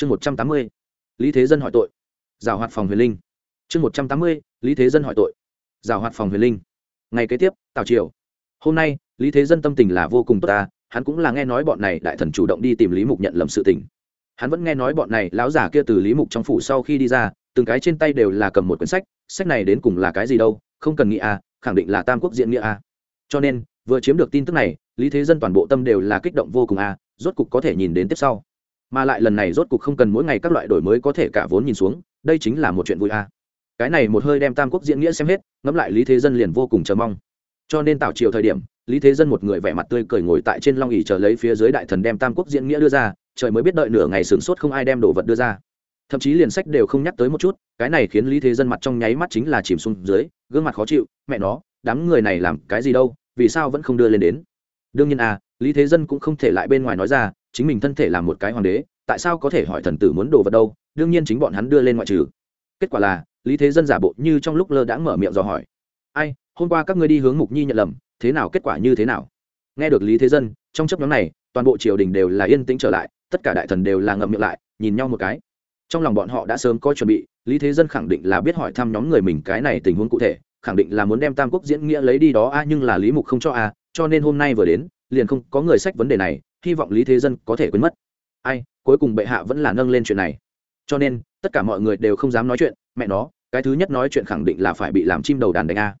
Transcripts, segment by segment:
chương một trăm tám mươi, lý thế dân hỏi tội. Giảo hoạt phòng huyền linh. Chương một trăm tám mươi, lý thế dân hỏi tội. Giảo hoạt phòng huyền linh. Ngày kế tiếp, tào triều. Hôm nay, lý thế dân tâm tình là vô cùng tốt ta, hắn cũng là nghe nói bọn này đại thần chủ động đi tìm lý mục nhận lầm sự tình. Hắn vẫn nghe nói bọn này lão giả kia từ lý mục trong phủ sau khi đi ra, từng cái trên tay đều là cầm một quyển sách sách này đến cùng là cái gì đâu, không cần nghĩ à khẳng định là tam quốc diễn nghĩa à. Cho nên, vừa chiếm được tin tức này, lý thế dân toàn bộ tâm đều là kích động vô cùng à rốt cục có thể nhìn đến tiếp sau mà lại lần này rốt cục không cần mỗi ngày các loại đổi mới có thể cả vốn nhìn xuống, đây chính là một chuyện vui à cái này một hơi đem tam quốc diễn nghĩa xem hết, ngẫm lại lý thế dân liền vô cùng chờ mong. Cho nên tạo chiều thời điểm, lý thế dân một người vẻ mặt tươi cười ngồi tại trên long ỉ chờ lấy phía dưới đại thần đem tam quốc diễn nghĩa đưa ra, trời mới biết đợi nửa ngày sửng sốt không ai đem đồ vật đưa ra. Thậm chí liền sách đều không nhắc tới một chút, cái này khiến lý thế dân mặt trong nháy mắt chính là chìm xuống dưới, gương mặt khó chịu, mẹ nó, đám người này làm cái gì đâu, vì sao vẫn không đưa lên đến? Đương nhiên à lý thế dân cũng không thể lại bên ngoài nói ra chính mình thân thể là một cái hoàng đế, tại sao có thể hỏi thần tử muốn đồ vật đâu? Đương nhiên chính bọn hắn đưa lên ngoại trừ. Kết quả là, lý thế dân giả bộ như trong lúc lơ đãng mở miệng dò hỏi. Ai, hôm qua các ngươi đi hướng mục nhi nhận lầm, thế nào, kết quả như thế nào? Nghe được lý thế dân, trong chấp nhóm này, toàn bộ triều đình đều là yên tĩnh trở lại, tất cả đại thần đều là ngậm miệng lại, nhìn nhau một cái. Trong lòng bọn họ đã sớm có chuẩn bị, lý thế dân khẳng định là biết hỏi thăm nhóm người mình cái này tình huống cụ thể, khẳng định là muốn đem tam quốc diễn nghĩa lấy đi đó, a, nhưng là lý mục không cho, a, cho nên hôm nay vừa đến, liền không có người sách vấn đề này hy vọng lý thế dân có thể quên mất. Ai, cuối cùng bệ hạ vẫn là nâng lên chuyện này. Cho nên, tất cả mọi người đều không dám nói chuyện, mẹ nó, cái thứ nhất nói chuyện khẳng định là phải bị làm chim đầu đàn đánh a.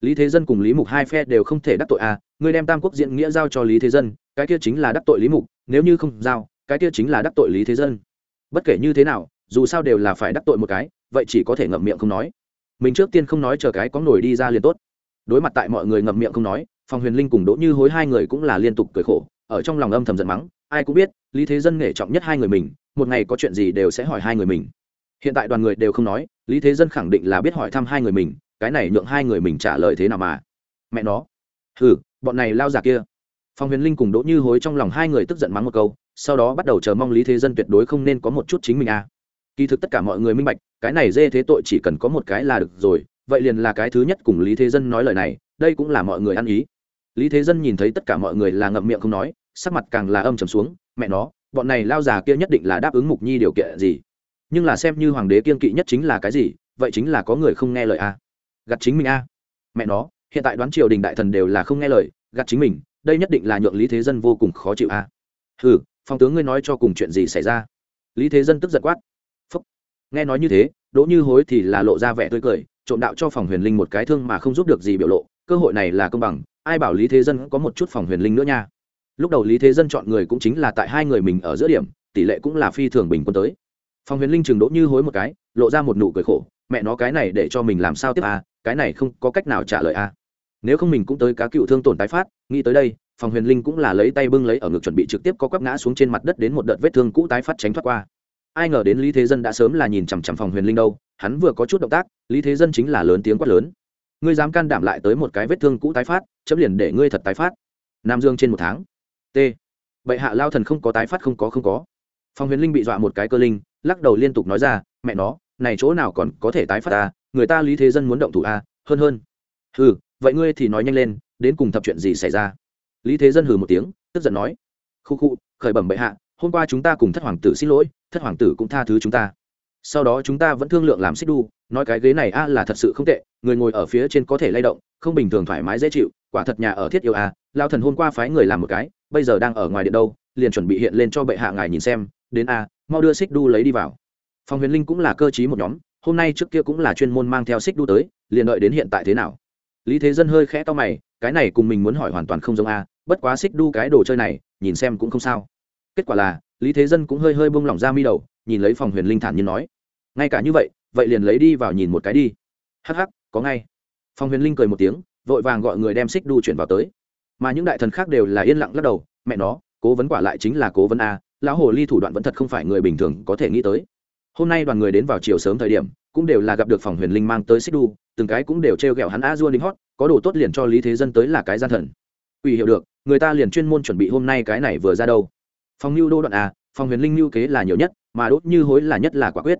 Lý thế dân cùng lý mục hai phe đều không thể đắc tội a, người đem tam quốc diễn nghĩa giao cho lý thế dân, cái kia chính là đắc tội lý mục, nếu như không giao, cái kia chính là đắc tội lý thế dân. Bất kể như thế nào, dù sao đều là phải đắc tội một cái, vậy chỉ có thể ngậm miệng không nói. Mình trước tiên không nói chờ cái có nổi đi ra liền tốt. Đối mặt tại mọi người ngậm miệng không nói phòng huyền linh cùng đỗ như hối hai người cũng là liên tục cười khổ ở trong lòng âm thầm giận mắng, ai cũng biết, lý thế dân nể trọng nhất hai người mình, một ngày có chuyện gì đều sẽ hỏi hai người mình. Hiện tại đoàn người đều không nói, lý thế dân khẳng định là biết hỏi thăm hai người mình, cái này nhượng hai người mình trả lời thế nào mà. Mẹ nó. Ừ bọn này lao giả kia. Phong huyền linh cùng đỗ như hối trong lòng hai người tức giận mắng một câu, sau đó bắt đầu chờ mong lý thế dân tuyệt đối không nên có một chút chính mình a à. kỳ thực tất cả mọi người minh bạch, cái này dê thế tội chỉ cần có một cái là được rồi, vậy liền là cái thứ nhất cùng lý thế dân nói lời này, đây cũng là mọi người ăn ý. Lý thế dân nhìn thấy tất cả mọi người là ngậm miệng không nói sắc mặt càng là âm trầm xuống, mẹ nó, bọn này lao già kia nhất định là đáp ứng mục nhi điều kiện gì? Nhưng là xem như hoàng đế kiên kỵ nhất chính là cái gì, vậy chính là có người không nghe lời à? a gặt chính mình a mẹ nó, hiện tại đoán triều đình đại thần đều là không nghe lời gặt chính mình, đây nhất định là nhượng lý thế dân vô cùng khó chịu à? a ừ phong tướng ngươi nói cho cùng chuyện gì xảy ra? Lý thế dân tức giật quát. Phúc. nghe nói như thế, đỗ như hối thì là lộ ra vẻ tươi cười, trộm đạo cho phòng huyền linh một cái thương mà không giúp được gì biểu lộ, cơ hội này là công bằng, ai bảo lý thế dân có một chút phòng huyền linh nữa nha? Lúc đầu lý thế dân chọn người cũng chính là tại hai người mình ở giữa điểm, tỷ lệ cũng là phi thường bình quân tới. Phòng huyền linh chừng đỗ như hối một cái, lộ ra một nụ cười khổ, mẹ nó, cái này để cho mình làm sao tiếp à cái này không có cách nào trả lời à. Nếu không mình cũng tới cá cựu thương tổn tái phát, nghĩ tới đây phòng huyền linh cũng là lấy tay bưng lấy ở ngực chuẩn bị trực tiếp có quắp ngã xuống trên mặt đất đến một đợt vết thương cũ tái phát tránh thoát qua. Ai ngờ đến lý thế dân đã sớm là nhìn chằm chằm phòng huyền linh đâu, hắn vừa có chút động tác, lý thế dân chính là lớn tiếng quát lớn. Ngươi dám can đảm lại tới một cái vết thương cũ tái phát, chấm liền để ngươi thật tái phát. Nam dương trên một tháng t. Bệ hạ lao thần không có tái phát không có không có. Phong huyền linh bị dọa một cái cơ linh, lắc đầu liên tục nói ra, mẹ nó, này chỗ nào còn có thể tái phát ta? Người ta lý thế dân muốn động thủ a hơn hơn. Ừ vậy ngươi thì nói nhanh lên, đến cùng thập chuyện gì xảy ra? Lý thế dân hừ một tiếng, tức giận nói, khu khu, khởi bẩm bệ hạ, hôm qua chúng ta cùng thất hoàng tử xin lỗi, thất hoàng tử cũng tha thứ chúng ta. Sau đó chúng ta vẫn thương lượng làm xích đu, nói cái ghế này a là thật sự không tệ, người ngồi ở phía trên có thể lay động, không bình thường thoải mái dễ chịu, quả thật nhà ở thiết yêu a à? lao thần hôm qua phái người làm một cái bây giờ đang ở ngoài điện đâu, liền chuẩn bị hiện lên cho bệ hạ ngài nhìn xem, đến a, mau đưa xích đu lấy đi vào. Phòng huyền linh cũng là cơ chí một nhóm, hôm nay trước kia cũng là chuyên môn mang theo xích đu tới, liền đợi đến hiện tại thế nào? Lý thế dân hơi khẽ to mày, cái này cùng mình muốn hỏi hoàn toàn không giống a, bất quá xích đu cái đồ chơi này, nhìn xem cũng không sao. Kết quả là, lý thế dân cũng hơi hơi bông lỏng ra mi đầu, nhìn lấy phòng huyền linh thản nhiên nói, ngay cả như vậy vậy liền lấy đi vào nhìn một cái đi. Hắc hắc, có ngay. Phòng huyền linh cười một tiếng, vội vàng gọi người đem xích đu chuyển vào tới mà những đại thần khác đều là yên lặng lắc đầu, mẹ nó, cố vấn quả lại chính là cố vấn a, lão hồ ly thủ đoạn vẫn thật không phải người bình thường có thể nghĩ tới. Hôm nay đoàn người đến vào chiều sớm thời điểm, cũng đều là gặp được phòng huyền linh mang tới xích đu từng cái cũng đều t r e o g ẹ o hắn a dua linh hót, có đồ tốt liền cho lý thế dân tới là cái gian thần. Ủy hiểu được, người ta liền chuyên môn chuẩn bị hôm nay cái này vừa ra đâu. Phòng lưu đô đoạn a, phòng huyền linh lưu kế là nhiều nhất, mà đốt như hối là nhất là quả quyết.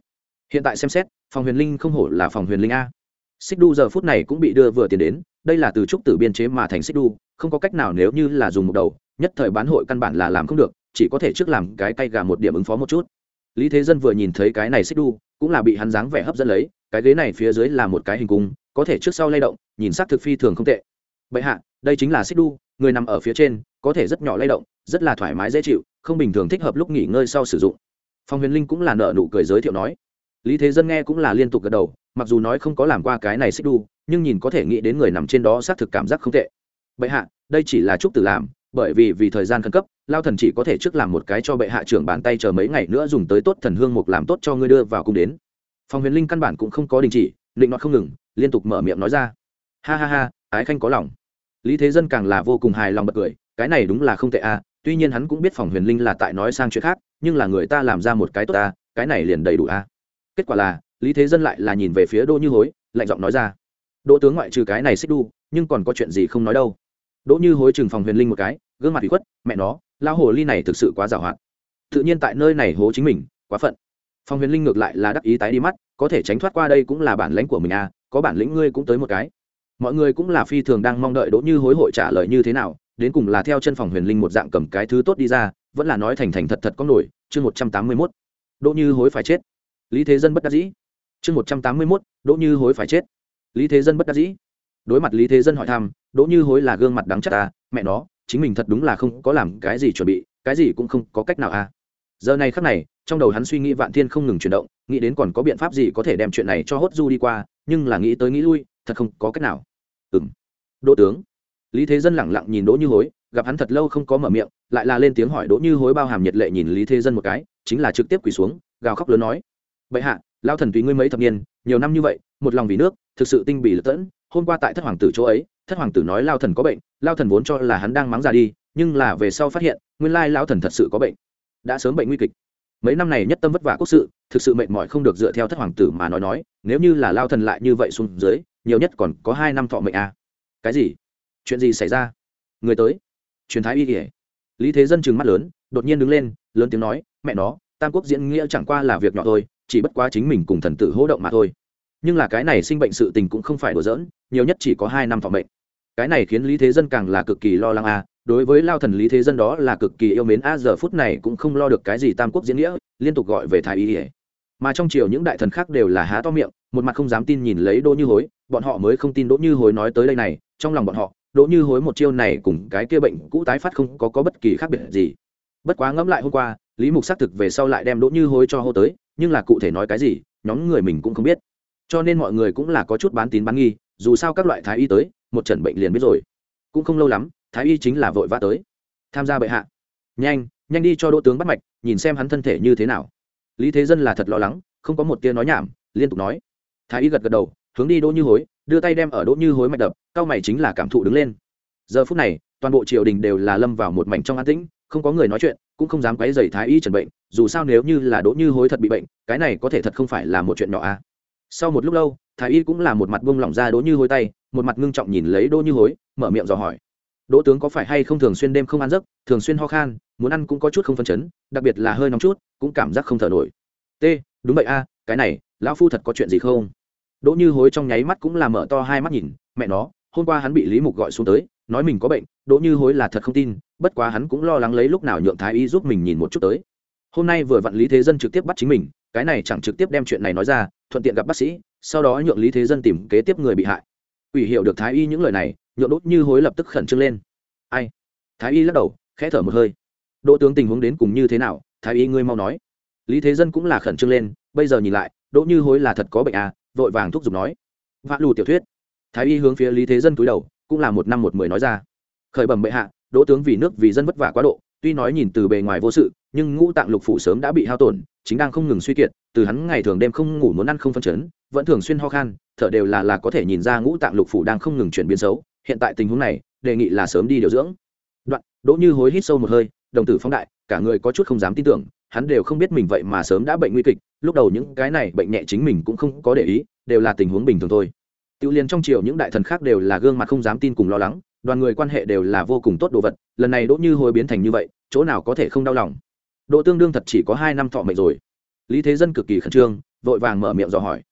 Hiện tại xem xét, phòng huyền linh không hổ là phòng huyền linh a xích đu giờ phút này cũng bị đưa vừa tiền đến, đây là từ trúc tử biên chế mà thành xích đu không có cách nào nếu như là dùng một đầu, nhất thời bán hội căn bản là làm không được, chỉ có thể trước làm cái tay gà một điểm ứng phó một chút. Lý thế dân vừa nhìn thấy cái này xích đu cũng là bị hắn dáng vẻ hấp dẫn lấy, cái ghế này phía dưới là một cái hình cung, có thể trước sau lay động, nhìn sắc thực phi thường không tệ. Bệ hạ, đây chính là xích đu người nằm ở phía trên, có thể rất nhỏ lay động, rất là thoải mái dễ chịu, không bình thường thích hợp lúc nghỉ ngơi sau sử dụng. Phong huyền linh cũng là nợ nụ cười giới thiệu nói. Lý thế dân nghe cũng là liên tục gật đầu mặc dù nói không có làm qua cái này xích đu, nhưng nhìn có thể nghĩ đến người nằm trên đó xác thực cảm giác không tệ. Bệ hạ, đây chỉ là chúc tử làm, bởi vì vì thời gian khẩn cấp, lao thần chỉ có thể trước làm một cái cho bệ hạ trưởng bàn tay chờ mấy ngày nữa dùng tới tốt thần hương mục làm tốt cho ngươi đưa vào cung đến. Phòng huyền linh căn bản cũng không có đình chỉ, định nọt không ngừng, liên tục mở miệng nói ra. Ha ha ha, ái khanh có lòng. Lý thế dân càng là vô cùng hài lòng bật cười, cái này đúng là không tệ à tuy nhiên hắn cũng biết phòng huyền linh là tại nói sang chuyện khác, nhưng là người ta làm ra một cái tốt à cái này liền đầy đủ à. Kết quả là lý thế dân lại là nhìn về phía đỗ như hối, lạnh giọng nói ra. Đỗ tướng ngoại trừ cái này xích đu, nhưng còn có chuyện gì không nói đâu. Đỗ như hối chừng phòng huyền linh một cái, gương mặt bị khuất, mẹ nó lao hồ ly này thực sự quá giàu hạn. Tự nhiên tại nơi này hố chính mình, quá phận. Phòng huyền linh ngược lại là đắc ý tái đi mắt, có thể tránh thoát qua đây cũng là bản lãnh của mình à có bản lĩnh ngươi cũng tới một cái. Mọi người cũng là phi thường đang mong đợi đỗ như hối hội trả lời như thế nào, đến cùng là theo chân phòng huyền linh một dạng cầm cái thứ tốt đi ra, vẫn là nói thành thành thật thật có nổi, chương một trăm tám mươi mốt. Đỗ như hối phải chết. Lý thế dân bất đắc dĩ chương một trăm tám mươi mốt, đỗ như hối phải chết. Lý thế dân bất đắc dĩ. Đối mặt lý thế dân hỏi thăm, đỗ như hối là gương mặt đắng chắc ta à, mẹ nó, chính mình thật đúng là không có làm cái gì chuẩn bị, cái gì cũng không có cách nào à. Giờ này khắc này, trong đầu hắn suy nghĩ vạn thiên không ngừng chuyển động, nghĩ đến còn có biện pháp gì có thể đem chuyện này cho hốt du đi qua, nhưng là nghĩ tới nghĩ lui, thật không có cách nào. Ừ m đỗ tướng. Lý thế dân lẳng lặng nhìn đỗ như hối, gặp hắn thật lâu không có mở miệng, lại là lên tiếng hỏi đỗ như hối bao hàm nhiệt lệ nhìn lý thế dân một cái, chính là trực tiếp quỳ xuống, gào khóc lớn nói. Bệ hạ lao thần tùy ngươi mấy thập niên, nhiều năm như vậy, một lòng vì nước, thực sự tinh bỉ lật tẫn, hôm qua tại thất hoàng tử chỗ ấy, thất hoàng tử nói lao thần có bệnh lao thần vốn cho là hắn đang mắng ra đi, nhưng là về sau phát hiện, nguyên lai lao thần thật sự có bệnh, đã sớm bệnh nguy kịch. Mấy năm này nhất tâm vất vả quốc sự, thực sự mệt mỏi không được dựa theo thất hoàng tử mà nói nói, nếu như là lao thần lại như vậy xuống dưới, nhiều nhất còn có hai năm thọ mệnh à. cái gì? Chuyện gì xảy ra? Người tới. Truyền thái y kể lý thế dân chừng mắt lớn, đột nhiên đứng lên, lớn tiếng nói, mẹ nó, tam quốc diễn nghĩa chẳng qua là việc nhỏ thôi chỉ bất quá chính mình cùng thần tử hỗ động mà thôi. Nhưng là cái này sinh bệnh sự tình cũng không phải đùa giỡn nhiều nhất chỉ có hai năm phòng mệnh cái này khiến lý thế dân càng là cực kỳ lo lắng a đối với lao thần lý thế dân đó là cực kỳ yêu mến a giờ phút này cũng không lo được cái gì tam quốc diễn nghĩa liên tục gọi về thái y ỉa mà trong triều những đại thần khác đều là há to miệng một mặt không dám tin nhìn lấy đỗ như hối bọn họ mới không tin đỗ như hối nói tới đây này trong lòng bọn họ đỗ như hối một chiêu này cùng cái kia bệnh cũ tái phát không có, có bất kỳ khác biệt gì. Bất quá ngẫm lại hôm qua lý mục xác thực về sau lại đem đỗ như hối cho hô tới nhưng là cụ thể nói cái gì, nhóm người mình cũng không biết. Cho nên mọi người cũng là có chút bán tín bán nghi, dù sao các loại thái y tới, một trận bệnh liền biết rồi. Cũng không lâu lắm, thái y chính là vội vã tới. Tham gia bệ hạ. Nhanh nhanh đi cho đỗ tướng bắt mạch, nhìn xem hắn thân thể như thế nào. Lý thế dân là thật lo lắng, không có một tia nói nhảm, liên tục nói. Thái y gật gật đầu, hướng đi đỗ như hối, đưa tay đem ở đỗ như hối mạch đập, cao mày chính là cảm thụ đứng lên. Giờ phút này, toàn bộ triều đình đều là lâm vào một mảnh trong an tĩnh không có người nói chuyện, cũng không dám quấy dày thái y trần bệnh, dù sao nếu như là đỗ như hối thật bị bệnh, cái này có thể thật không phải là một chuyện nhỏ à. Sau một lúc lâu, thái y cũng là một mặt bông lỏng ra đỗ như hối tay, một mặt ngưng trọng nhìn lấy đỗ như hối, mở miệng dò hỏi. Đỗ tướng có phải hay không thường xuyên đêm không ăn giấc, thường xuyên ho khan, muốn ăn cũng có chút không phân chấn, đặc biệt là hơi nóng chút, cũng cảm giác không thở nổi. T, đúng vậy a, cái này, lão phu thật có chuyện gì không? Đỗ như hối trong nháy mắt cũng là mở to hai mắt nhìn, mẹ nó, hôm qua hắn bị lý mục gọi xuống tới, nói mình có bệnh, đỗ như hối là thật không tin bất quá hắn cũng lo lắng lấy lúc nào nhượng thái y giúp mình nhìn một chút tới. Hôm nay vừa vặn lý thế dân trực tiếp bắt chính mình, cái này chẳng trực tiếp đem chuyện này nói ra, thuận tiện gặp bác sĩ, sau đó nhượng lý thế dân tìm kế tiếp người bị hại. Ủy hiệu được thái y những lời này, nhượng đốt như hối lập tức khẩn trương lên. Ai? Thái y lắc đầu, khẽ thở một hơi. Đỗ tướng tình huống đến cùng như thế nào? Thái y ngươi mau nói. Lý thế dân cũng là khẩn trương lên, bây giờ nhìn lại, đỗ như hối là thật có bệnh à? Vội vàng thúc giục nói. Vạn lù tiểu thuyết. Thái y hướng phía lý thế dân cúi đầu, cũng là một năm một mười nói ra. Khởi bẩm bệ hạ đỗ tướng vì nước vì dân vất vả quá độ tuy nói nhìn từ bề ngoài vô sự nhưng ngũ tạng lục phủ sớm đã bị hao tổn chính đang không ngừng suy kiệt từ hắn ngày thường đêm không ngủ muốn ăn không phân chấn vẫn thường xuyên ho khan thở đều là là có thể nhìn ra ngũ tạng lục phủ đang không ngừng chuyển biến xấu hiện tại tình huống này đề nghị là sớm đi điều dưỡng. Đoạn đỗ như hối hít sâu một hơi đồng tử phóng đại cả người có chút không dám tin tưởng hắn đều không biết mình vậy mà sớm đã bệnh nguy kịch lúc đầu những cái này bệnh nhẹ chính mình cũng không có để ý đều là tình huống bình thường thôi. Tiêu liên trong triều những đại thần khác đều là gương mặt không dám tin cùng lo lắng, đoàn người quan hệ đều là vô cùng tốt đồ vật, lần này Đỗ Như Hối biến thành như vậy, chỗ nào có thể không đau lòng. Độ Tương đương thật chỉ có hai năm thọ mệnh rồi. Lý Thế Dân cực kỳ khẩn trương, vội vàng mở miệng dò hỏi.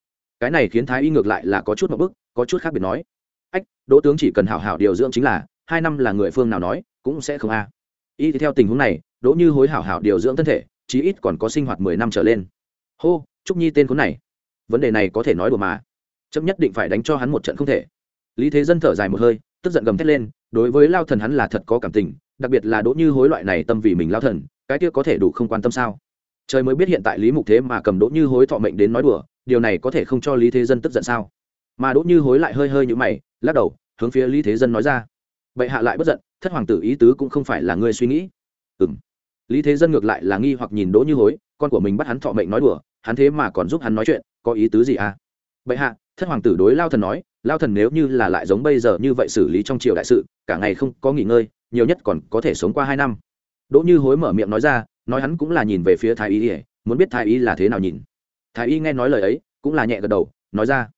Cái này khiến Thái Y ngược lại là có chút một bức, có chút khác biệt nói. Ách, Đỗ tướng chỉ cần hảo hảo điều dưỡng chính là, hai năm là người phương nào nói, cũng sẽ không a. Y theo tình huống này, Đỗ Như Hối hảo hảo điều dưỡng thân thể, chí ít còn có sinh hoạt mười năm trở lên hô trúc nhi tên khốn này vấn đề này có thể nói đùa mà chấm nhất định phải đánh cho hắn một trận không thể lý thế dân thở dài một hơi tức giận gầm thét lên, đối với lao thần hắn là thật có cảm tình, đặc biệt là đỗ như hối loại này tâm vì mình lao thần, cái kia có thể đủ không quan tâm sao? Trời mới biết hiện tại lý mục thế mà cầm đỗ như hối thọ mệnh đến nói đùa, điều này có thể không cho lý thế dân tức giận sao? Mà đỗ như hối lại hơi hơi như mày, lắc đầu, hướng phía lý thế dân nói ra. Vậy hạ lại bất giận, thất hoàng tử ý tứ cũng không phải là ngươi suy nghĩ. Ừ m lý thế dân ngược lại là nghi hoặc nhìn đỗ như hối, con của mình bắt hắn thọ mệnh nói đùa, hắn thế mà còn giúp hắn nói chuyện, có ý tứ gì à? Vậy hạ, thất hoàng tử đối lao thần nói lao thần nếu như là lại giống bây giờ như vậy xử lý trong triều đại sự, cả ngày không có nghỉ ngơi, nhiều nhất còn có thể sống qua hai năm. Đỗ như hối mở miệng nói ra, nói hắn cũng là nhìn về phía thái y ỉa muốn biết thái y là thế nào nhìn. Thái y nghe nói lời ấy, cũng là nhẹ gật đầu, nói ra,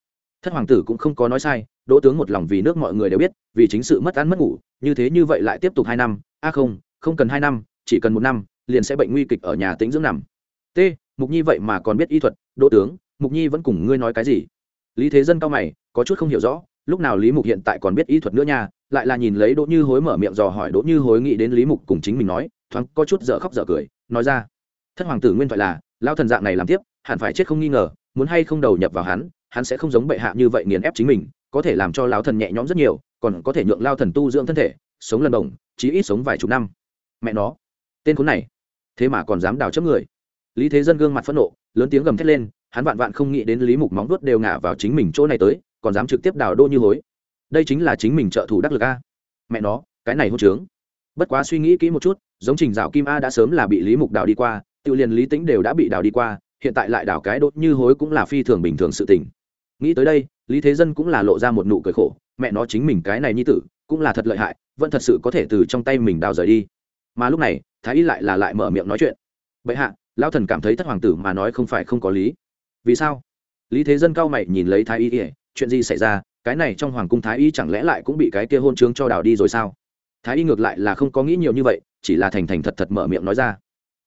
thất hoàng tử cũng không có nói sai, đỗ tướng một lòng vì nước mọi người đều biết, vì chính sự mất ăn mất ngủ, như thế như vậy lại tiếp tục hai năm, a không không cần hai năm, chỉ cần một năm, liền sẽ bệnh nguy kịch ở nhà tính dưỡng nằm. T, mục nhi vậy mà còn biết y thuật, đỗ tướng, mục nhi vẫn cùng ngươi nói cái gì? Lý thế dân cao mày, có chút không hiểu rõ, lúc nào lý mục hiện tại còn biết y thuật nữa nha, lại là nhìn lấy đỗ như hối mở miệng dò hỏi đỗ như hối nghĩ đến lý mục cùng chính mình nói, thoáng có chút dở khóc dở cười, nói ra, thất hoàng tử nguyên thoại là lao thần dạng này làm tiếp, hẳn phải chết không nghi ngờ, muốn hay không đầu nhập vào hắn hắn sẽ không giống bệ hạ như vậy nghiền ép chính mình, có thể làm cho lao thần nhẹ nhõm rất nhiều, còn có thể nhượng lao thần tu dưỡng thân thể, sống lần đồng, chí ít sống vài chục năm. Mẹ nó, tên khốn này, thế mà còn dám đào chấp người. Lý thế dân gương mặt phẫn nộ, lớn tiếng gầm thét lên hắn vạn vạn không nghĩ đến lý mục móng vuốt đều ngả vào chính mình chỗ này tới, còn dám trực tiếp đào đô như hối. Đây chính là chính mình trợ thủ đắc lực a. Mẹ nó, cái này hôn trướng. Bất quá suy nghĩ kỹ một chút, giống trình dạo kim a đã sớm là bị lý mục đào đi qua, tự liền lý tính đều đã bị đào đi qua, hiện tại lại đào cái đốt như hối cũng là phi thường bình thường sự tình. Nghĩ tới đây, lý thế dân cũng là lộ ra một nụ cười khổ, mẹ nó chính mình cái này như tử, cũng là thật lợi hại, vẫn thật sự có thể từ trong tay mình đào rời đi. Mà lúc này, thái y lại là lại mở miệng nói chuyện. Bệ hạ lao thần cảm thấy thất hoàng tử mà nói không phải không có lý vì sao? Lý thế dân cao mày nhìn lấy thái y ỉa chuyện gì xảy ra? Cái này trong hoàng cung thái y chẳng lẽ lại cũng bị cái kia hôn trướng cho đào đi rồi sao? Thái y ngược lại là không có nghĩ nhiều như vậy, chỉ là thành thành thật thật mở miệng nói ra.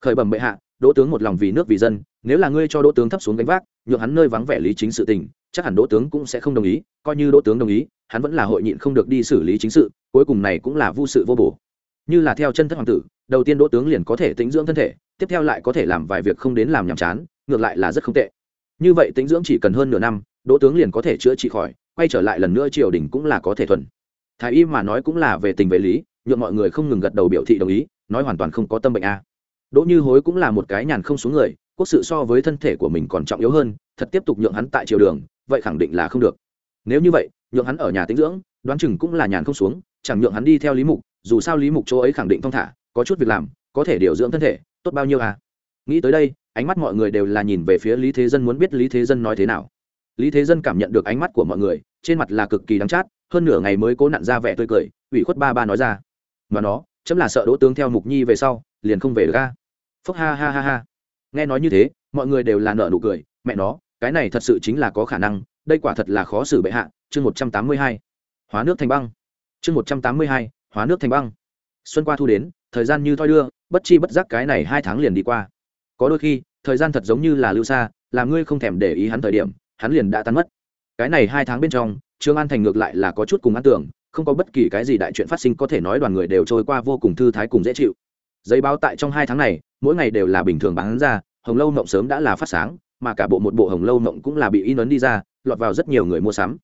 Khởi bẩm bệ hạ, đỗ tướng một lòng vì nước vì dân, nếu là ngươi cho đỗ tướng thấp xuống gánh vác, nhượng hắn nơi vắng vẻ lý chính sự tình, chắc hẳn đỗ tướng cũng sẽ không đồng ý, coi như đỗ tướng đồng ý, hắn vẫn là hội nhịn không được đi xử lý chính sự, cuối cùng này cũng là vô sự vô bổ. Như là theo chân thất hoàng tử, đầu tiên đỗ tướng liền có thể tĩnh dưỡng thân thể, tiếp theo lại có thể làm vài việc không đến làm nhàm chán, ngược lại là rất không tệ như vậy tĩnh dưỡng chỉ cần hơn nửa năm, đỗ tướng liền có thể chữa trị khỏi, quay trở lại lần nữa triều đình cũng là có thể thuần thái y mà nói cũng là về tình về lý nhuộm mọi người không ngừng gật đầu biểu thị đồng ý, nói hoàn toàn không có tâm bệnh a. Đỗ như hối cũng là một cái nhàn không xuống người, quốc sự so với thân thể của mình còn trọng yếu hơn, thật tiếp tục nhượng hắn tại triều đường, vậy khẳng định là không được. Nếu như vậy, nhượng hắn ở nhà tĩnh dưỡng, đoán chừng cũng là nhàn không xuống, chẳng nhượng hắn đi theo lý mục, dù sao lý mục chỗ ấy khẳng định thong thả, có chút việc làm, có thể điều dưỡng thân thể, tốt bao nhiêu à nghĩ tới đây ánh mắt mọi người đều là nhìn về phía lý thế dân muốn biết lý thế dân nói thế nào. Lý thế dân cảm nhận được ánh mắt của mọi người, trên mặt là cực kỳ đắng chát, hơn nửa ngày mới cố nặn ra vẻ tươi cười, ủy khuất ba ba nói ra. Mà nó, chấm là sợ đỗ tướng theo mục nhi về sau, liền không về ga phúc ha ha ha ha. Nghe nói như thế, mọi người đều là nợ nụ cười, mẹ nó, cái này thật sự chính là có khả năng, đây quả thật là khó xử bệ hạ, chương một trăm tám mươi hai. Hóa nước thành băng. Chương một trăm tám mươi hai, hóa nước thành băng. Xuân qua thu đến, thời gian như thoi đưa, bất chi bất giác cái này hai tháng liền đi qua có đôi khi, thời gian thật giống như là lưu xa, làm ngươi không thèm để ý hắn thời điểm, hắn liền đã tan mất. Cái này hai tháng bên trong, trương an thành ngược lại là có chút cùng ăn tưởng, không có bất kỳ cái gì đại chuyện phát sinh có thể nói đoàn người đều trôi qua vô cùng thư thái cùng dễ chịu. Giấy báo tại trong hai tháng này, mỗi ngày đều là bình thường bán ra, hồng lâu mộng sớm đã là phát sáng, mà cả bộ một bộ hồng lâu mộng cũng là bị in ấn đi ra, lọt vào rất nhiều người mua sắm.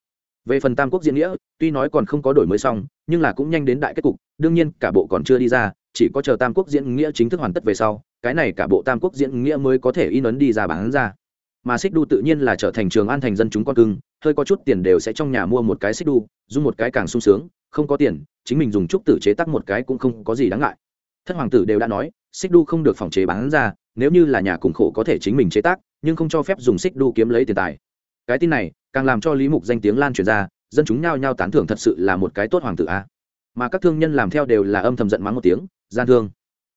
Về phần tam quốc diễn nghĩa, tuy nói còn không có đổi mới xong, nhưng là cũng nhanh đến đại kết cục, đương nhiên cả bộ còn chưa đi ra, chỉ có chờ tam quốc diễn nghĩa chính thức hoàn tất về sau cái này cả bộ tam quốc diễn nghĩa mới có thể in ấn đi ra bán ra. Mà xích đu tự nhiên là trở thành trường an thành dân chúng con cưng, hơi có chút tiền đều sẽ trong nhà mua một cái xích đu dùng một cái càng sung sướng, không có tiền, chính mình dùng trúc tử chế tắc một cái cũng không có gì đáng ngại. Thất hoàng tử đều đã nói, xích đu không được phòng chế bán ra, nếu như là nhà cùng khổ có thể chính mình chế tác, nhưng không cho phép dùng xích đu kiếm lấy tiền tài. Cái tin này, càng làm cho lý mục danh tiếng lan truyền ra, dân chúng nhao nhao tán thưởng thật sự là một cái tốt hoàng tử a. Mà các thương nhân làm theo đều là âm thầm giận mắng một tiếng, gian thương.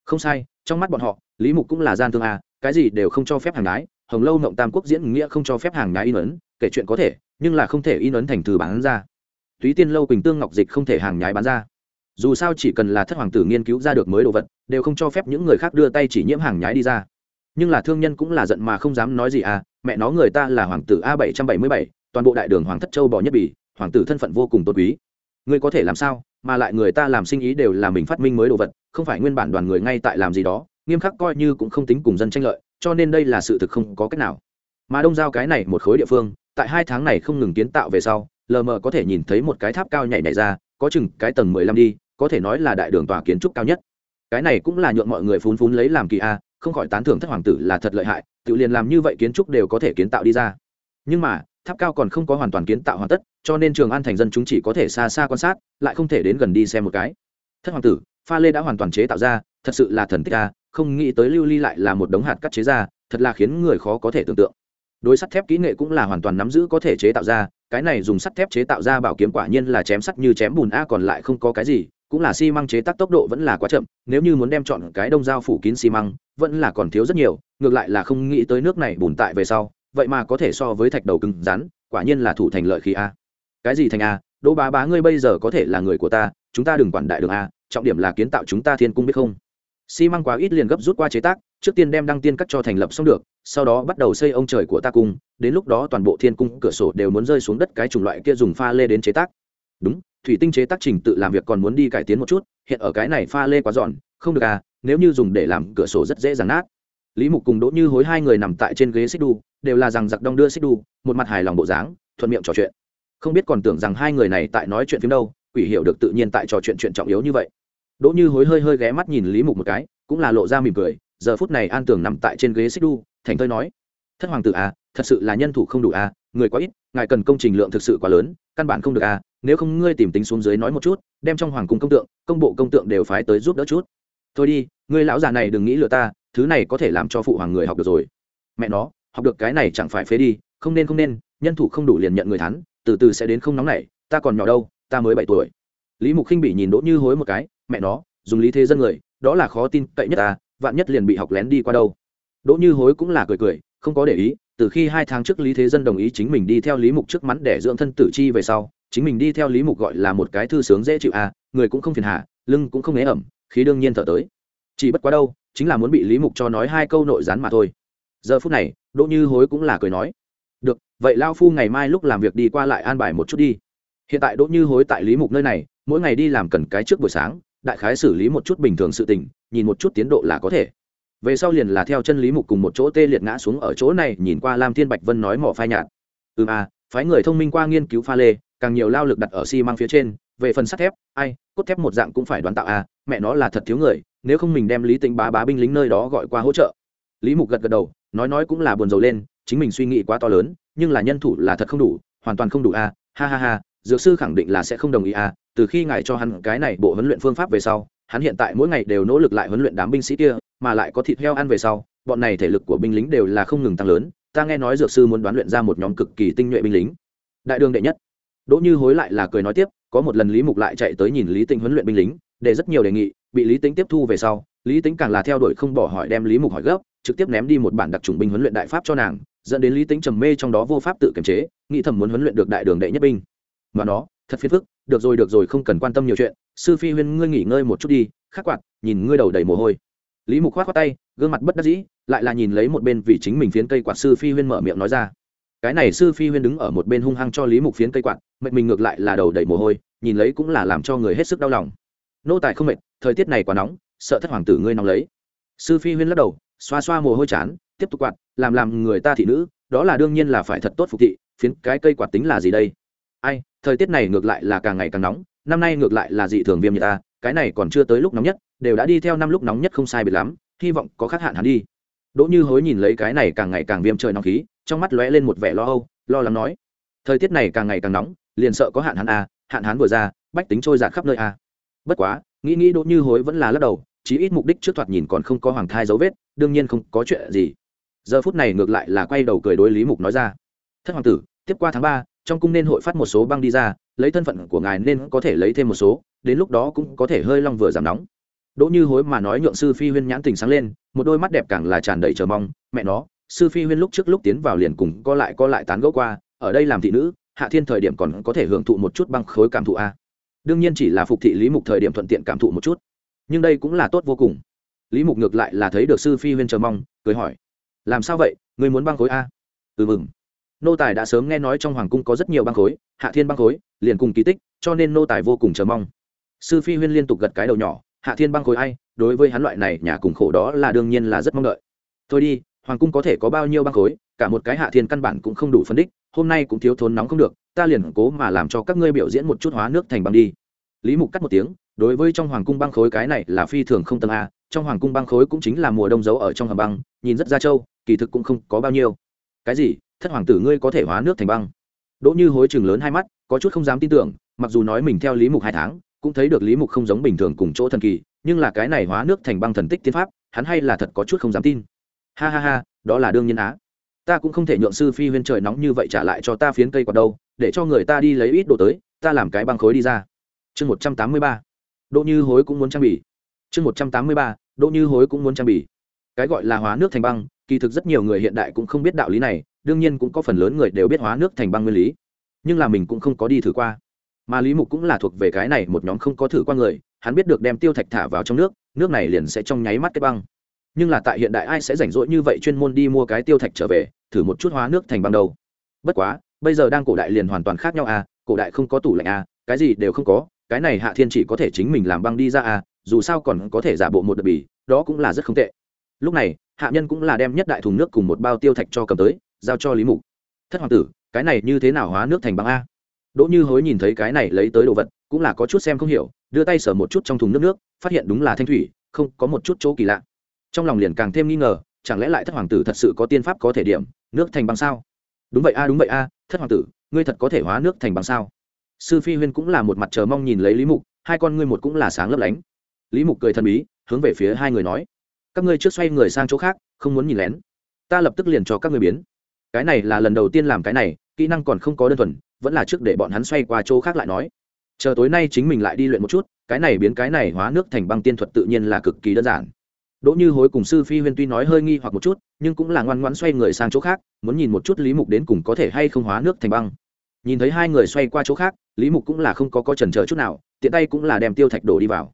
Không sai trong mắt bọn họ, lý mục cũng là gian thương à? cái gì đều không cho phép hàng nhái hồng lâu mộng tam quốc diễn nghĩa không cho phép hàng nhái in ấn, kể chuyện có thể, nhưng là không thể in ấn thành từ bán ra. Túy tiên lâu quỳnh tương ngọc dịch không thể hàng nhái bán ra. Dù sao chỉ cần là thất hoàng tử nghiên cứu ra được mới đồ vật, đều không cho phép những người khác đưa tay chỉ nhiễm hàng nhái đi ra. Nhưng là thương nhân cũng là giận mà không dám nói gì à mẹ nó người ta là hoàng tử a bảy trăm bảy mươi bảy, toàn bộ đại đường hoàng thất châu bỏ nhất bỉ hoàng tử thân phận vô cùng tôn quý. Ngươi có thể làm sao? Mà lại người ta làm sinh ý đều là mình phát minh mới đồ vật, không phải nguyên bản đoàn người ngay tại làm gì đó, nghiêm khắc coi như cũng không tính cùng dân tranh lợi, cho nên đây là sự thực không có cách nào. Mà đông giao cái này một khối địa phương, tại hai tháng này không ngừng kiến tạo về sau, lờ mờ có thể nhìn thấy một cái tháp cao nhảy nhảy ra, có chừng cái tầng mười lăm đi, có thể nói là đại đường tòa kiến trúc cao nhất. Cái này cũng là nhuộm mọi người phún phún lấy làm kỳ a, không khỏi tán thưởng thất hoàng tử là thật lợi hại, tự liền làm như vậy kiến trúc đều có thể kiến tạo đi ra. Nhưng mà tháp cao còn không có hoàn toàn kiến tạo hoàn tất, cho nên trường an thành dân chúng chỉ có thể xa xa quan sát, lại không thể đến gần đi xem một cái. Thất hoàng tử, pha lê đã hoàn toàn chế tạo ra, thật sự là thần tích ca không nghĩ tới lưu ly lại là một đống hạt cắt chế ra, thật là khiến người khó có thể tưởng tượng. Đối sắt thép kỹ nghệ cũng là hoàn toàn nắm giữ có thể chế tạo ra, cái này dùng sắt thép chế tạo ra bảo kiếm quả nhiên là chém sắt như chém bùn a, còn lại không có cái gì, cũng là xi măng chế tác tốc độ vẫn là quá chậm, nếu như muốn đem chọn cái đông dao phủ kín xi măng, vẫn là còn thiếu rất nhiều, ngược lại là không nghĩ tới nước này bùn tại về sau vậy mà có thể so với thạch đầu cứng rắn, quả nhiên là thủ thành lợi khí a. Cái gì thành a? Đỗ bá bá ngươi bây giờ có thể là người của ta, chúng ta đừng quản đại đường a, trọng điểm là kiến tạo chúng ta thiên cung biết không? Xi măng quá ít liền gấp rút qua chế tác, trước tiên đem đăng tiên cắt cho thành lập xong được, sau đó bắt đầu xây ông trời của ta cung, đến lúc đó toàn bộ thiên cung, cửa sổ đều muốn rơi xuống đất cái chủng loại kia dùng pha lê đến chế tác. Đúng, thủy tinh chế tác trình tự làm việc còn muốn đi cải tiến một chút, hiện ở cái này pha lê quá giòn, không được à nếu như dùng để làm cửa sổ rất dễ dàng nát lý mục cùng đỗ như hối hai người nằm tại trên ghế xích đu, đều là rằng giặc đong đưa xích đu, một mặt hài lòng bộ dáng, thuận miệng trò chuyện. Không biết còn tưởng rằng hai người này tại nói chuyện phim đâu, quỷ hiểu được tự nhiên tại trò chuyện chuyện trọng yếu như vậy. Đỗ như hối hơi hơi ghé mắt nhìn lý mục một cái, cũng là lộ ra mỉm cười, giờ phút này an tưởng nằm tại trên ghế xích đu, thành thơi nói, thất hoàng tử à thật sự là nhân thủ không đủ à người quá ít, ngài cần công trình lượng thực sự quá lớn, căn bản không được à nếu không ngươi tìm tính xuống dưới nói một chút, đem trong hoàng cung công tượng, công bộ công tượng đều phái tới giúp đỡ chút. Thôi đi, ngươi lão già này đừng nghĩ lừa ta thứ này có thể làm cho phụ hoàng người học được rồi. Mẹ nó, học được cái này chẳng phải phế đi, không nên không nên, nhân thủ không đủ liền nhận người thắn từ từ sẽ đến không nóng này ta còn nhỏ đâu, ta mới bảy tuổi. Lý mục khinh bị nhìn đỗ như hối một cái, mẹ nó, dùng lý thế dân người, đó là khó tin cậy nhất ta, vạn nhất liền bị học lén đi qua đâu. Đỗ như hối cũng là cười cười, không có để ý, từ khi hai tháng trước lý thế dân đồng ý chính mình đi theo lý mục trước mắn để dưỡng thân tử chi về sau, chính mình đi theo lý mục gọi là một cái thư sướng dễ chịu à người cũng không phiền hà, lưng cũng không ế ẩm, khí đương nhiên thở tới chỉ bất quá đâu, chính là muốn bị lý mục cho nói hai câu nội gián mà thôi. Giờ phút này, đỗ như hối cũng là cười nói, được, vậy lao phu ngày mai lúc làm việc đi qua lại an bài một chút đi. Hiện tại đỗ như hối tại lý mục nơi này, mỗi ngày đi làm cần cái trước buổi sáng, đại khái xử lý một chút bình thường sự tình, nhìn một chút tiến độ là có thể. Về sau liền là theo chân lý mục cùng một chỗ tê liệt ngã xuống ở chỗ này, nhìn qua lam thiên bạch vân nói mỏ phai nhạt. Ừm à phái người thông minh qua nghiên cứu pha lê, càng nhiều lao lực đặt ở xi phía trên, về phần sắt thép, ai, cốt thép một dạng cũng phải đoán tạo à mẹ nó là thật thiếu người nếu không mình đem lý tĩnh bá bá binh lính nơi đó gọi qua hỗ trợ. Lý mục gật gật đầu, nói nói cũng là buồn rầu lên, chính mình suy nghĩ quá to lớn, nhưng là nhân thủ là thật không đủ, hoàn toàn không đủ à ha ha ha, dược sư khẳng định là sẽ không đồng ý à từ khi ngài cho hắn cái này bộ huấn luyện phương pháp về sau, hắn hiện tại mỗi ngày đều nỗ lực lại huấn luyện đám binh sĩ kia, mà lại có thịt heo ăn về sau, bọn này thể lực của binh lính đều là không ngừng tăng lớn, ta nghe nói dược sư muốn đoán luyện ra một nhóm cực kỳ tinh nhuệ binh lính. Đại đường đệ nhất. Đỗ như hối lại là cười nói tiếp, có một lần lý mục lại chạy tới nhìn lý Tinh huấn luyện binh lính để rất nhiều đề nghị, bị lý tĩnh tiếp thu về sau, lý tĩnh càng là theo đuổi không bỏ hỏi đem lý mục hỏi gấp, trực tiếp ném đi một bản đặc trùng binh huấn luyện đại pháp cho nàng, dẫn đến lý tĩnh trầm mê trong đó vô pháp tự kiềm chế, nghĩ thầm muốn huấn luyện được đại đường đệ nhất binh. Mà nó, thật phiền phức, được rồi được rồi, không cần quan tâm nhiều chuyện, sư phi huyên ngươi nghỉ ngơi một chút đi, khắc quạt, nhìn ngươi đầu đầy mồ hôi. Lý mục khoát khoát tay, gương mặt bất đắc dĩ, lại là nhìn lấy một bên vì chính mình phiến cây quạt sư phi huyên mở miệng nói ra. Cái này sư phi huyên đứng ở một bên hung hăng cho lý mục phiến cây quạt mệnh mình ngược lại là đầu đầy mồ hôi, nhìn lấy cũng là làm cho người hết sức đau lòng nô tài không mệt, thời tiết này quá nóng, sợ thất hoàng tử ngươi nóng lấy. Sư phi huyên lắc đầu, xoa xoa mồ hôi chán, tiếp tục quạt, làm làm người ta thị nữ, đó là đương nhiên là phải thật tốt phục thị, phiến cái cây quạt tính là gì đây? Ai, thời tiết này ngược lại là càng ngày càng nóng, năm nay ngược lại là dị thường viêm như ta, cái này còn chưa tới lúc nóng nhất, đều đã đi theo năm lúc nóng nhất không sai biệt lắm, hy vọng có khác hạn hắn đi. Đỗ như hối nhìn lấy cái này càng ngày càng viêm trời nóng khí, trong mắt lóe lên một vẻ lo âu, lo lắng nói, thời tiết này càng ngày càng nóng, liền sợ có hạn hắn a à, hạn hắn vừa ra, bách tính trôi giạt khắp nơi a bất quá, nghĩ nghĩ đỗ như hối vẫn là lắc đầu, chí ít mục đích trước thoạt nhìn còn không có hoàng thai dấu vết, đương nhiên không có chuyện gì. Giờ phút này ngược lại là quay đầu cười đối lý mục nói ra. Thất hoàng tử, tiếp qua tháng ba, trong cung nên hội phát một số băng đi ra, lấy thân phận của ngài nên có thể lấy thêm một số, đến lúc đó cũng có thể hơi long vừa giảm nóng. Đỗ như hối mà nói nhượng sư phi huyên nhãn tình sáng lên, một đôi mắt đẹp càng là tràn đầy chờ mong, mẹ nó, sư phi huyên lúc trước lúc tiến vào liền cùng co lại co lại tán gẫu qua, ở đây làm thị nữ, hạ thiên thời điểm còn có thể hưởng thụ một chút băng khối cảm thụ a đương nhiên chỉ là phục thị lý mục thời điểm thuận tiện cảm thụ một chút nhưng đây cũng là tốt vô cùng lý mục ngược lại là thấy được sư phi huyên chờ mong cười hỏi làm sao vậy người muốn băng khối a ừ mừng nô tài đã sớm nghe nói trong hoàng cung có rất nhiều băng khối hạ thiên băng khối liền cùng kỳ tích cho nên nô tài vô cùng chờ mong sư phi huyên liên tục gật cái đầu nhỏ hạ thiên băng khối ai đối với hắn loại này nhà cùng khổ đó là đương nhiên là rất mong đợi thôi đi hoàng cung có thể có bao nhiêu băng khối cả một cái hạ thiên căn bản cũng không đủ phân đích hôm nay cũng thiếu thốn nóng không được ta liền cố mà làm cho các ngươi biểu diễn một chút hóa nước thành băng đi. Lý mục cắt một tiếng, đối với trong hoàng cung băng khối cái này là phi thường không tầng a, trong hoàng cung băng khối cũng chính là mùa đông giấu ở trong hầm băng, nhìn rất ra trâu, kỳ thực cũng không có bao nhiêu. Cái gì? Thất hoàng tử ngươi có thể hóa nước thành băng? Đỗ như hối chừng lớn hai mắt, có chút không dám tin tưởng, mặc dù nói mình theo lý mục hai tháng, cũng thấy được lý mục không giống bình thường cùng chỗ thần kỳ, nhưng là cái này hóa nước thành băng thần tích tiên pháp, hắn hay là thật có chút không dám tin. Ha ha ha, đó là đương nhiên á. Ta cũng không thể nhượng sư phi huyên trời nóng như vậy trả lại cho ta phiến cây quạt đâu để cho người ta đi lấy ít đồ tới, ta làm cái băng khối đi ra. Chương một trăm tám mươi ba. Đỗ như hối cũng muốn trang bị. Chương một trăm tám mươi ba. Đỗ như hối cũng muốn trang bị. Cái gọi là hóa nước thành băng, kỳ thực rất nhiều người hiện đại cũng không biết đạo lý này, đương nhiên cũng có phần lớn người đều biết hóa nước thành băng nguyên lý. Nhưng là mình cũng không có đi thử qua. Mà lý mục cũng là thuộc về cái này một nhóm không có thử qua người, hắn biết được đem tiêu thạch thả vào trong nước nước này liền sẽ trong nháy mắt cái băng. Nhưng là tại hiện đại ai sẽ rảnh rỗi như vậy chuyên môn đi mua cái tiêu thạch trở về, thử một chút hóa nước thành băng đâu. Bất quá bây giờ đang cổ đại liền hoàn toàn khác nhau à cổ đại không có tủ lạnh à cái gì đều không có, cái này hạ thiên chỉ có thể chính mình làm băng đi ra à dù sao còn có thể giả bộ một đợt bì, đó cũng là rất không tệ. Lúc này, hạ nhân cũng là đem nhất đại thùng nước cùng một bao tiêu thạch cho cầm tới, giao cho lý mục. Thất hoàng tử, cái này như thế nào hóa nước thành băng a? Đỗ như hối nhìn thấy cái này lấy tới đồ vật, cũng là có chút xem không hiểu, đưa tay sờ một chút trong thùng nước nước, phát hiện đúng là thanh thủy, không có một chút chỗ kỳ lạ. Trong lòng liền càng thêm nghi ngờ, chẳng lẽ lại thất hoàng tử thật sự có tiên pháp có thể điểm, nước thành băng sao? Đúng vậy a, đúng vậy a thất hoàng tử, ngươi thật có thể hóa nước thành băng sao? Sư phi huyên cũng là một mặt chờ mong nhìn lấy lý mục, hai con ngươi một cũng là sáng lấp lánh. Lý mục cười thần bí, hướng về phía hai người nói, các ngươi trước xoay người sang chỗ khác, không muốn nhìn lén. Ta lập tức liền cho các ngươi biến. Cái này là lần đầu tiên làm cái này, kỹ năng còn không có đơn thuần, vẫn là trước để bọn hắn xoay qua chỗ khác lại nói. Chờ tối nay chính mình lại đi luyện một chút, cái này biến cái này hóa nước thành băng tiên thuật tự nhiên là cực kỳ đơn giản đỗ như hối cùng sư phi huyên tuy nói hơi nghi hoặc một chút, nhưng cũng là ngoan ngoãn xoay người sang chỗ khác, muốn nhìn một chút lý mục đến cùng có thể hay không hóa nước thành băng. Nhìn thấy hai người xoay qua chỗ khác, lý mục cũng là không có có trần chờ chút nào, tiện tay cũng là đem tiêu thạch đổ đi vào.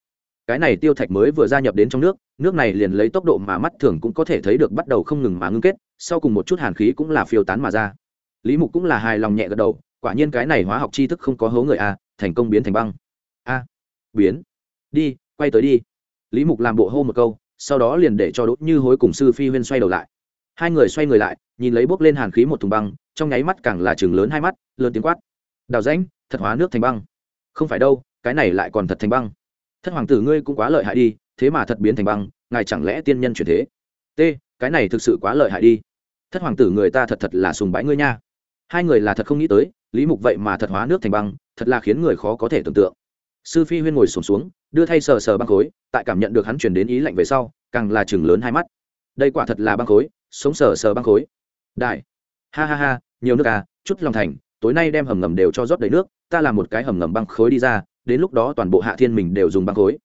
Cái này tiêu thạch mới vừa gia nhập đến trong nước nước này liền lấy tốc độ mà mắt thường cũng có thể thấy được bắt đầu không ngừng mà ngưng kết, sau cùng một chút hàn khí cũng là phiêu tán mà ra. Lý mục cũng là hài lòng nhẹ gật đầu, quả nhiên cái này hóa học tri thức không có hố người a thành công biến thành băng. A, biến. Đi, quay tới đi. Lý mục làm bộ hô một câu sau đó liền để cho đốt như hối cùng sư phi huyên xoay đầu lại. Hai người xoay người lại, nhìn lấy bốc lên hàn khí một thùng băng, trong nháy mắt càng là chừng lớn hai mắt, lớn tiếng quát. Đào rãnh, thật hóa nước thành băng. Không phải đâu, cái này lại còn thật thành băng. Thất hoàng tử ngươi cũng quá lợi hại đi, thế mà thật biến thành băng, ngài chẳng lẽ tiên nhân chuyển thế? T, cái này thực sự quá lợi hại đi. Thất hoàng tử người ta thật thật là sùng bái ngươi nha. Hai người là thật không nghĩ tới, lý mục vậy mà thật hóa nước thành băng, thật là khiến người khó có thể tưởng tượng sư phi huyên ngồi sùng xuống, xuống đưa thay sờ sờ băng khối tại cảm nhận được hắn chuyển đến ý lạnh về sau càng là chừng lớn hai mắt. Đây quả thật là băng khối sống sờ sờ băng khối. Đại. Ha ha ha nhiều nước à chút lòng thành tối nay đem hầm ngầm đều cho rót đầy nước ta làm một cái hầm ngầm băng khối đi ra đến lúc đó toàn bộ hạ thiên mình đều dùng băng khối.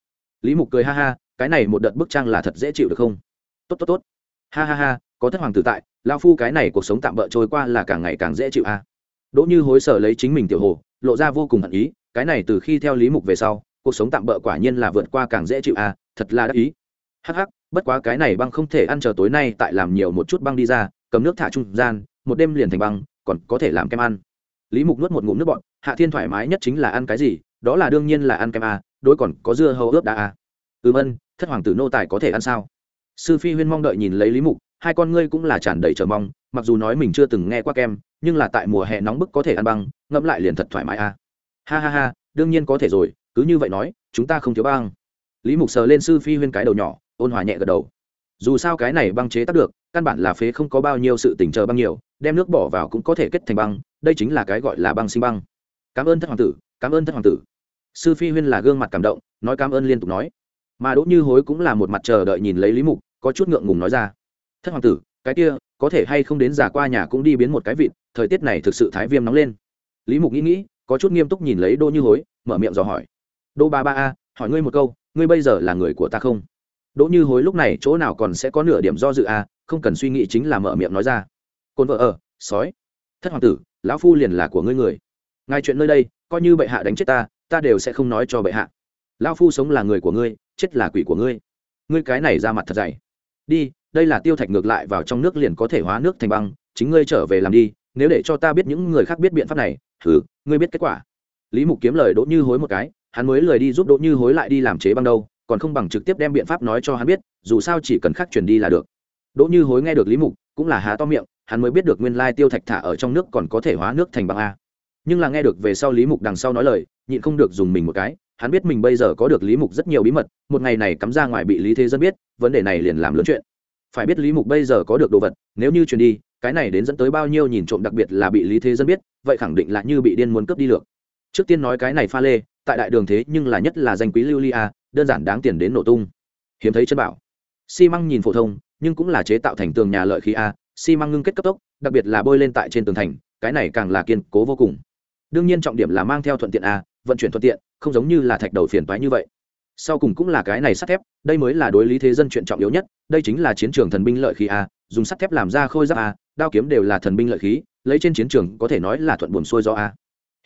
Lý mục cười ha ha cái này một đợt bức trang là thật dễ chịu được không? Tốt tốt tốt. Ha ha ha có thất hoàng tử tại lao phu cái này cuộc sống tạm bỡ trôi qua là càng ngày càng dễ chịu a đỗ như hối sở lấy chính mình tiểu hồ lộ ra vô cùng hận ý cái này từ khi theo lý mục về sau, cuộc sống tạm bỡ quả nhiên là vượt qua càng dễ chịu a thật là đắc ý. Hắc hắc, bất quá cái này băng không thể ăn chờ tối nay tại làm nhiều một chút băng đi ra, cầm nước thả trung gian, một đêm liền thành băng, còn có thể làm kem ăn. Lý mục nuốt một ngụm nước bọn hạ thiên thoải mái nhất chính là ăn cái gì, đó là đương nhiên là ăn kem a đối còn có dưa hấu ướp đã à. a ừm ân thất hoàng tử nô tài có thể ăn sao? Sư phi huyên mong đợi nhìn lấy lý mục, hai con ngươi cũng là tràn đầy chờ mong, mặc dù nói mình chưa từng nghe qua kem, nhưng là tại mùa hè nóng bức có thể ăn băng, ngẫm lại liền thật thoải mái a ha ha ha, đương nhiên có thể rồi, cứ như vậy nói, chúng ta không thiếu băng. Lý mục sờ lên sư phi huyên cái đầu nhỏ, ôn hòa nhẹ gật đầu. Dù sao cái này băng chế tác được, căn bản là phế không có bao nhiêu sự tỉnh chờ băng nhiều, đem nước bỏ vào cũng có thể kết thành băng, đây chính là cái gọi là băng sinh băng. Cảm ơn thất hoàng tử, cảm ơn thất hoàng tử. Sư phi huyên là gương mặt cảm động, nói cảm ơn liên tục nói. Mà đỗ như hối cũng là một mặt chờ đợi nhìn lấy lý mục, có chút ngượng ngùng nói ra. Thất hoàng tử, cái kia, có thể hay không đến giả qua nhà cũng đi biến một cái vịt, thời tiết này thực sự thái viêm nóng lên. Lý mục nghĩ nghĩ có chút nghiêm túc nhìn lấy đỗ như hối, mở miệng dò hỏi. Đỗ ba ba a, hỏi ngươi một câu, ngươi bây giờ là người của ta không? Đỗ như hối lúc này chỗ nào còn sẽ có nửa điểm do dự a, không cần suy nghĩ chính là mở miệng nói ra. Cồn vợ ở, sói. Thất hoàng tử, lão phu liền là của ngươi người. Ngài chuyện nơi đây, coi như bệ hạ đánh chết ta ta đều sẽ không nói cho bệ hạ. Lão phu sống là người của ngươi, chết là quỷ của ngươi. Ngươi cái này ra mặt thật dày. Đi, đây là tiêu thạch ngược lại vào trong nước liền có thể hóa nước thành băng, chính ngươi trở về làm đi, nếu để cho ta biết những người khác biết biện pháp này thử ngươi biết kết quả. Lý mục kiếm lời đỗ như hối một cái, hắn mới lời đi giúp đỗ như hối lại đi làm chế băng đâu, còn không bằng trực tiếp đem biện pháp nói cho hắn biết, dù sao chỉ cần khắc chuyển đi là được. Đỗ như hối nghe được lý mục, cũng là há to miệng, hắn mới biết được nguyên lai tiêu thạch thả ở trong nước còn có thể hóa nước thành băng a. Nhưng là nghe được về sau lý mục đằng sau nói lời, nhịn không được dùng mình một cái, hắn biết mình bây giờ có được lý mục rất nhiều bí mật, một ngày này cắm ra ngoài bị lý thế dân biết, vấn đề này liền làm lớn chuyện. Phải biết lý mục bây giờ có được đồ vật, nếu như truyền đi cái này đến dẫn tới bao nhiêu nhìn trộm đặc biệt là bị lý thế dân biết, vậy khẳng định là như bị điên muốn cướp đi lược trước tiên nói cái này pha lê, tại đại đường thế nhưng là nhất là danh quý lưu ly a, đơn giản đáng tiền đến nổ tung. Hiếm thấy chân bảo. Xi măng nhìn phổ thông, nhưng cũng là chế tạo thành tường nhà lợi khí a, xi măng ngưng kết cấp tốc, đặc biệt là bôi lên tại trên tường thành, cái này càng là kiên cố vô cùng. Đương nhiên trọng điểm là mang theo thuận tiện a, vận chuyển thuận tiện, không giống như là thạch đầu phiền toái như vậy. Sau cùng cũng là cái này sắt thép, đây mới là đối lý thế dân chuyện trọng yếu nhất, đây chính là chiến trường thần binh lợi khí a, dùng sắt thép làm ra khôi giáp a đao kiếm đều là thần binh lợi khí, lấy trên chiến trường có thể nói là thuận buồn xuôi do a.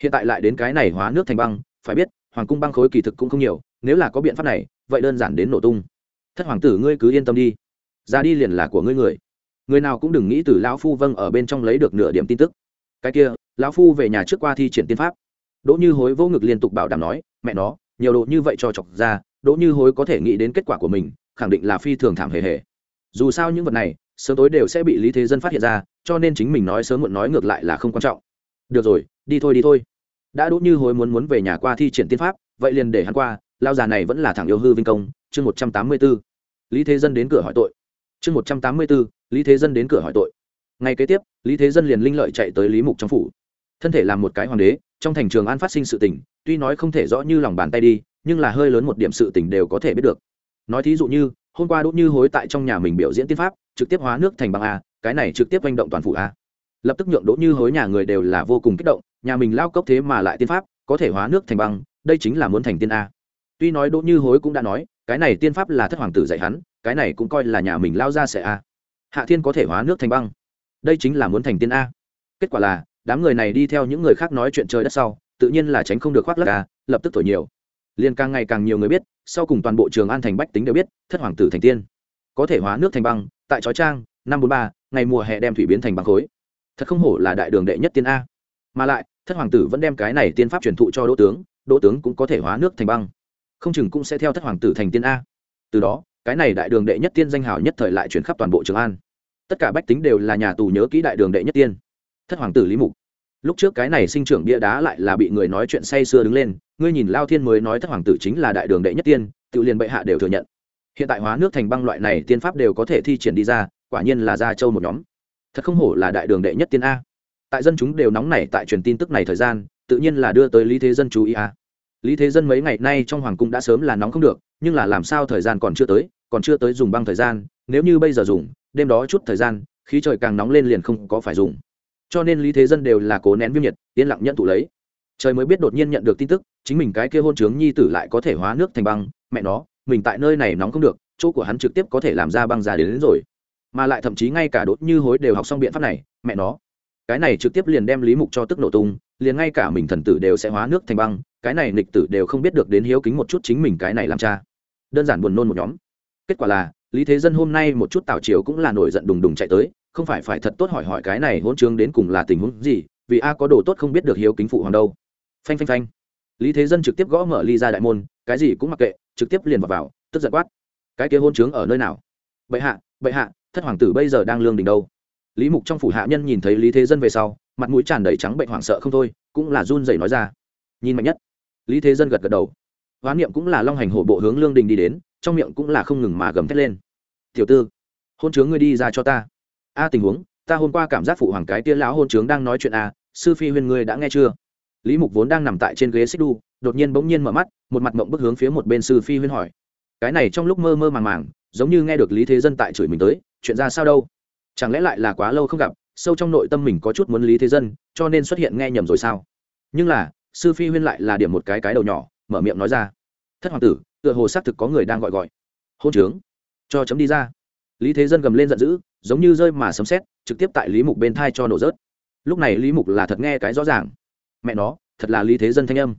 Hiện tại lại đến cái này hóa nước thành băng, phải biết, hoàng cung băng khối kỳ thực cũng không nhiều, nếu là có biện pháp này, vậy đơn giản đến nổ tung. Thất hoàng tử ngươi cứ yên tâm đi. Ra đi liền là của ngươi người. Người nào cũng đừng nghĩ từ lão phu vâng ở bên trong lấy được nửa điểm tin tức. Cái kia, lão phu về nhà trước qua thi triển tiên pháp. Đỗ như hối vô ngực liên tục bảo đảm nói, mẹ nó, nhiều độ như vậy cho chọc ra, đỗ như hối có thể nghĩ đến kết quả của mình, khẳng định là phi thường thảm hề hề. Dù sao những vật này sớm tối đều sẽ bị lý thế dân phát hiện ra, cho nên chính mình nói sớm muộn nói ngược lại là không quan trọng. Được rồi, đi thôi đi thôi. Đã đỗ như hối muốn muốn về nhà qua thi triển tiên pháp, vậy liền để hắn qua lao già này vẫn là thằng yêu hư vinh công, chương một trăm tám mươi b ố lý thế dân đến cửa hỏi tội. Chương một trăm tám mươi b ố lý thế dân đến cửa hỏi tội. Ngay kế tiếp, lý thế dân liền linh lợi chạy tới lý mục trong phủ. Thân thể làm một cái hoàng đế, trong thành trường an phát sinh sự tình, tuy nói không thể rõ như lòng bàn tay đi, nhưng là hơi lớn một điểm sự tình đều có thể biết được. Nói thí dụ như, hôm qua đỗ như hối tại trong nhà mình biểu diễn tiên pháp trực tiếp hóa nước thành băng a, cái này trực tiếp manh động toàn phủ a. Lập tức nhượng đỗ như hối nhà người đều là vô cùng kích động, nhà mình lao cốc thế mà lại tiên pháp, có thể hóa nước thành băng, đây chính là muốn thành tiên a. Tuy nói đỗ như hối cũng đã nói, cái này tiên pháp là thất hoàng tử dạy hắn, cái này cũng coi là nhà mình lao ra sẽ a. Hạ thiên có thể hóa nước thành băng. Đây chính là muốn thành tiên a. Kết quả là, đám người này đi theo những người khác nói chuyện trời đất sau, tự nhiên là tránh không được khoác lắc a, lập tức thổi nhiều. Liên càng ngày càng nhiều người biết, sau cùng toàn bộ trường an thành bách tính đều biết, thất hoàng tử thành tiên. Có thể hóa nước thành băng tại chói trang, năm bốn ba, ngày mùa hè đem thủy biến thành băng khối. Thật không hổ là đại đường đệ nhất tiên a. Mà lại, thất hoàng tử vẫn đem cái này tiên pháp truyền thụ cho đỗ tướng đỗ tướng cũng có thể hóa nước thành băng. Không chừng cũng sẽ theo thất hoàng tử thành tiên a. Từ đó, cái này đại đường đệ nhất tiên danh hào nhất thời lại chuyển khắp toàn bộ trường an. Tất cả bách tính đều là nhà tù nhớ kỹ đại đường đệ nhất tiên. Thất hoàng tử lý mục. Lúc trước cái này sinh trưởng bia đá lại là bị người nói chuyện say sưa đứng lên, ngươi nhìn lao thiên mới nói thất hoàng tử chính là đại đường đệ nhất tiên, tự liền bệ hạ đều thừa nhận hiện tại hóa nước thành băng loại này tiên pháp đều có thể thi triển đi ra, quả nhiên là gia châu một nhóm. Thật không hổ là đại đường đệ nhất tiên a. Tại dân chúng đều nóng nảy tại truyền tin tức này thời gian, tự nhiên là đưa tới lý thế dân chú ý a. Lý thế dân mấy ngày nay trong hoàng cung đã sớm là nóng không được, nhưng là làm sao thời gian còn chưa tới, còn chưa tới dùng băng thời gian, nếu như bây giờ dùng, đêm đó chút thời gian, khí trời càng nóng lên liền không có phải dùng. Cho nên lý thế dân đều là cố nén viêm nhiệt, yên lặng nhận tụ lấy. Trời mới biết đột nhiên nhận được tin tức, chính mình cái kia hôn trướng nhi tử lại có thể hóa nước thành băng, mẹ nó mình tại nơi này nóng không được chỗ của hắn trực tiếp có thể làm ra băng giá đến, đến rồi. Mà lại thậm chí ngay cả đốt như hối đều học xong biện pháp này mẹ nó. Cái này trực tiếp liền đem lý mục cho tức nổ tung liền ngay cả mình thần tử đều sẽ hóa nước thành băng cái này nghịch tử đều không biết được đến hiếu kính một chút chính mình cái này làm cha. Đơn giản buồn nôn một nhóm. Kết quả là lý thế dân hôm nay một chút tào triều cũng là nổi giận đùng đùng chạy tới không phải phải thật tốt hỏi hỏi cái này hôn chương đến cùng là tình huống gì vì a có đồ tốt không biết được hiếu kính phụ hoàng đâu. Phanh phanh phanh. Lý thế dân trực tiếp gõ mở ly ra đại môn cái gì cũng mặc kệ trực tiếp liền vào, vào tức giận quát. Cái kia hôn trướng ở nơi nào? Bệ hạ bệ hạ thất hoàng tử bây giờ đang lương đình đâu? Lý mục trong phủ hạ nhân nhìn thấy lý thế dân về sau mặt mũi tràn đầy trắng bệnh hoảng sợ không thôi cũng là run rẩy nói ra. Nhìn mạnh nhất. Lý thế dân gật gật đầu. Hoán niệm cũng là long hành hổ bộ hướng lương đình đi đến trong miệng cũng là không ngừng mà gầm thét lên. Tiểu tư hôn chướng ngươi đi ra cho ta. A tình huống ta hôm qua cảm giác phụ hoàng cái tia lão hôn chướng đang nói chuyện a sư phi huyên ngươi đã nghe chưa? Lý mục vốn đang nằm tại trên ghế xích đu đột nhiên bỗng nhiên mở mắt, một mặt mộng bức hướng phía một bên sư phi huyên hỏi. Cái này trong lúc mơ mơ màng màng, giống như nghe được lý thế dân tại chửi mình tới, chuyện ra sao đâu? Chẳng lẽ lại là quá lâu không gặp, sâu trong nội tâm mình có chút muốn lý thế dân, cho nên xuất hiện nghe nhầm rồi sao? Nhưng là, sư phi huyên lại là điểm một cái cái đầu nhỏ, mở miệng nói ra. Thất hoàng tử, tựa hồ xác thực có người đang gọi gọi. Hôn trướng. Cho chấm đi ra. Lý thế dân gầm lên giận dữ, giống như rơi mà sấm xét trực tiếp tại lý mục bên thai cho nổ rớt. Lúc này lý mục là thật nghe cái rõ ràng. Mẹ nó, thật là lý thế dân thanh âm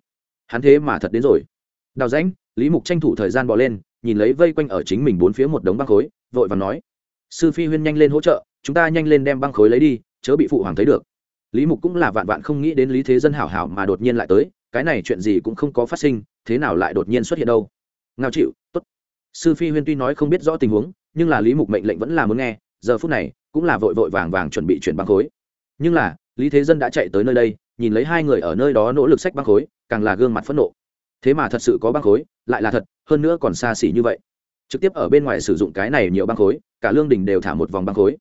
hắn thế mà thật đến rồi. Đào rãnh, lý mục tranh thủ thời gian bỏ lên, nhìn lấy vây quanh ở chính mình bốn phía một đống băng khối, vội và nói, sư phi huyên nhanh lên hỗ trợ, chúng ta nhanh lên đem băng khối lấy đi, chớ bị phụ hoàng thấy được. Lý mục cũng là vạn vạn không nghĩ đến lý thế dân hảo hảo mà đột nhiên lại tới, cái này chuyện gì cũng không có phát sinh, thế nào lại đột nhiên xuất hiện đâu. Ngao chịu, tốt. Sư phi huyên tuy nói không biết rõ tình huống, nhưng là lý mục mệnh lệnh vẫn là muốn nghe, giờ phút này, cũng là vội vội vàng vàng chuẩn bị chuyển băng khối. Nhưng là, lý thế dân đã chạy tới nơi đây, nhìn lấy hai người ở nơi đó nỗ lực sách băng khối càng là gương mặt phẫn nộ. Thế mà thật sự có băng khối, lại là thật, hơn nữa còn xa xỉ như vậy. Trực tiếp ở bên ngoài sử dụng cái này nhiều băng khối, cả lương đình đều thả một vòng băng khối.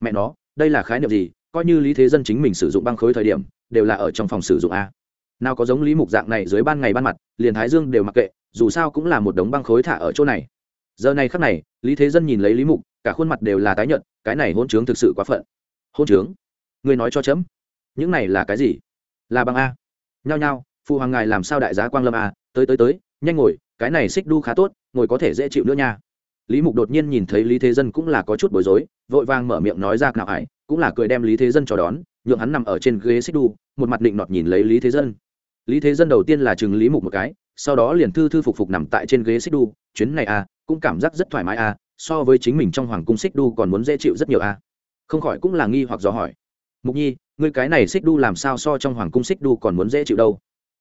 Mẹ nó, đây là khái niệm gì? Coi như lý thế dân chính mình sử dụng băng khối thời điểm, đều là ở trong phòng sử dụng a. Nào có giống lý mục dạng này dưới ban ngày ban mặt, liền thái dương đều mặc kệ, dù sao cũng là một đống băng khối thả ở chỗ này. Giờ này khắc này, lý thế dân nhìn lấy lý mục, cả khuôn mặt đều là tái nhợt, cái này hôn trướng thực sự quá phận. Hôn trướng? Ngươi nói cho chấm. Những này là cái gì? Là băng a. Nhao nhao phụ hoàng ngài làm sao đại giá quang lâm à? tới tới tới nhanh ngồi cái này xích đu khá tốt ngồi có thể dễ chịu nữa nha lý mục đột nhiên nhìn thấy lý thế dân cũng là có chút bối rối vội vàng mở miệng nói ra nào ải cũng là cười đem lý thế dân cho đón nhượng hắn nằm ở trên ghế xích đu một mặt định nọt nhìn lấy lý thế dân lý thế dân đầu tiên là chừng lý mục một cái sau đó liền thư thư phục phục nằm tại trên ghế xích đu chuyến này à, cũng cảm giác rất thoải mái à, so với chính mình trong hoàng cung xích đu còn muốn dễ chịu rất nhiều à. không khỏi cũng là nghi hoặc dò hỏi mục nhi ngươi cái này xích đu làm sao so trong hoàng cung xích đu còn muốn dễ chịu đâu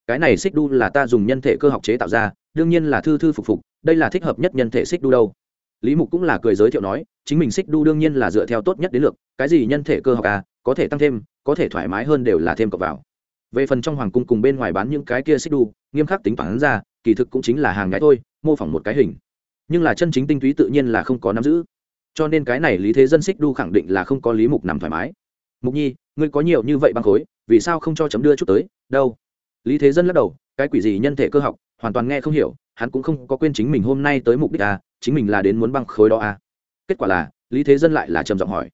cái này xích đu là ta dùng nhân thể cơ học chế tạo ra, đương nhiên là thư thư phục phục, đây là thích hợp nhất nhân thể xích đu đâu. Lý mục cũng là cười giới thiệu nói, chính mình xích đu đương nhiên là dựa theo tốt nhất đến lược, cái gì nhân thể cơ học à có thể tăng thêm, có thể thoải mái hơn đều là thêm cọc vào. Về phần trong hoàng cung cùng bên ngoài bán những cái kia xích đu, nghiêm khắc tính toán ra, kỳ thực cũng chính là hàng nhái thôi, mô phỏng một cái hình. Nhưng là chân chính tinh túy tự nhiên là không có nắm giữ. Cho nên cái này lý thế dân xích đu khẳng định là không có lý mục nằm thoải mái. Mục nhi, ngươi có nhiều như vậy băng khối, vì sao không cho chấm đưa chút tới? Đâu? Lý thế dân lắc đầu, cái quỷ gì nhân thể cơ học, hoàn toàn nghe không hiểu, hắn cũng không có quên chính mình hôm nay tới mục đích à chính mình là đến muốn băng khối đó à. Kết quả là, lý thế dân lại là trầm giọng hỏi.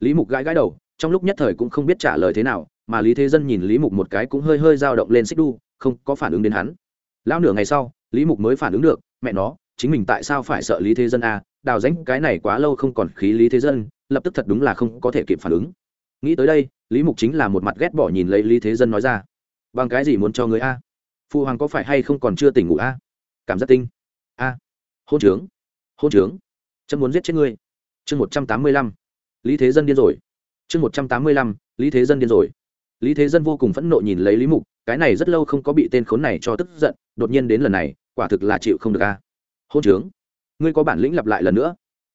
Lý mục gãi gãi đầu, trong lúc nhất thời cũng không biết trả lời thế nào, mà lý thế dân nhìn lý mục một cái cũng hơi hơi dao động lên xích đu, không có phản ứng đến hắn. Lão nửa ngày sau, lý mục mới phản ứng được, mẹ nó, chính mình tại sao phải sợ lý thế dân à đào ránh cái này quá lâu không còn khí lý thế dân, lập tức thật đúng là không có thể kịp phản ứng. Nghĩ tới đây, lý mục chính là một mặt ghét bỏ nhìn lấy lý thế dân nói ra bằng cái gì muốn cho người a? Phụ hoàng có phải hay không còn chưa tỉnh ngủ a? Cảm giác tinh. A. Hôn trướng. Hôn trướng. Chấm muốn giết chết ngươi. Chương một trăm tám mươi lăm. Lý thế dân điên rồi. Chương một trăm tám mươi lăm. Lý thế dân điên rồi. Lý thế dân vô cùng phẫn nộ nhìn lấy lý mục, cái này rất lâu không có bị tên khốn này cho tức giận, đột nhiên đến lần này, quả thực là chịu không được a. Hôn trướng. Ngươi có bản lĩnh lặp lại lần nữa.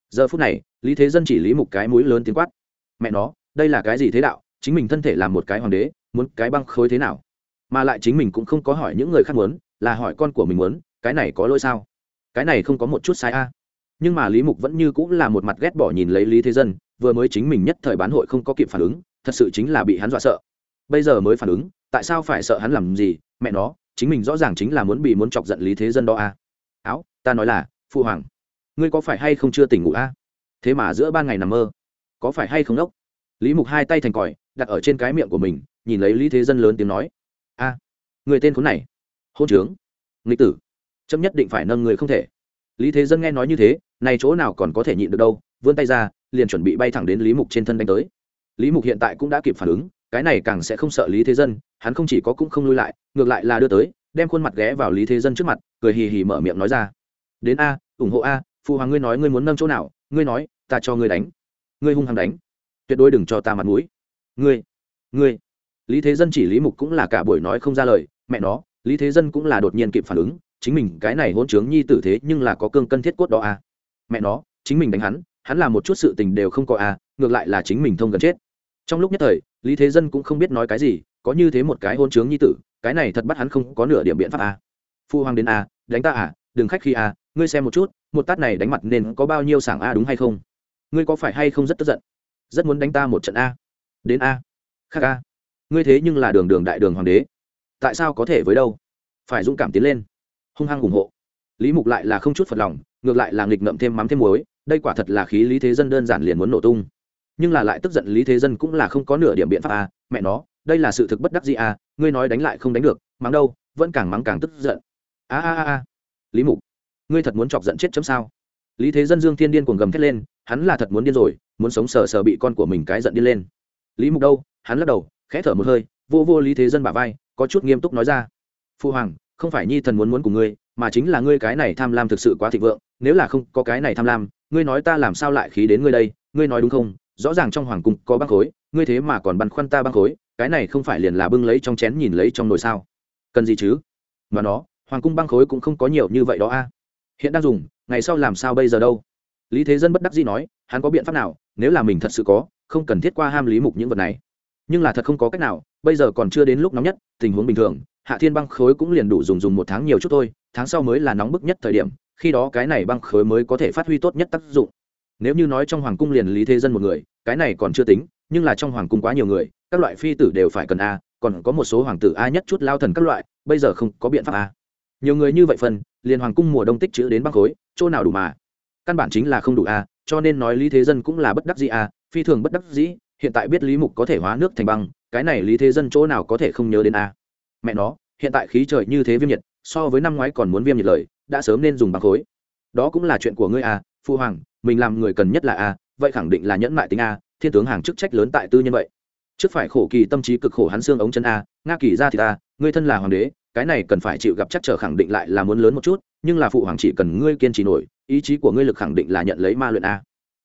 Giờ phút này, lý thế dân chỉ lý mục cái mũi lớn tiếng quát. Mẹ nó, đây là cái gì thế đạo? Chính mình thân thể làm một cái hoàng đế, muốn cái băng khối thế nào? Mà lại chính mình cũng không có hỏi những người khác muốn, là hỏi con của mình muốn, cái này có lỗi sao? Cái này không có một chút sai a. Nhưng mà lý mục vẫn như cũng là một mặt ghét bỏ nhìn lấy lý thế dân, vừa mới chính mình nhất thời bán hội không có kịp phản ứng, thật sự chính là bị hắn dọa sợ. Bây giờ mới phản ứng, tại sao phải sợ hắn làm gì? Mẹ nó, chính mình rõ ràng chính là muốn bị muốn chọc giận lý thế dân đó a. Áo, ta nói là phụ hoàng, ngươi có phải hay không chưa tỉnh ngủ a? Thế mà giữa ban ngày nằm mơ, có phải hay không đốc? Lý mục hai tay thành còi, đặt ở trên cái miệng của mình, nhìn lấy lý thế dân lớn tiếng nói a, người tên khốn này, hôn trướng, nghịch tử chấm nhất định phải nâng người không thể. Lý thế dân nghe nói như thế, này chỗ nào còn có thể nhịn được đâu, vươn tay ra, liền chuẩn bị bay thẳng đến lý mục trên thân đánh tới. Lý mục hiện tại cũng đã kịp phản ứng, cái này càng sẽ không sợ lý thế dân, hắn không chỉ có cũng không lui lại, ngược lại là đưa tới, đem khuôn mặt ghé vào lý thế dân trước mặt, cười hì hì mở miệng nói ra. Đến a, ủng hộ a phụ hoàng ngươi nói ngươi muốn nâng chỗ nào, ngươi nói, ta cho ngươi đánh. Ngươi hung hăng đánh. Tuyệt đối đừng cho ta mặt mũi. Ngươi ngươi lý thế dân chỉ lý mục cũng là cả buổi nói không ra lời, mẹ nó, lý thế dân cũng là đột nhiên kịp phản ứng, chính mình cái này hôn chướng nhi tử thế nhưng là có cương cân thiết cốt đó à. mẹ nó, chính mình đánh hắn hắn là một chút sự tình đều không có à ngược lại là chính mình thông gần chết. Trong lúc nhất thời, lý thế dân cũng không biết nói cái gì, có như thế một cái hôn chướng nhi tử, cái này thật bắt hắn không có nửa điểm biện pháp à. phu hoàng đến à đánh ta à đừng khách khi à ngươi xem một chút, một tát này đánh mặt nên có bao nhiêu sảng a đúng hay không? Ngươi có phải hay không rất tức giận? Rất muốn đánh ta một trận a đến a khác a ngươi thế nhưng là đường đường đại đường hoàng đế. Tại sao có thể với đâu? Phải dũng cảm tiến lên. Hung hăng ủng hộ. Lý mục lại là không chút phật lòng, ngược lại là nghịch ngậm thêm mắm thêm muối, đây quả thật là khí lý thế dân đơn giản liền muốn nổ tung. Nhưng là lại tức giận lý thế dân cũng là không có nửa điểm biện pháp à? mẹ nó, đây là sự thực bất đắc gì à? ngươi nói đánh lại không đánh được, mắng đâu, vẫn càng mắng càng tức giận. A a a a. Lý mục, ngươi thật muốn chọc giận chết chấm sao? Lý thế dân dương thiên điên cuồng gầm thét lên, hắn là thật muốn điên rồi, muốn sống sờ sờ bị con của mình cái giận điên lên. Lý mục đâu? Hắn lắc đầu khẽ thở một hơi, vô vô lý thế dân bả vai, có chút nghiêm túc nói ra. Phu hoàng, không phải nhi thần muốn muốn của ngươi, mà chính là ngươi cái này tham lam thực sự quá thịnh vượng, nếu là không có cái này tham lam, ngươi nói ta làm sao lại khí đến ngươi đây, ngươi nói đúng không? Rõ ràng trong hoàng cung có băng khối, ngươi thế mà còn băn khoăn ta băng khối, cái này không phải liền là bưng lấy trong chén nhìn lấy trong nồi sao? Cần gì chứ? Mà nó, hoàng cung băng khối cũng không có nhiều như vậy đó a. Hiện đang dùng, ngày sau làm sao bây giờ đâu? Lý thế dân bất đắc dĩ nói, hắn có biện pháp nào? Nếu là mình thật sự có, không cần thiết qua ham lý mục những vật này nhưng là thật không có cách nào, bây giờ còn chưa đến lúc nóng nhất, tình huống bình thường, hạ thiên băng khối cũng liền đủ dùng dùng một tháng nhiều chút thôi, tháng sau mới là nóng bức nhất thời điểm, khi đó cái này băng khối mới có thể phát huy tốt nhất tác dụng. Nếu như nói trong hoàng cung liền lý thế dân một người, cái này còn chưa tính, nhưng là trong hoàng cung quá nhiều người, các loại phi tử đều phải cần a, còn có một số hoàng tử a nhất chút lao thần các loại, bây giờ không có biện pháp a. Nhiều người như vậy phần, liền hoàng cung mùa đông tích chữ đến băng khối, chỗ nào đủ mà? Căn bản chính là không đủ a, cho nên nói lý thế dân cũng là bất đắc dĩ a, phi thường bất đắc dĩ hiện tại biết lý mục có thể hóa nước thành băng, cái này lý thế dân chỗ nào có thể không nhớ đến a? Mẹ nó, hiện tại khí trời như thế viêm nhiệt, so với năm ngoái còn muốn viêm nhiệt lời, đã sớm nên dùng băng khối. Đó cũng là chuyện của ngươi a, phu hoàng, mình làm người cần nhất là a, vậy khẳng định là nhẫn mại tính a, thiên tướng hàng chức trách lớn tại tư nhân vậy. Trước phải khổ kỳ tâm trí cực khổ hắn xương ống chân a, nga kỳ ra thì ta, ngươi thân là hoàng đế, cái này cần phải chịu gặp chắc trở khẳng định lại là muốn lớn một chút, nhưng là phụ hoàng chỉ cần ngươi kiên trì nổi, ý chí của ngươi lực khẳng định là nhận lấy ma luyện a.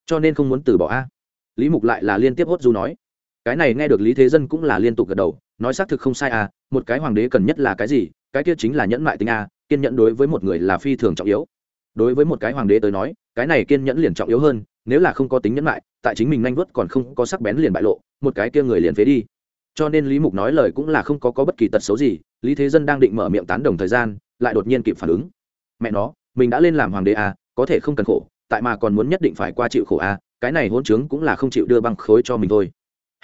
Cho nên không muốn từ bỏ a lý mục lại là liên tiếp hốt du nói. Cái này nghe được lý thế dân cũng là liên tục gật đầu nói xác thực không sai à, một cái hoàng đế cần nhất là cái gì cái kia chính là nhẫn mại tính a kiên nhẫn đối với một người là phi thường trọng yếu. Đối với một cái hoàng đế tới nói cái này kiên nhẫn liền trọng yếu hơn nếu là không có tính nhẫn mại tại chính mình nhanh vớt còn không có sắc bén liền bại lộ một cái kia người liền phế đi. Cho nên lý mục nói lời cũng là không có, có bất kỳ tật xấu gì lý thế dân đang định mở miệng tán đồng thời gian lại đột nhiên kịp phản ứng. Mẹ nó mình đã lên làm hoàng đế à, có thể không cần khổ tại mà còn muốn nhất định phải qua chịu khổ à, cái này hôn trướng cũng là không chịu đưa băng khối cho mình thôi.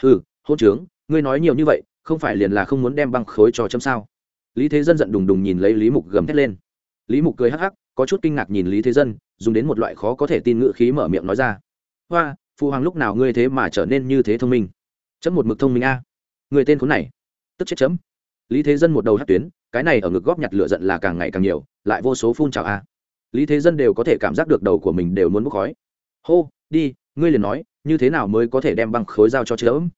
Ừ hôn trướng, ngươi nói nhiều như vậy, không phải liền là không muốn đem băng khối cho chấm sao? Lý thế dân giận đùng đùng nhìn lấy lý mục gầm thét lên. Lý mục cười hắc hắc, có chút kinh ngạc nhìn lý thế dân, dùng đến một loại khó có thể tin ngữ khí mở miệng nói ra. Hoa, phụ hoàng lúc nào ngươi thế mà trở nên như thế thông minh? Chấm một mực thông minh a. Người tên khốn này. Tức chết chấm. Lý thế dân một đầu hát tuyến, cái này ở ngực góp nhặt lửa giận là càng ngày càng nhiều, lại vô số phun trào a. Lý thế dân đều có thể cảm giác được đầu của mình đều muốn bốc khói. Hô, đi ngươi liền nói, như thế nào mới có thể đem băng khối dao cho chớm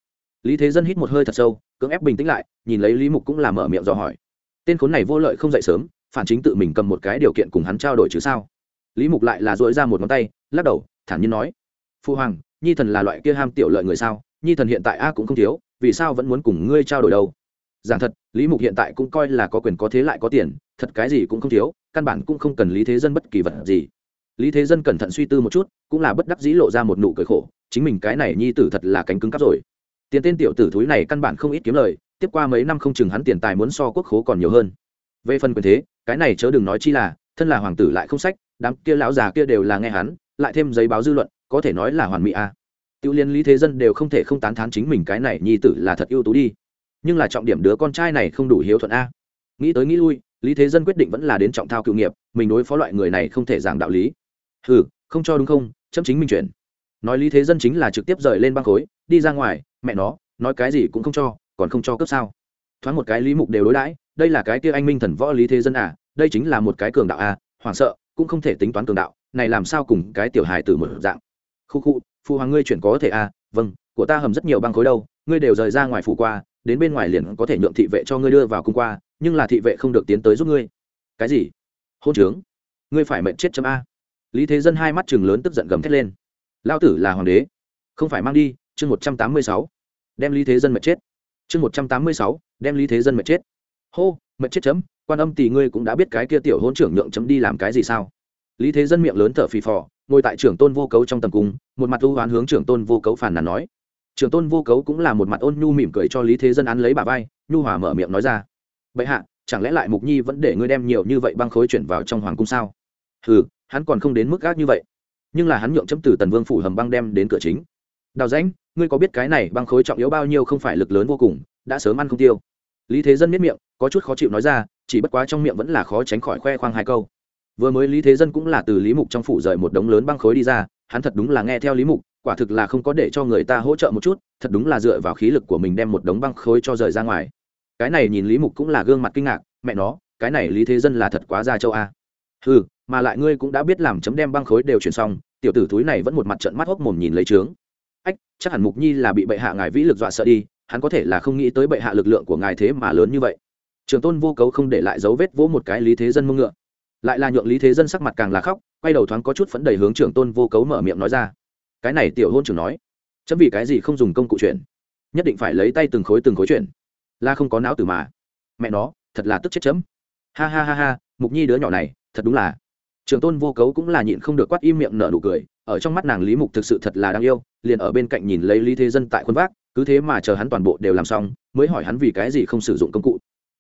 lý thế dân hít một hơi thật sâu, cưỡng ép bình tĩnh lại, nhìn lấy lý mục cũng làm mở miệng dò hỏi. Tên khốn này vô lợi không dậy sớm, phản chính tự mình cầm một cái điều kiện cùng hắn trao đổi chứ sao? Lý mục lại là dội ra một ngón tay, lắc đầu, thản nhiên nói. Phu hoàng, nhi thần là loại kia ham tiểu lợi người sao? Nhi thần hiện tại a cũng không thiếu, vì sao vẫn muốn cùng ngươi trao đổi đâu? Giảng thật, lý mục hiện tại cũng coi là có quyền có thế lại có tiền, thật cái gì cũng không thiếu, căn bản cũng không cần lý thế dân bất kỳ vật gì lý thế dân cẩn thận suy tư một chút, cũng là bất đắc dĩ lộ ra một nụ cười khổ, chính mình cái này nhi tử thật là cánh cứng cắp rồi. Tiền tên tiểu tử thúi này căn bản không ít kiếm lời, tiếp qua mấy năm không chừng hắn tiền tài muốn so quốc khố còn nhiều hơn. Về phần quyền thế, cái này chớ đừng nói chi là, thân là hoàng tử lại không sách, đám kia lão già kia đều là nghe hắn, lại thêm giấy báo dư luận, có thể nói là hoàn mỹ a. À. tiêu liên lý thế dân đều không thể không tán thán chính mình cái này nhi tử là thật ưu tú đi. Nhưng là trọng điểm đứa con trai này không đủ hiếu thuận a. Nghĩ tới nghĩ lui, lý thế dân quyết định vẫn là đến trọng thao cựu nghiệp, mình đối phó loại người này không thể giảng đạo lý ừ không cho đúng không? Chấm chính minh chuyển. Nói lý thế dân chính là trực tiếp rời lên băng khối, đi ra ngoài, mẹ nó, nói cái gì cũng không cho, còn không cho cấp sao? Thoáng một cái lý mục đều đối đãi, đây là cái kia anh minh thần võ lý thế dân à đây chính là một cái cường đạo à hoảng sợ, cũng không thể tính toán cường đạo, này làm sao cùng cái tiểu hài tử một dạng? Khu khu phụ hoàng ngươi chuyển có thể à? Vâng của ta hầm rất nhiều băng khối đâu, ngươi đều rời ra ngoài phủ qua, đến bên ngoài liền có thể nhượng thị vệ cho ngươi đưa vào cung qua, nhưng là thị vệ không được tiến tới giúp ngươi. Cái gì? Hôn trướng. Ngươi phải mệnh chết chấm a lý thế dân hai mắt chừng lớn tức giận gầm thét lên. Lao tử là hoàng đế. Không phải mang đi, chương một trăm tám mươi sáu. Đem lý thế dân mệt chết. Chương một trăm tám mươi sáu, đem lý thế dân mệt chết. Hô, mệt chết chấm, quan âm tỷ ngươi cũng đã biết cái kia tiểu hôn trưởng nhượng chấm đi làm cái gì sao? Lý thế dân miệng lớn thở phì phò, ngồi tại trưởng tôn vô cấu trong tầm cung, một mặt ưu hoán hướng trưởng tôn vô cấu phản nàn nói. Trưởng tôn vô cấu cũng là một mặt ôn nhu mỉm cười cho lý thế dân án lấy bà vai, nhu hòa mở miệng nói ra. Bệ hạ, chẳng lẽ lại mục nhi vẫn để ngươi đem nhiều như vậy băng khối chuyển vào trong hoàng cung sao? Ừ hắn còn không đến mức gác như vậy. Nhưng là hắn nhượng chấm từ tần vương phủ hầm băng đem đến cửa chính. Đào danh ngươi có biết cái này băng khối trọng yếu bao nhiêu không phải lực lớn vô cùng, đã sớm ăn không tiêu. Lý thế dân miết miệng, có chút khó chịu nói ra, chỉ bất quá trong miệng vẫn là khó tránh khỏi khoe khoang hai câu. Vừa mới lý thế dân cũng là từ lý mục trong phủ rời một đống lớn băng khối đi ra, hắn thật đúng là nghe theo lý mục, quả thực là không có để cho người ta hỗ trợ một chút, thật đúng là dựa vào khí lực của mình đem một đống băng khối cho rời ra ngoài. Cái này nhìn lý mục cũng là gương mặt kinh ngạc, mẹ nó, cái này lý thế dân là thật quá ra châu a. Ừ mà lại ngươi cũng đã biết làm chấm đem băng khối đều chuyển xong, tiểu tử thúi này vẫn một mặt trận mắt hốc mồm nhìn lấy trướng. Ách, chắc hẳn mục nhi là bị bệ hạ ngài vĩ lực dọa sợ đi, hắn có thể là không nghĩ tới bệ hạ lực lượng của ngài thế mà lớn như vậy. Trường tôn vô cấu không để lại dấu vết vỗ một cái lý thế dân mưng ngựa. Lại là nhượng lý thế dân sắc mặt càng là khóc, quay đầu thoáng có chút phấn đầy hướng trường tôn vô cấu mở miệng nói ra. Cái này tiểu hôn trưởng nói, chấm vì cái gì không dùng công cụ chuyển? Nhất định phải lấy tay từng khối từng khối chuyển. Là không có não từ mà. Mẹ nó, thật là tức chết chấm. Ha ha ha ha, mục nhi đứa nhỏ này, thật đúng là trường tôn vô cấu cũng là nhịn không được quát im miệng nở nụ cười, ở trong mắt nàng lý mục thực sự thật là đáng yêu, liền ở bên cạnh nhìn lấy lý thế dân tại khuôn vác, cứ thế mà chờ hắn toàn bộ đều làm xong, mới hỏi hắn vì cái gì không sử dụng công cụ.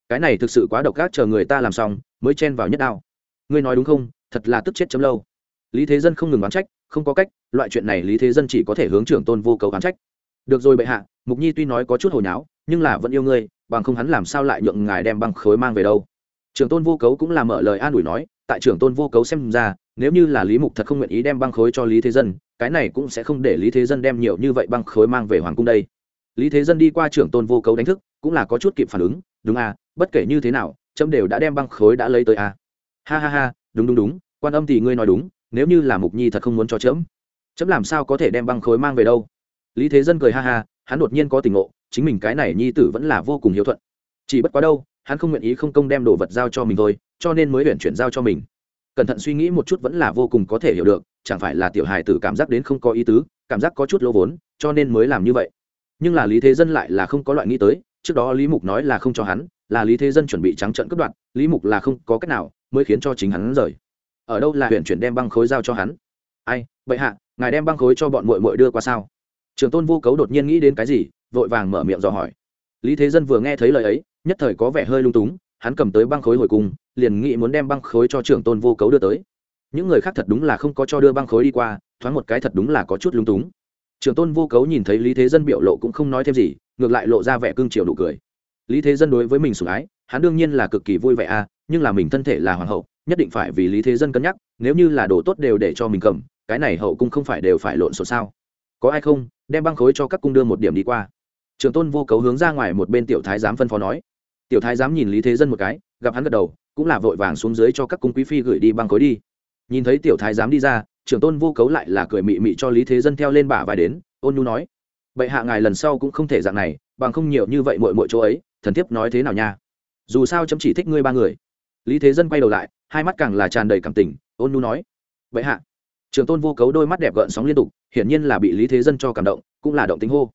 Cái này thực sự quá độc ác, chờ người ta làm xong, mới chen vào nhất đao. Ngươi nói đúng không? Thật là tức chết chấm lâu. Lý thế dân không ngừng oán trách, không có cách, loại chuyện này lý thế dân chỉ có thể hướng trưởng tôn vô cấu oán trách. Được rồi bệ hạ, mục nhi tuy nói có chút hồi nháo, nhưng là vẫn yêu ngươi, bằng không hắn làm sao lại nhượng ngài đem băng khối mang về đâu. Trưởng tôn vô cấu cũng là mở lời an ủi nói tại trưởng tôn vô cấu xem ra nếu như là lý mục thật không nguyện ý đem băng khối cho lý thế dân cái này cũng sẽ không để lý thế dân đem nhiều như vậy băng khối mang về hoàng cung đây. Lý thế dân đi qua trưởng tôn vô cấu đánh thức cũng là có chút kịp phản ứng đúng à bất kể như thế nào trâm đều đã đem băng khối đã lấy tới à. Ha ha ha đúng đúng đúng quan âm thì ngươi nói đúng nếu như là mục nhi thật không muốn cho trẫm, trẫm làm sao có thể đem băng khối mang về đâu? Lý thế dân cười ha ha hắn đột nhiên có tình ngộ chính mình cái này nhi tử vẫn là vô cùng hiếu thuận. Chỉ bất quá đâu hắn không nguyện ý không công đem đồ vật giao cho mình thôi, cho nên mới huyện chuyển giao cho mình. Cẩn thận suy nghĩ một chút vẫn là vô cùng có thể hiểu được, chẳng phải là tiểu hài tử cảm giác đến không có ý tứ, cảm giác có chút lỗ vốn, cho nên mới làm như vậy. Nhưng là lý thế dân lại là không có loại nghĩ tới, trước đó lý mục nói là không cho hắn, là lý thế dân chuẩn bị trắng trận cướp đoạt, lý mục là không có cách nào mới khiến cho chính hắn rời. Ở đâu là huyện chuyển đem băng khối giao cho hắn? Ai vậy hạ, ngài đem băng khối cho bọn mội mội đưa qua sao? Trường tôn vô cấu đột nhiên nghĩ đến cái gì, vội vàng mở miệng dò hỏi. Lý thế dân vừa nghe thấy lời ấy nhất thời có vẻ hơi lung túng, hắn cầm tới băng khối hồi cung, liền nghĩ muốn đem băng khối cho trưởng tôn vô cấu đưa tới. Những người khác thật đúng là không có cho đưa băng khối đi qua, thoáng một cái thật đúng là có chút lung túng. Trưởng tôn vô cấu nhìn thấy lý thế dân biểu lộ cũng không nói thêm gì, ngược lại lộ ra vẻ cương triều nụ cười. Lý thế dân đối với mình sủng ái, hắn đương nhiên là cực kỳ vui vẻ a, nhưng là mình thân thể là hoàng hậu, nhất định phải vì lý thế dân cân nhắc, nếu như là đồ tốt đều để cho mình cầm, cái này hậu cung không phải đều phải lộn xộn sao? Có ai không? Đem băng khối cho các cung đưa một điểm đi qua. Trường tôn vô cấu hướng ra ngoài một bên tiểu thái giám phân phó nói tiểu thái giám nhìn lý thế dân một cái, gặp hắn gật đầu, cũng là vội vàng xuống dưới cho các cung quý phi gửi đi băng khối đi. Nhìn thấy tiểu thái giám đi ra, trưởng tôn vô cấu lại là cười mị mị cho lý thế dân theo lên bả vai đến, ôn nhu nói, bệ hạ ngài lần sau cũng không thể dạng này, bằng không nhiều như vậy mội mội chỗ ấy, thần thiếp nói thế nào nha? Dù sao chấm chỉ thích ngươi ba người. Lý thế dân quay đầu lại, hai mắt càng là tràn đầy cảm tình, ôn nhu nói, bệ hạ. Trường tôn vô cấu đôi mắt đẹp gợn sóng liên tục, hiển nhiên là bị lý thế dân cho cảm động, cũng là động tính hô.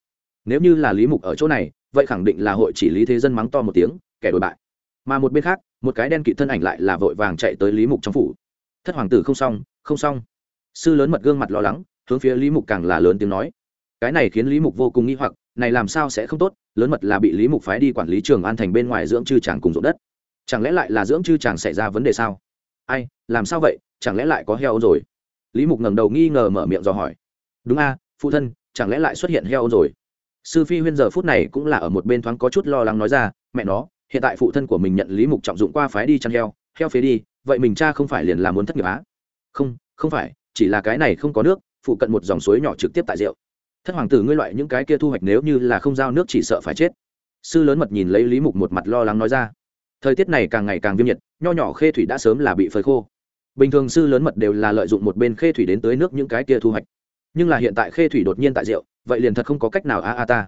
Nếu như là lý mục ở chỗ này vậy khẳng định là hội chỉ lý thế dân mắng to một tiếng, kẻ đổi bại. Mà một bên khác, một cái đen kịt thân ảnh lại là vội vàng chạy tới lý mục trong phủ. Thất hoàng tử không xong không xong. Sư lớn mật gương mặt lo lắng, hướng phía lý mục càng là lớn tiếng nói. Cái này khiến lý mục vô cùng nghi hoặc, này làm sao sẽ không tốt, lớn mật là bị lý mục phái đi quản lý trường an thành bên ngoài dưỡng chư chàng cùng ruộng đất. Chẳng lẽ lại là dưỡng chư chàng xảy ra vấn đề sao? Ai, làm sao vậy, chẳng lẽ lại có heo rồi? Lý mục ngẩng đầu nghi ngờ mở miệng dò hỏi. Đúng a, phụ thân, chẳng lẽ lại xuất hiện heo rồi? Sư phi huyên giờ phút này cũng là ở một bên thoáng có chút lo lắng nói ra, mẹ nó, hiện tại phụ thân của mình nhận lý mục trọng dụng qua phái đi chăn heo heo phế đi, vậy mình cha không phải liền là muốn thất nghiệp á? Không không phải, chỉ là cái này không có nước, phụ cận một dòng suối nhỏ trực tiếp tại rượu. Thất hoàng tử, ngươi loại những cái kia thu hoạch nếu như là không giao nước chỉ sợ phải chết. Sư lớn mật nhìn lấy lý mục một mặt lo lắng nói ra. Thời tiết này càng ngày càng viêm nhiệt, nho nhỏ khê thủy đã sớm là bị phơi khô. Bình thường sư lớn mật đều là lợi dụng một bên khê thủy đến tới nước những cái kia thu hoạch. Nhưng là hiện tại khê thủy đột nhiên tại rượu vậy liền thật không có cách nào a a ta.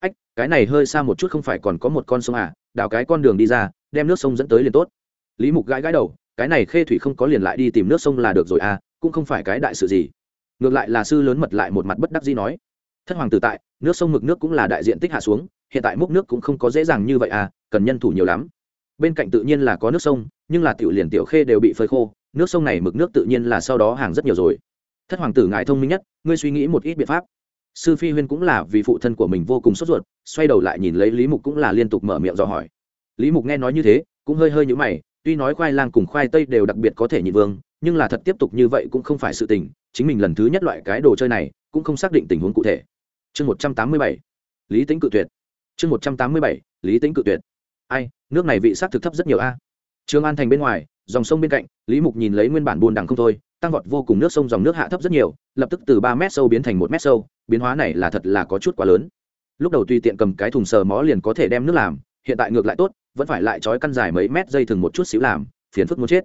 Ách, cái này hơi xa một chút không phải còn có một con sông à đào cái con đường đi ra, đem nước sông dẫn tới liền tốt. Lý mục gãi gãi đầu, cái này khê thủy không có liền lại đi tìm nước sông là được rồi à cũng không phải cái đại sự gì. Ngược lại là sư lớn mật lại một mặt bất đắc dĩ nói. Thất hoàng tử tại, nước sông mực nước cũng là đại diện tích hạ xuống, hiện tại múc nước cũng không có dễ dàng như vậy à cần nhân thủ nhiều lắm. Bên cạnh tự nhiên là có nước sông, nhưng là tiểu liền tiểu khê đều bị phơi khô, nước sông này mực nước tự nhiên là sau đó hàng rất nhiều rồi. Thất hoàng tử ngài thông minh nhất, ngươi suy nghĩ một ít biện pháp sư phi huyên cũng là vì phụ thân của mình vô cùng sốt ruột, xoay đầu lại nhìn lấy lý mục cũng là liên tục mở miệng dò hỏi. Lý mục nghe nói như thế, cũng hơi hơi nhũ mày, tuy nói khoai lang cùng khoai tây đều đặc biệt có thể nhị vương, nhưng là thật tiếp tục như vậy cũng không phải sự tình, chính mình lần thứ nhất loại cái đồ chơi này, cũng không xác định tình huống cụ thể. Chương một trăm tám mươi bảy, lý tính cự tuyệt. Chương một trăm tám mươi bảy, lý tính cự tuyệt. Ai, nước này vị s á c thực thấp rất nhiều a. À? trường an thành bên ngoài dòng sông bên cạnh, lý mục nhìn lấy nguyên bản buôn đằng không thôi, tăng vọt vô cùng nước sông dòng nước hạ thấp rất nhiều, lập tức từ ba mét sâu biến thành một mét sâu, biến hóa này là thật là có chút quá lớn. Lúc đầu tùy tiện cầm cái thùng sờ mó liền có thể đem nước làm, hiện tại ngược lại tốt, vẫn phải lại trói căn dài mấy mét dây thừng một chút xíu làm, phiền phức muốn chết.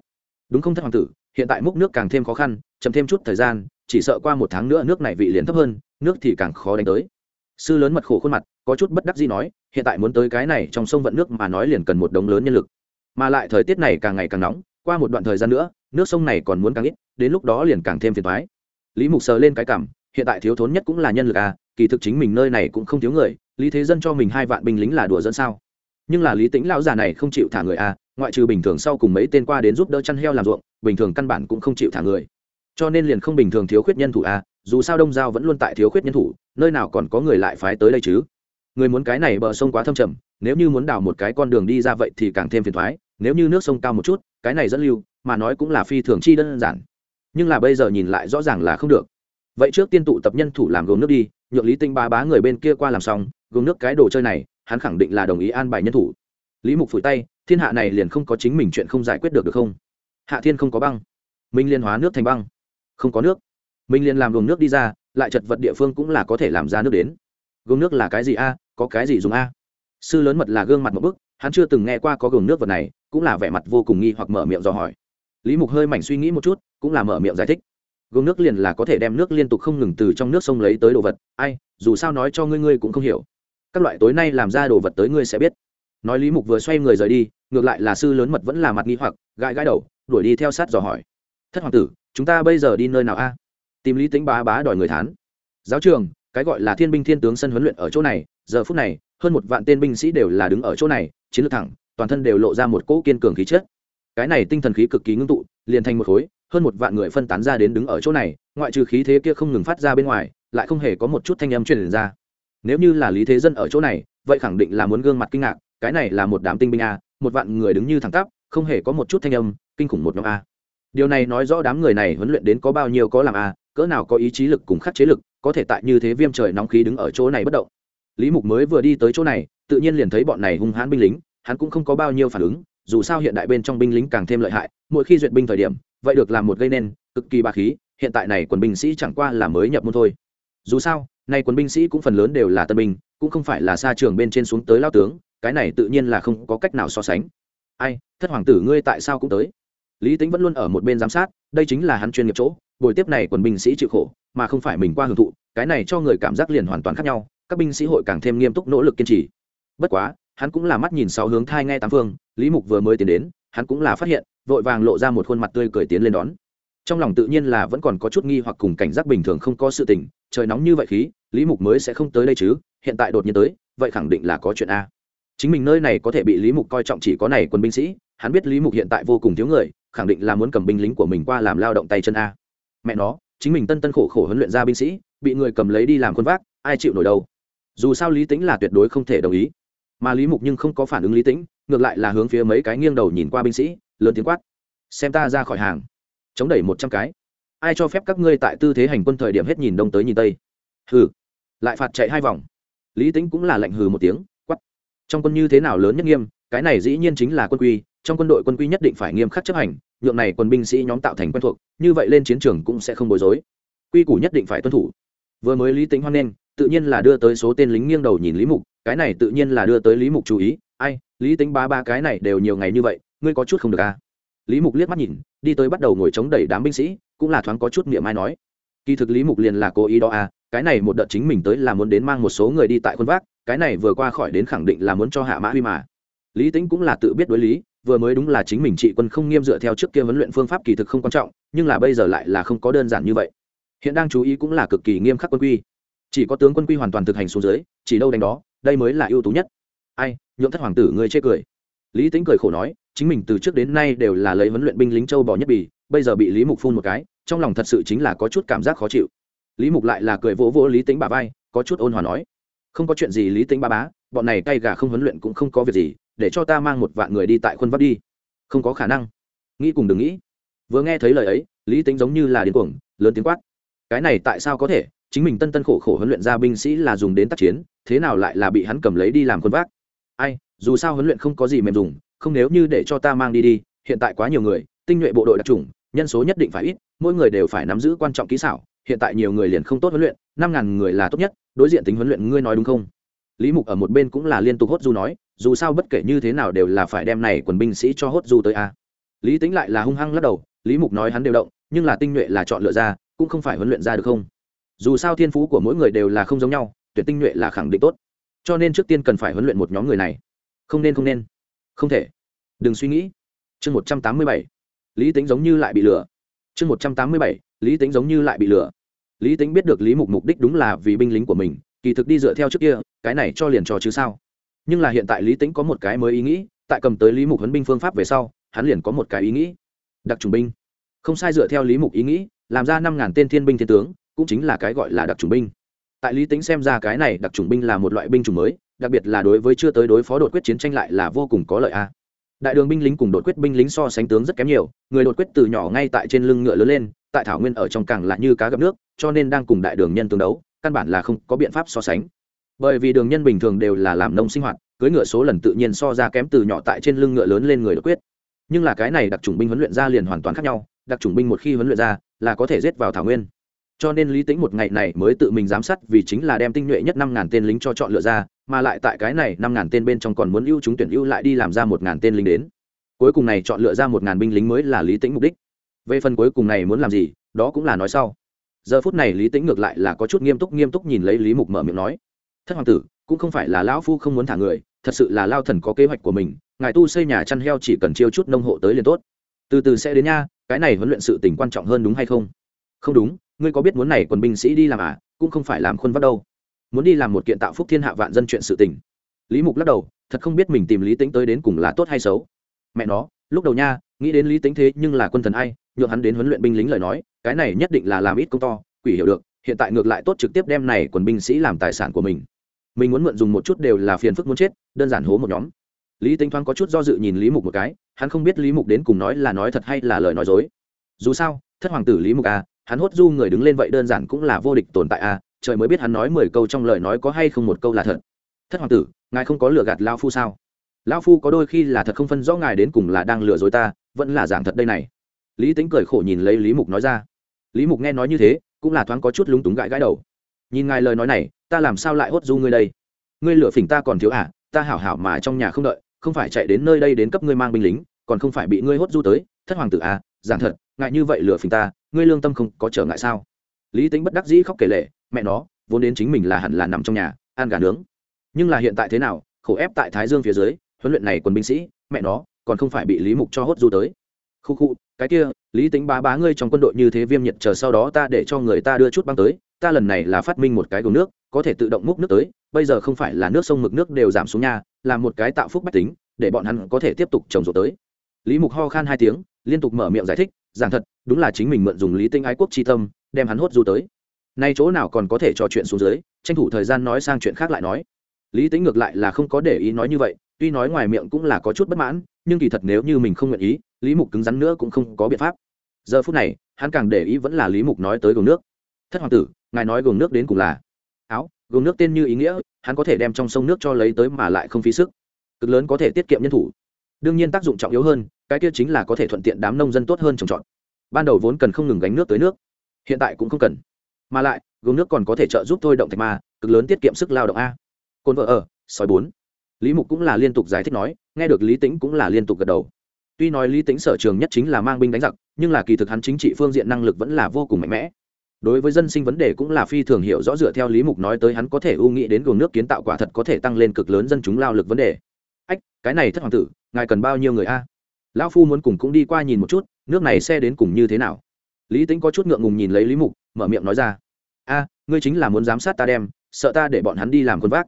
Đúng không thất hoàng tử, hiện tại múc nước càng thêm khó khăn, chậm thêm chút thời gian, chỉ sợ qua một tháng nữa nước này vị liền thấp hơn, nước thì càng khó đánh tới. Sư lớn mật khổ khuôn mặt, có chút bất đắc gì nói, hiện tại muốn tới cái này trong sông vận nước mà nói liền cần một đống lớn nhân lực mà lại thời tiết này càng ngày càng nóng, qua một đoạn thời gian nữa, nước sông này còn muốn càng ít, đến lúc đó liền càng thêm phiền thoái lý mục sờ lên cái cảm, hiện tại thiếu thốn nhất cũng là nhân lực à kỳ thực chính mình nơi này cũng không thiếu người, lý thế dân cho mình hai vạn binh lính là đùa dẫn sao? Nhưng là lý tính lão già này không chịu thả người à ngoại trừ bình thường sau cùng mấy tên qua đến giúp đỡ chăn heo làm ruộng, bình thường căn bản cũng không chịu thả người. Cho nên liền không bình thường thiếu khuyết nhân thủ à? dù sao đông giao vẫn luôn tại thiếu khuyết nhân thủ, nơi nào còn có người lại phái tới đây chứ? Người muốn cái này bờ sông quá thâm trầm, nếu như muốn đào một cái con đường đi ra vậy thì càng thêm phiền thoái nếu như nước sông cao một chút, cái này dẫn lưu, mà nói cũng là phi thường chi đơn giản. Nhưng là bây giờ nhìn lại rõ ràng là không được. Vậy trước tiên tụ tập nhân thủ làm gồm nước đi, nhượng lý tinh ba bá người bên kia qua làm xong, gồm nước cái đồ chơi này, hắn khẳng định là đồng ý an bài nhân thủ. Lý mục phủi tay, thiên hạ này liền không có chính mình chuyện không giải quyết được được không? Hạ thiên không có băng. Minh liên hóa nước thành băng. Không có nước. Minh liên làm gồm nước đi ra, lại chật vật địa phương cũng là có thể làm ra nước đến. Gồm nước là cái gì a? Có cái gì dùng a? Sư lớn mật là gương mặt một bức hắn chưa từng nghe qua có gồm nước vật này, cũng là vẻ mặt vô cùng nghi hoặc mở miệng dò hỏi. Lý mục hơi mảnh suy nghĩ một chút, cũng là mở miệng giải thích. Gương nước liền là có thể đem nước liên tục không ngừng từ trong nước sông lấy tới đồ vật. Ai, dù sao nói cho ngươi ngươi cũng không hiểu. Các loại tối nay làm ra đồ vật tới ngươi sẽ biết. Nói lý mục vừa xoay người rời đi, ngược lại là sư lớn mật vẫn là mặt nghi hoặc, gãi gãi đầu, đuổi đi theo sát dò hỏi. Thất hoàng tử, chúng ta bây giờ đi nơi nào a? Tìm lý tính bá bá đòi người thán. Giáo trường, cái gọi là thiên binh thiên tướng sân huấn luyện ở chỗ này giờ phút này, hơn một vạn tên binh sĩ đều là đứng ở chỗ này, chiến lược thẳng, toàn thân đều lộ ra một cỗ kiên cường khí chất. Cái này tinh thần khí cực kỳ ngưng tụ, liền thành một khối, hơn một vạn người phân tán ra đến đứng ở chỗ này, ngoại trừ khí thế kia không ngừng phát ra bên ngoài, lại không hề có một chút thanh âm truyền ra. Nếu như là lý thế dân ở chỗ này, vậy khẳng định là muốn gương mặt kinh ngạc, cái này là một đám tinh binh a, một vạn người đứng như thẳng tắp, không hề có một chút thanh âm, kinh khủng một nhóm a. Điều này nói rõ đám người này huấn luyện đến có bao nhiêu có làm a, cỡ nào có ý chí lực cùng khắc chế lực, có thể tại như thế viêm trời nóng khí đứng ở chỗ này bất động lý mục mới vừa đi tới chỗ này, tự nhiên liền thấy bọn này hung hãn binh lính, hắn cũng không có bao nhiêu phản ứng, dù sao hiện đại bên trong binh lính càng thêm lợi hại, mỗi khi duyệt binh thời điểm, vậy được làm một gây nên, cực kỳ bà khí, hiện tại này quân binh sĩ chẳng qua là mới nhập môn thôi. Dù sao nay quân binh sĩ cũng phần lớn đều là tân binh, cũng không phải là xa trường bên trên xuống tới lao tướng, cái này tự nhiên là không có cách nào so sánh. Ai, thất hoàng tử ngươi tại sao cũng tới? Lý tính vẫn luôn ở một bên giám sát, đây chính là hắn chuyên nghiệp chỗ, buổi tiếp này quần binh sĩ chịu khổ, mà không phải mình qua hưởng thụ, cái này cho người cảm giác liền hoàn toàn khác nhau các binh sĩ hội càng thêm nghiêm túc nỗ lực kiên trì. Bất quá, hắn cũng là mắt nhìn sáu hướng thai ngay tám phương, lý mục vừa mới tiến đến, hắn cũng là phát hiện, vội vàng lộ ra một khuôn mặt tươi cười tiến lên đón. Trong lòng tự nhiên là vẫn còn có chút nghi hoặc cùng cảnh giác bình thường không có sự tình, trời nóng như vậy khí, lý mục mới sẽ không tới đây chứ, hiện tại đột nhiên tới, vậy khẳng định là có chuyện a. Chính mình nơi này có thể bị lý mục coi trọng chỉ có này quân binh sĩ, hắn biết lý mục hiện tại vô cùng thiếu người, khẳng định là muốn cầm binh lính của mình qua làm lao động tay chân a. Mẹ nó, chính mình tân tân khổ khổ huấn luyện ra binh sĩ, bị người cầm lấy đi làm quân vác, ai chịu nổi đâu? Dù sao lý tính là tuyệt đối không thể đồng ý. Mà lý mục nhưng không có phản ứng lý tính ngược lại là hướng phía mấy cái nghiêng đầu nhìn qua binh sĩ, lớn tiếng quát. Xem ta ra khỏi hàng. Chống đẩy một trăm cái. Ai cho phép các ngươi tại tư thế hành quân thời điểm hết nhìn đông tới nhìn tây? Hừ. Lại phạt chạy hai vòng. Lý tính cũng là lệnh hừ một tiếng quắt trong quân như thế nào lớn nhất nghiêm, cái này dĩ nhiên chính là quân quy, trong quân đội quân quy nhất định phải nghiêm khắc chấp hành, nhượng này quân binh sĩ nhóm tạo thành quen thuộc, như vậy lên chiến trường cũng sẽ không bối rối. Quy củ nhất định phải tuân thủ. Vừa mới lý tính hoan nghênh tự nhiên là đưa tới số tên lính nghiêng đầu nhìn lý mục, cái này tự nhiên là đưa tới lý mục chú ý, ai, lý tính ba ba cái này đều nhiều ngày như vậy, ngươi có chút không được à? Lý mục liếc mắt nhìn, đi tới bắt đầu ngồi chống đẩy đám binh sĩ, cũng là thoáng có chút miệng mai nói. Kỳ thực lý mục liền là cố ý đó à cái này một đợt chính mình tới là muốn đến mang một số người đi tại quân vác, cái này vừa qua khỏi đến khẳng định là muốn cho hạ mã huy mà. Lý tính cũng là tự biết đối lý, vừa mới đúng là chính mình trị quân không nghiêm dựa theo trước kia huấn luyện phương pháp kỳ thực không quan trọng, nhưng là bây giờ lại là không có đơn giản như vậy. Hiện đang chú ý cũng là cực kỳ nghiêm khắc quân quy chỉ có tướng quân quy hoàn toàn thực hành xuống dưới, chỉ đâu đánh đó, đây mới là ưu tú nhất. Ai, nhượng thất hoàng tử người chê cười. Lý tính cười khổ nói, chính mình từ trước đến nay đều là lấy huấn luyện binh lính châu bò nhất bì, bây giờ bị lý mục phun một cái, trong lòng thật sự chính là có chút cảm giác khó chịu. Lý mục lại là cười vỗ vỗ lý tính bà vai, có chút ôn hòa nói, không có chuyện gì lý tính ba bá, bọn này cay gà không huấn luyện cũng không có việc gì, để cho ta mang một vạn người đi tại khuôn vắt đi. Không có khả năng. Nghĩ cùng đừng nghĩ. Vừa nghe thấy lời ấy, lý tính giống như là điên cuồng, lớn tiếng quát, cái này tại sao có thể? Chính mình tân tân khổ khổ huấn luyện ra binh sĩ là dùng đến tác chiến, thế nào lại là bị hắn cầm lấy đi làm quân vác? Ai, dù sao huấn luyện không có gì mềm dùng, không nếu như để cho ta mang đi đi, hiện tại quá nhiều người, tinh nhuệ bộ đội đặc trùng nhân số nhất định phải ít, mỗi người đều phải nắm giữ quan trọng kỹ xảo, hiện tại nhiều người liền không tốt huấn luyện, năm ngàn người là tốt nhất, đối diện tính huấn luyện ngươi nói đúng không? Lý mục ở một bên cũng là liên tục hốt du nói, dù sao bất kể như thế nào đều là phải đem này quần binh sĩ cho hốt du tới a. Lý tính lại là hung hăng lắc đầu, lý mục nói hắn đều động, nhưng là tinh nhuệ là chọn lựa ra, cũng không phải huấn luyện ra được không? Dù sao thiên phú của mỗi người đều là không giống nhau, tuyển tinh nhuệ là khẳng định tốt. Cho nên trước tiên cần phải huấn luyện một nhóm người này. Không nên không nên. Không thể. Đừng suy nghĩ. Chương một trăm tám mươi bảy. Lý tính giống như lại bị lừa. Chương một trăm tám mươi bảy. Lý tính giống như lại bị lừa. Lý tính biết được lý mục mục đích đúng là vì binh lính của mình, kỳ thực đi dựa theo trước kia, cái này cho liền trò chứ sao. Nhưng là hiện tại lý tính có một cái mới ý nghĩ, tại cầm tới lý mục huấn binh phương pháp về sau, hắn liền có một cái ý nghĩ. Đặc trùng binh. Không sai dựa theo lý mục ý nghĩ, làm ra năm ngàn tên thiên binh thiên tướng cũng chính là cái gọi là đặc trùng binh. Tại lý tính xem ra cái này đặc trùng binh là một loại binh chủng mới, đặc biệt là đối với chưa tới đối phó đột quyết chiến tranh lại là vô cùng có lợi a. Đại đường binh lính cùng đột quyết binh lính so sánh tướng rất kém nhiều, người đột quyết từ nhỏ ngay tại trên lưng ngựa lớn lên, tại thảo nguyên ở trong càng là như cá gặp nước, cho nên đang cùng đại đường nhân tương đấu, căn bản là không có biện pháp so sánh. Bởi vì đường nhân bình thường đều là làm nông sinh hoạt cưới ngựa số lần tự nhiên so ra kém từ nhỏ tại trên lưng ngựa lớn lên người đột quyết. Nhưng là cái này đặc trùng binh huấn luyện ra liền hoàn toàn khác nhau, đặc trùng binh một khi huấn luyện ra, là có thể giết vào thảo nguyên cho nên lý tính một ngày này mới tự mình giám sát vì chính là đem tinh nhuệ nhất năm ngàn tên lính cho chọn lựa ra, mà lại tại cái này năm ngàn tên bên trong còn muốn ưu chúng tuyển ưu lại đi làm ra một ngàn tên lính đến. Cuối cùng này chọn lựa ra một ngàn binh lính mới là lý tính mục đích. Về phần cuối cùng này muốn làm gì, đó cũng là nói sau. Giờ phút này lý tính ngược lại là có chút nghiêm túc nghiêm túc nhìn lấy lý mục mở miệng nói, thất hoàng tử, cũng không phải là lão phu không muốn thả người, thật sự là lao thần có kế hoạch của mình, ngài tu xây nhà chăn heo chỉ cần chiêu chút nông hộ tới liền tốt. Từ từ sẽ đến nha, cái này huấn luyện sự tình quan trọng hơn đúng hay không? Không đúng ngươi có biết muốn này quần binh sĩ đi làm à cũng không phải làm khuôn vắt đâu. Muốn đi làm một kiện tạo phúc thiên hạ vạn dân chuyện sự tình. Lý mục lắc đầu, thật không biết mình tìm lý tính tới đến cùng là tốt hay xấu. Mẹ nó, lúc đầu nha, nghĩ đến lý tính thế nhưng là quân thần ai, nhượng hắn đến huấn luyện binh lính lời nói, cái này nhất định là làm ít công to, quỷ hiểu được, hiện tại ngược lại tốt trực tiếp đem này quần binh sĩ làm tài sản của mình. Mình muốn mượn dùng một chút đều là phiền phức muốn chết, đơn giản hố một nhóm. Lý tính thoáng có chút do dự nhìn lý mục một cái, hắn không biết lý mục đến cùng nói là nói thật hay là lời nói dối. Dù sao, thất hoàng tử lý mục à hắn hốt du người đứng lên vậy đơn giản cũng là vô địch tồn tại à trời mới biết hắn nói mười câu trong lời nói có hay không một câu là thật. Thất hoàng tử, ngài không có lừa gạt lao phu sao? Lao phu có đôi khi là thật không phân rõ ngài đến cùng là đang lừa dối ta, vẫn là giảng thật đây này. Lý tính cười khổ nhìn lấy lý mục nói ra. Lý mục nghe nói như thế, cũng là thoáng có chút lúng túng gãi gãi đầu. Nhìn ngài lời nói này, ta làm sao lại hốt du ngươi đây? Ngươi lựa phỉnh ta còn thiếu à ta hảo hảo mà trong nhà không đợi, không phải chạy đến nơi đây đến cấp ngươi mang binh lính, còn không phải bị ngươi hốt du tới, thất hoàng tử à giảng thật ngại như vậy lừa phình ta, ngươi lương tâm không có trở ngại sao? Lý tính bất đắc dĩ khóc kể lệ mẹ nó, vốn đến chính mình là hẳn là nằm trong nhà, ăn gà nướng. Nhưng là hiện tại thế nào, khổ ép tại thái dương phía dưới, huấn luyện này quân binh sĩ, mẹ nó, còn không phải bị lý mục cho hốt du tới. Khu khu, cái kia, lý tính bá bá ngươi trong quân đội như thế viêm nhiệt chờ sau đó ta để cho người ta đưa chút băng tới, ta lần này là phát minh một cái gồm nước, có thể tự động múc nước tới, bây giờ không phải là nước sông mực nước đều giảm xuống nha là một cái tạo phúc bách tính, để bọn hắn có thể tiếp tục trồng rộ tới. Lý mục ho khan hai tiếng, liên tục mở miệng giải thích giảng thật, đúng là chính mình mượn dùng lý tinh ái quốc tri tâm, đem hắn hốt du tới. Nay chỗ nào còn có thể trò chuyện xuống dưới, tranh thủ thời gian nói sang chuyện khác lại nói. Lý tính ngược lại là không có để ý nói như vậy, tuy nói ngoài miệng cũng là có chút bất mãn, nhưng kỳ thật nếu như mình không nguyện ý, lý mục cứng rắn nữa cũng không có biện pháp. Giờ phút này, hắn càng để ý vẫn là lý mục nói tới gồm nước. Thất hoàng tử, ngài nói gồm nước đến cùng là áo gồm nước tên như ý nghĩa, hắn có thể đem trong sông nước cho lấy tới mà lại không phí sức. Cực lớn có thể tiết kiệm nhân thủ. Đương nhiên tác dụng trọng yếu hơn cái kia chính là có thể thuận tiện đám nông dân tốt hơn trồng trọt. Ban đầu vốn cần không ngừng gánh nước tới nước, hiện tại cũng không cần. Mà lại gồm nước còn có thể trợ giúp thôi động thạch ma, cực lớn tiết kiệm sức lao động a. Cồn vợ ở, sói bốn. Lý mục cũng là liên tục giải thích nói, nghe được lý tĩnh cũng là liên tục gật đầu. Tuy nói lý tĩnh sở trường nhất chính là mang binh đánh giặc, nhưng là kỳ thực hắn chính trị phương diện năng lực vẫn là vô cùng mạnh mẽ. Đối với dân sinh vấn đề cũng là phi thường hiểu rõ dựa theo lý mục nói tới hắn có thể ưu nghĩ đến gồm nước kiến tạo quả thật có thể tăng lên cực lớn dân chúng lao lực vấn đề. Ách, cái này thất hoàng tử, ngài cần bao nhiêu người a? Lão phu muốn cùng cũng đi qua nhìn một chút, nước này xe đến cùng như thế nào? Lý tính có chút ngượng ngùng nhìn lấy lý mục, mở miệng nói ra. A, ngươi chính là muốn giám sát ta đem, sợ ta để bọn hắn đi làm quân vác.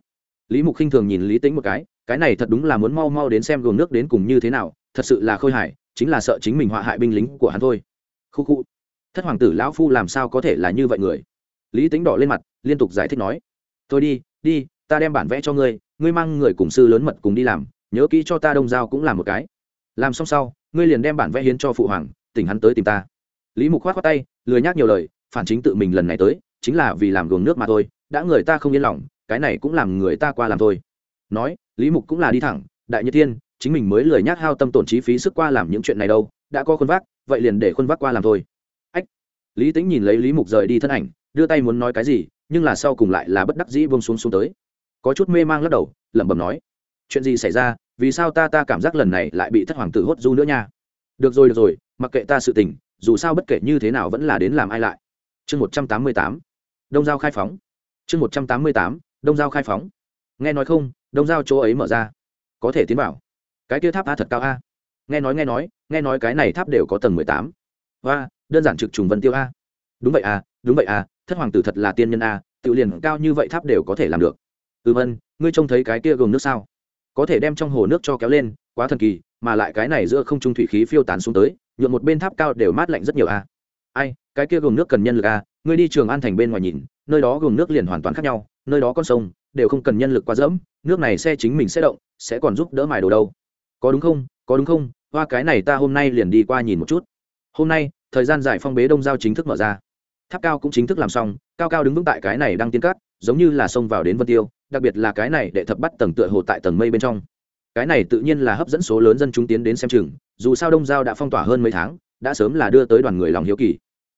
Lý mục khinh thường nhìn lý tính một cái cái này thật đúng là muốn mau mau đến xem gồm nước đến cùng như thế nào, thật sự là khôi hài, chính là sợ chính mình họa hại binh lính của hắn thôi. Khu khu. Thất hoàng tử lão phu làm sao có thể là như vậy người? Lý tính đỏ lên mặt, liên tục giải thích nói. Thôi đi đi, ta đem bản vẽ cho ngươi ngươi mang người cùng sư lớn mật cùng đi làm, nhớ kỹ cho ta đông giao cũng làm một cái làm xong sau, ngươi liền đem bản vẽ hiến cho phụ hoàng, tỉnh hắn tới tìm ta. Lý mục khoát khoát tay, lười nhác nhiều lời, phản chính tự mình lần này tới, chính là vì làm gồm nước mà thôi, đã người ta không yên lòng, cái này cũng làm người ta qua làm thôi. Nói, lý mục cũng là đi thẳng, đại nhật thiên chính mình mới lười nhác hao tâm tổn chi phí sức qua làm những chuyện này đâu, đã có khuôn vác, vậy liền để khuôn vác qua làm thôi. Ách. Lý tính nhìn lấy lý mục rời đi thân ảnh, đưa tay muốn nói cái gì, nhưng là sau cùng lại là bất đắc dĩ bông xuống xuống tới. Có chút mê mang lắc đầu, lẩm bẩm nói, chuyện gì xảy ra vì sao ta ta cảm giác lần này lại bị thất hoàng tử hốt du nữa nha? Được rồi được rồi, mặc kệ ta sự tình, dù sao bất kể như thế nào vẫn là đến làm ai lại. Chương một trăm tám mươi tám. Đông giao khai phóng. Chương một trăm tám mươi tám. Đông giao khai phóng. Nghe nói không, đông giao chỗ ấy mở ra. Có thể tiến vào. Cái kia tháp a thật cao a. Nghe nói nghe nói nghe nói cái này tháp đều có tầng mười tám. Và đơn giản trực trùng vân tiêu a. Đúng vậy a, đúng vậy a, thất hoàng tử thật là tiên nhân a, tự liền cao như vậy tháp đều có thể làm được. Ừ vân ngươi trông thấy cái kia gồm nước sao? Có thể đem trong hồ nước cho kéo lên, quá thần kỳ, mà lại cái này giữa không trung thủy khí phiêu tán xuống tới, nhuộm một bên tháp cao đều mát lạnh rất nhiều a. Ai, cái kia gồm nước cần nhân lực a, ngươi đi trường an thành bên ngoài nhìn, nơi đó gồm nước liền hoàn toàn khác nhau, nơi đó con sông, đều không cần nhân lực quá dẫm, nước này xe chính mình sẽ động, sẽ còn giúp đỡ mài đồ đâu. Có đúng không, có đúng không, hoa cái này ta hôm nay liền đi qua nhìn một chút. Hôm nay, thời gian giải phong bế đông giao chính thức mở ra. Tháp cao cũng chính thức làm xong, cao cao đứng vững tại cái này đang tiến cắt giống như là xông vào đến vân tiêu đặc biệt là cái này để thập bắt tầng tựa hồ tại tầng mây bên trong. Cái này tự nhiên là hấp dẫn số lớn dân chúng tiến đến xem chừng dù sao đông giao đã phong tỏa hơn mấy tháng đã sớm là đưa tới đoàn người lòng hiếu kỳ.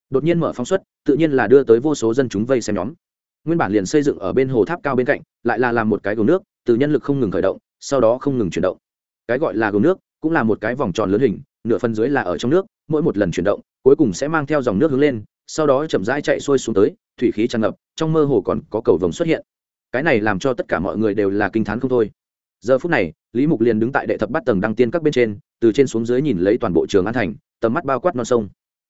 Đột nhiên mở phóng suất, tự nhiên là đưa tới vô số dân chúng vây xem nhóm. Nguyên bản liền xây dựng ở bên hồ tháp cao bên cạnh lại là làm một cái gồm nước từ nhân lực không ngừng khởi động sau đó không ngừng chuyển động. Cái gọi là gồm nước cũng là một cái vòng tròn lớn hình nửa phần dưới là ở trong nước mỗi một lần chuyển động cuối cùng sẽ mang theo dòng nước hướng lên sau đó chậm rãi chạy xuôi xuống tới thủy khí tràn ngập trong mơ hồ còn có cầu vồng xuất hiện. Cái này làm cho tất cả mọi người đều là kinh t h á n không thôi. Giờ phút này lý mục liền đứng tại đệ thập bát tầng đăng tiên các bên trên từ trên xuống dưới nhìn lấy toàn bộ trường an thành tầm mắt bao quát non sông.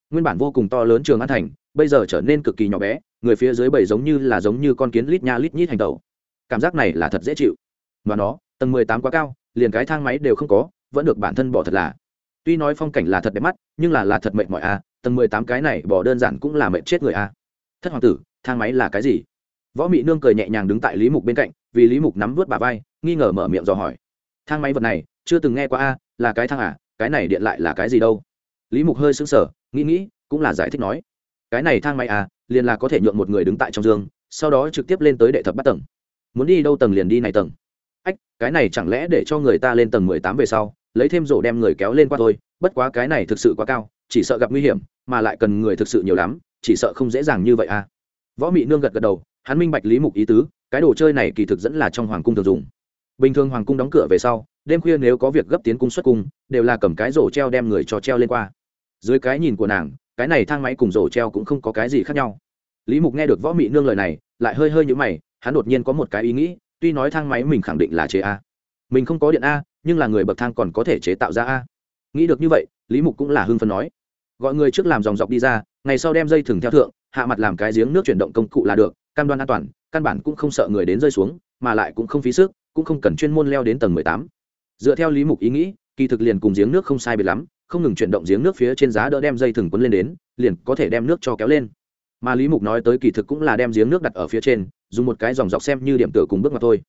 Nguyên bản vô cùng to lớn trường an thành bây giờ trở nên cực kỳ nhỏ bé người phía dưới bảy giống như là giống như con kiến lít nha lít nhít hành tẩu. Cảm giác này là thật dễ chịu. Và nó tầng mười tám quá cao liền cái thang máy đều không có vẫn được bản thân bỏ thật là. Tuy nói phong cảnh là thật đẹp mắt nhưng là là thật mệt mỏi a à, tầng mười tám cái này bỏ đơn giản cũng là mệt chết người a thất hoàng tử, thang máy là cái gì? Võ mị nương cười nhẹ nhàng đứng tại lý mục bên cạnh, vì lý mục nắm vớt bà vai, nghi ngờ mở miệng dò hỏi. Thang máy vật này, chưa từng nghe qua a, là cái thang à cái này điện lại là cái gì đâu? Lý mục hơi sững sờ, nghĩ nghĩ, cũng là giải thích nói. Cái này thang máy à liền là có thể nhượng một người đứng tại trong giường sau đó trực tiếp lên tới đệ thập bắt tầng. Muốn đi đâu tầng liền đi này tầng. Ách, cái này chẳng lẽ để cho người ta lên tầng mười tám về sau, lấy thêm rổ đem người kéo lên qua thôi, bất quá cái này thực sự quá cao, chỉ sợ gặp nguy hiểm, mà lại cần người thực sự nhiều lắm chỉ sợ không dễ dàng như vậy à. Võ mị nương gật gật đầu, hắn minh bạch lý mục ý tứ, cái đồ chơi này kỳ thực dẫn là trong hoàng cung thường dùng. Bình thường hoàng cung đóng cửa về sau, đêm khuya nếu có việc gấp tiến cung xuất cung, đều là cầm cái rổ treo đem người cho treo lên qua. Dưới cái nhìn của nàng, cái này thang máy cùng rổ treo cũng không có cái gì khác nhau. Lý mục nghe được võ mị nương lời này, lại hơi hơi nhũ mày, hắn đột nhiên có một cái ý nghĩ, tuy nói thang máy mình khẳng định là chế a. Mình không có điện a, nhưng là người bậc thang còn có thể chế tạo ra a. Nghĩ được như vậy, lý mục cũng là hưng phấn nói. Gọi người trước làm dòng dọc đi ra ngày sau đem dây thừng theo thượng, hạ mặt làm cái giếng nước chuyển động công cụ là được, cam đoan an toàn, căn bản cũng không sợ người đến rơi xuống, mà lại cũng không phí sức, cũng không cần chuyên môn leo đến tầng mười tám. Dựa theo lý mục ý nghĩ, kỳ thực liền cùng giếng nước không sai biệt lắm, không ngừng chuyển động giếng nước phía trên giá đỡ đem dây thừng quấn lên đến, liền có thể đem nước cho kéo lên. Mà lý mục nói tới kỳ thực cũng là đem giếng nước đặt ở phía trên, dùng một cái dòng dọc xem như điểm tựa cùng bước mà thôi.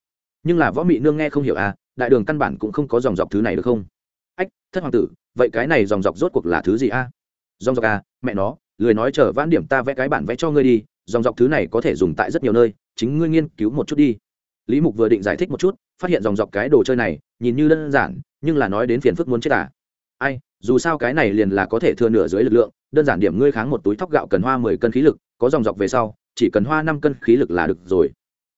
Nhưng là võ mị nương nghe không hiểu à đại đường căn bản cũng không có dòng dọc thứ này được không? Ách, thất hoàng tử, vậy cái này dòng dọc rốt cuộc là thứ gì a? Dòng dọc à mẹ nó lười nói chờ vãn điểm ta vẽ cái bản vẽ cho ngươi đi, dòng dọc thứ này có thể dùng tại rất nhiều nơi, chính ngươi nghiên cứu một chút đi. Lý mục vừa định giải thích một chút, phát hiện dòng dọc cái đồ chơi này, nhìn như đơn giản, nhưng là nói đến phiền phức muốn chết à. Ai, dù sao cái này liền là có thể thừa nửa dưới lực lượng, đơn giản điểm ngươi kháng một túi thóc gạo cần hoa mười cân khí lực, có dòng dọc về sau, chỉ cần hoa năm cân khí lực là được rồi.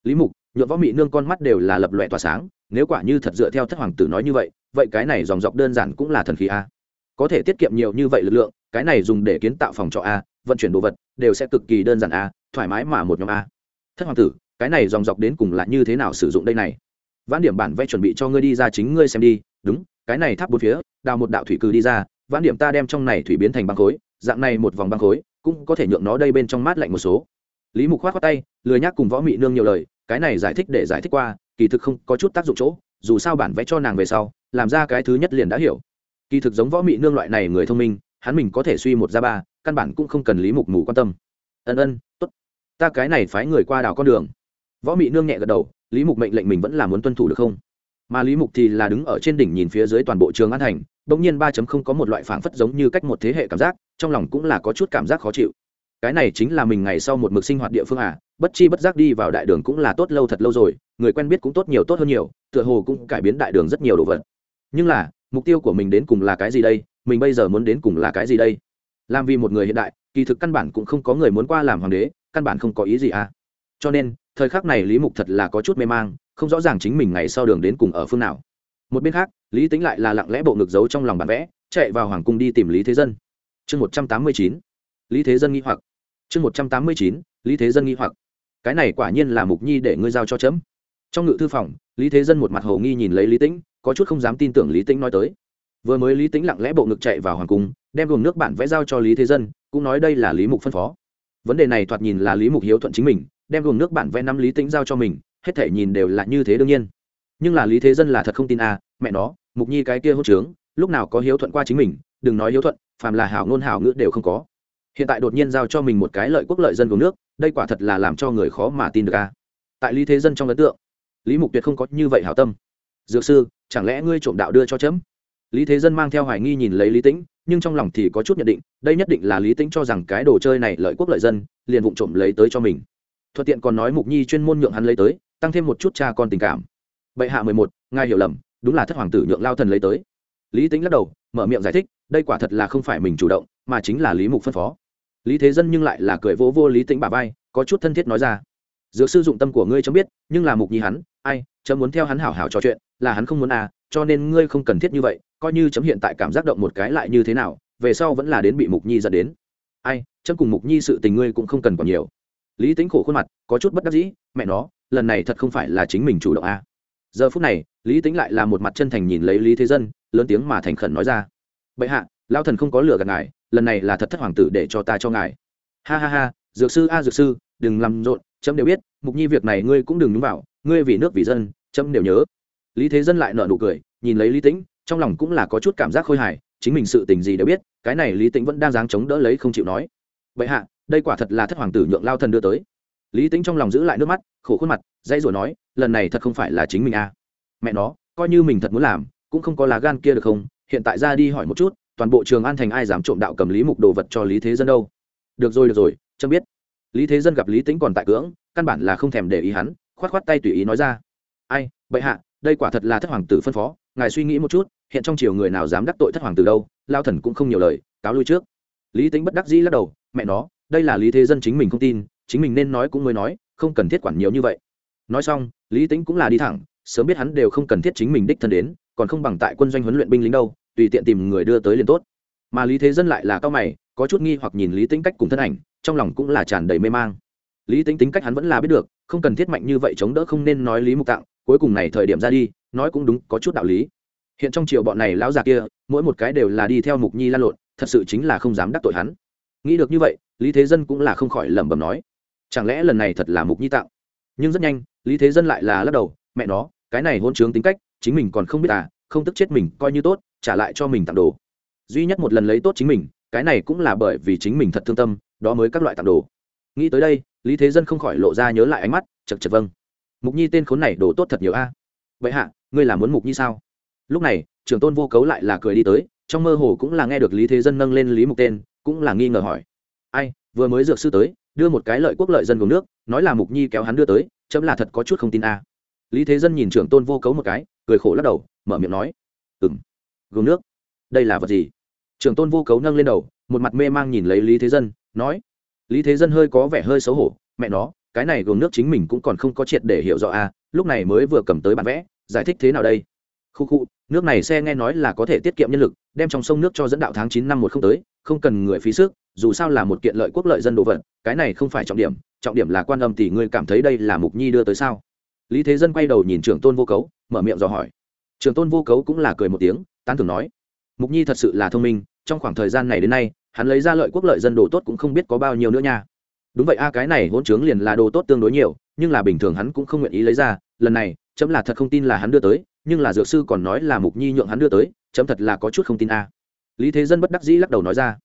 Lý mục, nhuộm võ mị nương con mắt đều là lập lòe tỏa sáng, nếu quả như thật dựa theo thất hoàng tử nói như vậy vậy cái này dòng dọc đơn giản cũng là thần khí a. Có thể tiết kiệm nhiều như vậy lực lượng cái này dùng để kiến tạo phòng trọ a, vận chuyển đồ vật, đều sẽ cực kỳ đơn giản a, thoải mái mà một nhóm a. Thất hoàng tử, cái này dòng dọc đến cùng là như thế nào sử dụng đây này? Vãn điểm bản vẽ chuẩn bị cho ngươi đi ra chính ngươi xem đi, đúng, cái này tháp bốn phía, đào một đạo thủy cư đi ra, vãn điểm ta đem trong này thủy biến thành băng khối, dạng này một vòng băng khối, cũng có thể nhượng nó đây bên trong mát lạnh một số. Lý mục khoát khoát tay, lười nhác cùng võ mị nương nhiều lời, cái này giải thích để giải thích qua, kỳ thực không có chút tác dụng chỗ, dù sao bản vẽ cho nàng về sau, làm ra cái thứ nhất liền đã hiểu. Kỳ thực giống võ mị nương loại này người thông minh hắn mình có thể suy một ra ba, căn bản cũng không cần lý mục mù quan tâm. Ân ân t ố t ta cái này phái người qua đảo con đường. Võ mị nương nhẹ gật đầu, lý mục mệnh lệnh mình vẫn là muốn tuân thủ được không? Mà lý mục thì là đứng ở trên đỉnh nhìn phía dưới toàn bộ trường an thành bỗng nhiên ba chấm không có một loại phảng phất giống như cách một thế hệ cảm giác, trong lòng cũng là có chút cảm giác khó chịu. Cái này chính là mình ngày sau một mực sinh hoạt địa phương à bất chi bất giác đi vào đại đường cũng là tốt lâu thật lâu rồi, người quen biết cũng tốt nhiều tốt hơn nhiều, tựa hồ cũng cải biến đại đường rất nhiều đồ vật. Nhưng là, mục tiêu của mình đến cùng là cái gì đây? Mình bây giờ muốn đến cùng là cái gì đây? Làm vì một người hiện đại, kỳ thực căn bản cũng không có người muốn qua làm hoàng đế, căn bản không có ý gì à? Cho nên, thời khắc này lý mục thật là có chút mê mang, không rõ ràng chính mình ngày sau đường đến cùng ở phương nào. Một bên khác, lý tính lại là lặng lẽ bộ ngực giấu trong lòng bản vẽ, chạy vào hoàng cung đi tìm lý thế dân. Chương một trăm tám mươi chín, lý thế dân nghi hoặc. Chương một trăm tám mươi chín, lý thế dân nghi hoặc. Cái này quả nhiên là mục nhi để ngươi giao cho chấm. Trong ngự thư phòng, lý thế dân một mặt hồ nghi nhìn lấy lý tĩnh, có chút không dám tin tưởng lý tĩnh nói tới vừa mới lý tĩnh lặng lẽ bộ ngực chạy vào hoàng cung, đem gồm nước bản vẽ giao cho lý thế dân, cũng nói đây là lý mục phân phó. Vấn đề này thoạt nhìn là lý mục hiếu thuận chính mình, đem gồm nước bản vẽ năm lý tĩnh giao cho mình, hết thể nhìn đều là như thế đương nhiên. Nhưng là lý thế dân là thật không tin à mẹ nó, mục nhi cái kia hốt trướng, lúc nào có hiếu thuận qua chính mình, đừng nói hiếu thuận, phàm là hảo ngôn hảo ngữ đều không có. Hiện tại đột nhiên giao cho mình một cái lợi quốc lợi dân của nước, đây quả thật là làm cho người khó mà tin được à. tại lý thế dân trong ấn tượng, lý mục tuyệt không có như vậy hảo tâm. Dược sư, chẳng lẽ ngươi trộm đạo đưa cho chấm? Lý thế dân mang theo hoài nghi nhìn lấy lý tĩnh, nhưng trong lòng thì có chút nhận định, đây nhất định là lý tĩnh cho rằng cái đồ chơi này lợi quốc lợi dân, liền vụng trộm lấy tới cho mình. Thuận tiện còn nói mục nhi chuyên môn nhượng hắn lấy tới, tăng thêm một chút cha con tình cảm. Bệ hạ mười một, ngài hiểu lầm, đúng là thất hoàng tử nhượng lao thần lấy tới. Lý tính lắc đầu, mở miệng giải thích, đây quả thật là không phải mình chủ động, mà chính là lý mục phân phó. Lý thế dân nhưng lại là cười vỗ vô lý tính bà vai, có chút thân thiết nói ra. Dược sư dụng tâm của ngươi chấm biết, nhưng là mục nhi hắn, ai chấm muốn theo hắn hảo hảo trò chuyện, là hắn không muốn à cho nên ngươi không cần thiết như vậy coi như chấm hiện tại cảm giác động một cái lại như thế nào, về sau vẫn là đến bị mục nhi dẫn đến. Ai, chấm cùng mục nhi sự tình ngươi cũng không cần còn nhiều. Lý tính khổ khuôn mặt, có chút bất đắc dĩ, mẹ nó, lần này thật không phải là chính mình chủ động à. giờ phút này, lý tính lại là một mặt chân thành nhìn lấy lý thế dân, lớn tiếng mà thành khẩn nói ra. Bệ hạ lao thần không có lửa gạt ngài, lần này là thật thất hoàng tử để cho ta cho ngài. Ha ha ha, dược sư a, dược sư, đừng làm rộn, chấm đều biết, mục nhi việc này ngươi cũng đừng nhúng vào, ngươi vì nước vì dân, chấm đều nhớ. Lý thế dân lại nợ nụ cười, nhìn lấy lý tĩnh trong lòng cũng là có chút cảm giác khôi hài, chính mình sự tình gì đều biết, cái này lý tĩnh vẫn đang dáng chống đỡ lấy không chịu nói. Vậy hạ, đây quả thật là thất hoàng tử nhượng lao thần đưa tới. Lý tĩnh trong lòng giữ lại nước mắt, khổ khuôn mặt, dãy rồi nói, lần này thật không phải là chính mình à? mẹ nó, coi như mình thật muốn làm, cũng không có lá gan kia được không? Hiện tại ra đi hỏi một chút, toàn bộ trường an thành ai dám trộm đạo cầm lý mục đồ vật cho lý thế dân đâu? Được rồi được rồi, chấm biết. Lý thế dân gặp lý tĩnh còn tại cưỡng, căn bản là không thèm để ý hắn, khoát khoát tay tùy ý nói ra. Ai, bệ hạ, đây quả thật là thất hoàng tử phân phó, ngài suy nghĩ một chút hiện trong triều người nào dám đắc tội thất hoàng từ đâu, lao thần cũng không nhiều lời, cáo lui trước. Lý tính bất đắc dĩ lắc đầu, mẹ nó, đây là lý thế dân chính mình không tin, chính mình nên nói cũng mới nói, không cần thiết quản nhiều như vậy. Nói xong, lý tính cũng là đi thẳng, sớm biết hắn đều không cần thiết chính mình đích thân đến, còn không bằng tại quân doanh huấn luyện binh lính đâu, tùy tiện tìm người đưa tới liền tốt. Mà lý thế dân lại là cao mày, có chút nghi hoặc nhìn lý tính cách cùng thân ảnh, trong lòng cũng là tràn đầy mê mang. Lý tính tính cách hắn vẫn là biết được, không cần thiết mạnh như vậy chống đỡ không nên nói lý mục tạng, cuối cùng này thời điểm ra đi, nói cũng đúng, có chút đạo lý hiện trong triều bọn này lão già kia, mỗi một cái đều là đi theo mục nhi lan lộn, thật sự chính là không dám đắc tội hắn. Nghĩ được như vậy, lý thế dân cũng là không khỏi lẩm bẩm nói, chẳng lẽ lần này thật là mục nhi tạo? Nhưng rất nhanh, lý thế dân lại là lắc đầu, mẹ nó, cái này hôn chướng tính cách, chính mình còn không biết à không tức chết mình, coi như tốt, trả lại cho mình tặng đồ. Duy nhất một lần lấy tốt chính mình, cái này cũng là bởi vì chính mình thật thương tâm, đó mới các loại tặng đồ. Nghĩ tới đây, lý thế dân không khỏi lộ ra nhớ lại ánh mắt chật chật vâng. Mục nhi tên khốn này đồ tốt thật nhiều a. Vậy hạ, ngươi là muốn mục nhi sao? Lúc này, trưởng tôn vô cấu lại là cười đi tới, trong mơ hồ cũng là nghe được lý thế dân nâng lên lý mục tên, cũng là nghi ngờ hỏi. Ai, vừa mới dược sư tới, đưa một cái lợi quốc lợi dân gồm nước, nói là mục nhi kéo hắn đưa tới, chấm là thật có chút không tin a. Lý thế dân nhìn trưởng tôn vô cấu một cái, cười khổ lắc đầu, mở miệng nói. Ừ m gồm nước. Đây là vật gì? Trưởng tôn vô cấu nâng lên đầu, một mặt mê mang nhìn lấy lý thế dân, nói. Lý thế dân hơi có vẻ hơi xấu hổ, mẹ nó, cái này gồm nước chính mình cũng còn không có triệt để hiểu rõ a, lúc này mới vừa cầm tới bản vẽ, giải thích thế nào đây? Khu khu nước này xe nghe nói là có thể tiết kiệm nhân lực, đem trong sông nước cho dẫn đạo tháng chín năm một không tới, không cần người phí sức, dù sao là một kiện lợi quốc lợi dân đồ vật, cái này không phải trọng điểm trọng điểm là quan âm thì ngươi cảm thấy đây là mục nhi đưa tới sao? Lý thế dân quay đầu nhìn trưởng tôn vô cấu, mở miệng dò hỏi. Trưởng tôn vô cấu cũng là cười một tiếng, tán thưởng nói. Mục nhi thật sự là thông minh, trong khoảng thời gian này đến nay, hắn lấy ra lợi quốc lợi dân đồ tốt cũng không biết có bao nhiêu nữa nha. Đúng vậy a, cái này hôn trướng liền là đồ tốt tương đối nhiều, nhưng là bình thường hắn cũng không nguyện ý lấy ra, lần này, chấm là thật không tin là hắn đưa tới nhưng là dược sư còn nói là mục nhi nhượng hắn đưa tới, chấm thật là có chút không tin a. Lý thế dân bất đắc dĩ lắc đầu nói ra.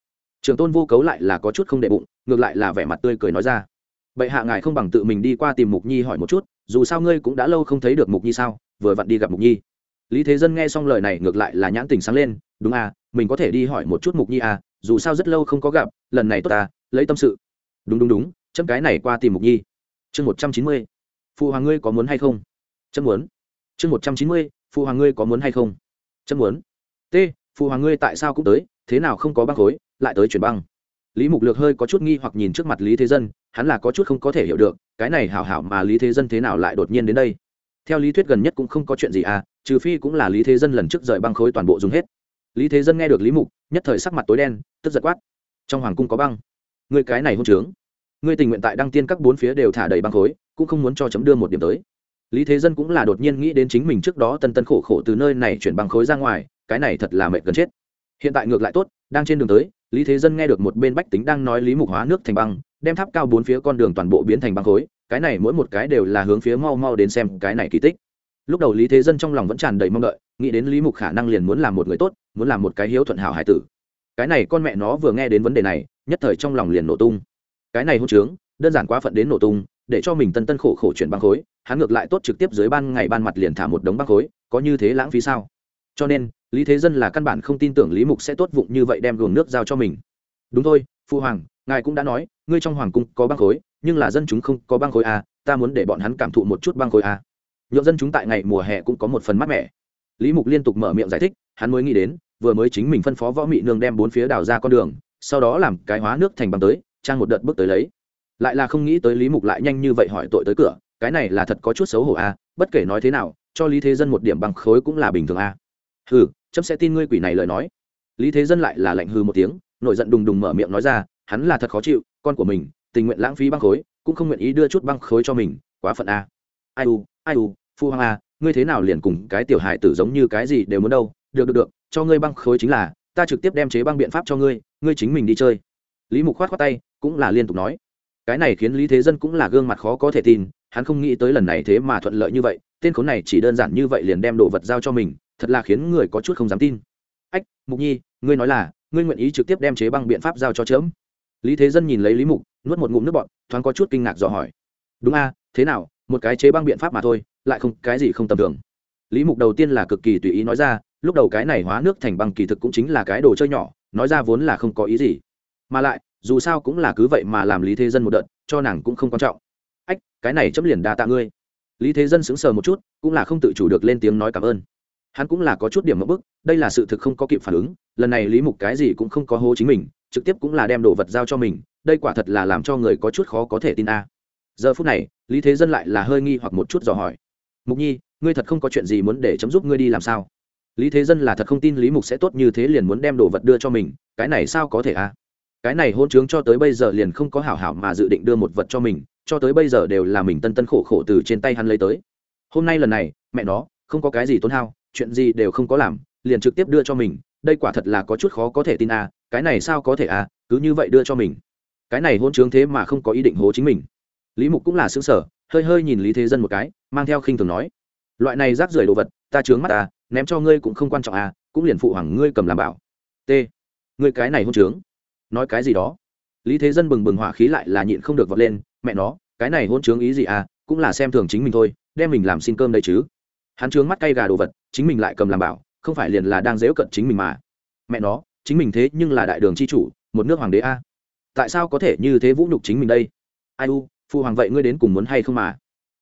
Trường tôn vô cấu lại là có chút không đệ bụng, ngược lại là vẻ mặt tươi cười nói ra. Vậy hạ ngài không bằng tự mình đi qua tìm mục nhi hỏi một chút, dù sao ngươi cũng đã lâu không thấy được mục nhi sao, vừa vặn đi gặp mục nhi. Lý thế dân nghe xong lời này ngược lại là nhãn tình sáng lên, đúng à mình có thể đi hỏi một chút mục nhi à dù sao rất lâu không có gặp, lần này tốt à lấy tâm sự. Đúng đúng đúng, chấm cái này qua tìm mục nhi. Chương một trăm chín mươi, phụ hoàng ngươi có muốn hay không? Chấm muốn chương một trăm chín mươi phụ hoàng ngươi có muốn hay không? Chân muốn. T phụ hoàng ngươi tại sao cũng tới, thế nào không có băng khối, lại tới chuyển băng? Lý mục lược hơi có chút nghi hoặc nhìn trước mặt lý thế dân, hắn là có chút không có thể hiểu được, cái này hảo hảo mà lý thế dân thế nào lại đột nhiên đến đây? Theo lý thuyết gần nhất cũng không có chuyện gì à trừ phi cũng là lý thế dân lần trước rời băng khối toàn bộ dùng hết. Lý thế dân nghe được lý mục, nhất thời sắc mặt tối đen, tức giật quát. Trong hoàng cung có băng. Người cái này hôn trướng. Ngươi tình nguyện tại đăng tiên các bốn phía đều thả đầy băng khối, cũng không muốn cho chấm đưa một điểm tới lý thế dân cũng là đột nhiên nghĩ đến chính mình trước đó tân tân khổ khổ từ nơi này chuyển bằng khối ra ngoài, cái này thật là mệt gần chết. Hiện tại ngược lại tốt, đang trên đường tới, lý thế dân nghe được một bên bách tính đang nói lý mục hóa nước thành băng, đem tháp cao bốn phía con đường toàn bộ biến thành băng khối, cái này mỗi một cái đều là hướng phía mau mau đến xem cái này kỳ tích. Lúc đầu lý thế dân trong lòng vẫn tràn đầy mong đợi, nghĩ đến lý mục khả năng liền muốn làm một người tốt, muốn làm một cái hiếu thuận hảo hải tử. Cái này con mẹ nó vừa nghe đến vấn đề này, nhất thời trong lòng liền nổ tung. Cái này hôn trướng, đơn giản quá phận đến nổ tung để cho mình tân tân khổ khổ chuyển băng khối hắn ngược lại tốt trực tiếp dưới ban ngày ban mặt liền thả một đống băng khối có như thế lãng phí sao? Cho nên lý thế dân là căn bản không tin tưởng lý mục sẽ tốt vụng như vậy đem luồng nước giao cho mình. Đúng thôi phu hoàng ngài cũng đã nói ngươi trong hoàng cung có băng khối nhưng là dân chúng không có băng khối à, ta muốn để bọn hắn cảm thụ một chút băng khối à. nhộn dân chúng tại ngày mùa hè cũng có một phần mát mẻ. Lý mục liên tục mở miệng giải thích hắn mới nghĩ đến vừa mới chính mình phân phó võ mị nương đem bốn phía đào ra con đường sau đó làm cái hóa nước thành băng tới trang một đợt bước tới lấy lại là không nghĩ tới lý mục lại nhanh như vậy hỏi tội tới cửa cái này là thật có chút xấu hổ à, bất kể nói thế nào cho lý thế dân một điểm bằng khối cũng là bình thường à. hừ chấm sẽ tin ngươi quỷ này lời nói. Lý thế dân lại là lạnh hư một tiếng nổi giận đùng đùng mở miệng nói ra hắn là thật khó chịu con của mình tình nguyện lãng phí băng khối cũng không nguyện ý đưa chút băng khối cho mình quá phận a ai u ai u phu hoàng a ngươi thế nào liền cùng cái tiểu hài tử giống như cái gì đều muốn đâu được được được cho ngươi băng khối chính là ta trực tiếp đem chế băng biện pháp cho ngươi ngươi chính mình đi chơi. Lý mục khoát khoát tay cũng là liên tục nói cái này khiến lý thế dân cũng là gương mặt khó có thể tin, hắn không nghĩ tới lần này thế mà thuận lợi như vậy, tên khốn này chỉ đơn giản như vậy liền đem đồ vật giao cho mình, thật là khiến người có chút không dám tin. Ách, mục nhi, ngươi nói là, ngươi nguyện ý trực tiếp đem chế băng biện pháp giao cho chớm? Lý thế dân nhìn lấy lý mục, nuốt một ngụm nước bọt, thoáng có chút kinh ngạc dò hỏi. Đúng a, thế nào, một cái chế băng biện pháp mà thôi, lại không, cái gì không tầm thường. Lý mục đầu tiên là cực kỳ tùy ý nói ra, lúc đầu cái này hóa nước thành băng kỳ thực cũng chính là cái đồ chơi nhỏ, nói ra vốn là không có ý gì. Mà lại dù sao cũng là cứ vậy mà làm lý thế dân một đợt, cho nàng cũng không quan trọng. Ách, cái này chấm liền đa tạ ngươi. Lý thế dân sững sờ một chút, cũng là không tự chủ được lên tiếng nói cảm ơn. Hắn cũng là có chút điểm mẫu bức, đây là sự thực không có kịp phản ứng, lần này lý mục cái gì cũng không có hố chính mình, trực tiếp cũng là đem đồ vật giao cho mình, đây quả thật là làm cho người có chút khó có thể tin a. Giờ phút này, lý thế dân lại là hơi nghi hoặc một chút dò hỏi. Mục nhi, ngươi thật không có chuyện gì muốn để chấm giúp ngươi đi làm sao? Lý thế dân là thật không tin lý mục sẽ tốt như thế liền muốn đem đồ vật đưa cho mình, cái này sao có thể a? Cái này hôn trướng cho tới bây giờ liền không có hảo hảo mà dự định đưa một vật cho mình, cho tới bây giờ đều là mình tân tân khổ khổ từ trên tay hắn lấy tới. Hôm nay lần này, mẹ nó, không có cái gì tốn hao, chuyện gì đều không có làm, liền trực tiếp đưa cho mình, đây quả thật là có chút khó có thể tin à cái này sao có thể à cứ như vậy đưa cho mình. Cái này hôn trướng thế mà không có ý định hố chính mình. Lý mục cũng là xứng sở hơi hơi nhìn lý thế dân một cái, mang theo khinh thường nói, loại này rác rưởi đồ vật, ta chướng mắt à ném cho ngươi cũng không quan trọng à cũng liền phụ hoàng ngươi cầm làm bảo. T. Ngươi cái này hôn trướng nói cái gì đó. Lý thế dân bừng bừng hỏa khí lại là nhịn không được vọt lên, mẹ nó, cái này hôn chướng ý gì à cũng là xem thường chính mình thôi, đem mình làm xin cơm đây chứ. Hắn chướng mắt cay gà đồ vật, chính mình lại cầm làm bảo, không phải liền là đang dễu cận chính mình mà. Mẹ nó, chính mình thế nhưng là đại đường c h i chủ, một nước hoàng đế a. Tại sao có thể như thế vũ nhục chính mình đây? Ai u phụ hoàng vậy ngươi đến cùng muốn hay không mà?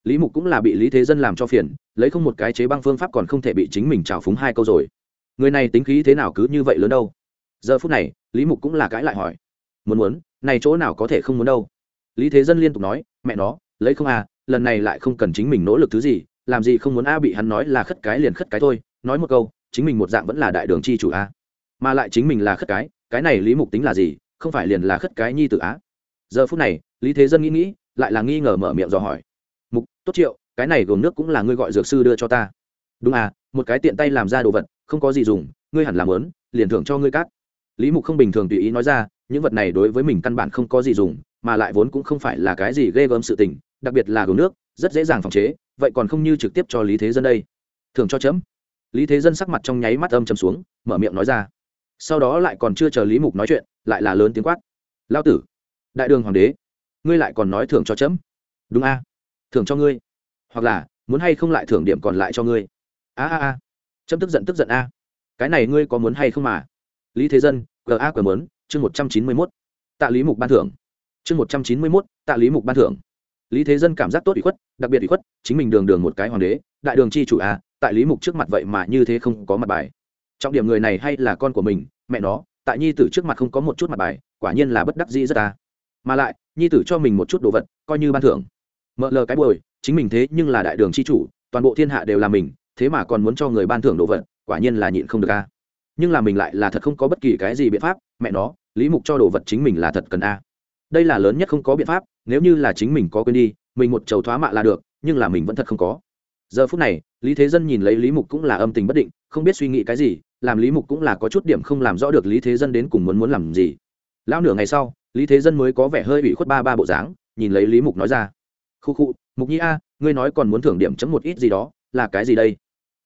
Lý mục cũng là bị lý thế dân làm cho phiền, lấy không một cái chế băng phương pháp còn không thể bị chính mình trào phúng hai câu rồi. Người này tính khí thế nào cứ như vậy lớn đâu? Giờ phút này lý mục cũng là cãi lại hỏi, muốn muốn, này chỗ nào có thể không muốn đâu? Lý thế dân liên tục nói, mẹ nó, lấy không à lần này lại không cần chính mình nỗ lực thứ gì, làm gì không muốn a bị hắn nói là khất cái liền khất cái thôi, nói một câu, chính mình một dạng vẫn là đại đường chi chủ a. Mà lại chính mình là khất cái cái này lý mục tính là gì, không phải liền là khất cái nhi tử á giờ phút này, lý thế dân nghĩ nghĩ, lại là nghi ngờ mở miệng dò hỏi, mục, tốt triệu, cái này gồm nước cũng là ngươi gọi dược sư đưa cho ta. Đúng à một cái tiện tay làm ra đồ vật, không có gì dùng, ngươi hẳn làm lớn liền thưởng cho ngươi cát lý mục không bình thường tùy ý nói ra, những vật này đối với mình căn bản không có gì dùng, mà lại vốn cũng không phải là cái gì ghê gớm sự tình, đặc biệt là gồm nước, rất dễ dàng phòng chế, vậy còn không như trực tiếp cho lý thế dân đây. Thường cho chấm. Lý thế dân sắc mặt trong nháy mắt âm chầm xuống, mở miệng nói ra. Sau đó lại còn chưa chờ lý mục nói chuyện, lại là lớn tiếng quát. Lao tử, đại đường hoàng đế, ngươi lại còn nói thưởng cho chấm. Đúng a, thưởng cho ngươi. Hoặc là, muốn hay không lại thưởng điểm còn lại cho ngươi. A a a. Chấm tức giận tức giận a. Cái này ngươi có muốn hay không mà? Lý thế dân ga qr mớn, chương một trăm chín mươi mốt. Tạ lý mục ban thưởng. Chương một trăm chín mươi mốt, tạ lý mục ban thưởng. Lý thế dân cảm giác tốt ủy khuất, đặc biệt ủy khuất, chính mình đường đường một cái hoàng đế, đại đường chi chủ à tại lý mục trước mặt vậy mà như thế không có mặt bài. Trọng điểm người này hay là con của mình, mẹ nó, tại nhi tử trước mặt không có một chút mặt bài, quả nhiên là bất đắc dĩ rất ta mà lại, nhi tử cho mình một chút đồ vật, coi như ban thưởng. Mợ lờ cái bồi, chính mình thế nhưng là đại đường chi chủ, toàn bộ thiên hạ đều là mình, thế mà còn muốn cho người ban thưởng đồ vật, quả nhiên là nhịn không được a nhưng là mình lại là thật không có bất kỳ cái gì biện pháp, mẹ nó, lý mục cho đồ vật chính mình là thật cần a. Đây là lớn nhất không có biện pháp, nếu như là chính mình có quên đi, mình một chầu thoá mạ là được, nhưng là mình vẫn thật không có. Giờ phút này, lý thế dân nhìn lấy lý mục cũng là âm tình bất định, không biết suy nghĩ cái gì, làm lý mục cũng là có chút điểm không làm rõ được lý thế dân đến cùng muốn muốn làm gì. Lão nửa ngày sau, lý thế dân mới có vẻ hơi bị khuất ba ba bộ dáng, nhìn lấy lý mục nói ra. Khu khu, mục nhi a, ngươi nói còn muốn thưởng điểm chấm một ít gì đó, là cái gì đây?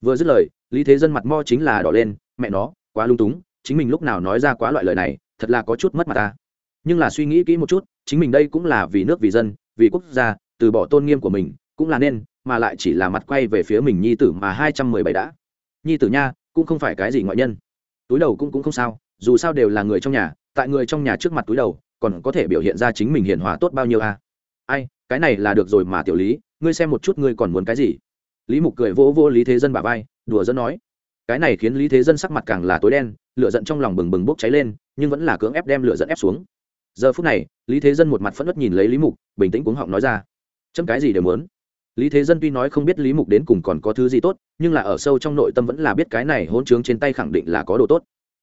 Vừa dứt lời, lý thế dân mặt mo chính là đỏ lên, mẹ nó quá lung túng, chính mình lúc nào nói ra quá loại lời này, thật là có chút mất mặt ta. Nhưng là suy nghĩ kỹ một chút, chính mình đây cũng là vì nước vì dân, vì quốc gia, từ bỏ tôn nghiêm của mình, cũng là nên, mà lại chỉ là mặt quay về phía mình nhi tử mà hai trăm mười bảy đã. Nhi tử nha, cũng không phải cái gì ngoại nhân. Túi đầu cũng cũng không sao, dù sao đều là người trong nhà, tại người trong nhà trước mặt túi đầu, còn có thể biểu hiện ra chính mình hiền hòa tốt bao nhiêu a? À? ai, cái này là được rồi mà tiểu lý, ngươi xem một chút ngươi còn muốn cái gì. Lý mục cười vỗ vỗ lý thế dân bà vai, đùa dẫn nói cái này khiến lý thế dân sắc mặt càng là tối đen, lửa giận trong lòng bừng bừng bốc cháy lên, nhưng vẫn là cưỡng ép đem lửa giận ép xuống. Giờ phút này, lý thế dân một mặt phẫn nứt nhìn lấy lý mục, bình tĩnh cuống họng nói ra, chấm cái gì đều muốn. Lý thế dân tuy nói không biết lý mục đến cùng còn có thứ gì tốt, nhưng là ở sâu trong nội tâm vẫn là biết cái này hỗn trướng trên tay khẳng định là có đồ tốt.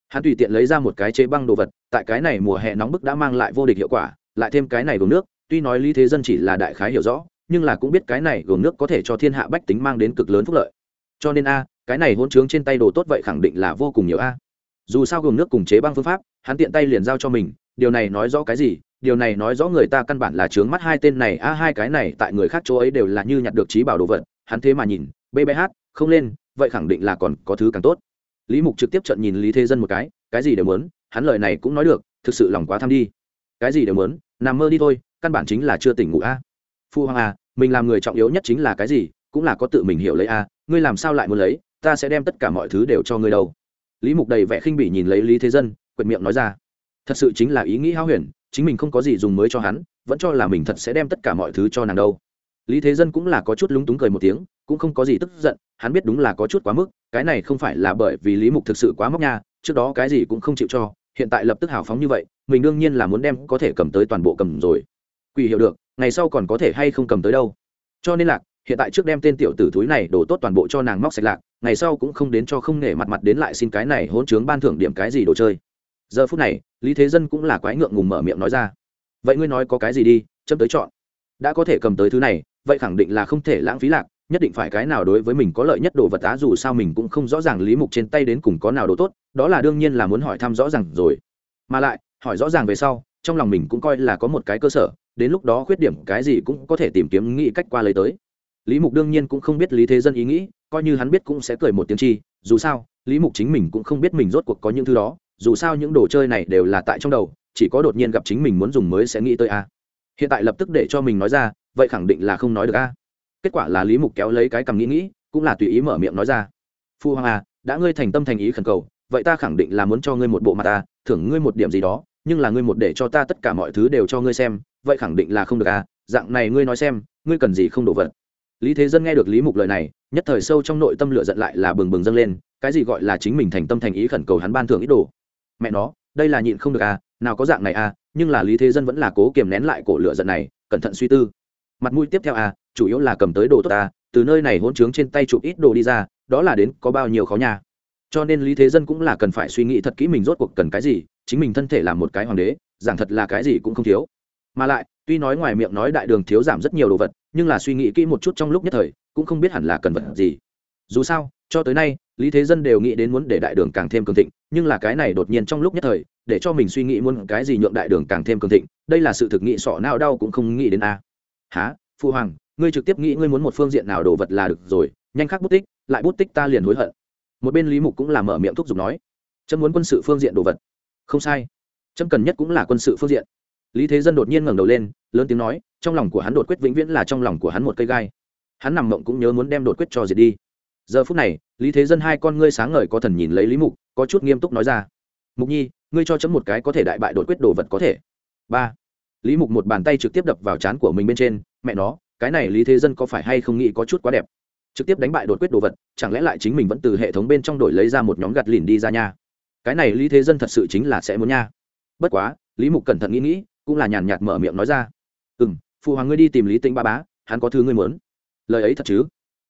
Hắn tùy tiện lấy ra một cái chế băng đồ vật, tại cái này mùa hè nóng bức đã mang lại vô địch hiệu quả, lại thêm cái này gồm nước, tuy nói lý thế dân chỉ là đại khái hiểu rõ, nhưng là cũng biết cái này gồm nước có thể cho thiên hạ bách tính mang đến cực lớn phúc lợi. Cho nên a cái này hỗn trướng trên tay đồ tốt vậy khẳng định là vô cùng nhiều a. Dù sao gồm nước cùng chế băng phương pháp, hắn tiện tay liền giao cho mình, điều này nói rõ cái gì? Điều này nói rõ người ta căn bản là trướng mắt hai tên này, a, hai cái này tại người khác chỗ ấy đều là như nhặt được trí bảo đồ vật, hắn thế mà nhìn bbh không lên, vậy khẳng định là còn có thứ càng tốt. Lý mục trực tiếp trận nhìn lý thế dân một cái cái gì đều muốn, hắn lời này cũng nói được, thực sự lòng quá tham đi. Cái gì đều muốn, nằm mơ đi thôi, căn bản chính là chưa tỉnh ngủ a. Phu hoàng a mình làm người trọng yếu nhất chính là cái gì, cũng là có tự mình hiểu lấy a, ngươi làm sao lại muốn lấy? Ta sẽ đem tất cả mọi thứ đều cho ngươi đâu. Lý mục đầy vẻ khinh bỉ nhìn lấy lý thế dân quyệt miệng nói ra. Thật sự chính là ý nghĩ háo huyền, chính mình không có gì dùng mới cho hắn, vẫn cho là mình thật sẽ đem tất cả mọi thứ cho nàng đâu. Lý thế dân cũng là có chút lúng túng cười một tiếng, cũng không có gì tức giận, hắn biết đúng là có chút quá mức, cái này không phải là bởi vì lý mục thực sự quá móc nha, trước đó cái gì cũng không chịu cho, hiện tại lập tức hào phóng như vậy, mình đương nhiên là muốn đem có thể cầm tới toàn bộ cầm rồi. Quỷ hiểu được, ngày sau còn có thể hay không cầm tới đâu. Cho nên là hiện tại trước đem tên tiểu tử thúi này đổ tốt toàn bộ cho nàng móc sạch lạc, ngày sau cũng không đến cho không nể mặt mặt đến lại xin cái này hỗn trướng ban thưởng điểm cái gì đồ chơi. Giờ phút này, lý thế dân cũng là quái ngượng ngùng mở miệng nói ra. Vậy ngươi nói có cái gì đi, chấm tới chọn. Đã có thể cầm tới thứ này, vậy khẳng định là không thể lãng phí lạc, nhất định phải cái nào đối với mình có lợi nhất đồ vật á, dù sao mình cũng không rõ ràng lý mục trên tay đến cùng có nào đồ tốt, đó là đương nhiên là muốn hỏi thăm rõ ràng rồi. Mà lại, hỏi rõ ràng về sau, trong lòng mình cũng coi là có một cái cơ sở, đến lúc đó khuyết điểm cái gì cũng có thể tìm kiếm nghĩ cách qua lấy tới lý mục đương nhiên cũng không biết lý thế dân ý nghĩ, coi như hắn biết cũng sẽ cười một tiếng chi, dù sao, lý mục chính mình cũng không biết mình rốt cuộc có những thứ đó, dù sao những đồ chơi này đều là tại trong đầu, chỉ có đột nhiên gặp chính mình muốn dùng mới sẽ nghĩ tới a. Hiện tại lập tức để cho mình nói ra, vậy khẳng định là không nói được a. Kết quả là lý mục kéo lấy cái cầm nghĩ nghĩ, cũng là tùy ý mở miệng nói ra. Phu hoàng à đã ngươi thành tâm thành ý khẩn cầu, vậy ta khẳng định là muốn cho ngươi một bộ mặt ta, thưởng ngươi một điểm gì đó, nhưng là ngươi một để cho ta tất cả mọi thứ đều cho ngươi xem, vậy khẳng định là không được à dạng này ngươi nói xem, ngươi cần gì không đổ vật? Lý thế dân nghe được lý mục lời này, nhất thời sâu trong nội tâm lửa giận lại là bừng bừng dâng lên, cái gì gọi là chính mình thành tâm thành ý khẩn cầu hắn ban thưởng ít đồ. Mẹ nó, đây là nhịn không được à nào có dạng này à nhưng là lý thế dân vẫn là cố kiềm nén lại cổ lửa giận này, cẩn thận suy tư. Mặt mũi tiếp theo à chủ yếu là cầm tới đồ tốt à từ nơi này hỗn trướng trên tay chụp ít đồ đi ra, đó là đến có bao nhiêu khó nhà cho nên lý thế dân cũng là cần phải suy nghĩ thật kỹ mình rốt cuộc cần cái gì, chính mình thân thể là một cái hoàng đế, giảng thật là cái gì cũng không thiếu. Mà lại tuy nói ngoài miệng nói đại đường thiếu giảm rất nhiều đồ vật, nhưng là suy nghĩ kỹ một chút trong lúc nhất thời, cũng không biết hẳn là cần vật gì. Dù sao, cho tới nay, lý thế dân đều nghĩ đến muốn để đại đường càng thêm cường thịnh, nhưng là cái này đột nhiên trong lúc nhất thời, để cho mình suy nghĩ muốn cái gì nhượng đại đường càng thêm cường thịnh, đây là sự thực nghị sọ nào đau cũng không nghĩ đến a. À. há phụ hoàng, ngươi trực tiếp nghĩ ngươi muốn một phương diện nào đồ vật là được rồi, nhanh khắc bút tích, lại bút tích ta liền hối hận. Một bên lý mục cũng là mở miệng thúc giục nói trâm muốn quân sự phương diện đồ vật. Không sai. Trâm cần nhất cũng là quân sự phương diện lý thế dân đột nhiên ngẩng đầu lên, lớn tiếng nói, trong lòng của hắn đột quyết vĩnh viễn là trong lòng của hắn một cây gai. Hắn nằm mộng cũng nhớ muốn đem đột quyết cho diệt đi. Giờ phút này, lý thế dân hai con ngươi sáng ngời có thần nhìn lấy lý mục, có chút nghiêm túc nói ra, mục nhi, ngươi cho chấm một cái có thể đại bại đột quyết đồ vật có thể. Ba. Lý mục một bàn tay trực tiếp đập vào trán của mình bên trên, mẹ nó, cái này lý thế dân có phải hay không nghĩ có chút quá đẹp? Trực tiếp đánh bại đột quyết đồ vật, chẳng lẽ lại chính mình vẫn từ hệ thống bên trong đổi lấy ra một nhóm gặt lìn đi ra nha? Cái này lý thế dân thật sự chính là sẽ muốn nha. Bất quá, lý mục cẩn thận nghĩ nghĩ cũng là nhàn nhạt mở miệng nói ra. Ừ m phụ hoàng ngươi đi tìm lý tĩnh ba bá, hắn có thứ ngươi muốn. Lời ấy thật chứ?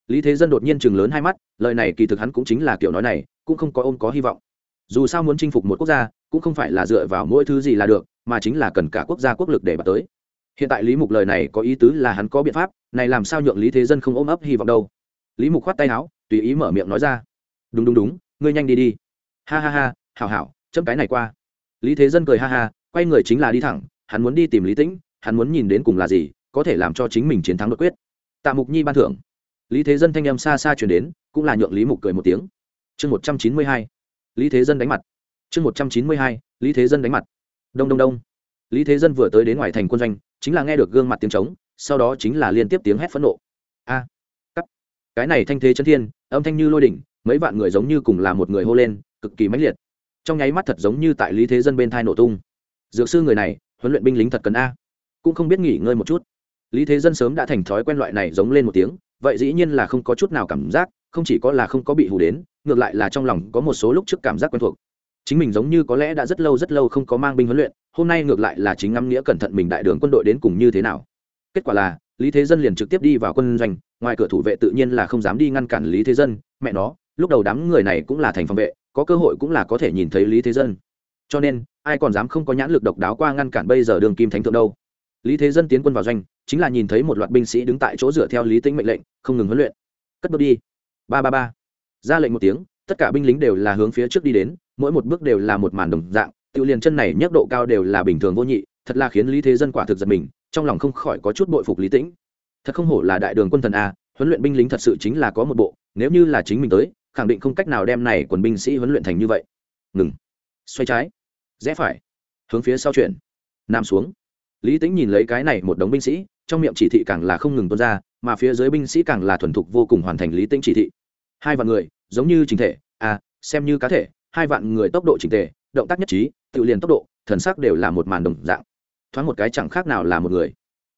Lý thế dân đột nhiên chừng lớn hai mắt, lời này kỳ thực hắn cũng chính là kiểu nói này, cũng không có ôm có hy vọng. Dù sao muốn chinh phục một quốc gia, cũng không phải là dựa vào mỗi thứ gì là được, mà chính là cần cả quốc gia quốc lực để bạt tới. Hiện tại lý mục lời này có ý tứ là hắn có biện pháp, này làm sao nhượng lý thế dân không ôm ấp hy vọng đâu? Lý mục khoát tay áo, tùy ý mở miệng nói ra. Đúng đúng đúng, ngươi nhanh đi đi. Ha ha ha, hảo hảo, chấm cái này qua. Lý thế dân cười ha ha, quay người chính là đi thẳng hắn muốn đi tìm lý tĩnh, hắn muốn nhìn đến cùng là gì, có thể làm cho chính mình chiến thắng đột quyết. Tạ mục nhi ban thưởng. Lý thế dân thanh âm xa xa chuyển đến, cũng là nhượng lý mục cười một tiếng. Chương một trăm chín mươi hai. Lý thế dân đánh mặt. Chương một trăm chín mươi hai. Lý thế dân đánh mặt. Đông đông đông. Lý thế dân vừa tới đến ngoài thành quân doanh, chính là nghe được gương mặt tiếng trống, sau đó chính là liên tiếp tiếng hét phẫn nộ. A. Cắt. Cái này thanh thế chân thiên, âm thanh như lôi đỉnh, mấy vạn người giống như cùng là một người hô lên, cực kỳ mãnh liệt. Trong nháy mắt thật giống như tại lý thế dân bên thai nổ tung. Dược sư người này huấn luyện binh lính thật cần a. Cũng không biết nghỉ ngơi một chút. Lý thế dân sớm đã thành thói quen loại này giống lên một tiếng, vậy dĩ nhiên là không có chút nào cảm giác, không chỉ có là không có bị hù đến, ngược lại là trong lòng có một số lúc trước cảm giác quen thuộc. Chính mình giống như có lẽ đã rất lâu rất lâu không có mang binh huấn luyện, hôm nay ngược lại là chính ngắm nghĩa cẩn thận mình đại đường quân đội đến cùng như thế nào. Kết quả là, lý thế dân liền trực tiếp đi vào quân doanh, ngoài cửa thủ vệ tự nhiên là không dám đi ngăn cản lý thế dân, mẹ nó, lúc đầu đám người này cũng là thành phòng vệ, có cơ hội cũng là có thể nhìn thấy lý thế dân. Cho nên ai còn dám không có nhãn lực độc đáo qua ngăn cản bây giờ đường kim thánh thượng đâu? Lý thế dân tiến quân vào doanh, chính là nhìn thấy một loạt binh sĩ đứng tại chỗ dựa theo lý Tĩnh mệnh lệnh, không ngừng huấn luyện. Cất bước đi. Ba ba ba. Ra lệnh một tiếng, tất cả binh lính đều là hướng phía trước đi đến, mỗi một bước đều là một màn đồng dạng tự liền chân này nhấc độ cao đều là bình thường vô nhị, thật là khiến lý thế dân quả thực giật mình, trong lòng không khỏi có chút bội phục lý tĩnh. Thật không hổ là đại đường quân thần a, huấn luyện binh lính thật sự chính là có một bộ, nếu như là chính mình tới, khẳng định không cách nào đem này quần binh sĩ huấn luyện thành như vậy. Ngừng. Xoay trái rẽ phải. Hướng phía sau chuyển. Nằm xuống. Lý tính nhìn lấy cái này một đống binh sĩ, trong miệng chỉ thị càng là không ngừng tuôn ra, mà phía dưới binh sĩ càng là thuần thục vô cùng hoàn thành lý tính chỉ thị. Hai vạn người, giống như trình thể à xem như cá thể, hai vạn người tốc độ trình thể, động tác nhất trí, tự liền tốc độ, thần sắc đều là một màn đồng dạng. Thoáng một cái chẳng khác nào là một người.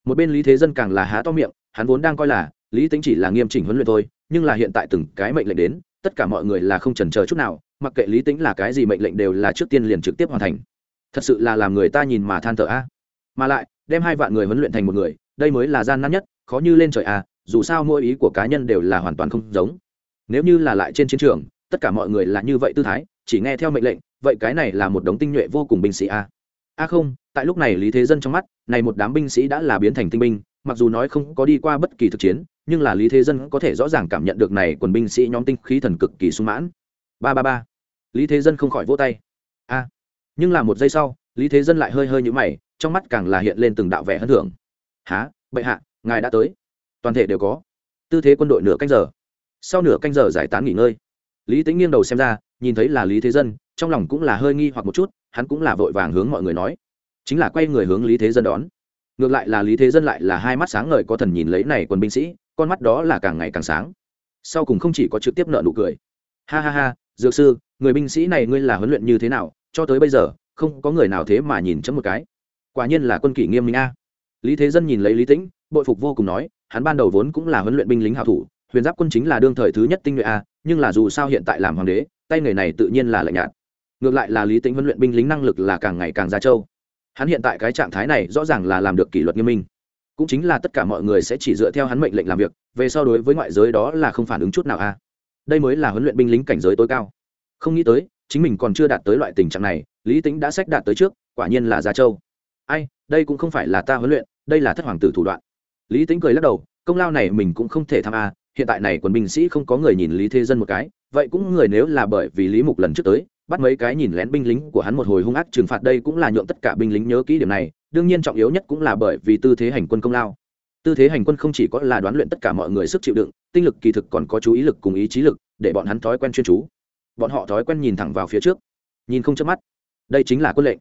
Một bên lý thế dân càng là há to miệng, hắn vốn đang coi là, lý tính chỉ là nghiêm chỉnh huấn luyện thôi, nhưng là hiện tại từng cái mệnh lệnh đến, tất cả mọi người là không chần chờ chút nào mặc kệ lý tính là cái gì mệnh lệnh đều là trước tiên liền trực tiếp hoàn thành. Thật sự là làm người ta nhìn mà than thở a. Mà lại, đem hai vạn người huấn luyện thành một người, đây mới là gian nan nhất, khó như lên trời a, dù sao mỗi ý của cá nhân đều là hoàn toàn không giống. Nếu như là lại trên chiến trường, tất cả mọi người là như vậy tư thái, chỉ nghe theo mệnh lệnh, vậy cái này là một đống tinh nhuệ vô cùng binh sĩ a. A không, tại lúc này lý thế dân trong mắt, này một đám binh sĩ đã là biến thành tinh binh, mặc dù nói không có đi qua bất kỳ thực chiến, nhưng là lý thế dân có thể rõ ràng cảm nhận được này quần binh sĩ nhóm tinh khí thần cực kỳ sung mãn. Ba ba ba lý thế dân không khỏi vỗ tay. A nhưng là một giây sau, lý thế dân lại hơi hơi nhũ mày, trong mắt càng là hiện lên từng đạo vẻ hân thưởng há bệ hạ, ngài đã tới. Toàn thể đều có. Tư thế quân đội nửa canh giờ. Sau nửa canh giờ giải tán nghỉ ngơi. Lý tính nghiêng đầu xem ra, nhìn thấy là lý thế dân, trong lòng cũng là hơi nghi hoặc một chút, hắn cũng là vội vàng hướng mọi người nói. Chính là quay người hướng lý thế dân đón. Ngược lại là lý thế dân lại là hai mắt sáng ngời có thần nhìn lấy này quân binh sĩ, con mắt đó là càng ngày càng sáng. Sau cùng không chỉ có trực tiếp nợ nụ cười. Ha ha ha, dược sư người binh sĩ này ngươi là huấn luyện như thế nào, cho tới bây giờ, không có người nào thế mà nhìn chấm một cái. Quả nhiên là quân kỷ nghiêm minh a. Lý thế dân nhìn lấy lý tĩnh, bội phục vô cùng nói, hắn ban đầu vốn cũng là huấn luyện binh lính hảo thủ, huyền giáp quân chính là đương thời thứ nhất tinh nhuệ a, nhưng là dù sao hiện tại làm hoàng đế, tay người này tự nhiên là lạnh nhạt. Ngược lại là lý tĩnh huấn luyện binh lính năng lực là càng ngày càng ra châu hắn hiện tại cái trạng thái này rõ ràng là làm được kỷ luật nghiêm minh. Cũng chính là tất cả mọi người sẽ chỉ dựa theo hắn mệnh lệnh làm việc, về so đối với ngoại giới đó là không phản ứng chút nào a. Đây mới là huấn luyện binh lính cảnh giới tối cao không nghĩ tới, chính mình còn chưa đạt tới loại tình trạng này, lý tính đã sách đạt tới trước, quả nhiên là gia châu. Ai, đây cũng không phải là ta huấn luyện, đây là thất hoàng tử thủ đoạn. Lý tính cười lắc đầu, công lao này mình cũng không thể tham a, hiện tại này quân binh sĩ không có người nhìn lý thế dân một cái, vậy cũng người nếu là bởi vì lý mục lần trước tới, bắt mấy cái nhìn lén binh lính của hắn một hồi hung ác trừng phạt đây cũng là nhượng tất cả binh lính nhớ kỹ điểm này, đương nhiên trọng yếu nhất cũng là bởi vì tư thế hành quân công lao. Tư thế hành quân không chỉ có là đoán luyện tất cả mọi người sức chịu đựng, tinh lực kỳ thực còn có chú ý lực cùng ý chí lực, để bọn hắn thói quen chuyên chú bọn họ thói quen nhìn thẳng vào phía trước, nhìn không chớp mắt. Đây chính là quân lệnh.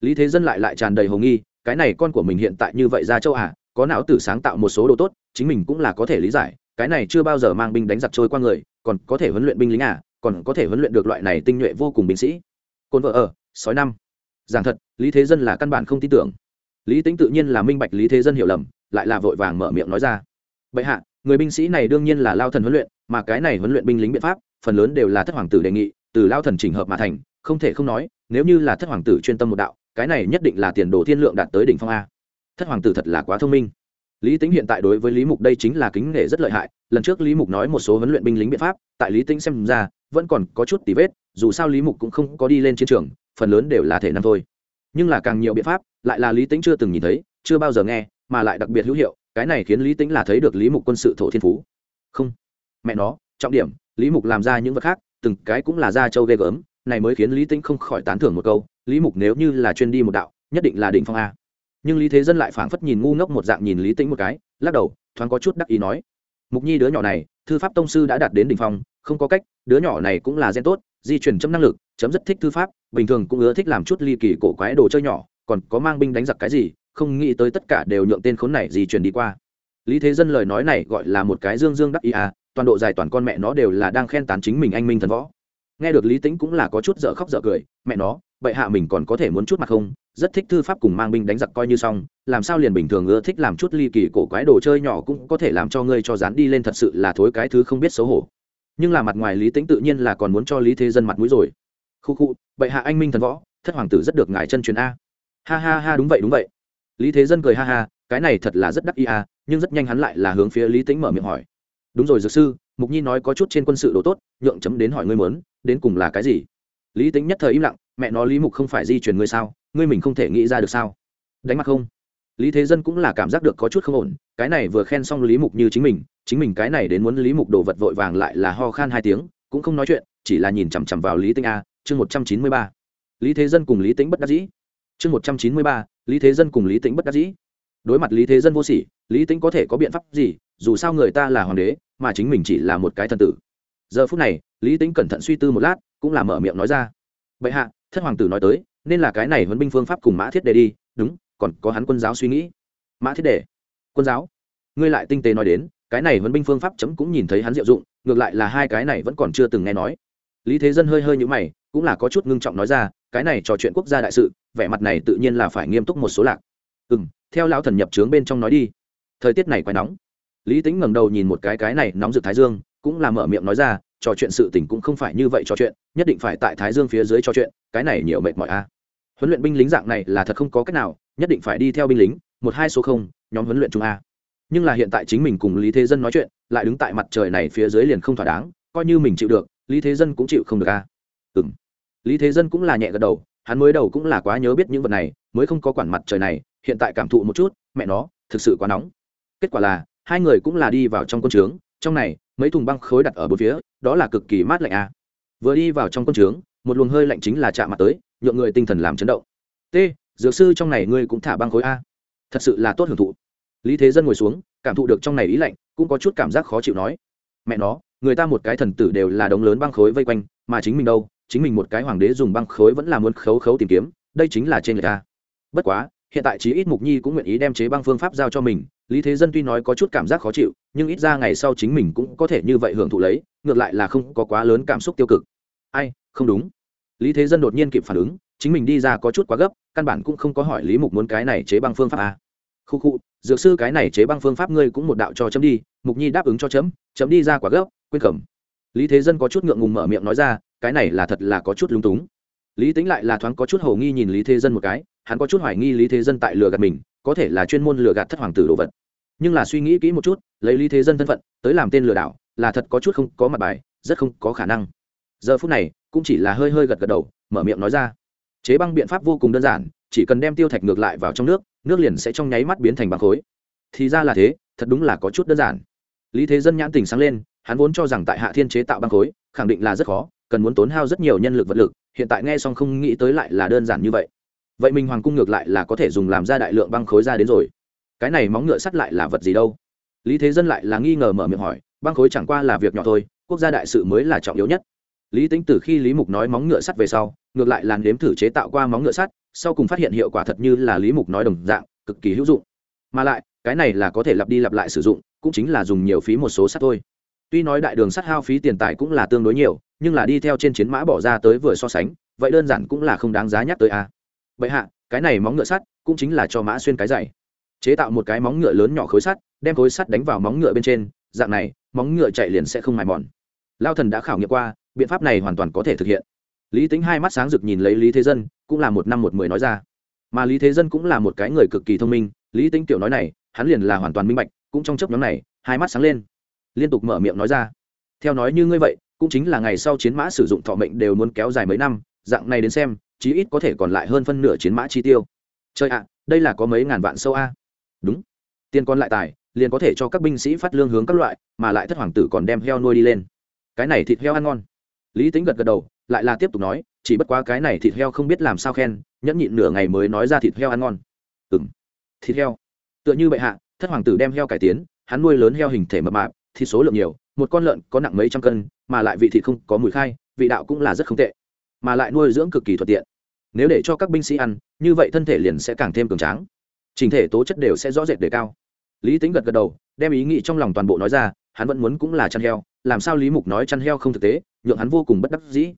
Lý thế dân lại lại tràn đầy hồ nghi, cái này con của mình hiện tại như vậy ra châu à có não tử sáng tạo một số đồ tốt, chính mình cũng là có thể lý giải, cái này chưa bao giờ mang binh đánh giặc trôi qua người, còn có thể huấn luyện binh lính à còn có thể huấn luyện được loại này tinh nhuệ vô cùng binh sĩ. Côn vợ ở, sói năm. Giảng thật, lý thế dân là căn bản không tin tưởng. Lý tính tự nhiên là minh bạch lý thế dân hiểu lầm, lại là vội vàng mở miệng nói ra. Bệ hạ, người binh sĩ này đương nhiên là lao thần huấn luyện, mà cái này huấn luyện binh lính biện pháp phần lớn đều là thất hoàng tử đề nghị, từ lao thần chỉnh hợp mà thành, không thể không nói, nếu như là thất hoàng tử chuyên tâm một đạo, cái này nhất định là tiền đồ thiên lượng đạt tới đỉnh phong a. Thất hoàng tử thật là quá thông minh. Lý tính hiện tại đối với lý mục đây chính là kính nể rất lợi hại, lần trước lý mục nói một số huấn luyện binh lính biện pháp, tại lý tính xem ra, vẫn còn có chút tí vết, dù sao lý mục cũng không có đi lên chiến trường, phần lớn đều là thể năng thôi. Nhưng là càng nhiều biện pháp, lại là lý tính chưa từng nhìn thấy, chưa bao giờ nghe, mà lại đặc biệt hữu hiệu, cái này khiến lý tính là thấy được lý mục quân sự thổ thiên phú. Không, mẹ nó, trọng điểm lý mục làm ra những vật khác, từng cái cũng là da trâu ghê gớm, này mới khiến lý Tĩnh không khỏi tán thưởng một câu, lý mục nếu như là chuyên đi một đạo, nhất định là đỉnh phong a. Nhưng lý thế dân lại phảng phất nhìn ngu ngốc một dạng nhìn lý Tĩnh một cái, lắc đầu, thoáng có chút đắc ý nói. Mục nhi đứa nhỏ này, thư pháp tông sư đã đạt đến đ ỉ n h phong, không có cách, đứa nhỏ này cũng là gen tốt, di chuyển chấm năng lực, chấm rất thích thư pháp, bình thường cũng ưa thích làm chút ly kỳ cổ quái đồ chơi nhỏ, còn có mang binh đánh giặc cái gì, không nghĩ tới tất cả đều nhượng tên khốn này di chuyển đi qua. Lý thế dân lời nói này gọi là một cái dương dương đắc ý à toàn độ dài toàn con mẹ nó đều là đang khen tán chính mình anh minh thần võ. Nghe được lý tính cũng là có chút dở khóc dở cười, mẹ nó, bệ hạ mình còn có thể muốn chút mặt không? Rất thích thư pháp cùng mang binh đánh giặc coi như xong, làm sao liền bình thường ưa thích làm chút ly kỳ cổ quái đồ chơi nhỏ cũng có thể làm cho ngươi cho dán đi lên thật sự là thối cái thứ không biết xấu hổ. Nhưng là mặt ngoài lý tính tự nhiên là còn muốn cho lý thế dân mặt mũi rồi. Khu khu, bệ hạ anh minh thần võ, thất hoàng tử rất được ngài chân truyền a. Ha ha ha, đúng vậy đúng vậy. Lý thế dân cười ha ha, cái này thật là rất đắc ý a, nhưng rất nhanh hắn lại là hướng phía lý tính mở miệng hỏi đúng rồi, dược sư, mục nhi nói có chút trên quân sự đồ tốt, nhượng chấm đến hỏi ngươi muốn, đến cùng là cái gì? Lý tính nhất thời im lặng, mẹ nó, lý mục không phải di chuyển ngươi sao? Ngươi mình không thể nghĩ ra được sao? Đánh mặt không? Lý thế dân cũng là cảm giác được có chút không ổn, cái này vừa khen xong lý mục như chính mình chính mình cái này đến muốn lý mục đồ vật vội vàng lại là ho khan hai tiếng, cũng không nói chuyện, chỉ là nhìn chằm chằm vào lý tính a, chương một trăm chín mươi ba. Lý thế dân cùng lý tính bất đắc dĩ. Chương một trăm chín mươi ba, lý thế dân cùng lý tính bất đắc dĩ. Đối mặt lý thế dân vô sỉ, lý tính có thể có biện pháp gì? Dù sao người ta là hoàng đế mà chính mình chỉ là một cái thần tử. Giờ phút này, lý tính cẩn thận suy tư một lát, cũng là mở miệng nói ra. Bệ hạ, thất hoàng tử nói tới, nên là cái này huấn binh phương pháp cùng mã thiết đề đi, đúng, còn có hắn quân giáo suy nghĩ. Mã thiết đề? Quân giáo? Ngươi lại tinh tế nói đến, cái này huấn binh phương pháp chấm cũng nhìn thấy hắn diệu dụng, ngược lại là hai cái này vẫn còn chưa từng nghe nói. Lý thế dân hơi hơi nhũ mày, cũng là có chút ngưng trọng nói ra, cái này trò chuyện quốc gia đại sự, vẻ mặt này tự nhiên là phải nghiêm túc một số lạc. Ừ m theo lão thần nhập trướng bên trong nói đi. Thời tiết này quá nóng lý tính ngẩng đầu nhìn một cái cái này nóng rực thái dương, cũng là mở miệng nói ra, trò chuyện sự tình cũng không phải như vậy trò chuyện, nhất định phải tại thái dương phía dưới trò chuyện, cái này nhiều mệt mỏi a. Huấn luyện binh lính dạng này là thật không có cách nào, nhất định phải đi theo binh lính, một hai số không, nhóm huấn luyện trung a. Nhưng là hiện tại chính mình cùng lý thế dân nói chuyện, lại đứng tại mặt trời này phía dưới liền không thỏa đáng, coi như mình chịu được, lý thế dân cũng chịu không được a. Ừ m lý thế dân cũng là nhẹ gật đầu, hắn mới đầu cũng là quá nhớ biết những vật này, mới không có quản mặt trời này, hiện tại cảm thụ một chút, mẹ nó, thực sự quá nóng. Kết quả là hai người cũng là đi vào trong quân trướng, trong này, mấy thùng băng khối đặt ở bốn phía, đó là cực kỳ mát lạnh a vừa đi vào trong quân trướng, một luồng hơi lạnh chính là chạm mặt tới, nhượng người tinh thần làm chấn động. T, dược sư trong này ngươi cũng thả băng khối a. Thật sự là tốt hưởng thụ. Lý thế dân ngồi xuống, cảm thụ được trong này ý lạnh, cũng có chút cảm giác khó chịu nói. Mẹ nó, người ta một cái thần tử đều là đống lớn băng khối vây quanh, mà chính mình đâu? Chính mình một cái hoàng đế dùng băng khối vẫn là muốn khấu khấu tìm kiếm, đây chính là trên người ta bất quá hiện tại chí ít mục nhi cũng nguyện ý đem chế băng phương pháp giao cho mình. Lý thế dân tuy nói có chút cảm giác khó chịu, nhưng ít ra ngày sau chính mình cũng có thể như vậy hưởng thụ lấy, ngược lại là không có quá lớn cảm xúc tiêu cực. Ai, không đúng. Lý thế dân đột nhiên kịp phản ứng, chính mình đi ra có chút quá gấp, căn bản cũng không có hỏi lý mục muốn cái này chế băng phương pháp à. khu khu, dược sư cái này chế băng phương pháp ngươi cũng một đạo cho chấm đi, mục nhi đáp ứng cho chấm chấm đi ra quá gấp, quên cẩm lý thế dân có chút ngượng ngùng mở miệng nói ra, cái này là thật là có chút lúng túng. Lý tính lại là thoáng có chút hầu nghi nhìn lý thế dân một cái hắn có chút hoài nghi lý thế dân tại lừa gạt mình, có thể là chuyên môn lừa gạt thất hoàng tử đồ vật. Nhưng là suy nghĩ kỹ một chút, lấy lý thế dân thân phận, tới làm tên lừa đảo, là thật có chút không có mặt bài, rất không có khả năng. Giờ phút này, cũng chỉ là hơi hơi gật gật đầu, mở miệng nói ra. Chế băng biện pháp vô cùng đơn giản, chỉ cần đem tiêu thạch ngược lại vào trong nước nước liền sẽ trong nháy mắt biến thành băng khối. Thì ra là thế, thật đúng là có chút đơn giản. Lý thế dân nhãn tình sáng lên, hắn vốn cho rằng tại hạ thiên chế tạo băng khối, khẳng định là rất khó, cần muốn tốn hao rất nhiều nhân lực vật lực, hiện tại nghe xong không nghĩ tới lại là đơn giản như vậy vậy mình hoàng cung ngược lại là có thể dùng làm ra đại lượng băng khối ra đến rồi. Cái này móng ngựa sắt lại là vật gì đâu? Lý thế dân lại là nghi ngờ mở miệng hỏi, băng khối chẳng qua là việc nhỏ thôi, quốc gia đại sự mới là trọng yếu nhất. Lý tính từ khi lý mục nói móng ngựa sắt về sau, ngược lại làn đếm thử chế tạo qua móng ngựa sắt, sau cùng phát hiện hiệu quả thật như là lý mục nói đồng dạng, cực kỳ hữu dụng. Mà lại, cái này là có thể lặp đi lặp lại sử dụng, cũng chính là dùng nhiều phí một số sắt thôi. Tuy nói đại đường sắt hao phí tiền tài cũng là tương đối nhiều, nhưng là đi theo trên chiến mã bỏ ra tới vừa so sánh, vậy đơn giản cũng là không đáng giá nhắc tới a. à vậy hạ, cái này móng ngựa sắt cũng chính là cho mã xuyên cái dày chế tạo một cái móng ngựa lớn nhỏ khối sắt, đem khối sắt đánh vào móng ngựa bên trên, dạng này, móng ngựa chạy liền sẽ không mài mòn. Lao thần đã khảo nghiệm qua, biện pháp này hoàn toàn có thể thực hiện. Lý tính hai mắt sáng rực nhìn lấy lý thế dân, cũng là một năm một mười nói ra. Mà lý thế dân cũng là một cái người cực kỳ thông minh, lý tính tiểu nói này, hắn liền là hoàn toàn minh bạch, cũng trong chấp nhóm này, hai mắt sáng lên. Liên tục mở miệng nói ra. Theo nói như ngươi vậy, cũng chính là ngày sau chiến mã sử dụng thọ mệnh đều muốn kéo dài mấy năm, dạng này đến xem chí ít có thể còn lại hơn phân nửa chiến mã chi tiêu. Chơi ạ, đây là có mấy ngàn vạn sâu a? Đúng. Tiền còn lại tài, liền có thể cho các binh sĩ phát lương hướng các loại, mà lại thất hoàng tử còn đem heo nuôi đi lên. Cái này thịt heo ăn ngon. Lý tính gật gật đầu, lại là tiếp tục nói, chỉ bất quá cái này thịt heo không biết làm sao khen, nhẫn nhịn nửa ngày mới nói ra thịt heo ăn ngon. Ừ m thịt heo. Tựa như bệ hạ, thất hoàng tử đem heo cải tiến, hắn nuôi lớn heo hình thể mập mạp thịt số lượng nhiều, một con lợn có nặng mấy trăm cân, mà lại vị thịt không có mùi khai, vị đạo cũng là rất không tệ mà lại nuôi dưỡng cực kỳ thuận tiện. Nếu để cho các binh sĩ ăn, như vậy thân thể liền sẽ càng thêm cường tráng. Trình thể tố chất đều sẽ rõ rệt đề cao. Lý tính gật gật đầu, đem ý nghĩ trong lòng toàn bộ nói ra, hắn vẫn muốn cũng là chăn heo, làm sao lý mục nói chăn heo không thực tế, nhượng hắn vô cùng bất đắc dĩ.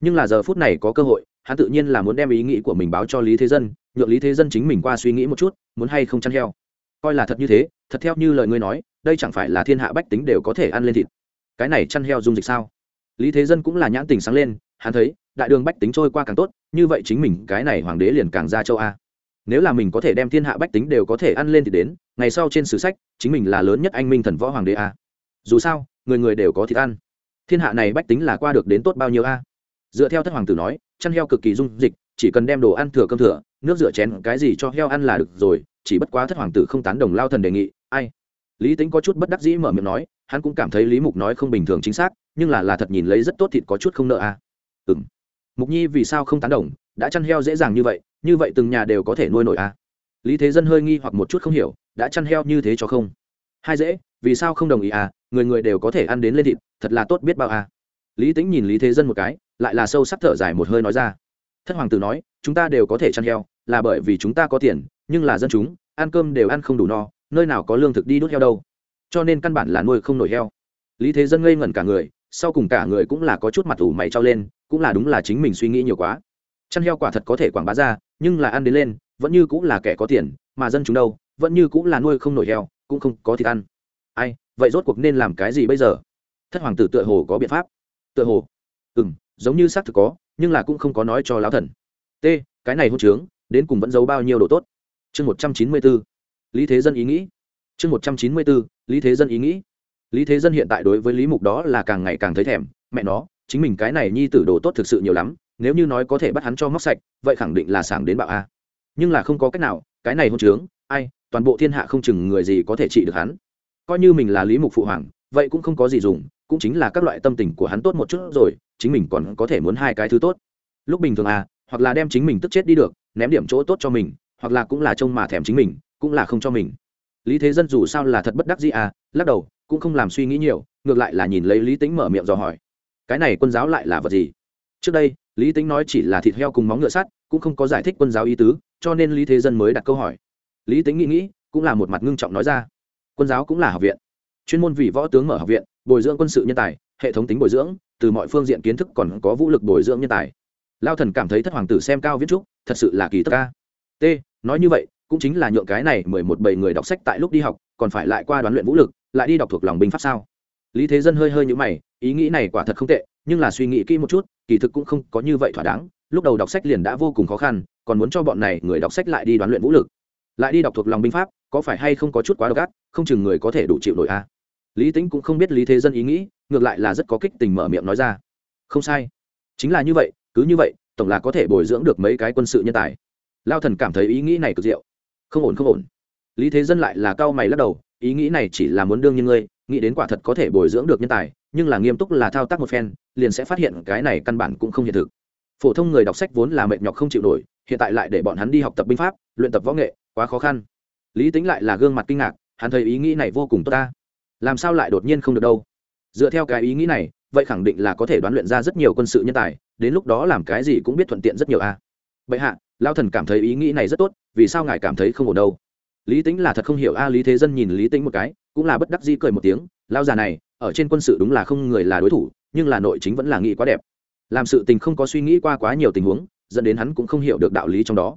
Nhưng là giờ phút này có cơ hội, hắn tự nhiên là muốn đem ý nghĩ của mình báo cho lý thế dân, nhượng lý thế dân chính mình qua suy nghĩ một chút, muốn hay không chăn heo. Coi là thật như thế, thật theo như lời ngươi nói, đây chẳng phải là thiên hạ bách tính đều có thể ăn lên thịt. Cái này chăn heo dung dịch sao? Lý thế dân cũng là nhãn tình sáng lên, hắn thấy đại đường bách tính trôi qua càng tốt, như vậy chính mình cái này hoàng đế liền càng ra châu a. Nếu là mình có thể đem thiên hạ bách tính đều có thể ăn lên thì đến, ngày sau trên sử sách, chính mình là lớn nhất anh minh thần võ hoàng đế a. Dù sao, người người đều có thịt ăn. Thiên hạ này bách tính là qua được đến tốt bao nhiêu a? Dựa theo thất hoàng tử nói, chăn heo cực kỳ dung dịch, chỉ cần đem đồ ăn thừa cơm thừa, nước rửa chén, cái gì cho heo ăn là được rồi, chỉ bất quá thất hoàng tử không tán đồng lao thần đề nghị, ai? Lý tính có chút bất đắc dĩ mở miệng nói, hắn cũng cảm thấy lý mục nói không bình thường chính xác, nhưng là là thật nhìn lấy rất tốt thịt có chút không nợ a. Ừ m mục nhi vì sao không tán đồng, đã chăn heo dễ dàng như vậy như vậy từng nhà đều có thể nuôi nổi à? lý thế dân hơi nghi hoặc một chút không hiểu, đã chăn heo như thế cho không? Hai dễ, vì sao không đồng ý à? Người người đều có thể ăn đến lên thịt, thật là tốt biết bao à? Lý tính nhìn lý thế dân một cái, lại là sâu sắc thở dài một hơi nói ra. Thất hoàng tử nói, chúng ta đều có thể chăn heo, là bởi vì chúng ta có tiền, nhưng là dân chúng, ăn cơm đều ăn không đủ no, nơi nào có lương thực đi đốt heo đâu. Cho nên căn bản là nuôi không nổi heo. Lý thế dân ngây ngẩn cả người, sau cùng cả người cũng là có chút mặt ủ mày trao lên cũng là đúng là chính mình suy nghĩ nhiều quá. Chăn heo quả thật có thể quảng bá ra, nhưng là ăn đến lên, vẫn như cũng là kẻ có tiền, mà dân chúng đâu, vẫn như cũng là nuôi không nổi heo, cũng không có thịt ăn. Ai, vậy rốt cuộc nên làm cái gì bây giờ? Thất hoàng tử tựa hồ có biện pháp. Tựa hồ. Ừ m giống như xác thực có, nhưng là cũng không có nói cho lão thần. T, cái này hôn trướng, đến cùng vẫn giấu bao nhiêu độ tốt? Chương một trăm chín mươi b ố lý thế dân ý nghĩ. Chương một trăm chín mươi b ố lý thế dân ý nghĩ. Lý thế dân hiện tại đối với lý mục đó là càng ngày càng thấy thèm, mẹ nó chính mình cái này nhi tử đồ tốt thực sự nhiều lắm, nếu như nói có thể bắt hắn cho móc sạch, vậy khẳng định là sảng đến bạo a. Nhưng là không có cách nào, cái này hôn trướng, ai, toàn bộ thiên hạ không chừng người gì có thể trị được hắn. Coi như mình là lý mục phụ hoàng, vậy cũng không có gì dùng, cũng chính là các loại tâm tình của hắn tốt một chút rồi, chính mình còn có thể muốn hai cái thứ tốt. Lúc bình thường à hoặc là đem chính mình tức chết đi được, ném điểm chỗ tốt cho mình, hoặc là cũng là trông mà thèm chính mình, cũng là không cho mình. Lý thế dân dù sao là thật bất đắc gì à lắc đầu, cũng không làm suy nghĩ nhiều, ngược lại là nhìn lấy lý tính mở miệng dò hỏi cái này quân giáo lại là vật gì? Trước đây, lý tính nói chỉ là thịt heo cùng móng ngựa sắt, cũng không có giải thích quân giáo ý tứ, cho nên lý thế dân mới đặt câu hỏi. Lý tính nghĩ nghĩ, cũng là một mặt ngưng trọng nói ra. Quân giáo cũng là học viện. Chuyên môn vì võ tướng mở học viện, bồi dưỡng quân sự nhân tài, hệ thống tính bồi dưỡng, từ mọi phương diện kiến thức còn có vũ lực bồi dưỡng nhân tài. Lao thần cảm thấy thất hoàng tử xem cao viết trúc, thật sự là kỳ tất ca. T, nói như vậy, cũng chính là nhượng cái này mười một bảy người đọc sách tại lúc đi học, còn phải lại qua đoán luyện vũ lực, lại đi đọc thuộc lòng binh pháp sao? Lý thế dân hơi hơi nhũ mày, ý nghĩ này quả thật không tệ, nhưng là suy nghĩ kỹ một chút, kỳ thực cũng không có như vậy thỏa đáng, lúc đầu đọc sách liền đã vô cùng khó khăn, còn muốn cho bọn này người đọc sách lại đi đoán luyện vũ lực. Lại đi đọc thuộc lòng binh pháp, có phải hay không có chút quá độc ác, không chừng người có thể đủ chịu nổi a à? lý tính cũng không biết lý thế dân ý nghĩ, ngược lại là rất có kích tình mở miệng nói ra. Không sai. Chính là như vậy, cứ như vậy, tổng là có thể bồi dưỡng được mấy cái quân sự nhân tài. Lao thần cảm thấy ý nghĩ này cực diệu. Không ổn không ổn. Lý thế dân lại là cao mày lắc đầu, ý nghĩ này chỉ là muốn đương như ngươi nghĩ đến quả thật có thể bồi dưỡng được nhân tài, nhưng là nghiêm túc là thao tác một phen, liền sẽ phát hiện cái này căn bản cũng không hiện thực. Phổ thông người đọc sách vốn là mệt nhọc không chịu nổi, hiện tại lại để bọn hắn đi học tập binh pháp, luyện tập võ nghệ, quá khó khăn. Lý tính lại là gương mặt kinh ngạc, hắn thấy ý nghĩ này vô cùng tốt ta. Làm sao lại đột nhiên không được đâu? Dựa theo cái ý nghĩ này, vậy khẳng định là có thể đoán luyện ra rất nhiều quân sự nhân tài, đến lúc đó làm cái gì cũng biết thuận tiện rất nhiều a. À. bệ hạ lao thần cảm thấy ý nghĩ này rất tốt, vì sao ngài cảm thấy không ổn đâu? Lý tính là thật không hiểu a, lý thế dân nhìn lý tính một cái cũng là bất đắc dĩ cười một tiếng lao già này, ở trên quân sự đúng là không người là đối thủ, nhưng là nội chính vẫn là nghĩ quá đẹp. Làm sự tình không có suy nghĩ qua quá nhiều tình huống, dẫn đến hắn cũng không hiểu được đạo lý trong đó.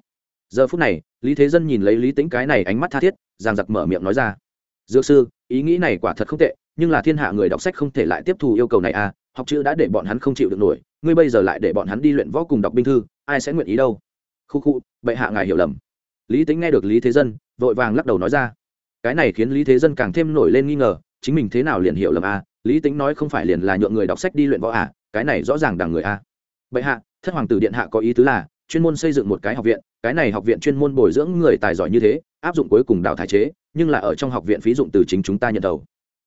Giờ phút này, lý thế dân nhìn lấy lý tính cái này ánh mắt tha thiết, giang giặc mở miệng nói ra, dược sư, ý nghĩ này quả thật không tệ, nhưng là thiên hạ người đọc sách không thể lại tiếp thu yêu cầu này à học chữ đã để bọn hắn không chịu được nổi, ngươi bây giờ lại để bọn hắn đi luyện võ cùng đọc binh thư, ai sẽ nguyện ý đâu? Khu khu, bệ hạ ngài hiểu lầm. Lý tính nghe được lý thế dân, vội vàng lắc đầu nói ra cái này khiến lý thế dân càng thêm nổi lên nghi ngờ chính mình thế nào liền hiểu lầm à? Lý tính nói không phải liền là nhượng người đọc sách đi luyện võ à? Cái này rõ ràng đằng người à? Bệ hạ thất hoàng tử điện hạ có ý tứ là chuyên môn xây dựng một cái học viện cái này học viện chuyên môn bồi dưỡng người tài giỏi như thế áp dụng cuối cùng đào thải chế nhưng là ở trong học viện phí dụng từ chính chúng ta nhận đầu.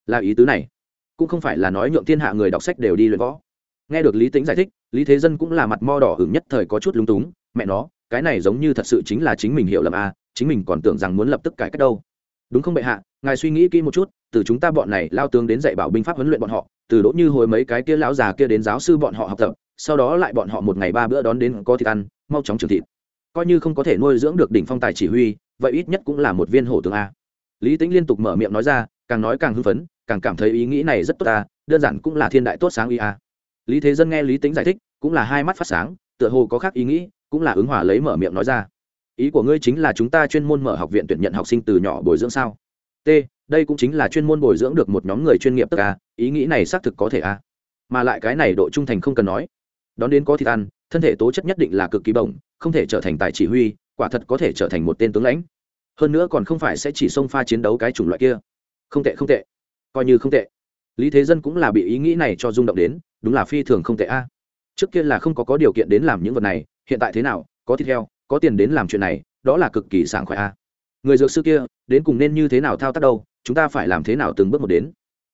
Là ý tứ này. Cũng không phải là nói nhượng thiên hạ người đọc sách đều đi luyện võ. Nghe được lý tính giải thích lý thế dân cũng là mặt mo đỏ hửng nhất thời có chút lúng túng. Mẹ nó cái này giống như thật sự chính là chính mình hiểu lầm a à, chính mình còn tưởng rằng muốn lập tức cải cách đâu đúng không bệ hạ, ngài suy nghĩ kỹ một chút, từ chúng ta bọn này lao tướng đến dạy bảo binh pháp huấn luyện bọn họ, từ đỗ như hồi mấy cái kia lão già kia đến giáo sư bọn họ học tập, sau đó lại bọn họ một ngày ba bữa đón đến có thịt ăn, mau chóng trường thịt. Coi như không có thể nuôi dưỡng được đỉnh phong tài chỉ huy, vậy ít nhất cũng là một viên hổ tướng a. Lý tính liên tục mở miệng nói ra, càng nói càng hưng phấn, càng cảm thấy ý nghĩ này rất tốt ta đơn giản cũng là thiên đại tốt sáng ý a. Lý thế dân nghe lý tính giải thích, cũng là hai mắt phát sáng, tựa hồ có khác ý nghĩ, cũng là ứng hòa lấy mở miệng nói ra ý của ngươi chính là chúng ta chuyên môn mở học viện tuyển nhận học sinh từ nhỏ bồi dưỡng sao? T, đây cũng chính là chuyên môn bồi dưỡng được một nhóm người chuyên nghiệp tất cả à, ý nghĩ này xác thực có thể a mà lại cái này độ trung thành không cần nói. Đón đến có thịt ăn, thân thể tố chất nhất định là cực kỳ bổng, không thể trở thành tài chỉ huy, quả thật có thể trở thành một tên tướng lãnh. Hơn nữa còn không phải sẽ chỉ xông pha chiến đấu cái chủng loại kia. Không tệ không tệ. Coi như không tệ. Lý thế dân cũng là bị ý nghĩ này cho rung động đến, đúng là phi thường không tệ a trước kia là không có có điều kiện đến làm những vật này, hiện tại thế nào, có thịt heo có tiền đến làm chuyện này, đó là cực kỳ sảng khoái a. Người dược sư kia, đến cùng nên như thế nào thao tác đâu, chúng ta phải làm thế nào từng bước một đến.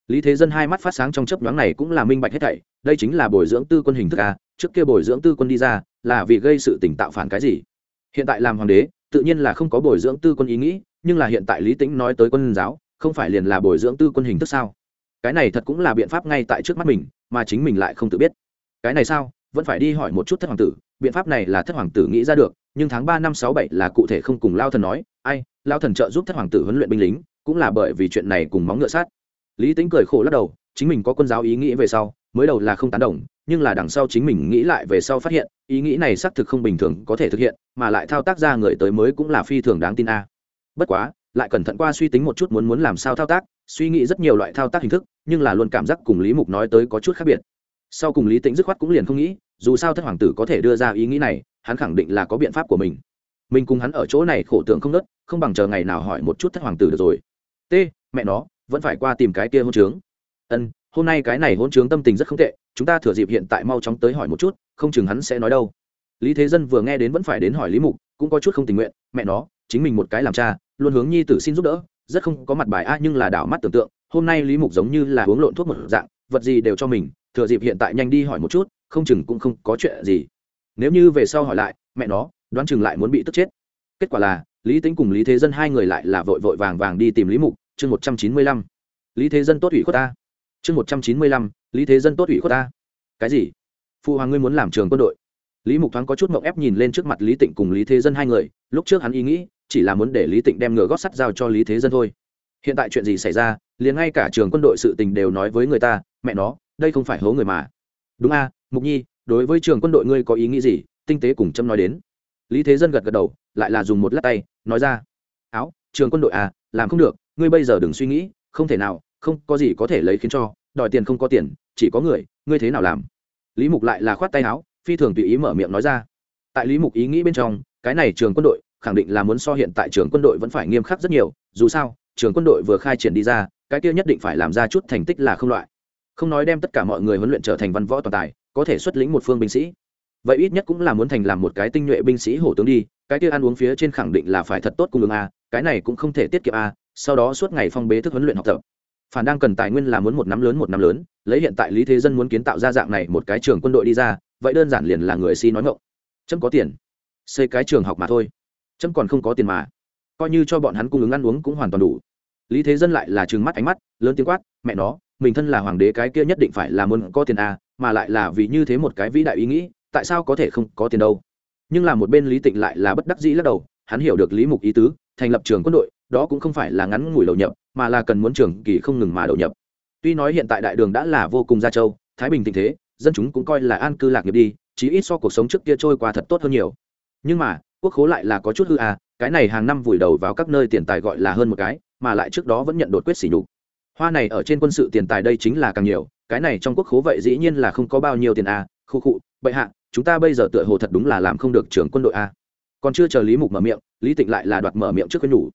Lý thế dân hai mắt phát sáng trong chấp nhoáng này cũng là minh bạch hết thảy, đây chính là bồi dưỡng tư quân hình thức a, trước kia bồi dưỡng tư quân đi ra, là vì gây sự tỉnh tạo phản cái gì? Hiện tại làm hoàng đế, tự nhiên là không có bồi dưỡng tư quân ý nghĩ, nhưng là hiện tại lý tĩnh nói tới quân giáo, không phải liền là bồi dưỡng tư quân hình thức sao? Cái này thật cũng là biện pháp ngay tại trước mắt mình, mà chính mình lại không tự biết. Cái này sao? Vẫn phải đi hỏi một chút thất hoàng tử, biện pháp này là thất hoàng tử nghĩ ra được, nhưng tháng ba năm sáu bảy là cụ thể không cùng lao thần nói, ai, lao thần trợ giúp thất hoàng tử huấn luyện binh lính, cũng là bởi vì chuyện này cùng móng ngựa sát. Lý tính cười khổ lắc đầu, chính mình có quân giáo ý nghĩ về sau, mới đầu là không tán đồng, nhưng là đằng sau chính mình nghĩ lại về sau phát hiện, ý nghĩ này xác thực không bình thường có thể thực hiện, mà lại thao tác ra người tới mới cũng là phi thường đáng tin a. Bất quá, lại cẩn thận qua suy tính một chút muốn muốn làm sao thao tác, suy nghĩ rất nhiều loại thao tác hình thức, nhưng là luôn cảm giác cùng lý mục nói tới có chút khác biệt sau cùng lý tĩnh dứt khoát cũng liền không nghĩ, dù sao thất hoàng tử có thể đưa ra ý nghĩ này, hắn khẳng định là có biện pháp của mình. Mình cùng hắn ở chỗ này khổ tưởng không nớt, không bằng chờ ngày nào hỏi một chút thất hoàng tử được rồi. T, mẹ nó, vẫn phải qua tìm cái kia hôn trướng. Ân, hôm nay cái này hôn trướng tâm tình rất không tệ, chúng ta thừa dịp hiện tại mau chóng tới hỏi một chút, không chừng hắn sẽ nói đâu. Lý thế dân vừa nghe đến vẫn phải đến hỏi lý mục, cũng có chút không tình nguyện, mẹ nó, chính mình một cái làm cha, luôn hướng nhi tử xin giúp đỡ, rất không có mặt bài a, nhưng là đảo mắt tưởng tượng, hôm nay lý mục giống như là uống lộn thuốc một dạng, vật gì đều cho mình thừa dịp hiện tại nhanh đi hỏi một chút, không chừng cũng không có chuyện gì. Nếu như về sau hỏi lại, mẹ nó, đoán chừng lại muốn bị tức chết. Kết quả là, lý tính cùng lý thế dân hai người lại là vội vội vàng vàng đi tìm lý mục, chương một trăm chín mươi lăm. Lý thế dân tốt ủy khuất ta. Chương một trăm chín mươi lăm, lý thế dân tốt ủy khuất ta. Cái gì? Phụ hoàng ngươi muốn làm trường quân đội. Lý mục thoáng có chút mộng ép nhìn lên trước mặt lý tịnh cùng lý thế dân hai người, lúc trước hắn ý nghĩ, chỉ là muốn để lý tịnh đem ngựa gót sắt giao cho lý thế dân thôi. Hiện tại chuyện gì xảy ra, liền ngay cả trường quân đội sự tình đều nói với người ta, mẹ nó đây không phải hố người mà. Đúng a, mục nhi, đối với trường quân đội ngươi có ý nghĩ gì? Tinh tế cùng châm nói đến. Lý thế dân gật gật đầu, lại là dùng một lát tay, nói ra. Áo, trường quân đội à làm không được, ngươi bây giờ đừng suy nghĩ, không thể nào, không có gì có thể lấy khiến cho, đòi tiền không có tiền, chỉ có người, ngươi thế nào làm? Lý mục lại là khoát tay áo, phi thường tùy ý mở miệng nói ra. Tại lý mục ý nghĩ bên trong, cái này trường quân đội, khẳng định là muốn so hiện tại trường quân đội vẫn phải nghiêm khắc rất nhiều, dù sao, trường quân đội vừa khai triển đi ra, cái kia nhất định phải làm ra chút thành tích là không loại không nói đem tất cả mọi người huấn luyện trở thành văn võ toàn tài, có thể xuất lĩnh một phương binh sĩ. Vậy ít nhất cũng là muốn thành làm một cái tinh nhuệ binh sĩ hổ tướng đi, cái kia ăn uống phía trên khẳng định là phải thật tốt cung ứng a, cái này cũng không thể tiết kiệm a, sau đó suốt ngày phong bế thức huấn luyện học tập. Phản đang cần tài nguyên là muốn một năm lớn một năm lớn, lấy hiện tại lý thế dân muốn kiến tạo ra dạng này một cái trường quân đội đi ra, vậy đơn giản liền là người si nói ngộng chấm có tiền, xây cái trường học mà thôi. Chấm còn không có tiền mà. Coi như cho bọn hắn cung ứng ăn uống cũng hoàn toàn đủ. Lý thế dân lại là trừng mắt ánh mắt, lớn tiếng quát, mẹ nó mình thân là hoàng đế cái kia nhất định phải là muốn có tiền à, mà lại là vì như thế một cái vĩ đại ý nghĩ tại sao có thể không có tiền đâu? Nhưng là một bên lý tịnh lại là bất đắc dĩ lắc đầu hắn hiểu được lý mục ý tứ thành lập trường quân đội đó cũng không phải là ngắn ngủi đầu nhập mà là cần muốn trường kỳ không ngừng mà đầu nhập. Tuy nói hiện tại đại đường đã là vô cùng gia châu thái bình tình thế dân chúng cũng coi là an cư lạc nghiệp đi chí ít so cuộc sống trước kia trôi qua thật tốt hơn nhiều. Nhưng mà quốc khố lại là có chút hư à cái này hàng năm vùi đầu vào các nơi tiền tài gọi là hơn một cái mà lại trước đó vẫn nhận đột quyết xỉ nhục hoa này ở trên quân sự tiền tài đây chính là càng nhiều, cái này trong quốc khố vậy dĩ nhiên là không có bao nhiêu tiền à khu khụ bệ hạ, chúng ta bây giờ tựa hồ thật đúng là làm không được trưởng quân đội a còn chưa chờ lý mục mở miệng, lý tịnh lại là đoạt mở miệng trước cái nhủ.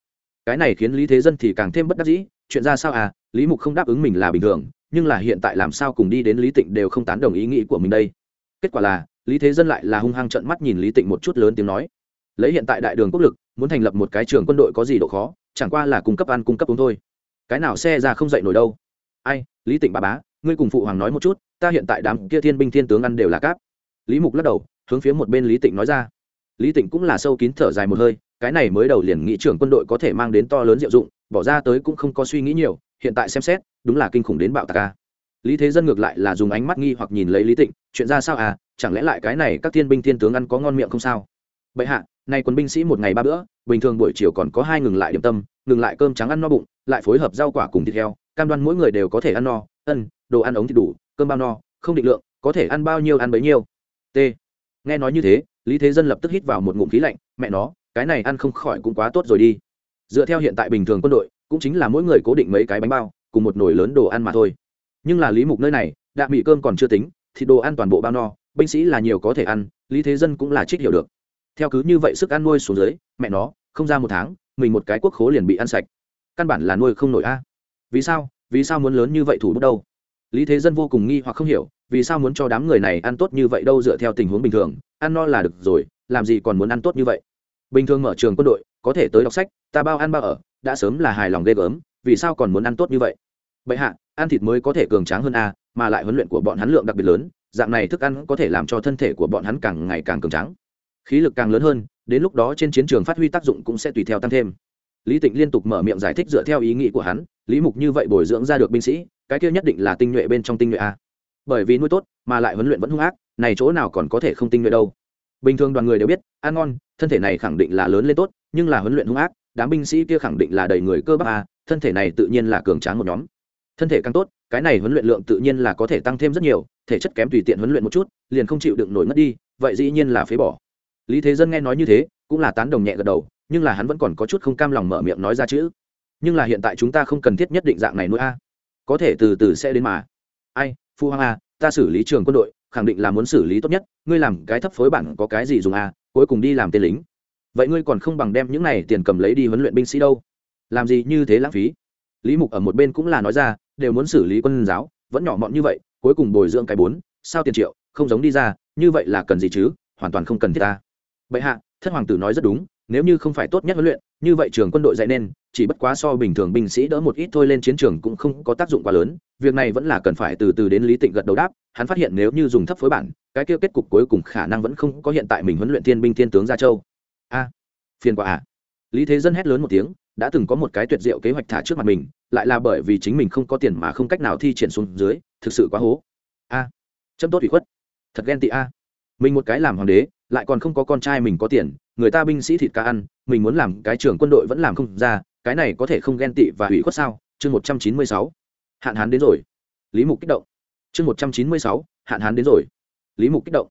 Cái này khiến lý thế dân thì càng thêm bất đắc dĩ, chuyện ra sao à lý mục không đáp ứng mình là bình thường, nhưng là hiện tại làm sao cùng đi đến lý tịnh đều không tán đồng ý nghĩ của mình đây. Kết quả là, lý thế dân lại là hung hăng trận mắt nhìn lý tịnh một chút lớn tiếng nói. Lấy hiện tại đại đường quốc lực, muốn thành lập một cái trường quân đội có gì độ khó, chẳng qua là cung cấp ăn cung cấp uống thôi cái nào xe ra không dậy nổi đâu. Ai, lý tịnh bà bá, ngươi cùng phụ hoàng nói một chút, ta hiện tại đám kia thiên binh thiên tướng ăn đều là cáp. Lý mục lắc đầu, hướng phía một bên lý tịnh nói ra. Lý tịnh cũng là sâu kín thở dài một hơi, cái này mới đầu liền nghĩ trưởng quân đội có thể mang đến to lớn diệu dụng, bỏ ra tới cũng không có suy nghĩ nhiều, hiện tại xem xét, đúng là kinh khủng đến bạo tạc ca lý thế dân ngược lại là dùng ánh mắt nghi hoặc nhìn lấy lý tịnh, chuyện ra sao à chẳng lẽ lại cái này các thiên binh thiên tướng ăn có ngon miệng không sao? Bệ hạ, nay quân binh sĩ một ngày ba bữa, bình thường buổi chiều còn có hai ngừng lại điểm tâm ngừng lại cơm trắng ăn no bụng, lại phối hợp rau quả cùng thịt heo, cam đoan mỗi người đều có thể ăn no, ân, đồ ăn ống thì đủ, cơm bao no, không định lượng, có thể ăn bao nhiêu ăn bấy nhiêu. T. Nghe nói như thế, lý thế dân lập tức hít vào một ngụm khí lạnh, mẹ nó, cái này ăn không khỏi cũng quá tốt rồi đi. Dựa theo hiện tại bình thường quân đội, cũng chính là mỗi người cố định mấy cái bánh bao, cùng một nồi lớn đồ ăn mà thôi. Nhưng là lý mục nơi này đạm bị cơm còn chưa tính, thì đồ ăn toàn bộ bao no, binh sĩ là nhiều có thể ăn, lý thế dân cũng là trích hiểu được. Theo cứ như vậy sức ăn nuôi xuống dưới, mẹ nó, không ra một tháng mình một cái quốc khố liền bị ăn sạch. Căn bản là nuôi không nổi a. Vì sao? Vì sao muốn lớn như vậy thủ bút đâu? Lý thế dân vô cùng nghi hoặc không hiểu, vì sao muốn cho đám người này ăn tốt như vậy đâu dựa theo tình huống bình thường, ăn no là được rồi, làm gì còn muốn ăn tốt như vậy? Bình thường mở trường quân đội, có thể tới đọc sách, ta bao ăn bao ở, đã sớm là hài lòng ghê gớm, vì sao còn muốn ăn tốt như vậy? Bệ hạ, ăn thịt mới có thể cường tráng hơn a, mà lại huấn luyện của bọn hắn lượng đặc biệt lớn, dạng này thức ăn có thể làm cho thân thể của bọn hắn càng ngày càng cường tráng khí lực càng lớn hơn, đến lúc đó trên chiến trường phát huy tác dụng cũng sẽ tùy theo tăng thêm. Lý tịnh liên tục mở miệng giải thích dựa theo ý nghĩ của hắn, lý mục như vậy bồi dưỡng ra được binh sĩ, cái kia nhất định là tinh nhuệ bên trong tinh nhuệ a. Bởi vì nuôi tốt, mà lại huấn luyện vẫn hung ác, này chỗ nào còn có thể không tinh nhuệ đâu. Bình thường đoàn người đều biết, ăn ngon, thân thể này khẳng định là lớn lên tốt, nhưng là huấn luyện hung ác, đám binh sĩ kia khẳng định là đầy người cơ bắp a, thân thể này tự nhiên là cường tráng một nhóm. Thân thể càng tốt, cái này huấn luyện lượng tự nhiên là có thể tăng thêm rất nhiều, thể chất kém tùy tiện huấn luyện một chút, liền không chịu đựng nổi mất đi, vậy dĩ nhiên là phế bỏ lý thế dân nghe nói như thế, cũng là tán đồng nhẹ gật đầu, nhưng là hắn vẫn còn có chút không cam lòng mở miệng nói ra chữ. Nhưng là hiện tại chúng ta không cần thiết nhất định dạng này nuôi a. Có thể từ từ sẽ đến mà. Ai, phu hoàng a ta xử lý trường quân đội, khẳng định là muốn xử lý tốt nhất, ngươi làm cái thấp phối bản có cái gì dùng a, cuối cùng đi làm tên lính. Vậy ngươi còn không bằng đem những này tiền cầm lấy đi huấn luyện binh sĩ đâu. Làm gì như thế lãng phí? Lý mục ở một bên cũng là nói ra, đều muốn xử lý quân giáo, vẫn nhỏ mọn như vậy, cuối cùng bồi dưỡng cái bốn, sao tiền triệu, không giống đi ra, như vậy là cần gì chứ, hoàn toàn không cần thiết ta bệ hạ thất hoàng tử nói rất đúng nếu như không phải tốt nhất huấn luyện như vậy trường quân đội dạy nên chỉ bất quá so bình thường binh sĩ đỡ một ít thôi lên chiến trường cũng không có tác dụng quá lớn việc này vẫn là cần phải từ từ đến lý tịnh gật đầu đáp hắn phát hiện nếu như dùng thấp phối bản cái kia kết cục cuối cùng khả năng vẫn không có hiện tại mình huấn luyện thiên binh thiên tướng gia châu. A phiền quả à. Lý thế dân hét lớn một tiếng đã từng có một cái tuyệt diệu kế hoạch thả trước mặt mình lại là bởi vì chính mình không có tiền mà không cách nào thi triển xuống dưới thực sự quá hố. A à, tốt ủy khuất. Thật ghen tị a. Mình một cái làm hoàng đế lại còn không có con trai mình có tiền, người ta binh sĩ thịt cá ăn, mình muốn làm cái trưởng quân đội vẫn làm không ra, cái này có thể không ghen tị và hủy khuất sao? Chương một trăm chín mươi sáu. Hạn hán đến rồi. Lý mục kích động. Chương một trăm chín mươi sáu. Hạn hán đến rồi. Lý mục kích động.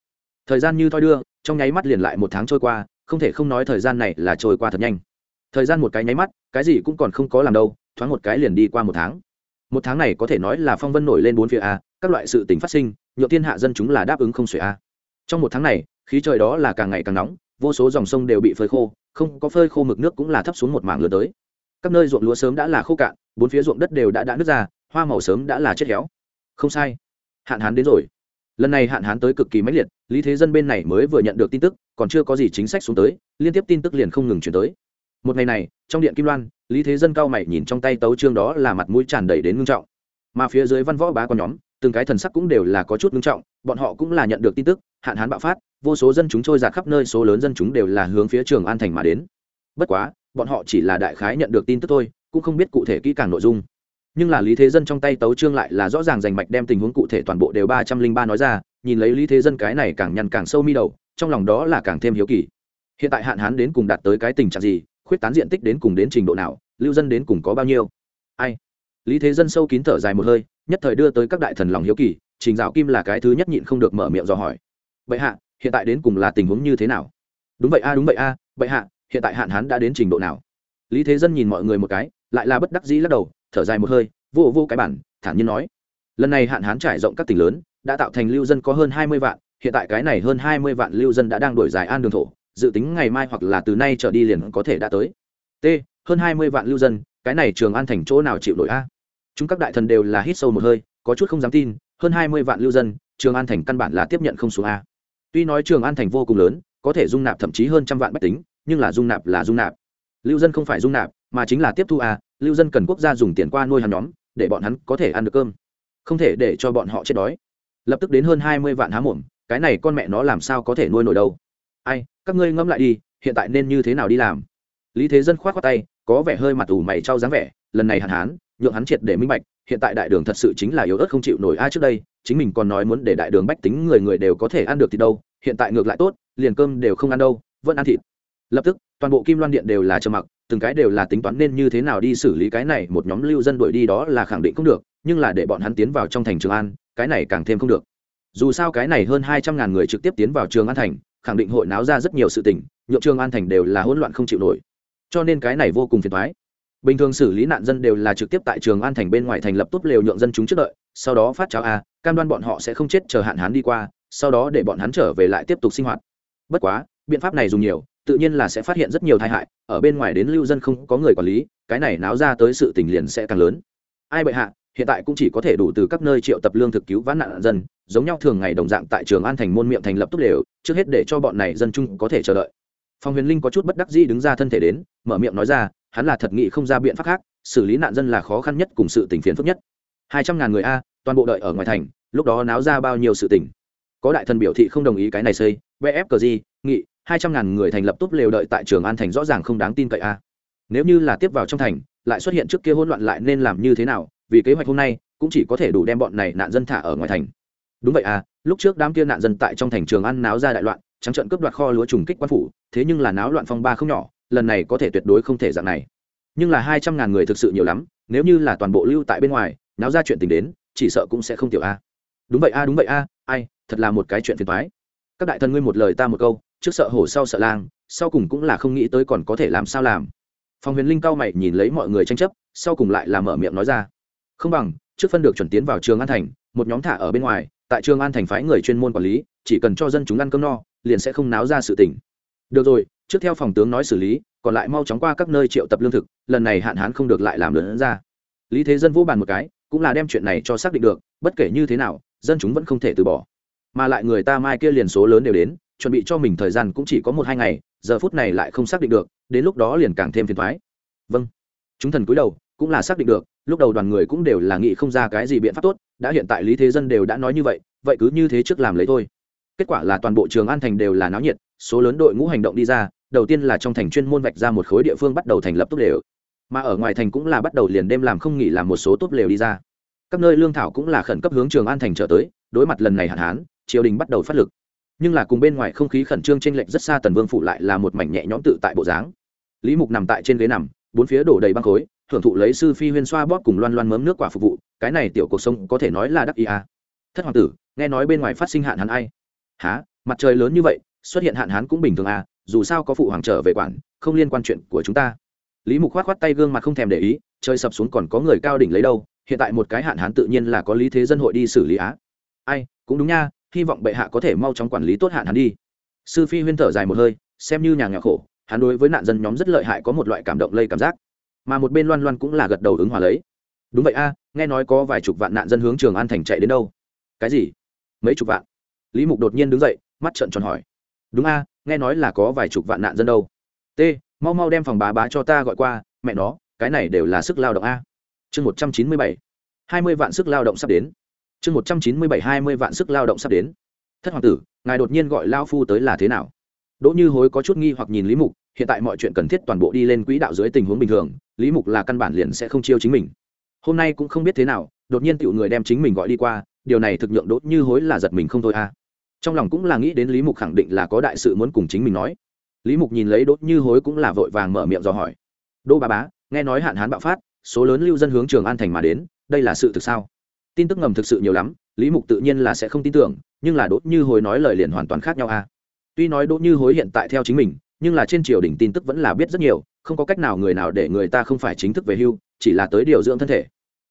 Thời gian như thoi đưa, trong nháy mắt liền lại một tháng trôi qua, không thể không nói thời gian này là trôi qua thật nhanh. Thời gian một cái nháy mắt, cái gì cũng còn không có làm đâu, thoáng một cái liền đi qua một tháng. Một tháng này có thể nói là phong vân nổi lên bốn phía a, các loại sự tình phát sinh nhựa thiên hạ dân chúng là đáp ứng không xuể a. Trong một tháng này khí trời đó là càng ngày càng nóng, vô số dòng sông đều bị phơi khô, không có phơi khô mực nước cũng là thấp xuống một mảng lớn tới. Các nơi ruộng lúa sớm đã là khô cạn, bốn phía ruộng đất đều đã đã nứt ra, hoa màu sớm đã là chết héo. Không sai. Hạn hán đến rồi. Lần này hạn hán tới cực kỳ mãnh liệt, lý thế dân bên này mới vừa nhận được tin tức, còn chưa có gì chính sách xuống tới, liên tiếp tin tức liền không ngừng chuyển tới. Một ngày này, trong điện kim loan, lý thế dân cao mày nhìn trong tay tấu trương đó là mặt mũi tràn đầy đến ngưng trọng. Mà phía dưới văn võ bá con nhóm từng cái thần sắc cũng đều là có chút nghiêm trọng, bọn họ cũng là nhận được tin tức, hạn hán bạo phát, vô số dân chúng trôi dạt khắp nơi, số lớn dân chúng đều là hướng phía trường an thành mà đến. Bất quá, bọn họ chỉ là đại khái nhận được tin tức thôi, cũng không biết cụ thể kỹ càng nội dung. Nhưng là lý thế dân trong tay tấu chương lại là rõ ràng rành mạch đem tình huống cụ thể toàn bộ đều ba trăm linh ba nói ra, nhìn lấy lý thế dân cái này càng nhăn càng sâu mi đầu, trong lòng đó là càng thêm hiếu kỳ. Hiện tại hạn hán đến cùng đạt tới cái tình trạng gì, khuyết tán diện tích đến cùng đến trình độ nào, lưu dân đến cùng có bao nhiêu? Ai? Lý thế dân sâu kín thở dài một hơi nhất thời đưa tới các đại thần lòng hiếu kỳ trình dạo kim là cái thứ nhất nhịn không được mở miệng dò hỏi. Bệ hạ hiện tại đến cùng là tình huống như thế nào? Đúng vậy a đúng vậy a à, bệ hạ hiện tại hạn hán đã đến trình độ nào? Lý thế dân nhìn mọi người một cái lại là bất đắc dĩ lắc đầu thở dài một hơi vô vô cái bản thản nhiên nói. Lần này hạn hán trải rộng các tỉnh lớn đã tạo thành lưu dân có hơn hai mươi vạn hiện tại cái này hơn hai mươi vạn lưu dân đã đang đổi dài an đường thổ dự tính ngày mai hoặc là từ nay trở đi liền có thể đã tới. T hơn hai mươi vạn lưu dân cái này trường an thành chỗ nào chịu nổi a? Chúng các đại thần đều là hít sâu một hơi, có chút không dám tin, hơn hai mươi vạn lưu dân, trường an thành căn bản là tiếp nhận không xuống a. Tuy nói trường an thành vô cùng lớn, có thể dung nạp thậm chí hơn trăm vạn bách tính, nhưng là dung nạp là dung nạp. Lưu dân không phải dung nạp, mà chính là tiếp thu a, lưu dân cần quốc gia dùng tiền qua nuôi hàng nhóm, để bọn hắn có thể ăn được cơm. Không thể để cho bọn họ chết đói. Lập tức đến hơn hai mươi vạn há mồm, cái này con mẹ nó làm sao có thể nuôi nổi đâu? Ai, các ngươi ngẫm lại đi, hiện tại nên như thế nào đi làm? Lý thế dân k h o á t khoác tay, có vẻ hơi mặt ủ mày trao dáng vẻ, lần này hạn hán nhượng hắn triệt để minh bạch, hiện tại đại đường thật sự chính là yếu ớt không chịu nổi. Ai trước đây, chính mình còn nói muốn để đại đường bách tính người người đều có thể ăn được thì đâu, hiện tại ngược lại tốt, liền cơm đều không ăn đâu, vẫn ăn thịt. Lập tức, toàn bộ kim loan điện đều là trầm mặc, từng cái đều là tính toán nên như thế nào đi xử lý cái này, một nhóm lưu dân đuổi đi đó là khẳng định không được, nhưng là để bọn hắn tiến vào trong thành trường an, cái này càng thêm không được. Dù sao cái này hơn hai trăm ngàn người trực tiếp tiến vào trường an thành, khẳng định hội náo ra rất nhiều sự tình, nhượng trường an thành đều là hỗn loạn không chịu nổi. Cho nên cái này vô cùng phiền thoái bình thường xử lý nạn dân đều là trực tiếp tại trường an thành bên ngoài thành lập tốt lều nhượng dân chúng trước đợi, sau đó phát cháo a, cam đoan bọn họ sẽ không chết, chờ hạn hán đi qua, sau đó để bọn hắn trở về lại tiếp tục sinh hoạt. Bất quá, biện pháp này dùng nhiều, tự nhiên là sẽ phát hiện rất nhiều tai hại, ở bên ngoài đến lưu dân không có người quản lý, cái này náo ra tới sự tình liền sẽ càng lớn. Ai bệ hạ, hiện tại cũng chỉ có thể đủ từ các nơi triệu tập lương thực cứu vãn nạn dân, giống nhau thường ngày đồng dạng tại trường an thành môn miệng thành lập tốt đều trước hết để cho bọn này dân chung có thể chờ đợi. Phong huyền linh có chút bất đắc dĩ đứng ra thân thể đến, mở miệng nói ra hắn là thật nghị không ra biện pháp khác, xử lý nạn dân là khó khăn nhất cùng sự tình phiền phức nhất. Hai trăm ngàn người a, toàn bộ đợi ở ngoài thành, lúc đó náo ra bao nhiêu sự tình. Có đại thần biểu thị không đồng ý cái này xây vf cờ gì nghị, hai trăm ngàn người thành lập tốt lều đợi tại trường an thành rõ ràng không đáng tin cậy a. Nếu như là tiếp vào trong thành, lại xuất hiện trước kia hỗn loạn lại nên làm như thế nào, vì kế hoạch hôm nay, cũng chỉ có thể đủ đem bọn này nạn dân thả ở ngoài thành. Đúng vậy à lúc trước đám kia nạn dân tại trong thành trường ăn náo ra đại loạn, trắng trận cướp đoạt kho lúa trùng kích quan phủ, thế nhưng là náo loạn phong ba không nhỏ lần này có thể tuyệt đối không thể dạng này. Nhưng là hai trăm ngàn người thực sự nhiều lắm, nếu như là toàn bộ lưu tại bên ngoài, náo ra chuyện tình đến, chỉ sợ cũng sẽ không tiểu a. Đúng vậy a, đúng vậy a, ai, thật là một cái chuyện phiền thoái các đại thần ngươi một lời ta một câu, trước sợ hổ sau sợ lang, sau cùng cũng là không nghĩ tới còn có thể làm sao làm. Phòng huyền linh cao mày nhìn lấy mọi người tranh chấp, sau cùng lại là mở miệng nói ra. Không bằng, trước phân được chuẩn tiến vào trường an thành, một nhóm thả ở bên ngoài, tại trường an thành phái người chuyên môn quản lý, chỉ cần cho dân chúng ăn cơm no, liền sẽ không náo ra sự tỉnh được rồi trước theo phòng tướng nói xử lý, còn lại mau chóng qua các nơi triệu tập lương thực, lần này hạn hán không được lại làm lớn ra. Lý thế dân vô bàn một cái, cũng là đem chuyện này cho xác định được, bất kể như thế nào, dân chúng vẫn không thể từ bỏ. Mà lại người ta mai kia liền số lớn đều đến, chuẩn bị cho mình thời gian cũng chỉ có một hai ngày, giờ phút này lại không xác định được, đến lúc đó liền càng thêm phiền thoái vâng. Chúng thần cúi đầu, cũng là xác định được, lúc đầu đoàn người cũng đều là nghĩ không ra cái gì biện pháp tốt, đã hiện tại lý thế dân đều đã nói như vậy vậy cứ như thế trước làm lấy thôi. Kết quả là toàn bộ trường an thành đều là náo nhiệt, số lớn đội ngũ hành động đi ra đầu tiên là trong thành chuyên môn vạch ra một khối địa phương bắt đầu thành lập tốt lều, mà ở ngoài thành cũng là bắt đầu liền đêm làm không nghỉ làm một số tốt lều đi ra. Các nơi lương thảo cũng là khẩn cấp hướng trường an thành trở tới, đối mặt lần này hạn hán, triều đình bắt đầu phát lực. Nhưng là cùng bên ngoài không khí khẩn trương t r ê n lệch rất xa tần vương phụ lại là một mảnh nhẹ nhõm tự tại bộ dáng. Lý mục nằm tại trên ghế nằm, bốn phía đổ đầy băng khối hưởng thụ lấy sư phi huyên xoa bóp cùng loan loan mớm nước quả phục vụ, cái này tiểu cuộc sống có thể nói là đắc ý à. thất hoàng tử, nghe nói bên ngoài phát sinh hạn hán ai? Há mặt trời lớn như vậy, xuất hiện hạn hán cũng bình thường à dù sao có phụ hoàng trở về quản, không liên quan chuyện của chúng ta. Lý mục khoát khoát tay gương mặt không thèm để ý chơi sập xuống còn có người cao đỉnh lấy đâu, hiện tại một cái hạn hán tự nhiên là có lý thế dân hội đi xử lý á. Ai, cũng đúng nha, hy vọng bệ hạ có thể mau chóng quản lý tốt hạn hán đi. Sư phi huyên thở dài một hơi, xem như nhà nghèo khổ, hắn đối với nạn dân nhóm rất lợi hại có một loại cảm động lây cảm giác. Mà một bên loan loan cũng là gật đầu ứng hòa lấy. Đúng vậy a, nghe nói có vài chục vạn nạn dân hướng trường an thành chạy đến đâu. Cái gì? Mấy chục vạn? Lý mục đột nhiên đứng dậy, mắt trợn tròn hỏi. Đúng a nghe nói là có vài chục vạn nạn dân đâu. T, mau mau đem phòng bá bá cho ta gọi qua, mẹ nó, cái này đều là sức lao động a. Chương một trăm chín mươi bảy. hai mươi vạn sức lao động sắp đến. Chương một trăm chín mươi bảy, hai mươi vạn sức lao động sắp đến. Thất hoàng tử, ngài đột nhiên gọi lao phu tới là thế nào? Đỗ như hối có chút nghi hoặc nhìn lý mục, hiện tại mọi chuyện cần thiết toàn bộ đi lên quỹ đạo dưới tình huống bình thường, lý mục là căn bản liền sẽ không chiêu chính mình. Hôm nay cũng không biết thế nào, đột nhiên tiểu người đem chính mình gọi đi qua, điều này thực nhượng Đỗ như hối là giật mình không thôi à trong lòng cũng là nghĩ đến lý mục khẳng định là có đại sự muốn cùng chính mình nói. Lý mục nhìn lấy đốt như hối cũng là vội vàng mở miệng dò hỏi. Đô bà bá, nghe nói hạn hán bạo phát, số lớn lưu dân hướng trường an thành mà đến, đây là sự thực sao? Tin tức ngầm thực sự nhiều lắm, lý mục tự nhiên là sẽ không tin tưởng, nhưng là đốt như hối nói lời liền hoàn toàn khác nhau à tuy nói đỗ như hối hiện tại theo chính mình, nhưng là trên triều đình tin tức vẫn là biết rất nhiều, không có cách nào người nào để người ta không phải chính thức về hưu, chỉ là tới điều dưỡng thân thể.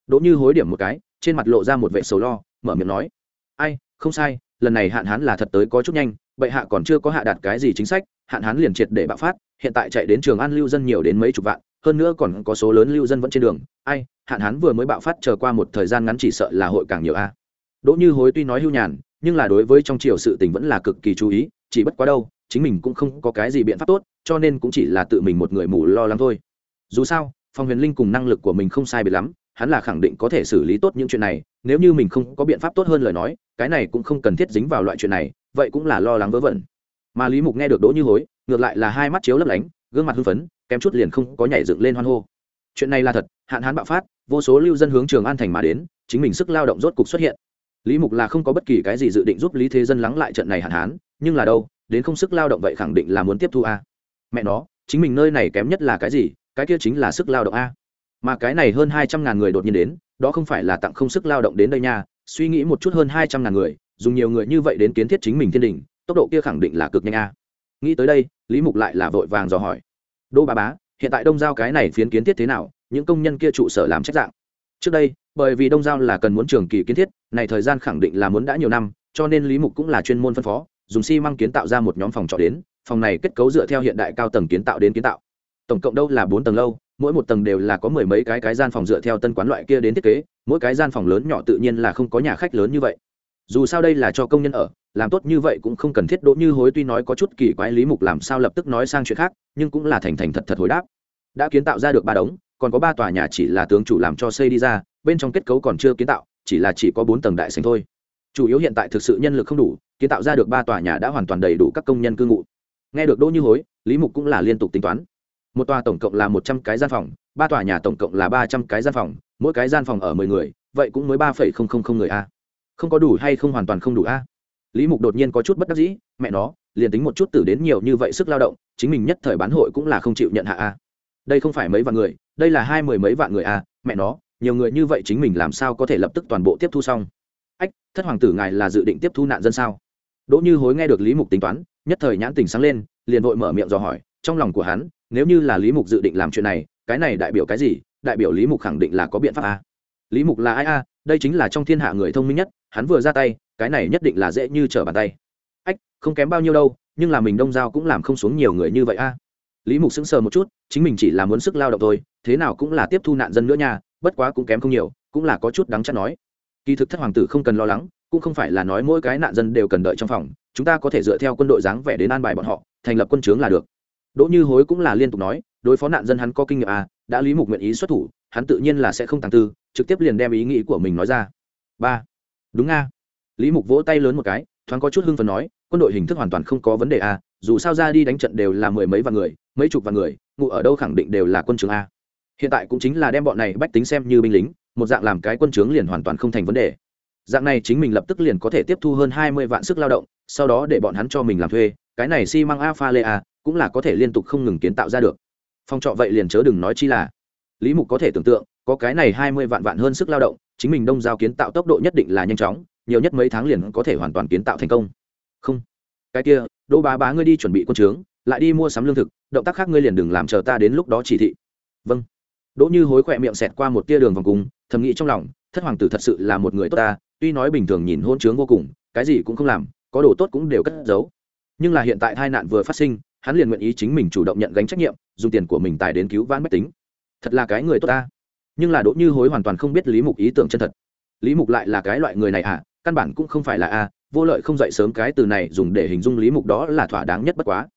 Đỗ như hối điểm một cái, trên mặt lộ ra một vệ sầu lo, mở miệng nói. Ai, không sai lần này hạn hán là thật tới có chút nhanh, bệ hạ còn chưa có hạ đạt cái gì chính sách, hạn hán liền triệt để bạo phát, hiện tại chạy đến trường an lưu dân nhiều đến mấy chục vạn, hơn nữa còn có số lớn lưu dân vẫn trên đường. Ai, hạn hán vừa mới bạo phát chờ qua một thời gian ngắn chỉ sợ là hội càng nhiều a. Đỗ như hối tuy nói hưu nhàn, nhưng là đối với trong triều sự tình vẫn là cực kỳ chú ý, chỉ bất quá đâu, chính mình cũng không có cái gì biện pháp tốt, cho nên cũng chỉ là tự mình một người mù lo lắng thôi. Dù sao, phong huyền linh cùng năng lực của mình không sai biệt lắm hắn là khẳng định có thể xử lý tốt những chuyện này, nếu như mình không có biện pháp tốt hơn lời nói, cái này cũng không cần thiết dính vào loại chuyện này, vậy cũng là lo lắng vớ vẩn. Mà lý mục nghe được đỗ như hối, ngược lại là hai mắt chiếu lấp lánh, gương mặt hưng phấn, kém chút liền không có nhảy dựng lên hoan hô. Chuyện này là thật, hạn hán bạo phát, vô số lưu dân hướng trường an thành mà đến, chính mình sức lao động rốt cục xuất hiện. Lý mục là không có bất kỳ cái gì dự định giúp lý thế dân lắng lại trận này hạn hán, nhưng là đâu, đến không sức lao động vậy khẳng định là muốn tiếp thu a. Mẹ nó, chính mình nơi này kém nhất là cái gì, cái kia chính là sức lao động a mà cái này hơn hai trăm ngàn người đột nhiên đến, đó không phải là tặng không sức lao động đến đây nha, suy nghĩ một chút hơn hai trăm ngàn người, dùng nhiều người như vậy đến kiến thiết chính mình thiên đình, tốc độ kia khẳng định là cực nhanh a. Nghĩ tới đây, lý mục lại là vội vàng dò hỏi. Đô bà bá, hiện tại đông giao cái này phiến kiến thiết thế nào, những công nhân kia trụ sở làm trách dạng? Trước đây, bởi vì đông giao là cần muốn trường kỳ kiến thiết, này thời gian khẳng định là muốn đã nhiều năm, cho nên lý mục cũng là chuyên môn phân phó, dùng xi măng kiến tạo ra một nhóm phòng trọ đến, phòng này kết cấu dựa theo hiện đại cao tầng kiến tạo đến kiến tạo. Tổng cộng đâu là bốn tầng lâu mỗi một tầng đều là có mười mấy cái cái gian phòng dựa theo tân quán loại kia đến thiết kế, mỗi cái gian phòng lớn nhỏ tự nhiên là không có nhà khách lớn như vậy. Dù sao đây là cho công nhân ở, làm tốt như vậy cũng không cần thiết, đỗ như hối tuy nói có chút kỳ quái lý mục làm sao lập tức nói sang chuyện khác, nhưng cũng là thành thành thật thật hồi đáp. Đã kiến tạo ra được ba đống, còn có ba tòa nhà chỉ là tướng chủ làm cho xây đi ra, bên trong kết cấu còn chưa kiến tạo, chỉ là chỉ có bốn tầng đại sành thôi. Chủ yếu hiện tại thực sự nhân lực không đủ, kiến tạo ra được ba tòa nhà đã hoàn toàn đầy đủ các công nhân cư ngụ. Nghe được đỗ như hối, lý mục cũng là liên tục tính toán một tòa tổng cộng là một trăm cái gian phòng, ba tòa nhà tổng cộng là ba trăm cái gian phòng, mỗi cái gian phòng ở mười người, vậy cũng mới ba phẩy không không không người a. Không có đủ hay không hoàn toàn không đủ a. Lý mục đột nhiên có chút bất đắc dĩ, mẹ nó, liền tính một chút tử đến nhiều như vậy sức lao động, chính mình nhất thời bán hội cũng là không chịu nhận hạ a. Đây không phải mấy vạn người, đây là hai mười mấy vạn người a, mẹ nó, nhiều người như vậy chính mình làm sao có thể lập tức toàn bộ tiếp thu xong? Ách, thất hoàng tử ngài là dự định tiếp thu nạn dân sao? Đỗ như hối nghe được lý mục tính toán, nhất thời nhãn tình sáng lên, liền vội mở miệng dò hỏi, trong lòng của hắn nếu như là lý mục dự định làm chuyện này, cái này đại biểu cái gì? Đại biểu lý mục khẳng định là có biện pháp a. Lý mục là ai a? Đây chính là trong thiên hạ người thông minh nhất, hắn vừa ra tay, cái này nhất định là dễ như trở bàn tay. Ách, không kém bao nhiêu đâu, nhưng là mình đông giao cũng làm không xuống nhiều người như vậy a. Lý mục sững sờ một chút, chính mình chỉ là muốn sức lao động thôi, thế nào cũng là tiếp thu nạn dân nữa nha, bất quá cũng kém không nhiều, cũng là có chút đáng chắc nói. Kỳ thực thất hoàng tử không cần lo lắng, cũng không phải là nói mỗi cái nạn dân đều cần đợi trong phòng, chúng ta có thể dựa theo quân đội dáng vẻ đến an bài bọn họ, thành lập quân chướng là được đỗ như hối cũng là liên tục nói, đối phó nạn dân hắn có kinh nghiệm à đã lý mục nguyện ý xuất thủ, hắn tự nhiên là sẽ không tàng tư, trực tiếp liền đem ý nghĩ của mình nói ra. Ba. Đúng nga. Lý mục vỗ tay lớn một cái, thoáng có chút hưng phần nói, quân đội hình thức hoàn toàn không có vấn đề a dù sao ra đi đánh trận đều là mười mấy vạn người, mấy chục vạn người, ngụ ở đâu khẳng định đều là quân trường a. Hiện tại cũng chính là đem bọn này bách tính xem như binh lính, một dạng làm cái quân trướng liền hoàn toàn không thành vấn đề. Dạng này chính mình lập tức liền có thể tiếp thu hơn hai mươi vạn sức lao động, sau đó để bọn hắn cho mình làm thuê, cái này xi、si、măng a pha lê a cũng là có thể liên tục không ngừng kiến tạo ra được. Phong trọ vậy liền chớ đừng nói chi là. Lý mục có thể tưởng tượng, có cái này hai mươi vạn vạn hơn sức lao động, chính mình đông giao kiến tạo tốc độ nhất định là nhanh chóng, nhiều nhất mấy tháng liền có thể hoàn toàn kiến tạo thành công. Không. Cái kia, đỗ bá bá ngươi đi chuẩn bị quân trướng, lại đi mua sắm lương thực, động tác khác ngươi liền đừng làm chờ ta đến lúc đó chỉ thị. Vâng. Đỗ như hối khỏe miệng xẹt qua một tia đường vòng cung, thầm nghĩ trong lòng, thất hoàng tử thật sự là một người tốt ta, tuy nói bình thường nhìn hôn trướng vô cùng, cái gì cũng không làm, có đồ tốt cũng đều cất giấu. Nhưng là hiện tại tai nạn vừa phát sinh hắn liền nguyện ý chính mình chủ động nhận gánh trách nhiệm, dùng tiền của mình tài đến cứu vãn bách tính. Thật là cái người tốt ta. Nhưng là đỗ như hối hoàn toàn không biết lý mục ý tưởng chân thật. Lý mục lại là cái loại người này à? Căn bản cũng không phải là a, vô lợi không dậy sớm cái từ này dùng để hình dung lý mục đó là thỏa đáng nhất bất quá.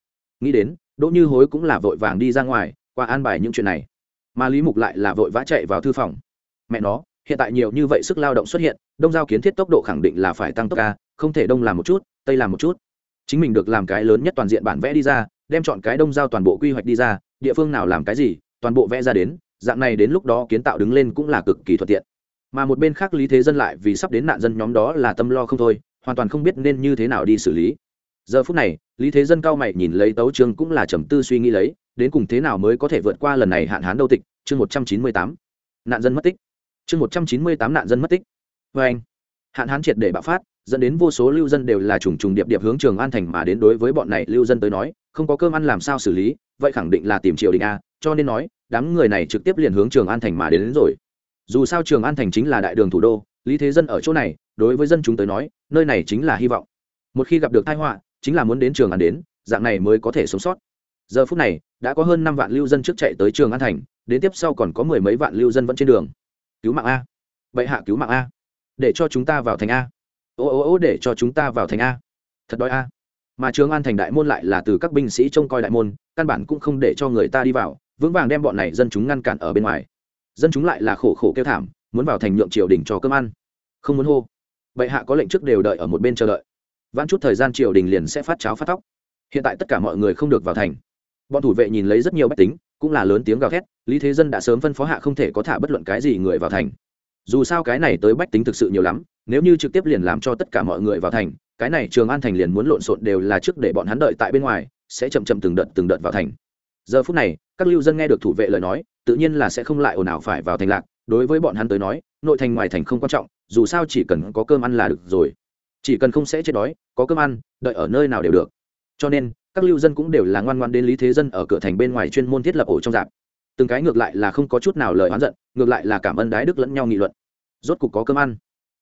Nghĩ đến, đỗ như hối cũng là vội vàng đi ra ngoài, qua an bài những chuyện này. Mà lý mục lại là vội vã chạy vào thư phòng. Mẹ nó, hiện tại nhiều như vậy sức lao động xuất hiện, đông giao kiến thiết tốc độ khẳng định là phải tăng tốc ca không thể đông làm một chút, tây làm một chút. Chính mình được làm cái lớn nhất toàn diện bản vẽ đi ra đem chọn cái đông giao toàn bộ quy hoạch đi ra, địa phương nào làm cái gì, toàn bộ vẽ ra đến, dạng này đến lúc đó kiến tạo đứng lên cũng là cực kỳ thuận tiện. Mà một bên khác lý thế dân lại vì sắp đến nạn dân nhóm đó là tâm lo không thôi, hoàn toàn không biết nên như thế nào đi xử lý. Giờ phút này, lý thế dân cao mày nhìn lấy tấu chương cũng là trầm tư suy nghĩ lấy, đến cùng thế nào mới có thể vượt qua lần này hạn hán đâu tịch, chương một trăm chín mươi tám. Nạn dân mất tích. Chương một trăm chín mươi tám nạn dân mất tích. Vê anh. Hạn hán triệt để bạo phát dẫn đến vô số lưu dân đều là trùng trùng điệp điệp hướng trường an thành mà đến đối với bọn này lưu dân tới nói không có cơm ăn làm sao xử lý vậy khẳng định là tìm triều đình a cho nên nói đám người này trực tiếp liền hướng trường an thành mà đến, đến rồi. Dù sao trường an thành chính là đại đường thủ đô lý thế dân ở chỗ này đối với dân chúng tới nói nơi này chính là hy vọng. Một khi gặp được tai họa chính là muốn đến trường an đến dạng này mới có thể sống sót. Giờ phút này đã có hơn năm vạn lưu dân trước chạy tới trường an thành đến tiếp sau còn có mười mấy vạn lưu dân vẫn trên đường. Cứu mạng a. Vậy hạ cứu mạng a. Để cho chúng ta vào thành a ô ô ô, để cho chúng ta vào thành a. Thật đói a. Mà trường an thành đại môn lại là từ các binh sĩ trông coi đại môn, căn bản cũng không để cho người ta đi vào, vững vàng đem bọn này dân chúng ngăn cản ở bên ngoài. Dân chúng lại là khổ khổ kêu thảm, muốn vào thành nhượng triều đình cho cơm ăn. Không muốn hô. Bệ hạ có lệnh trước đều đợi ở một bên chờ đợi. Vãn chút thời gian triều đình liền sẽ phát cháo phát tóc hiện tại tất cả mọi người không được vào thành. Bọn thủ vệ nhìn lấy rất nhiều bách tính, cũng là lớn tiếng gào thét, lý thế dân đã sớm phân phó hạ không thể có thả bất luận cái gì người vào thành. Dù sao cái này tới bách tính thực sự nhiều lắm nếu như trực tiếp liền làm cho tất cả mọi người vào thành, cái này trường an thành liền muốn lộn xộn đều là trước để bọn hắn đợi tại bên ngoài, sẽ chậm chậm từng đợt từng đợt vào thành. Giờ phút này, các lưu dân nghe được thủ vệ lời nói, tự nhiên là sẽ không lại ồn ào phải vào thành lạc. Đối với bọn hắn tới nói, nội thành ngoài thành không quan trọng, dù sao chỉ cần có cơm ăn là được rồi. Chỉ cần không sẽ chết đói, có cơm ăn, đợi ở nơi nào đều được. Cho nên, các lưu dân cũng đều là ngoan ngoan đến lý thế dân ở cửa thành bên ngoài chuyên môn thiết lập ổ trong dạp từng cái ngược lại là không có chút nào lời oán giận, ngược lại là cảm ơn đái đức lẫn nhau nghị luận. Rốt cục có cơm ăn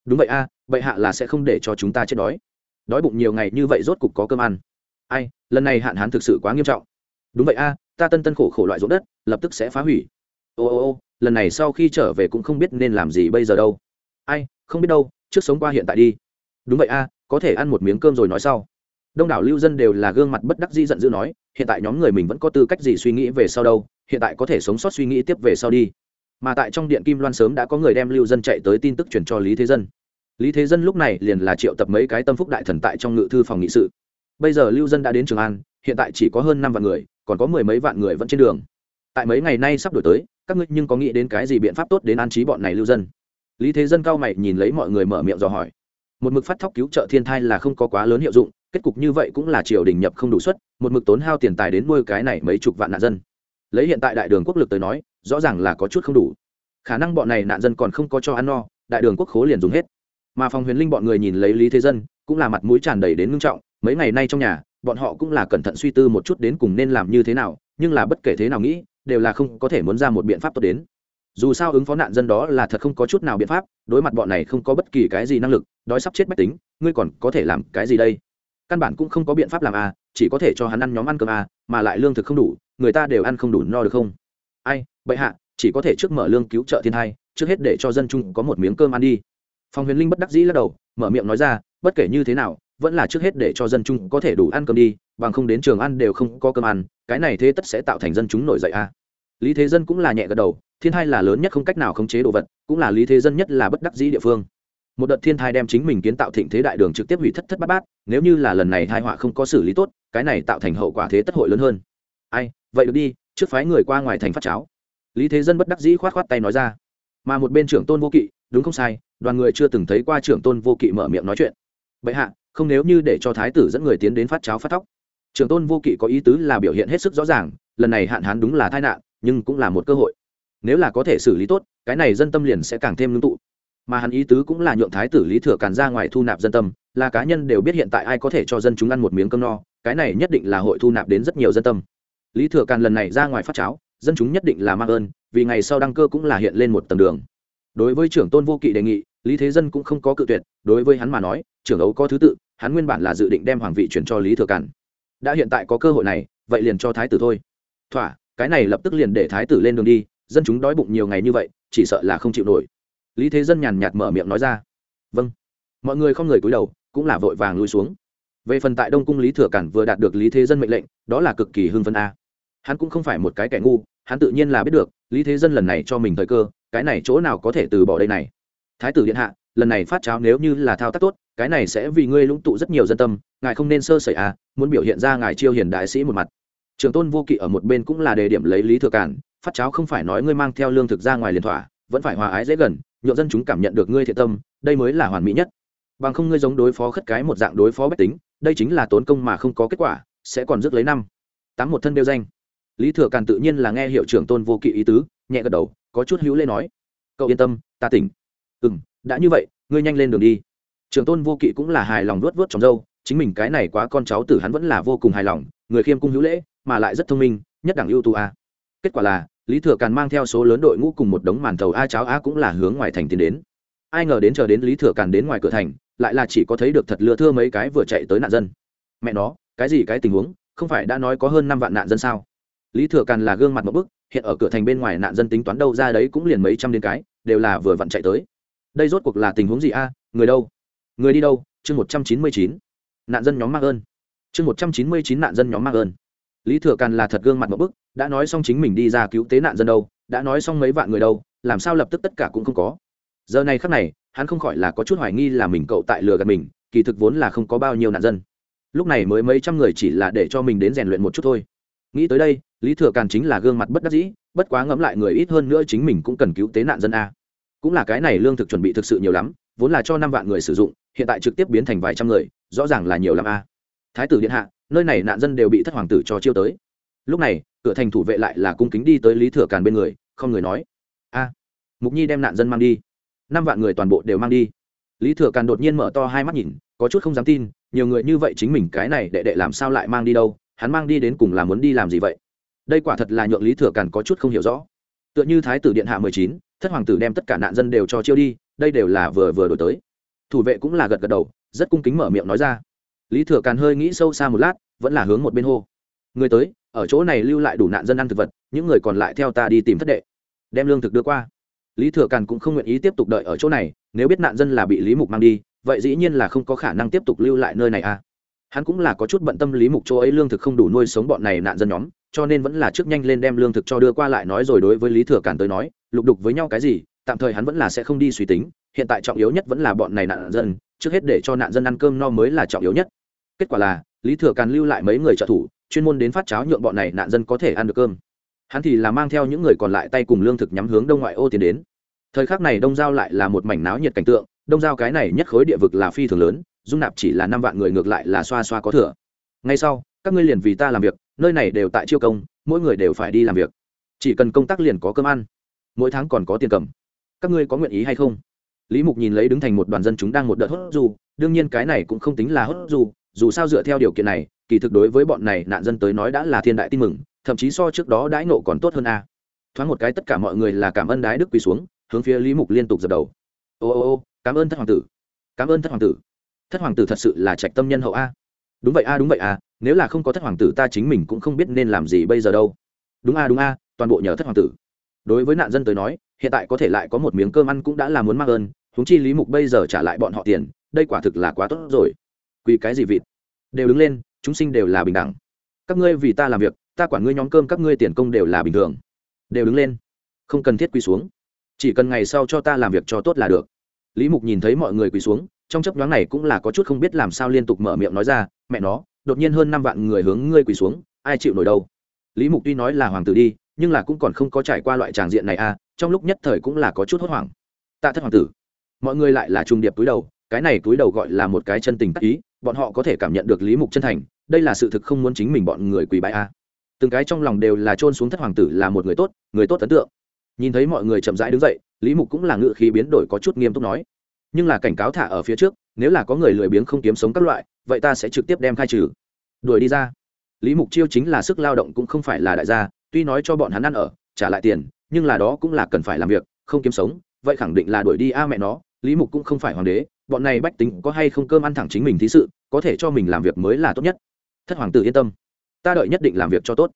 đúng vậy a à, bệ hạ là sẽ không để cho chúng ta chết đói. Đói bụng nhiều ngày như vậy rốt cục có cơm ăn. Ai lần này hạn hán thực sự quá nghiêm trọng. Đúng vậy a ta tân tân khổ khổ loại ruộng đất lập tức sẽ phá hủy. Ô ô ô lần này sau khi trở về cũng không biết nên làm gì bây giờ đâu. Ai không biết đâu trước sống qua hiện tại đi. Đúng vậy a có thể ăn một miếng cơm rồi nói sau. Đông đảo lưu dân đều là gương mặt bất đắc dĩ giận dữ nói hiện tại nhóm người mình vẫn có tư cách gì suy nghĩ về sau đâu hiện tại có thể sống sót suy nghĩ tiếp về sau đi mà tại trong điện kim loan sớm đã có người đem lưu dân chạy tới tin tức truyền cho lý thế dân. Lý thế dân lúc này liền là triệu tập mấy cái tâm phúc đại thần tại trong ngự thư phòng nghị sự. Bây giờ lưu dân đã đến trường an, hiện tại chỉ có hơn năm vạn người, còn có mười mấy vạn người vẫn trên đường. Tại mấy ngày nay sắp đổi tới, các ngươi nhưng có nghĩ đến cái gì biện pháp tốt đến an trí bọn này lưu dân? Lý thế dân cao mày nhìn lấy mọi người mở miệng dò hỏi. Một mực phát thóc cứu trợ thiên thai là không có quá lớn hiệu dụng, kết cục như vậy cũng là triều đình nhập không đủ suất, một mực tốn hao tiền tài đến nuôi cái này mấy chục vạn nạn dân lấy hiện tại đại đường quốc lực tới nói rõ ràng là có chút không đủ. Khả năng bọn này nạn dân còn không có cho ăn no đại đường quốc khố liền dùng hết. Mà phòng huyền linh bọn người nhìn lấy lý thế dân cũng là mặt mũi tràn đầy đến ngưng trọng mấy ngày nay trong nhà bọn họ cũng là cẩn thận suy tư một chút đến cùng nên làm như thế nào nhưng là bất kể thế nào nghĩ đều là không có thể muốn ra một biện pháp tốt đến. Dù sao ứng phó nạn dân đó là thật không có chút nào biện pháp đối mặt bọn này không có bất kỳ cái gì năng lực đói sắp chết bách tính ngươi còn có thể làm cái gì đây? Căn bản cũng không có biện pháp làm à, chỉ có thể cho hắn ăn nhóm ăn cơm à, mà lại lương thực không đủ người ta đều ăn không đủ no được không? Ai bệ hạ chỉ có thể trước mở lương cứu trợ thiên hai trước hết để cho dân chúng có một miếng cơm ăn đi. Phòng huyền linh bất đắc dĩ lắc đầu mở miệng nói ra bất kể như thế nào vẫn là trước hết để cho dân chúng có thể đủ ăn cơm đi bằng không đến trường ăn đều không có cơm ăn cái này thế tất sẽ tạo thành dân chúng nổi dậy a à. lý thế dân cũng là nhẹ gật đầu thiên hai là lớn nhất không cách nào khống chế đồ vật cũng là lý thế dân nhất là bất đắc dĩ địa phương một đợt thiên thai đem chính mình kiến tạo thịnh thế đại đường trực tiếp hủy thất thất bát bát, nếu như là lần này thai họa không có xử lý tốt, cái này tạo thành hậu quả thế tất hội lớn hơn. Ai, vậy được đi, trước phái người qua ngoài thành phát cháo. Lý thế dân bất đắc dĩ khoát khoát tay nói ra. Mà một bên trưởng tôn vô kỵ, đúng không sai, đoàn người chưa từng thấy qua trưởng tôn vô kỵ mở miệng nói chuyện. Bệ hạ, không nếu như để cho thái tử dẫn người tiến đến phát cháo phát tóc. Trưởng tôn vô kỵ có ý tứ là biểu hiện hết sức rõ ràng, lần này hạn hán đúng là tai nạn, nhưng cũng là một cơ hội. Nếu là có thể xử lý tốt, cái này dân tâm liền sẽ càng thêm ngưng tụ mà hắn ý tứ cũng là nhượng thái tử lý thừa càn ra ngoài thu nạp dân tâm, là cá nhân đều biết hiện tại ai có thể cho dân chúng ăn một miếng cơm no, cái này nhất định là hội thu nạp đến rất nhiều dân tâm. Lý thừa càn lần này ra ngoài phát cháo, dân chúng nhất định là mang ơn, vì ngày sau đăng cơ cũng là hiện lên một tầng đường. Đối với trưởng tôn vô kỵ đề nghị, lý thế dân cũng không có cự tuyệt, đối với hắn mà nói, trưởng ấu có thứ tự, hắn nguyên bản là dự định đem hoàng vị chuyển cho lý thừa càn. Đã hiện tại có cơ hội này, vậy liền cho thái tử thôi. Thỏa, cái này lập tức liền để thái tử lên đường đi, dân chúng đói bụng nhiều ngày như vậy, chỉ sợ là không chịu nổi lý thế dân nhàn nhạt mở miệng nói ra. Vâng. Mọi người không người cúi đầu, cũng là vội vàng lui xuống. Về phần tại đông cung lý thừa cản vừa đạt được lý thế dân mệnh lệnh, đó là cực kỳ hưng phân a. Hắn cũng không phải một cái kẻ ngu, hắn tự nhiên là biết được, lý thế dân lần này cho mình thời cơ, cái này chỗ nào có thể từ bỏ đây này. Thái tử điện hạ, lần này phát cháo nếu như là thao tác tốt, cái này sẽ vì ngươi lũng tụ rất nhiều dân tâm, ngài không nên sơ sẩy à muốn biểu hiện ra ngài chiêu hiền đại sĩ một mặt. Trường tôn vô kỵ ở một bên cũng là đề điểm lấy lý thừa cản, phát cháo không phải nói ngươi mang theo lương thực ra ngoài liền thỏa, vẫn phải hòa ái dễ gần nhộn dân chúng cảm nhận được ngươi thiện tâm, đây mới là hoàn mỹ nhất. Bằng không ngươi giống đối phó khất cái một dạng đối phó bách tính, đây chính là tốn công mà không có kết quả, sẽ còn rước lấy năm. Tám một thân đeo danh. Lý thừa càn tự nhiên là nghe hiệu trưởng tôn vô kỵ ý tứ, nhẹ gật đầu, có chút hữu lê nói. Cậu yên tâm, ta tỉnh. Ừ m đã như vậy, ngươi nhanh lên đường đi. Trưởng tôn vô kỵ cũng là hài lòng luốt vớt trong dâu, chính mình cái này quá con cháu tử hắn vẫn là vô cùng hài lòng, người khiêm cung hữu lễ, mà lại rất thông minh, nhất đẳng ưu tú a kết quả là lý thừa càn mang theo số lớn đội ngũ cùng một đống màn thầu a cháo a cũng là hướng ngoài thành tiến đến. Ai ngờ đến chờ đến lý thừa càn đến ngoài cửa thành, lại là chỉ có thấy được thật lừa thưa mấy cái vừa chạy tới nạn dân. Mẹ nó, cái gì cái tình huống, không phải đã nói có hơn năm vạn nạn dân sao? Lý thừa càn là gương mặt một bức, hiện ở cửa thành bên ngoài nạn dân tính toán đâu ra đấy cũng liền mấy trăm đến cái, đều là vừa vặn chạy tới. Đây rốt cuộc là tình huống gì a? Người đâu? Người đi đâu? Chương một trăm chín mươi chín. Nạn dân nhóm mạc ơn. Chương một trăm chín mươi chín nạn dân nhóm mạc ơn. Lý thừa càn là thật gương mặt một bức đã nói xong chính mình đi ra cứu tế nạn dân đâu, đã nói xong mấy vạn người đâu, làm sao lập tức tất cả cũng không có. Giờ này khắc này, hắn không khỏi là có chút hoài nghi là mình cậu tại lừa gạt mình, kỳ thực vốn là không có bao nhiêu nạn dân. Lúc này mới mấy trăm người chỉ là để cho mình đến rèn luyện một chút thôi. Nghĩ tới đây, lý thừa càn chính là gương mặt bất đắc dĩ, bất quá ngẫm lại người ít hơn nữa chính mình cũng cần cứu tế nạn dân a. Cũng là cái này lương thực chuẩn bị thực sự nhiều lắm, vốn là cho năm vạn người sử dụng, hiện tại trực tiếp biến thành vài trăm người, rõ ràng là nhiều lắm a. Thái tử điện hạ, nơi này nạn dân đều bị thất hoàng tử cho chiêu tới lúc này, cửa thành thủ vệ lại là cung kính đi tới lý thừa càn bên người, không người nói, a, mục nhi đem nạn dân mang đi. Năm vạn người toàn bộ đều mang đi. Lý thừa càn đột nhiên mở to hai mắt nhìn, có chút không dám tin, nhiều người như vậy chính mình cái này đệ đệ làm sao lại mang đi đâu, hắn mang đi đến cùng là muốn đi làm gì vậy? Đây quả thật là nhượng lý thừa càn có chút không hiểu rõ. Tựa như thái tử điện hạ mười chín, thất hoàng tử đem tất cả nạn dân đều cho chiêu đi, đây đều là vừa vừa đổi tới. Thủ vệ cũng là gật gật đầu, rất cung kính mở miệng nói ra. Lý thừa càn hơi nghĩ sâu xa một lát, vẫn là hướng một bên hô, người tới ở chỗ này lưu lại đủ nạn dân ăn thực vật, những người còn lại theo ta đi tìm thất đệ. Đem lương thực đưa qua. Lý thừa càn cũng không nguyện ý tiếp tục đợi ở chỗ này, nếu biết nạn dân là bị lý mục mang đi, vậy dĩ nhiên là không có khả năng tiếp tục lưu lại nơi này à. Hắn cũng là có chút bận tâm lý mục chỗ ấy lương thực không đủ nuôi sống bọn này nạn dân nhóm, cho nên vẫn là trước nhanh lên đem lương thực cho đưa qua lại nói rồi đối với lý thừa càn tới nói, lục đục với nhau cái gì, tạm thời hắn vẫn là sẽ không đi suy tính, hiện tại trọng yếu nhất vẫn là bọn này nạn dân, trước hết để cho nạn dân ăn cơm no mới là trọng yếu nhất. Kết quả là, lý thừa càn lưu lại mấy người trợ thủ chuyên môn đến phát cháo nhượng bọn này nạn dân có thể ăn được cơm. Hắn thì là mang theo những người còn lại tay cùng lương thực nhắm hướng đông ngoại ô tiến đến. Thời khắc này đông giao lại là một mảnh náo nhiệt cảnh tượng, đông giao cái này nhất khối địa vực là phi thường lớn, dung nạp chỉ là năm vạn người ngược lại là xoa xoa có thừa. Ngay sau, các ngươi liền vì ta làm việc, nơi này đều tại chiêu công, mỗi người đều phải đi làm việc. Chỉ cần công tác liền có cơm ăn. Mỗi tháng còn có tiền cầm. Các ngươi có nguyện ý hay không? Lý mục nhìn lấy đứng thành một đoàn dân chúng đang một đợt hốt dù, đương nhiên cái này cũng không tính là hốt dù dù sao dựa theo điều kiện này kỳ thực đối với bọn này nạn dân tới nói đã là thiên đại tin mừng, thậm chí so trước đó đãi nộ còn tốt hơn a. Thoáng một cái tất cả mọi người là cảm ơn đái đức quỳ xuống, hướng phía lý mục liên tục dập đầu. Ô ô ô, cảm ơn thất hoàng tử. Cảm ơn thất hoàng tử. Thất hoàng tử thật sự là trạch tâm nhân hậu a. Đúng vậy a, đúng vậy a, nếu là không có thất hoàng tử ta chính mình cũng không biết nên làm gì bây giờ đâu. Đúng a đúng a, toàn bộ nhờ thất hoàng tử. Đối với nạn dân tới nói, hiện tại có thể lại có một miếng cơm ăn cũng đã là muốn mang ơn húng chi lý mục bây giờ trả lại bọn họ tiền, đây quả thực là quá tốt rồi. Quỳ cái gì vịt? Đều đứng lên chúng sinh đều là bình đẳng. Các ngươi vì ta làm việc, ta quản ngươi nhóm cơm, các ngươi tiền công đều là bình thường. Đều đứng lên. Không cần thiết quỳ xuống. Chỉ cần ngày sau cho ta làm việc cho tốt là được. Lý mục nhìn thấy mọi người quỳ xuống, trong chấp nhoáng này cũng là có chút không biết làm sao liên tục mở miệng nói ra, mẹ nó, đột nhiên hơn năm vạn người hướng ngươi quỳ xuống, ai chịu nổi đâu? Lý mục tuy nói là hoàng tử đi, nhưng là cũng còn không có trải qua loại tràng diện này à trong lúc nhất thời cũng là có chút hốt hoảng. Tạ thất hoàng tử. Mọi người lại là trung điệp túi đầu, cái này túi đầu gọi là một cái chân tình tắc ý, bọn họ có thể cảm nhận được lý mục chân thành đây là sự thực không muốn chính mình bọn người quỳ bái a. Từng cái trong lòng đều là trôn xuống thất hoàng tử là một người tốt người tốt ấn tượng. Nhìn thấy mọi người chậm rãi đứng dậy, lý mục cũng là ngự khí biến đổi có chút nghiêm túc nói. Nhưng là cảnh cáo thả ở phía trước, nếu là có người lười biếng không kiếm sống các loại, vậy ta sẽ trực tiếp đem khai trừ. Đuổi đi ra. Lý mục chiêu chính là sức lao động cũng không phải là đại gia, tuy nói cho bọn hắn ăn ở, trả lại tiền, nhưng là đó cũng là cần phải làm việc, không kiếm sống, vậy khẳng định là đuổi đi a mẹ nó, lý mục cũng không phải hoàng đế, bọn này bách tính có hay không cơm ăn thẳng chính mình thí sự, có thể cho mình làm việc mới là tốt nhất thất hoàng tử yên tâm. Ta đợi nhất định làm việc cho tốt.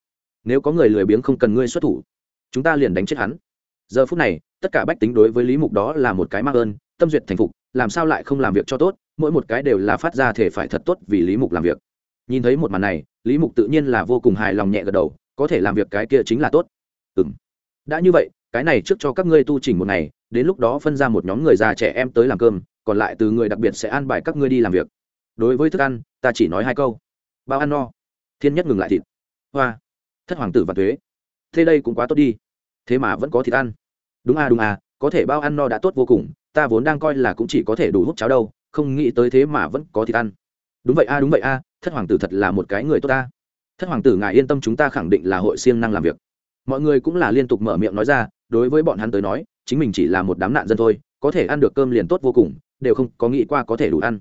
Nếu có người lười biếng không cần ngươi xuất thủ, chúng ta liền đánh chết hắn. Giờ phút này, tất cả bách tính đối với lý mục đó là một cái mắc ơn, tâm duyệt thành phục, làm sao lại không làm việc cho tốt? Mỗi một cái đều là phát ra thể phải thật tốt vì lý mục làm việc. Nhìn thấy một màn này, lý mục tự nhiên là vô cùng hài lòng nhẹ gật đầu, có thể làm việc cái kia chính là tốt. Ừ m đã như vậy, cái này trước cho các ngươi tu trình một ngày, đến lúc đó phân ra một nhóm người già trẻ em tới làm cơm, còn lại từ người đặc biệt sẽ an bài các ngươi đi làm việc. Đối với thức ăn, ta chỉ nói hai câu bao ăn no. Thiên nhất ngừng lại thịt. Hoa. Thất hoàng tử và thuế. Thế đây cũng quá tốt đi. Thế mà vẫn có thịt ăn. Đúng à đúng à có thể bao ăn no đã tốt vô cùng ta vốn đang coi là cũng chỉ có thể đủ hút cháo đâu không nghĩ tới thế mà vẫn có thịt ăn. Đúng vậy a à, đúng vậy a à, thất hoàng tử thật là một cái người tốt ta. Thất hoàng tử ngài yên tâm chúng ta khẳng định là hội siêng năng làm việc. Mọi người cũng là liên tục mở miệng nói ra đối với bọn hắn tới nói chính mình chỉ là một đám nạn dân thôi có thể ăn được cơm liền tốt vô cùng đều không có nghĩ qua có thể đủ ăn.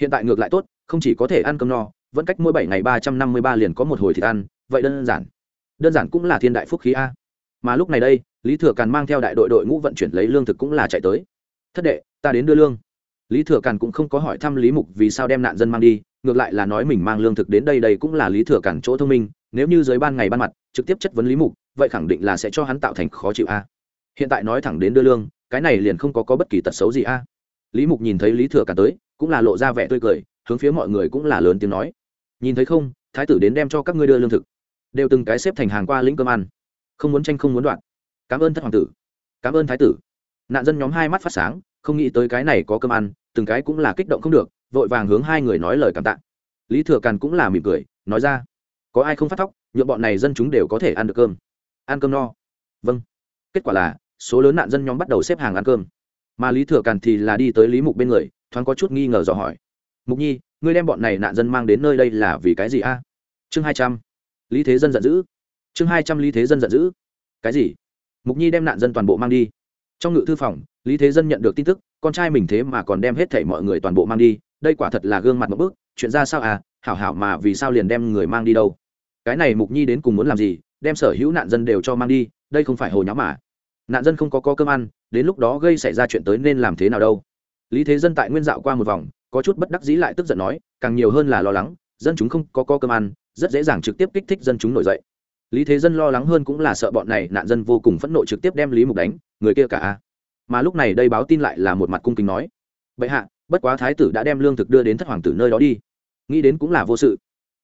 Hiện tại ngược lại tốt không chỉ có thể ăn cơm no vẫn cách mỗi bảy ngày ba trăm năm mươi ba liền có một hồi thịt ăn, vậy đơn giản. Đơn giản cũng là thiên đại phúc khí a. Mà lúc này đây, lý thừa càn mang theo đại đội đội ngũ vận chuyển lấy lương thực cũng là chạy tới. Thất đệ, ta đến đưa lương. Lý thừa càn cũng không có hỏi thăm lý mục vì sao đem nạn dân mang đi, ngược lại là nói mình mang lương thực đến đây đây cũng là lý thừa càn chỗ thông minh, nếu như dưới ban ngày ban mặt, trực tiếp chất vấn lý mục, vậy khẳng định là sẽ cho hắn tạo thành khó chịu a. Hiện tại nói thẳng đến đưa lương, cái này liền không có có bất kỳ tật xấu gì a. Lý mục nhìn thấy lý thừa càn tới, cũng là lộ ra vẻ tươi cười, hướng phía mọi người cũng là lớn tiếng nói nhìn thấy không, thái tử đến đem cho các ngươi đưa lương thực. Đều từng cái xếp thành hàng qua lĩnh cơm ăn. Không muốn tranh, không muốn đoạn. Cảm ơn thất hoàng tử. Cảm ơn thái tử. Nạn dân nhóm hai mắt phát sáng, không nghĩ tới cái này có cơm ăn, từng cái cũng là kích động không được, vội vàng hướng hai người nói lời cảm tạ. Lý thừa càn cũng là mỉm cười, nói ra, có ai không phát thóc nhuộm bọn này dân chúng đều có thể ăn được cơm. Ăn cơm no. Vâng. Kết quả là, số lớn nạn dân nhóm bắt đầu xếp hàng ăn cơm. Mà lý thừa càn thì là đi tới lý mục bên người, thoáng có chút nghi ngờ dò hỏi mục nhi ngươi đem bọn này nạn dân mang đến nơi đây là vì cái gì a? Chương hai trăm. Lý thế dân giận dữ. Chương hai trăm lý thế dân giận dữ. Cái gì? Mục nhi đem nạn dân toàn bộ mang đi. Trong ngự thư phòng lý thế dân nhận được tin tức con trai mình thế mà còn đem hết thảy mọi người toàn bộ mang đi đây quả thật là gương mặt một bước chuyện ra sao à hảo hảo mà vì sao liền đem người mang đi đâu? Cái này mục nhi đến cùng muốn làm gì đem sở hữu nạn dân đều cho mang đi đây không phải hồi nháo mà. Nạn dân không có, có cơm ăn đến lúc đó gây xảy ra chuyện tới nên làm thế nào đâu? Lý thế dân tại nguyên dạo qua một vòng có chút bất đắc dĩ lại tức giận nói càng nhiều hơn là lo lắng dân chúng không có, co cơm ăn rất dễ dàng trực tiếp kích thích dân chúng nổi dậy. Lý thế dân lo lắng hơn cũng là sợ bọn này nạn dân vô cùng phẫn nộ trực tiếp đem lý mục đánh người kia cả mà lúc này đây báo tin lại là một mặt cung kính nói bệ hạ bất quá thái tử đã đem lương thực đưa đến thất hoàng tử nơi đó đi. Nghĩ đến cũng là vô sự.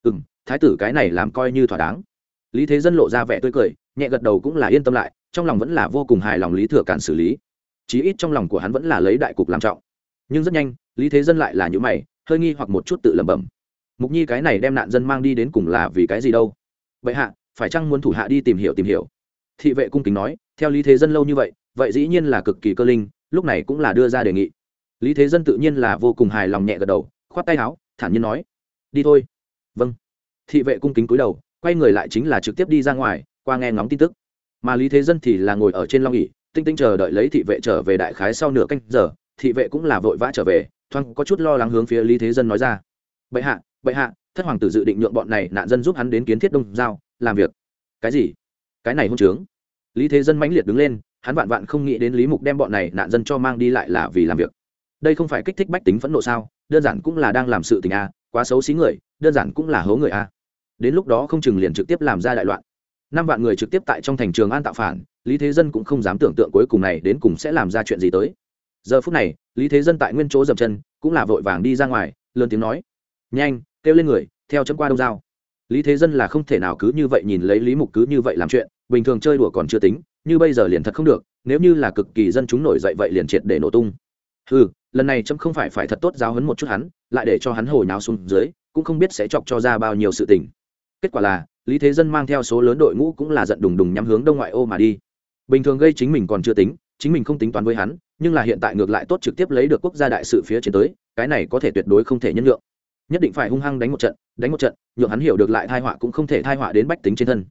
Ừ m thái tử cái này làm coi như thỏa đáng. Lý thế dân lộ ra vẻ tươi cười nhẹ gật đầu cũng là yên tâm lại trong lòng vẫn là vô cùng hài lòng lý thừa cản xử lý. Chí ít trong lòng của hắn vẫn là lấy đại cục làm trọng nhưng rất nhanh, lý thế dân lại là những mày, hơi nghi hoặc một chút tự lẩm bẩm. Mục nhi cái này đem nạn dân mang đi đến cùng là vì cái gì đâu? Vậy hạ, phải chăng muốn thủ hạ đi tìm hiểu tìm hiểu? Thị vệ cung kính nói, theo lý thế dân lâu như vậy vậy dĩ nhiên là cực kỳ cơ linh, lúc này cũng là đưa ra đề nghị. Lý thế dân tự nhiên là vô cùng hài lòng nhẹ gật đầu, khoát tay áo, thản nhiên nói, đi thôi. Vâng. Thị vệ cung kính cúi đầu, quay người lại chính là trực tiếp đi ra ngoài, qua nghe ngóng tin tức. Mà lý thế dân thì là ngồi ở trên long ỉ tinh tinh chờ đợi lấy thị vệ trở về đại khái sau nửa canh giờ thị vệ cũng là vội vã trở về, thoáng có chút lo lắng hướng phía lý thế dân nói ra. Bệ hạ bệ hạ, thất hoàng tử dự định nhượng bọn này nạn dân giúp hắn đến kiến thiết đông giao, làm việc. Cái gì? Cái này hôn trướng? Lý thế dân mãnh liệt đứng lên, hắn vạn vạn không nghĩ đến lý mục đem bọn này nạn dân cho mang đi lại là vì làm việc. Đây không phải kích thích bách tính phẫn nộ sao? Đơn giản cũng là đang làm sự tình a, quá xấu xí người, đơn giản cũng là hố người a. Đến lúc đó không chừng liền trực tiếp làm ra đại loạn. Năm vạn người trực tiếp tại trong thành trường an tạo phản, lý thế dân cũng không dám tưởng tượng cuối cùng này đến cùng sẽ làm ra chuyện gì tới giờ phút này, lý thế dân tại nguyên chỗ dậm chân, cũng là vội vàng đi ra ngoài, lớn tiếng nói. Nhanh, kêu lên người, theo chấm qua đông giao. Lý thế dân là không thể nào cứ như vậy nhìn lấy lý mục cứ như vậy làm chuyện, bình thường chơi đùa còn chưa tính, như bây giờ liền thật không được, nếu như là cực kỳ dân chúng nổi dậy vậy liền triệt để nổ tung. Ừ lần này trâm không phải phải thật tốt giáo hấn một chút hắn, lại để cho hắn hồi nháo xuống dưới, cũng không biết sẽ chọc cho ra bao nhiêu sự tình. Kết quả là, lý thế dân mang theo số lớn đội ngũ cũng là giận đùng đùng nhắm hướng đông ngoại ô mà đi. Bình thường gây chính mình còn chưa tính chính mình không tính toán với hắn, nhưng là hiện tại ngược lại tốt trực tiếp lấy được quốc gia đại sự phía trên tới, cái này có thể tuyệt đối không thể nhân lượng nhất định phải hung hăng đánh một trận, đánh một trận, nhượng hắn hiểu được lại thai họa cũng không thể thai họa đến bách tính trên thân.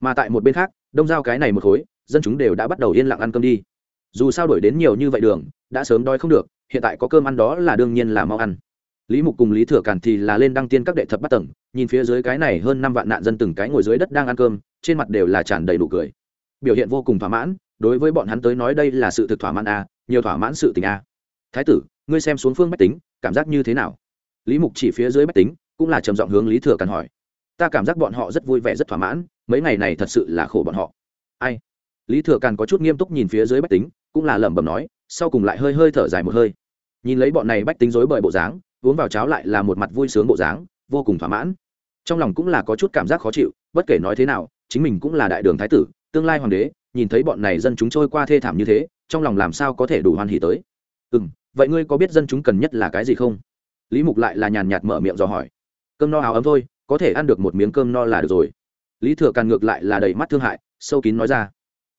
Mà tại một bên khác, đông giao cái này một khối, dân chúng đều đã bắt đầu yên lặng ăn cơm đi. Dù sao đổi đến nhiều như vậy đường, đã sớm đói không được, hiện tại có cơm ăn đó là đương nhiên là mau ăn. Lý mục cùng lý thừa cản thì là lên đăng tiên các đệ thập bắt tầng, nhìn phía dưới cái này hơn năm vạn nạn dân từng cái ngồi dưới đất đang ăn cơm, trên mặt đều là tràn đầy đủ cười. Biểu hiện vô cùng thỏa mãn đối với bọn hắn tới nói đây là sự thực thỏa mãn a à, nhiều thỏa mãn sự tình a. À. thái tử ngươi xem xuống phương bách tính cảm giác như thế nào? Lý mục chỉ phía dưới bách tính cũng là trầm giọng hướng lý thừa càn hỏi. Ta cảm giác bọn họ rất vui vẻ rất thỏa mãn mấy ngày này thật sự là khổ bọn họ. Ai? Lý thừa càn có chút nghiêm túc nhìn phía dưới bách tính cũng là lẩm bẩm nói sau cùng lại hơi hơi thở dài một hơi. Nhìn lấy bọn này bách tính rối bời bộ dáng uống vào cháo lại là một mặt vui sướng bộ dáng vô cùng thỏa mãn. Trong lòng cũng là có chút cảm giác khó chịu bất kể nói thế nào chính mình cũng là đại đường thái tử tương lai hoàng đế nhìn thấy bọn này dân chúng trôi qua thê thảm như thế, trong lòng làm sao có thể đủ hoan hỉ tới? Ừ m vậy ngươi có biết dân chúng cần nhất là cái gì không? Lý mục lại là nhàn nhạt mở miệng dò hỏi. Cơm no áo ấm thôi, có thể ăn được một miếng cơm no là được rồi. Lý thừa càn ngược lại là đầy mắt thương hại, sâu kín nói ra.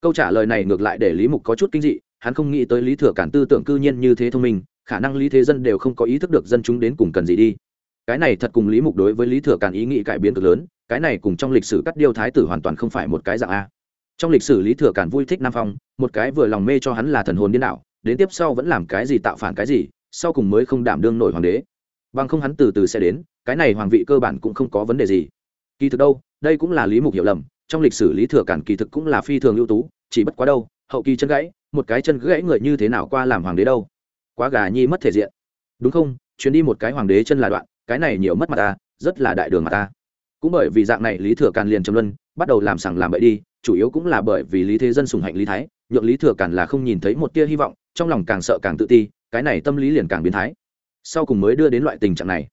Câu trả lời này ngược lại để lý mục có chút kinh dị, hắn không nghĩ tới lý thừa càn tư tưởng cư nhiên như thế thông minh, khả năng lý thế dân đều không có ý thức được dân chúng đến cùng cần gì đi. Cái này thật cùng lý mục đối với lý thừa càn ý nghĩ cải biến cực lớn, cái này cùng trong lịch sử cắt điêu thái tử hoàn toàn không phải một cái dạng a trong lịch sử lý thừa càn vui thích nam phong, một cái vừa lòng mê cho hắn là thần hồn điên đạo đến tiếp sau vẫn làm cái gì tạo phản cái gì, sau cùng mới không đảm đương nổi hoàng đế. Bằng không hắn từ từ sẽ đến, cái này hoàng vị cơ bản cũng không có vấn đề gì. Kỳ thực đâu, đây cũng là lý mục hiểu lầm, trong lịch sử lý thừa cản kỳ thực cũng là phi thường ưu tú, chỉ bất quá đâu, hậu kỳ chân gãy, một cái chân gãy người như thế nào qua làm hoàng đế đâu? Quá gà nhi mất thể diện. Đúng không? Chuyến đi một cái hoàng đế chân là đoạn, cái này nhiều mất mặt ta, rất là đại đường mà ta. Cũng bởi vì dạng này lý thừa càn liền trầm luân bắt đầu làm sằng làm bậy đi, chủ yếu cũng là bởi vì lý thế dân sùng hạnh lý thái, nhượng lý thừa càn là không nhìn thấy một tia hy vọng, trong lòng càng sợ càng tự ti, cái này tâm lý liền càng biến thái. Sau cùng mới đưa đến loại tình trạng này.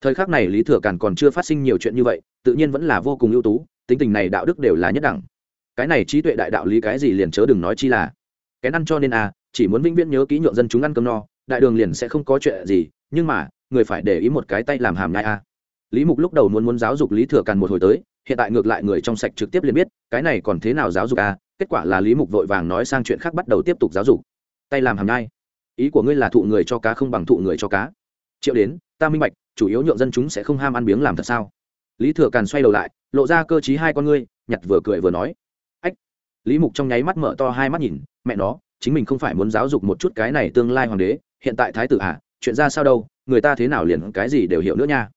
Thời khắc này lý thừa càn còn chưa phát sinh nhiều chuyện như vậy, tự nhiên vẫn là vô cùng ưu tú, tính tình này đạo đức đều là nhất đẳng. Cái này trí tuệ đại đạo lý cái gì liền chớ đừng nói chi là. Cái ăn cho nên à chỉ muốn vĩnh viễn nhớ kỹ nhượng dân chúng ăn cơm no, đại đường liền sẽ không có chuyện gì, nhưng mà, người phải để ý một cái tay làm hàm nhai à. Lý mục lúc đầu muốn muốn giáo dục lý thừa càn một hồi tới hiện tại ngược lại người trong sạch trực tiếp liền biết, cái này còn thế nào giáo dục à? Kết quả là lý mục vội vàng nói sang chuyện khác bắt đầu tiếp tục giáo dục. Tay làm hàm nhai. Ý của ngươi là thụ người cho cá không bằng thụ người cho cá. Triệu đến, ta minh bạch, chủ yếu nhượng dân chúng sẽ không ham ăn biếng làm thật sao? Lý thừa càn xoay đầu lại, lộ ra cơ t hai con ngươi, nhặt vừa cười vừa nói. Ách. Lý mục trong nháy mắt mở to hai mắt nhìn, mẹ nó, chính mình không phải muốn giáo dục một chút cái này tương lai hoàng đế, hiện tại thái tử à chuyện ra sao đâu, người ta thế nào liền cái gì đều hiểu nữa nha.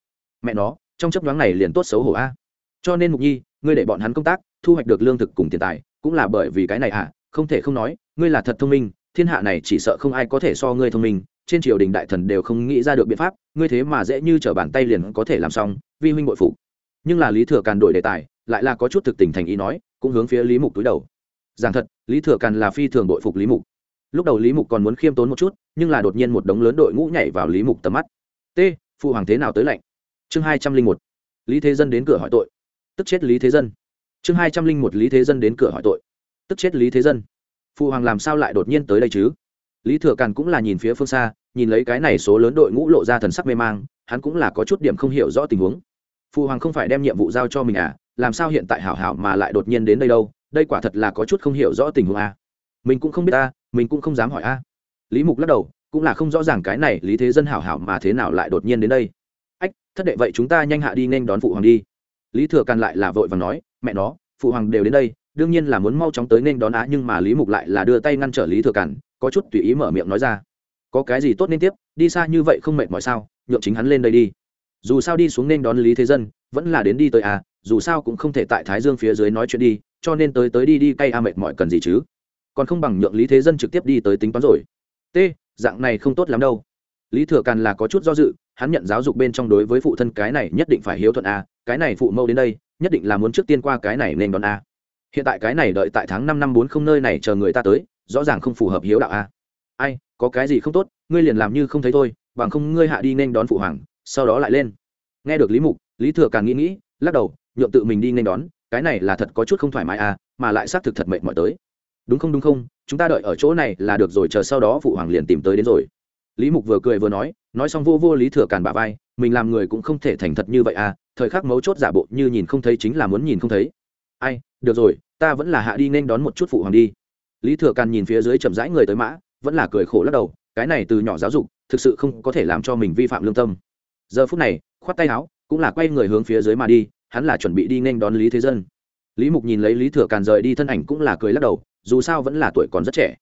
Mẹ nó, trong chấp đoán này liền tốt xấu hổ a cho nên mục nhi, ngươi để bọn hắn công tác, thu hoạch được lương thực cùng tiền tài, cũng là bởi vì cái này à? Không thể không nói, ngươi là thật thông minh, thiên hạ này chỉ sợ không ai có thể so ngươi thông minh, trên triều đình đại thần đều không nghĩ ra được biện pháp, ngươi thế mà dễ như t r ở bàn tay liền có thể làm xong, vi huynh bội phụ nhưng là lý thừa càn đổi đề tài, lại là có chút thực tình thành ý nói, cũng hướng phía lý mục túi đầu. Giảng thật, lý thừa càn là phi thường bội phục lý mục. Lúc đầu lý mục còn muốn khiêm tốn một chút, nhưng là đột nhiên một đống lớn đội ngũ nhảy vào lý mục tầm mắt. T phụ hoàng thế nào tới lạnh? Chương hai trăm linh một. Lý thế dân đến cửa hỏi tội tức chết lý thế dân chương hai trăm linh một lý thế dân đến cửa hỏi tội tức chết lý thế dân phụ hoàng làm sao lại đột nhiên tới đây chứ lý thừa càn cũng là nhìn phía phương xa nhìn lấy cái này số lớn đội ngũ lộ ra thần sắc mê mang hắn cũng là có chút điểm không hiểu rõ tình huống phụ hoàng không phải đem nhiệm vụ giao cho mình à làm sao hiện tại hảo hảo mà lại đột nhiên đến đây đâu đây quả thật là có chút không hiểu rõ tình huống à. mình cũng không biết a mình cũng không dám hỏi a lý mục lắc đầu cũng là không rõ ràng cái này lý thế dân hảo hảo mà thế nào lại đột nhiên đến đây ách, thất đệ vậy chúng ta nhanh hạ đi nên đón phụ hoàng đi lý thừa càn lại là vội và nói, mẹ nó, phụ hoàng đều đến đây, đương nhiên là muốn mau chóng tới nên đón á, nhưng mà lý mục lại là đưa tay ngăn trở lý thừa càn có chút tùy ý mở miệng nói ra, có cái gì tốt nên tiếp, đi xa như vậy không mệt mỏi sao, nhượng chính hắn lên đây đi. Dù sao đi xuống nên đón lý thế dân, vẫn là đến đi tới à dù sao cũng không thể tại thái dương phía dưới nói chuyện đi, cho nên tới tới đi đi, cay a mệt mỏi cần gì chứ? Còn không bằng nhượng lý thế dân trực tiếp đi tới tính toán rồi. T dạng này không tốt lắm đâu. Lý thừa càn là có chút do dự hắn nhận giáo dục bên trong đối với phụ thân cái này nhất định phải hiếu thuận a, cái này phụ mâu đến đây, nhất định là muốn trước tiên qua cái này nên đón a. Hiện tại cái này đợi tại tháng năm năm bốn không nơi này chờ người ta tới, rõ ràng không phù hợp hiếu đạo a. Ai, có cái gì không tốt, ngươi liền làm như không thấy thôi, bằng không ngươi hạ đi nên đón phụ hoàng, sau đó lại lên. Nghe được lý mục, lý thừa càng nghĩ nghĩ, lắc đầu, nhượng tự mình đi nên đón, cái này là thật có chút không thoải mái à mà lại xác thực thật mệt mỏi tới. Đúng không đúng không, chúng ta đợi ở chỗ này là được rồi, chờ sau đó phụ hoàng liền tìm tới đến rồi lý mục vừa cười vừa nói nói xong vô vô lý thừa càn bà vai, mình làm người cũng không thể thành thật như vậy à thời khắc mấu chốt giả bộ như nhìn không thấy chính là muốn nhìn không thấy. Ai, được rồi, ta vẫn là hạ đi nên đón một chút phụ hoàng đi. Lý thừa càn nhìn phía dưới chậm rãi người tới mã, vẫn là cười khổ lắc đầu, cái này từ nhỏ giáo dục, thực sự không có thể làm cho mình vi phạm lương tâm. Giờ phút này, khoát tay áo, cũng là quay người hướng phía dưới mà đi, hắn là chuẩn bị đi nên đón lý thế dân. Lý mục nhìn lấy lý thừa càn rời đi thân ảnh cũng là cười lắc đầu, dù sao vẫn là tuổi còn rất trẻ.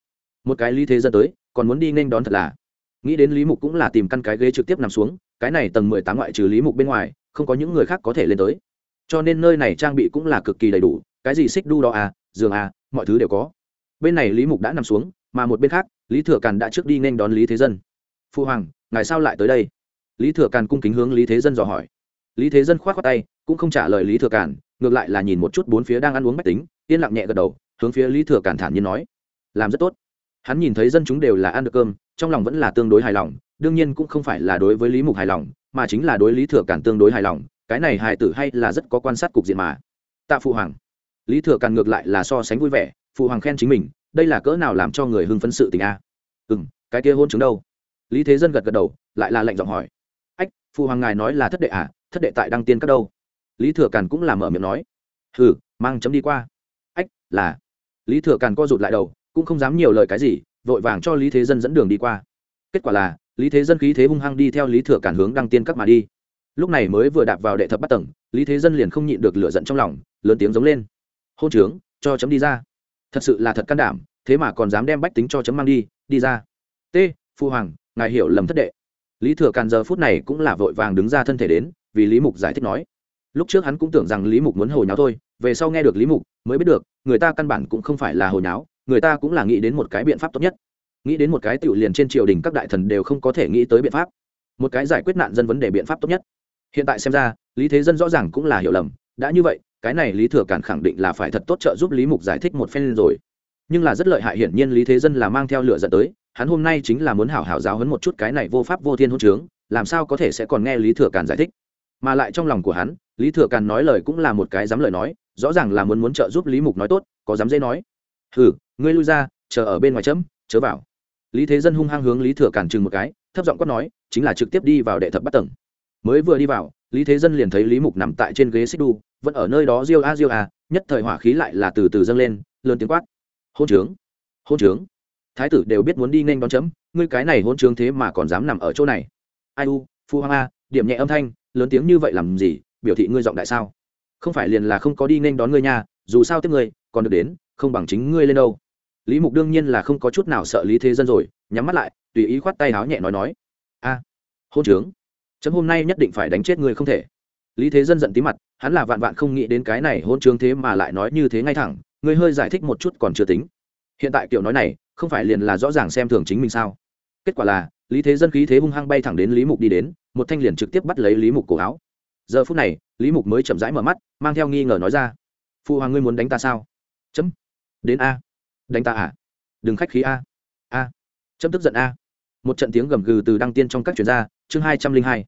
Một cái lý thế dân tới, còn muốn đi nên đón thật là nghĩ đến lý mục cũng là tìm căn cái ghế trực tiếp nằm xuống, cái này tầng mười tám ngoại trừ lý mục bên ngoài, không có những người khác có thể lên tới. Cho nên nơi này trang bị cũng là cực kỳ đầy đủ, cái gì xích đu đo à giường à mọi thứ đều có. Bên này lý mục đã nằm xuống, mà một bên khác, lý thừa càn đã trước đi nên đón lý thế dân. Phu hoàng, ngài sao lại tới đây? Lý thừa càn cung kính hướng lý thế dân dò hỏi. Lý thế dân k h o á t khoác tay, cũng không trả lời lý thừa càn, ngược lại là nhìn một chút bốn phía đang ăn uống mách tính, yên lặng nhẹ gật đầu, hướng phía lý thừa càn thản nhiên nói, làm rất tốt. Hắn nhìn thấy dân chúng đều là ăn được cơm trong lòng vẫn là tương đối hài lòng, đương nhiên cũng không phải là đối với lý mục hài lòng, mà chính là đối lý thừa càn tương đối hài lòng, cái này hài tử hay là rất có quan sát cục diện mà. Tạ phụ hoàng, lý thừa càn ngược lại là so sánh vui vẻ, phụ hoàng khen chính mình, đây là cỡ nào làm cho người hưng phấn sự tình a? Ừ m cái kia hôn chứng đâu? Lý thế dân gật gật đầu, lại là lệnh giọng hỏi. Ách, phụ hoàng ngài nói là thất đệ à thất đệ tại đăng tiên các đâu? Lý thừa càn cũng là mở miệng nói. Hừ, mang chấm đi qua. Ách, là. Lý thừa càn co rụt lại đầu, cũng không dám nhiều lời cái gì vội vàng cho lý thế dân dẫn đường đi qua. Kết quả là, lý thế dân khí thế hung hăng đi theo lý thừa Cản hướng đăng tiên các mà đi. Lúc này mới vừa đạp vào đệ thập bắt tầng, lý thế dân liền không nhịn được lửa giận trong lòng, lớn tiếng giống lên. Hôn trướng, cho chấm đi ra. Thật sự là thật can đảm, thế mà còn dám đem bách tính cho chấm mang đi đi ra. T, phu hoàng, ngài hiểu lầm thất đệ. Lý thừa càn giờ phút này cũng là vội vàng đứng ra thân thể đến, vì lý mục giải thích nói. Lúc trước hắn cũng tưởng rằng lý mục muốn hồi nháo thôi, về sau nghe được lý mục mới biết được, người ta căn bản cũng không phải là hồi nháo người ta cũng là nghĩ đến một cái biện pháp tốt nhất. Nghĩ đến một cái tiểu liền trên triều đình các đại thần đều không có thể nghĩ tới biện pháp. Một cái giải quyết nạn dân vấn đề biện pháp tốt nhất. Hiện tại xem ra, lý thế dân rõ ràng cũng là hiểu lầm. Đã như vậy, cái này lý thừa cản khẳng định là phải thật tốt trợ giúp lý mục giải thích một phen rồi. Nhưng là rất lợi hại hiển nhiên lý thế dân là mang theo lửa dẫn tới. Hắn hôm nay chính là muốn hảo hảo giáo hấn một chút cái này vô pháp vô thiên hôn trướng, làm sao có thể sẽ còn nghe lý thừa càn giải thích. Mà lại trong lòng của hắn, lý thừa càn nói lời cũng là một cái dám lời nói, rõ ràng là muốn muốn trợ giúp lý mục nói tốt, có dám dễ nói. Ừ ngươi lui ra, chờ ở bên ngoài chấm, chớ vào. Lý thế dân hung hăng hướng lý thừa cản chừng một cái, thấp giọng quát nói, chính là trực tiếp đi vào đệ thập bắt tầng. Mới vừa đi vào, lý thế dân liền thấy lý mục nằm tại trên ghế xích đu, vẫn ở nơi đó riêu a riêu a, nhất thời hỏa khí lại là từ từ dâng lên, lớn tiếng quát. Hôn trướng hôn trướng. Thái tử đều biết muốn đi nên đón chấm, ngươi cái này hôn trướng thế mà còn dám nằm ở chỗ này. Ai u, phu hoàng a, điểm nhẹ âm thanh, lớn tiếng như vậy làm gì, biểu thị ngươi giọng đại sao? Không phải liền là không có đi nên đón ngươi nha, dù sao tiếp ngươi, còn được đến, không bằng chính ngươi lên đâu lý mục đương nhiên là không có chút nào sợ lý thế dân rồi, nhắm mắt lại, tùy ý khoát tay áo nhẹ nói nói. A, hôn trướng. Chấm hôm nay nhất định phải đánh chết người không thể. Lý thế dân giận tí mặt, hắn là vạn vạn không nghĩ đến cái này hôn trướng thế mà lại nói như thế ngay thẳng ngươi hơi giải thích một chút còn chưa tính. Hiện tại kiểu nói này, không phải liền là rõ ràng xem thường chính mình sao? Kết quả là, lý thế dân khí thế hung hăng bay thẳng đến lý mục đi đến, một thanh liền trực tiếp bắt lấy lý mục cổ áo. Giờ phút này, lý mục mới chậm rãi mở mắt, mang theo nghi ngờ nói ra. Phụ hoàng ngươi muốn đánh ta sao? Chấm. Đến a đánh ta à? Đừng khách khí a. A. Chấm tức giận a. Một trận tiếng gầm gừ từ đăng tiên trong các chuyên gia, chương hai trăm linh hai.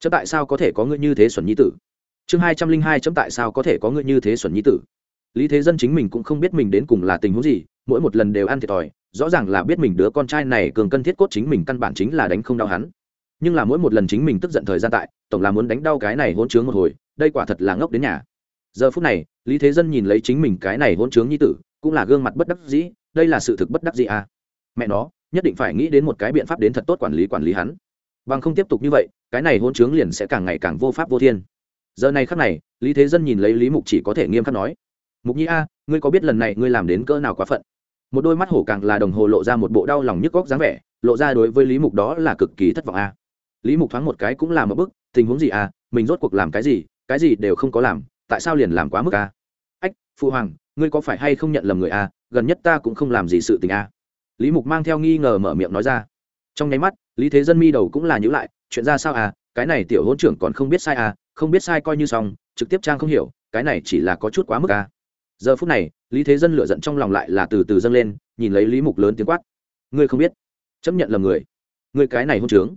Chấm tại sao có thể có người như thế xuẩn nhi tử? Chương hai trăm linh hai chấm tại sao có thể có người như thế xuẩn nhi tử? Lý thế dân chính mình cũng không biết mình đến cùng là tình huống gì, mỗi một lần đều ăn thiệt thòi, rõ ràng là biết mình đứa con trai này cường cân thiết cốt chính mình căn bản chính là đánh không đau hắn. Nhưng là mỗi một lần chính mình tức giận thời gian tại, tổng là muốn đánh đau cái này hôn chướng một hồi, đây quả thật là ngốc đến nhà. Giờ phút này, lý thế dân nhìn lấy chính mình cái này hôn chướng nhi tử cũng là gương mặt bất đắc dĩ, đây là sự thực bất đắc dĩ à. Mẹ nó, nhất định phải nghĩ đến một cái biện pháp đến thật tốt quản lý quản lý hắn. Bằng không tiếp tục như vậy, cái này hôn chướng liền sẽ càng ngày càng vô pháp vô thiên. Giờ này khắc này, lý thế dân nhìn lấy lý mục chỉ có thể nghiêm khắc nói, mục nhi a, ngươi có biết lần này ngươi làm đến cỡ nào quá phận? Một đôi mắt hổ càng là đồng hồ lộ ra một bộ đau lòng nhức góc dáng vẻ, lộ ra đối với lý mục đó là cực kỳ thất vọng a. Lý mục thoáng một cái cũng làm một bức, tình huống gì a mình rốt cuộc làm cái gì? Cái gì đều không có làm, tại sao liền làm quá mức a ách phụ hoàng ngươi có phải hay không nhận lầm người a, gần nhất ta cũng không làm gì sự tình a. Lý mục mang theo nghi ngờ mở miệng nói ra. Trong nháy mắt, lý thế dân mi đầu cũng là nhữ lại, chuyện ra sao à cái này tiểu hôn trưởng còn không biết sai à không biết sai coi như xong, trực tiếp trang không hiểu, cái này chỉ là có chút quá mức à giờ phút này, lý thế dân lựa giận trong lòng lại là từ từ dâng lên, nhìn lấy lý mục lớn tiếng quát. Ngươi không biết. Chấp nhận lầm người. Ngươi cái này hôn trướng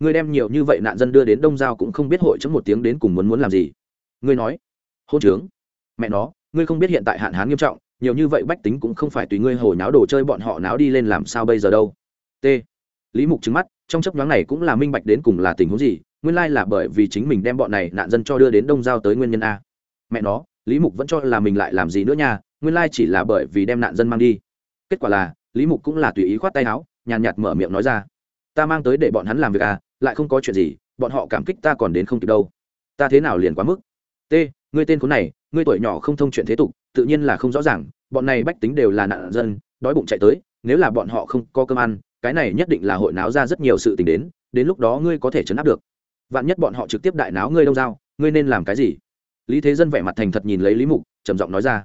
ngươi đem nhiều như vậy nạn dân đưa đến đông giao cũng không biết hội chấm một tiếng đến cùng muốn muốn làm gì. Ngươi nói. Hôn trướng mẹ nó ngươi không biết hiện tại hạn hán nghiêm trọng, nhiều như vậy bách tính cũng không phải tùy ngươi hồi náo đồ chơi bọn họ náo đi lên làm sao bây giờ đâu. T. Lý mục trứng mắt, trong chấp nhoáng này cũng là minh bạch đến cùng là tình huống gì, nguyên lai là bởi vì chính mình đem bọn này nạn dân cho đưa đến đông giao tới nguyên nhân a. Mẹ nó, lý mục vẫn cho là mình lại làm gì nữa nha, nguyên lai chỉ là bởi vì đem nạn dân mang đi. Kết quả là, lý mục cũng là tùy ý khoát tay áo, nhàn nhạt mở miệng nói ra. Ta mang tới để bọn hắn làm việc à lại không có chuyện gì, bọn họ cảm kích ta còn đến không kịp đâu. Ta thế nào liền quá mức? T, ngươi tên khốn này ngươi tuổi nhỏ không thông chuyện thế tục, tự nhiên là không rõ ràng, bọn này bách tính đều là nạn dân, đói bụng chạy tới, nếu là bọn họ không có cơm ăn, cái này nhất định là hội náo ra rất nhiều sự tình đến đến lúc đó ngươi có thể chấn áp được. Vạn nhất bọn họ trực tiếp đại náo ngươi đông giao, ngươi nên làm cái gì? Lý thế dân vẻ mặt thành thật nhìn lấy lý mục, trầm giọng nói ra.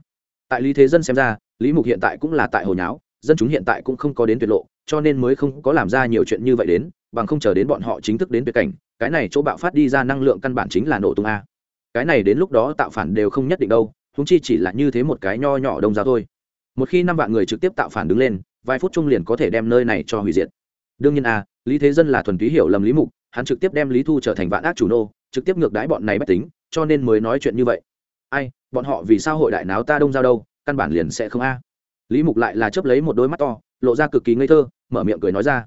Tại lý thế dân xem ra, lý mục hiện tại cũng là tại hồi nháo, dân chúng hiện tại cũng không có đến tuyệt lộ, cho nên mới không có làm ra nhiều chuyện như vậy đến, bằng không chờ đến bọn họ chính thức đến tuyệt cảnh, cái này chỗ bạo phát đi ra năng lượng căn bản chính là nổ tung a cái này đến lúc đó tạo phản đều không nhất định đâu húng chi chỉ là như thế một cái nho nhỏ đông giáo thôi. Một khi năm vạn người trực tiếp tạo phản đứng lên, vài phút chung liền có thể đem nơi này cho hủy diệt. Đương nhiên a lý thế dân là thuần túy hiểu lầm lý mục, hắn trực tiếp đem lý thu trở thành vạn ác chủ nô, trực tiếp ngược đái bọn này bất tính, cho nên mới nói chuyện như vậy. Ai, bọn họ vì sao hội đại náo ta đông giao đâu, căn bản liền sẽ không a. Lý mục lại là chớp lấy một đôi mắt to, lộ ra cực kỳ ngây thơ, mở miệng cười nói ra.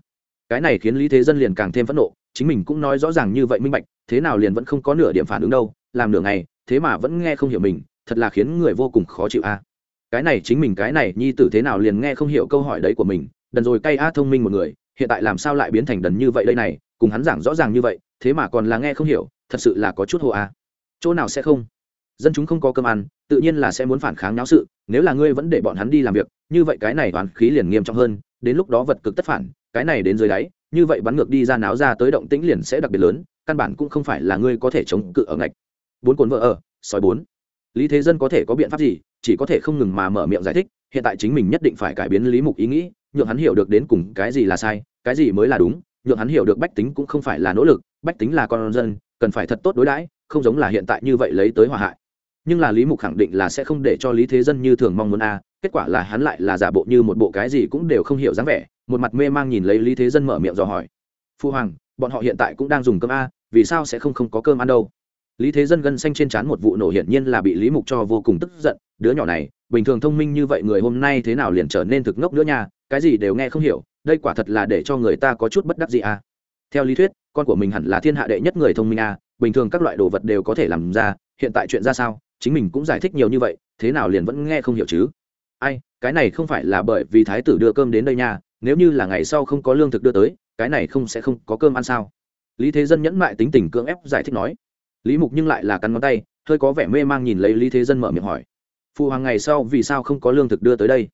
Cái này khiến lý thế dân liền càng thêm phẫn nộ chính mình cũng nói rõ ràng như vậy minh bạch, thế nào liền vẫn không có nửa điểm phản ứng đâu, làm nửa ngày, thế mà vẫn nghe không hiểu mình, thật là khiến người vô cùng khó chịu a. Cái này chính mình, cái này nhi tử thế nào liền nghe không hiểu câu hỏi đấy của mình, đần rồi cay a thông minh một người, hiện tại làm sao lại biến thành đần như vậy đây này, cùng hắn giảng rõ ràng như vậy, thế mà còn là nghe không hiểu, thật sự là có chút hồ a. Chỗ nào sẽ không? Dân chúng không có cơm ăn, tự nhiên là sẽ muốn phản kháng náo sự, nếu là ngươi vẫn để bọn hắn đi làm việc, như vậy cái này toán khí liền nghiêm trọng hơn, đến lúc đó vật cực tất phản, cái này đến dưới đáy như vậy bắn ngược đi ra náo ra tới động tĩnh liền sẽ đặc biệt lớn, căn bản cũng không phải là ngươi có thể chống cự ở ngạch. Bốn cồn vợ ở, sói bốn. Lý thế dân có thể có biện pháp gì, chỉ có thể không ngừng mà mở miệng giải thích, hiện tại chính mình nhất định phải cải biến lý mục ý nghĩ, nhượng hắn hiểu được đến cùng cái gì là sai, cái gì mới là đúng, nhượng hắn hiểu được bách tính cũng không phải là nỗ lực, bách tính là con dân, cần phải thật tốt đối đãi, không giống là hiện tại như vậy lấy tới hòa hại. Nhưng là lý mục khẳng định là sẽ không để cho lý thế dân như thường mong muốn a, kết quả là hắn lại là giả bộ như một bộ cái gì cũng đều không hiểu dáng vẻ một mặt mê mang nhìn lấy lý thế dân mở miệng dò hỏi phu hoàng bọn họ hiện tại cũng đang dùng cơm a vì sao sẽ không không có cơm ăn đâu lý thế dân gân xanh trên trán một vụ nổ hiển nhiên là bị lý mục cho vô cùng tức giận đứa nhỏ này bình thường thông minh như vậy người hôm nay thế nào liền trở nên thực ngốc nữa nha cái gì đều nghe không hiểu đây quả thật là để cho người ta có chút bất đắc gì à theo lý thuyết con của mình hẳn là thiên hạ đệ nhất người thông minh à bình thường các loại đồ vật đều có thể làm ra hiện tại chuyện ra sao chính mình cũng giải thích nhiều như vậy thế nào liền vẫn nghe không hiểu chứ ai cái này không phải là bởi vì thái tử đưa cơm đến đây nha nếu như là ngày sau không có lương thực đưa tới, cái này không sẽ không có cơm ăn sao? Lý thế dân nhẫn mại tính tình cưỡng ép giải thích nói. Lý mục nhưng lại là cắn ngón tay, hơi có vẻ mê mang nhìn lấy lý thế dân mở miệng hỏi. Phụ hoàng ngày sau vì sao không có lương thực đưa tới đây?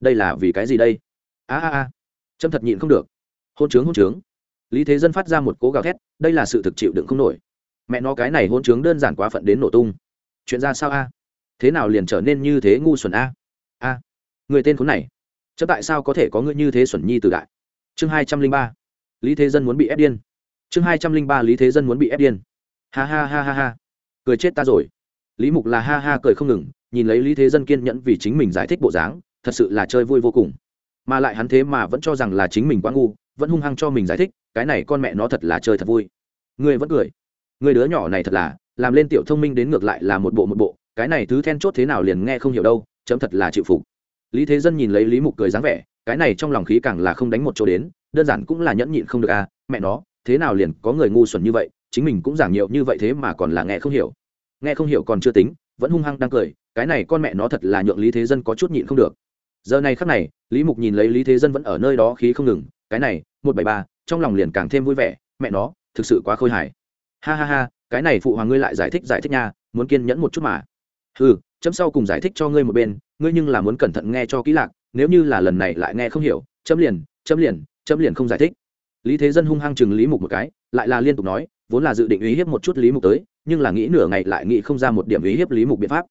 Đây là vì cái gì đây? A a a. Trâm thật nhịn không được. Hôn trướng hôn trướng. Lý thế dân phát ra một cố gào thét, đây là sự thực chịu đựng không nổi. Mẹ nó cái này hôn trướng đơn giản quá phận đến nổ tung. Chuyện ra sao a? Thế nào liền trở nên như thế ngu xuẩn a? A. Người tên khốn này chớ tại sao có thể có ngươi như thế xuẩn nhi từ đại? Chương hai trăm linh ba. Lý thế dân muốn bị ép điên. Chương hai trăm linh ba, lý thế dân muốn bị ép điên. Ha ha ha ha ha. Cười chết ta rồi. Lý mục là ha ha cười không ngừng, nhìn lấy lý thế dân kiên nhẫn vì chính mình giải thích bộ dáng, thật sự là chơi vui vô cùng. Mà lại hắn thế mà vẫn cho rằng là chính mình quá ngu, vẫn hung hăng cho mình giải thích, cái này con mẹ nó thật là chơi thật vui. Người vẫn cười. Người đứa nhỏ này thật là, làm lên tiểu thông minh đến ngược lại là một bộ một bộ, cái này thứ then chốt thế nào liền nghe không hiểu đâu, chấm thật là chịu phục lý thế dân nhìn lấy lý mục cười dáng vẻ, cái này trong lòng khí càng là không đánh một chỗ đến, đơn giản cũng là nhẫn nhịn không được à mẹ nó, thế nào liền có người ngu xuẩn như vậy, chính mình cũng giảng nhiều như vậy thế mà còn là nghe không hiểu. Nghe không hiểu còn chưa tính, vẫn hung hăng đang cười, cái này con mẹ nó thật là nhượng lý thế dân có chút nhịn không được. Giờ này khắc này, lý mục nhìn lấy lý thế dân vẫn ở nơi đó khí không ngừng, cái này, một bảy ba, trong lòng liền càng thêm vui vẻ, mẹ nó, thực sự quá khôi hài. Ha ha ha, cái này phụ hoàng ngươi lại giải thích giải thích nha, muốn kiên nhẫn một chút mà. Ừ chấm sau cùng giải thích cho ngươi một bên ngươi nhưng là muốn cẩn thận nghe cho kỹ lạc, nếu như là lần này lại nghe không hiểu, chấm liền chấm liền chấm liền không giải thích. Lý thế dân hung hăng chừng lý mục một cái, lại là liên tục nói, vốn là dự định uy hiếp một chút lý mục tới, nhưng là nghĩ nửa ngày lại nghĩ không ra một điểm uy hiếp lý mục biện pháp.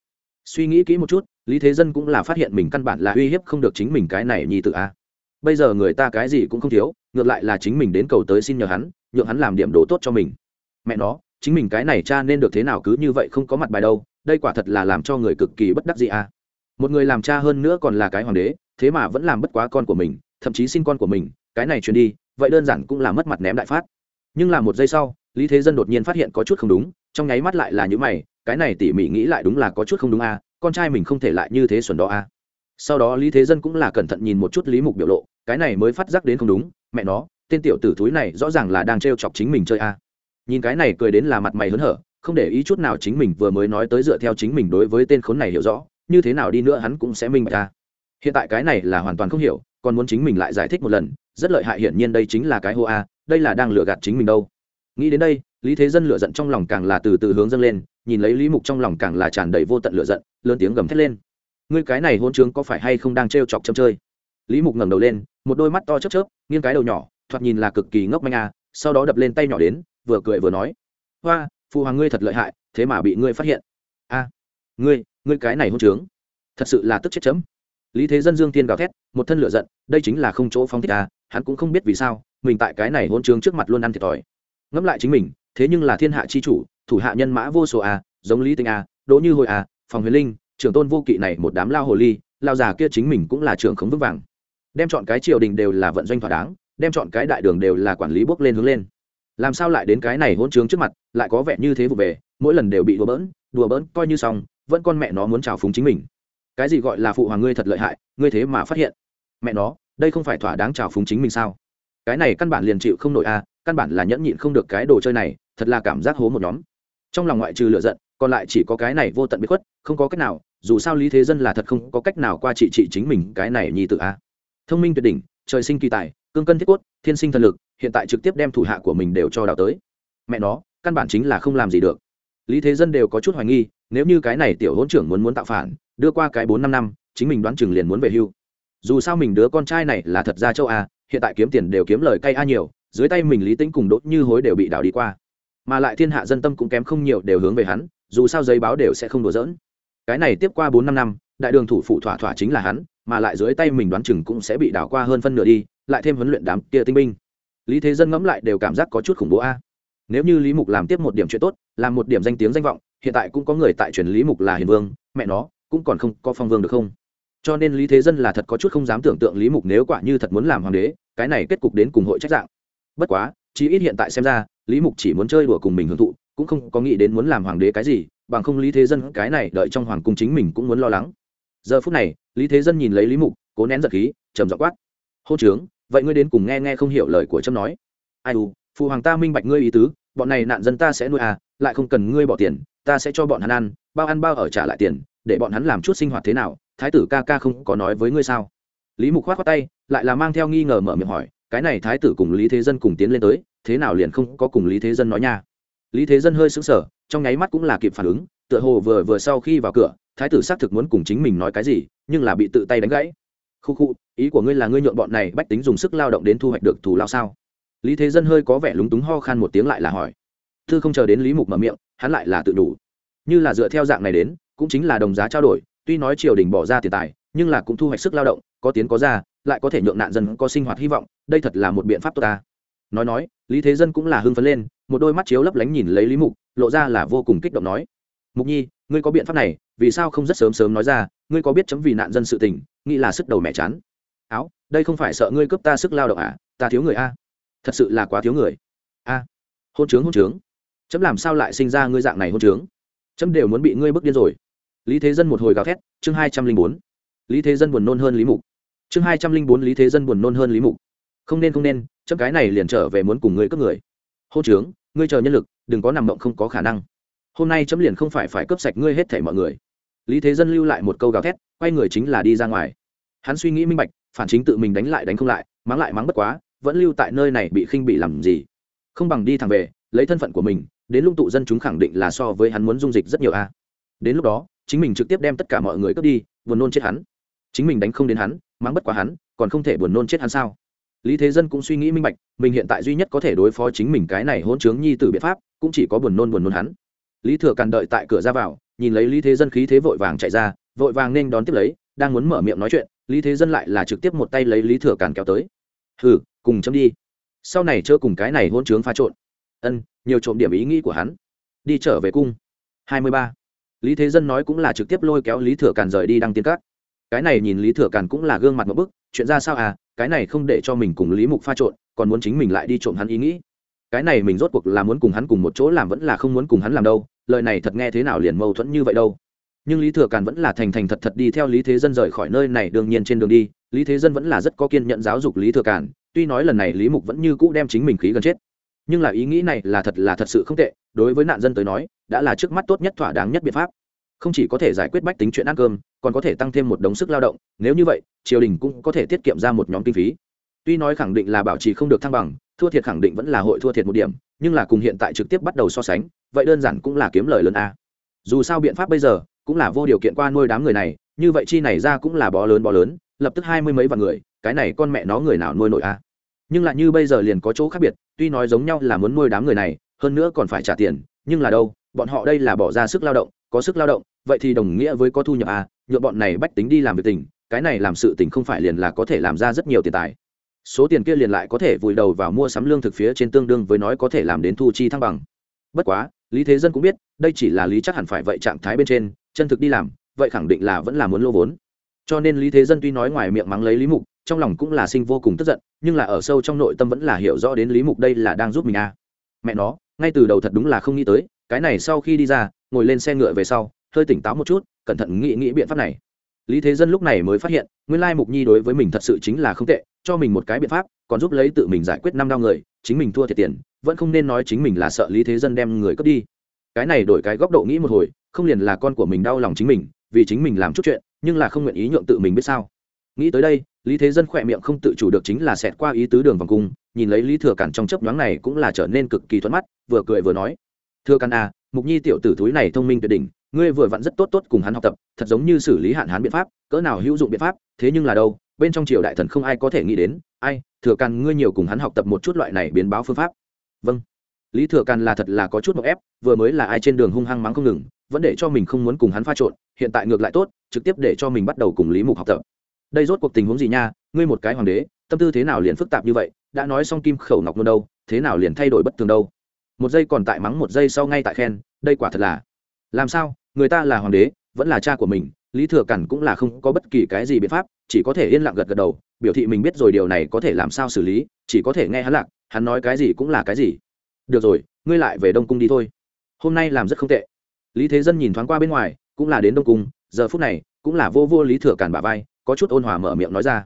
Suy nghĩ kỹ một chút, lý thế dân cũng là phát hiện mình căn bản là uy hiếp không được chính mình cái này nhi tự a. Bây giờ người ta cái gì cũng không thiếu, ngược lại là chính mình đến cầu tới xin nhờ hắn, nhượng hắn làm điểm đồ tốt cho mình. Mẹ nó, chính mình cái này cha nên được thế nào cứ như vậy không có mặt bài đâu, đây quả thật là làm cho người cực kỳ bất đắc gì a một người làm cha hơn nữa còn là cái hoàng đế, thế mà vẫn làm bất quá con của mình, thậm chí xin con của mình, cái này truyền đi, vậy đơn giản cũng là mất mặt ném đại phát. Nhưng là một giây sau, lý thế dân đột nhiên phát hiện có chút không đúng, trong nháy mắt lại là những mày, cái này tỉ mỉ nghĩ lại đúng là có chút không đúng a, con trai mình không thể lại như thế xuẩn đó a. Sau đó lý thế dân cũng là cẩn thận nhìn một chút lý mục biểu lộ, cái này mới phát giác đến không đúng, mẹ nó, tên tiểu tử thúi này rõ ràng là đang t chọc chính mình chơi a. Nhìn cái này cười đến là mặt mày hớn hở, không để ý chút nào chính mình vừa mới nói tới dựa theo chính mình đối với tên khốn này hiểu rõ như thế nào đi nữa hắn cũng sẽ minh bạch ta. Hiện tại cái này là hoàn toàn không hiểu, còn muốn chính mình lại giải thích một lần, rất lợi hại hiển nhiên đây chính là cái hô a, đây là đang lừa gạt chính mình đâu. Nghĩ đến đây, lý thế dân lựa giận trong lòng càng là từ từ hướng dâng lên, nhìn lấy lý mục trong lòng càng là tràn đầy vô tận lựa giận, lớn tiếng gầm thét lên. Ngươi cái này hôn trướng có phải hay không đang t chọc châm chơi? Lý mục ngẩng đầu lên, một đôi mắt to chớp chớp, nghiêng cái đầu nhỏ, thoạt nhìn là cực kỳ ngốc manh a, sau đó đập lên tay nhỏ đến, vừa cười vừa nói. Hoa, phụ hoàng ngươi thật lợi hại, thế mà bị ngươi phát hiện. A, ngươi ngươi cái này hôn trướng, thật sự là tức chết chấm. Lý thế dân dương tiên gào thét, một thân lựa giận, đây chính là không chỗ phóng thích à hắn cũng không biết vì sao, mình tại cái này hôn trướng trước mặt luôn ăn thiệt thòi. Ngẫm lại chính mình, thế nhưng là thiên hạ chi chủ, thủ hạ nhân mã vô số à giống lý tinh à đỗ như hồi à phòng huyền linh, trưởng tôn vô kỵ này một đám lao hồ ly, lao già kia chính mình cũng là trưởng khống vững vàng. Đem chọn cái triều đình đều là vận doanh thỏa đáng, đem chọn cái đại đường đều là quản lý bốc lên hướng lên. Làm sao lại đến cái này hôn trướng trước mặt, lại có vẻ như thế vụ về mỗi lần đều bị đùa bỡn đùa bỡn coi như xong vẫn con mẹ nó muốn trào phúng chính mình. Cái gì gọi là phụ hoàng ngươi thật lợi hại ngươi thế mà phát hiện. Mẹ nó đây không phải thỏa đáng trào phúng chính mình sao? Cái này căn bản liền chịu không nổi a à, căn bản là nhẫn nhịn không được cái đồ chơi này thật là cảm giác hố một nhóm. Trong lòng ngoại trừ lựa giận còn lại chỉ có cái này vô tận bí khuất không có cách nào dù sao lý thế dân là thật không có cách nào qua trị trị chính mình cái này nhi tự a à. thông minh tuyệt đỉnh trời sinh kỳ tài cương cân thiết cốt thiên sinh thần lực hiện tại trực tiếp đem thủ hạ của mình đều cho đào tới. Mẹ nó căn bản chính là không làm gì được lý thế dân đều có chút hoài nghi, nếu như cái này tiểu hỗn trưởng muốn muốn tạo phản, đưa qua cái bốn năm năm, chính mình đoán chừng liền muốn về hưu. Dù sao mình đứa con trai này là thật ra châu a, hiện tại kiếm tiền đều kiếm lời cay a nhiều, dưới tay mình lý tính cùng đốt như hối đều bị đảo đi qua. Mà lại thiên hạ dân tâm cũng kém không nhiều đều hướng về hắn, dù sao giấy báo đều sẽ không đùa giỡn. Cái này tiếp qua bốn năm năm, đại đường thủ phụ thỏa thỏa chính là hắn, mà lại dưới tay mình đoán chừng cũng sẽ bị đảo qua hơn phân nửa đi, lại thêm huấn luyện đám kia tinh binh. Lý thế dân ngẫm lại đều cảm giác có chút khủng bố a nếu như lý mục làm tiếp một điểm chuyện tốt, làm một điểm danh tiếng danh vọng, hiện tại cũng có người tại truyền lý mục là hiền vương, mẹ nó, cũng còn không có phong vương được không? Cho nên lý thế dân là thật có chút không dám tưởng tượng lý mục nếu quả như thật muốn làm hoàng đế, cái này kết cục đến cùng hội trách dạng. Bất quá, chí ít hiện tại xem ra, lý mục chỉ muốn chơi đùa cùng mình hưởng thụ, cũng không có nghĩ đến muốn làm hoàng đế cái gì, bằng không lý thế dân cái này đợi trong hoàng cung chính mình cũng muốn lo lắng. Giờ phút này, lý thế dân nhìn lấy lý mục, cố nén giật khí, trầm dọ quát. Hô trướng vậy ngươi đến cùng nghe nghe không hiểu lời của trâm nói. Ai u phụ hoàng ta minh bạch ngươi ý tứ, bọn này nạn dân ta sẽ nuôi à lại không cần ngươi bỏ tiền, ta sẽ cho bọn hắn ăn, bao ăn bao ở trả lại tiền, để bọn hắn làm chút sinh hoạt thế nào, thái tử ca ca không có nói với ngươi sao? Lý mục khoát khoát tay, lại là mang theo nghi ngờ mở miệng hỏi, cái này thái tử cùng lý thế dân cùng tiến lên tới, thế nào liền không có cùng lý thế dân nói nha? Lý thế dân hơi sững sờ, trong nháy mắt cũng là kịp phản ứng, tựa hồ vừa vừa sau khi vào cửa, thái tử xác thực muốn cùng chính mình nói cái gì, nhưng là bị tự tay đánh gãy. Khu khu, ý của ngươi là ngươi nhuộn bọn này bách tính dùng sức lao động đến thu hoạch được thù lao sao? Lý thế dân hơi có vẻ lúng túng ho khan một tiếng lại là hỏi. Thư không chờ đến lý mục mở miệng, hắn lại là tự đủ. Như là dựa theo dạng này đến, cũng chính là đồng giá trao đổi, tuy nói triều đình bỏ ra tiền tài, nhưng là cũng thu hoạch sức lao động, có tiến có ra, lại có thể nhượng nạn dân có sinh hoạt hy vọng, đây thật là một biện pháp tốt ta. Nói nói, lý thế dân cũng là hưng phấn lên, một đôi mắt chiếu lấp lánh nhìn lấy lý mục, lộ ra là vô cùng kích động nói. Mục nhi, ngươi có biện pháp này, vì sao không rất sớm sớm nói ra, ngươi có biết chấm vì nạn dân sự tình, nghĩ là sức đầu mẹ chán. Áo, đây không phải sợ ngươi cướp ta sức lao động à ta thiếu người a thật sự là quá thiếu người. A, hôn trướng hôn trướng. Chấm làm sao lại sinh ra ngươi dạng này hôn trướng? Chấm đều muốn bị ngươi bức điên rồi. Lý thế dân một hồi gào thét, chương hai trăm linh bốn. Lý thế dân buồn nôn hơn lý mục. Chương hai trăm linh bốn, lý thế dân buồn nôn hơn lý mục. Không nên không nên, chấm cái này liền trở về muốn cùng ngươi cướp người. Hôn trướng, ngươi chờ nhân lực, đừng có nằm mộng không có khả năng. Hôm nay chấm liền không phải phải cướp sạch ngươi hết thảy mọi người. Lý thế dân lưu lại một câu gào thét, quay người chính là đi ra ngoài. Hắn suy nghĩ minh bạch, phản chính tự mình đánh lại đánh không lại, mắng lại mắng bất quá vẫn lưu tại nơi này bị khinh bị làm gì? Không bằng đi thẳng về, lấy thân phận của mình, đến lung tụ dân chúng khẳng định là so với hắn muốn dung dịch rất nhiều a. Đến lúc đó, chính mình trực tiếp đem tất cả mọi người cướp đi, buồn nôn chết hắn. Chính mình đánh không đến hắn, mắng bất quá hắn, còn không thể buồn nôn chết hắn sao? Lý thế dân cũng suy nghĩ minh bạch, mình hiện tại duy nhất có thể đối phó chính mình cái này hôn chướng nhi t biện pháp, cũng chỉ có buồn nôn buồn nôn hắn. Lý thừa càn đợi tại cửa ra vào, nhìn lấy lý thế dân khí thế vội vàng chạy ra, vội vàng nên đón tiếp lấy, đang muốn mở miệng nói chuyện, lý thế dân lại là trực tiếp một tay lấy lý thừa càn kéo tới. Hừ cùng chấm đi. Sau này chớ cùng cái này hôn chướng pha trộn. Ân, nhiều trộm điểm ý nghĩ của hắn. Đi trở về cung. Hai mươi ba. Lý thế dân nói cũng là trực tiếp lôi kéo lý thừa càn rời đi đăng tiên cát cái này nhìn lý thừa càn cũng là gương mặt một bức, chuyện ra sao à cái này không để cho mình cùng lý mục pha trộn, còn muốn chính mình lại đi trộm hắn ý nghĩ. Cái này mình rốt cuộc là muốn cùng hắn cùng một chỗ làm vẫn là không muốn cùng hắn làm đâu, lời này thật nghe thế nào liền mâu thuẫn như vậy đâu. Nhưng lý thừa càn vẫn là thành thành thật thật đi theo lý thế dân rời khỏi nơi này đương nhiên trên đường đi, lý thế dân vẫn là rất có kiên nhận giáo dục lý thừa càn tuy nói lần này lý mục vẫn như cũ đem chính mình khí gần chết, nhưng là ý nghĩ này là thật là thật sự không tệ, đối với nạn dân tới nói, đã là trước mắt tốt nhất thỏa đáng nhất biện pháp. Không chỉ có thể giải quyết bách tính chuyện ăn cơm, còn có thể tăng thêm một đống sức lao động, nếu như vậy, triều đình cũng có thể tiết kiệm ra một nhóm kinh phí. Tuy nói khẳng định là bảo trì không được thăng bằng, thua thiệt khẳng định vẫn là hội thua thiệt một điểm, nhưng là cùng hiện tại trực tiếp bắt đầu so sánh, vậy đơn giản cũng là kiếm lời lớn a. Dù sao biện pháp bây giờ, cũng là vô điều kiện qua nuôi đám người này, như vậy chi này ra cũng là bó lớn bó lớn, lập tức hai mươi mấy vạn người cái này con mẹ nó người nào nuôi nổi a nhưng lại như bây giờ liền có chỗ khác biệt, tuy nói giống nhau là muốn nuôi đám người này, hơn nữa còn phải trả tiền, nhưng là đâu, bọn họ đây là bỏ ra sức lao động, có sức lao động, vậy thì đồng nghĩa với có thu nhập à nhựa bọn này bách tính đi làm việc tình, cái này làm sự tình không phải liền là có thể làm ra rất nhiều tiền tài. Số tiền kia liền lại có thể vùi đầu vào mua sắm lương thực phía trên tương đương với nói có thể làm đến thu chi thăng bằng. Bất quá, lý thế dân cũng biết, đây chỉ là lý chắc hẳn phải vậy trạng thái bên trên, chân thực đi làm, vậy khẳng định là vẫn là muốn lô vốn. Cho nên lý thế dân tuy nói ngoài miệng mắng lấy lý mục trong lòng cũng là sinh vô cùng tức giận, nhưng là ở sâu trong nội tâm vẫn là hiểu rõ đến lý mục đây là đang giúp mình à. Mẹ nó, ngay từ đầu thật đúng là không nghĩ tới, cái này sau khi đi ra, ngồi lên xe ngựa về sau, hơi tỉnh táo một chút, cẩn thận nghĩ nghĩ biện pháp này. Lý thế dân lúc này mới phát hiện, nguyên lai mục nhi đối với mình thật sự chính là không tệ, cho mình một cái biện pháp, còn giúp lấy tự mình giải quyết năm đau người, chính mình thua thiệt tiền, vẫn không nên nói chính mình là sợ lý thế dân đem người cướp đi. Cái này đổi cái góc độ nghĩ một hồi, không liền là con của mình đau lòng chính mình, vì chính mình làm chút chuyện, nhưng là không nguyện ý nhượng tự mình biết sao nghĩ tới đây, lý thế dân khỏe miệng không tự chủ được chính là xẹt qua ý tứ đường vòng cung, nhìn lấy lý thừa cản trong chấp nhoáng này cũng là trở nên cực kỳ thuận mắt, vừa cười vừa nói thưa cản à mục nhi tiểu tử túi này thông minh tuyệt đỉnh, ngươi vừa vặn rất tốt tốt cùng hắn học tập, thật giống như xử lý hạn hán biện pháp, cỡ nào hữu dụng biện pháp, thế nhưng là đâu, bên trong triều đại thần không ai có thể nghĩ đến, ai, thừa càn ngươi nhiều cùng hắn học tập một chút loại này biến báo phương pháp. Vâng. Lý thừa càn là thật là có chút một ép, vừa mới là ai trên đường hung hăng mắng không ngừng, vẫn để cho mình không muốn cùng hắn pha trộn, hiện tại ngược lại tốt, trực tiếp để cho mình bắt đầu cùng lý mục học tập đây rốt cuộc tình huống gì nha? Ngươi một cái hoàng đế, tâm tư thế nào liền phức tạp như vậy? Đã nói xong kim khẩu ngọc luôn đâu, thế nào liền thay đổi bất thường đâu? Một giây còn tại mắng, một giây sau ngay tại khen, đây quả thật là. Làm sao? Người ta là hoàng đế, vẫn là cha của mình, lý thừa cản cũng là không có bất kỳ cái gì biện pháp, chỉ có thể yên lặng gật gật đầu, biểu thị mình biết rồi điều này có thể làm sao xử lý, chỉ có thể nghe hắn lạc, hắn nói cái gì cũng là cái gì. Được rồi, ngươi lại về đông cung đi thôi. Hôm nay làm rất không tệ. Lý thế dân nhìn thoáng qua bên ngoài, cũng là đến đông cung, giờ phút này, cũng là vô vô lý thừa Cản bà vai có chút ôn hòa mở miệng nói ra.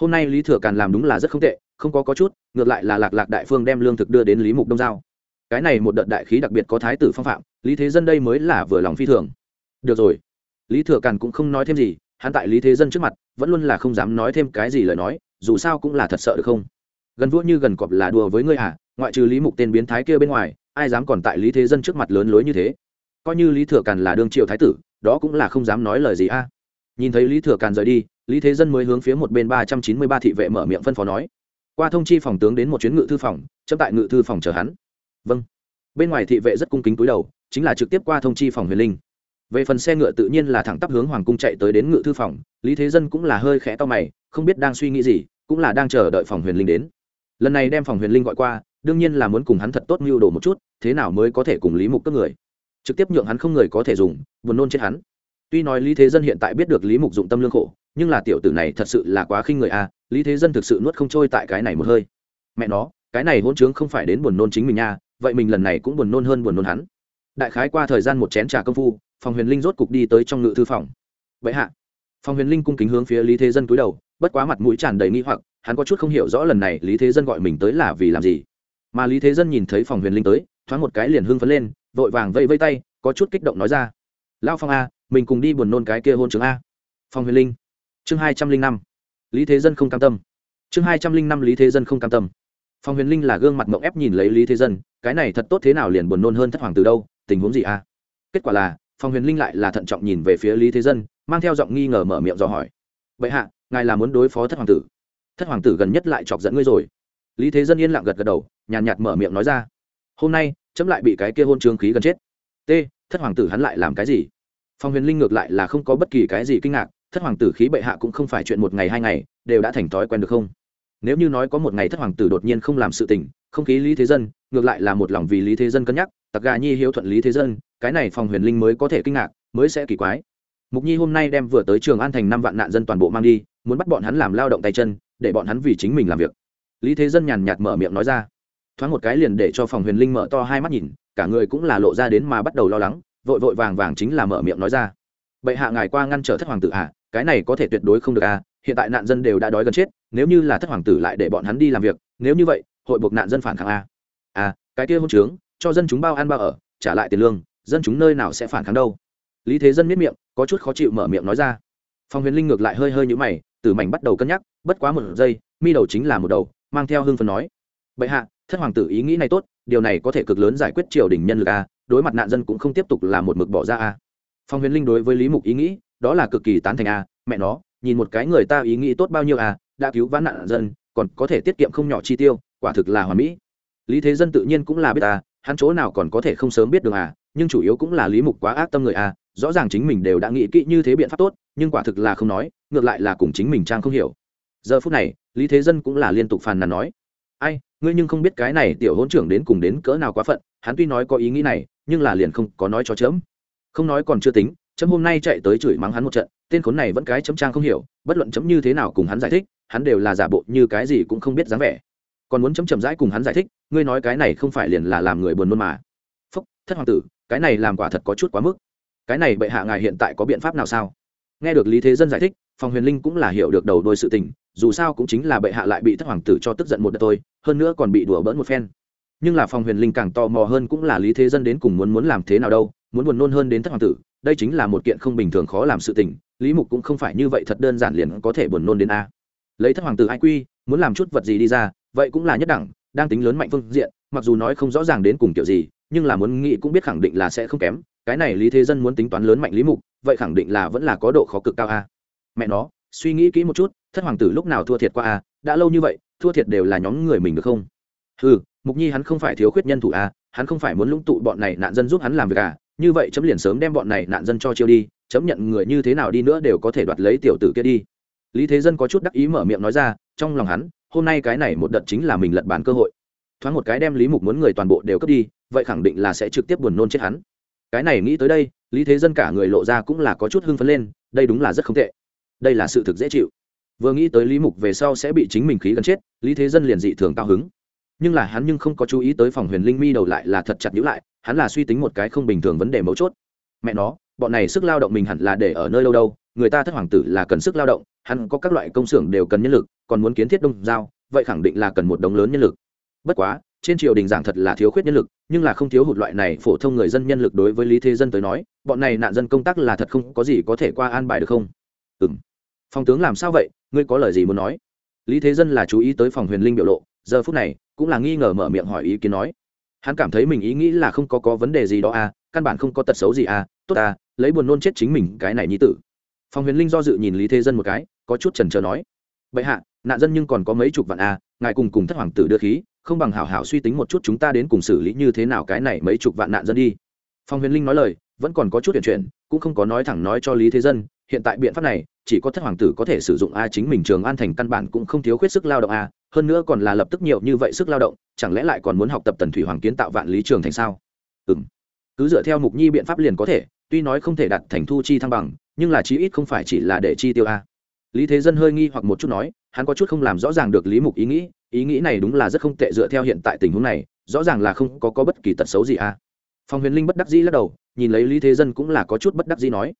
Hôm nay lý thừa càn làm đúng là rất không tệ, không có có chút, ngược lại là lạc lạc đại phương đem lương thực đưa đến lý mục đông giao. Cái này một đợt đại khí đặc biệt có thái tử phong phạm, lý thế dân đây mới là vừa lòng phi thường. Được rồi. Lý thừa càn cũng không nói thêm gì, hắn tại lý thế dân trước mặt, vẫn luôn là không dám nói thêm cái gì lời nói, dù sao cũng là thật sợ được không? Gần vua như gần cọp là đùa với ngươi à ngoại trừ lý mục tên biến thái kia bên ngoài, ai dám còn tại lý thế dân trước mặt lớn lối như thế? Coi như lý thừa càn là đương triệu thái tử, đó cũng là không dám nói lời gì a. Nhìn thấy lý thừa càn rời đi lý thế dân mới hướng phía một bên ba trăm chín mươi ba thị vệ mở miệng phân phó nói. Qua thông chi phòng tướng đến một chuyến ngự thư phòng, chấm tại ngự thư phòng chờ hắn. Vâng. Bên ngoài thị vệ rất cung kính túi đầu, chính là trực tiếp qua thông chi phòng huyền linh. Về phần xe ngựa tự nhiên là thẳng tắp hướng hoàng cung chạy tới đến ngự thư phòng, lý thế dân cũng là hơi khẽ to mày, không biết đang suy nghĩ gì, cũng là đang chờ đợi phòng huyền linh đến. Lần này đem phòng huyền linh gọi qua, đương nhiên là muốn cùng hắn thật tốt mưu đồ một chút, thế nào mới có thể cùng lý mục cấp người. Trực tiếp nhượng hắn không người có thể dùng, buồn nôn chết hắn. Tuy nói lý thế dân hiện tại biết được lý mục dụng tâm lương khổ nhưng là tiểu tử này thật sự là quá khinh người a, lý thế dân thực sự nuốt không trôi tại cái này một hơi. Mẹ nó, cái này hôn chướng không phải đến buồn nôn chính mình nha, vậy mình lần này cũng buồn nôn hơn buồn nôn hắn. Đại khái qua thời gian một chén trà công phu phòng huyền linh rốt cục đi tới trong ngự thư phòng. Vậy hạ. Phòng huyền linh cung kính hướng phía lý thế dân cúi đầu, bất quá mặt mũi tràn đầy nghi hoặc, hắn có chút không hiểu rõ lần này lý thế dân gọi mình tới là vì làm gì. Mà lý thế dân nhìn thấy phòng huyền linh tới, thoáng một cái liền hưng phấn lên, vội vàng vây vây tay, có chút kích động nói ra, lão phong a, mình cùng đi buồn nôn cái kia hôn chứng a. Phòng huyền linh chương hai trăm linh năm. Lý thế dân không cam tâm. Chương hai trăm linh năm lý thế dân không cam tâm. Phòng huyền linh là gương mặt mộng ép nhìn lấy lý thế dân, cái này thật tốt thế nào liền buồn nôn hơn thất hoàng từ đâu, tình huống gì à? kết quả là phòng huyền linh lại là thận trọng nhìn về phía lý thế dân, mang theo giọng nghi ngờ mở miệng dò hỏi. Vậy hạ, ngài là muốn đối phó thất hoàng tử? Thất hoàng tử gần nhất lại chọc dẫn ngươi rồi. Lý thế dân yên lặng gật gật đầu, nhàn nhạt mở miệng nói ra. Hôm nay, chấm lại bị cái kia hôn trương khí gần chết. T thất hoàng tử hắn lại làm cái gì? Phong huyền linh ngược lại là không có bất kỳ cái gì kinh ngạc thất hoàng tử khí bệ hạ cũng không phải chuyện một ngày hai ngày, đều đã thành thói quen được không? Nếu như nói có một ngày thất hoàng tử đột nhiên không làm sự tình, không khí lý thế dân, ngược lại là một lòng vì lý thế dân cân nhắc, tặc gà nhi hiếu thuận lý thế dân, cái này phòng huyền linh mới có thể kinh ngạc, mới sẽ kỳ quái. Mục nhi hôm nay đem vừa tới trường an thành năm vạn nạn dân toàn bộ mang đi, muốn bắt bọn hắn làm lao động tay chân, để bọn hắn vì chính mình làm việc. Lý thế dân nhàn nhạt mở miệng nói ra. Thoáng một cái liền để cho phòng huyền linh mở to hai mắt nhìn, cả người cũng là lộ ra đến mà bắt đầu lo lắng, vội vội vàng vàng chính là mở miệng nói ra. Bệ hạ ngài qua ngăn trở thất hoàng tử hạ cái này có thể tuyệt đối không được à hiện tại nạn dân đều đã đói gần chết, nếu như là thất hoàng tử lại để bọn hắn đi làm việc, nếu như vậy, hội buộc nạn dân phản kháng a à cái kia hôn trướng, cho dân chúng bao ăn bao ở, trả lại tiền lương, dân chúng nơi nào sẽ phản kháng đâu. Lý thế dân miết miệng, có chút khó chịu mở miệng nói ra. Phong huyền linh ngược lại hơi hơi nhũ mày, từ mảnh bắt đầu cân nhắc, bất quá một giây, mi đầu chính là một đầu, mang theo hương phần nói. Bệ hạ, thất hoàng tử ý nghĩ này tốt, điều này có thể cực lớn giải quyết triều đình nhân lực a đối mặt nạn dân cũng không tiếp tục là một mực bỏ ra a phong huyền linh đối với lý mục ý nghĩ đó là cực kỳ tán thành a, mẹ nó, nhìn một cái người ta ý nghĩ tốt bao nhiêu a, đã cứu vãn nạn dân, còn có thể tiết kiệm không nhỏ chi tiêu, quả thực là hoàn mỹ. Lý thế dân tự nhiên cũng là biết ta hắn chỗ nào còn có thể không sớm biết được à nhưng chủ yếu cũng là lý mục quá ác tâm người à rõ ràng chính mình đều đã nghĩ kỹ như thế biện pháp tốt, nhưng quả thực là không nói, ngược lại là cùng chính mình trang không hiểu. Giờ phút này, lý thế dân cũng là liên tục phàn nàn nói, ai, ngươi nhưng không biết cái này tiểu hôn trưởng đến cùng đến cỡ nào quá phận, hắn tuy nói có ý nghĩ này, nhưng là liền không có nói cho chớm. Không nói còn chưa tính chấm hôm nay chạy tới chửi mắng hắn một trận, tên khốn này vẫn cái chấm trang không hiểu, bất luận chấm như thế nào cùng hắn giải thích, hắn đều là giả bộ như cái gì cũng không biết dáng vẻ. Còn muốn chấm chậm rãi cùng hắn giải thích, ngươi nói cái này không phải liền là làm người buồn nôn mà. Phúc, thất hoàng tử, cái này làm quả thật có chút quá mức. Cái này bệ hạ ngài hiện tại có biện pháp nào sao? Nghe được lý thế dân giải thích phòng huyền linh cũng là hiểu được đầu đôi sự tình, dù sao cũng chính là bệ hạ lại bị thất hoàng tử cho tức giận một đợt thôi, hơn nữa còn bị đùa bỡn một phen. Nhưng là phòng huyền linh càng tò mò hơn cũng là lý thế dân đến cùng muốn muốn làm thế nào đâu, muốn buồn nôn hơn đến thất hoàng tử đây chính là một kiện không bình thường khó làm sự tình, lý mục cũng không phải như vậy thật đơn giản liền có thể buồn nôn đến a. Lấy thất hoàng tử ai quy muốn làm chút vật gì đi ra, vậy cũng là nhất đẳng, đang tính lớn mạnh phương diện, mặc dù nói không rõ ràng đến cùng kiểu gì, nhưng là muốn nghĩ cũng biết khẳng định là sẽ không kém. Cái này lý thế dân muốn tính toán lớn mạnh lý mục, vậy khẳng định là vẫn là có độ khó cực cao a. Mẹ nó, suy nghĩ kỹ một chút, thất hoàng tử lúc nào thua thiệt qua a, đã lâu như vậy, thua thiệt đều là nhóm người mình được không? Ừ mục nhi hắn không phải thiếu khuyết nhân thủ a, hắn không phải muốn lũng tụ bọn này nạn dân giúp hắn làm việc à như vậy chấm liền sớm đem bọn này nạn dân cho chiêu đi, chấm nhận người như thế nào đi nữa đều có thể đoạt lấy tiểu tử kia đi. Lý thế dân có chút đắc ý mở miệng nói ra, trong lòng hắn, hôm nay cái này một đợt chính là mình lật bàn cơ hội. Thoáng một cái đem lý mục muốn người toàn bộ đều cướp đi, vậy khẳng định là sẽ trực tiếp buồn nôn chết hắn. Cái này nghĩ tới đây, lý thế dân cả người lộ ra cũng là có chút hưng phấn lên, đây đúng là rất không tệ. Đây là sự thực dễ chịu. Vừa nghĩ tới lý mục về sau sẽ bị chính mình khí gần chết, lý thế dân liền dị thường cao hứng nhưng là hắn nhưng không có chú ý tới phòng huyền linh mi đầu lại là thật chặt nhữ lại, hắn là suy tính một cái không bình thường vấn đề mấu chốt. Mẹ nó, bọn này sức lao động mình hẳn là để ở nơi đâu đâu, người ta thất hoàng tử là cần sức lao động, hắn có các loại công xưởng đều cần nhân lực, còn muốn kiến thiết đông giao, vậy khẳng định là cần một đống lớn nhân lực. Bất quá, trên triều đình giảng thật là thiếu khuyết nhân lực, nhưng là không thiếu hụt loại này phổ thông người dân nhân lực đối với lý thế dân tới nói, bọn này nạn dân công tác là thật không có gì có thể qua an bài được không? Ừ m phòng tướng làm sao vậy? Ngươi có lời gì muốn nói? Lý thế dân là chú ý tới phòng huyền linh biểu lộ, giờ phút này cũng là nghi ngờ mở miệng hỏi ý kiến nói. Hắn cảm thấy mình ý nghĩ là không có có vấn đề gì đó à căn bản không có tật xấu gì à tốt à lấy buồn nôn chết chính mình, cái này nhi tử. Phòng huyền linh do dự nhìn lý thế dân một cái, có chút trần trờ nói. Vậy hạ, nạn dân nhưng còn có mấy chục vạn à ngài cùng cùng thất hoàng tử đưa khí, không bằng hảo hảo suy tính một chút chúng ta đến cùng xử lý như thế nào cái này mấy chục vạn nạn dân đi. Phong huyền linh nói lời, vẫn còn có chút chuyện chuyện cũng không có nói thẳng nói cho lý thế dân hiện tại biện pháp này chỉ có thất hoàng tử có thể sử dụng a chính mình trường an thành căn bản cũng không thiếu khuyết sức lao động a hơn nữa còn là lập tức nhiều như vậy sức lao động chẳng lẽ lại còn muốn học tập tần thủy hoàng kiến tạo vạn lý trường thành sao? Ừ m cứ dựa theo mục nhi biện pháp liền có thể tuy nói không thể đặt thành thu chi thăng bằng nhưng là chí ít không phải chỉ là để chi tiêu a. Lý thế dân hơi nghi hoặc một chút nói hắn có chút không làm rõ ràng được lý mục ý nghĩ ý nghĩ này đúng là rất không tệ dựa theo hiện tại tình huống này rõ ràng là không có, có bất kỳ tật xấu gì à phong huyền linh bất đắc dĩ lắc đầu nhìn lấy lý thế dân cũng là có chút bất đắc dĩ nói.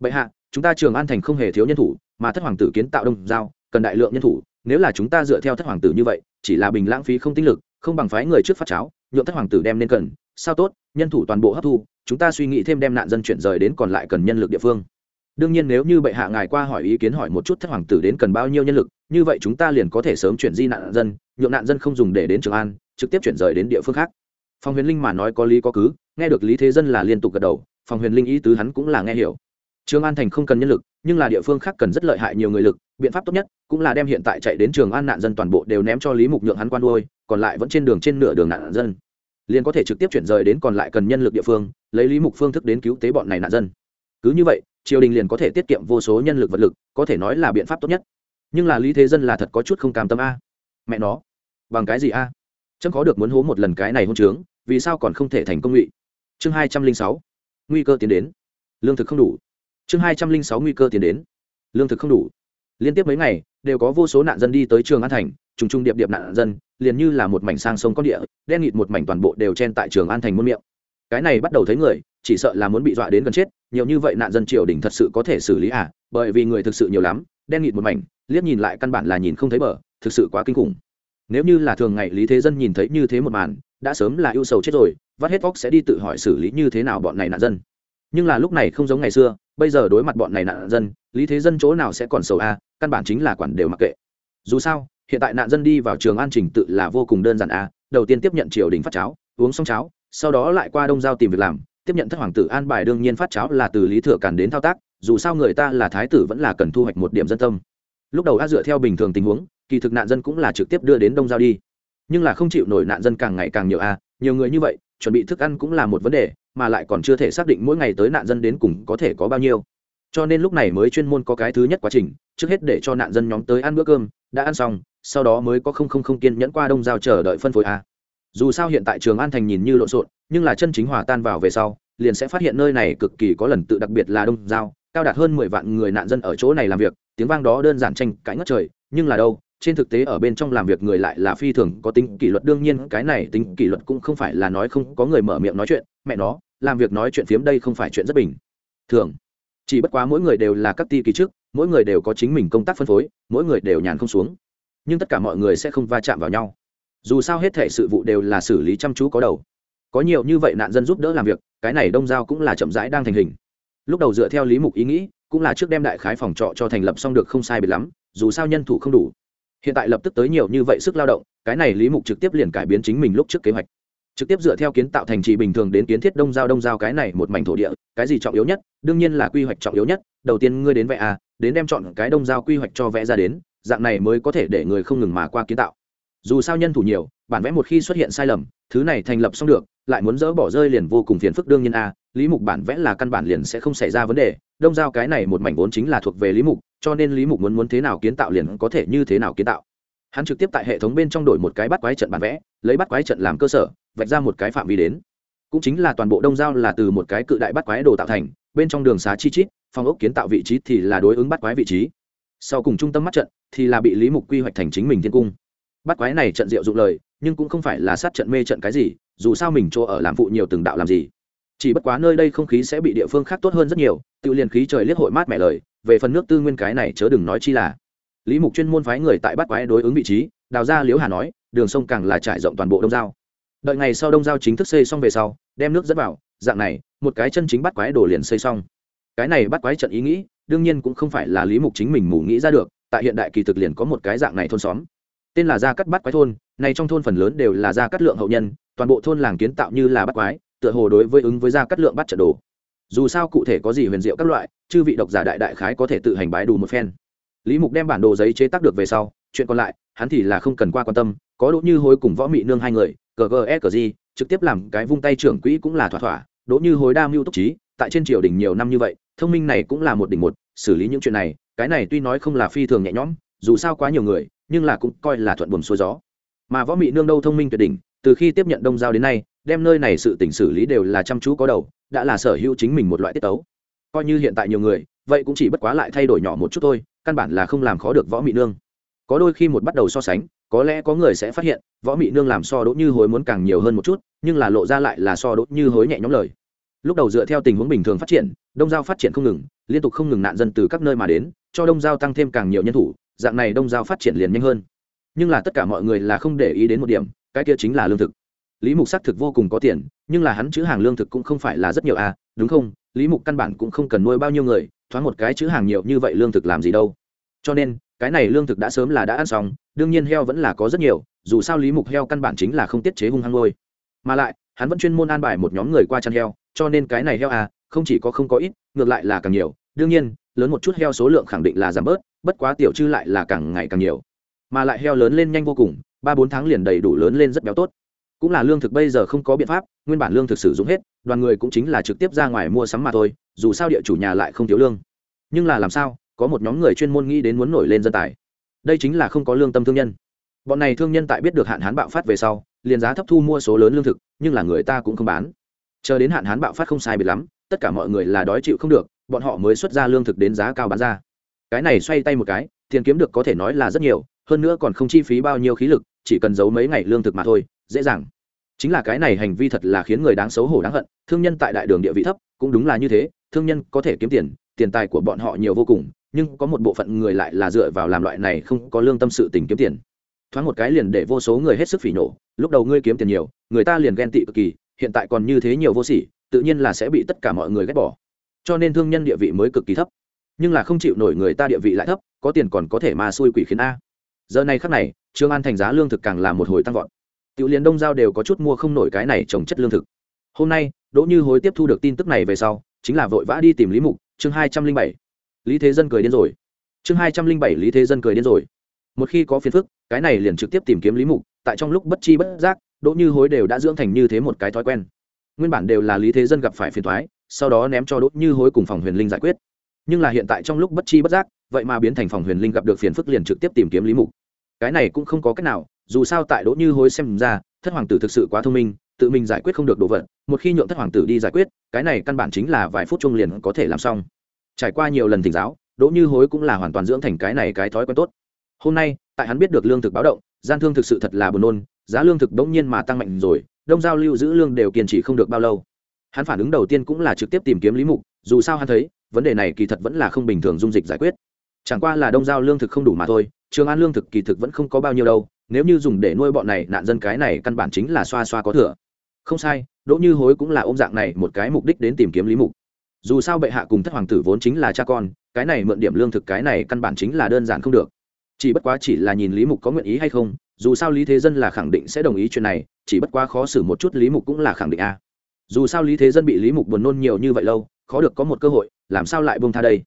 Bệ hạ chúng ta trường an thành không hề thiếu nhân thủ, mà thất hoàng tử kiến tạo đông giao, cần đại lượng nhân thủ. Nếu là chúng ta dựa theo thất hoàng tử như vậy, chỉ là bình lãng phí không tinh lực, không bằng phái người trước phát cháo nhuộm thất hoàng tử đem nên cần. Sao tốt, nhân thủ toàn bộ hấp thu, chúng ta suy nghĩ thêm đem nạn dân chuyển rời đến còn lại cần nhân lực địa phương. Đương nhiên nếu như bệ hạ ngài qua hỏi ý kiến hỏi một chút thất hoàng tử đến cần bao nhiêu nhân lực, như vậy chúng ta liền có thể sớm chuyển di nạn dân, nhượng nạn dân không dùng để đến trường an, trực tiếp chuyển rời đến địa phương khác. Phòng huyền linh mà nói có lý có cứ, nghe được lý thế dân là liên tục gật đầu phòng huyền linh ý tứ hắn cũng là nghe hiểu trường an thành không cần nhân lực, nhưng là địa phương khác cần rất lợi hại nhiều người lực, biện pháp tốt nhất cũng là đem hiện tại chạy đến trường an nạn dân toàn bộ đều ném cho lý mục nhượng hắn quan đôi còn lại vẫn trên đường trên nửa đường nạn dân. Liền có thể trực tiếp chuyển rời đến còn lại cần nhân lực địa phương, lấy lý mục phương thức đến cứu tế bọn này nạn dân. Cứ như vậy, triều đình liền có thể tiết kiệm vô số nhân lực vật lực, có thể nói là biện pháp tốt nhất. Nhưng là lý thế dân là thật có chút không cam tâm a. Mẹ nó, bằng cái gì a? À? có được muốn hố một lần cái này hôn trướng, vì sao còn không thể thành công ngụy? Chương hai trăm linh sáu, nguy cơ tiến đến. Lương thực không đủ chương hai trăm linh sáu nguy cơ tiến đến. Lương thực không đủ. Liên tiếp mấy ngày, đều có vô số nạn dân đi tới trường an thành, trùng trùng điệp điệp nạn dân, liền như là một mảnh sang sông con địa, đen nghịt một mảnh toàn bộ đều chen tại trường an thành muôn miệng. Cái này bắt đầu thấy người, chỉ sợ là muốn bị dọa đến gần chết, nhiều như vậy nạn dân triều đình thật sự có thể xử lý à? Bởi vì người thực sự nhiều lắm, đen nghịt một mảnh, liếc nhìn lại căn bản là nhìn không thấy bờ, thực sự quá kinh khủng. Nếu như là thường ngày lý thế dân nhìn thấy như thế một màn, đã sớm là ưu sầu chết rồi, vắt hết vóc sẽ đi tự hỏi xử lý như thế nào bọn này nạn dân. Nhưng là lúc này không giống ngày xưa bây giờ đối mặt bọn này nạn dân, lý thế dân chỗ nào sẽ còn sầu a, căn bản chính là quản đều mặc kệ. Dù sao, hiện tại nạn dân đi vào trường an trình tự là vô cùng đơn giản a, đầu tiên tiếp nhận triều đình phát cháo, uống xong cháo, sau đó lại qua đông giao tìm việc làm, tiếp nhận thất hoàng tử an bài đương nhiên phát cháo là từ lý thừa càn đến thao tác, dù sao người ta là thái tử vẫn là cần thu hoạch một điểm dân tâm. Lúc đầu a dựa theo bình thường tình huống, kỳ thực nạn dân cũng là trực tiếp đưa đến đông giao đi. Nhưng là không chịu nổi nạn dân càng ngày càng nhiều a, nhiều người như vậy, chuẩn bị thức ăn cũng là một vấn đề mà lại còn chưa thể xác định mỗi ngày tới nạn dân đến cùng có thể có bao nhiêu. Cho nên lúc này mới chuyên môn có cái thứ nhất quá trình, trước hết để cho nạn dân nhóm tới ăn bữa cơm, đã ăn xong, sau đó mới có không không không kiên nhẫn qua đông giao chờ đợi phân phối a dù sao hiện tại trường an thành nhìn như lộn xộn, nhưng là chân chính hòa tan vào về sau, liền sẽ phát hiện nơi này cực kỳ có lần tự đặc biệt là đông giao, cao đạt hơn mười vạn người nạn dân ở chỗ này làm việc, tiếng vang đó đơn giản tranh cãi ngất trời, nhưng là đâu, trên thực tế ở bên trong làm việc người lại là phi thường có tính kỷ luật, đương nhiên cái này tính kỷ luật cũng không phải là nói không có người mở miệng nói chuyện, mẹ nó làm việc nói chuyện phiếm đây không phải chuyện rất bình thường. Chỉ bất quá mỗi người đều là các ti kỳ trước, mỗi người đều có chính mình công tác phân phối, mỗi người đều nhàn không xuống. Nhưng tất cả mọi người sẽ không va chạm vào nhau. Dù sao hết thể sự vụ đều là xử lý chăm chú có đầu. Có nhiều như vậy nạn dân giúp đỡ làm việc, cái này đông giao cũng là chậm rãi đang thành hình. Lúc đầu dựa theo lý mục ý nghĩ, cũng là trước đem đại khái phòng trọ cho thành lập xong được không sai biệt lắm, dù sao nhân thủ không đủ. Hiện tại lập tức tới nhiều như vậy sức lao động, cái này lý mục trực tiếp liền cải biến chính mình lúc trước kế hoạch trực tiếp dựa theo kiến tạo thành trì bình thường đến kiến thiết đông giao đông giao cái này một mảnh thổ địa, cái gì trọng yếu nhất? Đương nhiên là quy hoạch trọng yếu nhất. Đầu tiên ngươi đến vẽ à đến đem chọn cái đông giao quy hoạch cho vẽ ra đến, dạng này mới có thể để người không ngừng mà qua kiến tạo. Dù sao nhân thủ nhiều, bản vẽ một khi xuất hiện sai lầm, thứ này thành lập xong được, lại muốn dỡ bỏ rơi liền vô cùng phiền phức đương nhiên a lý mục bản vẽ là căn bản liền sẽ không xảy ra vấn đề. Đông giao cái này một mảnh vốn chính là thuộc về lý mục, cho nên lý mục muốn muốn thế nào kiến tạo liền có thể như thế nào kiến tạo. Hắn trực tiếp tại hệ thống bên trong đổi một cái bắt quái trận bản vẽ, lấy bắt quái trận làm cơ sở vạch ra một cái phạm vi đến. Cũng chính là toàn bộ đông giao là từ một cái cự đại bắt quái đồ tạo thành, bên trong đường xá chi chít, phòng ốc kiến tạo vị trí thì là đối ứng bắt quái vị trí. Sau cùng trung tâm mắt trận thì là bị lý mục quy hoạch thành chính mình thiên cung. Bắt quái này trận diệu dụng lời, nhưng cũng không phải là sát trận mê trận cái gì, dù sao mình chỗ ở làm phụ nhiều từng đạo làm gì. Chỉ bất quá nơi đây không khí sẽ bị địa phương khác tốt hơn rất nhiều, tự liền khí trời liếc hội mát mẻ lời, về phần nước tư nguyên cái này chớ đừng nói chi là. Lý mục chuyên môn phái người tại bắt quái đối ứng vị trí, đào ra liễu hà nói, đường sông càng là trải rộng toàn bộ đông giao đợi ngày sau đông giao chính thức xây xong về sau, đem nước dẫn vào, dạng này, một cái chân chính bắt quái đồ liền xây xong. Cái này bắt quái trận ý nghĩ, đương nhiên cũng không phải là lý mục chính mình mù nghĩ ra được, tại hiện đại kỳ thực liền có một cái dạng này thôn xóm. Tên là gia cắt bắt quái thôn, này trong thôn phần lớn đều là gia cắt lượng hậu nhân, toàn bộ thôn làng kiến tạo như là bắt quái, tựa hồ đối với ứng với gia cắt lượng bắt trận đồ. Dù sao cụ thể có gì huyền diệu các loại, chư vị độc giả đại đại khái có thể tự hành bái đủ một phen. Lý mục đem bản đồ giấy chế tác được về sau chuyện còn lại, hắn thì là không cần qua quan tâm, có đỗ như hối cùng võ mị nương hai người cờ cờ gì trực tiếp làm cái vung tay trưởng quỹ cũng là thỏa thỏa. Đỗ như hối đa mưu túc trí, tại trên triều đình nhiều năm như vậy, thông minh này cũng là một đỉnh một, xử lý những chuyện này, cái này tuy nói không là phi thường nhẹ nhõm, dù sao quá nhiều người, nhưng là cũng coi là thuận buồm xuôi gió. Mà võ mị nương đâu thông minh tuyệt đỉnh, từ khi tiếp nhận đông giao đến nay, đem nơi này sự tỉnh xử lý đều là chăm chú có đầu, đã là sở hữu chính mình một loại tiết tấu. Coi như hiện tại nhiều người, vậy cũng chỉ bất quá lại thay đổi nhỏ một chút thôi, căn bản là không làm khó được võ mị nương có đôi khi một bắt đầu so sánh, có lẽ có người sẽ phát hiện, võ mị nương làm so đỗ như hối muốn càng nhiều hơn một chút, nhưng là lộ ra lại là so đỗ như hối nhẹ nhõm lời. Lúc đầu dựa theo tình huống bình thường phát triển, đông giao phát triển không ngừng, liên tục không ngừng nạn dân từ các nơi mà đến, cho đông giao tăng thêm càng nhiều nhân thủ, dạng này đông giao phát triển liền nhanh hơn. Nhưng là tất cả mọi người là không để ý đến một điểm, cái kia chính là lương thực. Lý mục xác thực vô cùng có tiền, nhưng là hắn chữ hàng lương thực cũng không phải là rất nhiều à đúng không? Lý mục căn bản cũng không cần nuôi bao nhiêu người, thoáng một cái chữ hàng nhiều như vậy lương thực làm gì đâu. Cho nên cái này lương thực đã sớm là đã ăn xong, đương nhiên heo vẫn là có rất nhiều, dù sao lý mục heo căn bản chính là không tiết chế hung hăng ngôi mà lại, hắn vẫn chuyên môn an bài một nhóm người qua chăn heo, cho nên cái này heo à không chỉ có không có ít, ngược lại là càng nhiều. Đương nhiên, lớn một chút heo số lượng khẳng định là giảm bớt, bất quá tiểu chư lại là càng ngày càng nhiều. Mà lại heo lớn lên nhanh vô cùng, ba bốn tháng liền đầy đủ lớn lên rất béo tốt. Cũng là lương thực bây giờ không có biện pháp, nguyên bản lương thực sử dụng hết, đoàn người cũng chính là trực tiếp ra ngoài mua sắm mà thôi, dù sao địa chủ nhà lại không thiếu lương. Nhưng là làm sao có một nhóm người chuyên môn nghĩ đến muốn nổi lên dân tài. Đây chính là không có lương tâm thương nhân. Bọn này thương nhân tại biết được hạn hán bạo phát về sau, liền giá thấp thu mua số lớn lương thực, nhưng là người ta cũng không bán. Chờ đến hạn hán bạo phát không sai bị lắm, tất cả mọi người là đói chịu không được, bọn họ mới xuất ra lương thực đến giá cao bán ra. Cái này xoay tay một cái, tiền kiếm được có thể nói là rất nhiều, hơn nữa còn không chi phí bao nhiêu khí lực, chỉ cần giấu mấy ngày lương thực mà thôi, dễ dàng. Chính là cái này hành vi thật là khiến người đáng xấu hổ đáng hận, thương nhân tại đại đường địa vị thấp, cũng đúng là như thế, thương nhân có thể kiếm tiền tiền tài của bọn họ nhiều vô cùng nhưng có một bộ phận người lại là dựa vào làm loại này không có lương tâm sự tình kiếm tiền. Thoáng một cái liền để vô số người hết sức phỉ nổ lúc đầu ngươi kiếm tiền nhiều, người ta liền ghen tị cực kỳ, hiện tại còn như thế nhiều vô sỉ, tự nhiên là sẽ bị tất cả mọi người ghét bỏ. Cho nên thương nhân địa vị mới cực kỳ thấp. Nhưng là không chịu nổi người ta địa vị lại thấp, có tiền còn có thể mà xui quỷ khiến a. Giờ này khắc này, trương an thành giá lương thực càng là một hồi tăng vọt. Tiểu liền đông giao đều có chút mua không nổi cái này trồng chất lương thực. Hôm nay, đỗ như hối tiếp thu được tin tức này về sau, chính là vội vã đi tìm lý mục, chương hai trăm linh bảy lý thế dân cười điên rồi. Chương hai trăm linh bảy lý thế dân cười điên rồi. Một khi có phiền phức, cái này liền trực tiếp tìm kiếm lý mục, tại trong lúc bất chi bất giác, đỗ như hối đều đã dưỡng thành như thế một cái thói quen. Nguyên bản đều là lý thế dân gặp phải phiền thoái sau đó ném cho đỗ như hối cùng phòng huyền linh giải quyết. Nhưng là hiện tại trong lúc bất chi bất giác, vậy mà biến thành phòng huyền linh gặp được phiền phức liền trực tiếp tìm kiếm lý mục. Cái này cũng không có cách nào, dù sao tại đỗ như hối xem ra, thất hoàng tử thực sự quá thông minh, tự mình giải quyết không được đồ vật, một khi nhượng thất hoàng tử đi giải quyết, cái này căn bản chính là vài phút chung liền có thể làm xong trải qua nhiều lần thỉnh giáo, đỗ như hối cũng là hoàn toàn dưỡng thành cái này cái thói quen tốt. Hôm nay, tại hắn biết được lương thực báo động, gian thương thực sự thật là buồn nôn, giá lương thực bỗng nhiên mà tăng mạnh rồi, đông giao lưu giữ lương đều kiên trì không được bao lâu. Hắn phản ứng đầu tiên cũng là trực tiếp tìm kiếm lý mục, dù sao hắn thấy, vấn đề này kỳ thật vẫn là không bình thường dung dịch giải quyết. Chẳng qua là đông giao lương thực không đủ mà thôi, trường an lương thực kỳ thực vẫn không có bao nhiêu đâu, nếu như dùng để nuôi bọn này, nạn dân cái này căn bản chính là xoa xoa có thừa. Không sai, đỗ như hối cũng là ôm dạng này một cái mục đích đến tìm kiếm lý mục dù sao bệ hạ cùng thất hoàng tử vốn chính là cha con, cái này mượn điểm lương thực cái này căn bản chính là đơn giản không được. Chỉ bất quá chỉ là nhìn lý mục có nguyện ý hay không, dù sao lý thế dân là khẳng định sẽ đồng ý chuyện này, chỉ bất quá khó xử một chút lý mục cũng là khẳng định a. Dù sao lý thế dân bị lý mục buồn nôn nhiều như vậy lâu, khó được có một cơ hội, làm sao lại bông tha đây?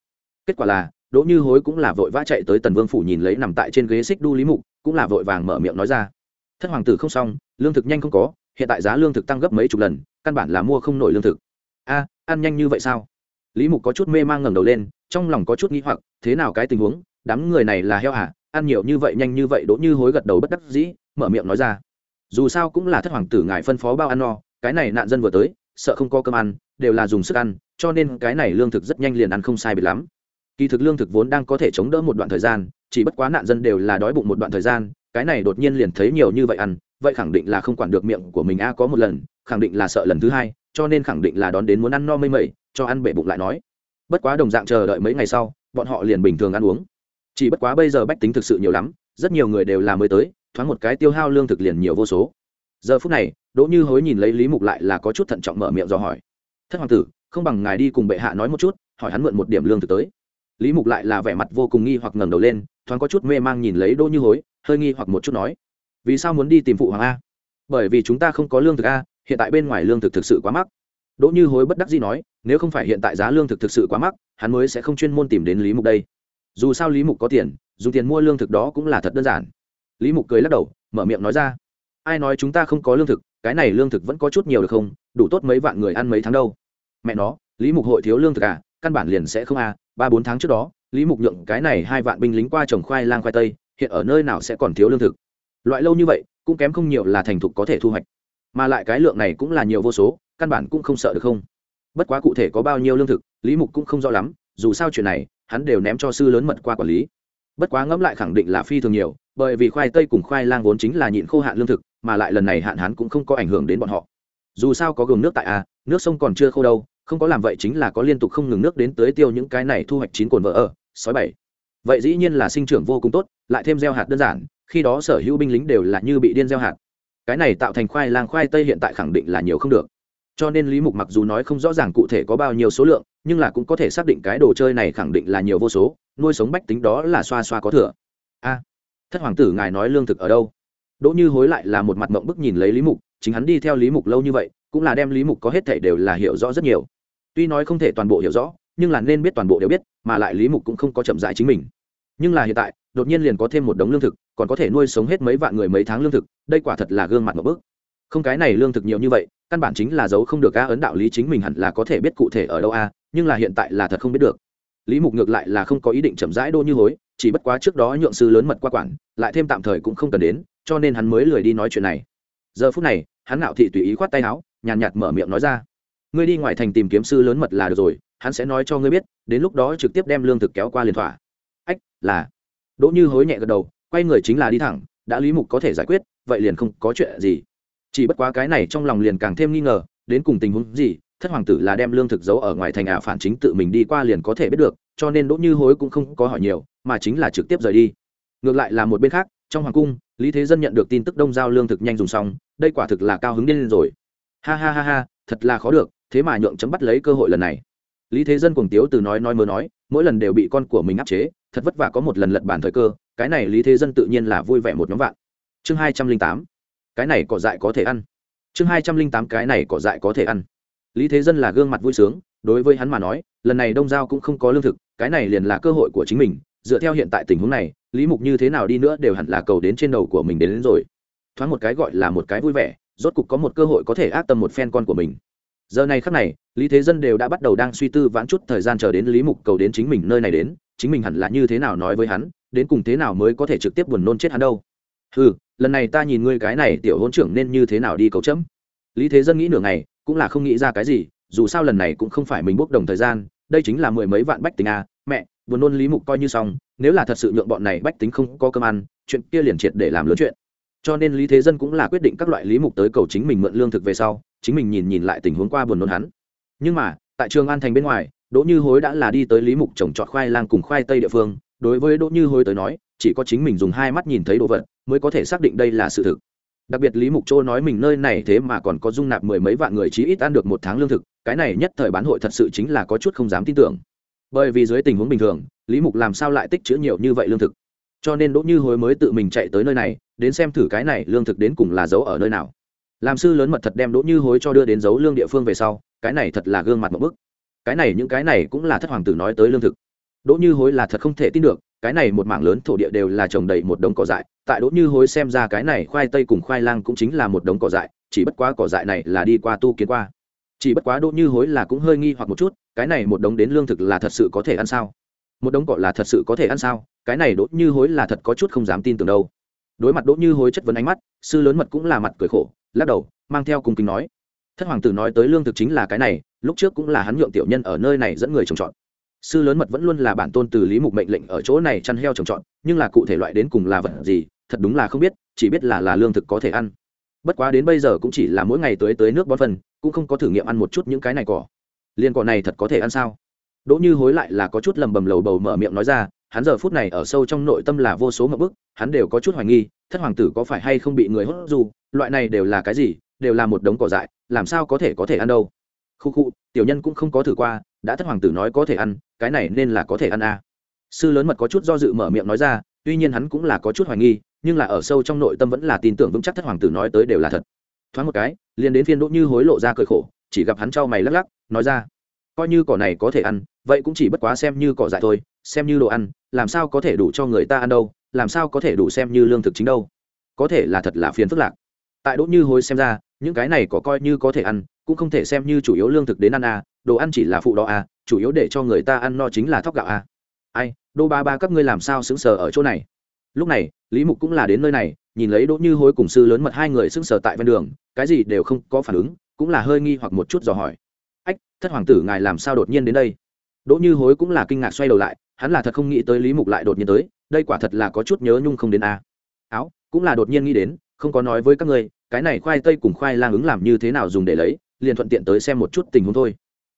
Kết quả là, đỗ như hối cũng là vội vã chạy tới tần vương phủ nhìn lấy nằm tại trên ghế xích đu lý mục, cũng là vội vàng mở miệng nói ra. Thất hoàng tử không xong, lương thực nhanh không có, hiện tại giá lương thực tăng gấp mấy chục lần, căn bản là mua không nổi lương thực. A ăn nhanh như vậy sao? Lý mục có chút mê mang ngẩng đầu lên, trong lòng có chút nghĩ hoặc, thế nào cái tình huống? Đám người này là heo hả? Ăn nhiều như vậy, nhanh như vậy, đỗ như hối gật đầu bất đắc dĩ, mở miệng nói ra. Dù sao cũng là thất hoàng tử ngài phân phó bao ăn no, cái này nạn dân vừa tới, sợ không có cơm ăn, đều là dùng sức ăn, cho nên cái này lương thực rất nhanh liền ăn không sai bị lắm. Kỳ thực lương thực vốn đang có thể chống đỡ một đoạn thời gian, chỉ bất quá nạn dân đều là đói bụng một đoạn thời gian, cái này đột nhiên liền thấy nhiều như vậy ăn, vậy khẳng định là không quản được miệng của mình a, có một lần, khẳng định là sợ lần thứ hai cho nên khẳng định là đón đến muốn ăn no mây mẩy, cho ăn bể bụng lại nói. Bất quá đồng dạng chờ đợi mấy ngày sau, bọn họ liền bình thường ăn uống. Chỉ bất quá bây giờ bách tính thực sự nhiều lắm, rất nhiều người đều là mới tới, thoáng một cái tiêu hao lương thực liền nhiều vô số. Giờ phút này, đỗ như hối nhìn lấy lý mục lại là có chút thận trọng mở miệng do hỏi. Thất hoàng tử, không bằng ngài đi cùng bệ hạ nói một chút, hỏi hắn mượn một điểm lương thực tới. Lý mục lại là vẻ mặt vô cùng nghi hoặc ngẩng đầu lên, thoáng có chút mê mang nhìn lấy đỗ như hối, hơi nghi hoặc một chút nói. Vì sao muốn đi tìm phụ hoàng a? Bởi vì chúng ta không có lương thực a hiện tại bên ngoài lương thực thực sự quá mắc. Đỗ như hối bất đắc dĩ nói, nếu không phải hiện tại giá lương thực thực sự quá mắc, hắn mới sẽ không chuyên môn tìm đến lý mục đây. Dù sao lý mục có tiền, dùng tiền mua lương thực đó cũng là thật đơn giản. Lý mục cười lắc đầu, mở miệng nói ra, ai nói chúng ta không có lương thực, cái này lương thực vẫn có chút nhiều được không? Đủ tốt mấy vạn người ăn mấy tháng đâu. Mẹ nó, lý mục hội thiếu lương thực à? Căn bản liền sẽ không à? Ba bốn tháng trước đó, lý mục nhượng cái này hai vạn binh lính qua trồng khoai lang khoai tây, hiện ở nơi nào sẽ còn thiếu lương thực? Loại lâu như vậy, cũng kém không nhiều là thành thục có thể thu hoạch mà lại cái lượng này cũng là nhiều vô số, căn bản cũng không sợ được không? Bất quá cụ thể có bao nhiêu lương thực, lý mục cũng không rõ lắm, dù sao chuyện này, hắn đều ném cho sư lớn mật qua quản lý. Bất quá ngẫm lại khẳng định là phi thường nhiều, bởi vì khoai tây cùng khoai lang vốn chính là nhịn khô hạn lương thực, mà lại lần này hạn hán cũng không có ảnh hưởng đến bọn họ. Dù sao có gồm nước tại a nước sông còn chưa khô đâu, không có làm vậy chính là có liên tục không ngừng nước đến tới tiêu những cái này thu hoạch chín cồn vỡ ở, sói bảy. Vậy dĩ nhiên là sinh trưởng vô cùng tốt, lại thêm gieo hạt đơn giản, khi đó sở hữu binh lính đều là như bị điên gieo hạt cái này tạo thành khoai lang khoai tây hiện tại khẳng định là nhiều không được. Cho nên lý mục mặc dù nói không rõ ràng cụ thể có bao nhiêu số lượng, nhưng là cũng có thể xác định cái đồ chơi này khẳng định là nhiều vô số, nuôi sống bách tính đó là xoa xoa có thừa. A à, thất hoàng tử ngài nói lương thực ở đâu? Đỗ như hối lại là một mặt mộng bức nhìn lấy lý mục, chính hắn đi theo lý mục lâu như vậy, cũng là đem lý mục có hết thảy đều là hiểu rõ rất nhiều. Tuy nói không thể toàn bộ hiểu rõ, nhưng là nên biết toàn bộ đều biết, mà lại lý mục cũng không có chậm dại chính mình. Nhưng là hiện tại đột nhiên liền có thêm một đống lương thực, còn có thể nuôi sống hết mấy vạn người mấy tháng lương thực, đây quả thật là gương mặt một bước. Không, cái này lương thực nhiều như vậy, căn bản chính là dấu không được a ấn đạo lý chính mình hẳn là có thể biết cụ thể ở đâu a nhưng là hiện tại là thật không biết được. Lý mục ngược lại là không có ý định chậm rãi đô như hối, chỉ bất quá trước đó nhượng sư lớn mật qua quản, lại thêm tạm thời cũng không cần đến, cho nên hắn mới lười đi nói chuyện này. Giờ phút này, hắn nạo thị tùy ý khoát tay áo, nhàn nhạt mở miệng nói ra. Ngươi đi ngoài thành tìm kiếm sư lớn mật là được rồi, hắn sẽ nói cho ngươi biết, đến lúc đó trực tiếp đem lương thực kéo qua liền thỏa. Ách, là đỗ như hối nhẹ gật đầu, quay người chính là đi thẳng, đã lý mục có thể giải quyết, vậy liền không có chuyện gì. Chỉ bất quá cái này trong lòng liền càng thêm nghi ngờ, đến cùng tình huống gì, thất hoàng tử là đem lương thực giấu ở ngoài thành ả phản chính tự mình đi qua liền có thể biết được, cho nên đỗ như hối cũng không có hỏi nhiều, mà chính là trực tiếp rời đi. Ngược lại là một bên khác, trong hoàng cung, lý thế dân nhận được tin tức đông giao lương thực nhanh dùng xong, đây quả thực là cao hứng điên lên rồi. Ha ha ha ha, thật là khó được, thế mà nhượng chấm bắt lấy cơ hội lần này. Lý thế dân cuồng tiếu từ nói nói mơ nói, mỗi lần đều bị con của mình áp chế thật vất vả có một lần lật bản thời cơ cái này lý thế dân tự nhiên là vui vẻ một nhóm vạn. Chương hai trăm linh tám cái này cỏ dại có thể ăn. Chương hai trăm linh tám cái này cỏ dại có thể ăn. Lý thế dân là gương mặt vui sướng đối với hắn mà nói lần này đông giao cũng không có lương thực cái này liền là cơ hội của chính mình. Dựa theo hiện tại tình huống này lý mục như thế nào đi nữa đều hẳn là cầu đến trên đầu của mình đến, đến rồi. Thoáng một cái gọi là một cái vui vẻ rốt cục có một cơ hội có thể ác tâm một phen con của mình. Giờ này khắc này lý thế dân đều đã bắt đầu đang suy tư vãn chút thời gian chờ đến lý mục cầu đến chính mình nơi này đến chính mình hẳn là như thế nào nói với hắn đến cùng thế nào mới có thể trực tiếp buồn nôn chết hắn đâu. Ừ lần này ta nhìn ngươi cái này tiểu hôn trưởng nên như thế nào đi cầu chấm. Lý thế dân nghĩ nửa ngày cũng là không nghĩ ra cái gì dù sao lần này cũng không phải mình bốc đồng thời gian đây chính là mười mấy vạn bách tính à, mẹ buồn nôn lý mục coi như xong nếu là thật sự nhượng bọn này bách tính không có cơm ăn chuyện kia liền triệt để làm lớn chuyện. Cho nên lý thế dân cũng là quyết định các loại lý mục tới cầu chính mình mượn lương thực về sau chính mình nhìn nhìn lại tình huống qua buồn nôn hắn. Nhưng mà tại trường an thành bên ngoài đỗ như hối đã là đi tới lý mục trồng trọt khoai lang cùng khoai tây địa phương, đối với đỗ như hối tới nói, chỉ có chính mình dùng hai mắt nhìn thấy đồ vật mới có thể xác định đây là sự thực. Đặc biệt lý mục châu nói mình nơi này thế mà còn có dung nạp mười mấy vạn người chí ít ăn được một tháng lương thực, cái này nhất thời bán hội thật sự chính là có chút không dám tin tưởng. Bởi vì dưới tình huống bình thường, lý mục làm sao lại tích chữ nhiều như vậy lương thực? Cho nên đỗ như hối mới tự mình chạy tới nơi này, đến xem thử cái này lương thực đến cùng là giấu ở nơi nào. Làm sư lớn mật thật đem đỗ như hối cho đưa đến giấu lương địa phương về sau, cái này thật là gương mặt một bức cái này những cái này cũng là thất hoàng tử nói tới lương thực. Đỗ như hối là thật không thể tin được, cái này một mảng lớn thổ địa đều là trồng đầy một đống cỏ dại, tại đỗ như hối xem ra cái này khoai tây cùng khoai lang cũng chính là một đống cỏ dại, chỉ bất quá cỏ dại này là đi qua tu kiến qua. Chỉ bất quá đỗ như hối là cũng hơi nghi hoặc một chút, cái này một đống đến lương thực là thật sự có thể ăn sao? Một đống cỏ là thật sự có thể ăn sao? Cái này đỗ như hối là thật có chút không dám tin tưởng đâu. Đối mặt đỗ như hối chất vấn ánh mắt, sư lớn mật cũng là mặt cười khổ, lắc đầu, mang theo cung kính nói thất hoàng tử nói tới lương thực chính là cái này, lúc trước cũng là hắn nhượng tiểu nhân ở nơi này dẫn người trồng trọt. Sư lớn mật vẫn luôn là bản tôn từ lý mục mệnh lệnh ở chỗ này chăn heo trồng trọt, nhưng là cụ thể loại đến cùng là vật gì, thật đúng là không biết, chỉ biết là là lương thực có thể ăn. Bất quá đến bây giờ cũng chỉ là mỗi ngày tới tới nước bón phân, cũng không có thử nghiệm ăn một chút những cái này cỏ. Liên cỏ này thật có thể ăn sao? Đỗ như hối lại là có chút lầm bầm lầu bầu mở miệng nói ra, hắn giờ phút này ở sâu trong nội tâm là vô số ngập bức, hắn đều có chút hoài nghi, thất hoàng tử có phải hay không bị người hốt dù, loại này đều là cái gì đều là một đống cỏ dại, làm sao có thể có thể ăn đâu? Khu khu, tiểu nhân cũng không có thử qua, đã thất hoàng tử nói có thể ăn, cái này nên là có thể ăn à. sư lớn mật có chút do dự mở miệng nói ra, tuy nhiên hắn cũng là có chút hoài nghi, nhưng là ở sâu trong nội tâm vẫn là tin tưởng vững chắc thất hoàng tử nói tới đều là thật. Thoáng một cái, liền đến phiên đỗ như hối lộ ra cười khổ, chỉ gặp hắn trao mày lắc lắc, nói ra, coi như cỏ này có thể ăn, vậy cũng chỉ bất quá xem như cỏ dại thôi, xem như đồ ăn, làm sao có thể đủ cho người ta ăn đâu, làm sao có thể đủ xem như lương thực chính đâu. Có thể là thật là phiền phức lạc. Tại đỗ như hối xem ra những cái này có coi như có thể ăn, cũng không thể xem như chủ yếu lương thực đến ăn à đồ ăn chỉ là phụ đó à chủ yếu để cho người ta ăn no chính là thóc gạo à. Ai đô ba ba, các ngươi làm sao xứng sờ ở chỗ này? Lúc này, lý mục cũng là đến nơi này, nhìn lấy đỗ như hối cùng sư lớn mật hai người xứng sờ tại ven đường, cái gì đều không có phản ứng, cũng là hơi nghi hoặc một chút dò hỏi. Ách, thất hoàng tử ngài làm sao đột nhiên đến đây? Đỗ như hối cũng là kinh ngạc xoay đầu lại, hắn là thật không nghĩ tới lý mục lại đột nhiên tới, đây quả thật là có chút nhớ nhung không đến a à. áo, cũng là đột nhiên nghĩ đến, không có nói với các ngươi cái này khoai tây cùng khoai lang ứng làm như thế nào dùng để lấy, liền thuận tiện tới xem một chút tình huống thôi.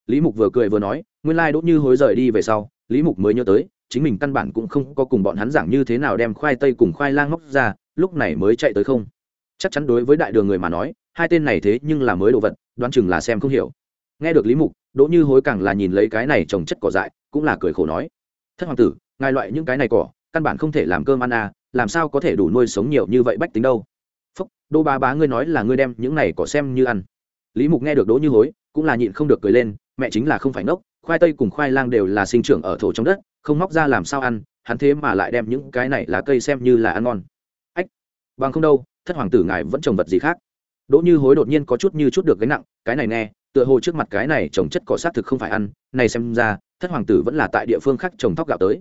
Lý mục vừa cười vừa nói, nguyên lai、like、đốt như hối rời đi về sau, lý mục mới nhớ tới, chính mình căn bản cũng không có cùng bọn hắn giảng như thế nào đem khoai tây cùng khoai lang móc ra, lúc này mới chạy tới không. Chắc chắn đối với đại đường người mà nói, hai tên này thế nhưng là mới đồ vật, đoán chừng là xem không hiểu. Nghe được lý mục, đỗ như hối càng là nhìn lấy cái này trồng chất cỏ dại, cũng là cười khổ nói, thất hoàng tử, ngài loại những cái này cỏ, căn bản không thể làm cơm ăn à làm sao có thể đủ nuôi sống nhiều như vậy bách tính đâu? Đô ba bá ngươi nói là ngươi đem những này cỏ xem như ăn. Lý mục nghe được đỗ như hối, cũng là nhịn không được cười lên, mẹ chính là không phải ngốc, khoai tây cùng khoai lang đều là sinh trưởng ở thổ trong đất, không móc ra làm sao ăn, hắn thế mà lại đem những cái này là cây xem như là ăn ngon. Ách, bằng không đâu, thất hoàng tử ngài vẫn trồng vật gì khác? Đỗ như hối đột nhiên có chút như chút được gánh nặng, cái này nghe, tựa hồ trước mặt cái này trồng chất cỏ sát thực không phải ăn, này xem ra, thất hoàng tử vẫn là tại địa phương khác trồng thóc gạo tới.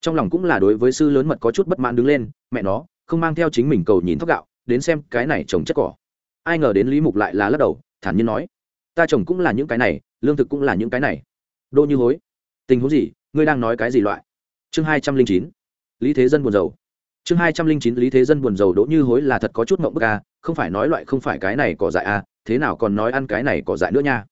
Trong lòng cũng là đối với sư lớn mật có chút bất mãn đứng lên, mẹ nó, không mang theo chính mình cầu nhìn thóc gạo đến xem cái này trồng chất cỏ. Ai ngờ đến lý mục lại là lắc đầu, thản nhiên nói, ta trồng cũng là những cái này, lương thực cũng là những cái này. Đô như hối, tình huống gì? Ngươi đang nói cái gì loại? Chương hai trăm linh chín, lý thế dân buồn rầu. Chương hai trăm linh chín, lý thế dân buồn rầu, đỗ như hối là thật có chút mộng bức a không phải nói loại không phải cái này cỏ dại a thế nào còn nói ăn cái này cỏ dại nữa nha.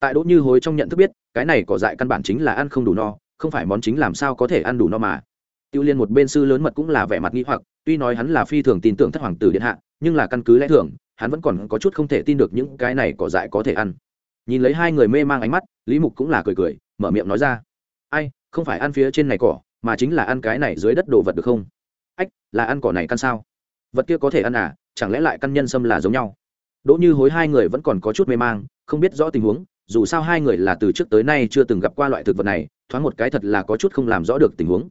Tại đỗ như hối trong nhận thức biết, cái này cỏ dại căn bản chính là ăn không đủ no, không phải món chính làm sao có thể ăn đủ no mà. Tiêu liên một bên sư lớn mật cũng là vẻ mặt nghi hoặc tuy nói hắn là phi thường tin tưởng thất hoàng tử điện hạ, nhưng là căn cứ lẽ thường, hắn vẫn còn có chút không thể tin được những cái này cỏ dại có thể ăn. Nhìn lấy hai người mê mang ánh mắt, lý mục cũng là cười cười, mở miệng nói ra. Ai, không phải ăn phía trên này cỏ, mà chính là ăn cái này dưới đất đồ vật được không? Ách, là ăn cỏ này căn sao? Vật kia có thể ăn à chẳng lẽ lại căn nhân sâm là giống nhau? Đỗ như hối hai người vẫn còn có chút mê mang, không biết rõ tình huống, dù sao hai người là từ trước tới nay chưa từng gặp qua loại thực vật này, thoáng một cái thật là có chút không làm rõ được tình huống.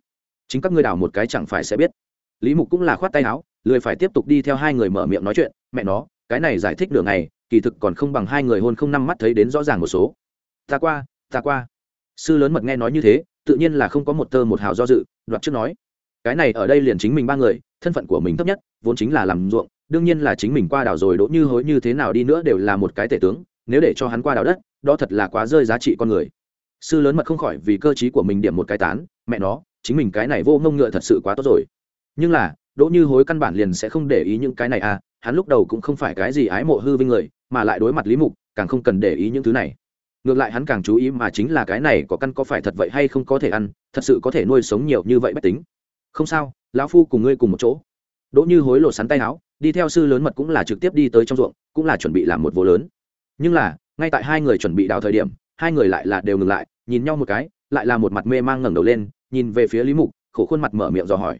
Chính các ngươi đảo một cái chẳng phải sẽ biết lý mục cũng là khoát tay áo, lười phải tiếp tục đi theo hai người mở miệng nói chuyện, mẹ nó, cái này giải thích được ngày kỳ thực còn không bằng hai người hôn không năm mắt thấy đến rõ ràng một số. Ta qua ta qua. Sư lớn mật nghe nói như thế, tự nhiên là không có một tơ một hào do dự, đoạt trước nói, cái này ở đây liền chính mình ba người, thân phận của mình thấp nhất, vốn chính là làm ruộng, đương nhiên là chính mình qua đảo rồi đỗ như hối như thế nào đi nữa đều là một cái tể tướng, nếu để cho hắn qua đảo đất, đó thật là quá rơi giá trị con người. Sư lớn mật không khỏi vì cơ t của mình điểm một cái tán, mẹ nó, chính mình cái này vô ngông ngựa thật sự quá tốt rồi nhưng là, đỗ như hối căn bản liền sẽ không để ý những cái này à hắn lúc đầu cũng không phải cái gì ái mộ hư vinh người, mà lại đối mặt lý mục, càng không cần để ý những thứ này. Ngược lại hắn càng chú ý mà chính là cái này có căn có phải thật vậy hay không có thể ăn, thật sự có thể nuôi sống nhiều như vậy bách tính. Không sao, lão phu cùng ngươi cùng một chỗ. Đỗ như hối lộ sắn tay áo, đi theo sư lớn mật cũng là trực tiếp đi tới trong ruộng, cũng là chuẩn bị làm một vô lớn. Nhưng là, ngay tại hai người chuẩn bị đào thời điểm, hai người lại là đều ngừng lại, nhìn nhau một cái, lại là một mặt mê mang ngẩng đầu lên, nhìn về phía lý mục, khổ khuôn mặt mở miệng dò hỏi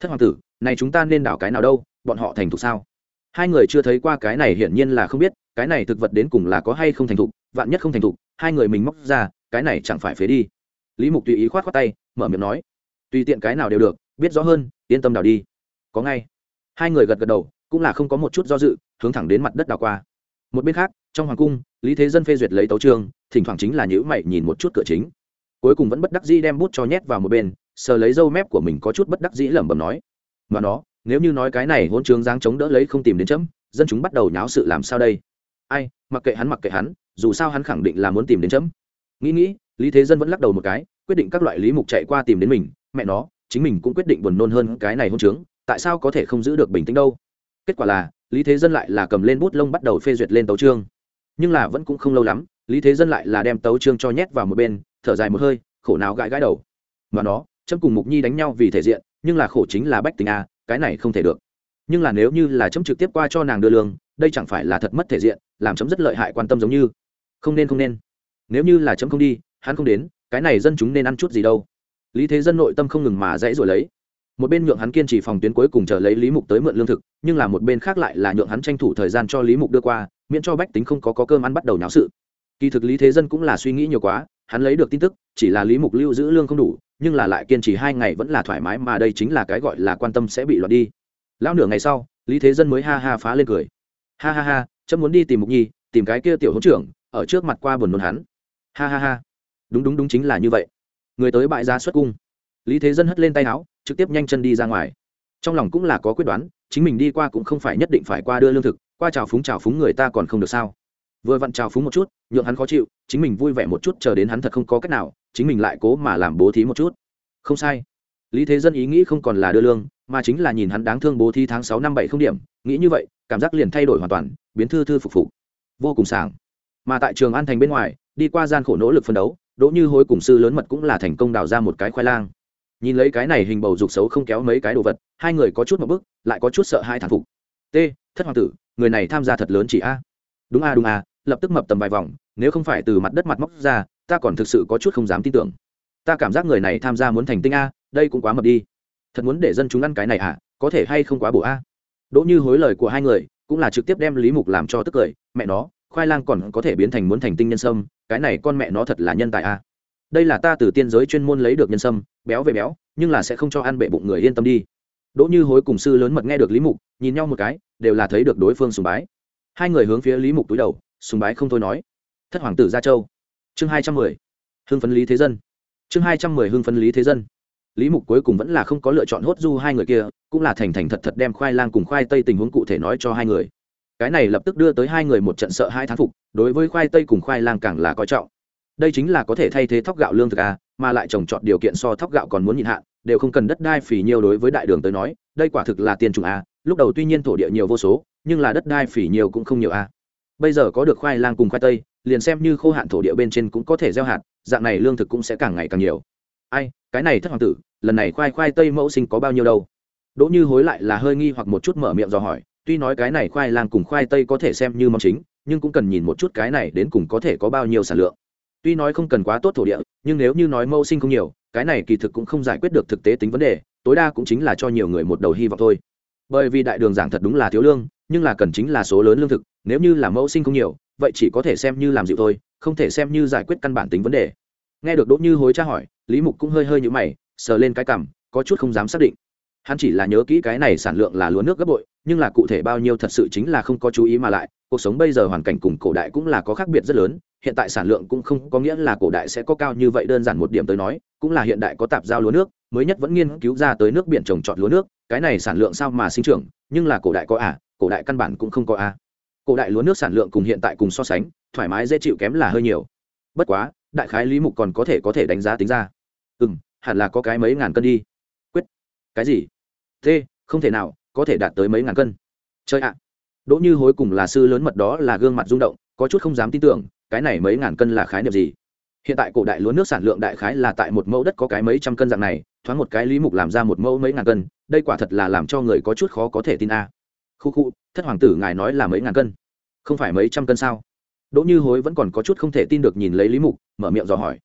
thất hoàng tử, này chúng ta nên đảo cái nào đâu, bọn họ thành thục sao? Hai người chưa thấy qua cái này hiển nhiên là không biết, cái này thực vật đến cùng là có hay không thành thục, vạn nhất không thành thục, hai người mình móc ra, cái này chẳng phải phế đi. Lý mục tùy ý khoát khoát tay, mở miệng nói, tùy tiện cái nào đều được, biết rõ hơn, yên tâm đào đi. Có ngay. Hai người gật gật đầu, cũng là không có một chút do dự, hướng thẳng đến mặt đất đào qua. Một bên khác, trong hoàng cung, lý thế dân phê duyệt lấy tấu trương thỉnh thoảng chính là nhữ mày nhìn một chút cửa chính. Cuối cùng vẫn bất đắc dĩ đem bút cho nhét vào một bên sờ lấy râu mép của mình có chút bất đắc dĩ lẩm bẩm nói, mà nó, nếu như nói cái này hôn trướng giáng chống đỡ lấy không tìm đến chấm, dân chúng bắt đầu nháo sự làm sao đây? Ai, mặc kệ hắn, mặc kệ hắn, dù sao hắn khẳng định là muốn tìm đến chấm. Nghĩ nghĩ, lý thế dân vẫn lắc đầu một cái, quyết định các loại lý mục chạy qua tìm đến mình. Mẹ nó, chính mình cũng quyết định buồn nôn hơn cái này hôn trướng, tại sao có thể không giữ được bình tĩnh đâu? Kết quả là, lý thế dân lại là cầm lên bút lông bắt đầu phê duyệt lên tấu trương nhưng là vẫn cũng không lâu lắm, lý thế dân lại là đem tấu trương cho nhét vào một bên, thở dài một hơi, khổ nào gãi gãi đầu. Mà nó chấm cùng mục nhi đánh nhau vì thể diện nhưng là khổ chính là bách tình a cái này không thể được. Nhưng là nếu như là chấm trực tiếp qua cho nàng đưa lương đây chẳng phải là thật mất thể diện làm chấm rất lợi hại quan tâm giống như. Không nên không nên. Nếu như là chấm không đi hắn không đến cái này dân chúng nên ăn chút gì đâu. Lý thế dân nội tâm không ngừng mà dãy rồi lấy. Một bên nhượng hắn kiên trì phòng tuyến cuối cùng chờ lấy lý mục tới mượn lương thực nhưng là một bên khác lại là nhượng hắn tranh thủ thời gian cho lý mục đưa qua miễn cho bách tính không có, có cơm ăn bắt đầu nháo sự. Kỳ thực lý thế dân cũng là suy nghĩ nhiều quá hắn lấy được tin tức chỉ là lý mục lưu giữ lương không đủ nhưng là lại kiên trì hai ngày vẫn là thoải mái mà đây chính là cái gọi là quan tâm sẽ bị loạn đi. Lão nửa ngày sau, lý thế dân mới ha ha phá lên cười. Ha ha ha, chấm muốn đi tìm mục nhi, tìm cái kia tiểu hỗn trưởng, ở trước mặt qua buồn nôn hắn. Ha ha ha. Đúng đúng đúng chính là như vậy. Người tới bại ra xuất cung. Lý thế dân hất lên tay áo, trực tiếp nhanh chân đi ra ngoài. Trong lòng cũng là có quyết đoán, chính mình đi qua cũng không phải nhất định phải qua đưa lương thực, qua trào phúng trào phúng người ta còn không được sao vừa vặn trào phúng một chút, nhượng hắn khó chịu, chính mình vui vẻ một chút chờ đến hắn thật không có cách nào, chính mình lại cố mà làm bố thí một chút. Không sai. Lý thế dân ý nghĩ không còn là đưa lương, mà chính là nhìn hắn đáng thương bố thí tháng sáu năm bảy không điểm, nghĩ như vậy, cảm giác liền thay đổi hoàn toàn, biến thư thư phục phục. Vô cùng sảng. Mà tại trường an thành bên ngoài, đi qua gian khổ nỗ lực phân đấu, đỗ như hối cùng sư lớn mật cũng là thành công đào ra một cái khoai lang. Nhìn lấy cái này hình bầu dục xấu không kéo mấy cái đồ vật, hai người có chút một bức, lại có chút sợ hai thản phục. T, thất hoàng tử, người này tham gia thật lớn chỉ a. Đúng a đúng a lập tức mập tầm vài vòng, nếu không phải từ mặt đất mặt móc ra, ta còn thực sự có chút không dám tin tưởng. Ta cảm giác người này tham gia muốn thành tinh a, đây cũng quá mập đi. Thật muốn để dân chúng ăn cái này à có thể hay không quá bổ a. Đỗ như hối lời của hai người, cũng là trực tiếp đem lý mục làm cho tức cười, mẹ nó, khoai lang còn có thể biến thành muốn thành tinh nhân sâm, cái này con mẹ nó thật là nhân tài a. Đây là ta từ tiên giới chuyên môn lấy được nhân sâm, béo về béo, nhưng là sẽ không cho ăn bệ bụng người yên tâm đi. Đỗ như hối cùng sư lớn mật nghe được lý mục, nhìn nhau một cái, đều là thấy được đối phương sùng bái. Hai người hướng phía lý mục túi đầu sùng bái không thôi nói. Thất hoàng tử gia châu. Chương hai trăm mười. Hưng phấn lý thế dân. Chương hai trăm mười hưng phấn lý thế dân. Lý mục cuối cùng vẫn là không có lựa chọn hốt du hai người kia, cũng là thành thành thật thật đem khoai lang cùng khoai tây tình huống cụ thể nói cho hai người. Cái này lập tức đưa tới hai người một trận sợ hai thán phục, đối với khoai tây cùng khoai lang càng là coi trọng. Đây chính là có thể thay thế thóc gạo lương thực a mà lại trồng trọt điều kiện so thóc gạo còn muốn nhịn hạn, đều không cần đất đai phì nhiều đối với đại đường tới nói, đây quả thực là tiền trùng a à, lúc đầu tuy nhiên thổ địa nhiều vô số, nhưng là đất đai phì nhiều cũng không nhiều a bây giờ có được khoai lang cùng khoai tây, liền xem như khô hạn thổ địa bên trên cũng có thể gieo hạt, dạng này lương thực cũng sẽ càng ngày càng nhiều. Ai, cái này thất hoàng tử, lần này khoai khoai tây mẫu sinh có bao nhiêu đâu? Đỗ như hối lại là hơi nghi hoặc một chút mở miệng dò hỏi, tuy nói cái này khoai lang cùng khoai tây có thể xem như mong chính, nhưng cũng cần nhìn một chút cái này đến cùng có thể có bao nhiêu sản lượng. Tuy nói không cần quá tốt thổ địa, nhưng nếu như nói mẫu sinh không nhiều, cái này kỳ thực cũng không giải quyết được thực tế tính vấn đề, tối đa cũng chính là cho nhiều người một đầu hy vọng thôi. Bởi vì đại đường giảng thật đúng là thiếu lương nhưng là cần chính là số lớn lương thực, nếu như là mẫu sinh không nhiều, vậy chỉ có thể xem như làm dịu thôi, không thể xem như giải quyết căn bản tính vấn đề. Nghe được đỗ như hối tra hỏi, lý mục cũng hơi hơi như mày, sờ lên cái cằm, có chút không dám xác định. Hắn chỉ là nhớ kỹ cái này sản lượng là lúa nước gấp bội, nhưng là cụ thể bao nhiêu thật sự chính là không có chú ý mà lại, cuộc sống bây giờ hoàn cảnh cùng cổ đại cũng là có khác biệt rất lớn, hiện tại sản lượng cũng không có nghĩa là cổ đại sẽ có cao như vậy đơn giản một điểm tới nói, cũng là hiện đại có tạp giao lúa nước, mới nhất vẫn nghiên cứu ra tới nước biển trồng trọt lúa nước, cái này sản lượng sao mà sinh trưởng, nhưng là cổ đại có à cổ đại căn bản cũng không có à cổ đại lúa nước sản lượng cùng hiện tại cùng so sánh, thoải mái dễ chịu kém là hơi nhiều. Bất quá, đại khái lý mục còn có thể có thể đánh giá tính ra. Ừ m hẳn là có cái mấy ngàn cân đi. Quyết. Cái gì? Thế, không thể nào, có thể đạt tới mấy ngàn cân. Chơi ạ. Đỗ như hối cùng là sư lớn mật đó là gương mặt rung động, có chút không dám tin tưởng, cái này mấy ngàn cân là khái niệm gì? Hiện tại cổ đại lúa nước sản lượng đại khái là tại một mẫu đất có cái mấy trăm cân dạng này, thoáng một cái lý mục làm ra một mẫu mấy ngàn cân, đây quả thật là làm cho người có chút khó có thể tin a. à khu khu, thất hoàng tử ngài nói là mấy ngàn cân. Không phải mấy trăm cân sao? Đỗ như hối vẫn còn có chút không thể tin được nhìn lấy lý mục, mở miệng dò hỏi.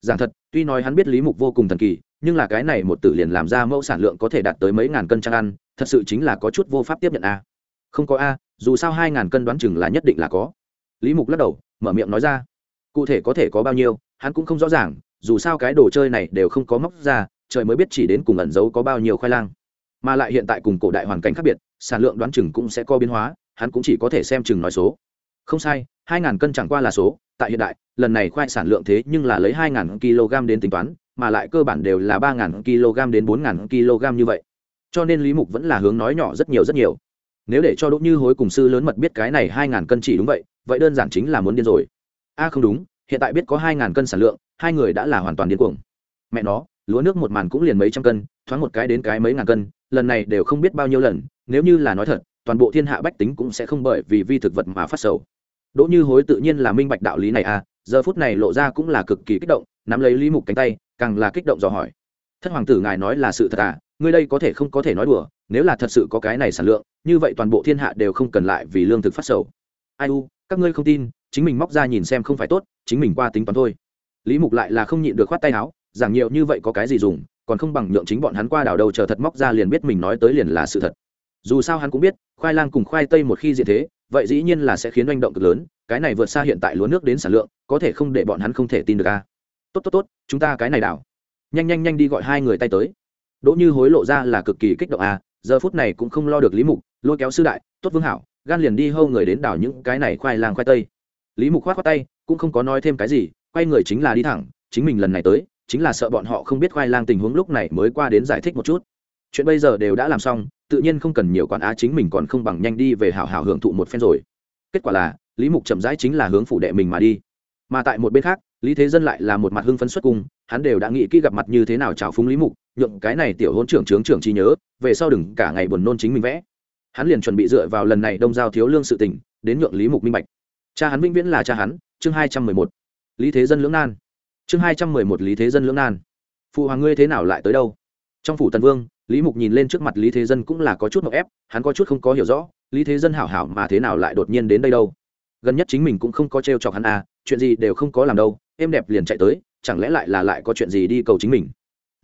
Giảng thật, tuy nói hắn biết lý mục vô cùng thần kỳ, nhưng là cái này một tử liền làm ra mẫu sản lượng có thể đạt tới mấy ngàn cân trang ăn, thật sự chính là có chút vô pháp tiếp nhận a. Không có a, dù sao hai ngàn cân đoán chừng là nhất định là có. Lý mục lắc đầu, mở miệng nói ra. Cụ thể có thể có bao nhiêu, hắn cũng không rõ ràng, dù sao cái đồ chơi này đều không có móc ra, trời mới biết chỉ đến cùng ẩn giấu có bao nhiêu khoai lang. Mà lại hiện tại cùng cổ đại hoàn cảnh khác biệt sản lượng đoán chừng cũng sẽ có biến hóa, hắn cũng chỉ có thể xem chừng nói số. Không sai, hai ngàn cân chẳng qua là số, tại hiện đại, lần này khoai sản lượng thế nhưng là lấy hai ngàn kg đến tính toán, mà lại cơ bản đều là ba ngàn kg đến bốn ngàn kg như vậy. Cho nên lý mục vẫn là hướng nói nhỏ rất nhiều rất nhiều. Nếu để cho đỗ như hối cùng sư lớn mật biết cái này hai ngàn cân chỉ đúng vậy vậy đơn giản chính là muốn điên rồi. A, không đúng, hiện tại biết có hai ngàn cân sản lượng, hai người đã là hoàn toàn điên cuồng. Mẹ nó, lúa nước một màn cũng liền mấy trăm cân, thoáng một cái đến cái mấy ngàn cân, lần này đều không biết bao nhiêu lần nếu như là nói thật, toàn bộ thiên hạ bách tính cũng sẽ không bởi vì vi thực vật mà phát sầu. Đỗ như hối tự nhiên là minh bạch đạo lý này à giờ phút này lộ ra cũng là cực kỳ kích động, nắm lấy lý mục cánh tay, càng là kích động dò hỏi. Thất hoàng tử ngài nói là sự thật à ngươi đây có thể không có thể nói đùa, nếu là thật sự có cái này sản lượng, như vậy toàn bộ thiên hạ đều không cần lại vì lương thực phát sầu. Ai u, các ngươi không tin, chính mình móc ra nhìn xem không phải tốt, chính mình qua tính toán thôi. Lý mục lại là không nhịn được khoát tay áo, giảng nhiều như vậy có cái gì dùng, còn không bằng nhượng chính bọn hắn qua đảo đầu chờ thật móc ra liền biết mình nói tới liền là sự thật dù sao hắn cũng biết khoai lang cùng khoai tây một khi diện thế vậy dĩ nhiên là sẽ khiến doanh động cực lớn cái này vượt xa hiện tại lúa nước đến sản lượng có thể không để bọn hắn không thể tin được a à. tốt tốt tốt chúng ta cái này đảo. Nhanh nhanh nhanh đi gọi hai người tay tới. Đỗ như hối lộ ra là cực kỳ kích động a à, giờ phút này cũng không lo được lý mục lôi kéo sư đại tốt vương hảo gan liền đi hâu người đến đảo những cái này khoai lang khoai tây. Lý mục khoát khoát tay cũng không có nói thêm cái gì quay người chính là đi thẳng chính mình lần này tới chính là sợ bọn họ không biết khoai lang tình huống lúc này mới qua đến giải thích một chút. Chuyện bây giờ đều đã làm xong tự nhiên không cần nhiều quản á chính mình còn không bằng nhanh đi về hảo hảo hưởng thụ một phen rồi. Kết quả là, lý mục chậm rãi chính là hướng phủ đệ mình mà đi. Mà tại một bên khác, lý thế dân lại là một mặt hưng phấn xuất cung, hắn đều đã nghĩ kỹ gặp mặt như thế nào chào phúng lý mục, nhượng cái này tiểu hôn trưởng trướng trưởng trí nhớ, về sau đừng cả ngày buồn nôn chính mình vẽ. Hắn liền chuẩn bị dựa vào lần này đông giao thiếu lương sự tình, đến nhượng lý mục minh bạch. Cha hắn vĩnh viễn là cha hắn, chương hai trăm mười một. Lý thế dân lưỡng nan. Chương hai trăm mười một lý thế dân lưỡng nan. Phụ hoàng ngươi thế nào lại tới đâu? Trong phủ tần vương lý mục nhìn lên trước mặt lý thế dân cũng là có chút mậu ép, hắn có chút không có hiểu rõ, lý thế dân hảo hảo mà thế nào lại đột nhiên đến đây đâu? Gần nhất chính mình cũng không có t r e o chọc hắn à chuyện gì đều không có làm đâu, em đẹp liền chạy tới, chẳng lẽ lại là lại có chuyện gì đi cầu chính mình?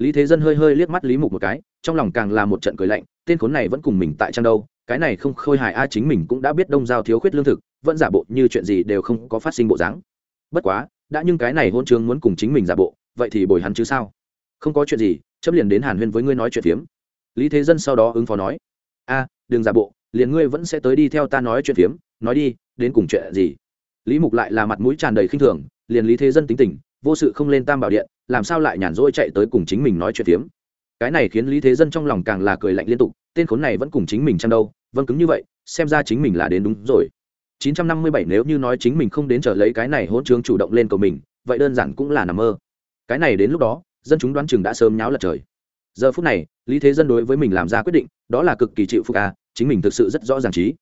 Lý thế dân hơi hơi liếc mắt lý mục một cái, trong lòng càng là một trận cười lạnh, tên khốn này vẫn cùng mình tại trang đâu, cái này không khôi hài a, chính mình cũng đã biết đông giao thiếu khuyết lương thực, vẫn giả bộ như chuyện gì đều không có phát sinh bộ dáng. Bất quá, đã nhưng cái này hôn trường muốn cùng chính mình giả bộ, vậy thì bồi hắn chứ sao? Không có chuyện gì chấp liền đến hàn huyên với ngươi nói chuyện phiếm lý thế dân sau đó ứng phó nói, a, đừng giả bộ, liền ngươi vẫn sẽ tới đi theo ta nói chuyện phiếm, nói đi, đến cùng chuyện gì? Lý mục lại là mặt mũi tràn đầy khinh thường, liền lý thế dân tính tình, vô sự không lên tam bảo điện, làm sao lại nhàn rỗi chạy tới cùng chính mình nói chuyện phiếm? Cái này khiến lý thế dân trong lòng càng là cười lạnh liên tục, tên khốn này vẫn cùng chính mình chăng đâu vâng cứng như vậy, xem ra chính mình là đến đúng rồi. 957 nếu như nói chính mình không đến chờ lấy cái này hỗn trướng chủ động lên cầu mình, vậy đơn giản cũng là nằm mơ. Cái này đến lúc đó, dân chúng đoán chừng đã sớm nháo lật trời giờ phút này, lý thế dân đối với mình làm ra quyết định, đó là cực kỳ chịu phục à chính mình thực sự rất rõ ràng trí.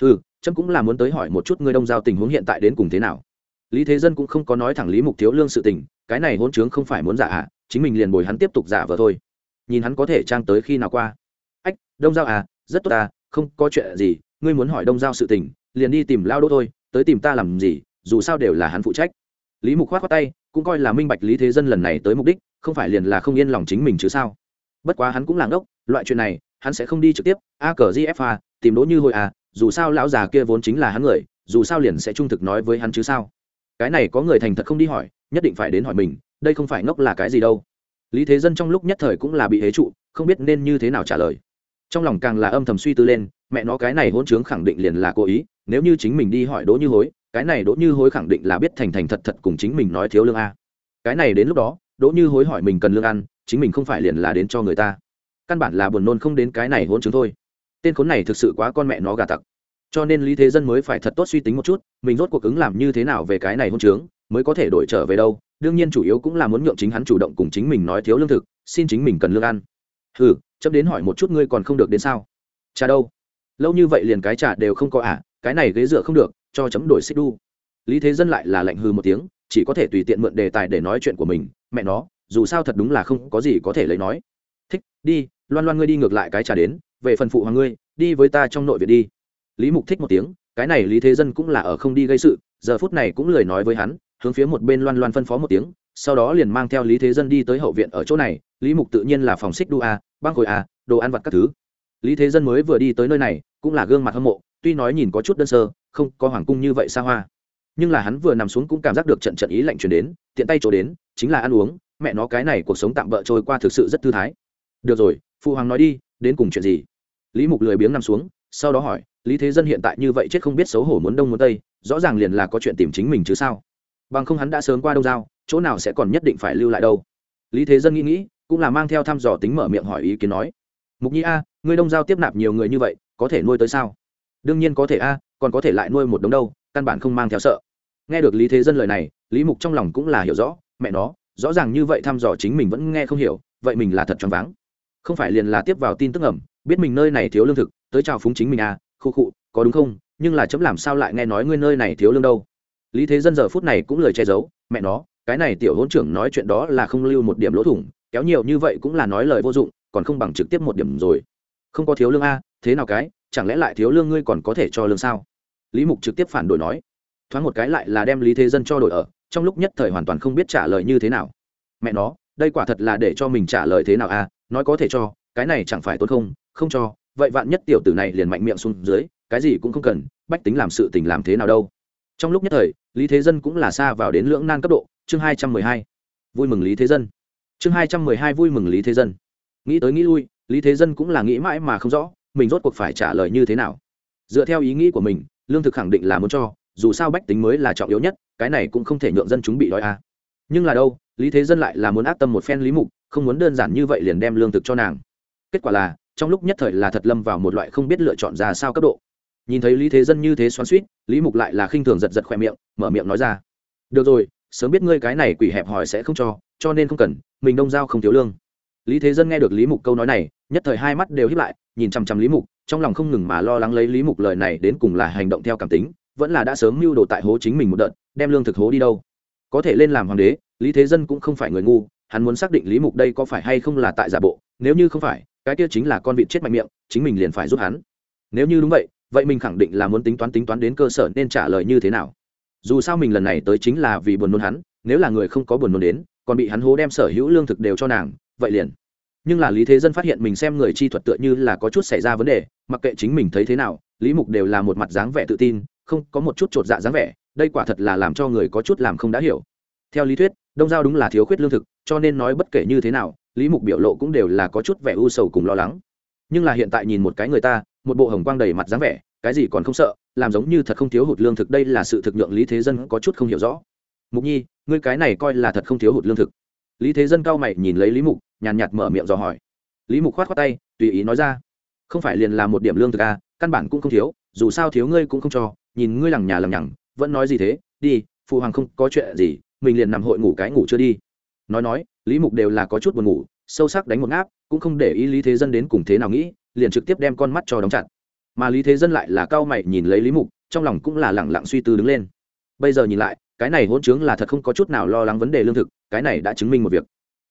Ừ trâm cũng là muốn tới hỏi một chút ngươi đông giao tình huống hiện tại đến cùng thế nào. Lý thế dân cũng không có nói thẳng lý mục thiếu lương sự tình, cái này hôn chướng không phải muốn giả à chính mình liền bồi hắn tiếp tục giả vờ thôi. Nhìn hắn có thể trang tới khi nào qua. Ách, đông giao à rất tốt à không có chuyện gì, ngươi muốn hỏi đông giao sự tình, liền đi tìm lao đỗ thôi, tới tìm ta làm gì, dù sao đều là hắn phụ trách. Lý mục khoát khoát tay, cũng coi là minh bạch lý thế dân lần này tới mục đích, không phải liền là không yên lòng chính mình chứ sao? Bất quá hắn cũng là ngốc, loại chuyện này, hắn sẽ không đi trực tiếp, a cờ gfa tìm đỗ như hồi à dù sao lão già kia vốn chính là hắn người, dù sao liền sẽ trung thực nói với hắn chứ sao. Cái này có người thành thật không đi hỏi, nhất định phải đến hỏi mình, đây không phải ngốc là cái gì đâu. Lý thế dân trong lúc nhất thời cũng là bị hế trụ, không biết nên như thế nào trả lời. Trong lòng càng là âm thầm suy tư lên, mẹ nó cái này hôn chướng khẳng định liền là cố ý, nếu như chính mình đi hỏi đỗ như hối cái này đỗ như hối khẳng định là biết thành thành thật thật cùng chính mình nói thiếu lương a. Cái này đến lúc đó, đỗ như hối hỏi mình cần lương ăn chính mình không phải liền là đến cho người ta. Căn bản là buồn nôn không đến cái này hôn chứng thôi. Tên khốn này thực sự quá con mẹ nó gà tặc. Cho nên lý thế dân mới phải thật tốt suy tính một chút mình rốt cuộc ứng làm như thế nào về cái này hôn trướng mới có thể đổi trở về đâu. Đương nhiên chủ yếu cũng là muốn nhượng chính hắn chủ động cùng chính mình nói thiếu lương thực xin chính mình cần lương ăn. Ừ chấp đến hỏi một chút ngươi còn không được đến sao? Cha đâu. Lâu như vậy liền cái trả đều không có ả à, cái này ghế dựa không được cho chấm đổi xích đu. Lý thế dân lại là lạnh hư một tiếng chỉ có thể tùy tiện mượn đề tài để nói chuyện của mình. Mẹ nó dù sao thật đúng là không có gì có thể lấy nói. Thích, đi, loan loan ngươi đi ngược lại cái trà đến, về phần phụ hoàng ngươi, đi với ta trong nội viện đi. Lý mục thích một tiếng, cái này lý thế dân cũng là ở không đi gây sự, giờ phút này cũng lời nói với hắn, hướng phía một bên loan loan phân phó một tiếng, sau đó liền mang theo lý thế dân đi tới hậu viện ở chỗ này, lý mục tự nhiên là phòng xích đu a, băng khối a, đồ ăn vặt các thứ. Lý thế dân mới vừa đi tới nơi này, cũng là gương mặt hâm mộ, tuy nói nhìn có chút đơn sơ, không có hoàng cung như vậy xa hoa. Nhưng là hắn vừa nằm xuống cũng cảm giác được trận trận ý lạnh chuyển đến, tiện tay chỗ đến, chính là ăn uống mẹ nó cái này cuộc sống tạm bỡ trôi qua thực sự rất thư thái. Được rồi, phụ hoàng nói đi, đến cùng chuyện gì? Lý mục lười biếng nằm xuống, sau đó hỏi, lý thế dân hiện tại như vậy chết không biết xấu hổ muốn đông muốn tây, rõ ràng liền là có chuyện tìm chính mình chứ sao? Bằng không hắn đã sớm qua đông giao, chỗ nào sẽ còn nhất định phải lưu lại đâu? Lý thế dân nghĩ nghĩ, cũng là mang theo thăm dò tính mở miệng hỏi ý kiến nói, mục nhi a, ngươi đông giao tiếp nạp nhiều người như vậy, có thể nuôi tới sao? Đương nhiên có thể a, còn có thể lại nuôi một đống đâu, căn bản không mang theo sợ. Nghe được lý thế dân lời này, lý mục trong lòng cũng là hiểu rõ, mẹ nó rõ ràng như vậy thăm dò chính mình vẫn nghe không hiểu, vậy mình là thật choáng váng. Không phải liền là tiếp vào tin tức ẩm, biết mình nơi này thiếu lương thực, tới chào phúng chính mình à khu khụ có đúng không? Nhưng là chấm làm sao lại nghe nói ngươi nơi này thiếu lương đâu? Lý thế dân giờ phút này cũng lời che giấu, mẹ nó, cái này tiểu hôn trưởng nói chuyện đó là không lưu một điểm lỗ thủng, kéo nhiều như vậy cũng là nói lời vô dụng, còn không bằng trực tiếp một điểm rồi. Không có thiếu lương a, thế nào cái, chẳng lẽ lại thiếu lương ngươi còn có thể cho lương sao? Lý mục trực tiếp phản đổi nói. Thoáng một cái lại là đem lý thế dân cho đổi ở trong lúc nhất thời hoàn toàn không biết trả lời như thế nào. Mẹ nó, đây quả thật là để cho mình trả lời thế nào a nói có thể cho, cái này chẳng phải tốt không không cho, vậy vạn nhất tiểu tử này liền mạnh miệng xuống dưới, cái gì cũng không cần, bách tính làm sự tình làm thế nào đâu. Trong lúc nhất thời, lý thế dân cũng là xa vào đến lưỡng nan cấp độ, chương hai trăm mười hai. Vui mừng lý thế dân. Chương hai trăm mười hai vui mừng lý thế dân. Nghĩ tới nghĩ lui, lý thế dân cũng là nghĩ mãi mà không rõ, mình rốt cuộc phải trả lời như thế nào. Dựa theo ý nghĩ của mình, lương thực khẳng định là muốn cho dù sao bách tính mới là trọng yếu nhất, cái này cũng không thể nhượng dân chúng bị đói à. nhưng là đâu, lý thế dân lại là muốn ác tâm một phen lý mục, không muốn đơn giản như vậy liền đem lương thực cho nàng. Kết quả là, trong lúc nhất thời là thật lâm vào một loại không biết lựa chọn ra sao cấp độ. Nhìn thấy lý thế dân như thế xoắn suýt lý mục lại là khinh thường giật giật khoe miệng, mở miệng nói ra. Được rồi, sớm biết ngươi cái này quỷ hẹp hòi sẽ không cho cho nên không cần, mình đông giao không thiếu lương. Lý thế dân nghe được lý mục câu nói này, nhất thời hai mắt đều hiếp lại, nhìn chằm chằm lý mục, trong lòng không ngừng mà lo lắng lấy lý mục lời này đến cùng là hành động theo cảm tính vẫn là đã sớm mưu đồ tại hố chính mình một đợt, đem lương thực hố đi đâu. Có thể lên làm hoàng đế, lý thế dân cũng không phải người ngu, hắn muốn xác định lý mục đây có phải hay không là tại giả bộ, nếu như không phải, cái kia chính là con vịt chết mạnh miệng, chính mình liền phải giúp hắn. Nếu như đúng vậy vậy mình khẳng định là muốn tính toán tính toán đến cơ sở nên trả lời như thế nào. Dù sao mình lần này tới chính là vì buồn nôn hắn, nếu là người không có buồn nôn đến, còn bị hắn hố đem sở hữu lương thực đều cho nàng, vậy liền. Nhưng là lý thế dân phát hiện mình xem người chi thuật tựa như là có chút xảy ra vấn đề, mặc kệ chính mình thấy thế nào, lý mục đều là một mặt dáng vẻ tự tin không có một chút chột dạ dáng vẻ, đây quả thật là làm cho người có chút làm không đã hiểu. Theo lý thuyết, đông giao đúng là thiếu khuyết lương thực, cho nên nói bất kể như thế nào, lý mục biểu lộ cũng đều là có chút vẻ u sầu cùng lo lắng. Nhưng là hiện tại nhìn một cái người ta, một bộ hồng quang đầy mặt dáng vẻ, cái gì còn không sợ, làm giống như thật không thiếu hụt lương thực, đây là sự thực nhượng lý thế dân có chút không hiểu rõ. Mục nhi, ngươi cái này coi là thật không thiếu hụt lương thực. Lý thế dân cao mày nhìn lấy lý mục, nhàn nhạt mở miệng dò hỏi. Lý mục khoát khoát tay, tùy ý nói ra. Không phải liền là một điểm lương thực à căn bản cũng không thiếu dù sao thiếu ngươi cũng không cho, nhìn ngươi lằng nhà lằng nhằng, vẫn nói gì thế, đi, phụ hoàng không có chuyện gì, mình liền nằm hội ngủ cái ngủ chưa đi. Nói nói, lý mục đều là có chút buồn ngủ, sâu sắc đánh một ngáp, cũng không để ý lý thế dân đến cùng thế nào nghĩ, liền trực tiếp đem con mắt cho đóng chặt. Mà lý thế dân lại là cao mày nhìn lấy lý mục, trong lòng cũng là lẳng lặng suy tư đứng lên. Bây giờ nhìn lại, cái này hỗn trướng là thật không có chút nào lo lắng vấn đề lương thực, cái này đã chứng minh một việc.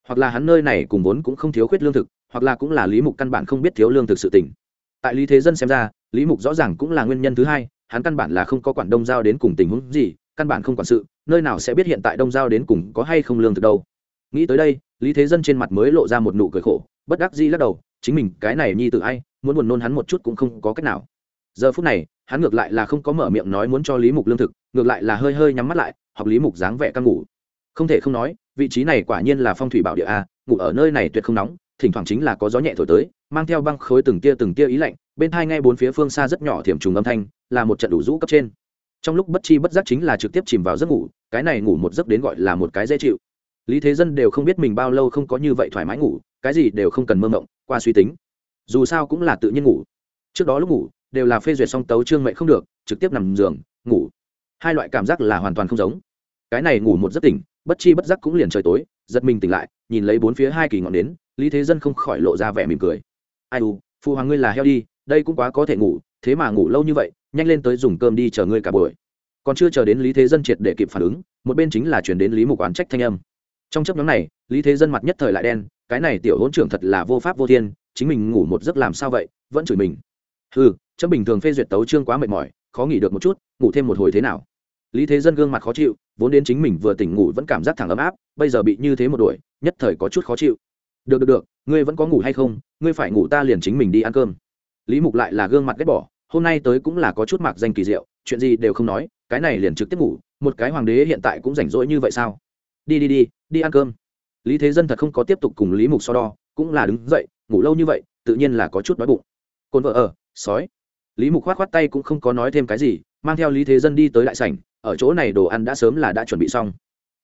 Hoặc là hắn nơi này cùng vốn cũng không thiếu khuyết lương thực, hoặc là cũng là lý mục căn bản không biết thiếu lương thực sự tỉnh tại lý thế dân xem ra, lý mục rõ ràng cũng là nguyên nhân thứ hai, hắn căn bản là không có quản đông giao đến cùng tình huống gì, căn bản không quản sự, nơi nào sẽ biết hiện tại đông giao đến cùng có hay không lương thực đâu. Nghĩ tới đây, lý thế dân trên mặt mới lộ ra một nụ cười khổ, bất đắc dĩ lắc đầu, chính mình, cái này nhi tự ai, muốn buồn nôn hắn một chút cũng không có cách nào. Giờ phút này, hắn ngược lại là không có mở miệng nói muốn cho lý mục lương thực, ngược lại là hơi hơi nhắm mắt lại, học lý mục dáng vẻ căng ngủ. Không thể không nói, vị trí này quả nhiên là phong thủy bảo địa a, ngủ ở nơi này tuyệt không nóng, thỉnh thoảng chính là có gió nhẹ thổi tới mang theo băng khối từng tia từng tia ý lạnh, bên hai ngay bốn phía phương xa rất nhỏ thiểm trùng âm thanh, là một trận đủ rũ cấp trên. Trong lúc bất chi bất giác chính là trực tiếp chìm vào giấc ngủ, cái này ngủ một giấc đến gọi là một cái dễ chịu. Lý thế dân đều không biết mình bao lâu không có như vậy thoải mái ngủ, cái gì đều không cần mơ mộng, qua suy tính. Dù sao cũng là tự nhiên ngủ. Trước đó lúc ngủ, đều là phê duyệt song tấu trương mệnh không được, trực tiếp nằm giường, ngủ. Hai loại cảm giác là hoàn toàn không giống. Cái này ngủ một giấc tỉnh, bất chi bất giác cũng liền trời tối, giật mình tỉnh lại, nhìn lấy bốn phía hai kỳ ngọn đến lý thế dân không khỏi lộ ra vẻ mỉm cười ai u, phụ hoàng ngươi là heo đi, đây cũng quá có thể ngủ, thế mà ngủ lâu như vậy, nhanh lên tới dùng cơm đi chờ ngươi cả buổi. Còn chưa chờ đến lý thế dân triệt để kịp phản ứng, một bên chính là chuyển đến lý mục oán trách thanh âm. Trong chấp nhóm này, lý thế dân mặt nhất thời lại đen, cái này tiểu hỗn trưởng thật là vô pháp vô thiên, chính mình ngủ một giấc làm sao vậy, vẫn chửi mình. Ừ chấm bình thường phê duyệt tấu trương quá mệt mỏi, khó nghỉ được một chút, ngủ thêm một hồi thế nào? Lý thế dân gương mặt khó chịu, vốn đến chính mình vừa tỉnh ngủ vẫn cảm giác thẳng ấm áp, bây giờ bị như thế một đuổi, nhất thời có chút khó chịu được được được, ngươi vẫn có ngủ hay không? Ngươi phải ngủ ta liền chính mình đi ăn cơm. Lý mục lại là gương mặt ghét bỏ, hôm nay tới cũng là có chút mạc danh kỳ diệu, chuyện gì đều không nói, cái này liền trực tiếp ngủ, một cái hoàng đế hiện tại cũng rảnh rỗi như vậy sao? Đi đi đi đi ăn cơm. Lý thế dân thật không có tiếp tục cùng lý mục so đo, cũng là đứng dậy, ngủ lâu như vậy, tự nhiên là có chút đói bụng. Cồn vợ ở, sói. Lý mục khoát khoát tay cũng không có nói thêm cái gì, mang theo lý thế dân đi tới đại sảnh, ở chỗ này đồ ăn đã sớm là đã chuẩn bị xong.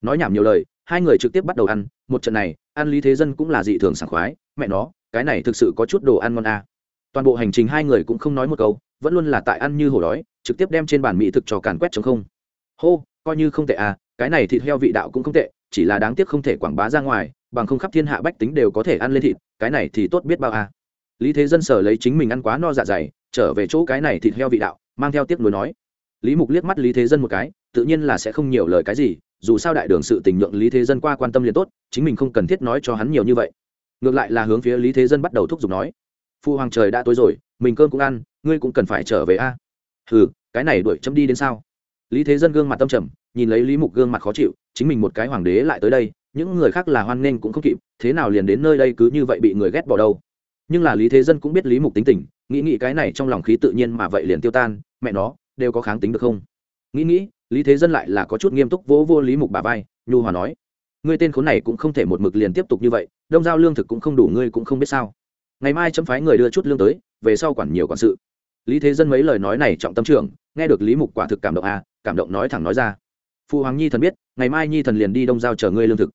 Nói nhảm nhiều lời hai người trực tiếp bắt đầu ăn, một trận này, ăn lý thế dân cũng là dị thường sảng khoái, mẹ nó, cái này thực sự có chút đồ ăn ngon à. toàn bộ hành trình hai người cũng không nói một câu, vẫn luôn là tại ăn như hổ đói, trực tiếp đem trên bàn mỹ thực cho càn quét chống không. Hô, coi như không tệ à cái này thịt heo vị đạo cũng không tệ, chỉ là đáng tiếc không thể quảng bá ra ngoài, bằng không khắp thiên hạ bách tính đều có thể ăn lên thịt, cái này thì tốt biết bao à. Lý thế dân sở lấy chính mình ăn quá no dạ dày, trở về chỗ cái này thịt heo vị đạo, mang theo tiếc nuối nói. Lý mục liếc mắt lý thế dân một cái, tự nhiên là sẽ không nhiều lời cái gì dù sao đại đường sự tình nhượng lý thế dân qua quan tâm liền tốt, chính mình không cần thiết nói cho hắn nhiều như vậy. Ngược lại là hướng phía lý thế dân bắt đầu thúc giục nói, phu hoàng trời đã tối rồi, mình cơm cũng ăn, ngươi cũng cần phải trở về a. Ừ cái này đuổi chấm đi đến sao? Lý thế dân gương mặt tâm trầm, nhìn lấy lý mục gương mặt khó chịu, chính mình một cái hoàng đế lại tới đây, những người khác là hoan nghênh cũng không kịp, thế nào liền đến nơi đây cứ như vậy bị người ghét bỏ đâu. Nhưng là lý thế dân cũng biết lý mục tính tình, nghĩ nghĩ cái này trong lòng khí tự nhiên mà vậy liền tiêu tan, mẹ nó, đều có kháng tính được không? Nghĩ nghĩ lý thế dân lại là có chút nghiêm túc vỗ vô lý mục bà vai nhu hòa nói ngươi tên khốn này cũng không thể một mực liền tiếp tục như vậy đông giao lương thực cũng không đủ ngươi cũng không biết sao. Ngày mai chấm phái người đưa chút lương tới về sau quản nhiều quản sự. Lý thế dân mấy lời nói này trọng tâm trưởng nghe được lý mục quả thực cảm động à cảm động nói thẳng nói ra phụ hoàng nhi thần biết ngày mai nhi thần liền đi đông giao chờ ngươi lương thực.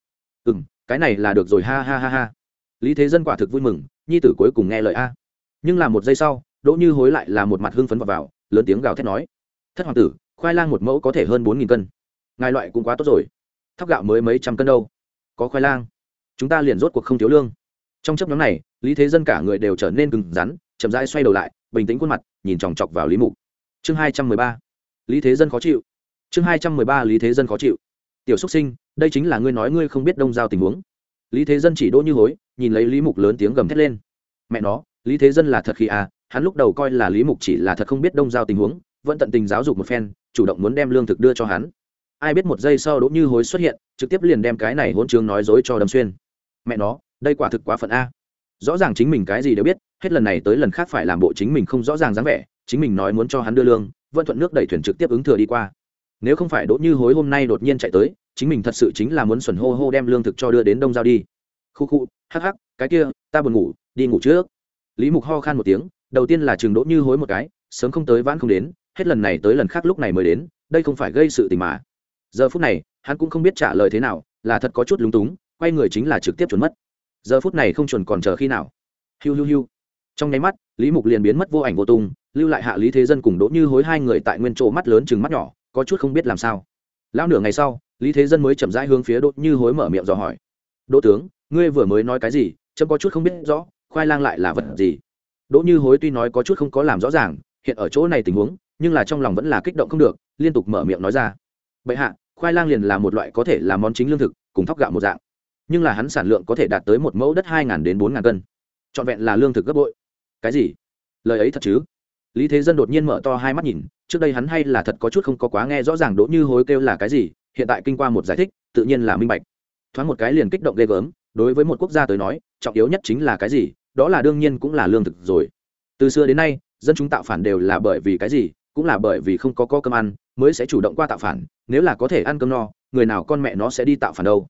Ừ m cái này là được rồi ha ha ha ha. Lý thế dân quả thực vui mừng nhi tử cuối cùng nghe lời a. Nhưng là một giây sau đỗ như hối lại là một mặt hưng phấn vào, vào lớn tiếng gào thét nói thất hoàng tử khoai lang một mẫu có thể hơn bốn nghìn cân. Ngài loại cũng quá tốt rồi. Thóc gạo mới mấy trăm cân đâu. Có khoai lang. Chúng ta liền rốt cuộc không thiếu lương. Trong chấp nhóm này, lý thế dân cả người đều trở nên cứng rắn, chậm rãi xoay đầu lại, bình tĩnh khuôn mặt, nhìn chòng chọc vào lý mục. Chương hai trăm mười ba. Lý thế dân khó chịu. Chương hai trăm mười ba, lý thế dân khó chịu. Tiểu xúc sinh, đây chính là ngươi nói ngươi không biết đông giao tình huống. Lý thế dân chỉ đỗ như hối, nhìn lấy lý mục lớn tiếng gầm thét lên. Mẹ nó, lý thế dân là thật khi à hắn lúc đầu coi là lý mục chỉ là thật không biết đông giao tình huống, vẫn tận tình giáo dục một phen chủ động muốn đem lương thực đưa cho hắn. Ai biết một giây sau đỗ như hối xuất hiện, trực tiếp liền đem cái này hôn trường nói dối cho đâm xuyên. Mẹ nó, đây quả thực quá phận a. Rõ ràng chính mình cái gì đều biết, hết lần này tới lần khác phải làm bộ chính mình không rõ ràng dáng vẻ, chính mình nói muốn cho hắn đưa lương vân thuận nước đẩy thuyền trực tiếp ứng thừa đi qua. Nếu không phải đỗ như hối hôm nay đột nhiên chạy tới, chính mình thật sự chính là muốn xuẩn hô hô đem lương thực cho đưa đến đông giao đi. Khu khu, hắc hắc, cái kia, ta buồn ngủ, đi ngủ trước. Lý mục ho khan một tiếng, đầu tiên là chừng đỗ như hối một cái, sớm không tới vãn không đến hết lần này tới lần khác lúc này mới đến, đây không phải gây sự tình mà. Giờ phút này, hắn cũng không biết trả lời thế nào, là thật có chút lúng túng, quay người chính là trực tiếp chuẩn mất. Giờ phút này không chuẩn còn chờ khi nào? Hiu hiu hiu. Trong nháy mắt, lý mục liền biến mất vô ảnh vô tung, lưu lại hạ lý thế dân cùng đỗ như hối hai người tại nguyên chỗ mắt lớn chừng mắt nhỏ, có chút không biết làm sao. Lão nửa ngày sau, lý thế dân mới chậm rãi hướng phía đỗ như hối mở miệng dò hỏi. Đỗ tướng, ngươi vừa mới nói cái gì? Chấm có chút không biết rõ, khoai lang lại là vật gì? Đỗ như hối tuy nói có chút không có làm rõ ràng, hiện ở chỗ này tình huống nhưng là trong lòng vẫn là kích động không được, liên tục mở miệng nói ra. Bệ hạ, khoai lang liền là một loại có thể là món chính lương thực, cùng thóc gạo một dạng. Nhưng là hắn sản lượng có thể đạt tới một mẫu đất hai đến bốn cân. Trọn vẹn là lương thực gấp bội. Cái gì? Lời ấy thật chứ? Lý thế dân đột nhiên mở to hai mắt nhìn, trước đây hắn hay là thật có chút không có quá nghe rõ ràng đỗ như hối kêu là cái gì, hiện tại kinh qua một giải thích, tự nhiên là minh bạch. Thoáng một cái liền kích động ghê gớm, đối với một quốc gia tới nói, trọng yếu nhất chính là cái gì, đó là đương nhiên cũng là lương thực rồi. Từ xưa đến nay, dân chúng tạo phản đều là bởi vì cái gì cũng là bởi vì không có có cơm ăn, mới sẽ chủ động qua tạo phản, nếu là có thể ăn cơm no, người nào con mẹ nó sẽ đi tạo phản đâu.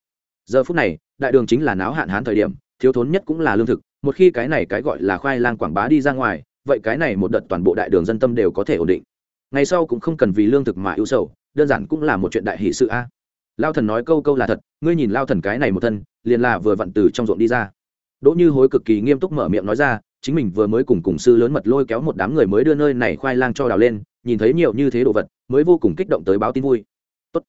Giờ phút này, đại đường chính là náo hạn hán thời điểm, thiếu thốn nhất cũng là lương thực, một khi cái này cái gọi là khoai lang quảng bá đi ra ngoài, vậy cái này một đợt toàn bộ đại đường dân tâm đều có thể ổn định. Ngày sau cũng không cần vì lương thực mà ưu sầu, đơn giản cũng là một chuyện đại hỷ sự a. À. Lao thần nói câu câu là thật, ngươi nhìn lao thần cái này một thân, liền là vừa vặn từ trong ruộng đi ra. Đỗ như hối cực kỳ nghiêm túc mở miệng nói ra, chính mình vừa mới cùng cùng sư lớn mật lôi kéo một đám người mới đưa nơi này khoai lang cho đào lên nhìn thấy nhiều như thế đồ vật, mới vô cùng kích động tới báo tin vui. Tốt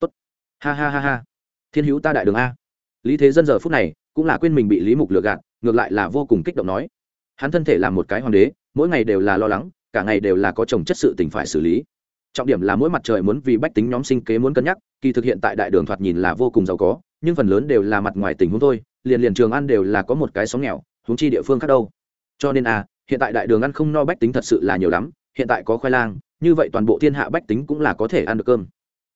tốt. Ha ha ha ha. Thiên hữu ta đại đường a. Lý thế dân giờ phút này cũng là quên mình bị lý mục lừa gạt, ngược lại là vô cùng kích động nói. Hắn thân thể là một cái hoàng đế, mỗi ngày đều là lo lắng, cả ngày đều là có chồng chất sự tình phải xử lý. Trọng điểm là mỗi mặt trời muốn vì bách tính nhóm sinh kế muốn cân nhắc, kỳ thực hiện tại đại đường thoạt nhìn là vô cùng giàu có, nhưng phần lớn đều là mặt ngoài tình huống thôi, liền liền trường ăn đều là có một cái sóng nghèo, huống chi địa phương khác đâu. Cho nên à hiện tại đại đường ăn không no bách tính thật sự là nhiều lắm hiện tại có khoai lang, như vậy toàn bộ thiên hạ bách tính cũng là có thể ăn được cơm.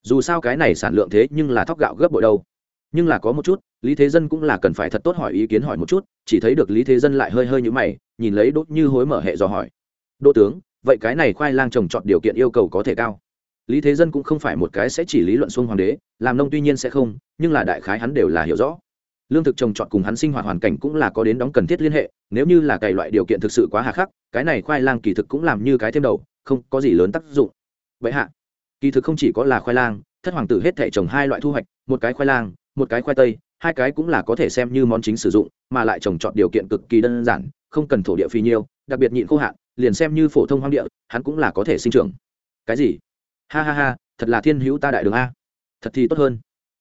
Dù sao cái này sản lượng thế nhưng là thóc gạo gấp bội đâu. Nhưng là có một chút, lý thế dân cũng là cần phải thật tốt hỏi ý kiến hỏi một chút, chỉ thấy được lý thế dân lại hơi hơi như mày, nhìn lấy đốt như hối mở hệ dò hỏi. Đỗ tướng, vậy cái này khoai lang trồng trọt điều kiện yêu cầu có thể cao? Lý thế dân cũng không phải một cái sẽ chỉ lý luận xuông hoàng đế, làm nông tuy nhiên sẽ không, nhưng là đại khái hắn đều là hiểu rõ lương thực trồng trọt cùng hắn sinh hoạt hoàn cảnh cũng là có đến đóng cần thiết liên hệ, nếu như là cày loại điều kiện thực sự quá hà khắc, cái này khoai lang kỳ thực cũng làm như cái thêm đầu, không có gì lớn tác dụng. Vậy hạ, kỳ thực không chỉ có là khoai lang, thất hoàng tử hết thể trồng hai loại thu hoạch, một cái khoai lang, một cái khoai tây, hai cái cũng là có thể xem như món chính sử dụng, mà lại trồng trọt điều kiện cực kỳ đơn giản, không cần thổ địa phi nhiêu, đặc biệt nhịn khô hạn, liền xem như phổ thông hoang địa, hắn cũng là có thể sinh trưởng. Cái gì? Ha ha ha, thật là thiên hữu ta đại đường a. Thật thì tốt hơn.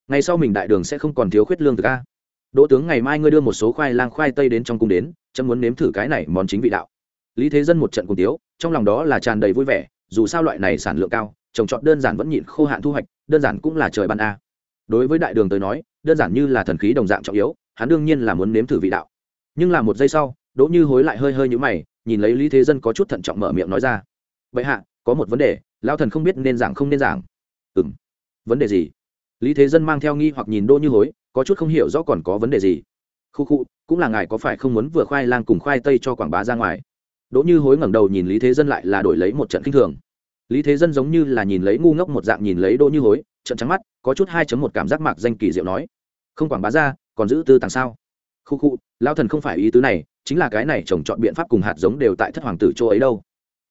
Ngày sau mình đại đường sẽ không còn thiếu khuyết lương thực a đỗ tướng ngày mai ngươi đưa một số khoai lang khoai tây đến trong cung đến, chấm muốn nếm thử cái này món chính vị đạo. Lý thế dân một trận cùng tiếu, trong lòng đó là tràn đầy vui vẻ, dù sao loại này sản lượng cao, trồng trọt đơn giản vẫn nhịn khô hạn thu hoạch, đơn giản cũng là trời ban a. Đối với đại đường tới nói, đơn giản như là thần khí đồng dạng trọng yếu, hắn đương nhiên là muốn nếm thử vị đạo. Nhưng là một giây sau, đỗ như hối lại hơi hơi nhũ mày, nhìn lấy lý thế dân có chút thận trọng mở miệng nói ra. Vậy hạ, có một vấn đề lao thần không biết nên giảng không nên giảng. Ừ m vấn đề gì? Lý thế dân mang theo nghi hoặc nhìn đỗ như hối có chút không hiểu rõ còn có vấn đề gì. Khu khu, cũng là ngài có phải không muốn vừa khoai lang cùng khoai tây cho quảng bá ra ngoài? Đỗ như hối ngẩng đầu nhìn lý thế dân lại là đổi lấy một trận kinh thường. Lý thế dân giống như là nhìn lấy ngu ngốc một dạng nhìn lấy đỗ như hối trận trắng mắt, có chút hai một cảm giác mạc danh kỳ diệu nói. Không quảng bá ra, còn giữ tư tàng sao? Khu khu lao thần không phải ý tứ này, chính là cái này trồng chọn biện pháp cùng hạt giống đều tại thất hoàng tử chỗ ấy đâu.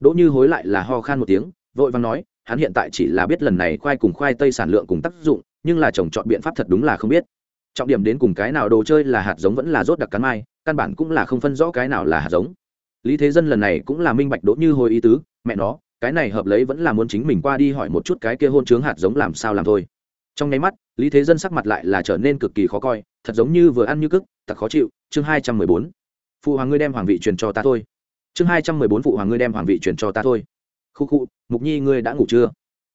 Đỗ như hối lại là ho khan một tiếng, vội vàng nói, hắn hiện tại chỉ là biết lần này khoai cùng khoai tây sản lượng cùng tác dụng, nhưng là trồng chọn biện pháp thật đúng là không biết trọng điểm đến cùng cái nào đồ chơi là hạt giống vẫn là rốt đặc cắn mai, căn bản cũng là không phân rõ cái nào là hạt giống. Lý thế dân lần này cũng là minh bạch đỗ như hồi ý tứ, mẹ nó, cái này hợp lấy vẫn là muốn chính mình qua đi hỏi một chút cái kia hôn chướng hạt giống làm sao làm thôi. Trong nháy mắt, lý thế dân sắc mặt lại là trở nên cực kỳ khó coi, thật giống như vừa ăn như cức, thật khó chịu. Chương hai trăm mười bốn. Phụ hoàng ngươi đem hoàng vị truyền cho ta thôi. Chương hai trăm mười bốn, phụ hoàng ngươi đem hoàng vị truyền cho ta thôi. Khu khu, mục nhi ngươi đã ngủ chưa?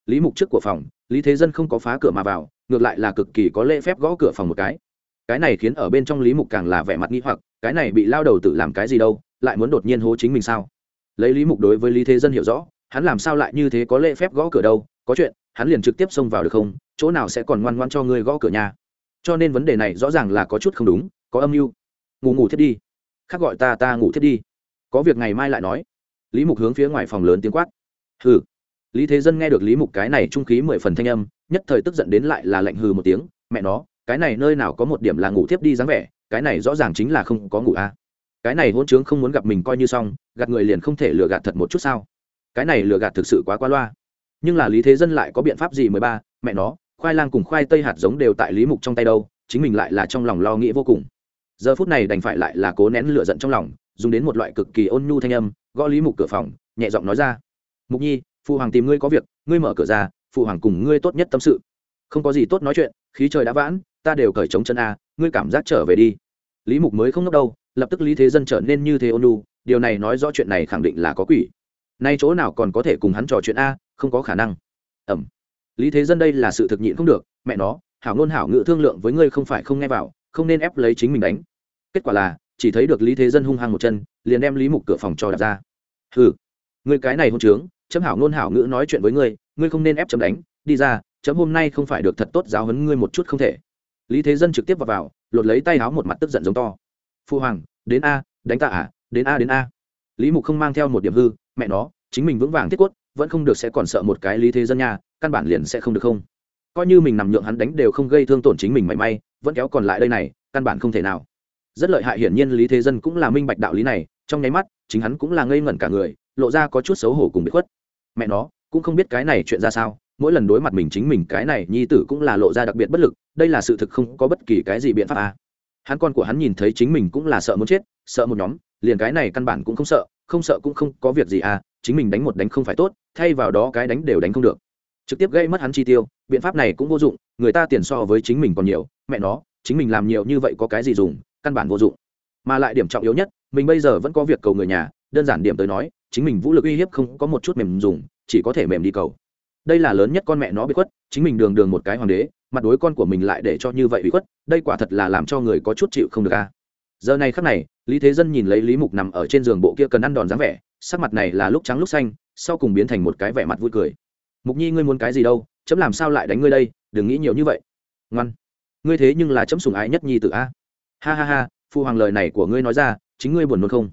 Lý mục trước của phòng, lý thế dân không có phá cửa mà vào, ngược lại là cực kỳ có lễ phép gõ cửa phòng một cái. Cái này khiến ở bên trong lý mục càng là vẻ mặt nghi hoặc, cái này bị lao đầu tự làm cái gì đâu, lại muốn đột nhiên hố chính mình sao? Lấy lý mục đối với lý thế dân hiểu rõ, hắn làm sao lại như thế có lễ phép gõ cửa đâu, có chuyện, hắn liền trực tiếp xông vào được không, chỗ nào sẽ còn ngoan ngoan cho ngươi gõ cửa nhà. Cho nên vấn đề này rõ ràng là có chút không đúng, có âm mưu. Ngủ ngủ thiết đi. Khác gọi ta ta ngủ thiết đi. Có việc ngày mai lại nói. Lý mục hướng phía ngoài phòng lớn tiếng quát. Hừ lý thế dân nghe được lý mục cái này trung khí mười phần thanh âm, nhất thời tức giận đến lại là lạnh hừ một tiếng, mẹ nó, cái này nơi nào có một điểm là ngủ thiếp đi dáng vẻ, cái này rõ ràng chính là không có ngủ a à. cái này hôn chướng không muốn gặp mình coi như xong, gạt người liền không thể lừa gạt thật một chút sao? Cái này lừa gạt thực sự quá qua loa. Nhưng là lý thế dân lại có biện pháp gì mười ba? Mẹ nó, khoai lang cùng khoai tây hạt giống đều tại lý mục trong tay đâu, chính mình lại là trong lòng lo nghĩ vô cùng. Giờ phút này đành phải lại là cố nén lửa giận trong lòng, dùng đến một loại cực kỳ ôn nhu thanh âm, gõ lý mục cửa phòng, nhẹ giọng nói ra. Mục nhi phụ hoàng tìm ngươi có việc, ngươi mở cửa ra, phụ hoàng cùng ngươi tốt nhất tâm sự. Không có gì tốt nói chuyện, khí trời đã vãn, ta đều cởi trống chân a, ngươi cảm giác trở về đi. Lý mục mới không ngốc đâu, lập tức lý thế dân trở nên như thế ôn nhu, điều này nói rõ chuyện này khẳng định là có quỷ. Nay chỗ nào còn có thể cùng hắn trò chuyện a, không có khả năng. Ẩm. Lý thế dân đây là sự thực nhịn không được, mẹ nó, hảo ngôn hảo ngự thương lượng với ngươi không phải không nghe vào, không nên ép lấy chính mình đánh. Kết quả là, chỉ thấy được lý thế dân hung hăng một chân, liền đem lý mục cửa phòng cho đặt ra. Hừ. Ngươi cái này hôn trướng chấm hảo ngôn hảo ngữ nói chuyện với ngươi ngươi không nên ép chấm đánh đi ra chấm hôm nay không phải được thật tốt giáo huấn ngươi một chút không thể. Lý thế dân trực tiếp vào, vào lột lấy tay áo một mặt tức giận giống to. Phu hoàng đến a đánh ta à đến a đến a. Lý mục không mang theo một điểm hư mẹ nó chính mình vững vàng thiết quất vẫn không được sẽ còn sợ một cái lý thế dân nha căn bản liền sẽ không được không. Coi như mình nằm nhượng hắn đánh đều không gây thương tổn chính mình mảy may vẫn kéo còn lại đây này căn bản không thể nào. Rất lợi hại hiển nhiên lý thế dân cũng là minh bạch đạo lý này trong nháy mắt chính hắn cũng là ngây ngẩn cả người lộ ra có chút xấu hổ cùng bị khuất. Mẹ nó, cũng không biết cái này chuyện ra sao, mỗi lần đối mặt mình chính mình cái này nhi tử cũng là lộ ra đặc biệt bất lực, đây là sự thực không có bất kỳ cái gì biện pháp à. hắn con của hắn nhìn thấy chính mình cũng là sợ muốn chết, sợ một nhóm, liền cái này căn bản cũng không sợ không sợ cũng không có việc gì à chính mình đánh một đánh không phải tốt, thay vào đó cái đánh đều đánh không được. Trực tiếp gây mất hắn chi tiêu, biện pháp này cũng vô dụng, người ta tiền so với chính mình còn nhiều, mẹ nó, chính mình làm nhiều như vậy có cái gì dùng, căn bản vô dụng. Mà lại điểm trọng yếu nhất, mình bây giờ vẫn có việc cầu người nhà, đơn giản điểm tới nói chính mình vũ lực uy hiếp không có một chút mềm dùng, chỉ có thể mềm đi cầu. Đây là lớn nhất con mẹ nó bị khuất, chính mình đường đường một cái hoàng đế, mặt đối con của mình lại để cho như vậy bị khuất, đây quả thật là làm cho người có chút chịu không được a. Giờ này khắc này, lý thế dân nhìn lấy lý mục nằm ở trên giường bộ kia cần ăn đòn dáng vẻ, sắc mặt này là lúc trắng lúc xanh, sau cùng biến thành một cái vẻ mặt vui cười. Mục nhi, ngươi muốn cái gì đâu? Chấm làm sao lại đánh ngươi đây? Đừng nghĩ nhiều như vậy. Ngoan. Ngươi thế nhưng là chấm sùng ái nhất nhi tự a. Ha ha ha phụ hoàng lời này của ngươi nói ra, chính ngươi buồn nôn không?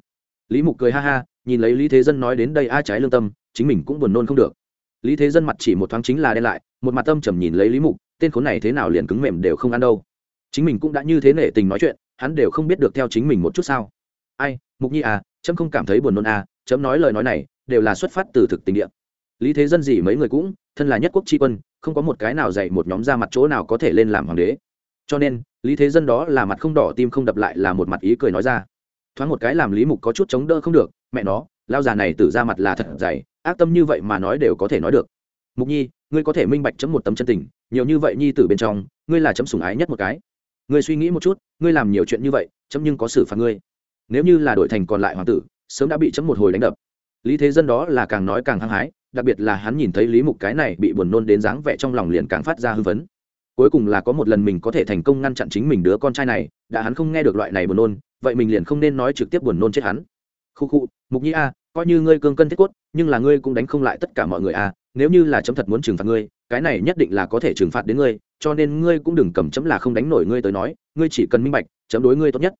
Lý mục cười ha ha nhìn lấy lý thế dân nói đến đây a trái lương tâm, chính mình cũng buồn nôn không được. Lý thế dân mặt chỉ một thoáng chính là đen lại, một mặt tâm trầm nhìn lấy lý mục, tên khốn này thế nào liền cứng mềm đều không ăn đâu. Chính mình cũng đã như thế nể tình nói chuyện, hắn đều không biết được theo chính mình một chút sao. Ai, mục nhi à trâm không cảm thấy buồn nôn à chấm nói lời nói này, đều là xuất phát từ thực tình địa lý thế dân gì mấy người cũng, thân là nhất quốc tri quân, không có một cái nào dạy một nhóm ra mặt chỗ nào có thể lên làm hoàng đế. Cho nên, lý thế dân đó là mặt không đỏ, tim không đập lại là một mặt ý cười nói ra thoáng một cái làm lý mục có chút chống đỡ không được, mẹ nó, lao già này tử ra mặt là thật dày, ác tâm như vậy mà nói đều có thể nói được. Mục nhi, ngươi có thể minh bạch chấm một tấm chân tình, nhiều như vậy nhi tử bên trong, ngươi là chấm sủng ái nhất một cái. Ngươi suy nghĩ một chút, ngươi làm nhiều chuyện như vậy, chấm nhưng có xử phạt ngươi. Nếu như là đổi thành còn lại hoàng tử, sớm đã bị chấm một hồi đánh đập. Lý thế dân đó là càng nói càng hăng hái, đặc biệt là hắn nhìn thấy lý mục cái này bị buồn nôn đến dáng vẻ trong lòng liền càng phát ra hưng phấn. Cuối cùng là có một lần mình có thể thành công ngăn chặn chính mình đứa con trai này, đã hắn không nghe được loại này buồn nôn vậy mình liền không nên nói trực tiếp buồn nôn chết hắn. Khu khu, mục nhi a, coi như ngươi cương cân thiết cốt, nhưng là ngươi cũng đánh không lại tất cả mọi người a, nếu như là chấm thật muốn trừng phạt ngươi, cái này nhất định là có thể trừng phạt đến ngươi, cho nên ngươi cũng đừng cầm chấm là không đánh nổi ngươi tới nói, ngươi chỉ cần minh bạch, chấm đối ngươi tốt nhất.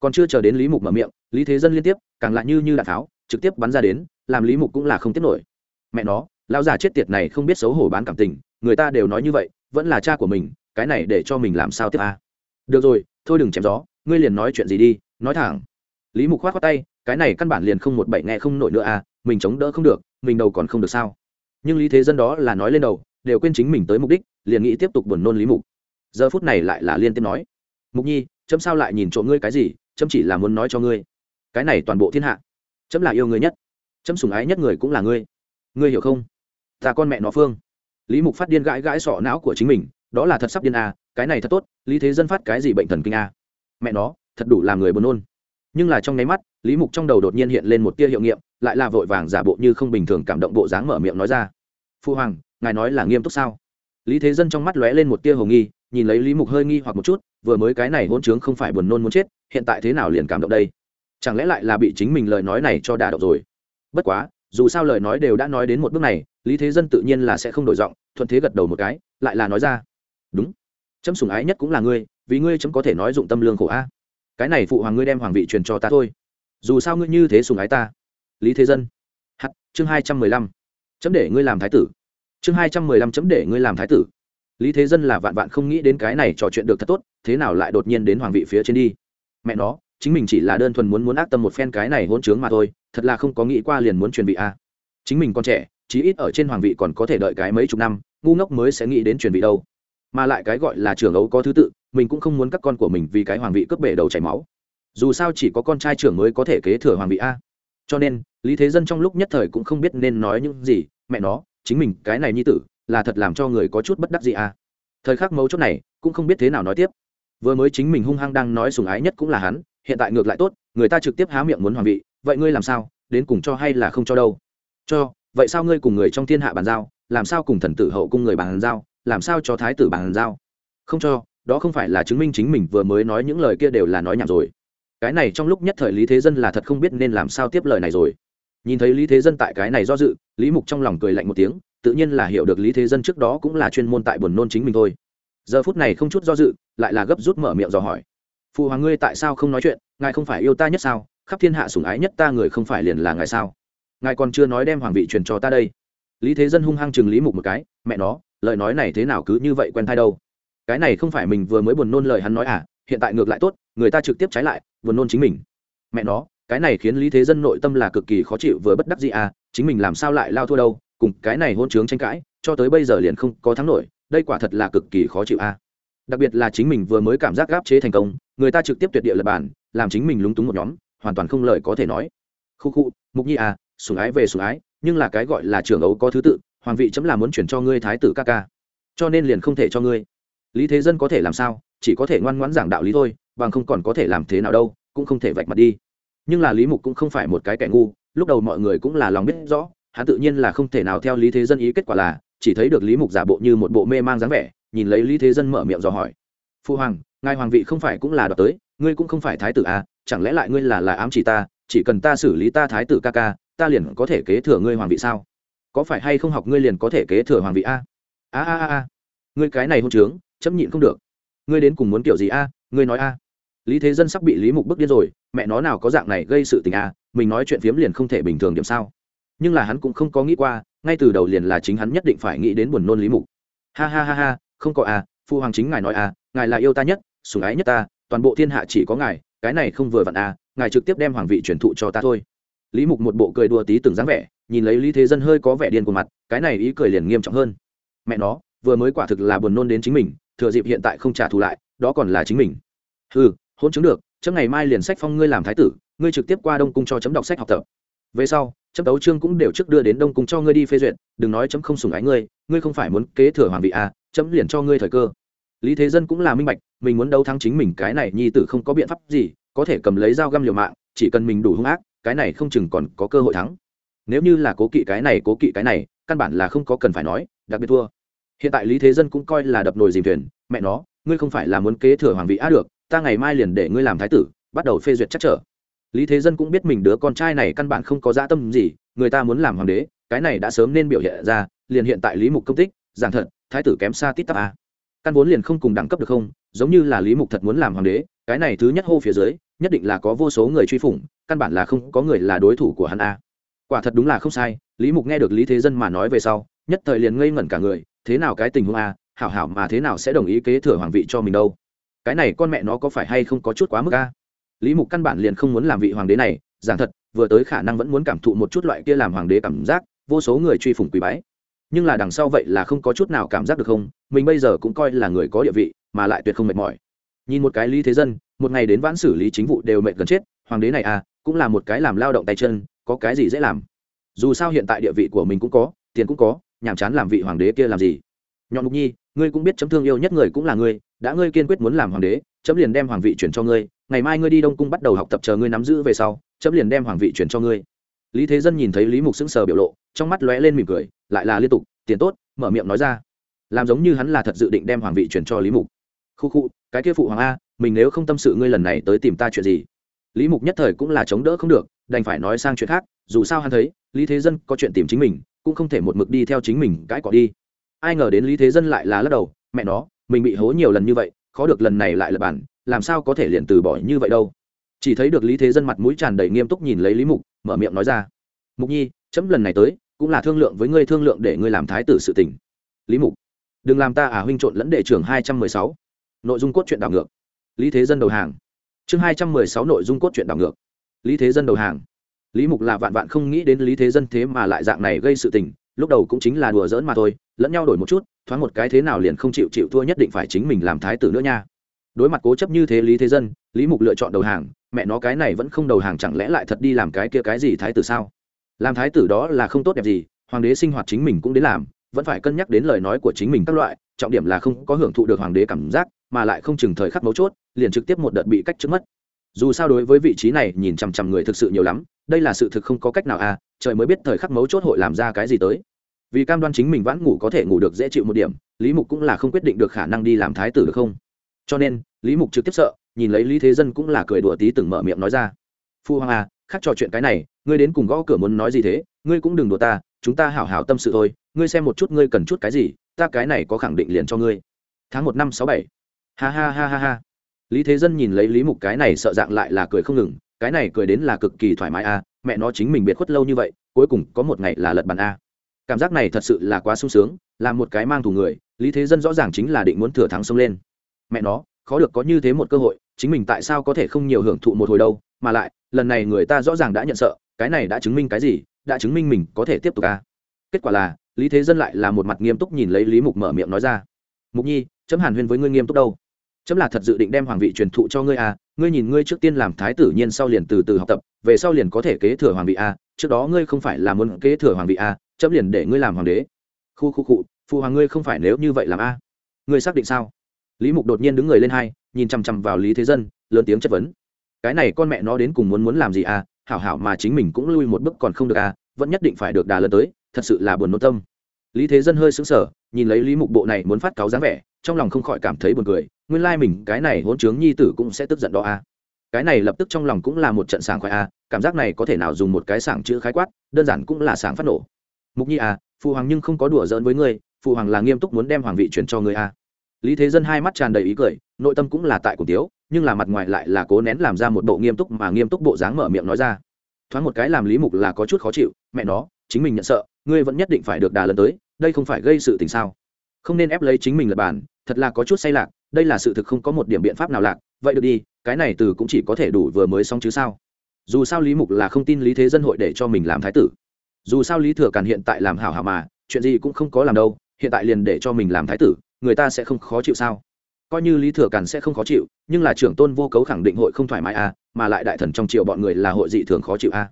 Còn chưa chờ đến lý mục mở miệng, lý thế dân liên tiếp, càng lại như như đạn tháo, trực tiếp bắn ra đến, làm lý mục cũng là không tiếp nổi. Mẹ nó, lão già chết tiệt này không biết xấu hổ bán cảm tình, người ta đều nói như vậy, vẫn là cha của mình, cái này để cho mình làm sao tiếp a? Được rồi, thôi đừng chém gió, ngươi liền nói chuyện gì đi nói thẳng. Lý mục khoát khoát tay cái này căn bản liền không một bảy nghe không nổi nữa à mình chống đỡ không được mình đầu còn không được sao. Nhưng lý thế dân đó là nói lên đầu đều quên chính mình tới mục đích liền nghĩ tiếp tục buồn nôn lý mục. Giờ phút này lại là liên tiếp nói. Mục nhi chấm sao lại nhìn trộm ngươi cái gì chấm chỉ là muốn nói cho ngươi. Cái này toàn bộ thiên hạ. Chấm là yêu ngươi nhất. Chấm sùng ái nhất người cũng là ngươi. Ngươi hiểu không? Ta con mẹ nó phương. Lý mục phát điên gãi gãi sọ não của chính mình đó là thật sắp điên à, cái này thật tốt lý thế dân phát cái gì bệnh thần kinh à. mẹ nó thật đủ làm người buồn nôn. Nhưng là trong nháy mắt, lý mục trong đầu đột nhiên hiện lên một tia hiệu nghiệm, lại là vội vàng giả bộ như không bình thường cảm động bộ dáng mở miệng nói ra. Phu hoàng, ngài nói là nghiêm túc sao? Lý thế dân trong mắt lóe lên một tia hồ nghi, nhìn lấy lý mục hơi nghi hoặc một chút, vừa mới cái này hôn trướng không phải buồn nôn muốn chết, hiện tại thế nào liền cảm động đây? Chẳng lẽ lại là bị chính mình lời nói này cho đả động rồi? Bất quá, dù sao lời nói đều đã nói đến một bước này, lý thế dân tự nhiên là sẽ không đổi giọng, thuận thế gật đầu một cái, lại là nói ra. Đúng, chấm sùng ái nhất cũng là ngươi, vì ngươi chấm có thể nói dụng tâm lương khổ a cái này phụ hoàng ngươi đem hoàng vị truyền cho ta thôi. Dù sao ngươi như thế sùng ái ta. Lý thế dân. Hắt chương hai trăm mười lăm. Chấm để ngươi làm thái tử. Chương hai trăm mười lăm chấm để ngươi làm thái tử. Lý thế dân là vạn vạn không nghĩ đến cái này trò chuyện được thật tốt, thế nào lại đột nhiên đến hoàng vị phía trên đi. Mẹ nó, chính mình chỉ là đơn thuần muốn muốn ác tâm một phen cái này hôn chướng mà thôi, thật là không có nghĩ qua liền muốn truyền vị a. Chính mình còn trẻ, chí ít ở trên hoàng vị còn có thể đợi cái mấy chục năm, ngu ngốc mới sẽ nghĩ đến truyền vị đâu mà lại cái gọi là trưởng ấu có thứ tự, mình cũng không muốn các con của mình vì cái hoàng vị cướp bể đầu chảy máu. Dù sao chỉ có con trai trưởng mới có thể kế thừa hoàng vị a. Cho nên, lý thế dân trong lúc nhất thời cũng không biết nên nói những gì, mẹ nó, chính mình cái này nhi tử, là thật làm cho người có chút bất đắc gì a. Thời khắc mấu chốt này, cũng không biết thế nào nói tiếp. Vừa mới chính mình hung hăng đang nói sùng ái nhất cũng là hắn, hiện tại ngược lại tốt, người ta trực tiếp há miệng muốn hoàng vị, vậy ngươi làm sao, đến cùng cho hay là không cho đâu? Cho, vậy sao ngươi cùng người trong thiên hạ bàn giao, làm sao cùng thần tử hậu cung người bàn giao làm sao cho thái tử bàn giao? Không cho, đó không phải là chứng minh chính mình vừa mới nói những lời kia đều là nói nhảm rồi. Cái này trong lúc nhất thời lý thế dân là thật không biết nên làm sao tiếp lời này rồi. Nhìn thấy lý thế dân tại cái này do dự, lý mục trong lòng cười lạnh một tiếng, tự nhiên là hiểu được lý thế dân trước đó cũng là chuyên môn tại buồn nôn chính mình thôi. Giờ phút này không chút do dự, lại là gấp rút mở miệng dò hỏi. Phụ hoàng ngươi tại sao không nói chuyện? Ngài không phải yêu ta nhất sao? Khắp thiên hạ sủng ái nhất ta người không phải liền là ngài sao? Ngài còn chưa nói đem hoàng vị truyền cho ta đây. Lý thế dân hung hăng chừng lý mục một cái, mẹ nó lời nói này thế nào cứ như vậy quen thai đâu? Cái này không phải mình vừa mới buồn nôn lời hắn nói à hiện tại ngược lại tốt, người ta trực tiếp trái lại, buồn nôn chính mình. Mẹ nó, cái này khiến lý thế dân nội tâm là cực kỳ khó chịu vừa bất đắc gì à chính mình làm sao lại lao thua đâu, cùng cái này hôn chướng tranh cãi, cho tới bây giờ liền không có thắng nổi, đây quả thật là cực kỳ khó chịu à. Đặc biệt là chính mình vừa mới cảm giác gáp chế thành công, người ta trực tiếp tuyệt địa lập bản, làm chính mình lúng túng một nhóm, hoàn toàn không lời có thể nói. Khu khu, mục nhi à sủng ái về sủng ái, nhưng là cái gọi là trưởng ấu có thứ tự hoàng vị chấm là muốn chuyển cho ngươi thái tử ca ca. Cho nên liền không thể cho ngươi. Lý thế dân có thể làm sao? Chỉ có thể ngoan ngoãn giảng đạo lý thôi, bằng không còn có thể làm thế nào đâu, cũng không thể vạch mặt đi. Nhưng là lý mục cũng không phải một cái kẻ ngu, lúc đầu mọi người cũng là lòng biết rõ, hắn tự nhiên là không thể nào theo lý thế dân ý kết quả là, chỉ thấy được lý mục giả bộ như một bộ mê mang dáng vẻ, nhìn lấy lý thế dân mở miệng dò hỏi. Phu hoàng, ngài hoàng vị không phải cũng là đoạt tới, ngươi cũng không phải thái tử à chẳng lẽ lại ngươi là là ám chỉ ta, chỉ cần ta xử lý ta thái tử ca ca, ta liền có thể kế thừa ngươi hoàng vị sao? Có phải hay không học ngươi liền có thể kế thừa hoàng vị a? A a a a. Ngươi cái này hôn trướng chấm nhịn không được. Ngươi đến cùng muốn kiểu gì a? Ngươi nói a. Lý thế dân sắp bị lý mục bức điên rồi, mẹ nó nào có dạng này gây sự tình a? Mình nói chuyện phiếm liền không thể bình thường điểm sao? Nhưng là hắn cũng không có nghĩ qua, ngay từ đầu liền là chính hắn nhất định phải nghĩ đến buồn nôn lý mục. Ha ha ha ha, không có a. Phu hoàng chính ngài nói a, ngài là yêu ta nhất, sủng ái nhất ta, toàn bộ thiên hạ chỉ có ngài, cái này không vừa vặn a, ngài trực tiếp đem hoàng vị truyền thụ cho ta thôi lý mục một bộ cười đùa tí từng dáng vẻ, nhìn lấy lý thế dân hơi có vẻ điên của mặt, cái này ý cười liền nghiêm trọng hơn. Mẹ nó, vừa mới quả thực là buồn nôn đến chính mình, thừa dịp hiện tại không trả thù lại, đó còn là chính mình. Ừ hôn chứng được, chấm ngày mai liền sách phong ngươi làm thái tử, ngươi trực tiếp qua đông cung cho chấm đọc sách học tập. Về sau, chấm đấu trương cũng đều trước đưa đến đông cung cho ngươi đi phê duyệt, đừng nói chấm không sùng ái ngươi ngươi không phải muốn kế thừa hoàng vị à chấm liền cho ngươi thời cơ. Lý thế dân cũng là minh bạch, mình muốn đấu thắng chính mình cái này nhi tử không có biện pháp gì, có thể cầm lấy dao găm liều mạng, chỉ cần mình đủ hung ác cái này không chừng còn có cơ hội thắng. Nếu như là cố kỵ cái này, cố kỵ cái này, căn bản là không có cần phải nói, đặc biệt thua. Hiện tại lý thế dân cũng coi là đập nồi dìm thuyền, mẹ nó, ngươi không phải là muốn kế thừa hoàng vị á được, ta ngày mai liền để ngươi làm thái tử, bắt đầu phê duyệt chắc trở. Lý thế dân cũng biết mình đứa con trai này căn bản không có dã tâm gì, người ta muốn làm hoàng đế, cái này đã sớm nên biểu hiện ra, liền hiện tại lý mục công tích, giảng thật, thái tử kém xa tít tắp a. Căn vốn liền không cùng đẳng cấp được không, giống như là lý mục thật muốn làm hoàng đế cái này thứ nhất hô phía dưới, nhất định là có vô số người truy phủng, căn bản là không có người là đối thủ của hắn a. Quả thật đúng là không sai, lý mục nghe được lý thế dân mà nói về sau, nhất thời liền ngây ngẩn cả người, thế nào cái tình huống a, hảo hảo mà thế nào sẽ đồng ý kế thừa hoàng vị cho mình đâu? Cái này con mẹ nó có phải hay không có chút quá mức a? Lý mục căn bản liền không muốn làm vị hoàng đế này, giảng thật, vừa tới khả năng vẫn muốn cảm thụ một chút loại kia làm hoàng đế cảm giác, vô số người truy phủng quý bái. Nhưng là đằng sau vậy là không có chút nào cảm giác được không, mình bây giờ cũng coi là người có địa vị, mà lại tuyệt không mệt mỏi nhìn một cái lý thế dân, một ngày đến vãn xử lý chính vụ đều mệt gần chết, hoàng đế này à cũng là một cái làm lao động tay chân, có cái gì dễ làm? Dù sao hiện tại địa vị của mình cũng có, tiền cũng có, nhàm chán làm vị hoàng đế kia làm gì? Nhọn mục nhi, ngươi cũng biết chấm thương yêu nhất người cũng là ngươi, đã ngươi kiên quyết muốn làm hoàng đế, chấm liền đem hoàng vị chuyển cho ngươi, ngày mai ngươi đi đông cung bắt đầu học tập chờ ngươi nắm giữ về sau, chấm liền đem hoàng vị chuyển cho ngươi. Lý thế dân nhìn thấy lý mục sững sờ biểu lộ, trong mắt lóe lên mỉm cười, lại là liên tục, tiền tốt, mở miệng nói ra. Làm giống như hắn là thật dự định đem hoàng vị chuyển cho lý mục. Khu khu cái kia phụ hoàng a, mình nếu không tâm sự ngươi lần này tới tìm ta chuyện gì? Lý mục nhất thời cũng là chống đỡ không được, đành phải nói sang chuyện khác, dù sao hắn thấy, lý thế dân có chuyện tìm chính mình, cũng không thể một mực đi theo chính mình cãi cọ đi. Ai ngờ đến lý thế dân lại là lắc đầu, mẹ nó, mình bị hố nhiều lần như vậy, khó được lần này lại là bản, làm sao có thể liền từ bỏ như vậy đâu? Chỉ thấy được lý thế dân mặt mũi tràn đầy nghiêm túc nhìn lấy lý mục, mở miệng nói ra. Mục nhi, chấm lần này tới, cũng là thương lượng với ngươi thương lượng để ngươi làm thái tử sự tình. Lý mục, đừng làm ta à huynh trộn lẫn đệ trưởng hai trăm mười sáu nội dung cốt truyện đảo ngược. Lý thế dân đầu hàng. Chương hai trăm mười sáu nội dung cốt truyện đảo ngược. Lý thế dân đầu hàng. Lý mục là vạn vạn không nghĩ đến lý thế dân thế mà lại dạng này gây sự tình, lúc đầu cũng chính là đùa giỡn mà thôi, lẫn nhau đổi một chút, thoáng một cái thế nào liền không chịu chịu thua nhất định phải chính mình làm thái tử nữa nha. Đối mặt cố chấp như thế lý thế dân, lý mục lựa chọn đầu hàng, mẹ nó cái này vẫn không đầu hàng chẳng lẽ lại thật đi làm cái kia cái gì thái tử sao? Làm thái tử đó là không tốt đẹp gì, hoàng đế sinh hoạt chính mình cũng đến làm, vẫn phải cân nhắc đến lời nói của chính mình các loại, trọng điểm là không có hưởng thụ được hoàng đế cảm giác mà lại không chừng thời khắc mấu chốt, liền trực tiếp một đợt bị cách trước mất. Dù sao đối với vị trí này nhìn chằm chằm người thực sự nhiều lắm, đây là sự thực không có cách nào à trời mới biết thời khắc mấu chốt hội làm ra cái gì tới. Vì cam đoan chính mình vãn ngủ có thể ngủ được dễ chịu một điểm, lý mục cũng là không quyết định được khả năng đi làm thái tử được không? Cho nên, lý mục trực tiếp sợ, nhìn lấy lý thế dân cũng là cười đùa tí từng mở miệng nói ra. Phu hoàng à khác trò chuyện cái này, ngươi đến cùng gõ cửa muốn nói gì thế, ngươi cũng đừng đùa ta, chúng ta hảo hảo tâm sự thôi, ngươi xem một chút ngươi cần chút cái gì, ta cái này có khẳng định liền cho ngươi. Tháng một năm sáu bảy ha ha ha ha ha. Lý thế dân nhìn lấy lý mục cái này sợ dạng lại là cười không ngừng, cái này cười đến là cực kỳ thoải mái a, mẹ nó chính mình biệt khuất lâu như vậy, cuối cùng có một ngày là lật bàn a. Cảm giác này thật sự là quá sung sướng, là một cái mang thù người, lý thế dân rõ ràng chính là định muốn thừa thắng xông lên. Mẹ nó, khó được có như thế một cơ hội, chính mình tại sao có thể không nhiều hưởng thụ một hồi đâu, mà lại, lần này người ta rõ ràng đã nhận sợ, cái này đã chứng minh cái gì, đã chứng minh mình có thể tiếp tục a. Kết quả là, lý thế dân lại là một mặt nghiêm túc nhìn lấy lý mục mở miệng nói ra. Mục nhi chấm hàn huyên với ngươi nghiêm túc đâu? Chấm là thật dự định đem hoàng vị truyền thụ cho ngươi à ngươi nhìn ngươi trước tiên làm thái tử nhiên sau liền từ từ học tập, về sau liền có thể kế thừa hoàng vị à trước đó ngươi không phải là muốn kế thừa hoàng vị à chấm liền để ngươi làm hoàng đế. Khu khu cụ phụ hoàng ngươi không phải nếu như vậy làm a à. ngươi xác định sao? Lý mục đột nhiên đứng người lên hai, nhìn chằm chằm vào lý thế dân, lớn tiếng chất vấn. Cái này con mẹ nó đến cùng muốn muốn làm gì à hảo hảo mà chính mình cũng lui một bước còn không được à vẫn nhất định phải được đà lần tới, thật sự là buồn nôn tâm. Lý thế dân hơi sững sờ, nhìn lấy lý mục bộ này muốn phát cáo dáng vẻ trong lòng không khỏi cảm thấy buồn cười, nguyên lai mình, cái này hỗn trướng nhi tử cũng sẽ tức giận đó a à. cái này lập tức trong lòng cũng là một trận sảng khoái a à. cảm giác này có thể nào dùng một cái sảng chữ khái quát, đơn giản cũng là sảng phát nổ mục nhi à phụ hoàng nhưng không có đùa giỡn với ngươi phụ hoàng là nghiêm túc muốn đem hoàng vị chuyển cho ngươi a à. lý thế dân hai mắt tràn đầy ý cười, nội tâm cũng là tại cổ tiếu, nhưng là mặt ngoài lại là cố nén làm ra một bộ nghiêm túc mà nghiêm túc bộ dáng mở miệng nói ra thoáng một cái làm lý mục là có chút khó chịu, mẹ nó, chính mình nhận sợ, ngươi vẫn nhất định phải được đà lần tới, đây không phải gây sự tình sao không nên ép lấy chính mình lập bản, thật là có chút say lạc, đây là sự thực không có một điểm biện pháp nào lạc, vậy được đi, cái này từ cũng chỉ có thể đủ vừa mới xong chứ sao? Dù sao lý mục là không tin lý thế dân hội để cho mình làm thái tử. Dù sao lý thừa càn hiện tại làm hảo hảo mà, chuyện gì cũng không có làm đâu, hiện tại liền để cho mình làm thái tử, người ta sẽ không khó chịu sao? Coi như lý thừa càn sẽ không khó chịu, nhưng là trưởng tôn vô cấu khẳng định hội không thoải mái à mà lại đại thần trong triệu bọn người là hội dị thường khó chịu à.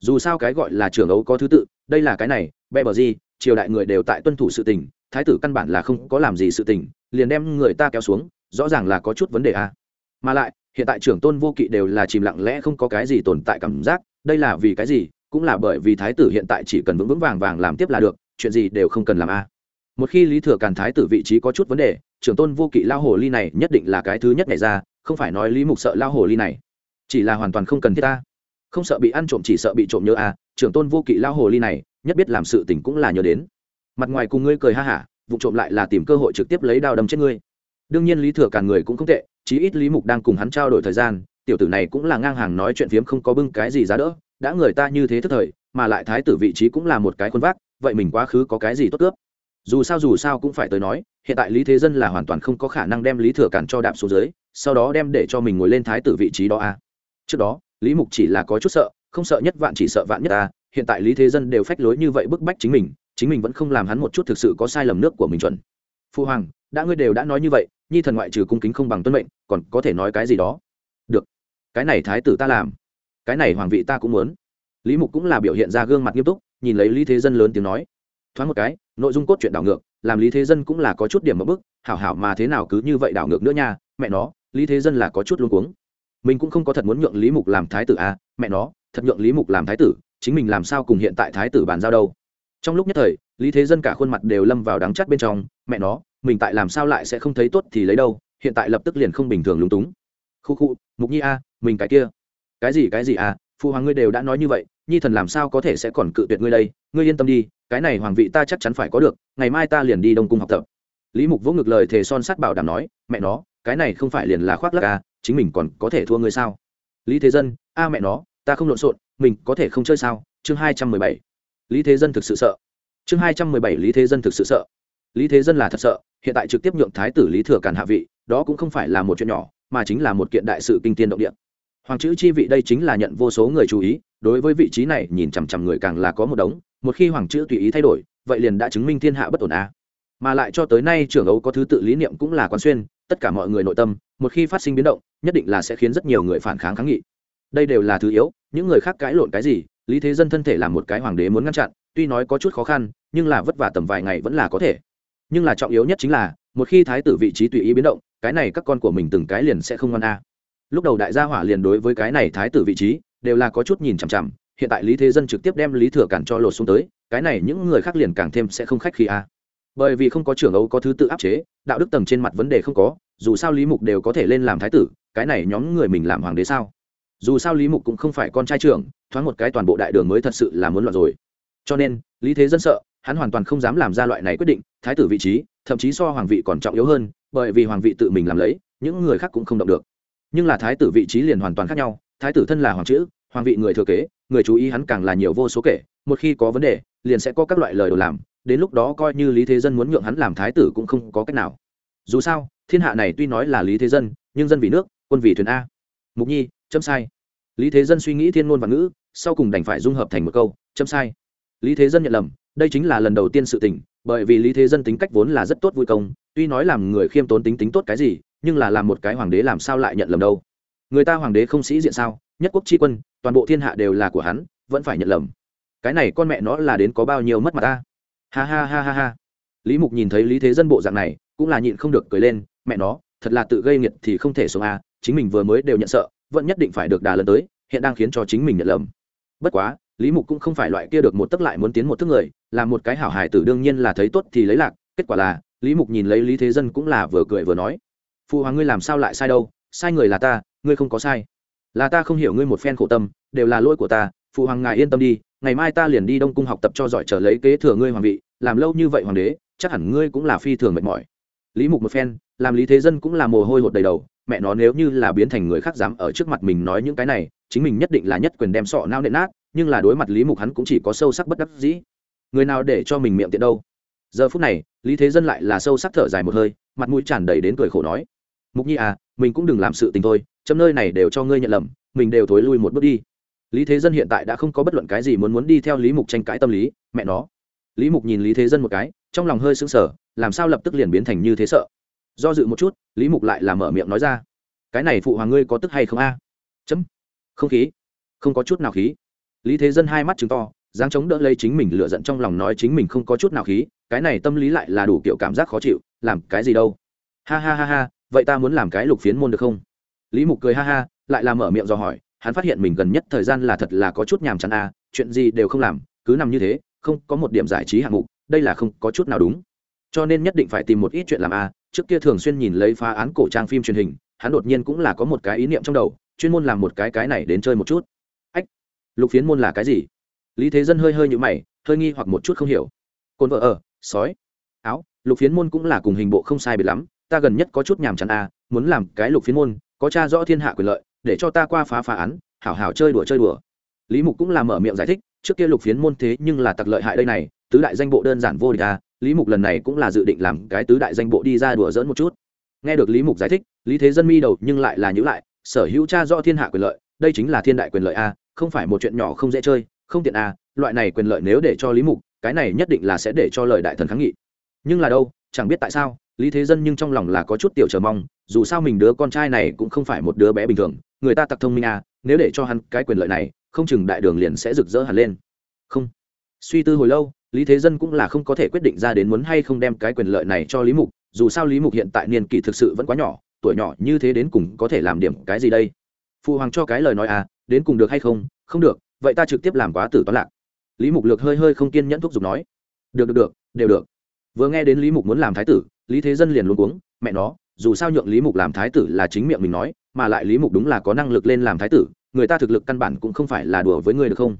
Dù sao cái gọi là trưởng ấu có thứ tự, đây là cái này, bè bờ gì, triều đại người đều tại tuân thủ sự tình thái tử căn bản là không có làm gì sự tình, liền đem người ta kéo xuống, rõ ràng là có chút vấn đề à. Mà lại, hiện tại trưởng tôn vô kỵ đều là chìm lặng lẽ không có cái gì tồn tại cảm giác, đây là vì cái gì? Cũng là bởi vì thái tử hiện tại chỉ cần vững vững vàng vàng làm tiếp là được, chuyện gì đều không cần làm a à. một khi lý thừa càn thái tử vị trí có chút vấn đề, trưởng tôn vô kỵ lao hồ ly này nhất định là cái thứ nhất này ra, không phải nói lý mục sợ lao hồ ly này. Chỉ là hoàn toàn không cần thiết ta. Không sợ bị ăn trộm, chỉ sợ bị trộm nhớ à. Trưởng tôn vô kỵ lao hồ ly này, nhất biết làm sự tình cũng là nhớ đến mặt ngoài cùng ngươi cười ha hả, vụ trộm lại là tìm cơ hội trực tiếp lấy đao đâm chết ngươi đương nhiên lý thừa càn người cũng không tệ, chí ít lý mục đang cùng hắn trao đổi thời gian, tiểu tử này cũng là ngang hàng nói chuyện phiếm không có bưng cái gì giá đỡ, đã người ta như thế thức thời, mà lại thái tử vị trí cũng là một cái khuôn vác, vậy mình quá khứ có cái gì tốt cướp dù sao dù sao cũng phải tới nói, hiện tại lý thế dân là hoàn toàn không có khả năng đem lý thừa cản cho đạp xuống dưới, sau đó đem để cho mình ngồi lên thái tử vị trí đó a à. trước đó, lý mục chỉ là có chút sợ, không sợ nhất vạn chỉ sợ vạn nhất ta hiện tại lý thế dân đều phách lối như vậy bức bách chính mình chính mình vẫn không làm hắn một chút thực sự có sai lầm nước của mình chuẩn. Phu hoàng, đã ngươi đều đã nói như vậy, nhi thần ngoại trừ cung kính không bằng tuân mệnh, còn có thể nói cái gì đó? Được, cái này thái tử ta làm, cái này hoàng vị ta cũng muốn. Lý mục cũng là biểu hiện ra gương mặt nghiêm túc, nhìn lấy lý thế dân lớn tiếng nói. Thoáng một cái, nội dung cốt truyện đảo ngược, làm lý thế dân cũng là có chút điểm mất bức hảo hảo mà thế nào cứ như vậy đảo ngược nữa nha, mẹ nó, lý thế dân là có chút luôn cuống. Mình cũng không có thật muốn nhượng lý mục làm thái tử à mẹ nó, thật nhượng lý mục làm thái tử, chính mình làm sao cùng hiện tại thái tử bàn giao đâu? Trong lúc nhất thời, lý thế dân cả khuôn mặt đều lâm vào đắng chắt bên trong, mẹ nó, mình tại làm sao lại sẽ không thấy tốt thì lấy đâu, hiện tại lập tức liền không bình thường lúng túng. Khu khu, mục nhi a, mình cái kia. Cái gì cái gì à phụ hoàng ngươi đều đã nói như vậy, nhi thần làm sao có thể sẽ còn cự tuyệt ngươi đây, ngươi yên tâm đi, cái này hoàng vị ta chắc chắn phải có được, ngày mai ta liền đi đông cung học tập. Lý mục vỗ ngực lời thề son sắt bảo đảm nói, mẹ nó, cái này không phải liền là khoác lắc à chính mình còn có thể thua ngươi sao? Lý thế dân, a mẹ nó, ta không lộn xộn, mình có thể không chơi sao? Chương hai trăm mười bảy lý thế dân thực sự sợ. Chương hai trăm mười bảy, lý thế dân thực sự sợ. Lý thế dân là thật sợ, hiện tại trực tiếp nhượng thái tử lý thừa càn hạ vị, đó cũng không phải là một chuyện nhỏ, mà chính là một kiện đại sự kinh tiên động địa. Hoàng chữ chi vị đây chính là nhận vô số người chú ý, đối với vị trí này nhìn chằm chằm người càng là có một đống, một khi hoàng chữ tùy ý thay đổi, vậy liền đã chứng minh thiên hạ bất ổn á mà lại cho tới nay trưởng ấu có thứ tự lý niệm cũng là quan xuyên, tất cả mọi người nội tâm, một khi phát sinh biến động, nhất định là sẽ khiến rất nhiều người phản kháng kháng nghị. Đây đều là thứ yếu, những người khác cãi lộn cái gì lý thế dân thân thể làm một cái hoàng đế muốn ngăn chặn, tuy nói có chút khó khăn, nhưng là vất vả tầm vài ngày vẫn là có thể. Nhưng là trọng yếu nhất chính là, một khi thái tử vị trí tùy ý biến động, cái này các con của mình từng cái liền sẽ không ngon a. Lúc đầu đại gia hỏa liền đối với cái này thái tử vị trí, đều là có chút nhìn chằm chằm, hiện tại lý thế dân trực tiếp đem lý thừa cản cho lột xuống tới, cái này những người khác liền càng thêm sẽ không khách khi a. Bởi vì không có trưởng ấu có thứ tự áp chế, đạo đức tầng trên mặt vấn đề không có, dù sao lý mục đều có thể lên làm thái tử, cái này nhóm người mình làm hoàng đế sao? Dù sao lý mục cũng không phải con trai trưởng, thoáng một cái toàn bộ đại đường mới thật sự là muốn loạn rồi. Cho nên, lý thế dân sợ, hắn hoàn toàn không dám làm ra loại này quyết định, thái tử vị trí, thậm chí so hoàng vị còn trọng yếu hơn, bởi vì hoàng vị tự mình làm lấy, những người khác cũng không động được. Nhưng là thái tử vị trí liền hoàn toàn khác nhau, thái tử thân là hoàng chữ, hoàng vị người thừa kế, người chú ý hắn càng là nhiều vô số kể, một khi có vấn đề, liền sẽ có các loại lời đồ làm, đến lúc đó coi như lý thế dân muốn nhượng hắn làm thái tử cũng không có cách nào. Dù sao, thiên hạ này tuy nói là lý thế dân, nhưng dân vì nước, quân vì thuyền a. Mục nhi chấm sai. Lý thế dân suy nghĩ thiên ngôn và ngữ, sau cùng đành phải dung hợp thành một câu, chấm sai. Lý thế dân nhận lầm, đây chính là lần đầu tiên sự tình, bởi vì lý thế dân tính cách vốn là rất tốt vui công, tuy nói làm người khiêm tốn tính tính tốt cái gì, nhưng là làm một cái hoàng đế làm sao lại nhận lầm đâu. Người ta hoàng đế không sĩ diện sao, nhất quốc tri quân, toàn bộ thiên hạ đều là của hắn, vẫn phải nhận lầm. Cái này con mẹ nó là đến có bao nhiêu mất mặt ta. Ha ha ha ha ha. Lý mục nhìn thấy lý thế dân bộ dạng này, cũng là nhịn không được cười lên, mẹ nó, thật là tự gây nghiệt thì không thể sống a chính mình vừa mới đều nhận sợ vẫn nhất định phải được đà lần tới, hiện đang khiến cho chính mình nhận lầm. Bất quá, lý mục cũng không phải loại kia được một tấc lại muốn tiến một thức người, là một cái hảo hài tử đương nhiên là thấy tốt thì lấy lạc, kết quả là, lý mục nhìn lấy lý thế dân cũng là vừa cười vừa nói phụ hoàng ngươi làm sao lại sai đâu? Sai người là ta, ngươi không có sai. Là ta không hiểu ngươi một phen khổ tâm, đều là lỗi của ta phụ hoàng ngài yên tâm đi, ngày mai ta liền đi đông cung học tập cho giỏi trở lấy kế thừa ngươi hoàng vị, làm lâu như vậy hoàng đế, chắc hẳn ngươi cũng là phi thường mệt mỏi lý mục một phen, làm lý thế dân cũng là mồ hôi hột đầy đầu, mẹ nó nếu như là biến thành người khác dám ở trước mặt mình nói những cái này, chính mình nhất định là nhất quyền đem sọ nao nện nát, nhưng là đối mặt lý mục hắn cũng chỉ có sâu sắc bất đắc dĩ. Người nào để cho mình miệng tiện đâu? Giờ phút này, lý thế dân lại là sâu sắc thở dài một hơi, mặt mũi tràn đầy đến cười khổ nói, mục nhi à mình cũng đừng làm sự tình thôi, chấm nơi này đều cho ngươi nhận lầm, mình đều thối lui một bước đi. Lý thế dân hiện tại đã không có bất luận cái gì muốn muốn đi theo lý mục tranh cãi tâm lý, mẹ nó. Lý mục nhìn lý thế dân một cái trong lòng hơi sững sờ, làm sao lập tức liền biến thành như thế sợ? Do dự một chút, lý mục lại làm mở miệng nói ra. Cái này phụ hoàng ngươi có tức hay không a? Chấm. Không khí. Không có chút nào khí. Lý thế dân hai mắt chứng to, dáng chống đỡ lấy chính mình lựa giận trong lòng nói chính mình không có chút nào khí, cái này tâm lý lại là đủ kiểu cảm giác khó chịu, làm cái gì đâu? Ha ha ha ha, vậy ta muốn làm cái lục phiến môn được không? Lý mục cười ha ha, lại làm mở miệng do hỏi, hắn phát hiện mình gần nhất thời gian là thật là có chút nhàm chán a, chuyện gì đều không làm, cứ nằm như thế, không có một điểm giải trí hạng mục đây là không có chút nào đúng. Cho nên nhất định phải tìm một ít chuyện làm a, trước kia thường xuyên nhìn lấy phá án cổ trang phim truyền hình, hắn đột nhiên cũng là có một cái ý niệm trong đầu, chuyên môn làm một cái cái này đến chơi một chút. Ách, lục phiến môn là cái gì? Lý thế dân hơi hơi nhũ mày, hơi nghi hoặc một chút không hiểu. Cồn vợ ở, sói. Áo, lục phiến môn cũng là cùng hình bộ không sai biệt lắm, ta gần nhất có chút nhàm chán à muốn làm cái lục phiến môn, có cha rõ thiên hạ quyền lợi, để cho ta qua phá phá án, hảo hảo chơi đùa chơi đùa. Lý mục cũng là mở miệng giải thích trước kia lục phiến môn thế nhưng là tặc lợi hại đây này, tứ đại danh bộ đơn giản vô địch à lý mục lần này cũng là dự định làm cái tứ đại danh bộ đi ra đùa dỡn một chút. Nghe được lý mục giải thích, lý thế dân mi đầu nhưng lại là nhữ lại, sở hữu cha do thiên hạ quyền lợi, đây chính là thiên đại quyền lợi a không phải một chuyện nhỏ không dễ chơi, không tiện a loại này quyền lợi nếu để cho lý mục, cái này nhất định là sẽ để cho lời đại thần kháng nghị. Nhưng là đâu, chẳng biết tại sao, lý thế dân nhưng trong lòng là có chút tiểu chờ mong, dù sao mình đứa con trai này cũng không phải một đứa bé bình thường, người ta tặc thông minh à nếu để cho hắn cái quyền lợi này không chừng đại đường liền sẽ rực rỡ hẳn lên. Không. Suy tư hồi lâu, lý thế dân cũng là không có thể quyết định ra đến muốn hay không đem cái quyền lợi này cho lý mục, dù sao lý mục hiện tại niên kỷ thực sự vẫn quá nhỏ, tuổi nhỏ như thế đến cùng có thể làm điểm cái gì đây? Phụ hoàng cho cái lời nói à đến cùng được hay không? Không được, vậy ta trực tiếp làm quá tử toán lạc. Lý mục lược hơi hơi không kiên nhẫn thúc giục nói. Được được được, đều được. Vừa nghe đến lý mục muốn làm thái tử, lý thế dân liền luôn uống mẹ nó, dù sao nhượng lý mục làm thái tử là chính miệng mình nói, mà lại lý mục đúng là có năng lực lên làm thái tử người ta thực lực căn bản cũng không phải là đùa với người được không?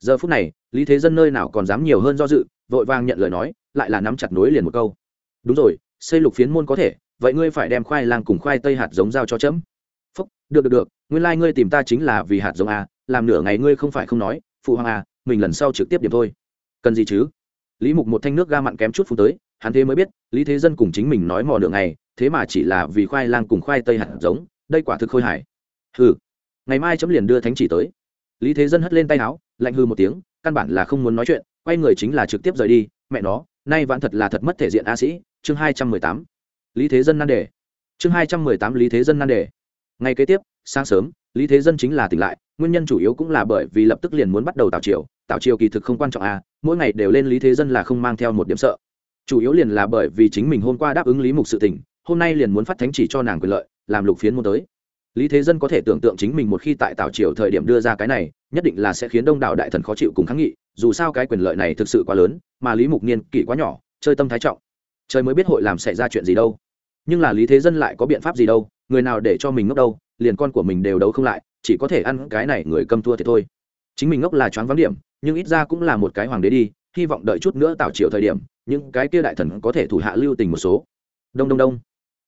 Giờ phút này lý thế dân nơi nào còn dám nhiều hơn do dự vội vàng nhận lời nói lại là nắm chặt nối liền một câu. Đúng rồi xây lục phiến môn có thể vậy ngươi phải đem khoai lang cùng khoai tây hạt giống giao cho chấm. Phúc được được được nguyên lai、like、ngươi tìm ta chính là vì hạt giống à, làm nửa ngày ngươi không phải không nói phụ hoàng à, mình lần sau trực tiếp điểm thôi. Cần gì chứ? Lý mục một thanh nước ga mặn kém chút phút tới hắn thế mới biết lý thế dân cùng chính mình nói mò nửa ngày thế mà chỉ là vì khoai lang cùng khoai tây hạt giống đây quả thực khôi hài. Hừ ngày mai chấm liền đưa thánh chỉ tới. Lý thế dân hất lên tay áo, lạnh hư một tiếng, căn bản là không muốn nói chuyện, quay người chính là trực tiếp rời đi. Mẹ nó, nay vẫn thật là thật mất thể diện a sĩ, chương hai trăm mười tám. Lý thế dân nan đề. Chương hai trăm mười tám lý thế dân nan đề. Ngay kế tiếp, sáng sớm, lý thế dân chính là tỉnh lại, nguyên nhân chủ yếu cũng là bởi vì lập tức liền muốn bắt đầu tạo triều. Tạo triều kỳ thực không quan trọng à mỗi ngày đều lên lý thế dân là không mang theo một điểm sợ. Chủ yếu liền là bởi vì chính mình hôm qua đáp ứng lý mục sự tỉnh hôm nay liền muốn phát thánh chỉ cho nàng quyền lợi, làm lục phiến muốn tới lý thế dân có thể tưởng tượng chính mình một khi tại tào triều thời điểm đưa ra cái này, nhất định là sẽ khiến đông đảo đại thần khó chịu cùng kháng nghị, dù sao cái quyền lợi này thực sự quá lớn, mà lý mục niên kỷ quá nhỏ, chơi tâm thái trọng. Trời mới biết hội làm xảy ra chuyện gì đâu. Nhưng là lý thế dân lại có biện pháp gì đâu, người nào để cho mình ngốc đâu, liền con của mình đều đấu không lại, chỉ có thể ăn cái này người cầm thua thì thôi. Chính mình ngốc là choáng vắng điểm, nhưng ít ra cũng là một cái hoàng đế đi, hy vọng đợi chút nữa tào triều thời điểm, những cái kia đại thần có thể thủ hạ lưu tình một số. Đông đông đông.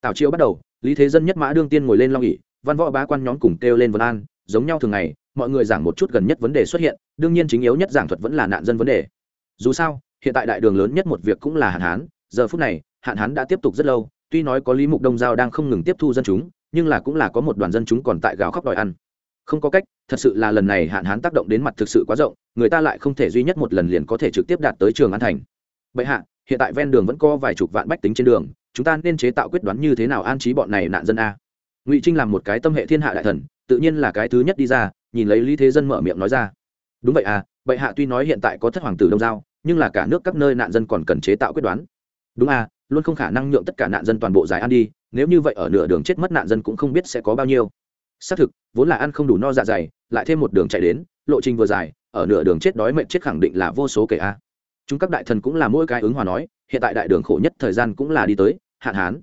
Tào triều bắt đầu, lý thế dân nhất mã đương tiên ngồi lên long ỉ văn võ bá quan nhóm cùng kêu lên vân an, giống nhau thường ngày, mọi người giảng một chút gần nhất vấn đề xuất hiện, đương nhiên chính yếu nhất giảng thuật vẫn là nạn dân vấn đề. Dù sao, hiện tại đại đường lớn nhất một việc cũng là hạn hán, giờ phút này, hạn hán đã tiếp tục rất lâu, tuy nói có lý mục đông giao đang không ngừng tiếp thu dân chúng, nhưng là cũng là có một đoàn dân chúng còn tại gào khóc đòi ăn. Không có cách, thật sự là lần này hạn hán tác động đến mặt thực sự quá rộng, người ta lại không thể duy nhất một lần liền có thể trực tiếp đạt tới trường an thành. Bệ hạ, hiện tại ven đường vẫn có vài chục vạn bách tính trên đường, chúng ta nên chế tạo quyết đoán như thế nào an trí bọn này nạn dân a? Ngụy trinh làm một cái tâm hệ thiên hạ đại thần tự nhiên là cái thứ nhất đi ra nhìn lấy lý thế dân mở miệng nói ra đúng vậy à bệ hạ tuy nói hiện tại có thất hoàng tử đông giao nhưng là cả nước các nơi nạn dân còn cần chế tạo quyết đoán đúng à luôn không khả năng nhượng tất cả nạn dân toàn bộ giải ăn đi nếu như vậy ở nửa đường chết mất nạn dân cũng không biết sẽ có bao nhiêu xác thực vốn là ăn không đủ no dạ dày lại thêm một đường chạy đến lộ trình vừa dài ở nửa đường chết đói mệnh chết khẳng định là vô số kể a chúng các đại thần cũng là mỗi cái ứng hòa nói hiện tại đại đường khổ nhất thời gian cũng là đi tới hạn hán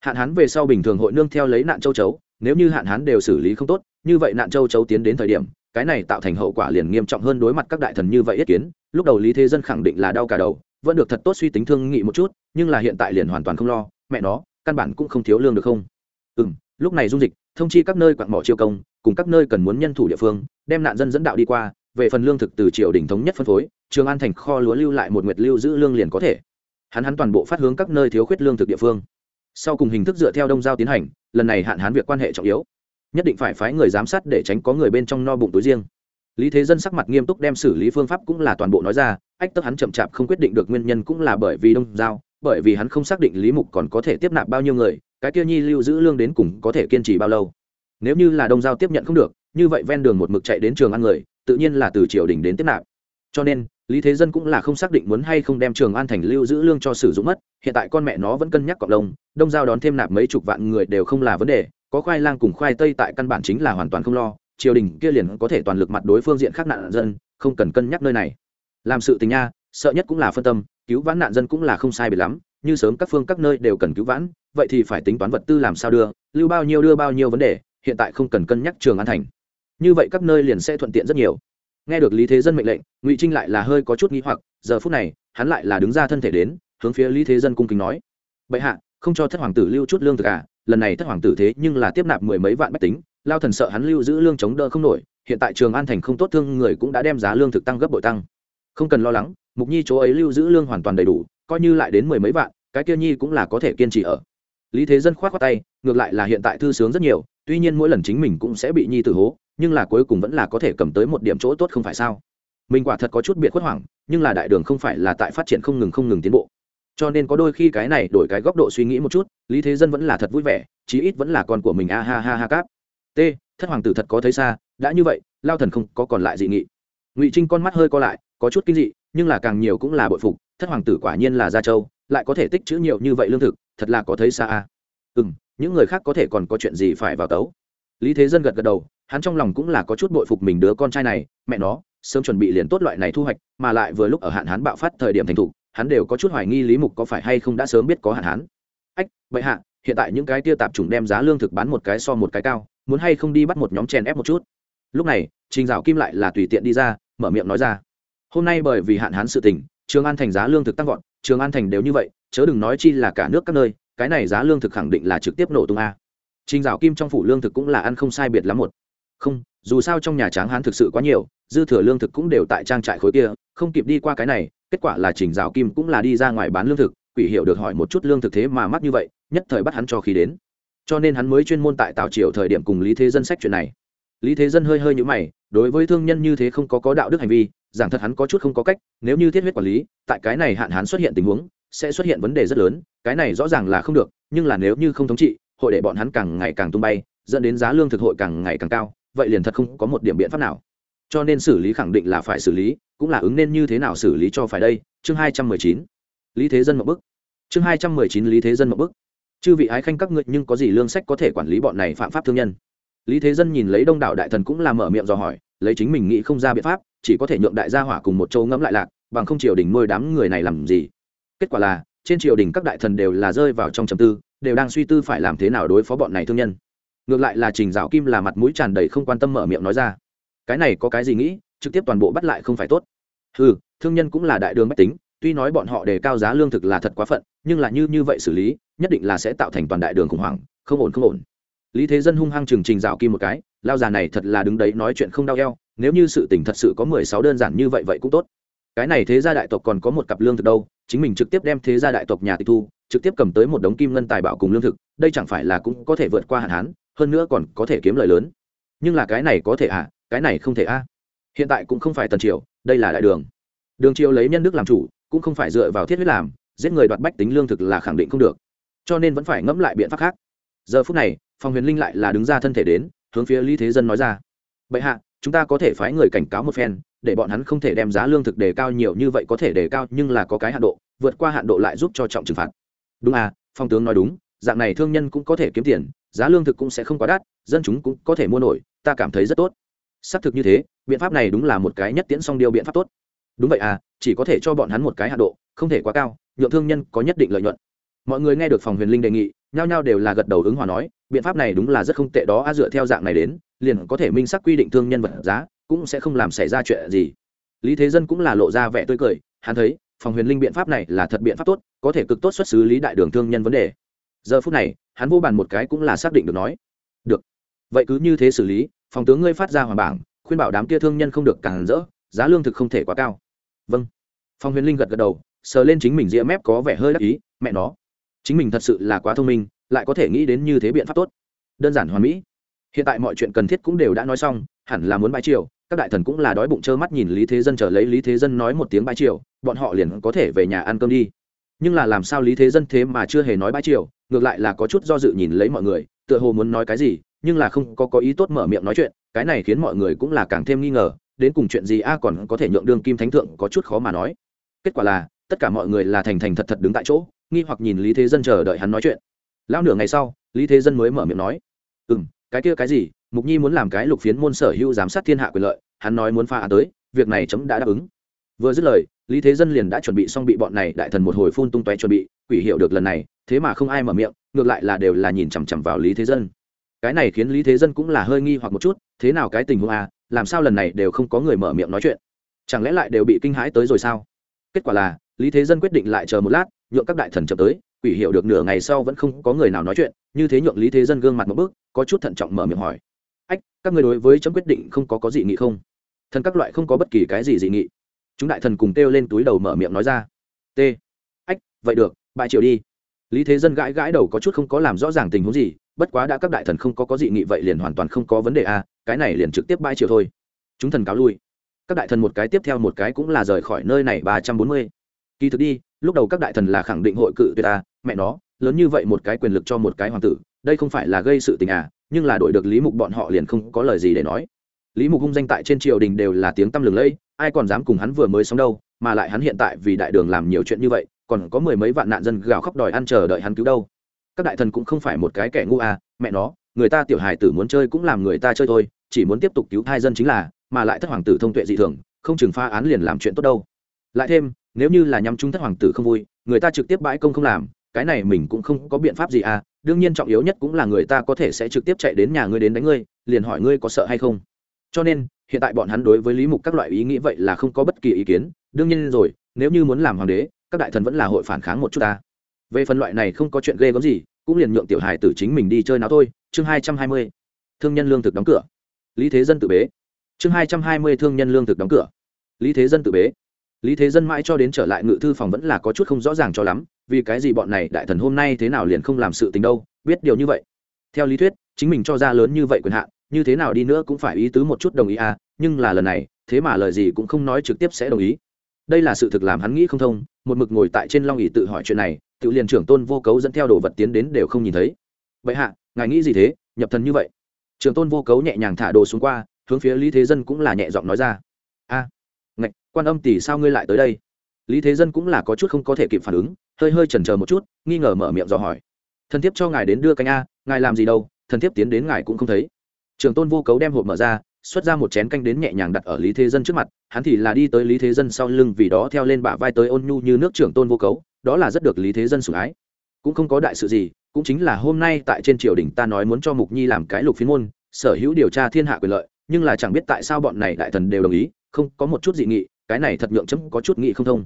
hạn hán về sau bình thường hội nương theo lấy nạn châu chấu, nếu như hạn hán đều xử lý không tốt, như vậy nạn châu chấu tiến đến thời điểm, cái này tạo thành hậu quả liền nghiêm trọng hơn đối mặt các đại thần như vậy ý kiến, lúc đầu lý thế dân khẳng định là đau cả đầu, vẫn được thật tốt suy tính thương nghị một chút, nhưng là hiện tại liền hoàn toàn không lo, mẹ nó, căn bản cũng không thiếu lương được không? Ừ m lúc này dung dịch, thông chi các nơi quặn mỏ chiêu công, cùng các nơi cần muốn nhân thủ địa phương, đem nạn dân dẫn đạo đi qua, về phần lương thực từ triều đình thống nhất phân phối, trường an thành kho lúa lưu lại một nguyệt lưu giữ lương liền có thể. Hắn hắn toàn bộ phát hướng các nơi thiếu khuyết lương thực địa phương sau cùng hình thức dựa theo đông giao tiến hành, lần này hạn hán việc quan hệ trọng yếu. Nhất định phải phái người giám sát để tránh có người bên trong no bụng túi riêng. Lý thế dân sắc mặt nghiêm túc đem xử lý phương pháp cũng là toàn bộ nói ra, ách tức hắn chậm chạp không quyết định được nguyên nhân cũng là bởi vì đông giao, bởi vì hắn không xác định lý mục còn có thể tiếp nạp bao nhiêu người, cái kia nhi lưu giữ lương đến cùng có thể kiên trì bao lâu. Nếu như là đông giao tiếp nhận không được, như vậy ven đường một mực chạy đến trường ăn người, tự nhiên là từ triều đình đến tiếp nạp. Cho nên lý thế dân cũng là không xác định muốn hay không đem trường an thành lưu giữ lương cho sử dụng mất, hiện tại con mẹ nó vẫn cân nhắc cộng đồng đông giao đón thêm nạp mấy chục vạn người đều không là vấn đề, có khoai lang cùng khoai tây tại căn bản chính là hoàn toàn không lo, triều đình kia liền có thể toàn lực mặt đối phương diện khác nạn dân, không cần cân nhắc nơi này. Làm sự tình nha, sợ nhất cũng là phân tâm, cứu vãn nạn dân cũng là không sai biệt lắm, như sớm các phương các nơi đều cần cứu vãn, vậy thì phải tính toán vật tư làm sao đưa, lưu bao nhiêu đưa bao nhiêu vấn đề, hiện tại không cần cân nhắc trường an thành. Như vậy các nơi liền sẽ thuận tiện rất nhiều nghe được lý thế dân mệnh lệnh, ngụy trinh lại là hơi có chút nghĩ hoặc, giờ phút này, hắn lại là đứng ra thân thể đến, hướng phía lý thế dân cung kính nói. Bệ hạ, không cho thất hoàng tử lưu chút lương thực à lần này thất hoàng tử thế nhưng là tiếp nạp mười mấy vạn bách tính, lao thần sợ hắn lưu giữ lương chống đỡ không nổi, hiện tại trường an thành không tốt thương người cũng đã đem giá lương thực tăng gấp bội tăng. Không cần lo lắng, mục nhi chỗ ấy lưu giữ lương hoàn toàn đầy đủ, coi như lại đến mười mấy vạn, cái kia nhi cũng là có thể kiên trì ở. Lý thế dân k h o tay, ngược lại là hiện tại thư sướng rất nhiều, tuy nhiên mỗi lần chính mình cũng sẽ bị nhi tử hố nhưng là cuối cùng vẫn là có thể cầm tới một điểm chỗ tốt không phải sao? Mình quả thật có chút biệt khuất hoảng, nhưng là đại đường không phải là tại phát triển không ngừng không ngừng tiến bộ. Cho nên có đôi khi cái này đổi cái góc độ suy nghĩ một chút, lý thế dân vẫn là thật vui vẻ, chí ít vẫn là con của mình, a ha ha ha cáp. T, thất hoàng tử thật có thấy xa, đã như vậy, lao thần không có còn lại dị nghị. Ngụy trinh con mắt hơi co lại, có chút kinh dị, nhưng là càng nhiều cũng là bội phục, thất hoàng tử quả nhiên là gia châu, lại có thể tích chữ nhiều như vậy lương thực, thật là có thấy xa, a. Ừ m những người khác có thể còn có chuyện gì phải vào tấu? Lý thế dân gật gật đầu hắn trong lòng cũng là có chút bội phục mình đứa con trai này, mẹ nó, sớm chuẩn bị liền tốt loại này thu hoạch, mà lại vừa lúc ở hạn hán bạo phát thời điểm thành thục, hắn đều có chút hoài nghi lý mục có phải hay không đã sớm biết có hạn hán. Ách, vậy hạ, hiện tại những cái tia tạp chủng đem giá lương thực bán một cái so một cái cao, muốn hay không đi bắt một nhóm chèn ép một chút? Lúc này, trình dạo kim lại là tùy tiện đi ra, mở miệng nói ra. Hôm nay bởi vì hạn hán sự tình, trường an thành giá lương thực tăng vọt, trường an thành đều như vậy, chớ đừng nói chi là cả nước các nơi, cái này giá lương thực khẳng định là trực tiếp nổ tung a. Trình dạo kim trong phủ lương thực cũng là ăn không sai biệt lắm một không, dù sao trong nhà tráng hán thực sự quá nhiều, dư thừa lương thực cũng đều tại trang trại khối kia, không kịp đi qua cái này, kết quả là trình rào kim cũng là đi ra ngoài bán lương thực, quỷ hiệu được hỏi một chút lương thực thế mà mắc như vậy, nhất thời bắt hắn cho khi đến. Cho nên hắn mới chuyên môn tại tào triều thời điểm cùng lý thế dân sách chuyện này. Lý thế dân hơi hơi nhữ mày, đối với thương nhân như thế không có có đạo đức hành vi, giảng thật hắn có chút không có cách, nếu như thiết huyết quản lý, tại cái này hạn hán xuất hiện tình huống, sẽ xuất hiện vấn đề rất lớn, cái này rõ ràng là không được, nhưng là nếu như không thống trị, hội để bọn hắn càng ngày càng tung bay, dẫn đến giá lương thực hội càng ngày càng cao vậy liền thật không có một điểm biện pháp nào. Cho nên xử lý khẳng định là phải xử lý, cũng là ứng nên như thế nào xử lý cho phải đây, chương hai trăm mười chín. Lý thế dân một bức. Chương hai trăm mười chín lý thế dân một bức. Chư vị ái khanh các ngươi nhưng có gì lương sách có thể quản lý bọn này phạm pháp thương nhân? Lý thế dân nhìn lấy đông đảo đại thần cũng làm mở miệng dò hỏi, lấy chính mình nghĩ không ra biện pháp, chỉ có thể nhượng đại gia hỏa cùng một châu ngẫm lại lạc, bằng không triều đình nuôi đám người này làm gì? Kết quả là, trên triều đình các đại thần đều là rơi vào trong trầm tư, đều đang suy tư phải làm thế nào đối phó bọn này thương nhân ngược lại là trình dạo kim là mặt mũi tràn đầy không quan tâm mở miệng nói ra. Cái này có cái gì nghĩ, trực tiếp toàn bộ bắt lại không phải tốt. Ừ thương nhân cũng là đại đường bách tính, tuy nói bọn họ đề cao giá lương thực là thật quá phận, nhưng là như như vậy xử lý, nhất định là sẽ tạo thành toàn đại đường khủng hoảng, không ổn không ổn. Lý thế dân hung hăng trừng trình dạo kim một cái, lao già này thật là đứng đấy nói chuyện không đau eo, nếu như sự tình thật sự có mười sáu đơn giản như vậy vậy cũng tốt. Cái này thế gia đại tộc còn có một cặp lương thực đâu, chính mình trực tiếp đem thế gia đại tộc nhà tịch thu, trực tiếp cầm tới một đống kim ngân tài bảo cùng lương thực, đây chẳng phải là cũng có thể vượt qua hạn hán hơn nữa còn có thể kiếm lời lớn. Nhưng là cái này có thể à cái này không thể a hiện tại cũng không phải tần triều, đây là đại đường. Đường triều lấy nhân đức làm chủ, cũng không phải dựa vào thiết huyết làm, giết người đoạt bách tính lương thực là khẳng định không được. Cho nên vẫn phải ngẫm lại biện pháp khác. Giờ phút này phòng huyền linh lại là đứng ra thân thể đến, hướng phía lý thế dân nói ra. Bệ hạ, chúng ta có thể phái người cảnh cáo một phen, để bọn hắn không thể đem giá lương thực đề cao nhiều như vậy có thể đề cao, nhưng là có cái hạn độ, vượt qua hạn độ lại giúp cho trọng trừng phạt. Đúng à phong tướng nói đúng dạng này thương nhân cũng có thể kiếm tiền, giá lương thực cũng sẽ không quá đắt, dân chúng cũng có thể mua nổi, ta cảm thấy rất tốt. Xác thực như thế, biện pháp này đúng là một cái nhất tiễn song điều biện pháp tốt. Đúng vậy à chỉ có thể cho bọn hắn một cái hạ độ, không thể quá cao, nhượng thương nhân có nhất định lợi nhuận. Mọi người nghe được phòng huyền linh đề nghị, nhao nhao đều là gật đầu ứng hòa nói, biện pháp này đúng là rất không tệ đó, a, dựa theo dạng này đến, liền có thể minh xác quy định thương nhân vật giá, cũng sẽ không làm xảy ra chuyện gì. Lý thế dân cũng là lộ ra vẻ tươi cười, hắn thấy, phòng huyền linh biện pháp này là thật biện pháp tốt, có thể cực tốt xuất xứ lý đại đường thương nhân vấn đề giờ phút này, hắn vô bàn một cái cũng là xác định được nói, được, vậy cứ như thế xử lý, phòng tướng ngươi phát ra hoàng bảng, khuyên bảo đám kia thương nhân không được càng rỡ, giá lương thực không thể quá cao. Vâng. Phong huyền linh gật gật đầu, sờ lên chính mình ria mép có vẻ hơi đắc ý, mẹ nó, chính mình thật sự là quá thông minh, lại có thể nghĩ đến như thế biện pháp tốt. Đơn giản hoàn mỹ. Hiện tại mọi chuyện cần thiết cũng đều đã nói xong, hẳn là muốn bãi triều, các đại thần cũng là đói bụng trơ mắt nhìn lý thế dân chờ lấy lý thế dân nói một tiếng bãi triều, bọn họ liền có thể về nhà ăn cơm đi nhưng là làm sao lý thế dân thế mà chưa hề nói bãi triều, ngược lại là có chút do dự nhìn lấy mọi người, tựa hồ muốn nói cái gì, nhưng là không có có ý tốt mở miệng nói chuyện, cái này khiến mọi người cũng là càng thêm nghi ngờ, đến cùng chuyện gì a còn có thể nhượng đương kim thánh thượng có chút khó mà nói. Kết quả là, tất cả mọi người là thành thành thật thật đứng tại chỗ, nghi hoặc nhìn lý thế dân chờ đợi hắn nói chuyện. Lão nửa ngày sau, lý thế dân mới mở miệng nói ừ m cái kia cái gì, mục nhi muốn làm cái lục phiến môn sở hữu giám sát thiên hạ quyền lợi, hắn nói muốn pha tới, việc này chấm đã đáp ứng. Vừa dứt lời lý thế dân liền đã chuẩn bị xong bị bọn này đại thần một hồi phun tung tóe chuẩn bị, quỷ hiệu được lần này, thế mà không ai mở miệng, ngược lại là đều là nhìn chằm chằm vào lý thế dân. Cái này khiến lý thế dân cũng là hơi nghi hoặc một chút, thế nào cái tình huống à làm sao lần này đều không có người mở miệng nói chuyện? Chẳng lẽ lại đều bị kinh hãi tới rồi sao? Kết quả là, lý thế dân quyết định lại chờ một lát, nhượng các đại thần chậm tới, quỷ hiệu được nửa ngày sau vẫn không có người nào nói chuyện, như thế nhượng lý thế dân gương mặt một bước, có chút thận trọng mở miệng hỏi. Ách, các người đối với chấm quyết định không có có dị nghị không? Thần các loại không có bất kỳ cái gì dị nghị chúng đại thần cùng kêu lên túi đầu mở miệng nói ra. T. Ách, vậy được, bại triều đi. Lý thế dân gãi gãi đầu có chút không có làm rõ ràng tình huống gì, bất quá đã các đại thần không có có dị nghị vậy liền hoàn toàn không có vấn đề a cái này liền trực tiếp bãi triều thôi. Chúng thần cáo lui. Các đại thần một cái tiếp theo một cái cũng là rời khỏi nơi này ba trăm bốn mươi. Kỳ thực đi, lúc đầu các đại thần là khẳng định hội cự tuyệt ta mẹ nó, lớn như vậy một cái quyền lực cho một cái hoàng tử, đây không phải là gây sự tình à nhưng là đổi được lý mục bọn họ liền không có lời gì để nói lý mục hung danh tại trên triều đình đều là tiếng tăm lừng lẫy, ai còn dám cùng hắn vừa mới sống đâu, mà lại hắn hiện tại vì đại đường làm nhiều chuyện như vậy, còn có mười mấy vạn nạn dân gào khóc đòi ăn chờ đợi hắn cứu đâu. Các đại thần cũng không phải một cái kẻ ngu à mẹ nó, người ta tiểu hài tử muốn chơi cũng làm người ta chơi thôi, chỉ muốn tiếp tục cứu hai dân chính là, mà lại thất hoàng tử thông tuệ dị thường, không chừng pha án liền làm chuyện tốt đâu. Lại thêm, nếu như là nhắm chúng thất hoàng tử không vui, người ta trực tiếp bãi công không làm, cái này mình cũng không có biện pháp gì à đương nhiên trọng yếu nhất cũng là người ta có thể sẽ trực tiếp chạy đến nhà ngươi đến đánh ngươi, liền hỏi ngươi có sợ hay không cho nên, hiện tại bọn hắn đối với lý mục các loại ý nghĩ vậy là không có bất kỳ ý kiến. Đương nhiên rồi, nếu như muốn làm hoàng đế, các đại thần vẫn là hội phản kháng một chút ta. Về phần loại này không có chuyện ghê gớm gì, cũng liền nhượng tiểu hài tử chính mình đi chơi nào thôi. Chương hai trăm hai mươi. Thương nhân lương thực đóng cửa. Lý thế dân tự bế. Chương hai trăm hai mươi thương nhân lương thực đóng cửa. Lý thế dân tự bế. Lý thế dân mãi cho đến trở lại ngự thư phòng vẫn là có chút không rõ ràng cho lắm, vì cái gì bọn này đại thần hôm nay thế nào liền không làm sự tình đâu, biết điều như vậy. Theo lý thuyết, chính mình cho ra lớn như vậy quyền hạn như thế nào đi nữa cũng phải ý tứ một chút đồng ý à nhưng là lần này, thế mà lời gì cũng không nói trực tiếp sẽ đồng ý. Đây là sự thực làm hắn nghĩ không thông, một mực ngồi tại trên long ỉ tự hỏi chuyện này tự liền trưởng tôn vô cấu dẫn theo đồ vật tiến đến đều không nhìn thấy. Vậy hạ, ngài nghĩ gì thế, nhập thần như vậy? Trưởng tôn vô cấu nhẹ nhàng thả đồ xuống qua, hướng phía lý thế dân cũng là nhẹ giọng nói ra. A, ngạch, quan âm tỷ sao ngươi lại tới đây? Lý thế dân cũng là có chút không có thể kịp phản ứng, hơi hơi chần chờ một chút, nghi ngờ mở miệng dò hỏi. Thần thiếp cho ngài đến đưa canh a, ngài làm gì đâu, thần thiếp tiến đến ngài cũng không thấy trường tôn vô cấu đem hộp mở ra, xuất ra một chén canh đến nhẹ nhàng đặt ở lý thế dân trước mặt, hắn thì là đi tới lý thế dân sau lưng vì đó theo lên bả vai tới ôn nhu như nước trưởng tôn vô cấu, đó là rất được lý thế dân sủng ái. Cũng không có đại sự gì, cũng chính là hôm nay tại trên triều đình ta nói muốn cho mục nhi làm cái lục phiên môn, sở hữu điều tra thiên hạ quyền lợi, nhưng là chẳng biết tại sao bọn này đại thần đều đồng ý, không có một chút dị nghị, cái này thật nhượng chấm có chút nghị không thông.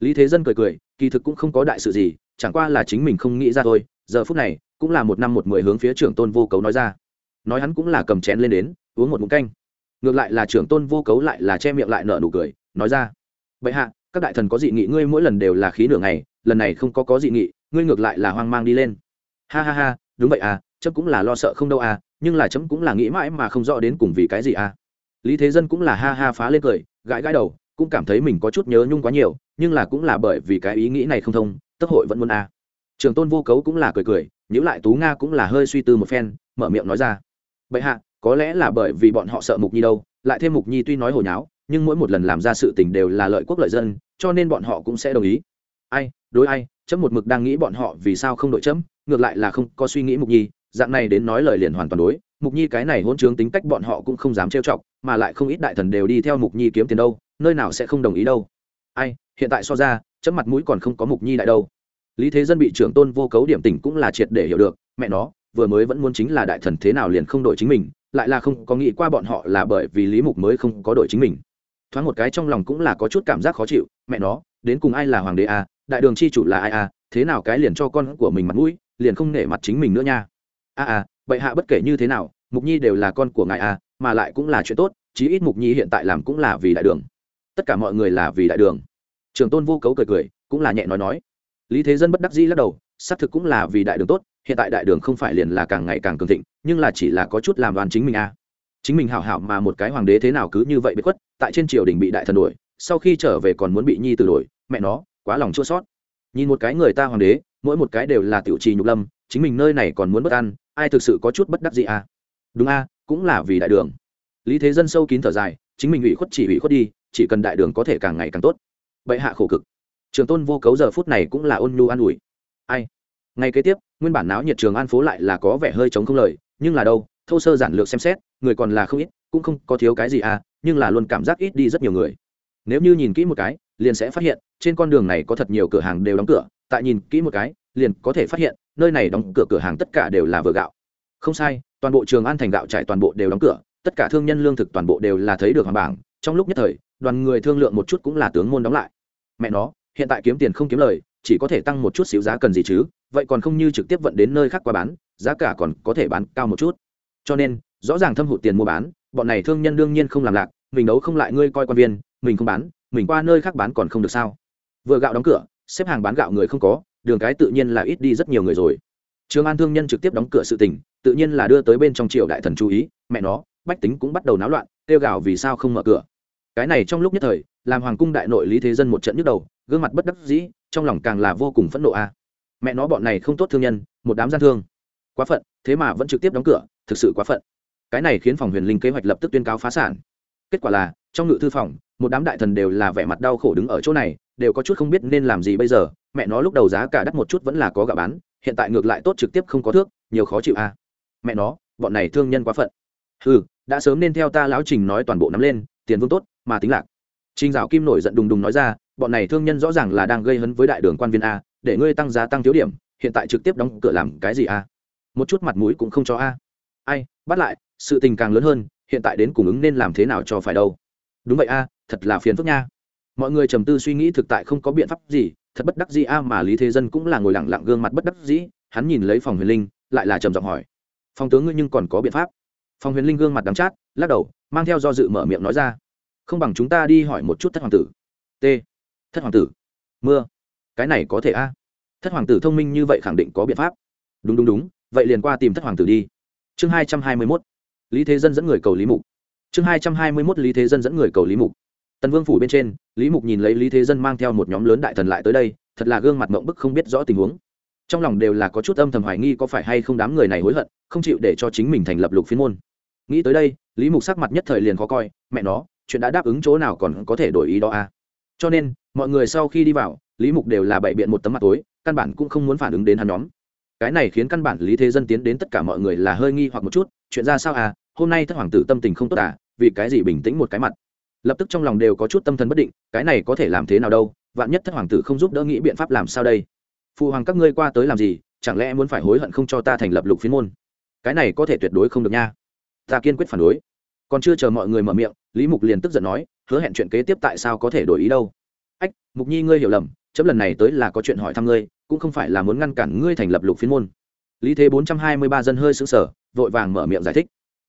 Lý thế dân cười cười, kỳ thực cũng không có đại sự gì, chẳng qua là chính mình không nghĩ ra thôi, giờ phút này, cũng là một năm một mười hướng phía trưởng tôn vô cấu nói ra nói hắn cũng là cầm chén lên đến, uống một mụn canh. Ngược lại là trưởng tôn vô cấu lại là che miệng lại nở nụ cười, nói ra, bệ hạ, các đại thần có dị nghị, ngươi mỗi lần đều là khí nửa ngày, lần này không có có dị nghị, ngươi ngược lại là hoang mang đi lên. Ha ha ha, đúng vậy à chấm cũng là lo sợ không đâu à nhưng là chấm cũng là nghĩ mãi mà không rõ đến cùng vì cái gì à. Lý thế dân cũng là ha ha phá lên cười, gãi gãi đầu, cũng cảm thấy mình có chút nhớ nhung quá nhiều, nhưng là cũng là bởi vì cái ý nghĩ này không thông tức hội vẫn muốn à. trường tôn vô cấu cũng là cười cười nhữ lại tú nga cũng là hơi suy tư một phen, mở miệng nói ra bệ hạ, có lẽ là bởi vì bọn họ sợ mục nhi đâu, lại thêm mục nhi tuy nói hồi nháo, nhưng mỗi một lần làm ra sự tình đều là lợi quốc lợi dân, cho nên bọn họ cũng sẽ đồng ý. Ai, đối ai, chấm một mực đang nghĩ bọn họ vì sao không đội chấm, ngược lại là không có suy nghĩ mục nhi, dạng này đến nói lời liền hoàn toàn đối, mục nhi cái này hôn chướng tính cách bọn họ cũng không dám trêu chọc, mà lại không ít đại thần đều đi theo mục nhi kiếm tiền đâu, nơi nào sẽ không đồng ý đâu. Ai, hiện tại so ra, chấm mặt mũi còn không có mục nhi đại đâu. Lý thế dân bị trưởng tôn vô cấu điểm tỉnh cũng là triệt để hiểu được, mẹ nó vừa mới vẫn muốn chính là đại thần thế nào liền không đổi chính mình lại là không có nghĩ qua bọn họ là bởi vì lý mục mới không có đổi chính mình. Thoáng một cái trong lòng cũng là có chút cảm giác khó chịu mẹ nó đến cùng ai là hoàng đế à, đại đường chi chủ là ai à, thế nào cái liền cho con của mình mặt mũi liền không nể mặt chính mình nữa nha. A à, à bệ hạ bất kể như thế nào mục nhi đều là con của ngài à mà lại cũng là chuyện tốt chí ít mục nhi hiện tại làm cũng là vì đại đường. Tất cả mọi người là vì đại đường. Trường tôn vô cấu cười cười cũng là nhẹ nói nói. Lý thế dân bất đắc dĩ lắc đầu xác thực cũng là vì đại đường tốt hiện tại đại đường không phải liền là càng ngày càng cường thịnh, nhưng là chỉ là có chút làm đoàn chính mình à. Chính mình hảo hảo mà một cái hoàng đế thế nào cứ như vậy bị khuất, tại trên triều đình bị đại thần đuổi, sau khi trở về còn muốn bị nhi từ đuổi, mẹ nó, quá lòng chua sót. Nhìn một cái người ta hoàng đế, mỗi một cái đều là tiểu trì nhục lâm, chính mình nơi này còn muốn bất an, ai thực sự có chút bất đắc gì à? Đúng a cũng là vì đại đường. Lý thế dân sâu kín thở dài, chính mình ủy khuất chỉ ủy khuất đi, chỉ cần đại đường có thể càng ngày càng tốt. Bệ hạ khổ cực. Trường tôn vô cấu giờ phút này cũng là ôn nhu an ủi. Ai? Ngay kế tiếp nguyên bản náo nhiệt trường an phố lại là có vẻ hơi chống không lời, nhưng là đâu, thô sơ giản lược xem xét, người còn là không ít, cũng không có thiếu cái gì à nhưng là luôn cảm giác ít đi rất nhiều người. Nếu như nhìn kỹ một cái, liền sẽ phát hiện, trên con đường này có thật nhiều cửa hàng đều đóng cửa, tại nhìn kỹ một cái, liền có thể phát hiện, nơi này đóng cửa cửa hàng tất cả đều là vừa gạo. Không sai, toàn bộ trường an thành gạo trải toàn bộ đều đóng cửa, tất cả thương nhân lương thực toàn bộ đều là thấy được hoàng bảng, trong lúc nhất thời, đoàn người thương lượng một chút cũng là tướng môn đóng lại. Mẹ nó, hiện tại kiếm tiền không kiếm lời, chỉ có thể tăng một chút xíu giá cần gì chứ? Vậy còn không như trực tiếp vận đến nơi khác qua bán, giá cả còn có thể bán cao một chút. Cho nên, rõ ràng thâm hụt tiền mua bán, bọn này thương nhân đương nhiên không làm lạc, mình đấu không lại ngươi coi quan viên, mình không bán, mình qua nơi khác bán còn không được sao? Vừa gạo đóng cửa, xếp hàng bán gạo người không có, đường cái tự nhiên là ít đi rất nhiều người rồi. Trường an thương nhân trực tiếp đóng cửa sự tình, tự nhiên là đưa tới bên trong triều đại thần chú ý, mẹ nó, bách tính cũng bắt đầu náo loạn, kêu gào vì sao không mở cửa. Cái này trong lúc nhất thời, làm hoàng cung đại nội lý thế dân một trận nhức đầu, gương mặt bất đắc dĩ, trong lòng càng là vô cùng phẫn nộ a mẹ nó bọn này không tốt thương nhân, một đám gian thương. Quá phận, thế mà vẫn trực tiếp đóng cửa, thực sự quá phận. Cái này khiến phòng huyền linh kế hoạch lập tức tuyên cáo phá sản. Kết quả là, trong ngự thư phòng, một đám đại thần đều là vẻ mặt đau khổ đứng ở chỗ này, đều có chút không biết nên làm gì bây giờ. Mẹ nó lúc đầu giá cả đắt một chút vẫn là có gạo bán, hiện tại ngược lại tốt trực tiếp không có thước, nhiều khó chịu a mẹ nó, bọn này thương nhân quá phận. Ừ đã sớm nên theo ta lão trình nói toàn bộ nắm lên, tiền vương tốt, mà tính lạc. Trình dạo kim nổi giận đùng đùng nói ra, bọn này thương nhân rõ ràng là đang gây hấn với đại đường quan viên a để ngươi tăng giá tăng thiếu điểm, hiện tại trực tiếp đóng cửa làm cái gì a một chút mặt mũi cũng không cho a. Ai, bắt lại, sự tình càng lớn hơn, hiện tại đến cùng ứng nên làm thế nào cho phải đâu. Đúng vậy a, thật là phiền phức nha. Mọi người trầm tư suy nghĩ thực tại không có biện pháp gì, thật bất đắc dĩ a mà lý thế dân cũng là ngồi lặng lặng gương mặt bất đắc dĩ, hắn nhìn lấy phòng huyền linh, lại là trầm giọng hỏi. Phòng tướng ngươi nhưng còn có biện pháp. Phòng huyền linh gương mặt đắng chát, lắc đầu, mang theo do dự mở miệng nói ra. Không bằng chúng ta đi hỏi một chút thất hoàng tử. T. Thất hoàng tử. Mưa cái này có thể a? Thất hoàng tử thông minh như vậy khẳng định có biện pháp. Đúng đúng đúng, vậy liền qua tìm thất hoàng tử đi. Chương hai trăm hai mươi mốt. Lý thế dân dẫn người cầu lý mục. Chương hai trăm hai mươi mốt lý thế dân dẫn người cầu lý mục. Tần vương phủ bên trên, lý mục nhìn lấy lý thế dân mang theo một nhóm lớn đại thần lại tới đây, thật là gương mặt mộng bức không biết rõ tình huống. Trong lòng đều là có chút âm thầm hoài nghi có phải hay không đám người này hối hận, không chịu để cho chính mình thành lập lục phiên môn. Nghĩ tới đây, lý mục sắc mặt nhất thời liền khó coi, mẹ nó, chuyện đã đáp ứng chỗ nào còn có thể đổi ý đó à? Cho nên, mọi người sau khi đi vào lý mục đều là bày biện một tấm mặt tối, căn bản cũng không muốn phản ứng đến hắn nhóm. Cái này khiến căn bản lý thế dân tiến đến tất cả mọi người là hơi nghi hoặc một chút, chuyện ra sao à hôm nay thất hoàng tử tâm tình không tốt à vì cái gì bình tĩnh một cái mặt. Lập tức trong lòng đều có chút tâm thần bất định, cái này có thể làm thế nào đâu, vạn nhất thất hoàng tử không giúp đỡ nghĩ biện pháp làm sao đây? Phụ hoàng các ngươi qua tới làm gì, chẳng lẽ muốn phải hối hận không cho ta thành lập lục phiên môn? Cái này có thể tuyệt đối không được nha. Ta kiên quyết phản đối. Còn chưa chờ mọi người mở miệng, lý mục liền tức giận nói, hứa hẹn chuyện kế tiếp tại sao có thể đổi ý đâu? Ách, mục nhi ngươi hiểu lầm chấm lần này tới là có chuyện hỏi thăm ngươi, cũng không phải là muốn ngăn cản ngươi thành lập lục phiên môn. Lý thế bốn trăm hai mươi ba dân hơi xứng sở vội vàng mở miệng giải thích.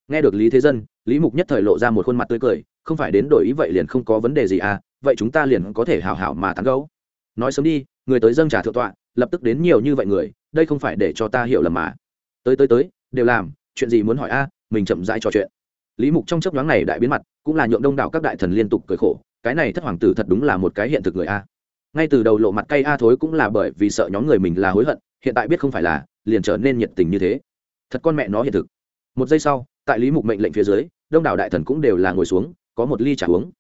Nghe được lý thế dân, lý mục nhất thời lộ ra một khuôn mặt tươi cười, không phải đến đổi ý vậy liền không có vấn đề gì à vậy chúng ta liền có thể hào hảo mà tán gấu nói sớm đi, người tới dâng trả thượng tọa, lập tức đến nhiều như vậy người, đây không phải để cho ta hiểu lầm mà. Tới tới tới, đều làm, chuyện gì muốn hỏi a, mình chậm rãi trò chuyện. Lý mục trong chấp nhoáng này đại biến mặt, cũng là nhượng đông đảo các đại thần liên tục cười khổ, cái này thất hoàng tử thật đúng là một cái hiện thực người a ngay từ đầu lộ mặt cay a thối cũng là bởi vì sợ nhóm người mình là hối hận, hiện tại biết không phải là, liền trở nên nhiệt tình như thế. Thật con mẹ nó hiện thực. Một giây sau, tại lý mục mệnh lệnh phía dưới, đông đảo đại thần cũng đều là ngồi xuống, có một ly trà uống.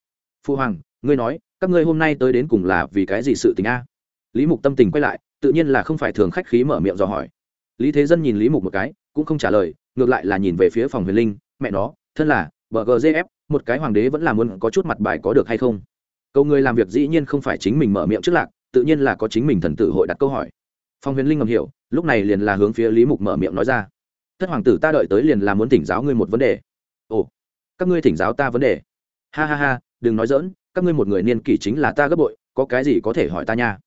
Phu hoàng, ngươi nói, các ngươi hôm nay tới đến cùng là vì cái gì sự tình a? Lý mục tâm tình quay lại, tự nhiên là không phải thường khách khí mở miệng dò hỏi. Lý thế dân nhìn lý mục một cái, cũng không trả lời, ngược lại là nhìn về phía phòng huyền linh, mẹ nó, thân là, bờ gzf một cái hoàng đế vẫn là muốn có chút mặt bài có được hay không? Câu người làm việc dĩ nhiên không phải chính mình mở miệng trước lạc, tự nhiên là có chính mình thần tử hội đặt câu hỏi. Phong huyền linh ngầm hiểu, lúc này liền là hướng phía lý mục mở miệng nói ra. Thất hoàng tử ta đợi tới liền là muốn thỉnh giáo ngươi một vấn đề. Ồ, các ngươi thỉnh giáo ta vấn đề. Ha ha ha, đừng nói dỡn các ngươi một người niên kỷ chính là ta gấp bội, có cái gì có thể hỏi ta nha?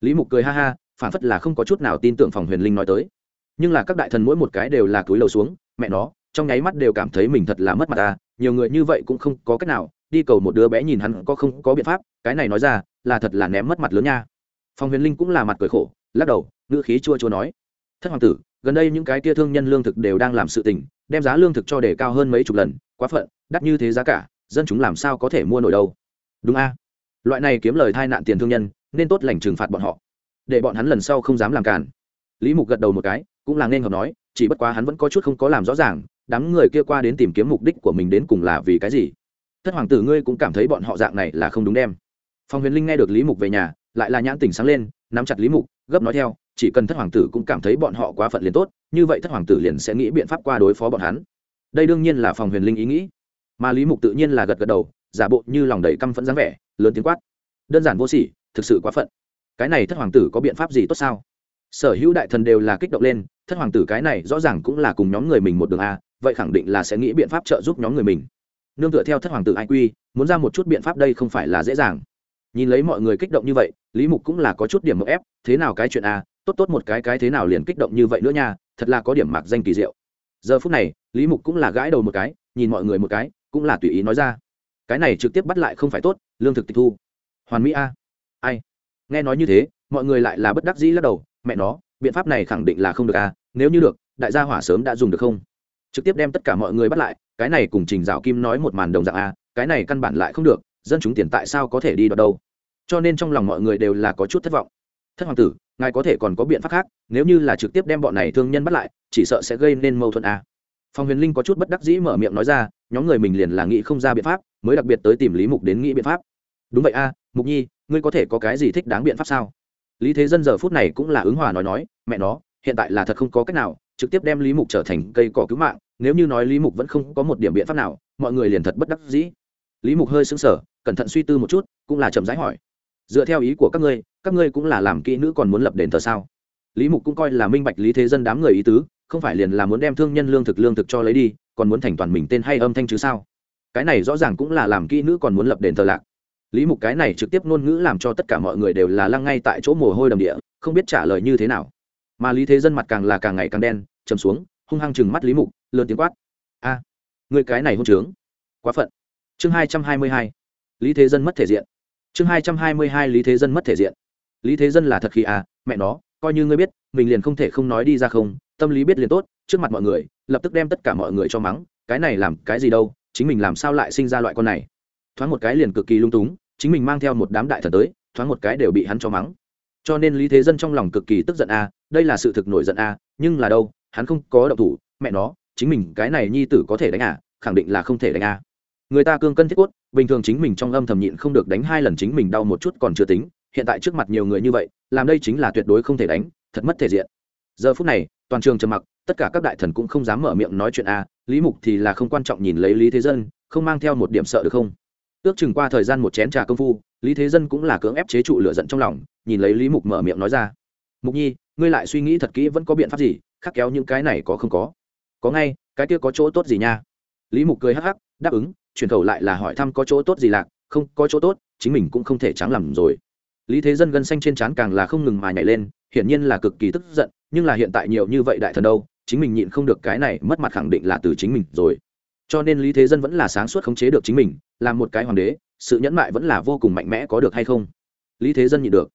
Lý mục cười ha ha, phản phất là không có chút nào tin tưởng phòng huyền linh nói tới. Nhưng là các đại thần mỗi một cái đều là túi lầu xuống, mẹ nó, trong nháy mắt đều cảm thấy mình thật là mất mặt ta, nhiều người như vậy cũng không có cách nào đi cầu một đứa bé nhìn hắn có không có biện pháp, cái này nói ra, là thật là ném mất mặt lớn nha. Phòng huyền linh cũng là mặt cười khổ, lắc đầu, ngữ khí chua chua nói, thất hoàng tử, gần đây những cái tia thương nhân lương thực đều đang làm sự tình, đem giá lương thực cho để cao hơn mấy chục lần, quá phận, đắt như thế giá cả, dân chúng làm sao có thể mua nổi đâu? Đúng a. Loại này kiếm lời thai nạn tiền thương nhân, nên tốt lành trừng phạt bọn họ. Để bọn hắn lần sau không dám làm cản lý mục gật đầu một cái, cũng là nên hợp nói, chỉ bất quá hắn vẫn có chút không có làm rõ ràng, đám người kia qua đến tìm kiếm mục đích của mình đến cùng là vì cái gì thất hoàng tử ngươi cũng cảm thấy bọn họ dạng này là không đúng đem. Phong huyền linh nghe được lý mục về nhà, lại là nhãn tỉnh sáng lên, nắm chặt lý mục, gấp nói theo, chỉ cần thất hoàng tử cũng cảm thấy bọn họ quá phận liền tốt, như vậy thất hoàng tử liền sẽ nghĩ biện pháp qua đối phó bọn hắn. Đây đương nhiên là phòng huyền linh ý nghĩ. Mà lý mục tự nhiên là gật gật đầu, giả bộ như lòng đầy căm phẫn dáng vẻ, lớn tiếng quát. Đơn giản vô sỉ, thực sự quá phận. Cái này thất hoàng tử có biện pháp gì tốt sao? Sở hữu đại thần đều là kích động lên, thất hoàng tử cái này rõ ràng cũng là cùng nhóm người mình một đường a, vậy khẳng định là sẽ nghĩ biện pháp trợ giúp nhóm người mình nương tựa theo thất hoàng tử iq muốn ra một chút biện pháp đây không phải là dễ dàng. Nhìn lấy mọi người kích động như vậy, lý mục cũng là có chút điểm mậu ép, thế nào cái chuyện a tốt tốt một cái cái thế nào liền kích động như vậy nữa nha, thật là có điểm mạc danh kỳ diệu. Giờ phút này, lý mục cũng là gãi đầu một cái, nhìn mọi người một cái, cũng là tùy ý nói ra. Cái này trực tiếp bắt lại không phải tốt, lương thực tịch thu. Hoàn mỹ a. Ai? Nghe nói như thế, mọi người lại là bất đắc dĩ lắc đầu, mẹ nó, biện pháp này khẳng định là không được a, nếu như được, đại gia hỏa sớm đã dùng được không? Trực tiếp đem tất cả mọi người bắt lại, cái này cùng trình dạo kim nói một màn đồng dạng a, cái này căn bản lại không được, dân chúng tiền tại sao có thể đi đoạt đâu. Cho nên trong lòng mọi người đều là có chút thất vọng. Thất hoàng tử, ngài có thể còn có biện pháp khác, nếu như là trực tiếp đem bọn này thương nhân bắt lại, chỉ sợ sẽ gây nên mâu thuẫn a. Phong huyền linh có chút bất đắc dĩ mở miệng nói ra, nhóm người mình liền là nghĩ không ra biện pháp, mới đặc biệt tới tìm lý mục đến nghĩ biện pháp. Đúng vậy a, mục nhi, ngươi có thể có cái gì thích đáng biện pháp sao? Lý thế dân giờ phút này cũng là ứng hòa nói nói, mẹ nó hiện tại là thật không có cách nào, trực tiếp đem lý mục trở thành cây cỏ cứu mạng, nếu như nói lý mục vẫn không có một điểm biện pháp nào, mọi người liền thật bất đắc dĩ. Lý mục hơi sững sờ, cẩn thận suy tư một chút, cũng là chậm rãi hỏi, dựa theo ý của các ngươi các ngươi cũng là làm kỹ nữ còn muốn lập đền thờ sao? Lý mục cũng coi là minh bạch lý thế dân đám người ý tứ, không phải liền là muốn đem thương nhân lương thực lương thực cho lấy đi, còn muốn thành toàn mình tên hay âm thanh chứ sao? Cái này rõ ràng cũng là làm kỹ nữ còn muốn lập đền thờ lạc. Lý mục cái này trực tiếp ngôn ngữ làm cho tất cả mọi người đều là lăng ngay tại chỗ mồ hôi đầm địa, không biết trả lời như thế nào mà lý thế dân mặt càng là càng ngày càng đen chầm xuống, hung hăng chừng mắt lý mục, lớn tiếng quát. A, người cái này hôn trướng, quá phận. Chương hai trăm hai mươi hai, lý thế dân mất thể diện. Chương hai trăm hai mươi hai, lý thế dân mất thể diện. Lý thế dân là thật khi à mẹ nó, coi như ngươi biết, mình liền không thể không nói đi ra không, tâm lý biết liền tốt, trước mặt mọi người, lập tức đem tất cả mọi người cho mắng, cái này làm cái gì đâu, chính mình làm sao lại sinh ra loại con này? Thoáng một cái liền cực kỳ lung túng, chính mình mang theo một đám đại thần tới, thoáng một cái đều bị hắn cho mắng. Cho nên lý thế dân trong lòng cực kỳ tức giận a đây là sự thực nổi giận a, nhưng là đâu, hắn không có động thủ, mẹ nó, chính mình cái này nhi tử có thể đánh à khẳng định là không thể đánh a. Người ta cương cân thiết cốt, bình thường chính mình trong âm thầm nhịn không được đánh hai lần chính mình đau một chút còn chưa tính, hiện tại trước mặt nhiều người như vậy, làm đây chính là tuyệt đối không thể đánh, thật mất thể diện. Giờ phút này, toàn trường trầm mặc, tất cả các đại thần cũng không dám mở miệng nói chuyện a, lý mục thì là không quan trọng nhìn lấy lý thế dân, không mang theo một điểm sợ được không? Ước chừng qua thời gian một chén trà công phu, lý thế dân cũng là cưỡng ép chế trụ lửa giận trong lòng, nhìn lấy lý mục mở miệng nói ra. Mục nhi ngươi lại suy nghĩ thật kỹ vẫn có biện pháp gì, khắc kéo những cái này có không có? Có ngay, cái kia có chỗ tốt gì nha? Lý mục cười hắc hắc, đáp ứng, chuyển khẩu lại là hỏi thăm có chỗ tốt gì lạc, không, có chỗ tốt, chính mình cũng không thể trắng làm rồi. Lý thế dân gân xanh trên trán càng là không ngừng mà nhảy lên, hiển nhiên là cực kỳ tức giận, nhưng là hiện tại nhiều như vậy đại thần đâu, chính mình nhịn không được cái này mất mặt khẳng định là từ chính mình rồi. Cho nên lý thế dân vẫn là sáng suốt khống chế được chính mình làm một cái hoàng đế, sự nhẫn mại vẫn là vô cùng mạnh mẽ có được hay không? Lý thế dân nhịn được.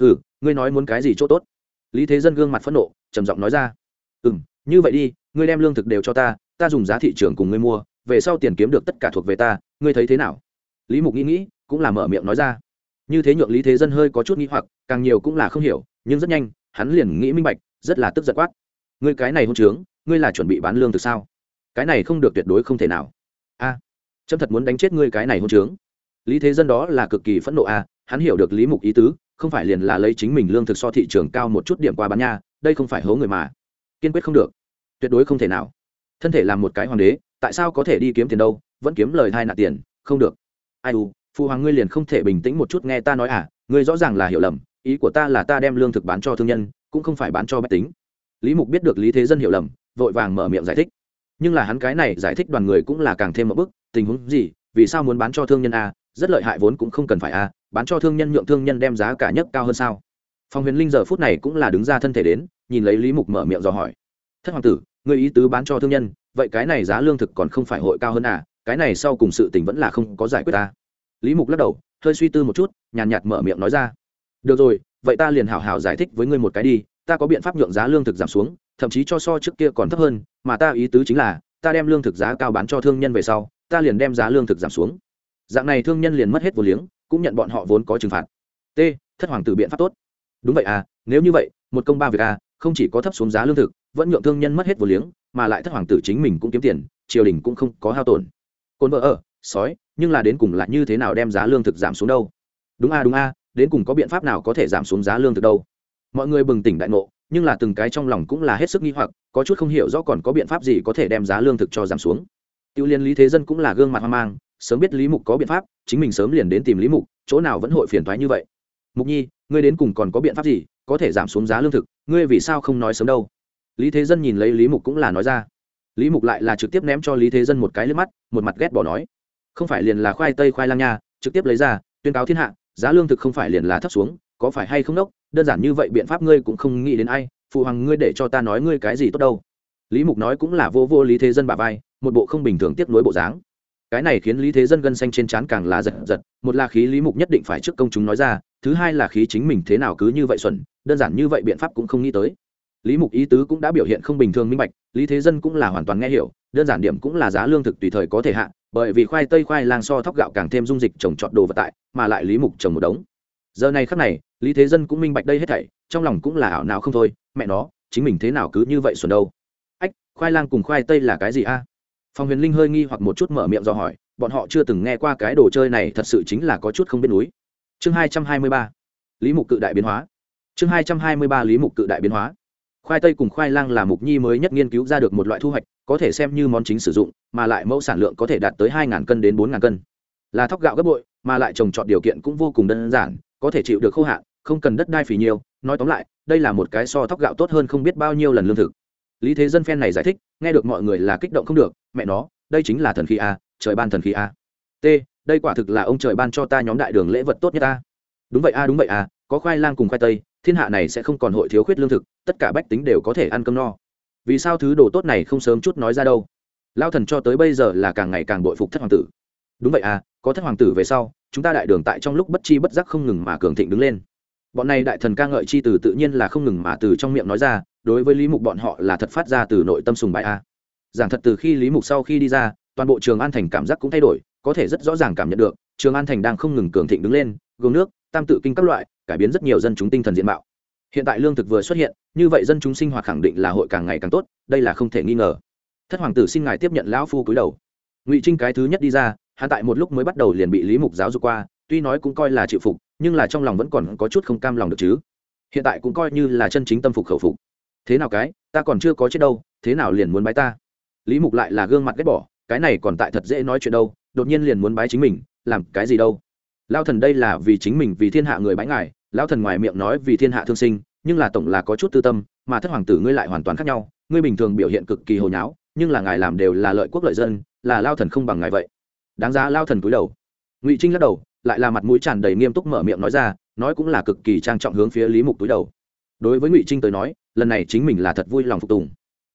Ừ ngươi nói muốn cái gì chỗ tốt? Lý thế dân gương mặt phẫn nộ trầm giọng nói ra. Ừ m như vậy đi ngươi đem lương thực đều cho ta ta dùng giá thị trường cùng ngươi mua về sau tiền kiếm được tất cả thuộc về ta ngươi thấy thế nào? Lý mục nghĩ nghĩ cũng là mở miệng nói ra. Như thế nhượng lý thế dân hơi có chút nghĩ hoặc càng nhiều cũng là không hiểu nhưng rất nhanh hắn liền nghĩ minh bạch rất là tức giật quát. Ngươi cái này hôn trướng ngươi là chuẩn bị bán lương thực sao? Cái này không được tuyệt đối không thể nào. A à, trâm thật muốn đánh chết ngươi cái này hôn trướng. Lý thế dân đó là cực kỳ phẫn nộ a hắn hiểu được lý mục ý tứ không phải liền là lấy chính mình lương thực so thị trường cao một chút điểm qua bán nha, đây không phải hố người mà. Kiên quyết không được. Tuyệt đối không thể nào. Thân thể làm một cái hoàng đế, tại sao có thể đi kiếm tiền đâu, vẫn kiếm lời thai nạn tiền, không được. Ai u, phụ hoàng ngươi liền không thể bình tĩnh một chút nghe ta nói à ngươi rõ ràng là hiểu lầm, ý của ta là ta đem lương thực bán cho thương nhân, cũng không phải bán cho bách tính. Lý mục biết được lý thế dân hiểu lầm, vội vàng mở miệng giải thích. Nhưng là hắn cái này giải thích đoàn người cũng là càng thêm một bức tình huống gì, vì sao muốn bán cho thương nhân a rất lợi hại vốn cũng không cần phải a, bán cho thương nhân nhượng thương nhân đem giá cả nhất cao hơn sao? Phong huyền linh giờ phút này cũng là đứng ra thân thể đến, nhìn lấy lý mục mở miệng dò hỏi. Thất hoàng tử người ý tứ bán cho thương nhân, vậy cái này giá lương thực còn không phải hội cao hơn à cái này sau cùng sự tình vẫn là không có giải quyết ta. Lý mục lắc đầu, hơi suy tư một chút, nhàn nhạt mở miệng nói ra. Được rồi, vậy ta liền hảo hảo giải thích với ngươi một cái đi, ta có biện pháp nhượng giá lương thực giảm xuống, thậm chí cho so trước kia còn thấp hơn, mà ta ý tứ chính là, ta đem lương thực giá cao bán cho thương nhân về sau, ta liền đem giá lương thực giảm xuống dạng này thương nhân liền mất hết vô liếng, cũng nhận bọn họ vốn có trừng phạt. T, thất hoàng tử biện pháp tốt. Đúng vậy à nếu như vậy, một công ba việc à không chỉ có thấp xuống giá lương thực, vẫn nhượng thương nhân mất hết vô liếng, mà lại thất hoàng tử chính mình cũng kiếm tiền, triều đình cũng không có hao tổn. Cồn vợ ở, sói, nhưng là đến cùng là như thế nào đem giá lương thực giảm xuống đâu? Đúng a đúng a đến cùng có biện pháp nào có thể giảm xuống giá lương thực đâu? Mọi người bừng tỉnh đại ngộ, nhưng là từng cái trong lòng cũng là hết sức nghi hoặc, có chút không hiểu rõ còn có biện pháp gì có thể đem giá lương thực cho giảm xuống. Tiêu liên lý thế dân cũng là gương mặt hoang mang sớm biết lý mục có biện pháp, chính mình sớm liền đến tìm lý mục, chỗ nào vẫn hội phiền thoái như vậy. Mục nhi, ngươi đến cùng còn có biện pháp gì, có thể giảm xuống giá lương thực, ngươi vì sao không nói sớm đâu? Lý thế dân nhìn lấy lý mục cũng là nói ra. Lý mục lại là trực tiếp ném cho lý thế dân một cái lướt mắt, một mặt ghét bỏ nói. Không phải liền là khoai tây khoai lang nha, trực tiếp lấy ra, tuyên cáo thiên hạ, giá lương thực không phải liền là thấp xuống, có phải hay không đốc, đơn giản như vậy biện pháp ngươi cũng không nghĩ đến ai, phụ hoàng ngươi để cho ta nói ngươi cái gì tốt đâu. Lý mục nói cũng là vô vô lý thế dân bà vai, một bộ không bình thường tiếp nối bộ dáng cái này khiến lý thế dân gân xanh trên trán càng là giật giật, một là khí lý mục nhất định phải trước công chúng nói ra, thứ hai là khí chính mình thế nào cứ như vậy xuẩn, đơn giản như vậy biện pháp cũng không nghĩ tới. Lý mục ý tứ cũng đã biểu hiện không bình thường minh bạch, lý thế dân cũng là hoàn toàn nghe hiểu, đơn giản điểm cũng là giá lương thực tùy thời có thể hạ, bởi vì khoai tây khoai lang so thóc gạo càng thêm dung dịch trồng trọt đồ vật tại, mà lại lý mục trồng một đống. Giờ này khắc này, lý thế dân cũng minh bạch đây hết thảy, trong lòng cũng là ảo nào không thôi, mẹ nó, chính mình thế nào cứ như vậy xuẩn đâu. Ách, khoai lang cùng khoai tây là cái gì a? à? Phòng huyền linh hơi nghi hoặc một chút mở miệng do hỏi, bọn họ chưa từng nghe qua cái đồ chơi này thật sự chính là có chút không biết núi. Chương hai trăm hai mươi ba, lý mục cự đại biến hóa. Chương hai trăm hai mươi ba, lý mục cự đại biến hóa. Khoai tây cùng khoai lang là mục nhi mới nhất nghiên cứu ra được một loại thu hoạch, có thể xem như món chính sử dụng, mà lại mẫu sản lượng có thể đạt tới hai cân đến bốn cân. Là thóc gạo gấp bội, mà lại trồng trọt điều kiện cũng vô cùng đơn giản, có thể chịu được khô hạn, không cần đất đai phì nhiều. Nói tóm lại, đây là một cái so thóc gạo tốt hơn không biết bao nhiêu lần lương thực lý thế dân phen này giải thích, nghe được mọi người là kích động không được, mẹ nó, đây chính là thần khí a, trời ban thần khí a. T, đây quả thực là ông trời ban cho ta nhóm đại đường lễ vật tốt nhất ta đúng vậy a, đúng vậy a, có khoai lang cùng khoai tây, thiên hạ này sẽ không còn hội thiếu khuyết lương thực, tất cả bách tính đều có thể ăn cơm no. Vì sao thứ đồ tốt này không sớm chút nói ra đâu? Lao thần cho tới bây giờ là càng ngày càng bội phục thất hoàng tử. Đúng vậy à có thất hoàng tử về sau, chúng ta đại đường tại trong lúc bất chi bất giác không ngừng mà cường thịnh đứng lên. Bọn này đại thần ca ngợi chi từ tự nhiên là không ngừng mà từ trong miệng nói ra đối với lý mục bọn họ là thật phát ra từ nội tâm sùng bại a. Giảng thật từ khi lý mục sau khi đi ra, toàn bộ trường an thành cảm giác cũng thay đổi, có thể rất rõ ràng cảm nhận được, trường an thành đang không ngừng cường thịnh đứng lên, gồm nước, tam tự kinh các loại, cải biến rất nhiều dân chúng tinh thần diện mạo. Hiện tại lương thực vừa xuất hiện, như vậy dân chúng sinh hoạt khẳng định là hội càng ngày càng tốt, đây là không thể nghi ngờ. Thất hoàng tử xin ngài tiếp nhận lão phu cúi đầu. Ngụy trinh cái thứ nhất đi ra hạ tại một lúc mới bắt đầu liền bị lý mục giáo dục qua, tuy nói cũng coi là chịu phục, nhưng là trong lòng vẫn còn có chút không cam lòng được chứ. Hiện tại cũng coi như là chân chính tâm phục khẩu phục thế nào cái, ta còn chưa có chết đâu, thế nào liền muốn bái ta? Lý mục lại là gương mặt ghét bỏ, cái này còn tại thật dễ nói chuyện đâu, đột nhiên liền muốn bái chính mình, làm cái gì đâu? Lao thần đây là vì chính mình vì thiên hạ người bái ngài lao thần ngoài miệng nói vì thiên hạ thương sinh, nhưng là tổng là có chút tư tâm, mà thất hoàng tử ngươi lại hoàn toàn khác nhau, ngươi bình thường biểu hiện cực kỳ hồi nháo, nhưng là ngài làm đều là lợi quốc lợi dân, là lao thần không bằng ngài vậy. Đáng giá lao thần cúi đầu. Ngụy trinh lắc đầu, lại là mặt mũi tràn đầy nghiêm túc mở miệng nói ra, nói cũng là cực kỳ trang trọng hướng phía lý mục túi đầu đối với ngụy trinh tới nói, lần này chính mình là thật vui lòng phục tùng.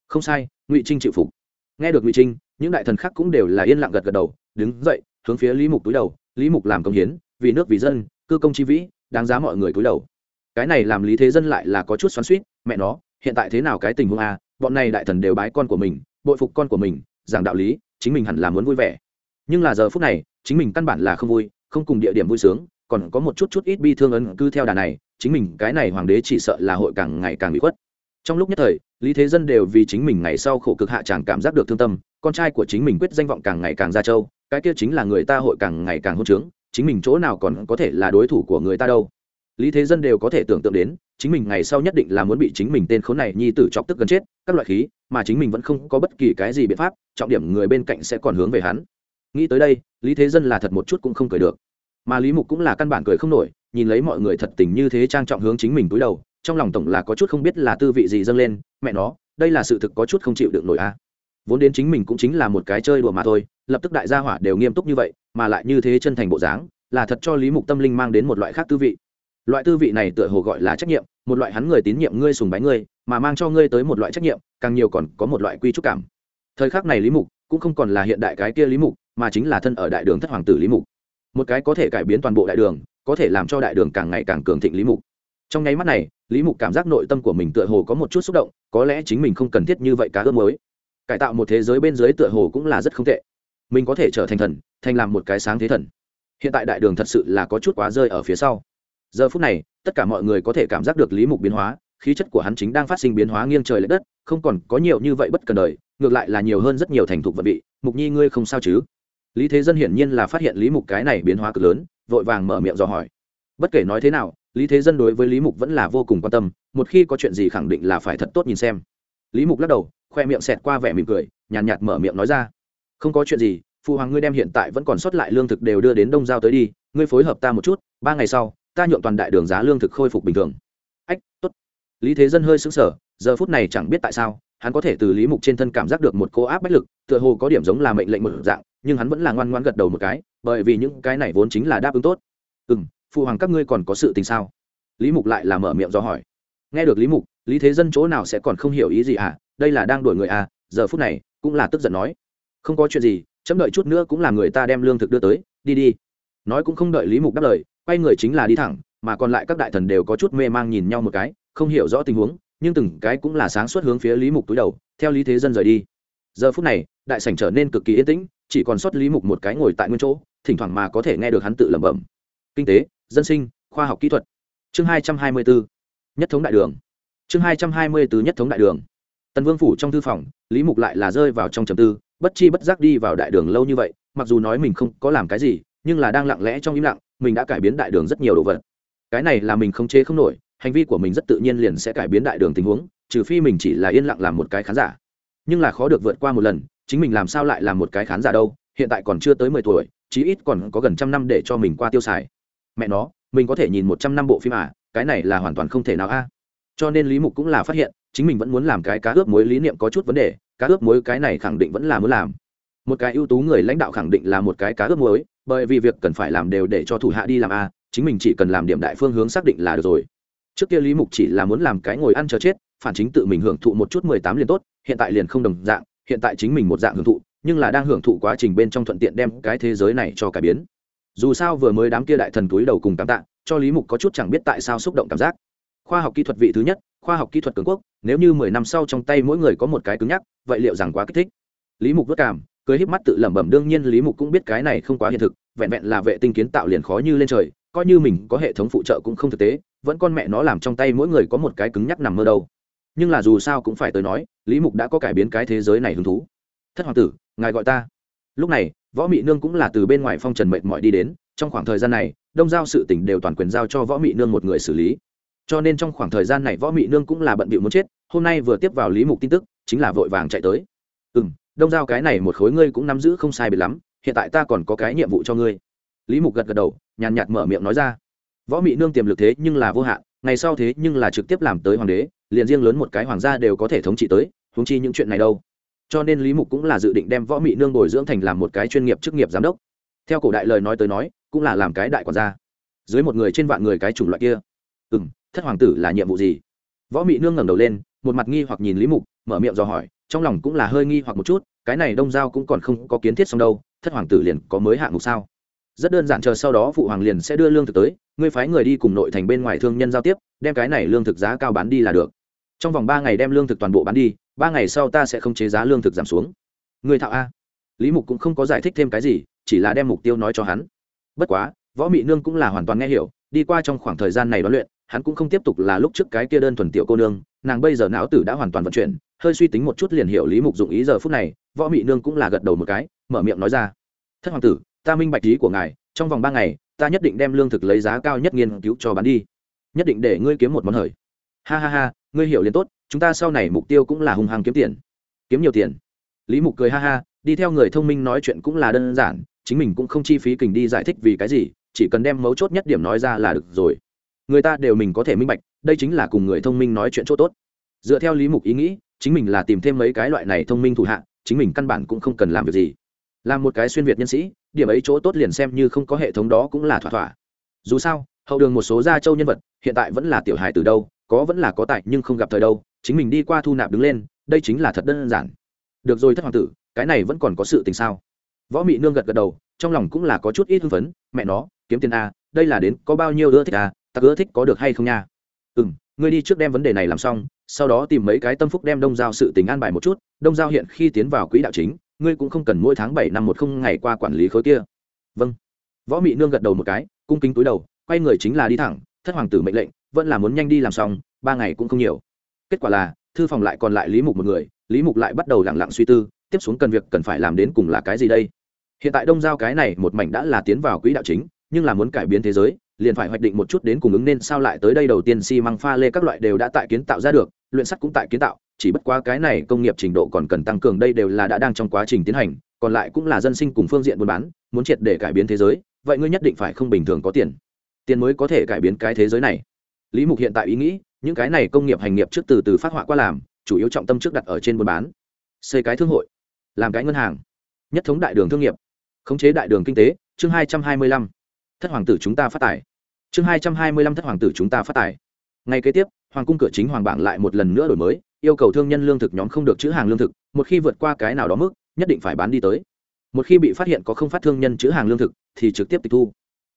Không sai, ngụy trinh chịu phục. Nghe được ngụy trinh, những đại thần khác cũng đều là yên lặng gật gật đầu, đứng dậy, hướng phía lý mục túi đầu. Lý mục làm công hiến, vì nước vì dân, cư công chi vĩ, đáng giá mọi người túi đầu. Cái này làm lý thế dân lại là có chút xoắn suýt mẹ nó, hiện tại thế nào cái tình huống a? Bọn này đại thần đều bái con của mình, bội phục con của mình, giảng đạo lý, chính mình hẳn là muốn vui vẻ. Nhưng là giờ phút này, chính mình căn bản là không vui, không cùng địa điểm vui sướng, còn có một chút chút ít bi thương ấn cư theo đà này chính mình cái này hoàng đế chỉ sợ là hội càng ngày càng bị khuất. Trong lúc nhất thời, lý thế dân đều vì chính mình ngày sau khổ cực hạ chàng cảm giác được thương tâm, con trai của chính mình quyết danh vọng càng ngày càng ra châu, cái kia chính là người ta hội càng ngày càng hôn trướng, chính mình chỗ nào còn có thể là đối thủ của người ta đâu. Lý thế dân đều có thể tưởng tượng đến, chính mình ngày sau nhất định là muốn bị chính mình tên khốn này nhi tử chọc tức gần chết, các loại khí, mà chính mình vẫn không có bất kỳ cái gì biện pháp, trọng điểm người bên cạnh sẽ còn hướng về hắn. Nghĩ tới đây, lý thế dân là thật một chút cũng không cười được. Mà lý mục cũng là căn bản cười không nổi nhìn lấy mọi người thật tình như thế trang trọng hướng chính mình túi đầu, trong lòng tổng là có chút không biết là tư vị gì dâng lên, mẹ nó, đây là sự thực có chút không chịu được nổi a. À. vốn đến chính mình cũng chính là một cái chơi đùa mà thôi, lập tức đại gia hỏa đều nghiêm túc như vậy, mà lại như thế chân thành bộ dáng, là thật cho lý mục tâm linh mang đến một loại khác tư vị. Loại tư vị này tựa hồ gọi là trách nhiệm, một loại hắn người tín nhiệm ngươi sùng bái ngươi, mà mang cho ngươi tới một loại trách nhiệm, càng nhiều còn có một loại quy trúc cảm. Thời khắc này lý mục cũng không còn là hiện đại cái kia lý mục, mà chính là thân ở đại đường thất hoàng tử lý mục. Một cái có thể cải biến toàn bộ đại đường có thể làm cho đại đường càng ngày càng cường thịnh lý mục. Trong nháy mắt này, lý mục cảm giác nội tâm của mình tựa hồ có một chút xúc động, có lẽ chính mình không cần thiết như vậy cá ước mới cải tạo một thế giới bên dưới tựa hồ cũng là rất không tệ. Mình có thể trở thành thần, thành làm một cái sáng thế thần. Hiện tại đại đường thật sự là có chút quá rơi ở phía sau. Giờ phút này, tất cả mọi người có thể cảm giác được lý mục biến hóa, khí chất của hắn chính đang phát sinh biến hóa nghiêng trời l ệ đất, không còn có nhiều như vậy bất cần đời, ngược lại là nhiều hơn rất nhiều thành thục vật vị. Mục nhi ngươi không sao chứ? Lý thế dân hiển nhiên là phát hiện lý mục cái này biến hóa cực lớn vội vàng mở miệng dò hỏi. Bất kể nói thế nào lý thế dân đối với lý mục vẫn là vô cùng quan tâm một khi có chuyện gì khẳng định là phải thật tốt nhìn xem. Lý mục lắc đầu khoe miệng xẹt qua vẻ mỉm cười nhàn nhạt, nhạt mở miệng nói ra. Không có chuyện gì phụ hoàng ngươi đem hiện tại vẫn còn sót lại lương thực đều đưa đến đông giao tới đi ngươi phối hợp ta một chút ba ngày sau ta nhượng toàn đại đường giá lương thực khôi phục bình thường. Ách tốt. Lý thế dân hơi sững sờ giờ phút này chẳng biết tại sao hắn có thể từ lý mục trên thân cảm giác được một cô áp bách lực, tựa hồ có điểm giống là mệnh lệnh một dạng, nhưng hắn vẫn là ngoan ngoan gật đầu một cái, bởi vì những cái này vốn chính là đáp ứng tốt. Ừ m phụ hoàng các ngươi còn có sự tình sao? Lý mục lại là mở miệng do hỏi. Nghe được lý mục, lý thế dân chỗ nào sẽ còn không hiểu ý gì à đây là đang đuổi người à giờ phút này, cũng là tức giận nói. Không có chuyện gì, chấm đợi chút nữa cũng là người ta đem lương thực đưa tới, đi đi. Nói cũng không đợi lý mục đáp lời, quay người chính là đi thẳng, mà còn lại các đại thần đều có chút mê mang nhìn nhau một cái, không hiểu rõ tình huống nhưng từng cái cũng là sáng suốt hướng phía lý mục túi đầu, theo lý thế dân rời đi. Giờ phút này, đại sảnh trở nên cực kỳ yên tĩnh, chỉ còn sót lý mục một cái ngồi tại nguyên chỗ, thỉnh thoảng mà có thể nghe được hắn tự lẩm bẩm. Kinh tế, dân sinh, khoa học kỹ thuật. Chương hai trăm hai mươi bốn nhất thống đại đường. Chương hai trăm hai mươi bốn nhất thống đại đường. Tần vương phủ trong thư phòng, lý mục lại là rơi vào trong trầm tư, bất chi bất giác đi vào đại đường lâu như vậy, mặc dù nói mình không có làm cái gì, nhưng là đang lặng lẽ trong im lặng, mình đã cải biến đại đường rất nhiều đồ vật. Cái này là mình không chế không nổi hành vi của mình rất tự nhiên liền sẽ cải biến đại đường tình huống, trừ phi mình chỉ là yên lặng làm một cái khán giả. Nhưng là khó được vượt qua một lần, chính mình làm sao lại làm một cái khán giả đâu, hiện tại còn chưa tới mười tuổi, chí ít còn có gần trăm năm để cho mình qua tiêu xài. Mẹ nó, mình có thể nhìn một trăm năm bộ phim à cái này là hoàn toàn không thể nào a. Cho nên lý mục cũng là phát hiện, chính mình vẫn muốn làm cái cá ướp mối lý niệm có chút vấn đề, cá ướp mối cái này khẳng định vẫn là muốn làm. Một cái ưu tú người lãnh đạo khẳng định là một cái cá ướp mối bởi vì việc cần phải làm đều để cho thủ hạ đi làm a, chính mình chỉ cần làm điểm đại phương hướng xác định là được rồi trước kia lý mục chỉ là muốn làm cái ngồi ăn chờ chết, phản chính tự mình hưởng thụ một chút mười tám liền tốt, hiện tại liền không đồng dạng, hiện tại chính mình một dạng hưởng thụ, nhưng là đang hưởng thụ quá trình bên trong thuận tiện đem cái thế giới này cho cải biến. Dù sao vừa mới đám kia đại thần túi đầu cùng cảm tạ, cho lý mục có chút chẳng biết tại sao xúc động cảm giác. Khoa học kỹ thuật vị thứ nhất, khoa học kỹ thuật cường quốc, nếu như mười năm sau trong tay mỗi người có một cái cứng nhắc, vậy liệu rằng quá kích thích? Lý mục vất cảm, cười híp mắt tự lẩm bẩm, đương nhiên lý mục cũng biết cái này không quá hiện thực, vẹn vẹn là vệ tinh kiến tạo liền khó như lên trời, coi như mình có hệ thống phụ trợ cũng không thực tế vẫn con mẹ nó làm trong tay mỗi người có một cái cứng nhắc nằm mơ đâu. Nhưng là dù sao cũng phải tới nói, lý mục đã có cải biến cái thế giới này hứng thú. Thất hoàng tử, ngài gọi ta. Lúc này, võ mị nương cũng là từ bên ngoài phong trần mệt mỏi đi đến, trong khoảng thời gian này, đông giao sự tỉnh đều toàn quyền giao cho võ mị nương một người xử lý. Cho nên trong khoảng thời gian này võ mị nương cũng là bận bịu muốn chết, hôm nay vừa tiếp vào lý mục tin tức, chính là vội vàng chạy tới. Ừ m đông giao cái này một khối ngươi cũng nắm giữ không sai biệt lắm, hiện tại ta còn có cái nhiệm vụ cho ngươi. Lý mục gật gật đầu, nhàn nhạt mở miệng nói ra võ mị nương tiềm lực thế nhưng là vô hạn, ngày sau thế nhưng là trực tiếp làm tới hoàng đế, liền riêng lớn một cái hoàng gia đều có thể thống trị tới thống chi những chuyện này đâu. Cho nên lý mục cũng là dự định đem võ mị nương bồi dưỡng thành làm một cái chuyên nghiệp chức nghiệp giám đốc. Theo cổ đại lời nói tới nói, cũng là làm cái đại quản gia. Dưới một người trên vạn người cái chủng loại kia. Ừ m thất hoàng tử là nhiệm vụ gì? Võ mị nương ngẩng đầu lên, một mặt nghi hoặc nhìn lý mục, mở miệng dò hỏi, trong lòng cũng là hơi nghi hoặc một chút, cái này đông giao cũng còn không có kiến thiết xong đâu, thất hoàng tử liền có mới hạng mục sao? Rất đơn giản chờ sau đó phụ hoàng liền sẽ đưa lương thực tới, ngươi phái người đi cùng nội thành bên ngoài thương nhân giao tiếp, đem cái này lương thực giá cao bán đi là được. Trong vòng ba ngày đem lương thực toàn bộ bán đi, ba ngày sau ta sẽ không chế giá lương thực giảm xuống. Người thạo a. Lý mục cũng không có giải thích thêm cái gì, chỉ là đem mục tiêu nói cho hắn. Bất quá, võ mị nương cũng là hoàn toàn nghe hiểu, đi qua trong khoảng thời gian này đoán luyện, hắn cũng không tiếp tục là lúc trước cái kia đơn thuần tiểu cô nương, nàng bây giờ não tử đã hoàn toàn vận chuyển, hơi suy tính một chút liền hiểu lý mục dụng ý giờ phút này, võ mị nương cũng là gật đầu một cái, mở miệng nói ra. Thất hoàng tử ta minh bạch ý của ngài, trong vòng ba ngày, ta nhất định đem lương thực lấy giá cao nhất nghiên cứu cho bán đi. Nhất định để ngươi kiếm một món hời. Ha ha ha, ngươi hiểu liền tốt, chúng ta sau này mục tiêu cũng là hùng hàng kiếm tiền. Kiếm nhiều tiền. Lý mục cười ha ha, đi theo người thông minh nói chuyện cũng là đơn giản, chính mình cũng không chi phí kình đi giải thích vì cái gì, chỉ cần đem mấu chốt nhất điểm nói ra là được rồi. Người ta đều mình có thể minh bạch, đây chính là cùng người thông minh nói chuyện chỗ tốt. Dựa theo lý mục ý nghĩ, chính mình là tìm thêm mấy cái loại này thông minh thủ hạ, chính mình căn bản cũng không cần làm việc gì làm một cái xuyên việt nhân sĩ, điểm ấy chỗ tốt liền xem như không có hệ thống đó cũng là thỏa thỏa. Dù sao, hậu đường một số gia châu nhân vật, hiện tại vẫn là tiểu hài từ đâu, có vẫn là có tại nhưng không gặp thời đâu, chính mình đi qua thu nạp đứng lên, đây chính là thật đơn giản. Được rồi thất hoàng tử, cái này vẫn còn có sự tình sao? Võ mị nương gật gật đầu, trong lòng cũng là có chút ít hưng phấn, mẹ nó, kiếm tiền a, đây là đến có bao nhiêu ưa thích a, ta ưa thích có được hay không nha? Ừ m ngươi đi trước đem vấn đề này làm xong, sau đó tìm mấy cái tâm phúc đem đông giao sự tình an bài một chút, đông giao hiện khi tiến vào quỹ đạo chính ngươi cũng không cần mỗi tháng bảy năm một không ngày qua quản lý khối kia. Vâng. Võ mị nương gật đầu một cái, cung kính túi đầu, quay người chính là đi thẳng, thất hoàng tử mệnh lệnh, vẫn là muốn nhanh đi làm xong, ba ngày cũng không nhiều. Kết quả là, thư phòng lại còn lại lý mục một người, lý mục lại bắt đầu lẳng lặng suy tư, tiếp xuống cần việc cần phải làm đến cùng là cái gì đây? Hiện tại đông giao cái này một mảnh đã là tiến vào quỹ đạo chính, nhưng là muốn cải biến thế giới, liền phải hoạch định một chút đến cùng ứng nên sao lại tới đây đầu tiên xi măng pha lê các loại đều đã tại kiến tạo ra được, luyện sắt cũng tại kiến tạo chỉ bất quá cái này công nghiệp trình độ còn cần tăng cường đây đều là đã đang trong quá trình tiến hành, còn lại cũng là dân sinh cùng phương diện buôn bán, muốn triệt để cải biến thế giới, vậy ngươi nhất định phải không bình thường có tiền. Tiền mới có thể cải biến cái thế giới này. Lý mục hiện tại ý nghĩ, những cái này công nghiệp hành nghiệp trước từ từ phát họa qua làm, chủ yếu trọng tâm trước đặt ở trên buôn bán. Xây cái thương hội, làm cái ngân hàng, nhất thống đại đường thương nghiệp, khống chế đại đường kinh tế, chương hai trăm hai mươi lăm, thất hoàng tử chúng ta phát tài. Chương hai trăm hai mươi lăm thất hoàng tử chúng ta phát tài. Ngay kế tiếp, hoàng cung cửa chính hoàng bảng lại một lần nữa đổi mới yêu cầu thương nhân lương thực nhóm không được chữ hàng lương thực, một khi vượt qua cái nào đó mức, nhất định phải bán đi tới. Một khi bị phát hiện có không phát thương nhân chữ hàng lương thực, thì trực tiếp tịch thu.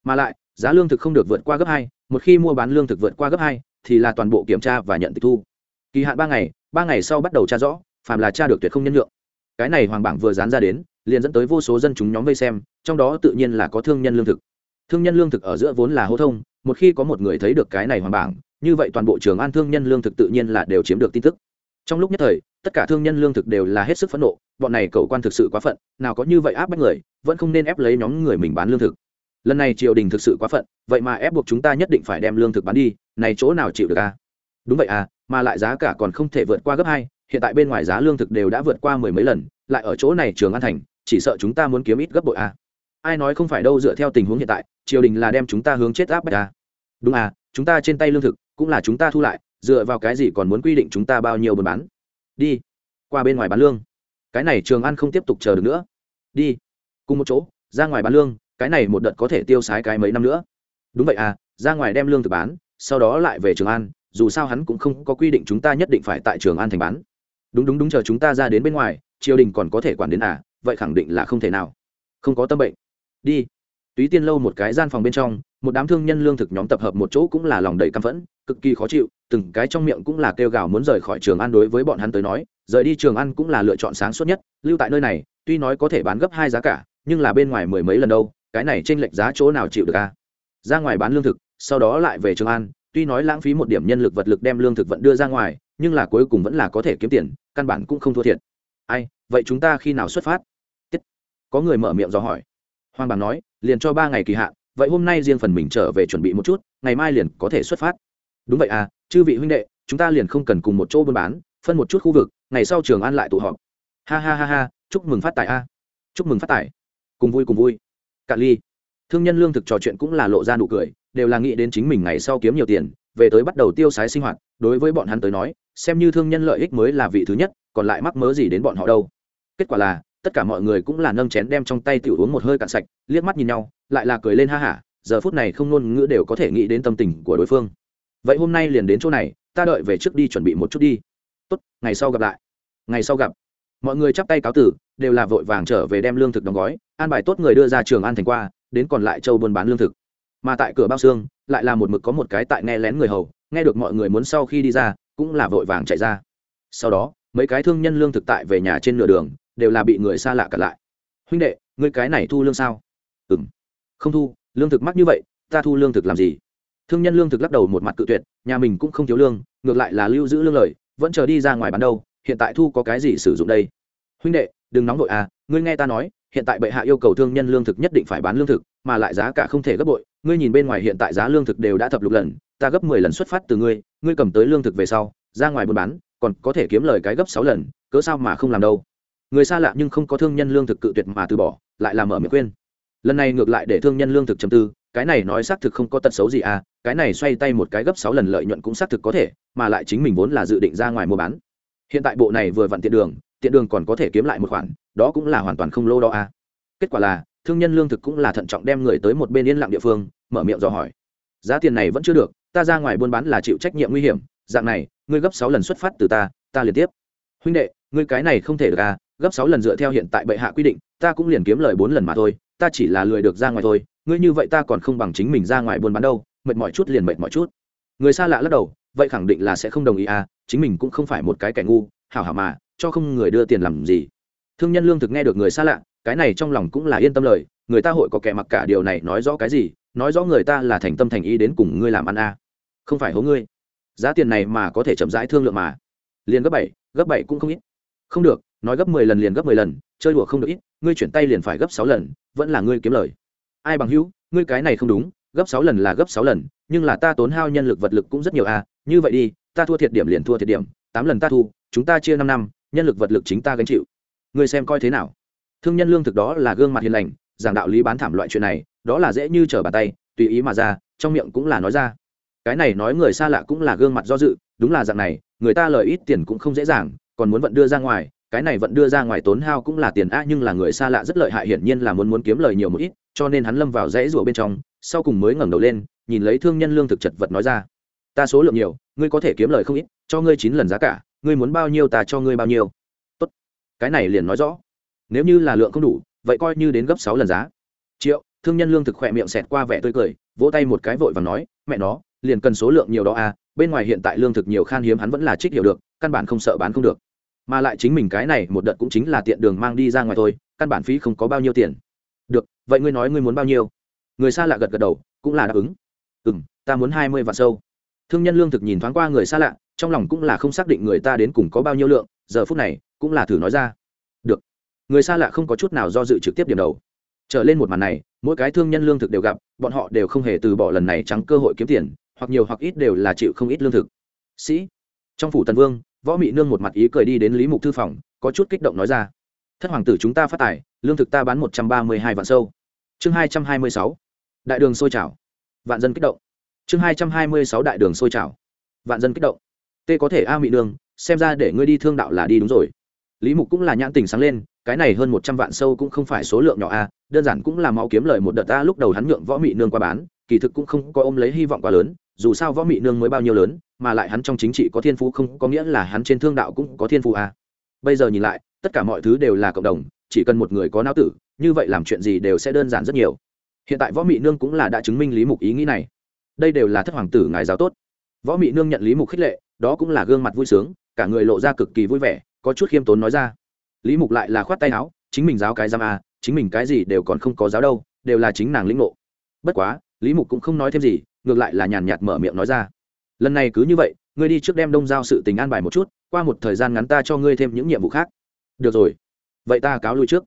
Mà lại, giá lương thực không được vượt qua gấp hai, một khi mua bán lương thực vượt qua gấp hai, thì là toàn bộ kiểm tra và nhận tịch thu. Kỳ hạn ba ngày ba ngày sau bắt đầu tra rõ, phàm là tra được tuyệt không nhân lượng cái này hoàng bảng vừa dán ra đến, liền dẫn tới vô số dân chúng nhóm vây xem, trong đó tự nhiên là có thương nhân lương thực. Thương nhân lương thực ở giữa vốn là hô thông, một khi có một người thấy được cái này hoàng bảng, như vậy toàn bộ trường an thương nhân lương thực tự nhiên là đều chiếm được tin tức trong lúc nhất thời, tất cả thương nhân lương thực đều là hết sức phẫn nộ, bọn này cầu quan thực sự quá phận, nào có như vậy áp bách người, vẫn không nên ép lấy nhóm người mình bán lương thực. Lần này triều đình thực sự quá phận, vậy mà ép buộc chúng ta nhất định phải đem lương thực bán đi, này chỗ nào chịu được à? Đúng vậy à mà lại giá cả còn không thể vượt qua gấp hai, hiện tại bên ngoài giá lương thực đều đã vượt qua mười mấy lần, lại ở chỗ này trường an thành, chỉ sợ chúng ta muốn kiếm ít gấp bội à? Ai nói không phải đâu dựa theo tình huống hiện tại, triều đình là đem chúng ta hướng chết áp bách à? Đúng à chúng ta trên tay lương thực, cũng là chúng ta thu lại dựa vào cái gì còn muốn quy định chúng ta bao nhiêu buôn bán? Đi, qua bên ngoài bán lương. Cái này trường ăn không tiếp tục chờ được nữa. Đi, cùng một chỗ, ra ngoài bán lương, cái này một đợt có thể tiêu sái cái mấy năm nữa. Đúng vậy à ra ngoài đem lương thực bán, sau đó lại về trường an, dù sao hắn cũng không có quy định chúng ta nhất định phải tại trường an thành bán. Đúng đúng đúng, chờ chúng ta ra đến bên ngoài, triều đình còn có thể quản đến à vậy khẳng định là không thể nào. Không có tâm bệnh. Đi. Túy tiên lâu một cái gian phòng bên trong, một đám thương nhân lương thực nhóm tập hợp một chỗ cũng là lòng đầy căm phẫn, cực kỳ khó chịu từng cái trong miệng cũng là kêu gào muốn rời khỏi trường ăn đối với bọn hắn tới nói, rời đi trường ăn cũng là lựa chọn sáng suốt nhất. Lưu tại nơi này, tuy nói có thể bán gấp hai giá cả, nhưng là bên ngoài mười mấy lần đâu, cái này t r ê n lệch giá chỗ nào chịu được a? À? ra ngoài bán lương thực, sau đó lại về trường an, tuy nói lãng phí một điểm nhân lực vật lực đem lương thực vận đưa ra ngoài, nhưng là cuối cùng vẫn là có thể kiếm tiền, căn bản cũng không thua thiệt. Ai, vậy chúng ta khi nào xuất phát? Tiết. có người mở miệng dò hỏi. Hoàng bằng nói, liền cho ba ngày kỳ hạn, vậy hôm nay riêng phần mình trở về chuẩn bị một chút, ngày mai liền có thể xuất phát. Đúng vậy à chư vị huynh đệ, chúng ta liền không cần cùng một chỗ buôn bán, phân một chút khu vực, ngày sau trường an lại tụ họp. Ha ha ha ha, chúc mừng phát tài a. Chúc mừng phát tài. Cùng vui cùng vui. Cạn ly, thương nhân lương thực trò chuyện cũng là lộ ra nụ cười, đều là nghĩ đến chính mình ngày sau kiếm nhiều tiền, về tới bắt đầu tiêu sái sinh hoạt, đối với bọn hắn tới nói, xem như thương nhân lợi ích mới là vị thứ nhất, còn lại mắc mớ gì đến bọn họ đâu. Kết quả là, tất cả mọi người cũng là nâng chén đem trong tay tiểu uống một hơi cạn sạch, liếc mắt nhìn nhau, lại là cười lên ha hả, giờ phút này không ngôn ngữ đều có thể nghĩ đến tâm tình của đối phương vậy hôm nay liền đến chỗ này, ta đợi về trước đi chuẩn bị một chút đi. Tốt, ngày sau gặp lại. Ngày sau gặp. Mọi người chắp tay cáo tử, đều là vội vàng trở về đem lương thực đóng gói, an bài tốt người đưa ra trường an thành qua, đến còn lại châu buôn bán lương thực. Mà tại cửa bao xương lại là một mực có một cái tại nghe lén người hầu, nghe được mọi người muốn sau khi đi ra, cũng là vội vàng chạy ra. Sau đó, mấy cái thương nhân lương thực tại về nhà trên nửa đường, đều là bị người xa lạ cặn lại. Huynh đệ người cái này thu lương sao? Ừ m không thu, lương thực mắc như vậy, ta thu lương thực làm gì? Thương nhân lương thực lắc đầu một mặt cự tuyệt, nhà mình cũng không thiếu lương, ngược lại là lưu giữ lương lời, vẫn chờ đi ra ngoài bán đâu, hiện tại thu có cái gì sử dụng đây? Huynh đệ, đừng nóng vội à ngươi nghe ta nói, hiện tại bệ hạ yêu cầu thương nhân lương thực nhất định phải bán lương thực, mà lại giá cả không thể gấp bội, ngươi nhìn bên ngoài hiện tại giá lương thực đều đã thập lục lần, ta gấp mười lần xuất phát từ ngươi ngươi cầm tới lương thực về sau, ra ngoài buôn bán, còn có thể kiếm lời cái gấp sáu lần, cớ sao mà không làm đâu? Người xa lạ nhưng không có thương nhân lương thực cự tuyệt mà từ bỏ, lại làm ở miệng khuyên. Lần này ngược lại để thương nhân lương thực chầm tư, cái này nói xác thực không có tật xấu gì à cái này xoay tay một cái gấp sáu lần lợi nhuận cũng xác thực có thể, mà lại chính mình vốn là dự định ra ngoài mua bán. Hiện tại bộ này vừa vặn tiện đường tiện đường còn có thể kiếm lại một khoản, đó cũng là hoàn toàn không lô đó à. Kết quả là, thương nhân lương thực cũng là thận trọng đem người tới một bên yên lặng địa phương, mở miệng dò hỏi. Giá tiền này vẫn chưa được, ta ra ngoài buôn bán là chịu trách nhiệm nguy hiểm, dạng này, ngươi gấp sáu lần xuất phát từ ta ta liền tiếp. Huynh đệ, ngươi cái này không thể được à gấp sáu lần dựa theo hiện tại bệ hạ quy định, ta cũng liền kiếm lời bốn lần mà thôi, ta chỉ là lười được ra ngoài thôi, ngươi như vậy ta còn không bằng chính mình ra ngoài buôn bán đâu mệt mỏi chút liền mệt mỏi chút. Người xa lạ lắc đầu, vậy khẳng định là sẽ không đồng ý à chính mình cũng không phải một cái kẻ ngu, hảo hảo mà, cho không người đưa tiền làm gì. Thương nhân lương thực nghe được người xa lạ, cái này trong lòng cũng là yên tâm lời, người ta hội có kẻ mặc cả điều này nói rõ cái gì, nói rõ người ta là thành tâm thành ý đến cùng ngươi làm ăn à. không phải hố ngươi. Giá tiền này mà có thể chậm rãi thương lượng mà. Liền gấp bảy gấp bảy cũng không ít. Không được, nói gấp mười lần liền gấp mười lần, chơi đùa không được ít, ngươi chuyển tay liền phải gấp sáu lần, vẫn là ngươi kiếm lời. Ai bằng hữu, ngươi cái này không đúng gấp sáu lần là gấp sáu lần, nhưng là ta tốn hao nhân lực vật lực cũng rất nhiều à như vậy đi, ta thua thiệt điểm liền thua thiệt điểm, tám lần ta thu, chúng ta chia năm năm, nhân lực vật lực chính ta gánh chịu. Ngươi xem coi thế nào? Thương nhân lương thực đó là gương mặt hiền lành, giảng đạo lý bán thảm loại chuyện này, đó là dễ như trở bàn tay, tùy ý mà ra, trong miệng cũng là nói ra. Cái này nói người xa lạ cũng là gương mặt do dự, đúng là dạng này, người ta lời ít tiền cũng không dễ dàng, còn muốn vận đưa ra ngoài, cái này vận đưa ra ngoài tốn hao cũng là tiền a, nhưng là người xa lạ rất lợi hại, hiển nhiên là muốn muốn kiếm lời nhiều một ít cho nên hắn lâm vào rẽ rủa bên trong, sau cùng mới ngẩng đầu lên, nhìn lấy thương nhân lương thực chật vật nói ra, ta số lượng nhiều, ngươi có thể kiếm lời không ít, cho ngươi chín lần giá cả, ngươi muốn bao nhiêu ta cho ngươi bao nhiêu. Tốt. Cái này liền nói rõ. Nếu như là lượng không đủ, vậy coi như đến gấp sáu lần giá. Triệu, thương nhân lương thực khỏe miệng xẹt qua vẻ tươi cười, vỗ tay một cái vội và nói, mẹ nó, liền cần số lượng nhiều đó à bên ngoài hiện tại lương thực nhiều khan hiếm hắn vẫn là trích hiểu được, căn bản không sợ bán không được. Mà lại chính mình cái này một đợt cũng chính là tiện đường mang đi ra ngoài thôi, căn bản phí không có bao nhiêu tiền được, vậy ngươi nói ngươi muốn bao nhiêu? Người xa lạ gật gật đầu, cũng là đáp ứng. Ừ m ta muốn hai mươi vạn sâu. Thương nhân lương thực nhìn thoáng qua người xa lạ, trong lòng cũng là không xác định người ta đến cùng có bao nhiêu lượng, giờ phút này, cũng là thử nói ra. Được. Người xa lạ không có chút nào do dự trực tiếp điểm đầu. Trở lên một màn này, mỗi cái thương nhân lương thực đều gặp, bọn họ đều không hề từ bỏ lần này trắng cơ hội kiếm tiền, hoặc nhiều hoặc ít đều là chịu không ít lương thực. Sĩ. Trong phủ tần vương, võ mị nương một mặt ý cười đi đến lý mục thư phòng, có chút kích động nói ra thất hoàng tử chúng ta phát tài, lương thực ta bán một trăm ba mươi hai vạn sâu. Chương hai trăm hai mươi sáu. Đại đường sôi trào. Vạn dân kích động. Chương hai trăm hai mươi sáu đại đường sôi trào. Vạn dân kích động. Tê có thể a mị đường, xem ra để ngươi đi thương đạo là đi đúng rồi. Lý mục cũng là nhãn tình sáng lên, cái này hơn một trăm vạn sâu cũng không phải số lượng nhỏ a, đơn giản cũng là máu kiếm lời một đợt ta lúc đầu hắn nhượng võ mị nương qua bán, kỳ thực cũng không có ôm lấy hy vọng quá lớn, dù sao võ mị nương mới bao nhiêu lớn, mà lại hắn trong chính trị có thiên phú không có nghĩa là hắn trên thương đạo cũng có thiên phú a. Bây giờ nhìn lại tất cả mọi thứ đều là cộng đồng, chỉ cần một người có não tử, như vậy làm chuyện gì đều sẽ đơn giản rất nhiều. Hiện tại võ mị nương cũng là đã chứng minh lý mục ý nghĩ này. Đây đều là thất hoàng tử ngài giáo tốt. Võ mị nương nhận lý mục khích lệ, đó cũng là gương mặt vui sướng, cả người lộ ra cực kỳ vui vẻ, có chút khiêm tốn nói ra. Lý mục lại là khoát tay áo, chính mình giáo cái giam à chính mình cái gì đều còn không có giáo đâu, đều là chính nàng lĩnh ngộ. Bất quá, lý mục cũng không nói thêm gì, ngược lại là nhàn nhạt mở miệng nói ra. Lần này cứ như vậy, ngươi đi trước đem đông giao sự tình an bài một chút, qua một thời gian ngắn ta cho ngươi thêm những nhiệm vụ khác được rồi. Vậy ta cáo lui trước.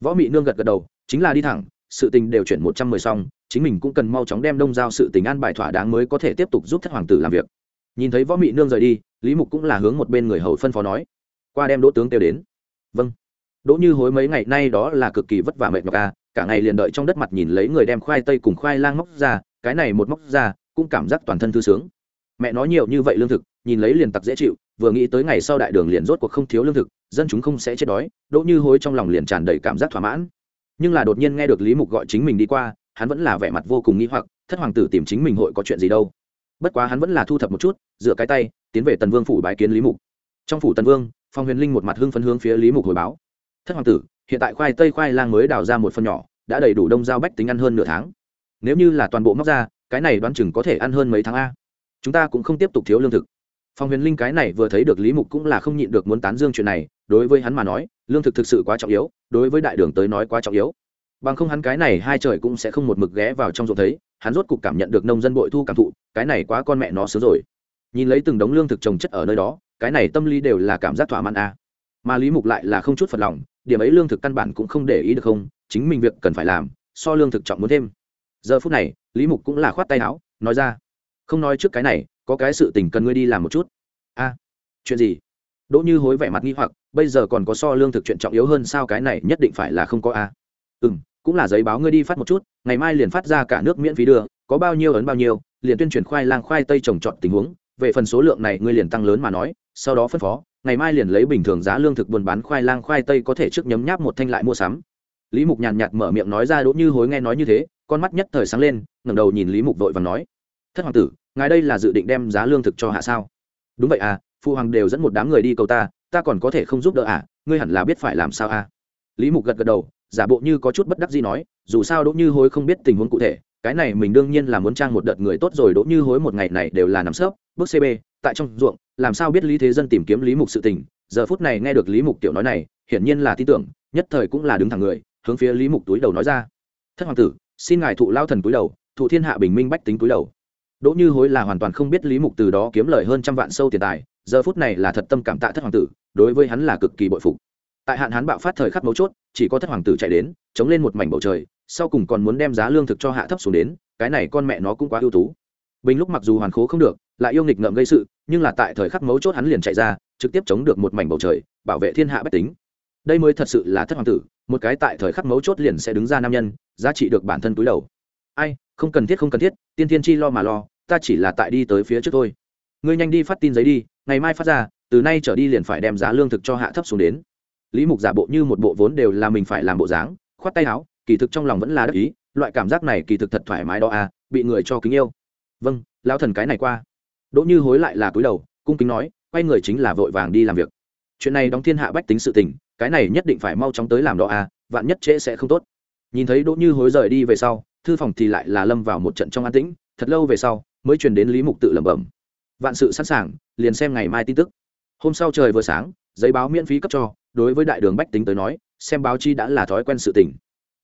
Võ mị nương gật gật đầu, chính là đi thẳng, sự tình đều chuyển một trăm mười xong, chính mình cũng cần mau chóng đem đông giao sự tình an bài thỏa đáng mới có thể tiếp tục giúp thất hoàng tử làm việc. Nhìn thấy võ mị nương rời đi, lý mục cũng là hướng một bên người hầu phân phó nói, qua đem đỗ tướng kêu đến. Vâng. Đỗ như hối mấy ngày nay đó là cực kỳ vất vả mệt nhọc à cả ngày liền đợi trong đất mặt nhìn lấy người đem khoai tây cùng khoai lang móc ra, cái này một móc ra, cũng cảm giác toàn thân thư sướng. Mẹ nói nhiều như vậy lương thực, nhìn lấy liền tặc dễ chịu, vừa nghĩ tới ngày sau đại đường liền rốt cuộc không thiếu lương thực dân chúng không sẽ chết đói, đỗ như hối trong lòng liền tràn đầy cảm giác thỏa mãn. Nhưng là đột nhiên nghe được lý mục gọi chính mình đi qua, hắn vẫn là vẻ mặt vô cùng nghĩ hoặc, thất hoàng tử tìm chính mình hội có chuyện gì đâu. Bất quá hắn vẫn là thu thập một chút, dựa cái tay, tiến về tần vương phủ bái kiến lý mục. Trong phủ tần vương, phong huyền linh một mặt hưng phấn hướng phía lý mục hồi báo. Thất hoàng tử, hiện tại khoai tây khoai lang mới đào ra một phần nhỏ, đã đầy đủ đông giao bách tính ăn hơn nửa tháng. Nếu như là toàn bộ móc ra, cái này đoán chừng có thể ăn hơn mấy tháng a. Chúng ta cũng không tiếp tục thiếu lương thực. Phong huyền linh cái này vừa thấy được lý mục cũng là không nhịn được muốn tán dương chuyện này đối với hắn mà nói, lương thực thực sự quá trọng yếu, đối với đại đường tới nói quá trọng yếu. Bằng không hắn cái này hai trời cũng sẽ không một mực ghé vào trong ruộng thấy, hắn rốt cục cảm nhận được nông dân bội thu cảm thụ, cái này quá con mẹ nó sướng rồi. Nhìn lấy từng đống lương thực trồng chất ở nơi đó, cái này tâm lý đều là cảm giác thỏa mãn a. Mà lý mục lại là không chút phật lòng, điểm ấy lương thực căn bản cũng không để ý được không, chính mình việc cần phải làm, so lương thực trọng muốn thêm. Giờ phút này, lý mục cũng là khoát tay áo, nói ra, không nói trước cái này, có cái sự tình cần ngươi đi làm một chút. A, chuyện gì? Đỗ như hối vẻ mặt nghi hoặc, bây giờ còn có so lương thực chuyện trọng yếu hơn sao cái này nhất định phải là không có a. Ừ m cũng là giấy báo ngươi đi phát một chút, ngày mai liền phát ra cả nước miễn phí đưa, có bao nhiêu ấn bao nhiêu, liền tuyên truyền khoai lang khoai tây trồng trọt tình huống, về phần số lượng này ngươi liền tăng lớn mà nói, sau đó phân phó, ngày mai liền lấy bình thường giá lương thực buôn bán khoai lang khoai tây có thể trước nhấm nháp một thanh lại mua sắm. Lý mục nhàn nhạt mở miệng nói ra đỗ như hối nghe nói như thế, con mắt nhất thời sáng lên, ngẩng đầu nhìn lý mục vội và nói, thất hoàng tử, ngài đây là dự định đem giá lương thực cho hạ sao? Đúng vậy à phụ hoàng đều dẫn một đám người đi cầu ta ta còn có thể không giúp đỡ à? Ngươi hẳn là biết phải làm sao à? Lý mục gật gật đầu, giả bộ như có chút bất đắc gì nói, dù sao đỗ như hối không biết tình huống cụ thể, cái này mình đương nhiên là muốn trang một đợt người tốt rồi, đỗ như hối một ngày này đều là nằm sấp, bước cb tại trong ruộng, làm sao biết lý thế dân tìm kiếm lý mục sự tình? Giờ phút này nghe được lý mục tiểu nói này, hiển nhiên là tin tưởng, nhất thời cũng là đứng thẳng người, hướng phía lý mục túi đầu nói ra. Thất hoàng tử, xin ngài thụ lao thần túi đầu, thụ thiên hạ bình minh bách tính túi đầu. Đỗ như hối là hoàn toàn không biết lý mục từ đó kiếm lời hơn trăm vạn sâu tiền tài giờ phút này là thật tâm cảm tạ thất hoàng tử, đối với hắn là cực kỳ bội phục. Tại hạn hán bạo phát thời khắc mấu chốt, chỉ có thất hoàng tử chạy đến, chống lên một mảnh bầu trời, sau cùng còn muốn đem giá lương thực cho hạ thấp xuống đến, cái này con mẹ nó cũng quá ưu tú. Bình lúc mặc dù hoàn khố không được, lại yêu nghịch ngợm gây sự, nhưng là tại thời khắc mấu chốt hắn liền chạy ra, trực tiếp chống được một mảnh bầu trời, bảo vệ thiên hạ bách tính. Đây mới thật sự là thất hoàng tử, một cái tại thời khắc mấu chốt liền sẽ đứng ra nam nhân, giá trị được bản thân túi đầu. Ai, không cần thiết, không cần thiết, tiên thiên chi lo mà lo, ta chỉ là tại đi tới phía trước thôi. Ngươi nhanh đi phát tin giấy đi ngày mai phát ra, từ nay trở đi liền phải đem giá lương thực cho hạ thấp xuống đến. Lý mục giả bộ như một bộ vốn đều là mình phải làm bộ dáng, khoát tay áo, kỳ thực trong lòng vẫn là đắc ý, loại cảm giác này kỳ thực thật thoải mái đó à bị người cho kính yêu. Vâng lão thần cái này qua. Đỗ như hối lại là cúi đầu, cung kính nói, quay người chính là vội vàng đi làm việc. Chuyện này đóng thiên hạ bách tính sự tình, cái này nhất định phải mau chóng tới làm đó à vạn nhất trễ sẽ không tốt. Nhìn thấy đỗ như hối rời đi về sau, thư phòng thì lại là lâm vào một trận trong an tĩnh, thật lâu về sau, mới truyền đến lý mục tự lẩm bẩm vạn sự sẵn sàng, liền xem ngày mai tin tức. Hôm sau trời vừa sáng, giấy báo miễn phí cấp cho, đối với đại đường bách tính tới nói, xem báo chi đã là thói quen sự tỉnh.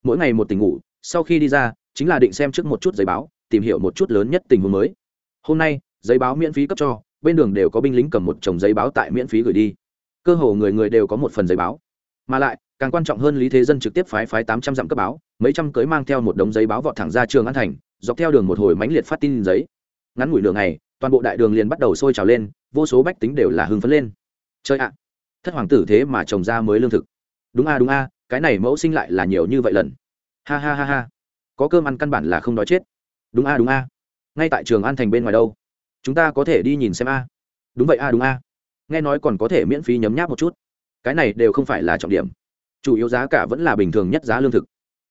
mỗi ngày một tỉnh ngủ, sau khi đi ra, chính là định xem trước một chút giấy báo, tìm hiểu một chút lớn nhất tình huống mới. Hôm nay, giấy báo miễn phí cấp cho, bên đường đều có binh lính cầm một chồng giấy báo tại miễn phí gửi đi. Cơ hồ người người đều có một phần giấy báo. Mà lại, càng quan trọng hơn lý thế dân trực tiếp phái phái tám trăm dặm cấp báo, mấy trăm cưới mang theo một đống giấy báo vọt thẳng ra trường an thành, dọc theo đường một hồi mãnh liệt phát tin giấy. Ngắn ngủi đường này toàn bộ đại đường liền bắt đầu sôi trào lên, vô số bách tính đều là hưng phấn lên. Chơi ạ, thất hoàng tử thế mà trồng ra mới lương thực. Đúng a đúng a, cái này mẫu sinh lại là nhiều như vậy lần. Ha ha ha ha, có cơm ăn căn bản là không đói chết. Đúng a đúng a, ngay tại trường an thành bên ngoài đâu. Chúng ta có thể đi nhìn xem a. Đúng vậy a, đúng a. Nghe nói còn có thể miễn phí nhấm nháp một chút. Cái này đều không phải là trọng điểm. Chủ yếu giá cả vẫn là bình thường nhất giá lương thực.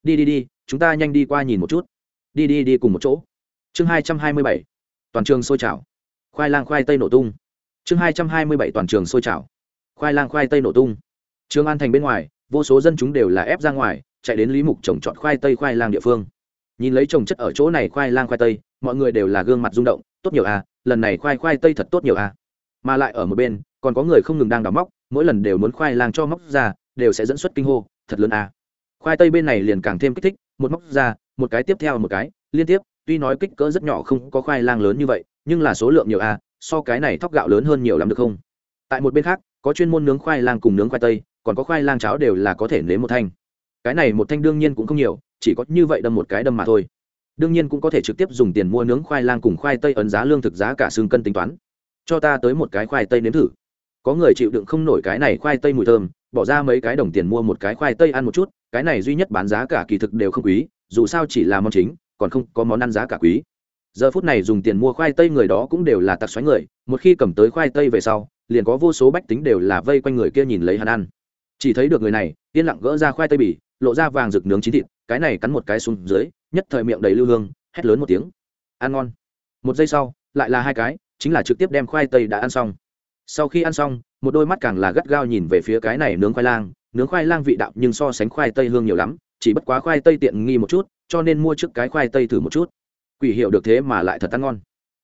Đi đi đi, chúng ta nhanh đi qua nhìn một chút. Đi đi đi cùng một chỗ. Chương hai trăm hai mươi bảy toàn trường sôi trào. Khoai lang khoai tây nổ tung. Chương hai trăm hai mươi bảy toàn trường sôi trào. Khoai lang khoai tây nổ tung. Trường an thành bên ngoài, vô số dân chúng đều là ép ra ngoài, chạy đến lý mục trồng trọt khoai tây khoai lang địa phương. Nhìn lấy trồng chất ở chỗ này khoai lang khoai tây, mọi người đều là gương mặt rung động, tốt nhiều à lần này khoai khoai tây thật tốt nhiều à. Mà lại ở một bên, còn có người không ngừng đang đào móc, mỗi lần đều muốn khoai lang cho móc ra, đều sẽ dẫn xuất kinh hô, thật lớn à. Khoai tây bên này liền càng thêm kích thích, một móc ra, một cái tiếp theo một cái, liên tiếp tuy nói kích cỡ rất nhỏ không có khoai lang lớn như vậy, nhưng là số lượng nhiều à so cái này thóc gạo lớn hơn nhiều lắm được không? Tại một bên khác, có chuyên môn nướng khoai lang cùng nướng khoai tây, còn có khoai lang cháo đều là có thể nếm một thanh. Cái này một thanh đương nhiên cũng không nhiều, chỉ có như vậy đâm một cái đâm mà thôi. Đương nhiên cũng có thể trực tiếp dùng tiền mua nướng khoai lang cùng khoai tây ấn giá lương thực giá cả xương cân tính toán. Cho ta tới một cái khoai tây nếm thử. Có người chịu đựng không nổi cái này khoai tây mùi thơm, bỏ ra mấy cái đồng tiền mua một cái khoai tây ăn một chút, cái này duy nhất bán giá cả kỳ thực đều không quý, dù sao chỉ là món chính còn không có món ăn giá cả quý. Giờ phút này dùng tiền mua khoai tây người đó cũng đều là tặc xoáy người, một khi cầm tới khoai tây về sau, liền có vô số bách tính đều là vây quanh người kia nhìn lấy hắn ăn. Chỉ thấy được người này, yên lặng gỡ ra khoai tây bỉ lộ ra vàng rực nướng chín thịt, cái này cắn một cái xuống dưới, nhất thời miệng đầy lưu hương, hét lớn một tiếng. Ăn ngon. Một giây sau, lại là hai cái, chính là trực tiếp đem khoai tây đã ăn xong. Sau khi ăn xong, một đôi mắt càng là gắt gao nhìn về phía cái này nướng khoai lang. Nướng khoai lang vị đạo nhưng so sánh khoai tây hương nhiều lắm, chỉ bất quá khoai tây tiện nghi một chút cho nên mua trước cái khoai tây thử một chút. Quỷ hiệu được thế mà lại thật ăn ngon.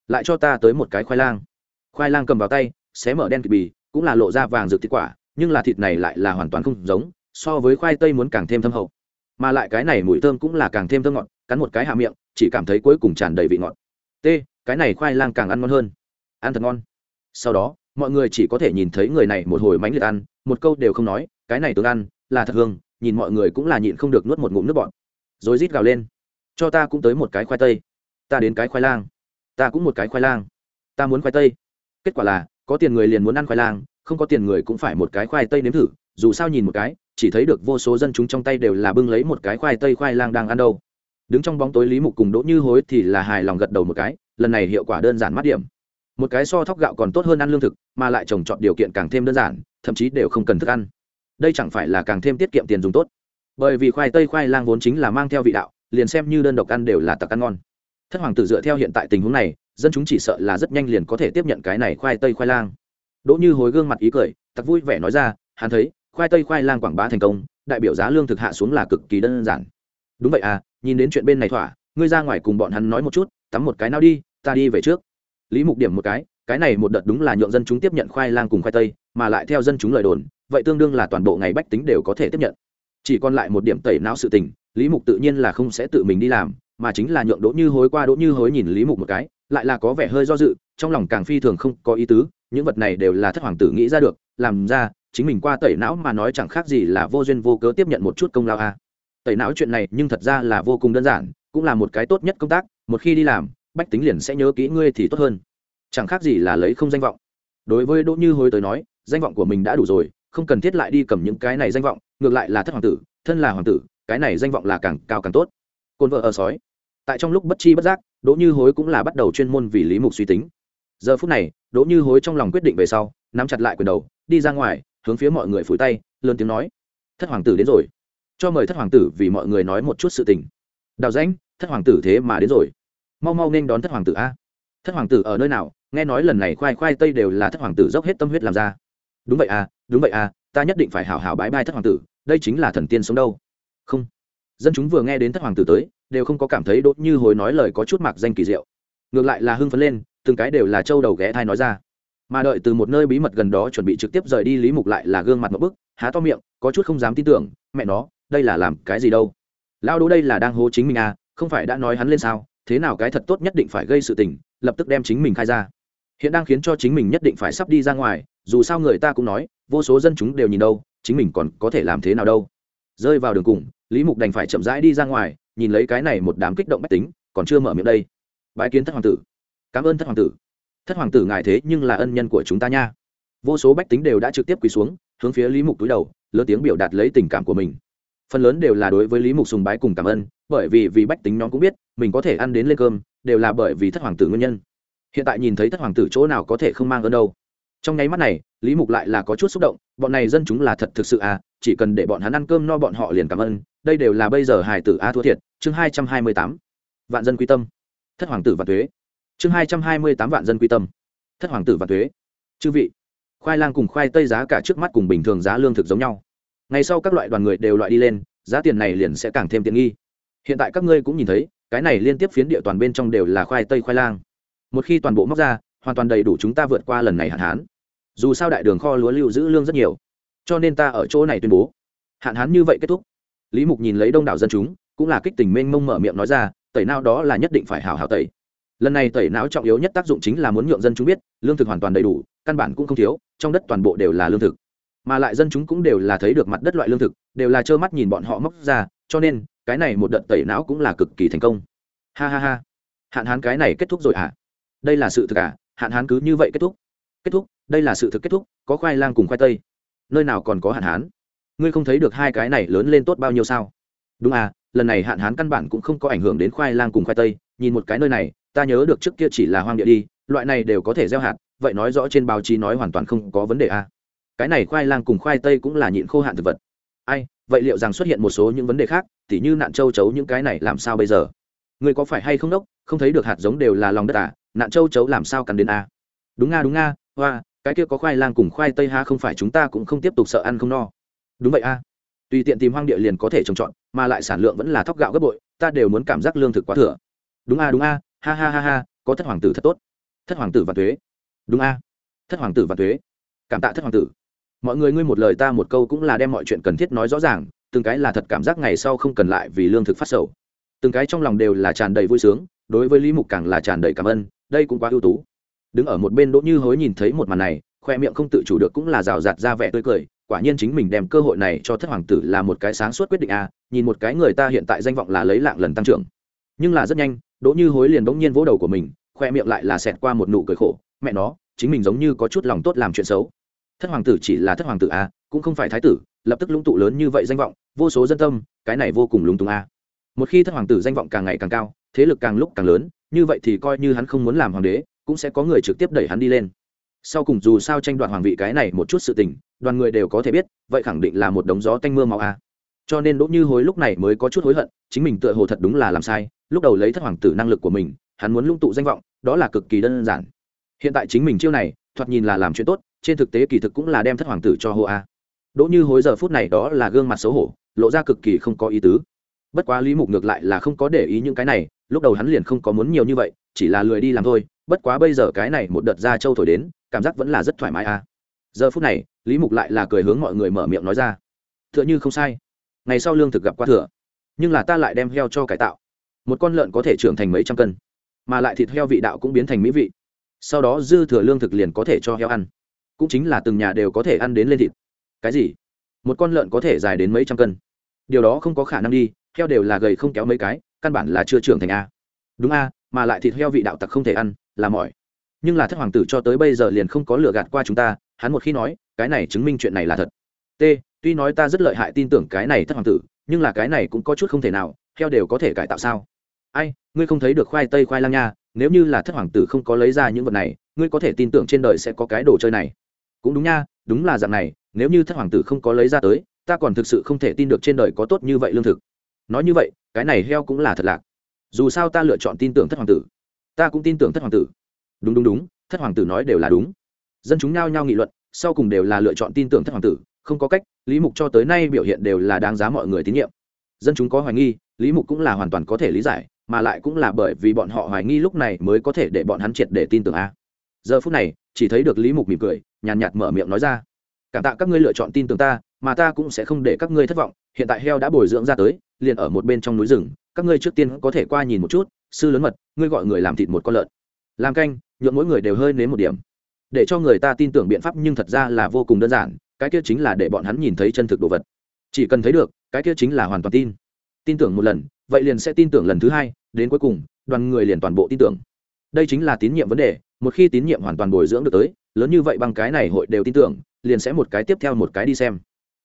Lại cho ta tới một cái khoai lang. Khoai lang cầm vào tay, xé mở đen kịp bì, cũng là lộ ra vàng rực thịt quả, nhưng là thịt này lại là hoàn toàn không giống, so với khoai tây muốn càng thêm thâm hậu. Mà lại cái này mùi thơm cũng là càng thêm thơm ngọt, cắn một cái hạ miệng, chỉ cảm thấy cuối cùng tràn đầy vị ngọt. T, cái này khoai lang càng ăn ngon hơn. Ăn thật ngon. Sau đó, mọi người chỉ có thể nhìn thấy người này một hồi mánh liệt ăn, một câu đều không nói, cái này tướng ăn, là thật hương, nhìn mọi người cũng là nhịn không được nuốt một ngụm nước bọt rồi rít gào lên. Cho ta cũng tới một cái khoai tây. Ta đến cái khoai lang. Ta cũng một cái khoai lang. Ta muốn khoai tây. Kết quả là, có tiền người liền muốn ăn khoai lang, không có tiền người cũng phải một cái khoai tây nếm thử. Dù sao nhìn một cái, chỉ thấy được vô số dân chúng trong tay đều là bưng lấy một cái khoai tây khoai lang đang ăn đâu. Đứng trong bóng tối lý mục cùng đỗ như hối thì là hài lòng gật đầu một cái, lần này hiệu quả đơn giản mát điểm. Một cái so thóc gạo còn tốt hơn ăn lương thực, mà lại trồng trọt điều kiện càng thêm đơn giản, thậm chí đều không cần thức ăn. Đây chẳng phải là càng thêm tiết kiệm tiền dùng tốt bởi vì khoai tây khoai lang vốn chính là mang theo vị đạo, liền xem như đơn độc ăn đều là tặc ăn ngon. Thất hoàng tử dựa theo hiện tại tình huống này, dân chúng chỉ sợ là rất nhanh liền có thể tiếp nhận cái này khoai tây khoai lang. Đỗ như hối gương mặt ý cười, tặc vui vẻ nói ra, hắn thấy, khoai tây khoai lang quảng bá thành công, đại biểu giá lương thực hạ xuống là cực kỳ đơn giản. Đúng vậy à nhìn đến chuyện bên này thỏa, ngươi ra ngoài cùng bọn hắn nói một chút, tắm một cái nào đi, ta đi về trước. Lý mục điểm một cái cái này một đợt đúng là nhượng dân chúng tiếp nhận khoai lang cùng khoai tây, mà lại theo dân chúng lời đồn, vậy tương đương là toàn bộ ngày bách tính đều có thể tiếp nhận chỉ còn lại một điểm tẩy não sự tình, lý mục tự nhiên là không sẽ tự mình đi làm, mà chính là nhượng đỗ như hối qua đỗ như hối nhìn lý mục một cái, lại là có vẻ hơi do dự, trong lòng càng phi thường không có ý tứ, những vật này đều là thất hoàng tử nghĩ ra được, làm ra, chính mình qua tẩy não mà nói chẳng khác gì là vô duyên vô cớ tiếp nhận một chút công lao a à. tẩy não chuyện này nhưng thật ra là vô cùng đơn giản, cũng là một cái tốt nhất công tác, một khi đi làm, bách tính liền sẽ nhớ kỹ ngươi thì tốt hơn chẳng khác gì là lấy không danh vọng đối với đỗ như hối tới nói, danh vọng của mình đã đủ rồi không cần thiết lại đi cầm những cái này danh vọng, ngược lại là thất hoàng tử, thân là hoàng tử, cái này danh vọng là càng cao càng tốt. Côn vợ ở sói. Tại trong lúc bất chi bất giác, đỗ như hối cũng là bắt đầu chuyên môn vì lý mục suy tính. Giờ phút này, đỗ như hối trong lòng quyết định về sau, nắm chặt lại quyền đầu, đi ra ngoài, hướng phía mọi người phủi tay, lớn tiếng nói, thất hoàng tử đến rồi. Cho mời thất hoàng tử vì mọi người nói một chút sự tình. Đào danh thất hoàng tử thế mà đến rồi. Mau mau nên đón thất hoàng tử a. Thất hoàng tử ở nơi nào? Nghe nói lần này khoai khoai tây đều là thất hoàng tử dốc hết tâm huyết làm ra. Đúng vậy à đúng vậy à ta nhất định phải hảo hảo bái bai thất hoàng tử, đây chính là thần tiên sống đâu. Không. Dân chúng vừa nghe đến thất hoàng tử tới, đều không có cảm thấy đốt như hồi nói lời có chút mặc danh kỳ diệu. Ngược lại là hưng phấn lên, từng cái đều là trâu đầu ghé thai nói ra. Mà đợi từ một nơi bí mật gần đó chuẩn bị trực tiếp rời đi lý mục lại là gương mặt một bức, há to miệng, có chút không dám tin tưởng, mẹ nó, đây là làm cái gì đâu? Lao đố đây là đang hố chính mình à không phải đã nói hắn lên sao, thế nào cái thật tốt nhất định phải gây sự tình, lập tức đem chính mình khai ra hiện đang khiến cho chính mình nhất định phải sắp đi ra ngoài, dù sao người ta cũng nói, vô số dân chúng đều nhìn đâu, chính mình còn có thể làm thế nào đâu. Rơi vào đường cùng, lý mục đành phải chậm rãi đi ra ngoài, nhìn lấy cái này một đám kích động bách tính, còn chưa mở miệng đây. Bãi kiến thất hoàng tử. Cảm ơn thất hoàng tử. Thất hoàng tử ngài thế nhưng là ân nhân của chúng ta nha. Vô số bách tính đều đã trực tiếp quỳ xuống, hướng phía lý mục túi đầu, lớn tiếng biểu đạt lấy tình cảm của mình. Phần lớn đều là đối với lý mục sùng bái cùng cảm ơn, bởi vì vì bách tính nhóm cũng biết, mình có thể ăn đến lên cơm, đều là bởi vì thất hoàng tử nguyên nhân hiện tại nhìn thấy thất hoàng tử chỗ nào có thể không mang ơn đâu. Trong nháy mắt này, lý mục lại là có chút xúc động, bọn này dân chúng là thật thực sự à chỉ cần để bọn hắn ăn cơm no bọn họ liền cảm ơn, đây đều là bây giờ hài tử a thua thiệt, chương hai trăm hai mươi tám. Vạn dân quy tâm. Thất hoàng tử và thuế. Chương hai trăm hai mươi tám vạn dân quy tâm. Thất hoàng tử và thuế. Chư vị, khoai lang cùng khoai tây giá cả trước mắt cùng bình thường giá lương thực giống nhau. Ngày sau các loại đoàn người đều loại đi lên, giá tiền này liền sẽ càng thêm tiện nghi. Hiện tại các ngươi cũng nhìn thấy, cái này liên tiếp phiến địa toàn bên trong đều là khoai tây khoai lang một khi toàn bộ móc ra, hoàn toàn đầy đủ chúng ta vượt qua lần này hạn hán. Dù sao đại đường kho lúa lưu giữ lương rất nhiều, cho nên ta ở chỗ này tuyên bố. Hạn hán như vậy kết thúc. Lý mục nhìn lấy đông đảo dân chúng, cũng là kích tình mênh mông mở miệng nói ra, tẩy não đó là nhất định phải hào hào tẩy. Lần này tẩy não trọng yếu nhất tác dụng chính là muốn nhượng dân chúng biết, lương thực hoàn toàn đầy đủ, căn bản cũng không thiếu, trong đất toàn bộ đều là lương thực. Mà lại dân chúng cũng đều là thấy được mặt đất loại lương thực, đều là trơ mắt nhìn bọn họ móc ra, cho nên, cái này một đợt tẩy não cũng là cực kỳ thành công. Ha ha ha. Hạn hán cái này kết thúc rồi à đây là sự thực à? Hạn hán cứ như vậy kết thúc. Kết thúc, đây là sự thực kết thúc, có khoai lang cùng khoai tây. Nơi nào còn có hạn hán? Ngươi không thấy được hai cái này lớn lên tốt bao nhiêu sao? Đúng à lần này hạn hán căn bản cũng không có ảnh hưởng đến khoai lang cùng khoai tây. Nhìn một cái nơi này, ta nhớ được trước kia chỉ là hoang địa đi, loại này đều có thể gieo hạt, vậy nói rõ trên báo chí nói hoàn toàn không có vấn đề à. cái này khoai lang cùng khoai tây cũng là nhịn khô hạn thực vật. Ai, vậy liệu rằng xuất hiện một số những vấn đề khác, tỉ như nạn châu chấu những cái này làm sao bây giờ? Người có phải hay không đốc? Không thấy được hạt giống đều là lòng đất à? Nạn châu chấu làm sao cắn đến a? Đúng nga đúng nga, hoa, cái kia có khoai lang cùng khoai tây ha không phải chúng ta cũng không tiếp tục sợ ăn không no. Đúng vậy a. Tùy tiện tìm hoang địa liền có thể trồng trọt, mà lại sản lượng vẫn là thóc gạo gấp bội, ta đều muốn cảm giác lương thực quá thừa. Đúng a đúng a, ha ha ha ha, có thất hoàng tử thật tốt. Thất hoàng tử và thuế. Đúng a. Thất hoàng tử và thuế. Cảm tạ thất hoàng tử. Mọi người ngươi một lời ta một câu cũng là đem mọi chuyện cần thiết nói rõ ràng, từng cái là thật cảm giác ngày sau không cần lại vì lương thực phát sầu. Từng cái trong lòng đều là tràn đầy vui sướng đối với lý mục càng là tràn đầy cảm ơn đây cũng quá ưu tú. Đứng ở một bên đỗ như hối nhìn thấy một màn này khoe miệng không tự chủ được cũng là rào rạt ra vẻ tươi cười quả nhiên chính mình đem cơ hội này cho thất hoàng tử là một cái sáng suốt quyết định a à, nhìn một cái người ta hiện tại danh vọng là lấy lạng lần tăng trưởng. Nhưng là rất nhanh đỗ như hối liền bỗng nhiên vỗ đầu của mình khoe miệng lại là xẹt qua một nụ cười khổ mẹ nó chính mình giống như có chút lòng tốt làm chuyện xấu. Thất hoàng tử chỉ là thất hoàng tử a à, cũng không phải thái tử lập tức lũng tụ lớn như vậy danh vọng vô số dân tâm cái này vô cùng lúng túng a à một khi thất hoàng tử danh vọng càng ngày càng cao, thế lực càng lúc càng lớn, như vậy thì coi như hắn không muốn làm hoàng đế, cũng sẽ có người trực tiếp đẩy hắn đi lên. Sau cùng dù sao tranh đoạt hoàng vị cái này một chút sự tình, đoàn người đều có thể biết, vậy khẳng định là một đống gió tanh mưa màu a à. cho nên đỗ như hối lúc này mới có chút hối hận, chính mình tựa hồ thật đúng là làm sai, lúc đầu lấy thất hoàng tử năng lực của mình, hắn muốn lung tụ danh vọng, đó là cực kỳ đơn giản. Hiện tại chính mình chiêu này, thoạt nhìn là làm chuyện tốt, trên thực tế kỳ thực cũng là đem thất hoàng tử cho hô a. Đỗ như hối giờ phút này đó là gương mặt xấu hổ, lộ ra cực kỳ không có ý tứ bất quá lý mục ngược lại là không có để ý những cái này, lúc đầu hắn liền không có muốn nhiều như vậy, chỉ là lười đi làm thôi. Bất quá bây giờ cái này một đợt ra châu thổi đến, cảm giác vẫn là rất thoải mái à. Giờ phút này, lý mục lại là cười hướng mọi người mở miệng nói ra. T h ư ợ n h ư không sai. Ngày sau lương thực gặp qua thừa. Nhưng là ta lại đem heo cho cải tạo. Một con lợn có thể trưởng thành mấy trăm cân, mà lại thịt heo vị đạo cũng biến thành mỹ vị. Sau đó dư thừa lương thực liền có thể cho heo ăn. Cũng chính là từng nhà đều có thể ăn đến lên thịt. Cái gì? Một con lợn có thể dài đến mấy trăm cân. Điều đó không có khả năng đi heo đều là gầy không kéo mấy cái, căn bản là chưa trưởng thành a. Đúng a, mà lại thịt heo vị đạo tặc không thể ăn, là mỏi. Nhưng là thất hoàng tử cho tới bây giờ liền không có lừa gạt qua chúng ta, hắn một khi nói, cái này chứng minh chuyện này là thật. T, tuy nói ta rất lợi hại tin tưởng cái này thất hoàng tử, nhưng là cái này cũng có chút không thể nào, heo đều có thể cải tạo sao? Ai, ngươi không thấy được khoai tây khoai lang nha, nếu như là thất hoàng tử không có lấy ra những vật này, ngươi có thể tin tưởng trên đời sẽ có cái đồ chơi này. Cũng đúng nha, đúng là dạng này, nếu như thất hoàng tử không có lấy ra tới, ta còn thực sự không thể tin được trên đời có tốt như vậy lương thực nói như vậy, cái này heo cũng là thật lạc. Dù sao ta lựa chọn tin tưởng thất hoàng tử. Ta cũng tin tưởng thất hoàng tử. Đúng đúng đúng, thất hoàng tử nói đều là đúng. Dân chúng nhao nhao nghị luận, sau cùng đều là lựa chọn tin tưởng thất hoàng tử, không có cách, lý mục cho tới nay biểu hiện đều là đáng giá mọi người tín nhiệm. Dân chúng có hoài nghi, lý mục cũng là hoàn toàn có thể lý giải, mà lại cũng là bởi vì bọn họ hoài nghi lúc này mới có thể để bọn hắn triệt để tin tưởng a. Giờ phút này, chỉ thấy được lý mục mỉm cười, nhàn nhạt mở miệng nói ra. Cảm tạ các ngươi lựa chọn tin tưởng ta, mà ta cũng sẽ không để các ngươi thất vọng, hiện tại heo đã bồi dưỡng ra tới liền ở một bên trong núi rừng, các ngươi trước tiên có thể qua nhìn một chút, sư lớn mật, ngươi gọi người làm thịt một con lợn. Làm canh, nhuộm mỗi người đều hơi nếm một điểm. Để cho người ta tin tưởng biện pháp nhưng thật ra là vô cùng đơn giản, cái kia chính là để bọn hắn nhìn thấy chân thực đồ vật. Chỉ cần thấy được, cái kia chính là hoàn toàn tin. Tin tưởng một lần, vậy liền sẽ tin tưởng lần thứ hai, đến cuối cùng, đoàn người liền toàn bộ tin tưởng. Đây chính là tín nhiệm vấn đề, một khi tín nhiệm hoàn toàn bồi dưỡng được tới, lớn như vậy bằng cái này hội đều tin tưởng, liền sẽ một cái tiếp theo một cái đi xem.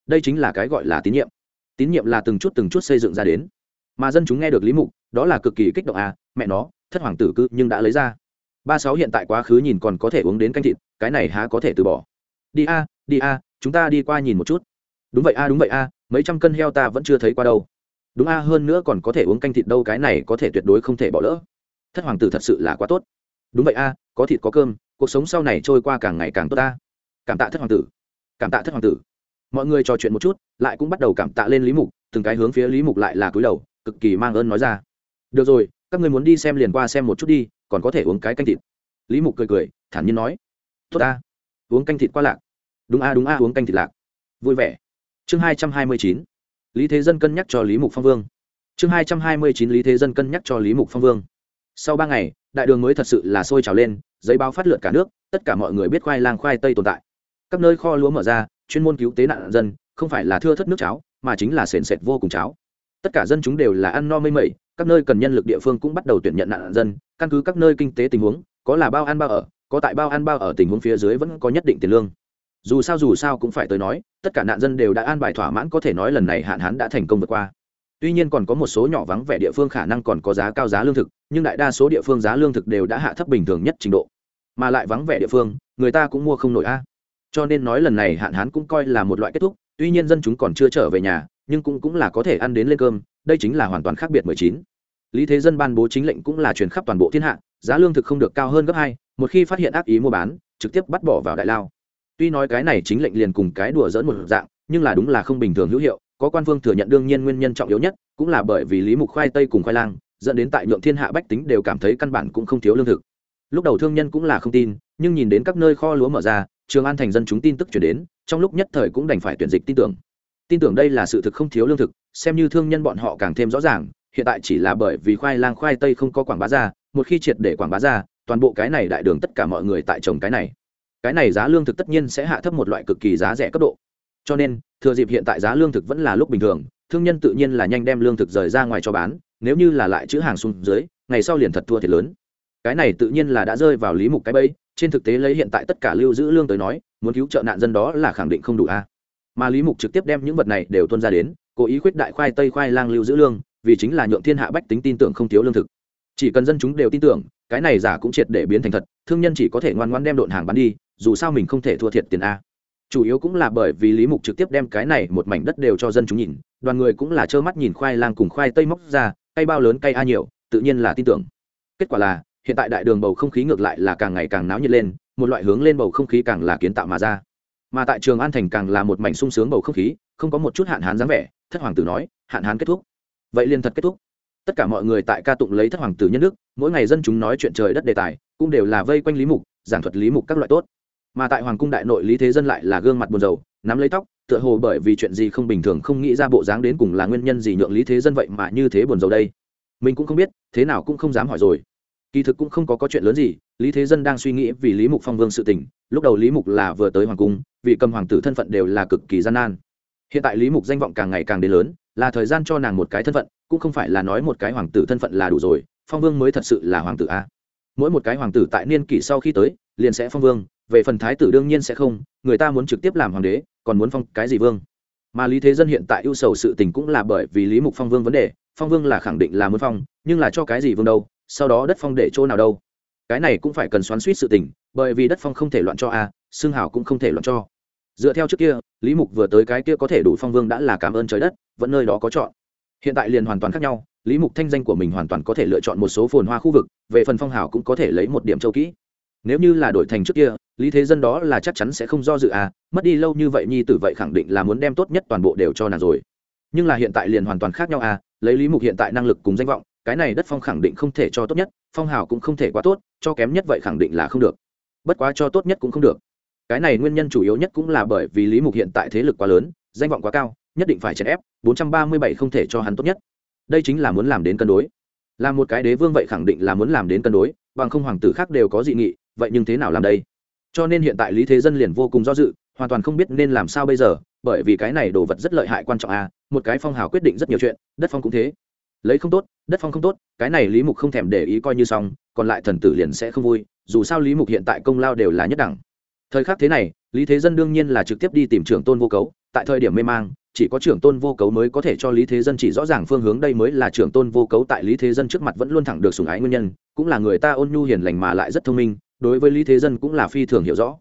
Đây chính là cái gọi là tín nhiệm tín nhiệm là từng chút từng chút xây dựng ra đến. Mà dân chúng nghe được lý mục, đó là cực kỳ kích động à mẹ nó, thất hoàng tử cư nhưng đã lấy ra. Ba sáu hiện tại quá khứ nhìn còn có thể uống đến canh thịt, cái này há có thể từ bỏ. Đi a đi a, chúng ta đi qua nhìn một chút. Đúng vậy a, đúng vậy a, mấy trăm cân heo ta vẫn chưa thấy qua đâu. Đúng a, hơn nữa còn có thể uống canh thịt đâu, cái này có thể tuyệt đối không thể bỏ lỡ. Thất hoàng tử thật sự là quá tốt. Đúng vậy a, có thịt có cơm, cuộc sống sau này trôi qua càng ngày càng tốt ta. Cảm tạ thất hoàng tử. Cảm tạ thất hoàng tử. Mọi người trò chuyện một chút lại cũng bắt đầu cảm tạ lên lý mục từng cái hướng phía lý mục lại là cúi đầu cực kỳ mang ơn nói ra. Được rồi các người muốn đi xem liền qua xem một chút đi còn có thể uống cái canh thịt. Lý mục cười cười thản nhiên nói. Tốt a, uống canh thịt qua lạc. Đúng a đúng a uống canh thịt lạc. Vui vẻ. Chương hai trăm hai mươi chín. Lý thế dân cân nhắc cho lý mục phong vương. Chương hai trăm hai mươi chín lý thế dân cân nhắc cho lý mục phong vương. Sau ba ngày đại đường mới thật sự là sôi trào lên giấy báo phát lượt cả nước tất cả mọi người biết khoai lang khoai tây tồn tại. Các nơi kho lúa mở ra chuyên môn cứu tế nạn dân không phải là thưa thất nước cháo, mà chính là sền sệt vô cùng cháo. Tất cả dân chúng đều là ăn no mây mẩy, các nơi cần nhân lực địa phương cũng bắt đầu tuyển nhận nạn dân. Căn cứ các nơi kinh tế tình huống, có là bao ăn bao ở, có tại bao ăn bao ở tình huống phía dưới vẫn có nhất định tiền lương. Dù sao dù sao cũng phải tới nói, tất cả nạn dân đều đã an bài thỏa mãn có thể nói lần này hạn hán đã thành công vượt qua. Tuy nhiên còn có một số nhỏ vắng vẻ địa phương khả năng còn có giá cao giá lương thực, nhưng đại đa số địa phương giá lương thực đều đã hạ thấp bình thường nhất trình độ. Mà lại vắng vẻ địa phương, người ta cũng mua không nổi a. Cho nên nói lần này hạn hán cũng coi là một loại kết thúc tuy nhiên dân chúng còn chưa trở về nhà, nhưng cũng cũng là có thể ăn đến lên cơm, đây chính là hoàn toàn khác biệt mười chín. Lý thế dân ban bố chính lệnh cũng là truyền khắp toàn bộ thiên hạ, giá lương thực không được cao hơn gấp hai, một khi phát hiện ác ý mua bán, trực tiếp bắt bỏ vào đại lao. Tuy nói cái này chính lệnh liền cùng cái đùa dỡn một dạng, nhưng là đúng là không bình thường hữu hiệu, có quan phương thừa nhận đương nhiên nguyên nhân trọng yếu nhất, cũng là bởi vì lý mục khoai tây cùng khoai lang, dẫn đến tại nhượng thiên hạ bách tính đều cảm thấy căn bản cũng không thiếu lương thực. Lúc đầu thương nhân cũng là không tin, nhưng nhìn đến các nơi kho lúa mở ra, trường an thành dân chúng tin tức chuyển đến trong lúc nhất thời cũng đành phải tuyển dịch tin tưởng. Tin tưởng đây là sự thực không thiếu lương thực, xem như thương nhân bọn họ càng thêm rõ ràng, hiện tại chỉ là bởi vì khoai lang khoai tây không có quảng bá ra, một khi triệt để quảng bá ra, toàn bộ cái này đại đường tất cả mọi người tại trồng cái này. Cái này giá lương thực tất nhiên sẽ hạ thấp một loại cực kỳ giá rẻ cấp độ. Cho nên, thừa dịp hiện tại giá lương thực vẫn là lúc bình thường, thương nhân tự nhiên là nhanh đem lương thực rời ra ngoài cho bán, nếu như là lại chữ hàng xuống dưới, ngày sau liền thật thua thiệt lớn. Cái này tự nhiên là đã rơi vào lý mục cái bẫy trên thực tế lấy hiện tại tất cả lưu giữ lương tới nói, muốn cứu trợ nạn dân đó là khẳng định không đủ a. Mà lý mục trực tiếp đem những vật này đều tuân ra đến, cố ý khuyết đại khoai tây khoai lang lưu giữ lương, vì chính là nhượng thiên hạ bách tính tin tưởng không thiếu lương thực. Chỉ cần dân chúng đều tin tưởng, cái này giả cũng triệt để biến thành thật, thương nhân chỉ có thể ngoan ngoan đem độn hàng bán đi, dù sao mình không thể thua thiệt tiền a. Chủ yếu cũng là bởi vì lý mục trực tiếp đem cái này một mảnh đất đều cho dân chúng nhìn, đoàn người cũng là trơ mắt nhìn khoai lang cùng khoai tây móc ra, cây bao lớn, cây a nhiều, tự nhiên là tin tưởng. Kết quả là hiện tại đại đường bầu không khí ngược lại là càng ngày càng náo nhiệt lên, một loại hướng lên bầu không khí càng là kiến tạo mà ra. Mà tại trường an thành càng là một mảnh sung sướng bầu không khí, không có một chút hạn hán dáng vẻ, thất hoàng tử nói, hạn hán kết thúc. Vậy liền thật kết thúc. Tất cả mọi người tại ca tụng lấy thất hoàng tử nhân đức, mỗi ngày dân chúng nói chuyện trời đất đề tài, cũng đều là vây quanh lý mục, giảng thuật lý mục các loại tốt. Mà tại hoàng cung đại nội lý thế dân lại là gương mặt buồn rầu, nắm lấy tóc, tựa hồ bởi vì chuyện gì không bình thường không nghĩ ra bộ dáng đến cùng là nguyên nhân gì nhượng lý thế dân vậy mà như thế buồn rầu đây. Mình cũng không biết, thế nào cũng không dám hỏi rồi kỳ thực cũng không có có chuyện lớn gì, lý thế dân đang suy nghĩ vì lý mục phong vương sự tình, lúc đầu lý mục là vừa tới hoàng cung, vì cầm hoàng tử thân phận đều là cực kỳ gian nan. Hiện tại lý mục danh vọng càng ngày càng đến lớn, là thời gian cho nàng một cái thân phận, cũng không phải là nói một cái hoàng tử thân phận là đủ rồi, phong vương mới thật sự là hoàng tử a. Mỗi một cái hoàng tử tại niên kỷ sau khi tới, liền sẽ phong vương, về phần thái tử đương nhiên sẽ không, người ta muốn trực tiếp làm hoàng đế, còn muốn phong cái gì vương? Mà lý thế dân hiện tại ưu sầu sự tình cũng là bởi vì lý mục phong vương vấn đề, phong vương là khẳng định là muốn phong, nhưng là cho cái gì vương đâu sau đó đất phong để chỗ nào đâu. Cái này cũng phải cần xoắn suýt sự tình, bởi vì đất phong không thể loạn cho a, xương hảo cũng không thể loạn cho. Dựa theo trước kia, lý mục vừa tới cái kia có thể đủ phong vương đã là cảm ơn trời đất, vẫn nơi đó có chọn. Hiện tại liền hoàn toàn khác nhau, lý mục thanh danh của mình hoàn toàn có thể lựa chọn một số phồn hoa khu vực, về phần phong hào cũng có thể lấy một điểm châu kỹ. Nếu như là đổi thành trước kia, lý thế dân đó là chắc chắn sẽ không do dự à mất đi lâu như vậy nhi tử vậy khẳng định là muốn đem tốt nhất toàn bộ đều cho nàng rồi. Nhưng là hiện tại liền hoàn toàn khác nhau à lấy lý mục hiện tại năng lực cùng danh vọng cái này đất phong khẳng định không thể cho tốt nhất, phong hào cũng không thể quá tốt, cho kém nhất vậy khẳng định là không được. Bất quá cho tốt nhất cũng không được. Cái này nguyên nhân chủ yếu nhất cũng là bởi vì lý mục hiện tại thế lực quá lớn, danh vọng quá cao, nhất định phải chèn ép, bốn trăm ba mươi bảy không thể cho hắn tốt nhất. Đây chính là muốn làm đến cân đối. Là một cái đế vương vậy khẳng định là muốn làm đến cân đối, bằng không hoàng tử khác đều có dị nghị, vậy nhưng thế nào làm đây? Cho nên hiện tại lý thế dân liền vô cùng do dự, hoàn toàn không biết nên làm sao bây giờ, bởi vì cái này đồ vật rất lợi hại quan trọng à một cái phong hào quyết định rất nhiều chuyện, đất phong cũng thế lấy không tốt, đất phong không tốt, cái này lý mục không thèm để ý coi như xong, còn lại thần tử liền sẽ không vui, dù sao lý mục hiện tại công lao đều là nhất đẳng. Thời khắc thế này, lý thế dân đương nhiên là trực tiếp đi tìm trưởng tôn vô cấu, tại thời điểm mê mang, chỉ có trưởng tôn vô cấu mới có thể cho lý thế dân chỉ rõ ràng phương hướng, đây mới là trưởng tôn vô cấu tại lý thế dân trước mặt vẫn luôn thẳng được sùng ái nguyên nhân, cũng là người ta ôn nhu hiền lành mà lại rất thông minh, đối với lý thế dân cũng là phi thường hiểu rõ.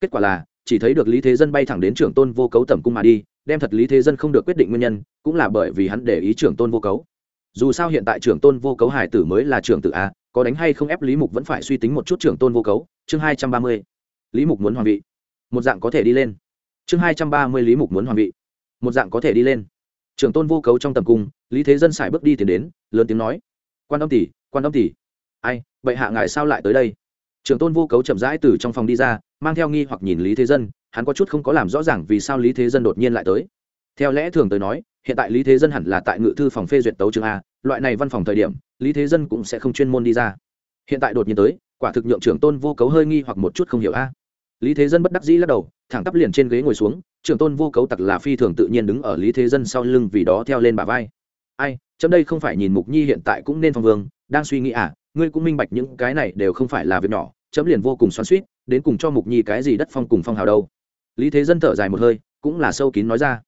Kết quả là, chỉ thấy được lý thế dân bay thẳng đến trưởng tôn vô cấu tẩm cung mà đi, đem thật lý thế dân không được quyết định nguyên nhân, cũng là bởi vì hắn để ý trưởng tôn vô cấu dù sao hiện tại trưởng tôn vô cấu hải tử mới là trưởng tử a, có đánh hay không ép lý mục vẫn phải suy tính một chút trưởng tôn vô cấu. Chương hai trăm ba mươi, lý mục muốn hoàng vị. Một dạng có thể đi lên. Chương hai trăm ba mươi, lý mục muốn hoàng vị. Một dạng có thể đi lên. Trưởng tôn vô cấu trong tầm cung, lý thế dân xài bước đi tiến đến, lớn tiếng nói, quan âm tỷ, quan âm tỷ. Ai vậy hạ ngài sao lại tới đây? Trưởng tôn vô cấu chậm rãi từ trong phòng đi ra, mang theo nghi hoặc nhìn lý thế dân, hắn có chút không có làm rõ ràng vì sao lý thế dân đột nhiên lại tới. Theo lẽ thường tới nói hiện tại lý thế dân hẳn là tại ngự thư phòng phê duyệt tấu chương a, loại này văn phòng thời điểm, lý thế dân cũng sẽ không chuyên môn đi ra. Hiện tại đột nhiên tới, quả thực nhượng trưởng tôn vô cấu hơi nghi hoặc một chút không hiểu a. Lý thế dân bất đắc dĩ lắc đầu, thẳng tắp liền trên ghế ngồi xuống, trưởng tôn vô cấu tặc là phi thường tự nhiên đứng ở lý thế dân sau lưng vì đó theo lên bà vai. Ai, chấm đây không phải nhìn mục nhi hiện tại cũng nên phong vương, đang suy nghĩ à ngươi cũng minh bạch những cái này đều không phải là việc nhỏ, chấm liền vô cùng xoắn suýt đến cùng cho mục nhi cái gì đất phong cùng phong hào đâu. Lý thế dân thở dài một hơi, cũng là sâu kín nói ra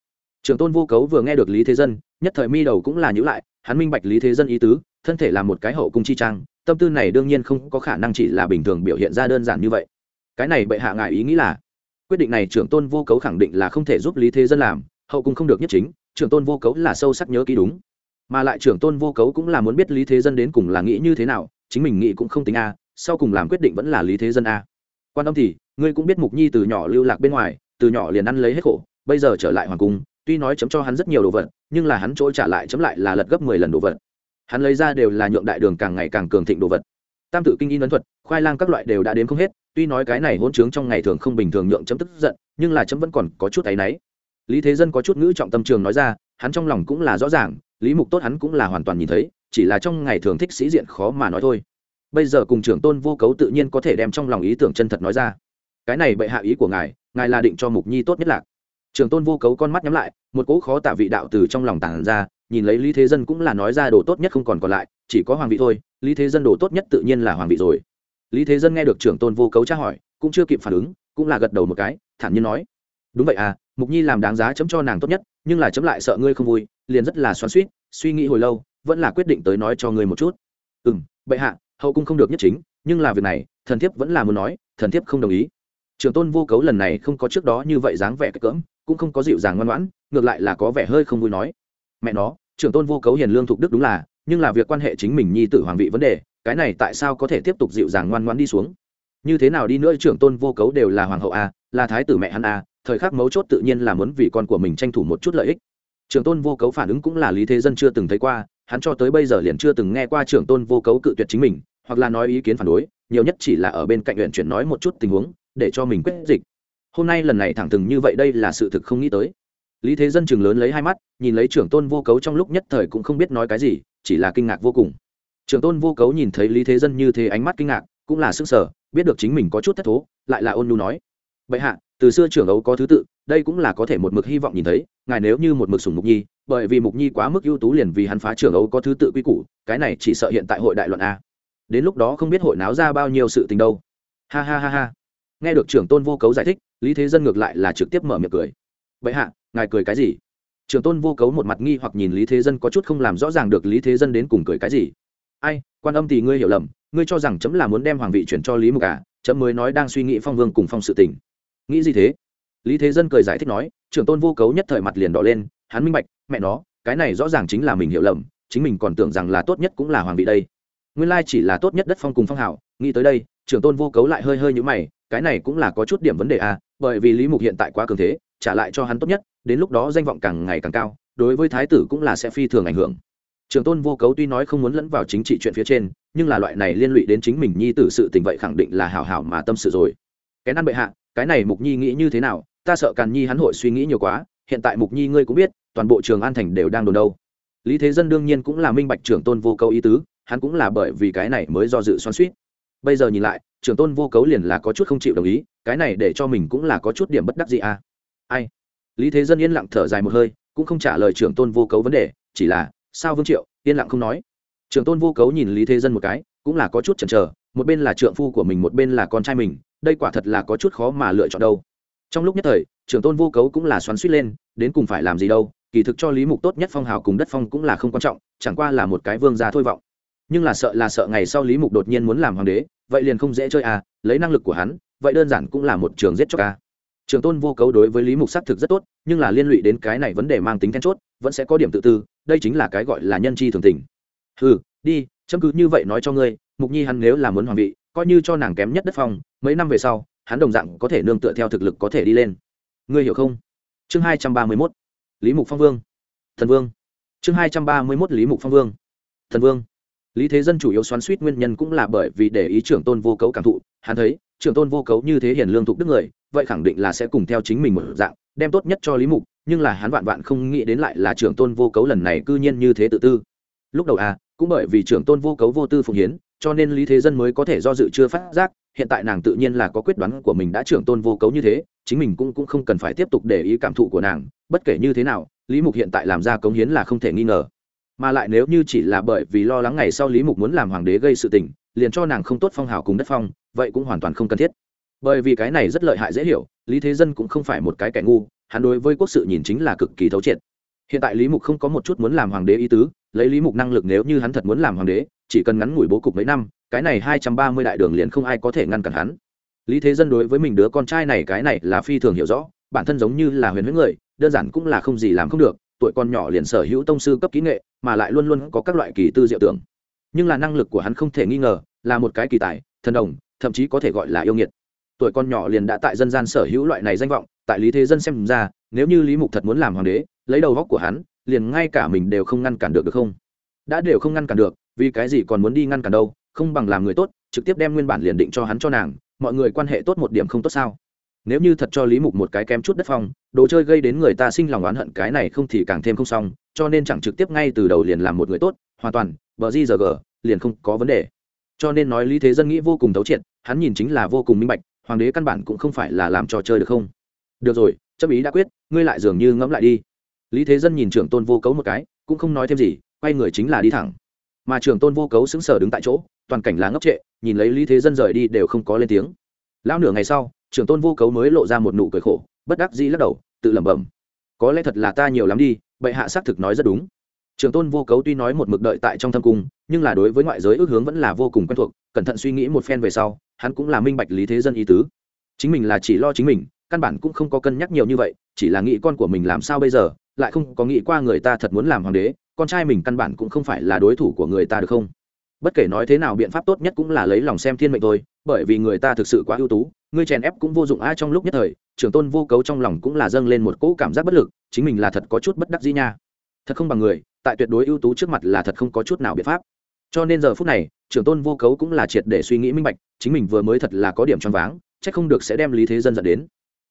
trưởng tôn vô cấu vừa nghe được lý thế dân, nhất thời mi đầu cũng là nhữ lại, hắn minh bạch lý thế dân ý tứ, thân thể là một cái hậu cung chi trang, tâm tư này đương nhiên không có khả năng chỉ là bình thường biểu hiện ra đơn giản như vậy. Cái này bệ hạ ngại ý nghĩ là, quyết định này trưởng tôn vô cấu khẳng định là không thể giúp lý thế dân làm, hậu cung không được nhất chính trưởng tôn vô cấu là sâu sắc nhớ kỹ đúng. Mà lại trưởng tôn vô cấu cũng là muốn biết lý thế dân đến cùng là nghĩ như thế nào, chính mình nghĩ cũng không tính a, sau cùng làm quyết định vẫn là lý thế dân a. Quan âm thì, ngươi cũng biết mục nhi từ nhỏ lưu lạc bên ngoài, từ nhỏ liền ăn lấy hết khổ, bây giờ trở lại hoàng cung tuy nói chấm cho hắn rất nhiều đồ vật, nhưng là hắn chỗ trả lại chấm lại là lật gấp mười lần đồ vật. Hắn lấy ra đều là nhượng đại đường càng ngày càng cường thịnh đồ vật. Tam tự kinh in ấn thuật, khoai lang các loại đều đã đến không hết, tuy nói cái này hôn chướng trong ngày thường không bình thường nhượng chấm tức giận, nhưng là chấm vẫn còn có chút áy náy. Lý thế dân có chút ngữ trọng tâm trường nói ra, hắn trong lòng cũng là rõ ràng, lý mục tốt hắn cũng là hoàn toàn nhìn thấy, chỉ là trong ngày thường thích sĩ diện khó mà nói thôi. Bây giờ cùng trưởng tôn vô cấu tự nhiên có thể đem trong lòng ý tưởng chân thật nói ra. Cái này bệ hạ ý của ngài ngài là định cho mục nhi tốt nhất lạc trưởng tôn vô cấu con mắt nhắm lại, một cỗ khó tả vị đạo từ trong lòng tản ra, nhìn lấy lý thế dân cũng là nói ra đồ tốt nhất không còn còn lại, chỉ có hoàng vị thôi, lý thế dân đồ tốt nhất tự nhiên là hoàng vị rồi. Lý thế dân nghe được trưởng tôn vô cấu tra hỏi, cũng chưa kịp phản ứng, cũng là gật đầu một cái, thản nhiên nói, đúng vậy à mục nhi làm đáng giá chấm cho nàng tốt nhất, nhưng là chấm lại sợ ngươi không vui, liền rất là xoắn suýt suy nghĩ hồi lâu, vẫn là quyết định tới nói cho ngươi một chút. Ừ m bệ hạ, hậu cung không được nhất chính, nhưng là việc này, thần thiếp vẫn là muốn nói, thần thiếp không đồng ý. Trưởng tôn vô cấu lần này không có trước đó như vậy dáng vẻ cỡm cũng không có dịu dàng ngoan ngoãn, ngược lại là có vẻ hơi không vui nói. Mẹ nó, trưởng tôn vô cấu hiền lương thục đức đúng là, nhưng là việc quan hệ chính mình nhi tử hoàng vị vấn đề, cái này tại sao có thể tiếp tục dịu dàng ngoan ngoãn đi xuống? Như thế nào đi nữa trưởng tôn vô cấu đều là hoàng hậu a là thái tử mẹ hắn a thời khắc mấu chốt tự nhiên là muốn vì con của mình tranh thủ một chút lợi ích. Trưởng tôn vô cấu phản ứng cũng là lý thế dân chưa từng thấy qua, hắn cho tới bây giờ liền chưa từng nghe qua trưởng tôn vô cấu cự tuyệt chính mình, hoặc là nói ý kiến phản đối, nhiều nhất chỉ là ở bên cạnh huyện chuyển nói một chút tình huống, để cho mình quyết dịch hôm nay lần này thẳng thừng như vậy đây là sự thực không nghĩ tới. Lý thế dân chừng lớn lấy hai mắt, nhìn lấy trưởng tôn vô cấu trong lúc nhất thời cũng không biết nói cái gì, chỉ là kinh ngạc vô cùng. Trưởng tôn vô cấu nhìn thấy lý thế dân như thế ánh mắt kinh ngạc, cũng là sức sở biết được chính mình có chút thất thố, lại là ôn nhu nói. Bệ hạ, từ xưa trưởng ấu có thứ tự, đây cũng là có thể một mực hy vọng nhìn thấy, ngài nếu như một mực sùng mục nhi, bởi vì mục nhi quá mức ưu tú liền vì hắn phá trưởng ấu có thứ tự quy củ, cái này chỉ sợ hiện tại hội đại luận a. Đến lúc đó không biết hội náo ra bao nhiêu sự tình đâu. Ha ha ha ha. Nghe được trưởng tôn vô cấu giải thích lý thế dân ngược lại là trực tiếp mở miệng cười. Vậy hạ, ngài cười cái gì? Trường tôn vô cấu một mặt nghi hoặc nhìn lý thế dân có chút không làm rõ ràng được lý thế dân đến cùng cười cái gì. Ai, quan âm thì ngươi hiểu lầm, ngươi cho rằng chấm là muốn đem hoàng vị chuyển cho lý mục à chấm mới nói đang suy nghĩ phong vương cùng phong sự tình. Nghĩ gì thế? Lý thế dân cười giải thích nói trưởng tôn vô cấu nhất thời mặt liền đỏ lên, hắn minh bạch, mẹ nó, cái này rõ ràng chính là mình hiểu lầm, chính mình còn tưởng rằng là tốt nhất cũng là hoàng vị đây. Nguyên lai chỉ là tốt nhất đất phong cùng phong hảo, nghĩ tới đây trưởng tôn vô cấu lại hơi hơi như mày, cái này cũng là có chút điểm vấn đề à bởi vì lý mục hiện tại quá cường thế, trả lại cho hắn tốt nhất, đến lúc đó danh vọng càng ngày càng cao, đối với thái tử cũng là sẽ phi thường ảnh hưởng. Trường tôn vô cấu tuy nói không muốn lẫn vào chính trị chuyện phía trên, nhưng là loại này liên lụy đến chính mình nhi tử sự tình vậy khẳng định là hảo hảo mà tâm sự rồi. Cái năn bệ hạ, cái này mục nhi nghĩ như thế nào? Ta sợ càn nhi hắn hội suy nghĩ nhiều quá, hiện tại mục nhi ngươi cũng biết, toàn bộ trường an thành đều đang đồn đâu. Lý thế dân đương nhiên cũng là minh bạch trưởng tôn vô cấu ý tứ, hắn cũng là bởi vì cái này mới do dự xoắn suýt bây giờ nhìn lại, trưởng tôn vô cấu liền là có chút không chịu đồng ý, cái này để cho mình cũng là có chút điểm bất đắc gì à. Ai? Lý thế dân yên lặng thở dài một hơi, cũng không trả lời trưởng tôn vô cấu vấn đề, chỉ là, sao vương triệu, yên lặng không nói. Trưởng tôn vô cấu nhìn lý thế dân một cái, cũng là có chút chần chờ, một bên là trượng phu của mình, một bên là con trai mình, đây quả thật là có chút khó mà lựa chọn đâu. Trong lúc nhất thời, trưởng tôn vô cấu cũng là xoắn suýt lên, đến cùng phải làm gì đâu, kỳ thực cho lý mục tốt nhất phong hào cùng đất phong cũng là không quan trọng, chẳng qua là một cái vương gia thôi vọng nhưng là sợ là sợ ngày sau lý mục đột nhiên muốn làm hoàng đế, vậy liền không dễ chơi à lấy năng lực của hắn, vậy đơn giản cũng là một trường giết chóc à. Trường tôn vô cấu đối với lý mục xác thực rất tốt, nhưng là liên lụy đến cái này vấn đề mang tính then chốt, vẫn sẽ có điểm tự tư, đây chính là cái gọi là nhân chi thường tình. Ừ đi, chấm cứ như vậy nói cho ngươi, mục nhi hắn nếu là muốn hoàng vị, coi như cho nàng kém nhất đất phong, mấy năm về sau, hắn đồng dạng có thể nương tựa theo thực lực có thể đi lên. Ngươi hiểu không? Chương hai trăm ba mươi mốt, lý mục phong vương. Thần vương. Chương hai trăm ba mươi mốt, lý mục phong vương. Thần vương lý thế dân chủ yếu xoắn suýt nguyên nhân cũng là bởi vì để ý trưởng tôn vô cấu cảm thụ. Hắn thấy, trưởng tôn vô cấu như thế hiền lương thục đức người, vậy khẳng định là sẽ cùng theo chính mình một dạng, đem tốt nhất cho lý mục, nhưng là hắn vạn vạn không nghĩ đến lại là trưởng tôn vô cấu lần này cư nhiên như thế tự tư. Lúc đầu à cũng bởi vì trưởng tôn vô cấu vô tư phụng hiến, cho nên lý thế dân mới có thể do dự chưa phát giác, hiện tại nàng tự nhiên là có quyết đoán của mình đã trưởng tôn vô cấu như thế, chính mình cũng cũng không cần phải tiếp tục để ý cảm thụ của nàng, bất kể như thế nào, lý mục hiện tại làm ra cống hiến là không thể nghi ngờ mà lại nếu như chỉ là bởi vì lo lắng ngày sau lý mục muốn làm hoàng đế gây sự tình, liền cho nàng không tốt phong hào cùng đất phong, vậy cũng hoàn toàn không cần thiết. Bởi vì cái này rất lợi hại dễ hiểu, lý thế dân cũng không phải một cái kẻ ngu, hắn đối với quốc sự nhìn chính là cực kỳ thấu triệt. Hiện tại lý mục không có một chút muốn làm hoàng đế ý tứ, lấy lý mục năng lực nếu như hắn thật muốn làm hoàng đế, chỉ cần ngắn ngủi bố cục mấy năm, cái này hai trăm ba mươi đại đường liền không ai có thể ngăn cản hắn. Lý thế dân đối với mình đứa con trai này cái này là phi thường hiểu rõ, bản thân giống như là huyền huyết người, đơn giản cũng là không gì làm không được tuổi con nhỏ liền sở hữu tông sư cấp kỹ nghệ, mà lại luôn luôn có các loại kỳ tư diệu tưởng. Nhưng là năng lực của hắn không thể nghi ngờ là một cái kỳ tài, thần đồng, thậm chí có thể gọi là yêu nghiệt. Tuổi con nhỏ liền đã tại dân gian sở hữu loại này danh vọng, tại lý thế dân xem ra, nếu như lý mục thật muốn làm hoàng đế, lấy đầu góc của hắn, liền ngay cả mình đều không ngăn cản được được không? Đã đều không ngăn cản được, vì cái gì còn muốn đi ngăn cản đâu, không bằng làm người tốt, trực tiếp đem nguyên bản liền định cho hắn cho nàng, mọi người quan hệ tốt một điểm không tốt sao? Nếu như thật cho lý mục một cái kém chút đất phong, đồ chơi gây đến người ta sinh lòng oán hận cái này không thì càng thêm không xong, cho nên chẳng trực tiếp ngay từ đầu liền làm một người tốt, hoàn toàn, bờ di giờ g liền không có vấn đề. Cho nên nói lý thế dân nghĩ vô cùng thấu triệt, hắn nhìn chính là vô cùng minh bạch, hoàng đế căn bản cũng không phải là làm trò chơi được không? Được rồi, chấp ý đã quyết, ngươi lại dường như ngẫm lại đi. Lý thế dân nhìn trưởng tôn vô cấu một cái, cũng không nói thêm gì, quay người chính là đi thẳng. Mà trưởng tôn vô cấu xứng sở đứng tại chỗ, toàn cảnh là ngốc trệ, nhìn lấy lý thế dân rời đi đều không có lên tiếng. Lão nửa ngày sau trưởng tôn vô cấu mới lộ ra một nụ cười khổ, bất đắc dĩ lắc đầu, tự lẩm bẩm. Có lẽ thật là ta nhiều lắm đi, bệ hạ xác thực nói rất đúng. Trưởng tôn vô cấu tuy nói một mực đợi tại trong thâm cung, nhưng là đối với ngoại giới ước hướng vẫn là vô cùng quen thuộc, cẩn thận suy nghĩ một phen về sau, hắn cũng là minh bạch lý thế dân ý tứ. Chính mình là chỉ lo chính mình, căn bản cũng không có cân nhắc nhiều như vậy, chỉ là nghĩ con của mình làm sao bây giờ, lại không có nghĩ qua người ta thật muốn làm hoàng đế, con trai mình căn bản cũng không phải là đối thủ của người ta được không? Bất kể nói thế nào biện pháp tốt nhất cũng là lấy lòng xem thiên mệnh thôi, bởi vì người ta thực sự quá ưu tú ngươi chèn ép cũng vô dụng a trong lúc nhất thời trưởng tôn vô cấu trong lòng cũng là dâng lên một cỗ cảm giác bất lực chính mình là thật có chút bất đắc dĩ nha. Thật không bằng người tại tuyệt đối ưu tú trước mặt là thật không có chút nào biện pháp. Cho nên giờ phút này trưởng tôn vô cấu cũng là triệt để suy nghĩ minh bạch chính mình vừa mới thật là có điểm choáng váng c h ắ c không được sẽ đem lý thế dân dẫn đến.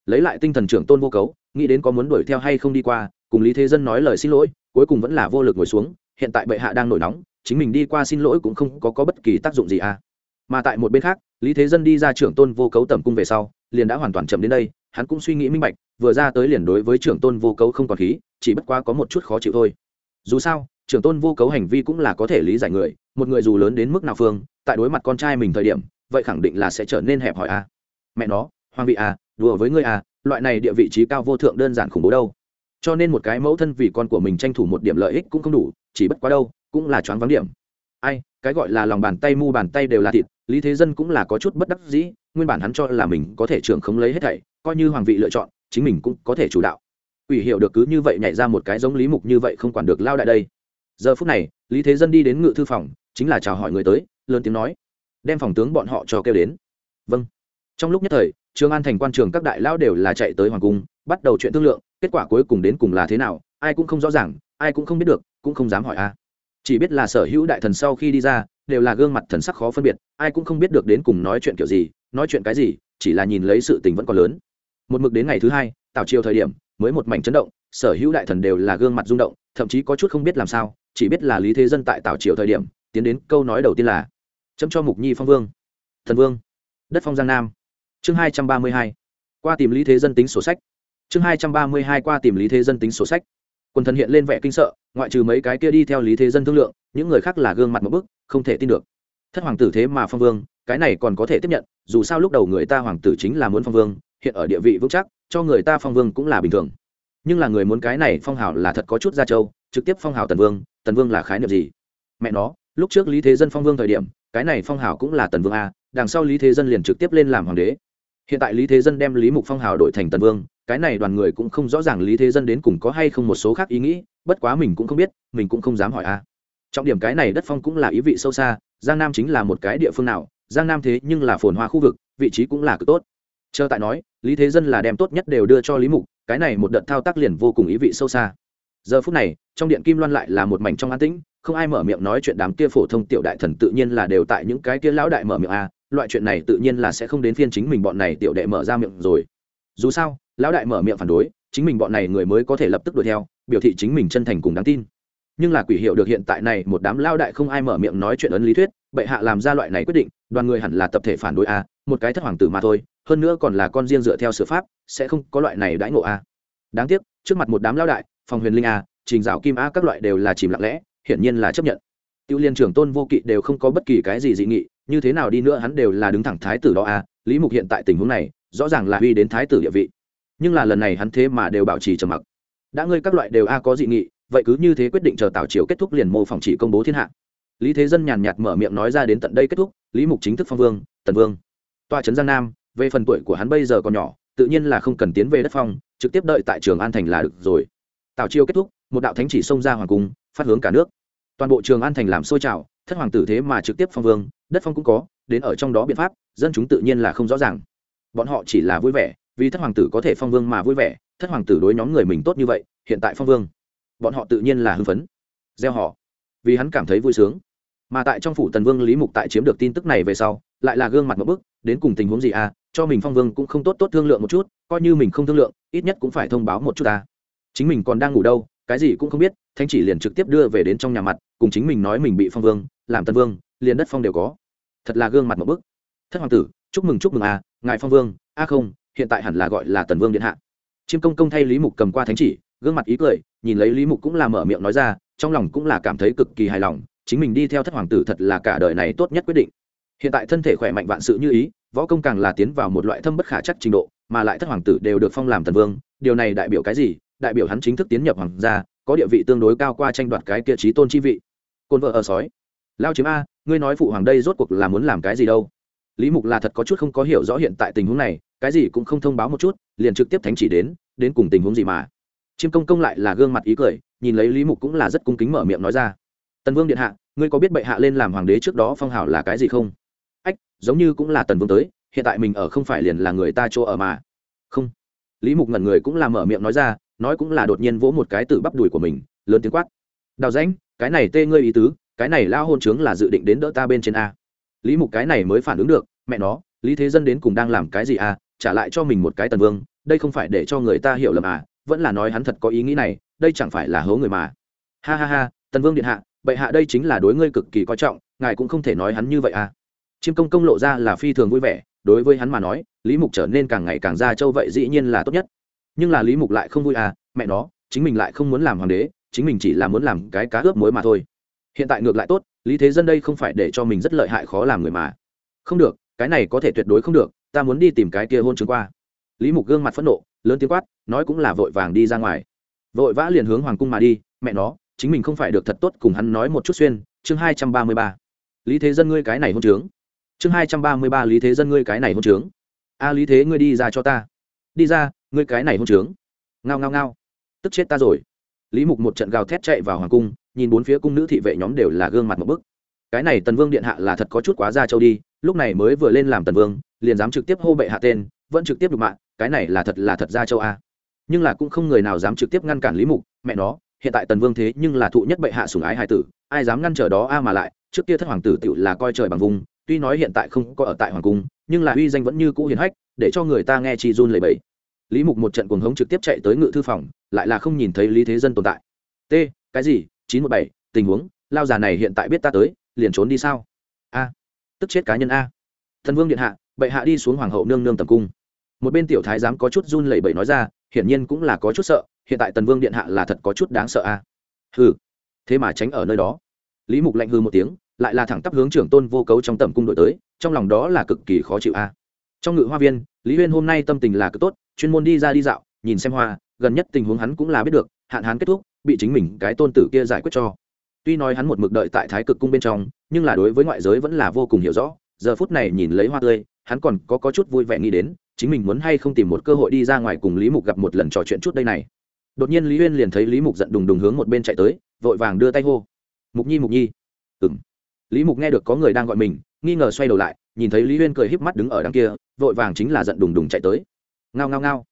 Lấy lại tinh thần trưởng tôn vô cấu nghĩ đến có muốn đuổi theo hay không đi qua cùng lý thế dân nói lời xin lỗi cuối cùng vẫn là vô lực ngồi xuống hiện tại bệ hạ đang nổi nóng chính mình đi qua xin lỗi cũng không có, có bất kỳ tác dụng gì à. Mà tại một bên khác lý thế dân đi ra trưởng tôn vô cấu tầm cung về sau, liền đã hoàn toàn chậm đến đây, hắn cũng suy nghĩ minh bạch, vừa ra tới liền đối với trưởng tôn vô cấu không còn khí, chỉ bất quá có một chút khó chịu thôi. Dù sao, trưởng tôn vô cấu hành vi cũng là có thể lý giải người, một người dù lớn đến mức nào phương, tại đối mặt con trai mình thời điểm, vậy khẳng định là sẽ trở nên hẹp hòi à. mẹ nó, hoàng vị à đùa với ngươi à loại này địa vị trí cao vô thượng đơn giản khủng bố đâu. Cho nên một cái mẫu thân vì con của mình tranh thủ một điểm lợi ích cũng không đủ, chỉ bất quá đâu, cũng là choáng vắng điểm ai, cái gọi là lòng bàn tay mu bàn tay đều là thịt, lý thế dân cũng là có chút bất đắc dĩ, nguyên bản hắn cho là mình có thể trưởng không lấy hết thảy, coi như hoàng vị lựa chọn, chính mình cũng có thể chủ đạo. Ủy hiệu được cứ như vậy nhảy ra một cái giống lý mục như vậy không quản được lao đại đây. Giờ phút này, lý thế dân đi đến ngự thư phòng, chính là chào hỏi người tới, lớn tiếng nói, đem phòng tướng bọn họ cho kêu đến. Vâng. Trong lúc nhất thời, trường an thành quan trường các đại lao đều là chạy tới hoàng cung, bắt đầu chuyện thương lượng, kết quả cuối cùng đến cùng là thế nào, ai cũng không rõ ràng, ai cũng không biết được, cũng không dám hỏi a chỉ biết là sở hữu đại thần sau khi đi ra, đều là gương mặt thần sắc khó phân biệt, ai cũng không biết được đến cùng nói chuyện kiểu gì, nói chuyện cái gì, chỉ là nhìn lấy sự tình vẫn còn lớn. Một mực đến ngày thứ hai, tảo chiều thời điểm, mới một mảnh chấn động, sở hữu đại thần đều là gương mặt rung động, thậm chí có chút không biết làm sao, chỉ biết là lý thế dân tại tảo triều thời điểm, tiến đến câu nói đầu tiên là, chấm cho mục nhi phong vương. Thần vương. Đất phong giang nam. Chương hai trăm ba mươi hai. Qua tìm lý thế dân tính sổ sách. Chương hai trăm ba mươi hai qua tìm lý thế dân tính sổ sách quần thần hiện lên vẻ kinh sợ, ngoại trừ mấy cái kia đi theo lý thế dân thương lượng, những người khác là gương mặt một bức, không thể tin được. Thất hoàng tử thế mà phong vương, cái này còn có thể tiếp nhận, dù sao lúc đầu người ta hoàng tử chính là muốn phong vương, hiện ở địa vị vững chắc, cho người ta phong vương cũng là bình thường. Nhưng là người muốn cái này phong hào là thật có chút ra châu trực tiếp phong hào tần vương tần vương là khái niệm gì? Mẹ nó, lúc trước lý thế dân phong vương thời điểm, cái này phong hào cũng là tần vương a, đằng sau lý thế dân liền trực tiếp lên làm hoàng đế. Hiện tại lý thế dân đem lý mục phong hào đổi thành tần vương cái này đoàn người cũng không rõ ràng lý thế dân đến cùng có hay không một số khác ý nghĩ, bất quá mình cũng không biết, mình cũng không dám hỏi a. À. Trọng điểm cái này đất phong cũng là ý vị sâu xa, giang nam chính là một cái địa phương nào, giang nam thế nhưng là phồn hoa khu vực, vị trí cũng là cực tốt. Chờ tại nói, lý thế dân là đem tốt nhất đều đưa cho lý mục, cái này một đợt thao tác liền vô cùng ý vị sâu xa. Giờ phút này, trong điện kim loan lại là một mảnh trong an tĩnh, không ai mở miệng nói chuyện đám kia phổ thông tiểu đại thần tự nhiên là đều tại những cái kia lão đại mở miệng a, loại chuyện này tự nhiên là sẽ không đến phiên chính mình bọn này tiểu đệ mở ra miệng rồi. Dù sao lão đại mở miệng phản đối, chính mình bọn này người mới có thể lập tức đuổi theo, biểu thị chính mình chân thành cùng đáng tin. Nhưng là quỷ hiệu được hiện tại này, một đám lao đại không ai mở miệng nói chuyện ấn lý thuyết, bệ hạ làm ra loại này quyết định, đoàn người hẳn là tập thể phản đối a, một cái thất hoàng tử mà thôi, hơn nữa còn là con riêng dựa theo sự pháp, sẽ không có loại này đãi ngộ a. Đáng tiếc, trước mặt một đám lao đại phòng huyền linh a, trình dạo kim a, các loại đều là chìm lặng lẽ, hiển nhiên là chấp nhận. Tiêu liên trưởng tôn vô kỵ đều không có bất kỳ cái gì dị nghị, như thế nào đi nữa hắn đều là đứng thẳng thái tử đó a, lý mục hiện tại tình huống này, rõ ràng là uy đến thái tử địa vị nhưng là lần này hắn thế mà đều bảo trì trầm mặc. Đã ngươi các loại đều a có dị nghị, vậy cứ như thế quyết định chờ tào triều kết thúc liền mô phỏng chỉ công bố thiên hạ. Lý thế dân nhàn nhạt mở miệng nói ra đến tận đây kết thúc, lý mục chính thức phong vương, tần vương. Toa trấn giang nam, về phần tuổi của hắn bây giờ còn nhỏ, tự nhiên là không cần tiến về đất phong, trực tiếp đợi tại trường an thành là được rồi. Tào triều kết thúc, một đạo thánh chỉ xông ra hoàng cung, phát hướng cả nước. Toàn bộ trường an thành làm sôi trào, thất hoàng tử thế mà trực tiếp phong vương, đất phong cũng có, đến ở trong đó biện pháp, dân chúng tự nhiên là không rõ ràng. Bọn họ chỉ là vui vẻ vì thất hoàng tử có thể phong vương mà vui vẻ, thất hoàng tử đối nhóm người mình tốt như vậy, hiện tại phong vương, bọn họ tự nhiên là hưng phấn, gieo họ, vì hắn cảm thấy vui sướng. Mà tại trong phủ tần vương lý mục tại chiếm được tin tức này về sau, lại là gương mặt một bức, đến cùng tình huống gì à cho mình phong vương cũng không tốt tốt thương lượng một chút, coi như mình không thương lượng, ít nhất cũng phải thông báo một chút ta. Chính mình còn đang ngủ đâu, cái gì cũng không biết thanh chỉ liền trực tiếp đưa về đến trong nhà mặt, cùng chính mình nói mình bị phong vương, làm tân vương, liền đất phong đều có. Thật là gương mặt một bức. Thất hoàng tử, chúc mừng chúc mừng à ngài phong vương, a không hiện tại hẳn là gọi là tần vương điện hạ. Chiêm công công thay lý mục cầm qua thánh chỉ, gương mặt ý cười, nhìn lấy lý mục cũng là mở miệng nói ra, trong lòng cũng là cảm thấy cực kỳ hài lòng, chính mình đi theo thất hoàng tử thật là cả đời này tốt nhất quyết định. Hiện tại thân thể khỏe mạnh vạn sự như ý, võ công càng là tiến vào một loại thâm bất khả chắc trình độ, mà lại thất hoàng tử đều được phong làm tần vương, điều này đại biểu cái gì? Đại biểu hắn chính thức tiến nhập hoàng gia, có địa vị tương đối cao qua tranh đoạt cái kia trí tôn chi vị. Côn vợ ở sói. Lao chiếm a, ngươi nói phụ hoàng đây rốt cuộc là muốn làm cái gì đâu? Lý mục là thật có chút không có hiểu rõ hiện tại tình huống này cái gì cũng không thông báo một chút, liền trực tiếp thánh chỉ đến đến cùng tình huống gì mà. Chiêm công công lại là gương mặt ý cười, nhìn lấy lý mục cũng là rất cung kính mở miệng nói ra. Tần vương điện hạ, ngươi có biết bệ hạ lên làm hoàng đế trước đó phong hào là cái gì không? Ách, giống như cũng là tần vương tới, hiện tại mình ở không phải liền là người ta chỗ ở mà. Không. Lý mục ngẩn người cũng là mở miệng nói ra, nói cũng là đột nhiên vỗ một cái từ bắp đùi của mình, lớn tiếng quát. Đào danh cái này tê ngươi ý tứ, cái này lao hôn trướng là dự định đến đỡ ta bên trên a. Lý mục cái này mới phản ứng được, mẹ nó, lý thế dân đến cùng đang làm cái gì a? Trả lại cho mình một cái tần vương, đây không phải để cho người ta hiểu lầm à vẫn là nói hắn thật có ý nghĩ này, đây chẳng phải là hố người mà. Ha ha ha, tần vương điện hạ, bệ hạ đây chính là đối ngươi cực kỳ coi trọng, ngài cũng không thể nói hắn như vậy à. Chiêm công công lộ ra là phi thường vui vẻ, đối với hắn mà nói, lý mục trở nên càng ngày càng ra châu vậy dĩ nhiên là tốt nhất. Nhưng là lý mục lại không vui à mẹ nó, chính mình lại không muốn làm hoàng đế, chính mình chỉ là muốn làm cái cá ướp muối mà thôi. Hiện tại ngược lại tốt, lý thế dân đây không phải để cho mình rất lợi hại khó làm người mà. Không được, cái này có thể tuyệt đối không được ta muốn đi tìm cái kia hôn chứng qua. Lý mục gương mặt phẫn nộ, lớn tiếng quát, nói cũng là vội vàng đi ra ngoài. Vội vã liền hướng hoàng cung mà đi, mẹ nó, chính mình không phải được thật tốt cùng hắn nói một chút xuyên, chương hai trăm ba mươi ba. Lý thế dân ngươi cái này hôn trướng. Chương hai trăm ba mươi ba lý thế dân ngươi cái này hôn trướng. A lý thế ngươi đi ra cho ta. Đi ra, ngươi cái này hôn trướng. Ngao ngao ngao. Tức chết ta rồi. Lý mục một trận gào thét chạy vào hoàng cung, nhìn bốn phía cung nữ thị vệ nhóm đều là gương mặt một bức. Cái này tần vương điện hạ là thật có chút quá ra châu đi, lúc này mới vừa lên làm tần vương liền dám trực tiếp hô bệ hạ tên, vẫn trực tiếp đục mạng cái này là thật là thật ra châu a. Nhưng là cũng không người nào dám trực tiếp ngăn cản lý mục, mẹ nó, hiện tại tần vương thế nhưng là thụ nhất bệ hạ sủng ái hai tử, ai dám ngăn trở đó a mà lại, trước kia thất hoàng tử tựu là coi trời bằng vùng, tuy nói hiện tại không có ở tại hoàng cung, nhưng là uy danh vẫn như cũ hiền hách, để cho người ta nghe chi run lẩy bẩy. Lý mục một trận cuồng hống trực tiếp chạy tới ngự thư phòng, lại là không nhìn thấy lý thế dân tồn tại. T, cái gì? chín một bảy, tình huống, lao già này hiện tại biết ta tới, liền trốn đi sao? A, tức chết cá nhân a. Thần vương điện hạ bệ hạ đi xuống hoàng hậu nương nương tầm cung. Một bên tiểu thái giám có chút run lẩy bẩy nói ra, hiển nhiên cũng là có chút sợ, hiện tại tần vương điện hạ là thật có chút đáng sợ a. Hừ, thế mà tránh ở nơi đó. Lý mục lạnh hư một tiếng, lại là thẳng tắp hướng trưởng tôn vô cấu trong tầm cung đội tới, trong lòng đó là cực kỳ khó chịu a. Trong ngự hoa viên, lý huyên hôm nay tâm tình là cực tốt, chuyên môn đi ra đi dạo, nhìn xem hoa, gần nhất tình huống hắn cũng là biết được, hạn hán kết thúc, bị chính mình cái tôn tử kia giải quyết cho. Tuy nói hắn một mực đợi tại thái cực cung bên trong, nhưng là đối với ngoại giới vẫn là vô cùng hiểu rõ, giờ phút này nhìn lấy hoa tươi hắn còn có, có chút vui vẻ nghĩ đến chính mình muốn hay không tìm một cơ hội đi ra ngoài cùng lý mục gặp một lần trò chuyện chút đây này. Đột nhiên lý Uyên liền thấy lý mục giận đùng đùng hướng một bên chạy tới vội vàng đưa tay hô. Mục nhi mục nhi. Ừng lý mục nghe được có người đang gọi mình nghi ngờ xoay đầu lại nhìn thấy lý Uyên cười híp mắt đứng ở đằng kia vội vàng chính là giận đùng đùng chạy tới. Ngao ngao ngao.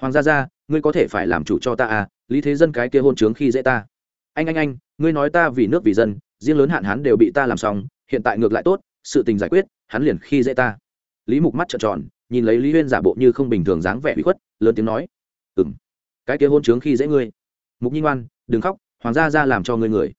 Hoàng gia gia ngươi có thể phải làm chủ cho ta à lý thế dân cái kia hôn trướng khi dễ ta. Anh anh anh ngươi nói ta vì nước vì dân riêng lớn hạn hán đều bị ta làm xong hiện tại ngược lại tốt sự tình giải quyết hắn liền khi dễ ta lý mục mắt trợn tròn, nhìn lấy lý huyên giả bộ như không bình thường dáng vẻ bị khuất, lớn tiếng nói ừ m cái kia hôn trướng khi dễ ngươi. Mục nhi ngoan, đừng khóc, hoàng gia ra làm cho ngươi người.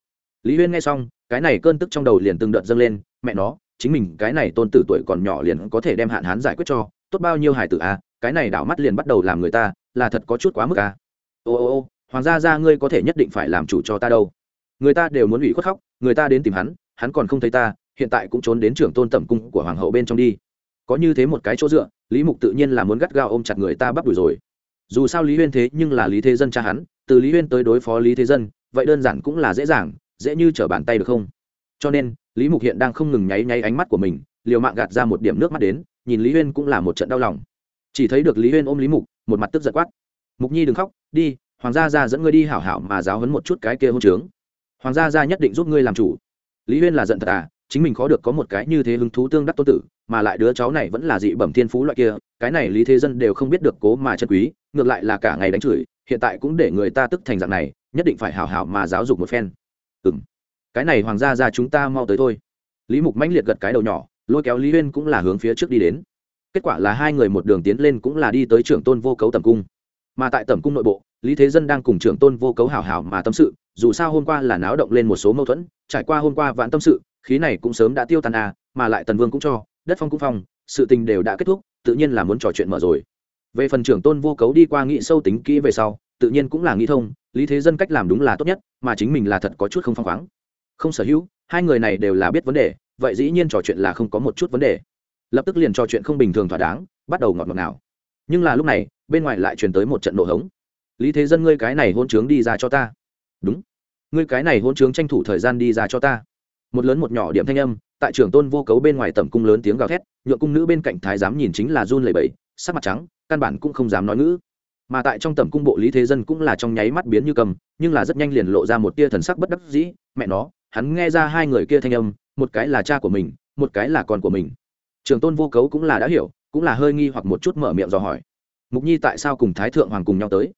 Lý huyên nghe xong, cái này cơn tức trong đầu liền từng đợt dâng lên, mẹ nó, chính mình cái này tôn tử tuổi còn nhỏ liền có thể đem hạn hán giải quyết cho, tốt bao nhiêu hải tử à cái này đảo mắt liền bắt đầu làm người ta, là thật có chút quá mức à. Ô ô ô, hoàng gia ra ngươi có thể nhất định phải làm chủ cho ta đâu. Người ta đều muốn ủy khuất khóc, người ta đến tìm hắn hắn còn không thấy ta, hiện tại cũng trốn đến trưởng tôn tẩm cung của hoàng hậu bên trong đi có như thế một cái chỗ dựa, lý mục tự nhiên là muốn gắt gao ôm chặt người ta bắt đuổi rồi. Dù sao lý huyên thế nhưng là lý thế dân cha hắn, từ lý huyên tới đối phó lý thế dân, vậy đơn giản cũng là dễ dàng, dễ như trở bàn tay được không? Cho nên, lý mục hiện đang không ngừng nháy nháy ánh mắt của mình, liều mạng gạt ra một điểm nước mắt đến, nhìn lý huyên cũng là một trận đau lòng. Chỉ thấy được lý huyên ôm lý mục, một mặt tức giật quát. Mục nhi đừng khóc, đi, hoàng gia ra dẫn ngươi đi hảo hảo mà giáo hấn một chút cái kia hôn trướng. Hoàng gia ra nhất định giúp ngươi làm chủ. Lý huyên là giận thật à chính mình khó được có một cái như thế hứng thú tương đắc tôn tử, mà lại đứa cháu này vẫn là dị bẩm thiên phú loại kia, cái này lý thế dân đều không biết được cố mà chân quý, ngược lại là cả ngày đánh chửi, hiện tại cũng để người ta tức thành dạng này, nhất định phải hảo hảo mà giáo dục một phen. Ừ m cái này hoàng gia ra chúng ta mau tới thôi. Lý mục mãnh liệt gật cái đầu nhỏ, lôi kéo lý huyên cũng là hướng phía trước đi đến. Kết quả là hai người một đường tiến lên cũng là đi tới trưởng tôn vô cấu tầm cung. Mà tại tầm cung nội bộ, lý thế dân đang cùng trưởng tôn vô cấu hảo hảo mà tâm sự, dù sao hôm qua là náo động lên một số mâu thuẫn, trải qua hôm qua vạn tâm sự khí này cũng sớm đã tiêu tan à mà lại tần vương cũng cho, đất phong cũng phong, sự tình đều đã kết thúc, tự nhiên là muốn trò chuyện mở rồi. Về phần trưởng tôn vô cấu đi qua nghị sâu tính kỹ về sau, tự nhiên cũng là nghĩ thông, lý thế dân cách làm đúng là tốt nhất, mà chính mình là thật có chút không phăng khoáng. Không sở hữu, hai người này đều là biết vấn đề, vậy dĩ nhiên trò chuyện là không có một chút vấn đề. Lập tức liền trò chuyện không bình thường thỏa đáng, bắt đầu ngọt ngọt nào nhưng là lúc này, bên ngoài lại truyền tới một trận nổ hống. Lý thế dân ngươi cái này hôn trướng đi ra cho ta. Đúng. Ngươi cái này hôn trướng tranh thủ thời gian đi ra cho ta một lớn một nhỏ điểm thanh âm, tại trưởng tôn vô cấu bên ngoài tầm cung lớn tiếng gào thét nhựa cung nữ bên cạnh thái giám nhìn chính là run lẩy bẩy, sắc mặt trắng, căn bản cũng không dám nói ngữ. Mà tại trong tầm cung bộ lý thế dân cũng là trong nháy mắt biến như cầm, nhưng là rất nhanh liền lộ ra một tia thần sắc bất đắc dĩ, mẹ nó, hắn nghe ra hai người kia thanh âm, một cái là cha của mình, một cái là con của mình. Trường tôn vô cấu cũng là đã hiểu, cũng là hơi nghi hoặc một chút mở miệng dò hỏi. Mục nhi tại sao cùng thái thượng hoàng cùng nhau tới?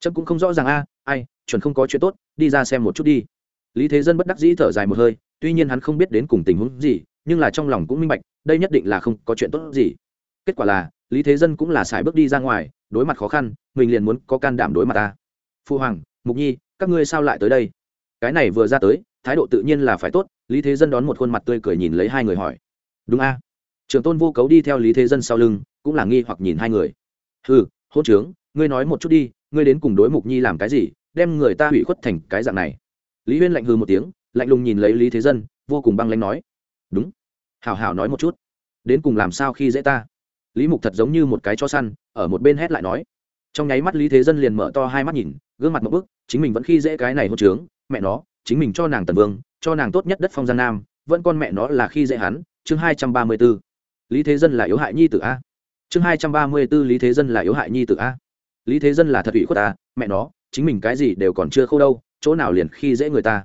Trâm cũng không rõ ràng a, ai, chuẩn không có chuyện tốt, đi ra xem một chút đi. Lý thế dân bất đắc dĩ thở dài một hơi tuy nhiên hắn không biết đến cùng tình huống gì, nhưng là trong lòng cũng minh bạch, đây nhất định là không có chuyện tốt gì. Kết quả là, lý thế dân cũng là xài bước đi ra ngoài, đối mặt khó khăn, mình liền muốn có can đảm đối mặt ta. Phu hoàng, mục nhi, các ngươi sao lại tới đây? Cái này vừa ra tới, thái độ tự nhiên là phải tốt, lý thế dân đón một khuôn mặt tươi cười nhìn lấy hai người hỏi. Đúng a. Trường tôn vô cấu đi theo lý thế dân sau lưng, cũng là nghi hoặc nhìn hai người. Ừ hôn trướng, ngươi nói một chút đi, ngươi đến cùng đối mục nhi làm cái gì, đem người ta hủy khuất thành cái dạng này. Lý huyên lạnh hư một tiếng lạnh lùng nhìn lấy lý thế dân, vô cùng băng lãnh nói. Đúng. Hảo hảo nói một chút. Đến cùng làm sao khi dễ ta? Lý mục thật giống như một cái cho săn, ở một bên hét lại nói. Trong nháy mắt lý thế dân liền mở to hai mắt nhìn, gương mặt một bức, chính mình vẫn khi dễ cái này hôn trướng, mẹ nó, chính mình cho nàng tần vương, cho nàng tốt nhất đất phong giang nam, vẫn con mẹ nó là khi dễ hắn, chương hai trăm ba mươi b ố lý thế dân là yếu hại nhi tử a. Chương hai trăm ba mươi b ố lý thế dân là yếu hại nhi tử a. Lý thế dân là thật ủy khuất ta mẹ nó, chính mình cái gì đều còn chưa khâu đâu, chỗ nào liền khi dễ người ta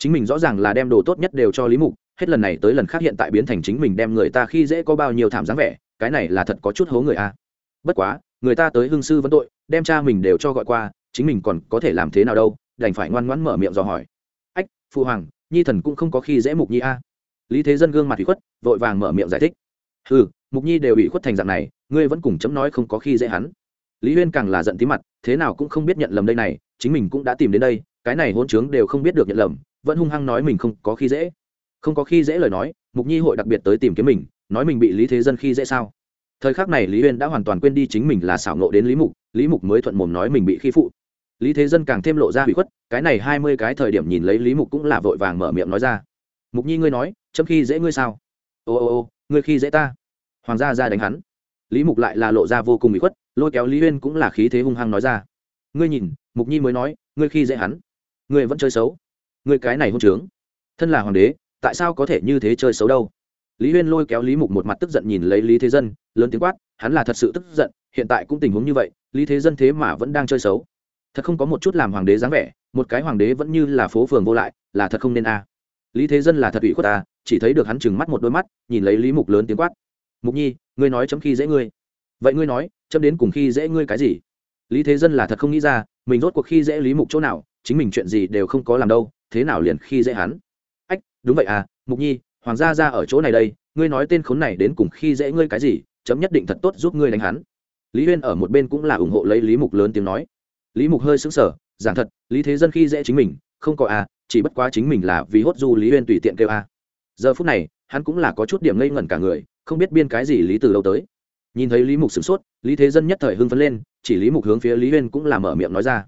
chính mình rõ ràng là đem đồ tốt nhất đều cho lý mục, hết lần này tới lần khác hiện tại biến thành chính mình đem người ta khi dễ có bao nhiêu thảm dáng vẻ, cái này là thật có chút hố người a. Bất quá, người ta tới hương sư vấn tội, đem cha mình đều cho gọi qua, chính mình còn có thể làm thế nào đâu, đành phải ngoan ngoãn mở miệng dò hỏi. Ách phụ hoàng, nhi thần cũng không có khi dễ mục nhi a. Lý thế dân gương mặt ủy khuất, vội vàng mở miệng giải thích. Ừ mục nhi đều ủy khuất thành dạng này, ngươi vẫn cùng chấm nói không có khi dễ hắn. Lý huyên càng là giận tí mặt, thế nào cũng không biết nhận lầm đây này, chính mình cũng đã tìm đến đây, cái này hôn chướng đều không biết được nhận lầm vẫn hung hăng nói mình không có khi dễ. Không có khi dễ lời nói, mục nhi hội đặc biệt tới tìm kiếm mình, nói mình bị lý thế dân khi dễ sao? Thời khắc này lý uyên đã hoàn toàn quên đi chính mình là xảo nộ đến lý mục lý mục mới thuận mồm nói mình bị khi phụ. Lý thế dân càng thêm lộ ra hủy khuất, cái này hai mươi cái thời điểm nhìn lấy lý mục cũng là vội vàng mở miệng nói ra. Mục nhi ngươi nói, chấm khi dễ ngươi sao? Ô ô ô, ngươi khi dễ ta? Hoàng gia ra đánh hắn. Lý mục lại là lộ ra vô cùng bị khuất, lôi kéo lý uyên cũng là khí thế hung hăng nói ra. Ngươi nhìn, mục nhi mới nói, ngươi khi dễ hắn, ngươi vẫn chơi xấu. Người cái này hôn trướng. Thân là hoàng đế, tại sao có thể như thế chơi xấu đâu? Lý huyên lôi kéo lý mục một mặt tức giận nhìn lấy lý thế dân, lớn tiếng quát, hắn là thật sự tức giận, hiện tại cũng tình huống như vậy, lý thế dân thế mà vẫn đang chơi xấu. Thật không có một chút làm hoàng đế dáng vẻ, một cái hoàng đế vẫn như là phố phường vô lại, là thật không nên a. Lý thế dân là thật ủy khuất ta chỉ thấy được hắn chừng mắt một đôi mắt, nhìn lấy lý mục lớn tiếng quát. Mục nhi, ngươi nói chấm khi dễ ngươi. Vậy ngươi nói, chấm đến cùng khi dễ ngươi cái gì? Lý thế dân là thật không nghĩ ra, mình rốt cuộc khi dễ lý mục chỗ nào, chính mình chuyện gì đều không có làm đâu thế nào liền khi dễ hắn? Ách, đúng vậy à mục nhi, hoàng gia ra ở chỗ này đây, ngươi nói tên khốn này đến cùng khi dễ ngươi cái gì, chấm nhất định thật tốt giúp ngươi đánh hắn. Lý huyên ở một bên cũng là ủng hộ lấy lý mục lớn tiếng nói. Lý mục hơi xứng sở giảng thật, lý thế dân khi dễ chính mình, không có à chỉ bất quá chính mình là vì hốt du lý huyên tùy tiện kêu à. giờ phút này, hắn cũng là có chút điểm ngây ngẩn cả người, không biết biên cái gì lý từ đâu tới. Nhìn thấy lý mục sửng sốt, lý thế dân nhất thời hưng phấn lên, chỉ lý mục hướng phía lý huyên cũng là mở miệng nói ra.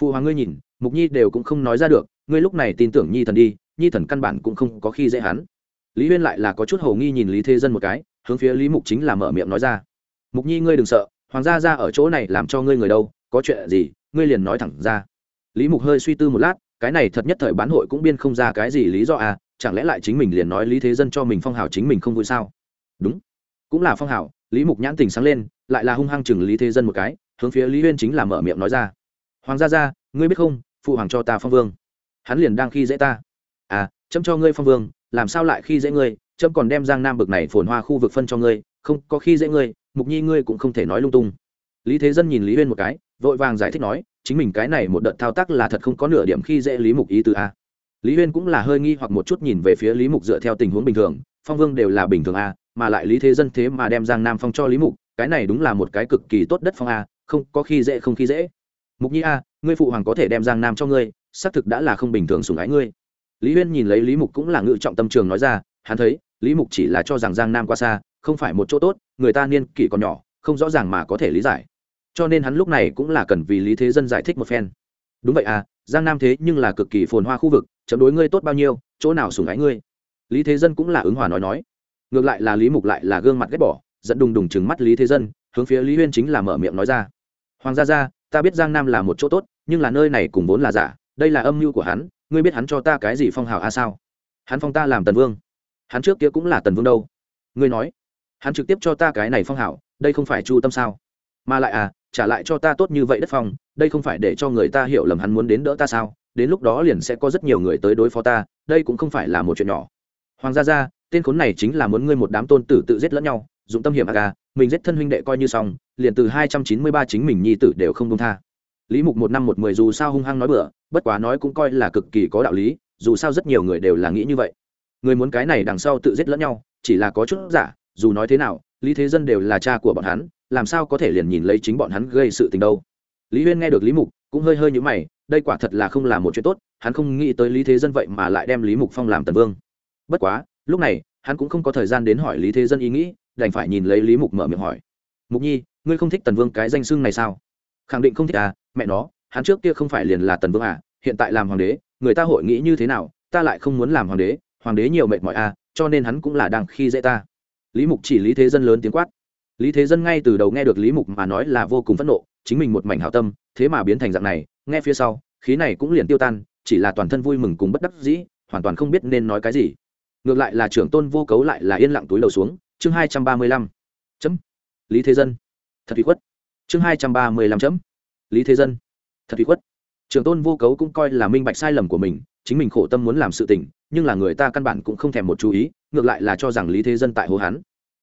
Phụ hoàng ngươi nhìn, mục nhi đều cũng không nói ra được ngươi lúc này tin tưởng nhi thần đi, nhi thần căn bản cũng không có khi dễ hắn. Lý huyên lại là có chút hầu nghi nhìn lý thế dân một cái, hướng phía lý mục chính là mở miệng nói ra. Mục nhi ngươi đừng sợ, hoàng gia ra ở chỗ này làm cho ngươi người đâu, có chuyện gì, ngươi liền nói thẳng ra. Lý mục hơi suy tư một lát, cái này thật nhất thời bán hội cũng biên không ra cái gì lý do à chẳng lẽ lại chính mình liền nói lý thế dân cho mình phong hào chính mình không vui sao? Đúng, cũng là phong hào, lý mục nhãn tình sáng lên, lại là hung hăng chừng lý thế dân một cái, hướng phía lý huyên chính là mở miệng nói ra. Hoàng gia ra, ngươi biết không, phụ hoàng cho ta phong vương hắn liền đang khi dễ ta. À chấm cho ngươi phong vương, làm sao lại khi dễ ngươi? Chấm còn đem giang nam bực này phồn hoa khu vực phân cho ngươi, không có khi dễ ngươi, mục nhi ngươi cũng không thể nói lung tung. Lý thế dân nhìn lý huyên một cái, vội vàng giải thích nói, chính mình cái này một đợt thao tác là thật không có nửa điểm khi dễ lý mục ý từ a à. lý huyên cũng là hơi nghi hoặc một chút nhìn về phía lý mục dựa theo tình huống bình thường, phong vương đều là bình thường a mà lại lý thế dân thế mà đem giang nam phong cho lý mục, cái này đúng là một cái cực kỳ tốt đất phong a không có khi dễ không khi dễ. Mục nhi a ngươi phụ hoàng có thể đem giang nam cho ngươi xác thực đã là không bình thường sùng ái ngươi. Lý huyên nhìn lấy lý mục cũng là ngự trọng tâm trường nói ra, hắn thấy, lý mục chỉ là cho rằng giang nam qua xa, không phải một chỗ tốt, người ta niên kỷ còn nhỏ, không rõ ràng mà có thể lý giải. Cho nên hắn lúc này cũng là cần vì lý thế dân giải thích một phen. Đúng vậy à giang nam thế nhưng là cực kỳ phồn hoa khu vực, chấm đối ngươi tốt bao nhiêu, chỗ nào sủng ái ngươi? Lý thế dân cũng là ứng hòa nói nói. Ngược lại là lý mục lại là gương mặt ghét bỏ dẫn đùng đùng chừng mắt lý thế dân, hướng phía lý huyên chính là mở miệng nói ra. Hoàng gia gia, ta biết giang nam là một chỗ tốt, nhưng là nơi này cùng vốn là giả đây là âm mưu của hắn, ngươi biết hắn cho ta cái gì phong hào a à sao? Hắn phong ta làm tần vương. Hắn trước kia cũng là tần vương đâu. Ngươi nói, hắn trực tiếp cho ta cái này phong hào, đây không phải chu tâm sao? Mà lại à trả lại cho ta tốt như vậy đất phong, đây không phải để cho người ta hiểu lầm hắn muốn đến đỡ ta sao? Đến lúc đó liền sẽ có rất nhiều người tới đối phó ta, đây cũng không phải là một chuyện nhỏ. Hoàng gia gia, tên khốn này chính là muốn ngươi một đám tôn tử tự giết lẫn nhau, dụng tâm hiểm a ca à, mình giết thân huynh đệ coi như xong, liền từ hai trăm chín mươi ba chính mình nhi tử đều không công tha lý mục một năm một mười dù sao hung hăng nói bừa, bất quá nói cũng coi là cực kỳ có đạo lý, dù sao rất nhiều người đều là nghĩ như vậy. Người muốn cái này đằng sau tự giết lẫn nhau, chỉ là có chút giả, dù nói thế nào, lý thế dân đều là cha của bọn hắn, làm sao có thể liền nhìn lấy chính bọn hắn gây sự tình đâu. Lý huyên nghe được lý mục, cũng hơi hơi nhữ mày, đây quả thật là không là một chuyện tốt, hắn không nghĩ tới lý thế dân vậy mà lại đem lý mục phong làm tần vương. Bất quá, lúc này, hắn cũng không có thời gian đến hỏi lý thế dân ý nghĩ, đành phải nhìn lấy lý mục mở miệng hỏi. Mục nhi, ngươi không thích tần vương cái danh xưng này sao? Khẳng định không thích à mẹ nó, hắn trước kia không phải liền là tần vương à hiện tại làm hoàng đế, người ta hội nghĩ như thế nào, ta lại không muốn làm hoàng đế hoàng đế nhiều mệt mỏi à cho nên hắn cũng là đang khi dễ ta. Lý mục chỉ lý thế dân lớn tiếng quát. Lý thế dân ngay từ đầu nghe được lý mục mà nói là vô cùng phẫn nộ, chính mình một mảnh hảo tâm, thế mà biến thành dạng này, nghe phía sau, khí này cũng liền tiêu tan, chỉ là toàn thân vui mừng cùng bất đắc dĩ, hoàn toàn không biết nên nói cái gì. Ngược lại là trưởng tôn vô cấu lại là yên lặng túi đầu xuống, chương hai trăm ba mươi lăm. Chấm. Lý thế dân. Thật bị khuất chương hai trăm ba mươi lăm chấm. Lý thế dân. Thật bị khuất. Trưởng tôn vô cấu cũng coi là minh bạch sai lầm của mình, chính mình khổ tâm muốn làm sự tình, nhưng là người ta căn bản cũng không thèm một chú ý, ngược lại là cho rằng lý thế dân tại hồ hắn.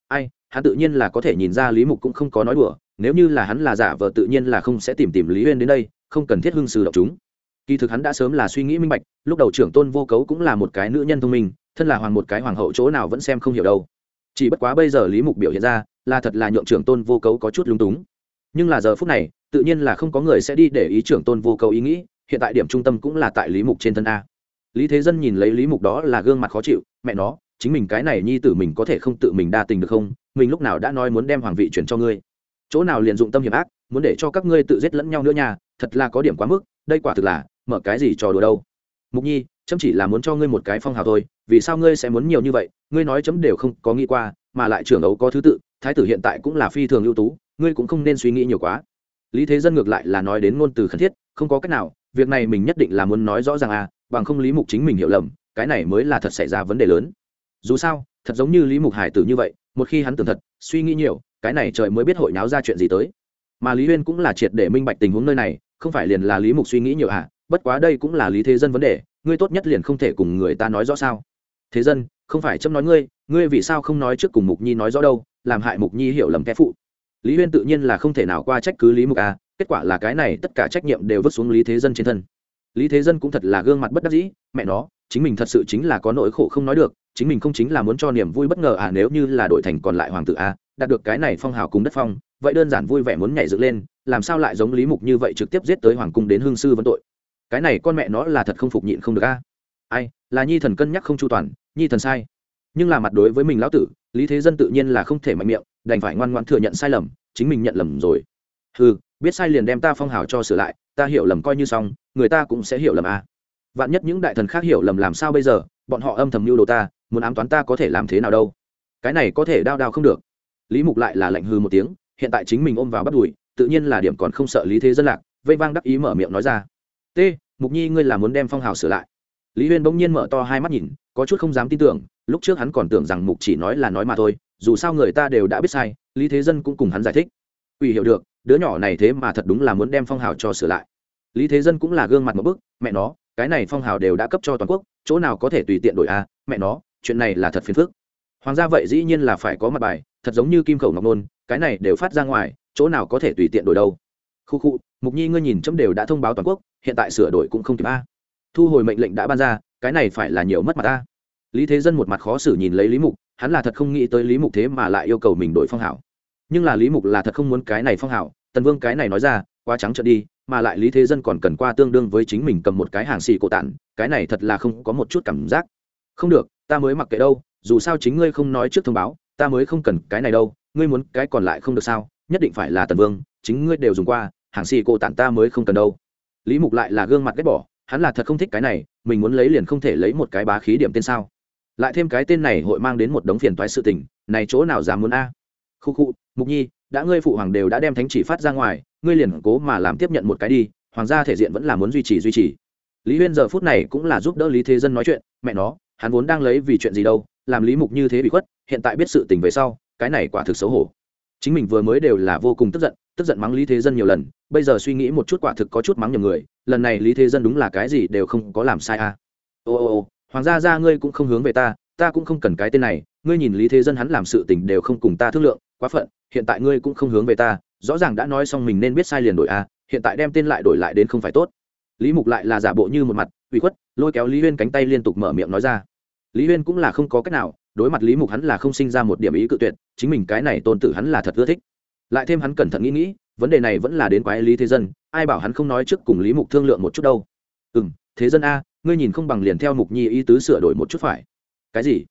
Ai, hắn tự nhiên là có thể nhìn ra lý mục cũng không có nói đùa, nếu như là hắn là giả vờ tự nhiên là không sẽ tìm tìm lý huyên đến đây, không cần thiết hưng sư động chúng. Kỳ thực hắn đã sớm là suy nghĩ minh bạch, lúc đầu trưởng tôn vô cấu cũng là một cái nữ nhân thông minh, thân là hoàng một cái hoàng hậu chỗ nào vẫn xem không hiểu đâu. Chỉ bất quá bây giờ lý mục biểu hiện ra, là thật là nhượng trưởng tôn vô cấu có chút lung túng nhưng là giờ phút này, tự nhiên là không có người sẽ đi để ý trưởng tôn vô cầu ý nghĩ, hiện tại điểm trung tâm cũng là tại lý mục trên thân a. Lý thế dân nhìn lấy lý mục đó là gương mặt khó chịu, mẹ nó, chính mình cái này nhi tử mình có thể không tự mình đa tình được không? Mình lúc nào đã nói muốn đem hoàng vị chuyển cho ngươi? Chỗ nào liền dụng tâm hiểm ác, muốn để cho các ngươi tự giết lẫn nhau nữa nha, thật là có điểm quá mức, đây quả thực là, mở cái gì trò đùa đâu. Mục nhi, chấm chỉ là muốn cho ngươi một cái phong hào thôi, vì sao ngươi sẽ muốn nhiều như vậy? Ngươi nói chấm đều không có nghĩ qua, mà lại trưởng ấu có thứ tự, thái tử hiện tại cũng là phi thường ưu tú ngươi cũng không nên suy nghĩ nhiều quá. Lý thế dân ngược lại là nói đến ngôn từ khẩn thiết, không có cách nào, việc này mình nhất định là muốn nói rõ ràng à bằng không lý mục chính mình hiểu lầm, cái này mới là thật xảy ra vấn đề lớn. Dù sao, thật giống như lý mục hải tử như vậy, một khi hắn tưởng thật, suy nghĩ nhiều, cái này trời mới biết hội náo ra chuyện gì tới. Mà lý huyên cũng là triệt để minh bạch tình huống nơi này, không phải liền là lý mục suy nghĩ nhiều à bất quá đây cũng là lý thế dân vấn đề, ngươi tốt nhất liền không thể cùng người ta nói rõ sao. Thế dân, không phải chấm nói ngươi ngươi vì sao không nói trước cùng mục nhi nói rõ đâu, làm hại mục nhi hiểu lầm kẻ phụ lý huyên tự nhiên là không thể nào qua trách cứ lý mục à kết quả là cái này tất cả trách nhiệm đều vứt xuống lý thế dân trên thân. Lý thế dân cũng thật là gương mặt bất đắc dĩ mẹ nó chính mình thật sự chính là có nỗi khổ không nói được chính mình không chính là muốn cho niềm vui bất ngờ à nếu như là đội thành còn lại hoàng tử a à, đạt được cái này phong hào cùng đất phong vậy đơn giản vui vẻ muốn nhảy dựng lên làm sao lại giống lý mục như vậy trực tiếp giết tới hoàng cung đến hương sư vấn tội? Cái này con mẹ nó là thật không phục nhịn không được a. Ai là nhi thần cân nhắc không chu toàn nhi thần sai. Nhưng là mặt đối với mình lão tử lý thế dân tự nhiên là không thể mạnh miệng đành phải ngoan ngoan thừa nhận sai lầm, chính mình nhận lầm rồi. Ừ biết sai liền đem ta phong hào cho sửa lại, ta hiểu lầm coi như xong, người ta cũng sẽ hiểu lầm a vạn nhất những đại thần khác hiểu lầm làm sao bây giờ, bọn họ âm thầm mưu đồ ta, muốn ám toán ta có thể làm thế nào đâu. Cái này có thể đao đao không được. Lý mục lại là lạnh hư một tiếng, hiện tại chính mình ôm vào bắt đùi, tự nhiên là điểm còn không sợ lý thế dân lạc, vây vang đắc ý mở miệng nói ra. T mục nhi ngươi là muốn đem phong hào sửa lại? Lý huyên bỗng nhiên mở to hai mắt nhìn, có chút không dám tin tưởng, lúc trước hắn còn tưởng rằng mục chỉ nói là nói mà thôi dù sao người ta đều đã biết sai, lý thế dân cũng cùng hắn giải thích. Ủy hiểu được, đứa nhỏ này thế mà thật đúng là muốn đem phong hào cho sửa lại. Lý thế dân cũng là gương mặt một bức, mẹ nó, cái này phong hào đều đã cấp cho toàn quốc, chỗ nào có thể tùy tiện đổi a, mẹ nó, chuyện này là thật phiền phức. Hoàng gia vậy dĩ nhiên là phải có mặt bài, thật giống như kim khẩu ngọc nôn, cái này đều phát ra ngoài, chỗ nào có thể tùy tiện đổi đâu. Khu khu, mục nhi ngươi nhìn chấm đều đã thông báo toàn quốc, hiện tại sửa đổi cũng không kịp a. Thu hồi mệnh lệnh đã ban ra, cái này phải là nhiều mất mặt ta lý thế dân một mặt khó xử nhìn lấy lý mục hắn là thật không nghĩ tới lý mục thế mà lại yêu cầu mình đổi phong hảo. Nhưng là lý mục là thật không muốn cái này phong hảo, tần vương cái này nói ra, quá trắng trợn đi, mà lại lý thế dân còn cần qua tương đương với chính mình cầm một cái hàng xì cổ tản, cái này thật là không có một chút cảm giác. Không được, ta mới mặc kệ đâu, dù sao chính ngươi không nói trước thông báo, ta mới không cần cái này đâu, ngươi muốn cái còn lại không được sao, nhất định phải là tần vương, chính ngươi đều dùng qua, hàng xì cổ tản ta mới không cần đâu. Lý mục lại là gương mặt ghét bỏ, hắn là thật không thích cái này, mình muốn lấy liền không thể lấy một cái bá khí điểm tên sao lại thêm cái tên này hội mang đến một đống phiền toái sự tình, này chỗ nào dám muốn a? Khu khu, mục nhi, đã ngươi phụ hoàng đều đã đem thánh chỉ phát ra ngoài, ngươi liền cố mà làm tiếp nhận một cái đi, hoàng gia thể diện vẫn là muốn duy trì duy trì. Lý huyên giờ phút này cũng là giúp đỡ lý thế dân nói chuyện, mẹ nó, hắn vốn đang lấy vì chuyện gì đâu, làm lý mục như thế bị khuất, hiện tại biết sự tình về sau, cái này quả thực xấu hổ. Chính mình vừa mới đều là vô cùng tức giận tức giận mắng lý thế dân nhiều lần, bây giờ suy nghĩ một chút quả thực có chút mắng nhầm người, lần này lý thế dân đúng là cái gì đều không có làm sai à ô ô ô hoàng gia gia ngươi cũng không hướng về ta ta cũng không cần cái tên này, ngươi nhìn lý thế dân hắn làm sự tình đều không cùng ta thương lượng, quá phận, hiện tại ngươi cũng không hướng về ta, rõ ràng đã nói xong mình nên biết sai liền đổi a, hiện tại đem tên lại đổi lại đến không phải tốt. Lý mục lại là giả bộ như một mặt uy khuất, lôi kéo lý huyên cánh tay liên tục mở miệng nói ra. Lý huyên cũng là không có cách nào, đối mặt lý mục hắn là không sinh ra một điểm ý cự tuyệt, chính mình cái này tôn tử hắn là thật ưa thích. Lại thêm hắn cẩn thận nghĩ nghĩ, vấn đề này vẫn là đến quái lý thế dân, ai bảo hắn không nói trước cùng lý mục thương lượng một chút đâu. Ừ m thế dân a ngươi nhìn không bằng liền theo mục nhi ý tứ sửa đổi một chút phải. Cái gì?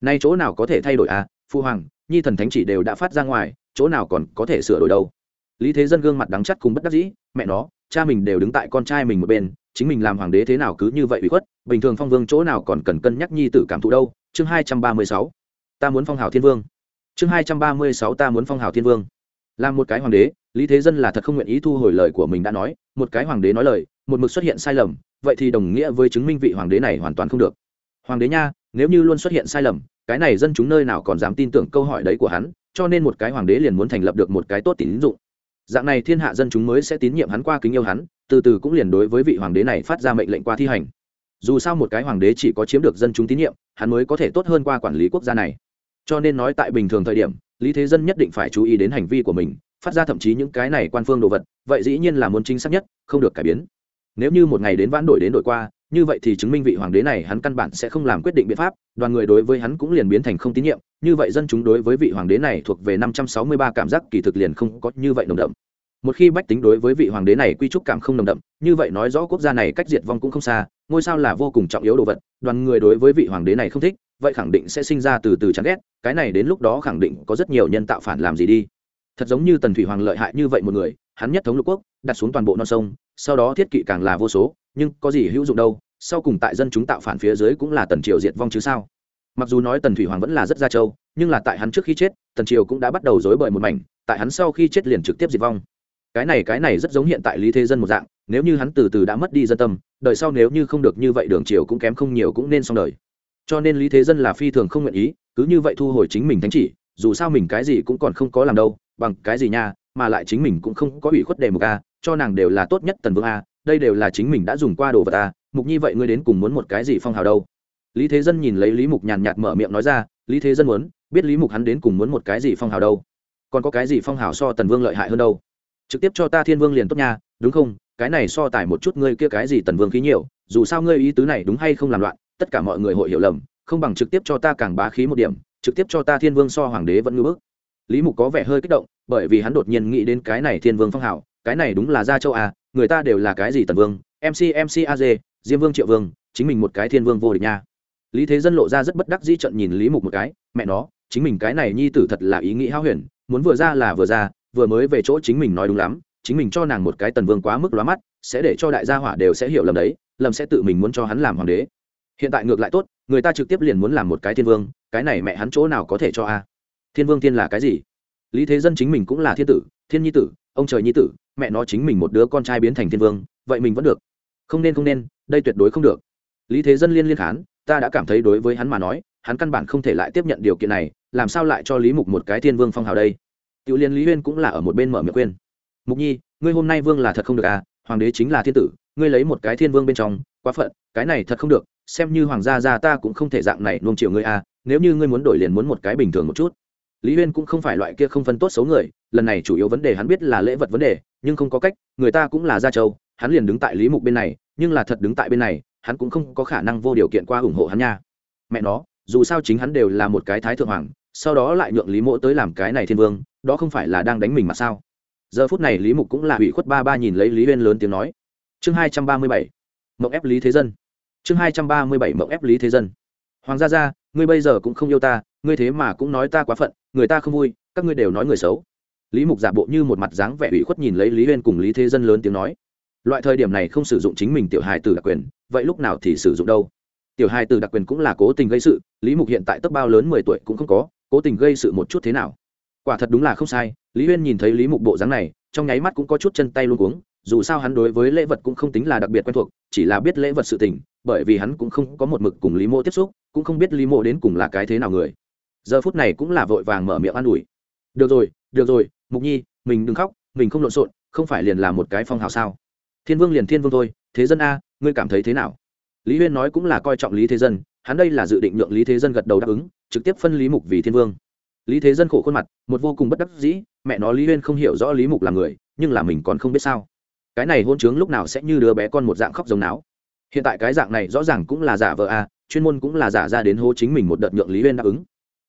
Nay chỗ nào có thể thay đổi à? phu hoàng, nhi thần thánh chỉ đều đã phát ra ngoài, chỗ nào còn có thể sửa đổi đâu? Lý thế dân gương mặt đắng chắt cùng bất đắc dĩ, mẹ nó, cha mình đều đứng tại con trai mình một bên, chính mình làm hoàng đế thế nào cứ như vậy bị khuất, bình thường phong vương chỗ nào còn cần cân nhắc nhi tử cảm thụ đâu? Chương hai trăm ba mươi sáu. Ta muốn phong hào thiên vương. Chương hai trăm ba mươi sáu ta muốn phong hào thiên vương. Làm một cái hoàng đế, lý thế dân là thật không nguyện ý thu hồi lời của mình đã nói, một cái hoàng đế nói lời một mực xuất hiện sai lầm, vậy thì đồng nghĩa với chứng minh vị hoàng đế này hoàn toàn không được. Hoàng đế nha, nếu như luôn xuất hiện sai lầm, cái này dân chúng nơi nào còn dám tin tưởng câu hỏi đấy của hắn, cho nên một cái hoàng đế liền muốn thành lập được một cái tốt tín dụng. Dạng này thiên hạ dân chúng mới sẽ tín nhiệm hắn qua kính yêu hắn, từ từ cũng liền đối với vị hoàng đế này phát ra mệnh lệnh qua thi hành. Dù sao một cái hoàng đế chỉ có chiếm được dân chúng tín nhiệm, hắn mới có thể tốt hơn qua quản lý quốc gia này. Cho nên nói tại bình thường thời điểm, lý thế dân nhất định phải chú ý đến hành vi của mình, phát ra thậm chí những cái này quan phương đồ vật, vậy dĩ nhiên là muốn chính xác nhất, không được cải biến nếu như một ngày đến vãn đổi đến đổi qua, như vậy thì chứng minh vị hoàng đế này hắn căn bản sẽ không làm quyết định biện pháp, đoàn người đối với hắn cũng liền biến thành không tín nhiệm, như vậy dân chúng đối với vị hoàng đế này thuộc về năm trăm sáu mươi ba cảm giác kỳ thực liền không có như vậy nồng đậm. Một khi bách tính đối với vị hoàng đế này quy trúc cảm không nồng đậm, như vậy nói rõ quốc gia này cách diệt vong cũng không xa, ngôi sao là vô cùng trọng yếu đồ vật, đoàn người đối với vị hoàng đế này không thích, vậy khẳng định sẽ sinh ra từ từ chán ghét, cái này đến lúc đó khẳng định có rất nhiều nhân tạo phản làm gì đi. Thật giống như tần thủy hoàng lợi hại như vậy một người, hắn nhất thống lục quốc, đặt xuống toàn bộ non sông sau đó thiết kỵ càng là vô số, nhưng có gì hữu dụng đâu, sau cùng tại dân chúng tạo phản phía dưới cũng là tần triều diệt vong chứ sao? Mặc dù nói tần thủy hoàng vẫn là rất gia châu, nhưng là tại hắn trước khi chết, tần triều cũng đã bắt đầu dối bời một mảnh, tại hắn sau khi chết liền trực tiếp diệt vong. Cái này cái này rất giống hiện tại lý thế dân một dạng, nếu như hắn từ từ đã mất đi dân tâm, đời sau nếu như không được như vậy đường triều cũng kém không nhiều cũng nên xong đời. Cho nên lý thế dân là phi thường không nguyện ý, cứ như vậy thu hồi chính mình thánh chỉ, dù sao mình cái gì cũng còn không có làm đâu, bằng cái gì nha mà lại chính mình cũng không có ủy khuất đề mục a, cho nàng đều là tốt nhất tần vương a, đây đều là chính mình đã dùng qua đồ vật a, mục như vậy ngươi đến cùng muốn một cái gì phong hào đâu? Lý thế dân nhìn lấy lý mục nhàn nhạt mở miệng nói ra, lý thế dân muốn biết lý mục hắn đến cùng muốn một cái gì phong hào đâu? Còn có cái gì phong hào so tần vương lợi hại hơn đâu? Trực tiếp cho ta thiên vương liền tốt nha, đúng không? Cái này so tài một chút ngươi kia cái gì tần vương khí nhiều, dù sao ngươi ý tứ này đúng hay không làm loạn, tất cả mọi người hội hiểu lầm, không bằng trực tiếp cho ta càng bá khí một điểm, trực tiếp cho ta thiên vương so hoàng đế vẫn ngưỡng bức lý mục có vẻ hơi kích động, bởi vì hắn đột nhiên nghĩ đến cái này thiên vương phong hảo cái này đúng là gia châu à người ta đều là cái gì tần vương mc mc az diêm vương, triệu vương, chính mình một cái thiên vương vô địch nha. Lý thế dân lộ ra rất bất đắc dĩ trận nhìn lý mục một cái, mẹ nó, chính mình cái này nhi tử thật là ý nghĩ hao huyền, muốn vừa ra là vừa ra, vừa mới về chỗ chính mình nói đúng lắm, chính mình cho nàng một cái tần vương quá mức lóa mắt, sẽ để cho đại gia hỏa đều sẽ hiểu lầm đấy, lầm sẽ tự mình muốn cho hắn làm hoàng đế. Hiện tại ngược lại tốt, người ta trực tiếp liền muốn làm một cái thiên vương, cái này mẹ hắn chỗ nào có thể cho a? Thiên vương tiên là cái gì? Lý thế dân chính mình cũng là thiên tử, thiên nhi tử, ông trời nhi tử, mẹ nó chính mình một đứa con trai biến thành thiên vương, vậy mình vẫn được. Không nên không nên, đây tuyệt đối không được. Lý thế dân liên liên khán, ta đã cảm thấy đối với hắn mà nói, hắn căn bản không thể lại tiếp nhận điều kiện này, làm sao lại cho lý mục một cái thiên vương phong hào đây? Tiểu liên lý huyên cũng là ở một bên mở miệng khuyên. Mục nhi, ngươi hôm nay vương là thật không được à hoàng đế chính là thiên tử, ngươi lấy một cái thiên vương bên trong, quá phận, cái này thật không được, xem như hoàng gia gia ta cũng không thể dạng này nuông chiều ngươi à nếu như ngươi muốn đổi liền muốn một cái bình thường một chút lý huyên cũng không phải loại kia không phân tốt xấu người, lần này chủ yếu vấn đề hắn biết là lễ vật vấn đề, nhưng không có cách, người ta cũng là gia châu, hắn liền đứng tại lý mục bên này, nhưng là thật đứng tại bên này, hắn cũng không có khả năng vô điều kiện qua ủng hộ hắn nha. Mẹ nó, dù sao chính hắn đều là một cái thái thượng hoàng, sau đó lại nhượng lý Mỗ tới làm cái này thiên vương, đó không phải là đang đánh mình mà sao? Giờ phút này lý mục cũng là hủy khuất ba ba nhìn lấy lý huyên lớn tiếng nói. Chương hai trăm ba mươi bảy mậu ép lý thế dân. Chương hai trăm ba mươi bảy mậu ép lý thế dân. Hoàng gia gia ngươi bây giờ cũng không yêu ta, ngươi thế mà cũng nói ta quá phận, người ta không vui, các ngươi đều nói người xấu. Lý mục giả bộ như một mặt dáng vẻ ủy khuất nhìn lấy lý huyên cùng lý thế dân lớn tiếng nói. Loại thời điểm này không sử dụng chính mình tiểu hài tử đặc quyền, vậy lúc nào thì sử dụng đâu? Tiểu hài tử đặc quyền cũng là cố tình gây sự, lý mục hiện tại tốc bao lớn mười tuổi cũng không có, cố tình gây sự một chút thế nào? Quả thật đúng là không sai, lý huyên nhìn thấy lý mục bộ dáng này, trong nháy mắt cũng có chút chân tay luôn cuống dù sao hắn đối với lễ vật cũng không tính là đặc biệt quen thuộc, chỉ là biết lễ vật sự tình, bởi vì hắn cũng không có một mực cùng lý Mộ tiếp xúc, cũng không biết lý Mộ đến cùng là cái thế nào người. Giờ phút này cũng là vội vàng mở miệng an ủi. Được rồi được rồi, mục nhi, mình đừng khóc, mình không lộn xộn, không phải liền là một cái phong hào sao? Thiên vương liền thiên vương thôi, thế dân a, ngươi cảm thấy thế nào? Lý huyên nói cũng là coi trọng lý thế dân, hắn đây là dự định nhượng lý thế dân gật đầu đáp ứng, trực tiếp phân lý mục vì thiên vương. Lý thế dân khổ khuôn mặt, một vô cùng bất đắc dĩ, mẹ nó lý huyên không hiểu rõ lý mục là người, nhưng là mình còn không biết sao cái này hôn chướng lúc nào sẽ như đứa bé con một dạng khóc giống náo. Hiện tại cái dạng này rõ ràng cũng là giả vợ a à, chuyên môn cũng là giả ra đến hô chính mình một đợt nhượng lý huyên đáp ứng.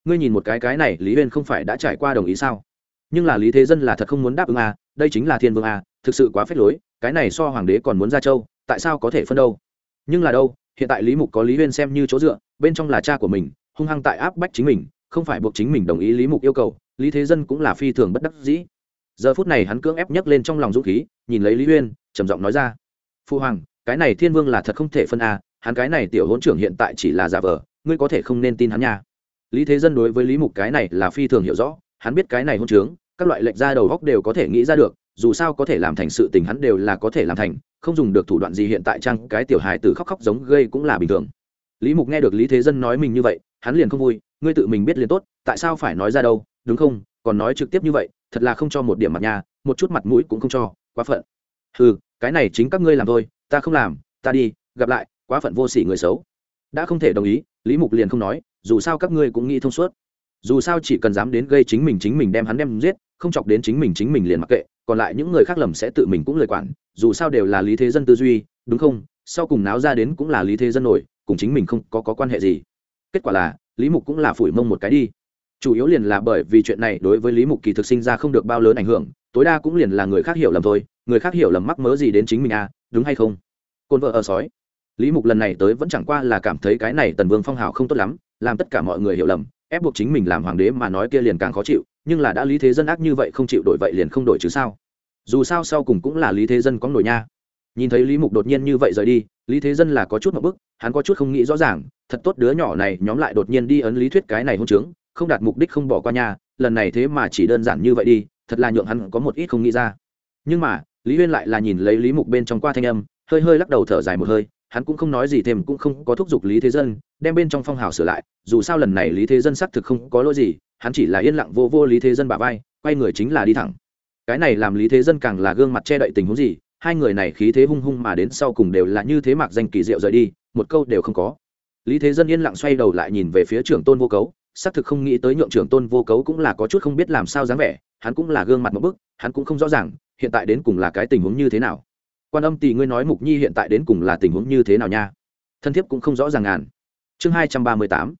Ngươi nhìn một cái cái này, lý huyên không phải đã trải qua đồng ý sao? Nhưng là lý thế dân là thật không muốn đáp ứng a đây chính là thiên vương a thực sự quá phết lối, cái này so hoàng đế còn muốn ra châu, tại sao có thể phân đâu? Nhưng là đâu, hiện tại lý mục có lý huyên xem như chỗ dựa, bên trong là cha của mình, hung hăng tại áp bách chính mình, không phải buộc chính mình đồng ý lý mục yêu cầu, lý thế dân cũng là phi thường bất đắc dĩ giờ phút này hắn cưỡng ép nhấc lên trong lòng dũng khí nhìn lấy lý Uyên, trầm giọng nói ra. Phu hoàng cái này thiên vương là thật không thể phân a hắn cái này tiểu hỗn trưởng hiện tại chỉ là giả vờ ngươi có thể không nên tin hắn nha. Lý thế dân đối với lý mục cái này là phi thường hiểu rõ hắn biết cái này hôn trướng các loại lệnh ra đầu góc đều có thể nghĩ ra được dù sao có thể làm thành sự tình hắn đều là có thể làm thành không dùng được thủ đoạn gì hiện tại chăng cái tiểu hài tử khóc khóc giống gây cũng là bình thường. Lý mục nghe được lý thế dân nói mình như vậy hắn liền không vui ngươi tự mình biết liền tốt tại sao phải nói ra đâu đúng không? Còn nói trực tiếp như vậy thật là không cho một điểm mặt nhà một chút mặt mũi cũng không cho quá phận. Ừ cái này chính các ngươi làm thôi ta không làm ta đi gặp lại quá phận vô sỉ người xấu. Đã không thể đồng ý lý mục liền không nói dù sao các ngươi cũng nghĩ thông suốt. Dù sao chỉ cần dám đến gây chính mình chính mình đem hắn đem giết không chọc đến chính mình chính mình liền mặc kệ còn lại những người khác lầm sẽ tự mình cũng lời quản dù sao đều là lý thế dân tư duy đúng không? Sau cùng náo ra đến cũng là lý thế dân nổi cùng chính mình không có, có quan hệ gì. Kết quả là lý mục cũng là phủi mông một cái đi chủ yếu liền là bởi vì chuyện này đối với lý mục kỳ thực sinh ra không được bao lớn ảnh hưởng, tối đa cũng liền là người khác hiểu lầm thôi, người khác hiểu lầm mắc mớ gì đến chính mình à đúng hay không? Côn vợ ở sói. Lý mục lần này tới vẫn chẳng qua là cảm thấy cái này tần vương phong hào không tốt lắm, làm tất cả mọi người hiểu lầm, ép buộc chính mình làm hoàng đế mà nói kia liền càng khó chịu, nhưng là đã lý thế dân ác như vậy không chịu đổi vậy liền không đổi chứ sao? Dù sao sau cùng cũng là lý thế dân có nổi nha. Nhìn thấy lý mục đột nhiên như vậy rời đi, lý thế dân là có chút một bức, hắn có chút không nghĩ rõ ràng, thật tốt đứa nhỏ này nhóm lại đột nhiên đi ấn lý thuyết cái này hôn trướng không đạt mục đích không bỏ qua nhà lần này thế mà chỉ đơn giản như vậy đi, thật là nhượng hắn có một ít không nghĩ ra. Nhưng mà, lý huyên lại là nhìn lấy lý mục bên trong qua thanh âm, hơi hơi lắc đầu thở dài một hơi, hắn cũng không nói gì thêm, cũng không có thúc giục lý thế dân, đem bên trong phong hào sửa lại, dù sao lần này lý thế dân xác thực không có lỗi gì, hắn chỉ là yên lặng vô vô lý thế dân bà vai, quay người chính là đi thẳng. Cái này làm lý thế dân càng là gương mặt che đậy tình huống gì, hai người này khí thế hung hung mà đến sau cùng đều là như thế mạc danh kỳ diệu rời đi, một câu đều không có. Lý thế dân yên lặng xoay đầu lại nhìn về phía trưởng tôn vô cấu xác thực không nghĩ tới nhượng trưởng tôn vô cấu cũng là có chút không biết làm sao dáng vẻ, hắn cũng là gương mặt một bức, hắn cũng không rõ ràng, hiện tại đến cùng là cái tình huống như thế nào. Quan âm tỷ ngươi nói mục nhi hiện tại đến cùng là tình huống như thế nào nha? Thân thiết cũng không rõ ràng ngàn. Chương hai trăm ba mươi tám.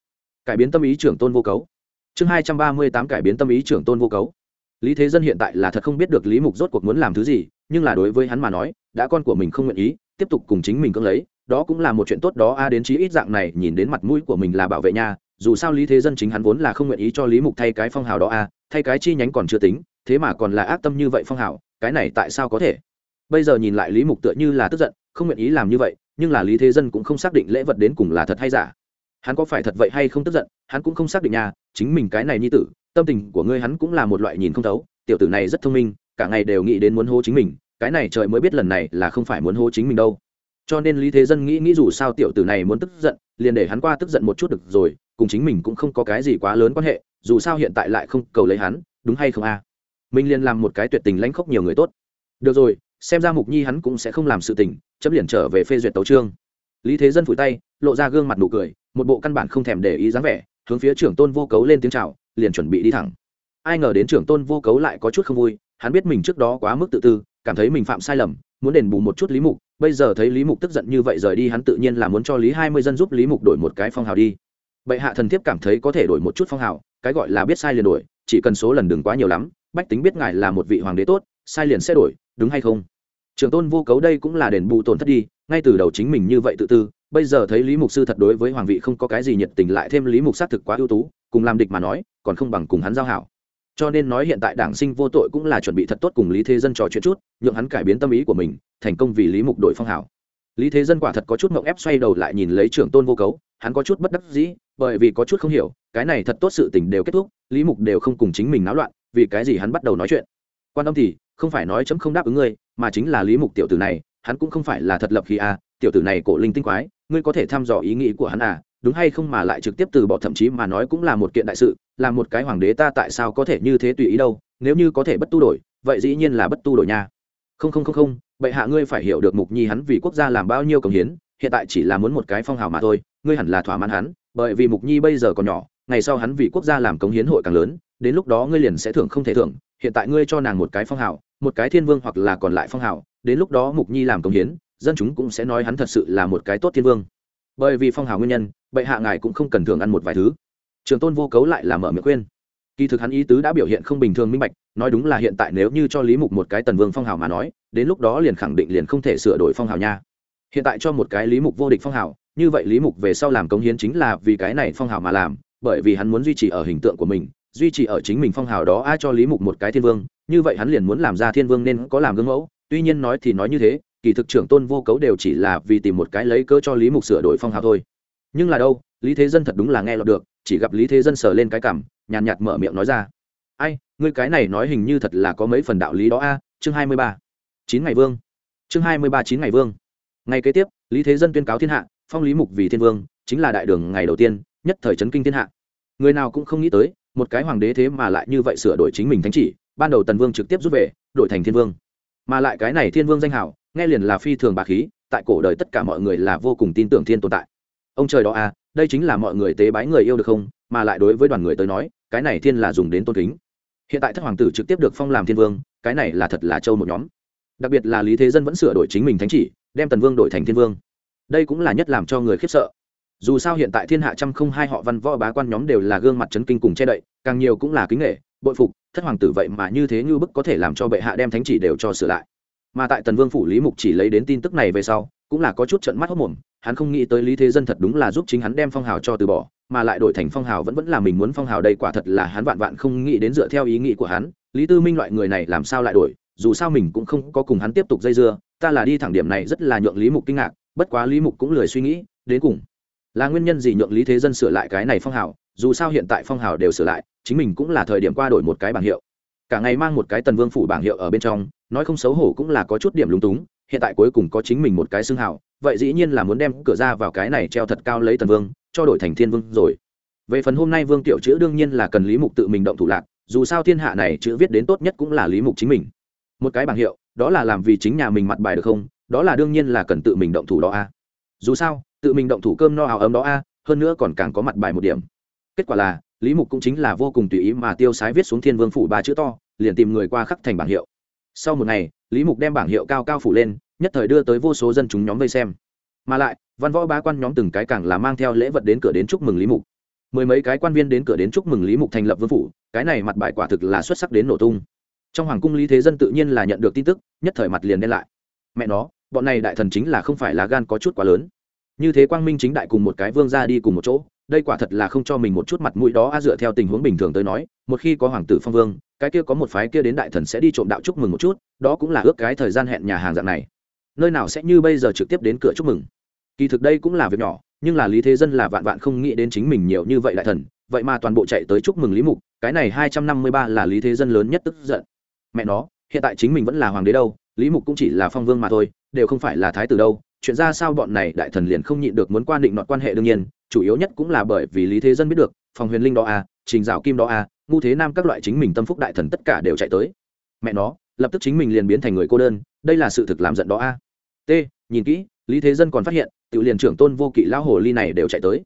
Cải biến tâm ý trưởng tôn vô cấu. Chương hai trăm ba mươi tám cải biến tâm ý trưởng tôn vô cấu. Lý thế dân hiện tại là thật không biết được lý mục rốt cuộc muốn làm thứ gì, nhưng là đối với hắn mà nói, đã con của mình không nguyện ý, tiếp tục cùng chính mình cưỡng lấy, đó cũng là một chuyện tốt đó, a, đến chí ít dạng này, nhìn đến mặt mũi của mình là bảo vệ nha dù sao lý thế dân chính hắn vốn là không nguyện ý cho lý mục thay cái phong hào đó a thay cái chi nhánh còn chưa tính, thế mà còn là ác tâm như vậy phong hào, cái này tại sao có thể? Bây giờ nhìn lại lý mục tựa như là tức giận, không nguyện ý làm như vậy, nhưng là lý thế dân cũng không xác định lễ vật đến cùng là thật hay giả. Hắn có phải thật vậy hay không tức giận, hắn cũng không xác định nha, chính mình cái này như tử, tâm tình của ngươi hắn cũng là một loại nhìn không thấu, tiểu tử này rất thông minh, cả ngày đều nghĩ đến muốn hô chính mình, cái này trời mới biết lần này là không phải muốn hô chính mình đâu. Cho nên lý thế dân nghĩ nghĩ dù sao tiểu tử này muốn tức giận, liền để hắn qua tức giận một chút được rồi cùng chính mình cũng không có cái gì quá lớn quan hệ, dù sao hiện tại lại không cầu lấy hắn, đúng hay không a? À? mình liền làm một cái tuyệt tình lãnh khốc nhiều người tốt. Được rồi, xem ra mục nhi hắn cũng sẽ không làm sự tình chấm liền trở về phê duyệt tấu trương lý thế dân phủi tay, lộ ra gương mặt nụ cười, một bộ căn bản không thèm để ý dáng vẻ, hướng phía trưởng tôn vô cấu lên tiếng chào, liền chuẩn bị đi thẳng. Ai ngờ đến trưởng tôn vô cấu lại có chút không vui, hắn biết mình trước đó quá mức tự tư, cảm thấy mình phạm sai lầm, muốn đền bù một chút lý mục, bây giờ thấy lý mục tức giận như vậy rời đi hắn tự nhiên là muốn cho lý hai mươi dân giúp lý mục đổi một cái phong hào đi bệ hạ thần thiếp cảm thấy có thể đổi một chút phong hào, cái gọi là biết sai liền đổi, chỉ cần số lần đừng quá nhiều lắm, bách tính biết ngài là một vị hoàng đế tốt, sai liền sẽ đổi, đúng hay không? Trường tôn vô cấu đây cũng là đền bù tổn thất đi, ngay từ đầu chính mình như vậy tự tư, bây giờ thấy lý mục sư thật đối với hoàng vị không có cái gì nhiệt tình lại thêm lý mục xác thực quá ưu tú, cùng làm địch mà nói, còn không bằng cùng hắn giao hảo. Cho nên nói hiện tại đảng sinh vô tội cũng là chuẩn bị thật tốt cùng lý thế dân trò chuyện chút, nhượng hắn cải biến tâm ý của mình, thành công vì lý mục đội phong hảo lý thế dân quả thật có chút mộng ép xoay đầu lại nhìn lấy trưởng tôn vô cấu hắn có chút bất đắc dĩ, bởi vì có chút không hiểu, cái này thật tốt sự tình đều kết thúc, lý mục đều không cùng chính mình náo loạn, vì cái gì hắn bắt đầu nói chuyện. Quan âm thì, không phải nói chấm không đáp ứng ngươi, mà chính là lý mục tiểu tử này, hắn cũng không phải là thật lập khí a tiểu tử này cổ linh tinh quái, ngươi có thể thăm dò ý nghĩ của hắn à đúng hay không mà lại trực tiếp từ bỏ thậm chí mà nói cũng là một kiện đại sự, là một cái hoàng đế ta tại sao có thể như thế tùy ý đâu, nếu như có thể bất tu đổi, vậy dĩ nhiên là bất tu đổi nha. Không không không không, bệ hạ ngươi phải hiểu được mục nhi hắn vì quốc gia làm bao nhiêu công hiến, hiện tại chỉ là muốn một cái phong hào mà thôi ngươi hẳn là thỏa mãn hắn, bởi vì mục nhi bây giờ còn nhỏ, ngày sau hắn vì quốc gia làm công hiến hội càng lớn, đến lúc đó ngươi liền sẽ thưởng không thể thưởng, hiện tại ngươi cho nàng một cái phong hào, một cái thiên vương hoặc là còn lại phong hào, đến lúc đó mục nhi làm công hiến, dân chúng cũng sẽ nói hắn thật sự là một cái tốt thiên vương. Bởi vì phong hào nguyên nhân, bệ hạ ngài cũng không cần thường ăn một vài thứ. Trường tôn vô cấu lại là mở miệng khuyên. Kỳ thực hắn ý tứ đã biểu hiện không bình thường minh bạch, nói đúng là hiện tại nếu như cho lý mục một cái tần vương phong hào mà nói, đến lúc đó liền khẳng định liền không thể sửa đổi phong hào nha. Hiện tại cho một cái lý mục vô địch phong hào như vậy lý mục về sau làm công hiến chính là vì cái này phong hào mà làm, bởi vì hắn muốn duy trì ở hình tượng của mình, duy trì ở chính mình phong hào đó ai cho lý mục một cái thiên vương, như vậy hắn liền muốn làm ra thiên vương nên có làm gương mẫu. Tuy nhiên nói thì nói như thế, kỳ thực trưởng tôn vô cấu đều chỉ là vì tìm một cái lấy cớ cho lý mục sửa đổi phong hào thôi. Nhưng là đâu, lý thế dân thật đúng là nghe lọt được, chỉ gặp lý thế dân sờ lên cái cảm nhàn nhạt mở miệng nói ra. Ai, ngươi cái này nói hình như thật là có mấy phần đạo lý đó a, chương hai mươi ba. Chín ngày vương. Chương hai mươi ba chín ngày vương. Ngày kế tiếp, lý thế dân tuyên cáo thiên hạ phong lý mục vì thiên vương, chính là đại đường ngày đầu tiên, nhất thời trấn kinh thiên hạ. Người nào cũng không nghĩ tới, một cái hoàng đế thế mà lại như vậy sửa đổi chính mình thánh chỉ, ban đầu tần vương trực tiếp rút về, đổi thành thiên vương. Mà lại cái này thiên vương danh hảo, nghe liền là phi thường bà khí, tại cổ đời tất cả mọi người là vô cùng tin tưởng thiên tồn tại. Ông trời đó à đây chính là mọi người tế bái người yêu được không? Mà lại đối với đoàn người tới nói, cái này thiên là dùng đến tôn kính. Hiện tại thất hoàng tử trực tiếp được phong làm thiên vương, cái này là thật là châu một nhóm. Đặc biệt là lý thế dân vẫn sửa đổi chính mình thánh chỉ, đem tần vương đổi thành thiên vương đây cũng là nhất làm cho người khiếp sợ. Dù sao hiện tại thiên hạ trăm không hai họ văn võ bá quan nhóm đều là gương mặt chấn kinh cùng che đậy, càng nhiều cũng là kính nghệ, bội phục, thất hoàng tử vậy mà như thế như bức có thể làm cho bệ hạ đem thánh chỉ đều cho sửa lại. Mà tại tần vương phủ lý mục chỉ lấy đến tin tức này về sau, cũng là có chút trận mắt hốc mồm, hắn không nghĩ tới lý thế dân thật đúng là giúp chính hắn đem phong hào cho từ bỏ, mà lại đổi thành phong hào vẫn vẫn là mình muốn phong hào đây quả thật là hắn vạn vạn không nghĩ đến dựa theo ý nghĩ của hắn, lý tư minh loại người này làm sao lại đổi, dù sao mình cũng không có cùng hắn tiếp tục dây dưa, ta là đi thẳng điểm này rất là nhượng lý mục kinh ngạc bất quá lý mục cũng lười suy nghĩ, đến cùng là nguyên nhân gì nhượng lý thế dân sửa lại cái này phong hào, dù sao hiện tại phong hào đều sửa lại, chính mình cũng là thời điểm qua đổi một cái bảng hiệu. Cả ngày mang một cái tần vương phủ bảng hiệu ở bên trong, nói không xấu hổ cũng là có chút điểm lúng túng, hiện tại cuối cùng có chính mình một cái xưng hào, vậy dĩ nhiên là muốn đem cửa ra vào cái này treo thật cao lấy tần vương, cho đổi thành thiên vương rồi. Về phần hôm nay vương tiểu chữ đương nhiên là cần lý mục tự mình động thủ lạc, dù sao thiên hạ này chữ viết đến tốt nhất cũng là lý mục chính mình. Một cái bảng hiệu, đó là làm vì chính nhà mình mặt bài được không? Đó là đương nhiên là cần tự mình động thủ đó a. Dù sao, tự mình động thủ cơm no áo ấm đó a, hơn nữa còn càng có mặt bài một điểm. Kết quả là, lý mục cũng chính là vô cùng tùy ý mà tiêu sái viết xuống thiên vương phủ ba chữ to, liền tìm người qua khắc thành bảng hiệu. Sau một ngày, lý mục đem bảng hiệu cao cao phủ lên, nhất thời đưa tới vô số dân chúng nhóm vây xem. Mà lại, văn võ ba quan nhóm từng cái càng là mang theo lễ vật đến cửa đến chúc mừng lý mục. Mười mấy cái quan viên đến cửa đến chúc mừng lý mục thành lập vương phủ, cái này mặt bài quả thực là xuất sắc đến nổ tung. Trong hoàng cung lý thế dân tự nhiên là nhận được tin tức, nhất thời mặt liền đen lại. Mẹ nó bọn này đại thần chính là không phải là gan có chút quá lớn. Như thế quang minh chính đại cùng một cái vương ra đi cùng một chỗ, đây quả thật là không cho mình một chút mặt mũi đó a, dựa theo tình huống bình thường tới nói, một khi có hoàng tử phong vương, cái kia có một phái kia đến đại thần sẽ đi trộm đạo chúc mừng một chút, đó cũng là ước cái thời gian hẹn nhà hàng dạng này. Nơi nào sẽ như bây giờ trực tiếp đến cửa chúc mừng? Kỳ thực đây cũng là việc nhỏ, nhưng là lý thế dân là vạn vạn không nghĩ đến chính mình nhiều như vậy đại thần, vậy mà toàn bộ chạy tới chúc mừng lý mục, cái này hai trăm năm mươi ba là lý thế dân lớn nhất tức giận. Mẹ nó, hiện tại chính mình vẫn là hoàng đế đâu, lý mục cũng chỉ là phong vương mà thôi đều không phải là thái tử đâu, chuyện ra sao bọn này đại thần liền không nhịn được muốn quan định nọt quan hệ đương nhiên, chủ yếu nhất cũng là bởi vì lý thế dân biết được, phòng huyền linh đó a trình dạo kim đó a ngu thế nam các loại chính mình tâm phúc đại thần tất cả đều chạy tới. Mẹ nó, lập tức chính mình liền biến thành người cô đơn, đây là sự thực làm giận đó a t, nhìn kỹ, lý thế dân còn phát hiện tự liền trưởng tôn vô kỵ lão hồ ly này đều chạy tới.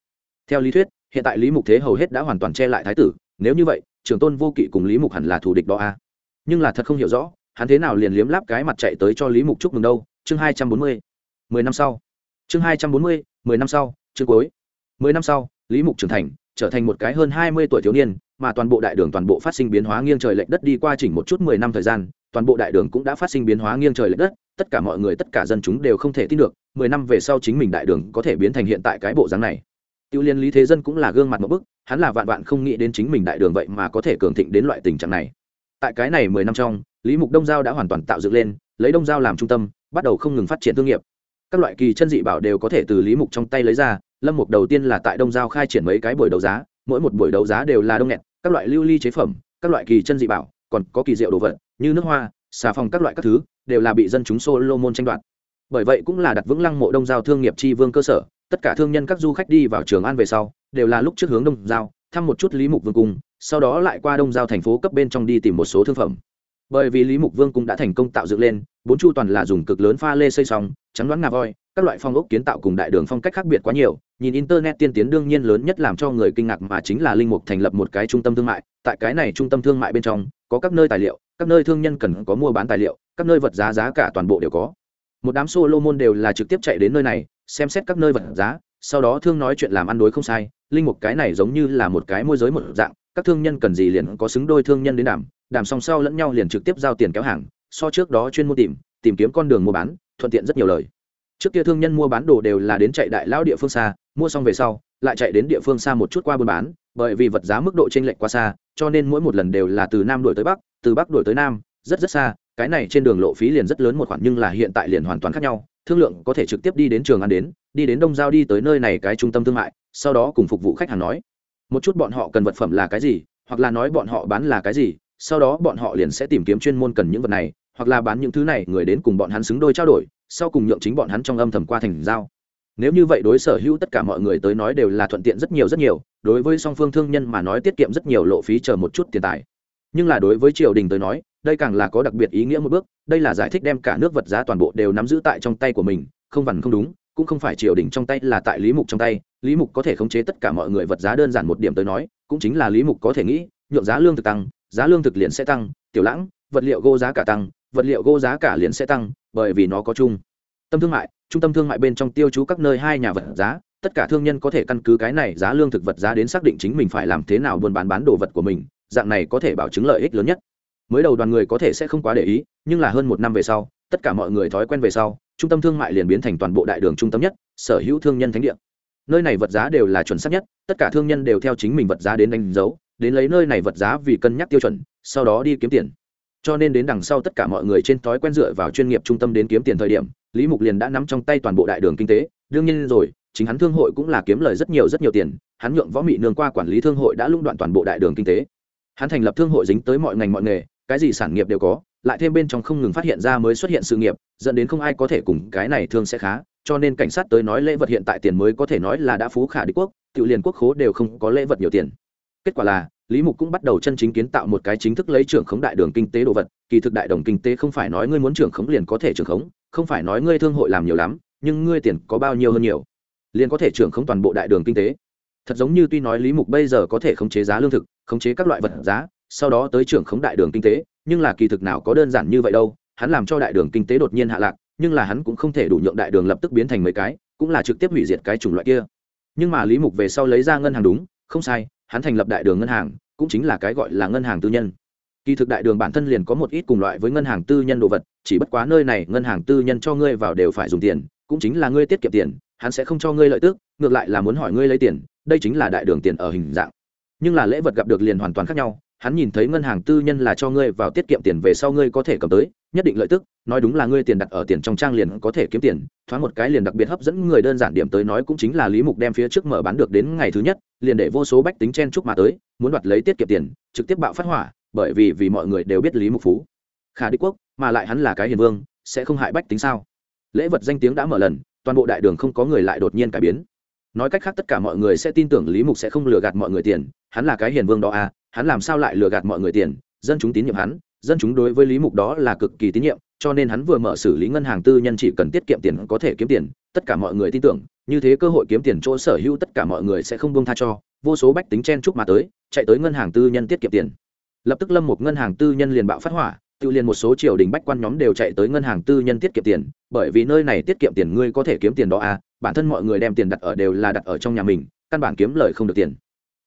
Theo lý thuyết, hiện tại lý mục thế hầu hết đã hoàn toàn che lại thái tử, nếu như vậy, trưởng tôn vô kỵ cùng lý mục hẳn là thù địch đó a nhưng là thật không hiểu rõ, hắn thế nào liền liếm láp cái mặt chạy tới cho lý mục chúc mừng đâu chương hai trăm bốn mươi, mười năm sau. Chương hai trăm bốn mươi, mười năm sau, chương cuối. Mười năm sau, lý mục trưởng thành, trở thành một cái hơn hai mươi tuổi thiếu niên, mà toàn bộ đại đường toàn bộ phát sinh biến hóa nghiêng trời lệch đất đi qua chỉnh một chút mười năm thời gian, toàn bộ đại đường cũng đã phát sinh biến hóa nghiêng trời lệch đất, tất cả mọi người, tất cả dân chúng đều không thể tin được, mười năm về sau chính mình đại đường có thể biến thành hiện tại cái bộ dáng này. Tiêu liên lý thế dân cũng là gương mặt một bức, hắn là vạn vạn không nghĩ đến chính mình đại đường vậy mà có thể cường thịnh đến loại tình trạng này. Tại cái này mười năm trong, lý mục đông giao đã hoàn toàn tạo dựng lên, lấy đông giao làm trung tâm bắt đầu không ngừng phát triển thương nghiệp. Các loại kỳ chân dị bảo đều có thể từ lý mục trong tay lấy ra, lâm mục đầu tiên là tại đông giao khai triển mấy cái buổi đấu giá, mỗi một buổi đấu giá đều là đông nghẹt, các loại lưu ly chế phẩm, các loại kỳ chân dị bảo, còn có kỳ diệu đồ vật như nước hoa, xà phòng các loại các thứ, đều là bị dân chúng solo môn tranh đoạt. Bởi vậy cũng là đặt vững lăng mộ đông giao thương nghiệp tri vương cơ sở, tất cả thương nhân các du khách đi vào trường an về sau, đều là lúc trước hướng đông giao, thăm một chút lý mục vương cung, sau đó lại qua đông giao thành phố cấp bên trong đi tìm một số thương phẩm. Bởi vì lý mục vương cung đã thành công tạo dựng lên bốn chu toàn là dùng cực lớn pha lê xây xong chắn đoán ngà voi, các loại phong ốc kiến tạo cùng đại đường phong cách khác biệt quá nhiều, nhìn internet tiên tiến đương nhiên lớn nhất làm cho người kinh ngạc mà chính là linh mục thành lập một cái trung tâm thương mại, tại cái này trung tâm thương mại bên trong, có các nơi tài liệu, các nơi thương nhân cần có mua bán tài liệu, các nơi vật giá giá cả toàn bộ đều có. Một đám solo môn đều là trực tiếp chạy đến nơi này, xem xét các nơi vật giá, sau đó thương nói chuyện làm ăn đối không sai, linh mục cái này giống như là một cái môi giới một dạng, các thương nhân cần gì liền có xứng đôi thương nhân đến đàm đàm song sau lẫn nhau liền trực tiếp giao tiền kéo hàng so trước đó chuyên mua tìm tìm kiếm con đường mua bán, thuận tiện rất nhiều lời. Trước kia thương nhân mua bán đồ đều là đến chạy đại lao địa phương xa, mua xong về sau, lại chạy đến địa phương xa một chút qua buôn bán, bởi vì vật giá mức độ t r ê n lệch quá xa, cho nên mỗi một lần đều là từ nam đổi tới bắc, từ bắc đổi tới nam, rất rất xa, cái này trên đường lộ phí liền rất lớn một khoản nhưng là hiện tại liền hoàn toàn khác nhau, thương lượng có thể trực tiếp đi đến trường ăn đến, đi đến đông giao đi tới nơi này cái trung tâm thương mại, sau đó cùng phục vụ khách hàng nói, một chút bọn họ cần vật phẩm là cái gì, hoặc là nói bọn họ bán là cái gì sau đó bọn họ liền sẽ tìm kiếm chuyên môn cần những vật này, hoặc là bán những thứ này, người đến cùng bọn hắn xứng đôi trao đổi, sau cùng nhượng chính bọn hắn trong âm thầm qua thành giao. Nếu như vậy đối sở hữu tất cả mọi người tới nói đều là thuận tiện rất nhiều rất nhiều, đối với song phương thương nhân mà nói tiết kiệm rất nhiều lộ phí chờ một chút tiền tài. Nhưng là đối với triều đình tới nói, đây càng là có đặc biệt ý nghĩa một bước, đây là giải thích đem cả nước vật giá toàn bộ đều nắm giữ tại trong tay của mình, không vằn không đúng, cũng không phải triều đình trong tay là tại lý mục trong tay, lý mục có thể khống chế tất cả mọi người vật giá đơn giản một điểm tới nói, cũng chính là lý mục có thể nghĩ, nhượng giá lương thực tăng giá lương thực liền sẽ tăng, tiểu lãng, vật liệu gỗ giá cả tăng, vật liệu gỗ giá cả liền sẽ tăng, bởi vì nó có chung. Tâm thương mại, trung tâm thương mại bên trong tiêu chú các nơi hai nhà vật giá, tất cả thương nhân có thể căn cứ cái này giá lương thực vật giá đến xác định chính mình phải làm thế nào buôn bán bán đồ vật của mình, dạng này có thể bảo chứng lợi ích lớn nhất. Mới đầu đoàn người có thể sẽ không quá để ý, nhưng là hơn một năm về sau, tất cả mọi người thói quen về sau, trung tâm thương mại liền biến thành toàn bộ đại đường trung tâm nhất, sở hữu thương nhân thánh địa. Nơi này vật giá đều là chuẩn xác nhất, tất cả thương nhân đều theo chính mình vật giá đến đánh dấu đến lấy nơi này vật giá vì cân nhắc tiêu chuẩn, sau đó đi kiếm tiền. Cho nên đến đằng sau tất cả mọi người trên thói quen dựa vào chuyên nghiệp trung tâm đến kiếm tiền thời điểm, lý mục liền đã nắm trong tay toàn bộ đại đường kinh tế. Đương nhiên rồi, chính hắn thương hội cũng là kiếm lời rất nhiều rất nhiều tiền, hắn nhượng võ mị nương qua quản lý thương hội đã lũng đoạn toàn bộ đại đường kinh tế. Hắn thành lập thương hội dính tới mọi ngành mọi nghề, cái gì sản nghiệp đều có, lại thêm bên trong không ngừng phát hiện ra mới xuất hiện sự nghiệp, dẫn đến không ai có thể cùng cái này thương sẽ khá, cho nên cảnh sát tới nói lễ vật hiện tại tiền mới có thể nói là đã phú khả đế quốc tự liền quốc khố đều không có lễ vật nhiều tiền kết quả là, lý mục cũng bắt đầu chân chính kiến tạo một cái chính thức lấy trưởng khống đại đường kinh tế đồ vật. Kỳ thực đại đồng kinh tế không phải nói ngươi muốn trưởng khống liền có thể trưởng khống, không phải nói ngươi thương hội làm nhiều lắm, nhưng ngươi tiền có bao nhiêu hơn nhiều, liền có thể trưởng khống toàn bộ đại đường kinh tế. Thật giống như tuy nói lý mục bây giờ có thể khống chế giá lương thực, khống chế các loại vật giá, sau đó tới trưởng khống đại đường kinh tế, nhưng là kỳ thực nào có đơn giản như vậy đâu. Hắn làm cho đại đường kinh tế đột nhiên hạ lạc, nhưng là hắn cũng không thể đủ nhượng đại đường lập tức biến thành mấy cái, cũng là trực tiếp hủy diệt cái chủng loại kia. Nhưng mà lý mục về sau lấy ra ngân hàng đúng, không sai hắn thành lập đại đường ngân hàng, cũng chính là cái gọi là ngân hàng tư nhân. Kỳ thực đại đường bản thân liền có một ít cùng loại với ngân hàng tư nhân đồ vật, chỉ bất quá nơi này ngân hàng tư nhân cho ngươi vào đều phải dùng tiền, cũng chính là ngươi tiết kiệm tiền, hắn sẽ không cho ngươi lợi tức, ngược lại là muốn hỏi ngươi lấy tiền, đây chính là đại đường tiền ở hình dạng. Nhưng là lễ vật gặp được liền hoàn toàn khác nhau hắn nhìn thấy ngân hàng tư nhân là cho ngươi vào tiết kiệm tiền về sau ngươi có thể cầm tới, nhất định lợi tức, nói đúng là ngươi tiền đặt ở tiền trong trang liền có thể kiếm tiền, thoáng một cái liền đặc biệt hấp dẫn người đơn giản điểm tới nói cũng chính là lý mục đem phía trước mở bán được đến ngày thứ nhất, liền để vô số bách tính chen chúc mà tới, muốn đoạt lấy tiết kiệm tiền, trực tiếp bạo phát hỏa, bởi vì vì mọi người đều biết lý mục phú. Khả đích quốc, mà lại hắn là cái hiền vương, sẽ không hại bách tính sao? Lễ vật danh tiếng đã mở lần, toàn bộ đại đường không có người lại đột nhiên cải biến nói cách khác tất cả mọi người sẽ tin tưởng lý mục sẽ không lừa gạt mọi người tiền, hắn là cái hiền vương đó à hắn làm sao lại lừa gạt mọi người tiền? Dân chúng tín nhiệm hắn, dân chúng đối với lý mục đó là cực kỳ tín nhiệm, cho nên hắn vừa mở xử lý ngân hàng tư nhân chỉ cần tiết kiệm tiền có thể kiếm tiền, tất cả mọi người tin tưởng, như thế cơ hội kiếm tiền chỗ sở hữu tất cả mọi người sẽ không buông tha cho, vô số bách tính chen chúc mà tới, chạy tới ngân hàng tư nhân tiết kiệm tiền. Lập tức lâm một ngân hàng tư nhân liền bạo phát hỏa, tự liền một số triều đình bách quan nhóm đều chạy tới ngân hàng tư nhân tiết kiệm tiền, bởi vì nơi này tiết kiệm tiền ngươi có thể kiếm tiền đó à bản thân mọi người đem tiền đặt ở đều là đặt ở trong nhà mình, căn bản kiếm lời không được tiền.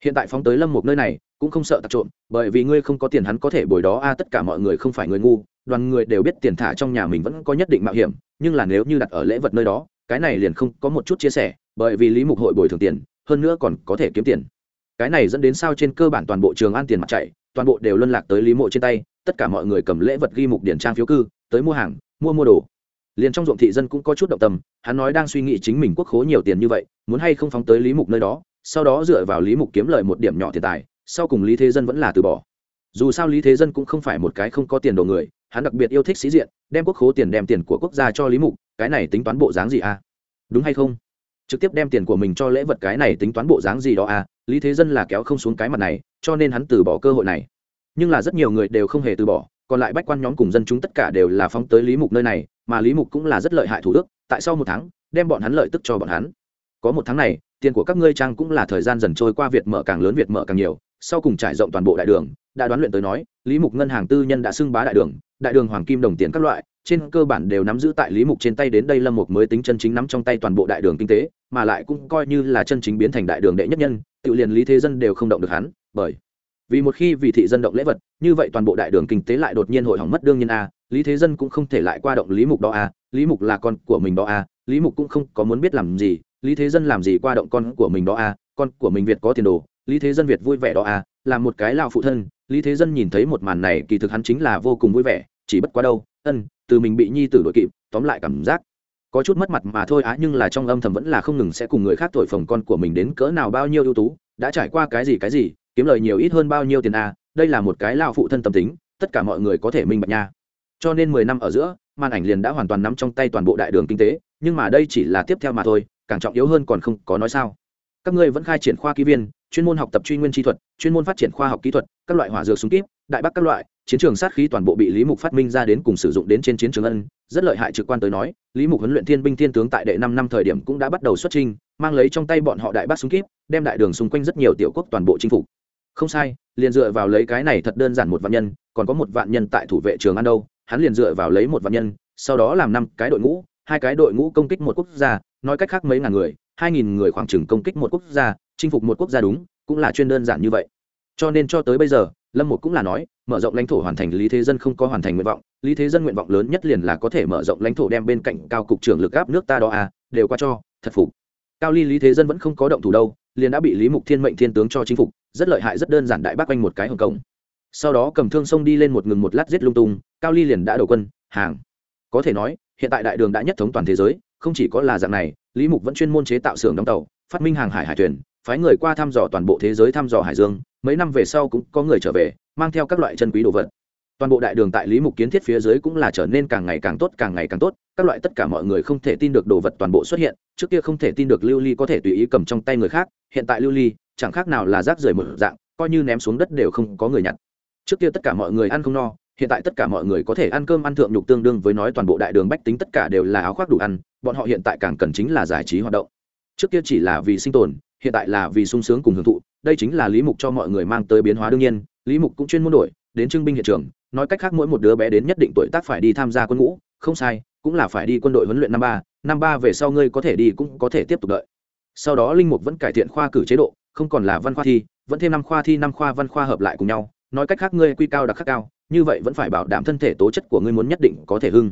Hiện tại phóng tới lâm một nơi này, cũng không sợ tặc trộm, bởi vì ngươi không có tiền hắn có thể bồi đó, a, tất cả mọi người không phải người ngu, đoàn người đều biết tiền thả trong nhà mình vẫn có nhất định mạo hiểm, nhưng là nếu như đặt ở lễ vật nơi đó, cái này liền không có một chút chia sẻ, bởi vì lý mục hội bồi thường tiền, hơn nữa còn có thể kiếm tiền. Cái này dẫn đến sao trên cơ bản toàn bộ trường an tiền mặt chạy, toàn bộ đều luân lạc tới lý mộ trên tay, tất cả mọi người cầm lễ vật ghi mục điển trang phiếu cư, tới mua hàng, mua mua đồ liền trong ruộng thị dân cũng có chút động tâm, hắn nói đang suy nghĩ chính mình quốc khố nhiều tiền như vậy, muốn hay không phóng tới lý mục nơi đó, sau đó dựa vào lý mục kiếm lời một điểm nhỏ tiền tài, sau cùng lý thế dân vẫn là từ bỏ. Dù sao lý thế dân cũng không phải một cái không có tiền đồ người, hắn đặc biệt yêu thích sĩ diện, đem quốc khố tiền đem tiền của quốc gia cho lý mục, cái này tính toán bộ dáng gì à đúng hay không? Trực tiếp đem tiền của mình cho lễ vật cái này tính toán bộ dáng gì đó à lý thế dân là kéo không xuống cái mặt này, cho nên hắn từ bỏ cơ hội này. Nhưng là rất nhiều người đều không hề từ bỏ, còn lại bách quan nhóm cùng dân chúng tất cả đều là phóng tới lý mục nơi này mà lý mục cũng là rất lợi hại thủ đức, tại sau một tháng, đem bọn hắn lợi tức cho bọn hắn. Có một tháng này, tiền của các ngươi trang cũng là thời gian dần trôi qua việt mở càng lớn việt mở càng nhiều, sau cùng trải rộng toàn bộ đại đường, đã đoán luyện tới nói, lý mục ngân hàng tư nhân đã xưng bá đại đường đại đường hoàng kim đồng tiền các loại, trên cơ bản đều nắm giữ tại lý mục trên tay đến đây lâm mục mới tính chân chính nắm trong tay toàn bộ đại đường kinh tế, mà lại cũng coi như là chân chính biến thành đại đường đệ nhất nhân, tự liền lý thế dân đều không động được hắn, bởi vì một khi vì thị dân động lễ vật, như vậy toàn bộ đại đường kinh tế lại đột nhiên hội hỏng mất đương nhiên a lý thế dân cũng không thể lại qua động lý mục đó à? lý mục là con của mình đó à? lý mục cũng không có muốn biết làm gì, lý thế dân làm gì qua động con của mình đó à? con của mình việt có tiền đồ, lý thế dân việt vui vẻ đó à? là một cái lao phụ thân, lý thế dân nhìn thấy một màn này kỳ thực hắn chính là vô cùng vui vẻ, chỉ bất quá đâu, ân, từ mình bị nhi tử đội kịp, tóm lại cảm giác có chút mất mặt mà thôi á, nhưng là trong âm thầm vẫn là không ngừng sẽ cùng người khác thổi phồng con của mình đến cỡ nào bao nhiêu ưu tú, đã trải qua cái gì cái gì, kiếm lời nhiều ít hơn bao nhiêu tiền a đây là một cái lao phụ thân tâm tính, tất cả mọi người có thể minh bạch nha cho nên mười năm ở giữa, màn ảnh liền đã hoàn toàn nắm trong tay toàn bộ đại đường kinh tế, nhưng mà đây chỉ là tiếp theo mà thôi, càng trọng yếu hơn còn không có nói sao. Các ngươi vẫn khai triển khoa kỹ viên, chuyên môn học tập truy nguyên chi thuật, chuyên môn phát triển khoa học kỹ thuật, các loại hỏa dược súng kíp, đại bắc các loại, chiến trường sát khí toàn bộ bị lý mục phát minh ra đến cùng sử dụng đến trên chiến trường ân, rất lợi hại trực quan tới nói, lý mục huấn luyện thiên binh thiên tướng tại đệ năm năm thời điểm cũng đã bắt đầu xuất trình, mang lấy trong tay bọn họ đại bác súng kíp, đem đại đường xung quanh rất nhiều tiểu quốc toàn bộ chinh phục. Không sai, liền dựa vào lấy cái này thật đơn giản một vạn nhân, còn có một vạn nhân tại thủ vệ trường ăn đâu hắn liền dựa vào lấy một vạn nhân, sau đó làm năm cái đội ngũ, hai cái đội ngũ công kích một quốc gia, nói cách khác mấy ngàn người, hai nghìn người khoảng chừng công kích một quốc gia, chinh phục một quốc gia đúng, cũng là chuyên đơn giản như vậy. Cho nên cho tới bây giờ, lâm một cũng là nói, mở rộng lãnh thổ hoàn thành lý thế dân không có hoàn thành nguyện vọng, lý thế dân nguyện vọng lớn nhất liền là có thể mở rộng lãnh thổ đem bên cạnh cao cục trưởng lực áp nước ta đó à đều qua cho, thật phục. Cao ly lý thế dân vẫn không có động thủ đâu, liền đã bị lý mục thiên mệnh thiên tướng cho chính phục, rất lợi hại, rất đơn giản đại bác quanh một cái hồng cổng sau đó cầm thương sông đi lên một ngừng một lát giết lung tung, cao ly liền đã đầu quân, hàng. Có thể nói, hiện tại đại đường đã nhất thống toàn thế giới, không chỉ có là dạng này, lý mục vẫn chuyên môn chế tạo xưởng đóng tàu, phát minh hàng hải hải thuyền, phái người qua thăm dò toàn bộ thế giới thăm dò hải dương, mấy năm về sau cũng có người trở về, mang theo các loại chân quý đồ vật. Toàn bộ đại đường tại lý mục kiến thiết phía dưới cũng là trở nên càng ngày càng tốt, càng ngày càng tốt, các loại tất cả mọi người không thể tin được đồ vật toàn bộ xuất hiện, trước kia không thể tin được lưu ly có thể tùy ý cầm trong tay người khác, hiện tại lưu ly chẳng khác nào là rác rưởi một dạng, coi như ném xuống đất đều không có người nhặt trước kia tất cả mọi người ăn không no, hiện tại tất cả mọi người có thể ăn cơm ăn thượng nhục tương đương với nói toàn bộ đại đường bách tính tất cả đều là áo khoác đủ ăn, bọn họ hiện tại càng cần chính là giải trí hoạt động. Trước kia chỉ là vì sinh tồn, hiện tại là vì sung sướng cùng hưởng thụ, đây chính là lý mục cho mọi người mang tới biến hóa đương nhiên, lý mục cũng chuyên môn đổi, đến trưng binh hiện trường, nói cách khác mỗi một đứa bé đến nhất định tuổi tác phải đi tham gia quân ngũ, không sai, cũng là phải đi quân đội huấn luyện năm ba năm ba về sau ngươi có thể đi cũng có thể tiếp tục đợi. Sau đó linh mục vẫn cải thiện khoa cử chế độ, không còn là văn khoa thi, vẫn thêm năm khoa thi, năm khoa văn khoa hợp lại cùng nhau nói cách khác ngươi quy cao đặc khắc cao, như vậy vẫn phải bảo đảm thân thể tố chất của ngươi muốn nhất định có thể hưng.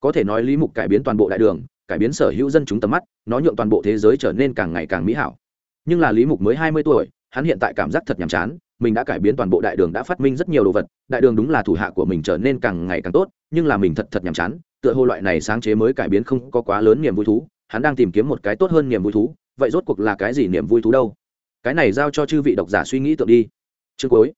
Có thể nói lý mục cải biến toàn bộ đại đường, cải biến sở hữu dân chúng tầm mắt, nó nhượng toàn bộ thế giới trở nên càng ngày càng mỹ hảo. Nhưng là lý mục mới hai mươi tuổi, hắn hiện tại cảm giác thật nhàm chán, mình đã cải biến toàn bộ đại đường đã phát minh rất nhiều đồ vật, đại đường đúng là thủ hạ của mình trở nên càng ngày càng tốt, nhưng là mình thật thật nhàm chán, tựa hồ loại này sáng chế mới cải biến không có quá lớn niềm vui thú, hắn đang tìm kiếm một cái tốt hơn niềm vui thú, vậy rốt cuộc là cái gì niềm vui thú đâu? Cái này giao cho chư vị độc giả suy nghĩ tượng đi. Chương cuối.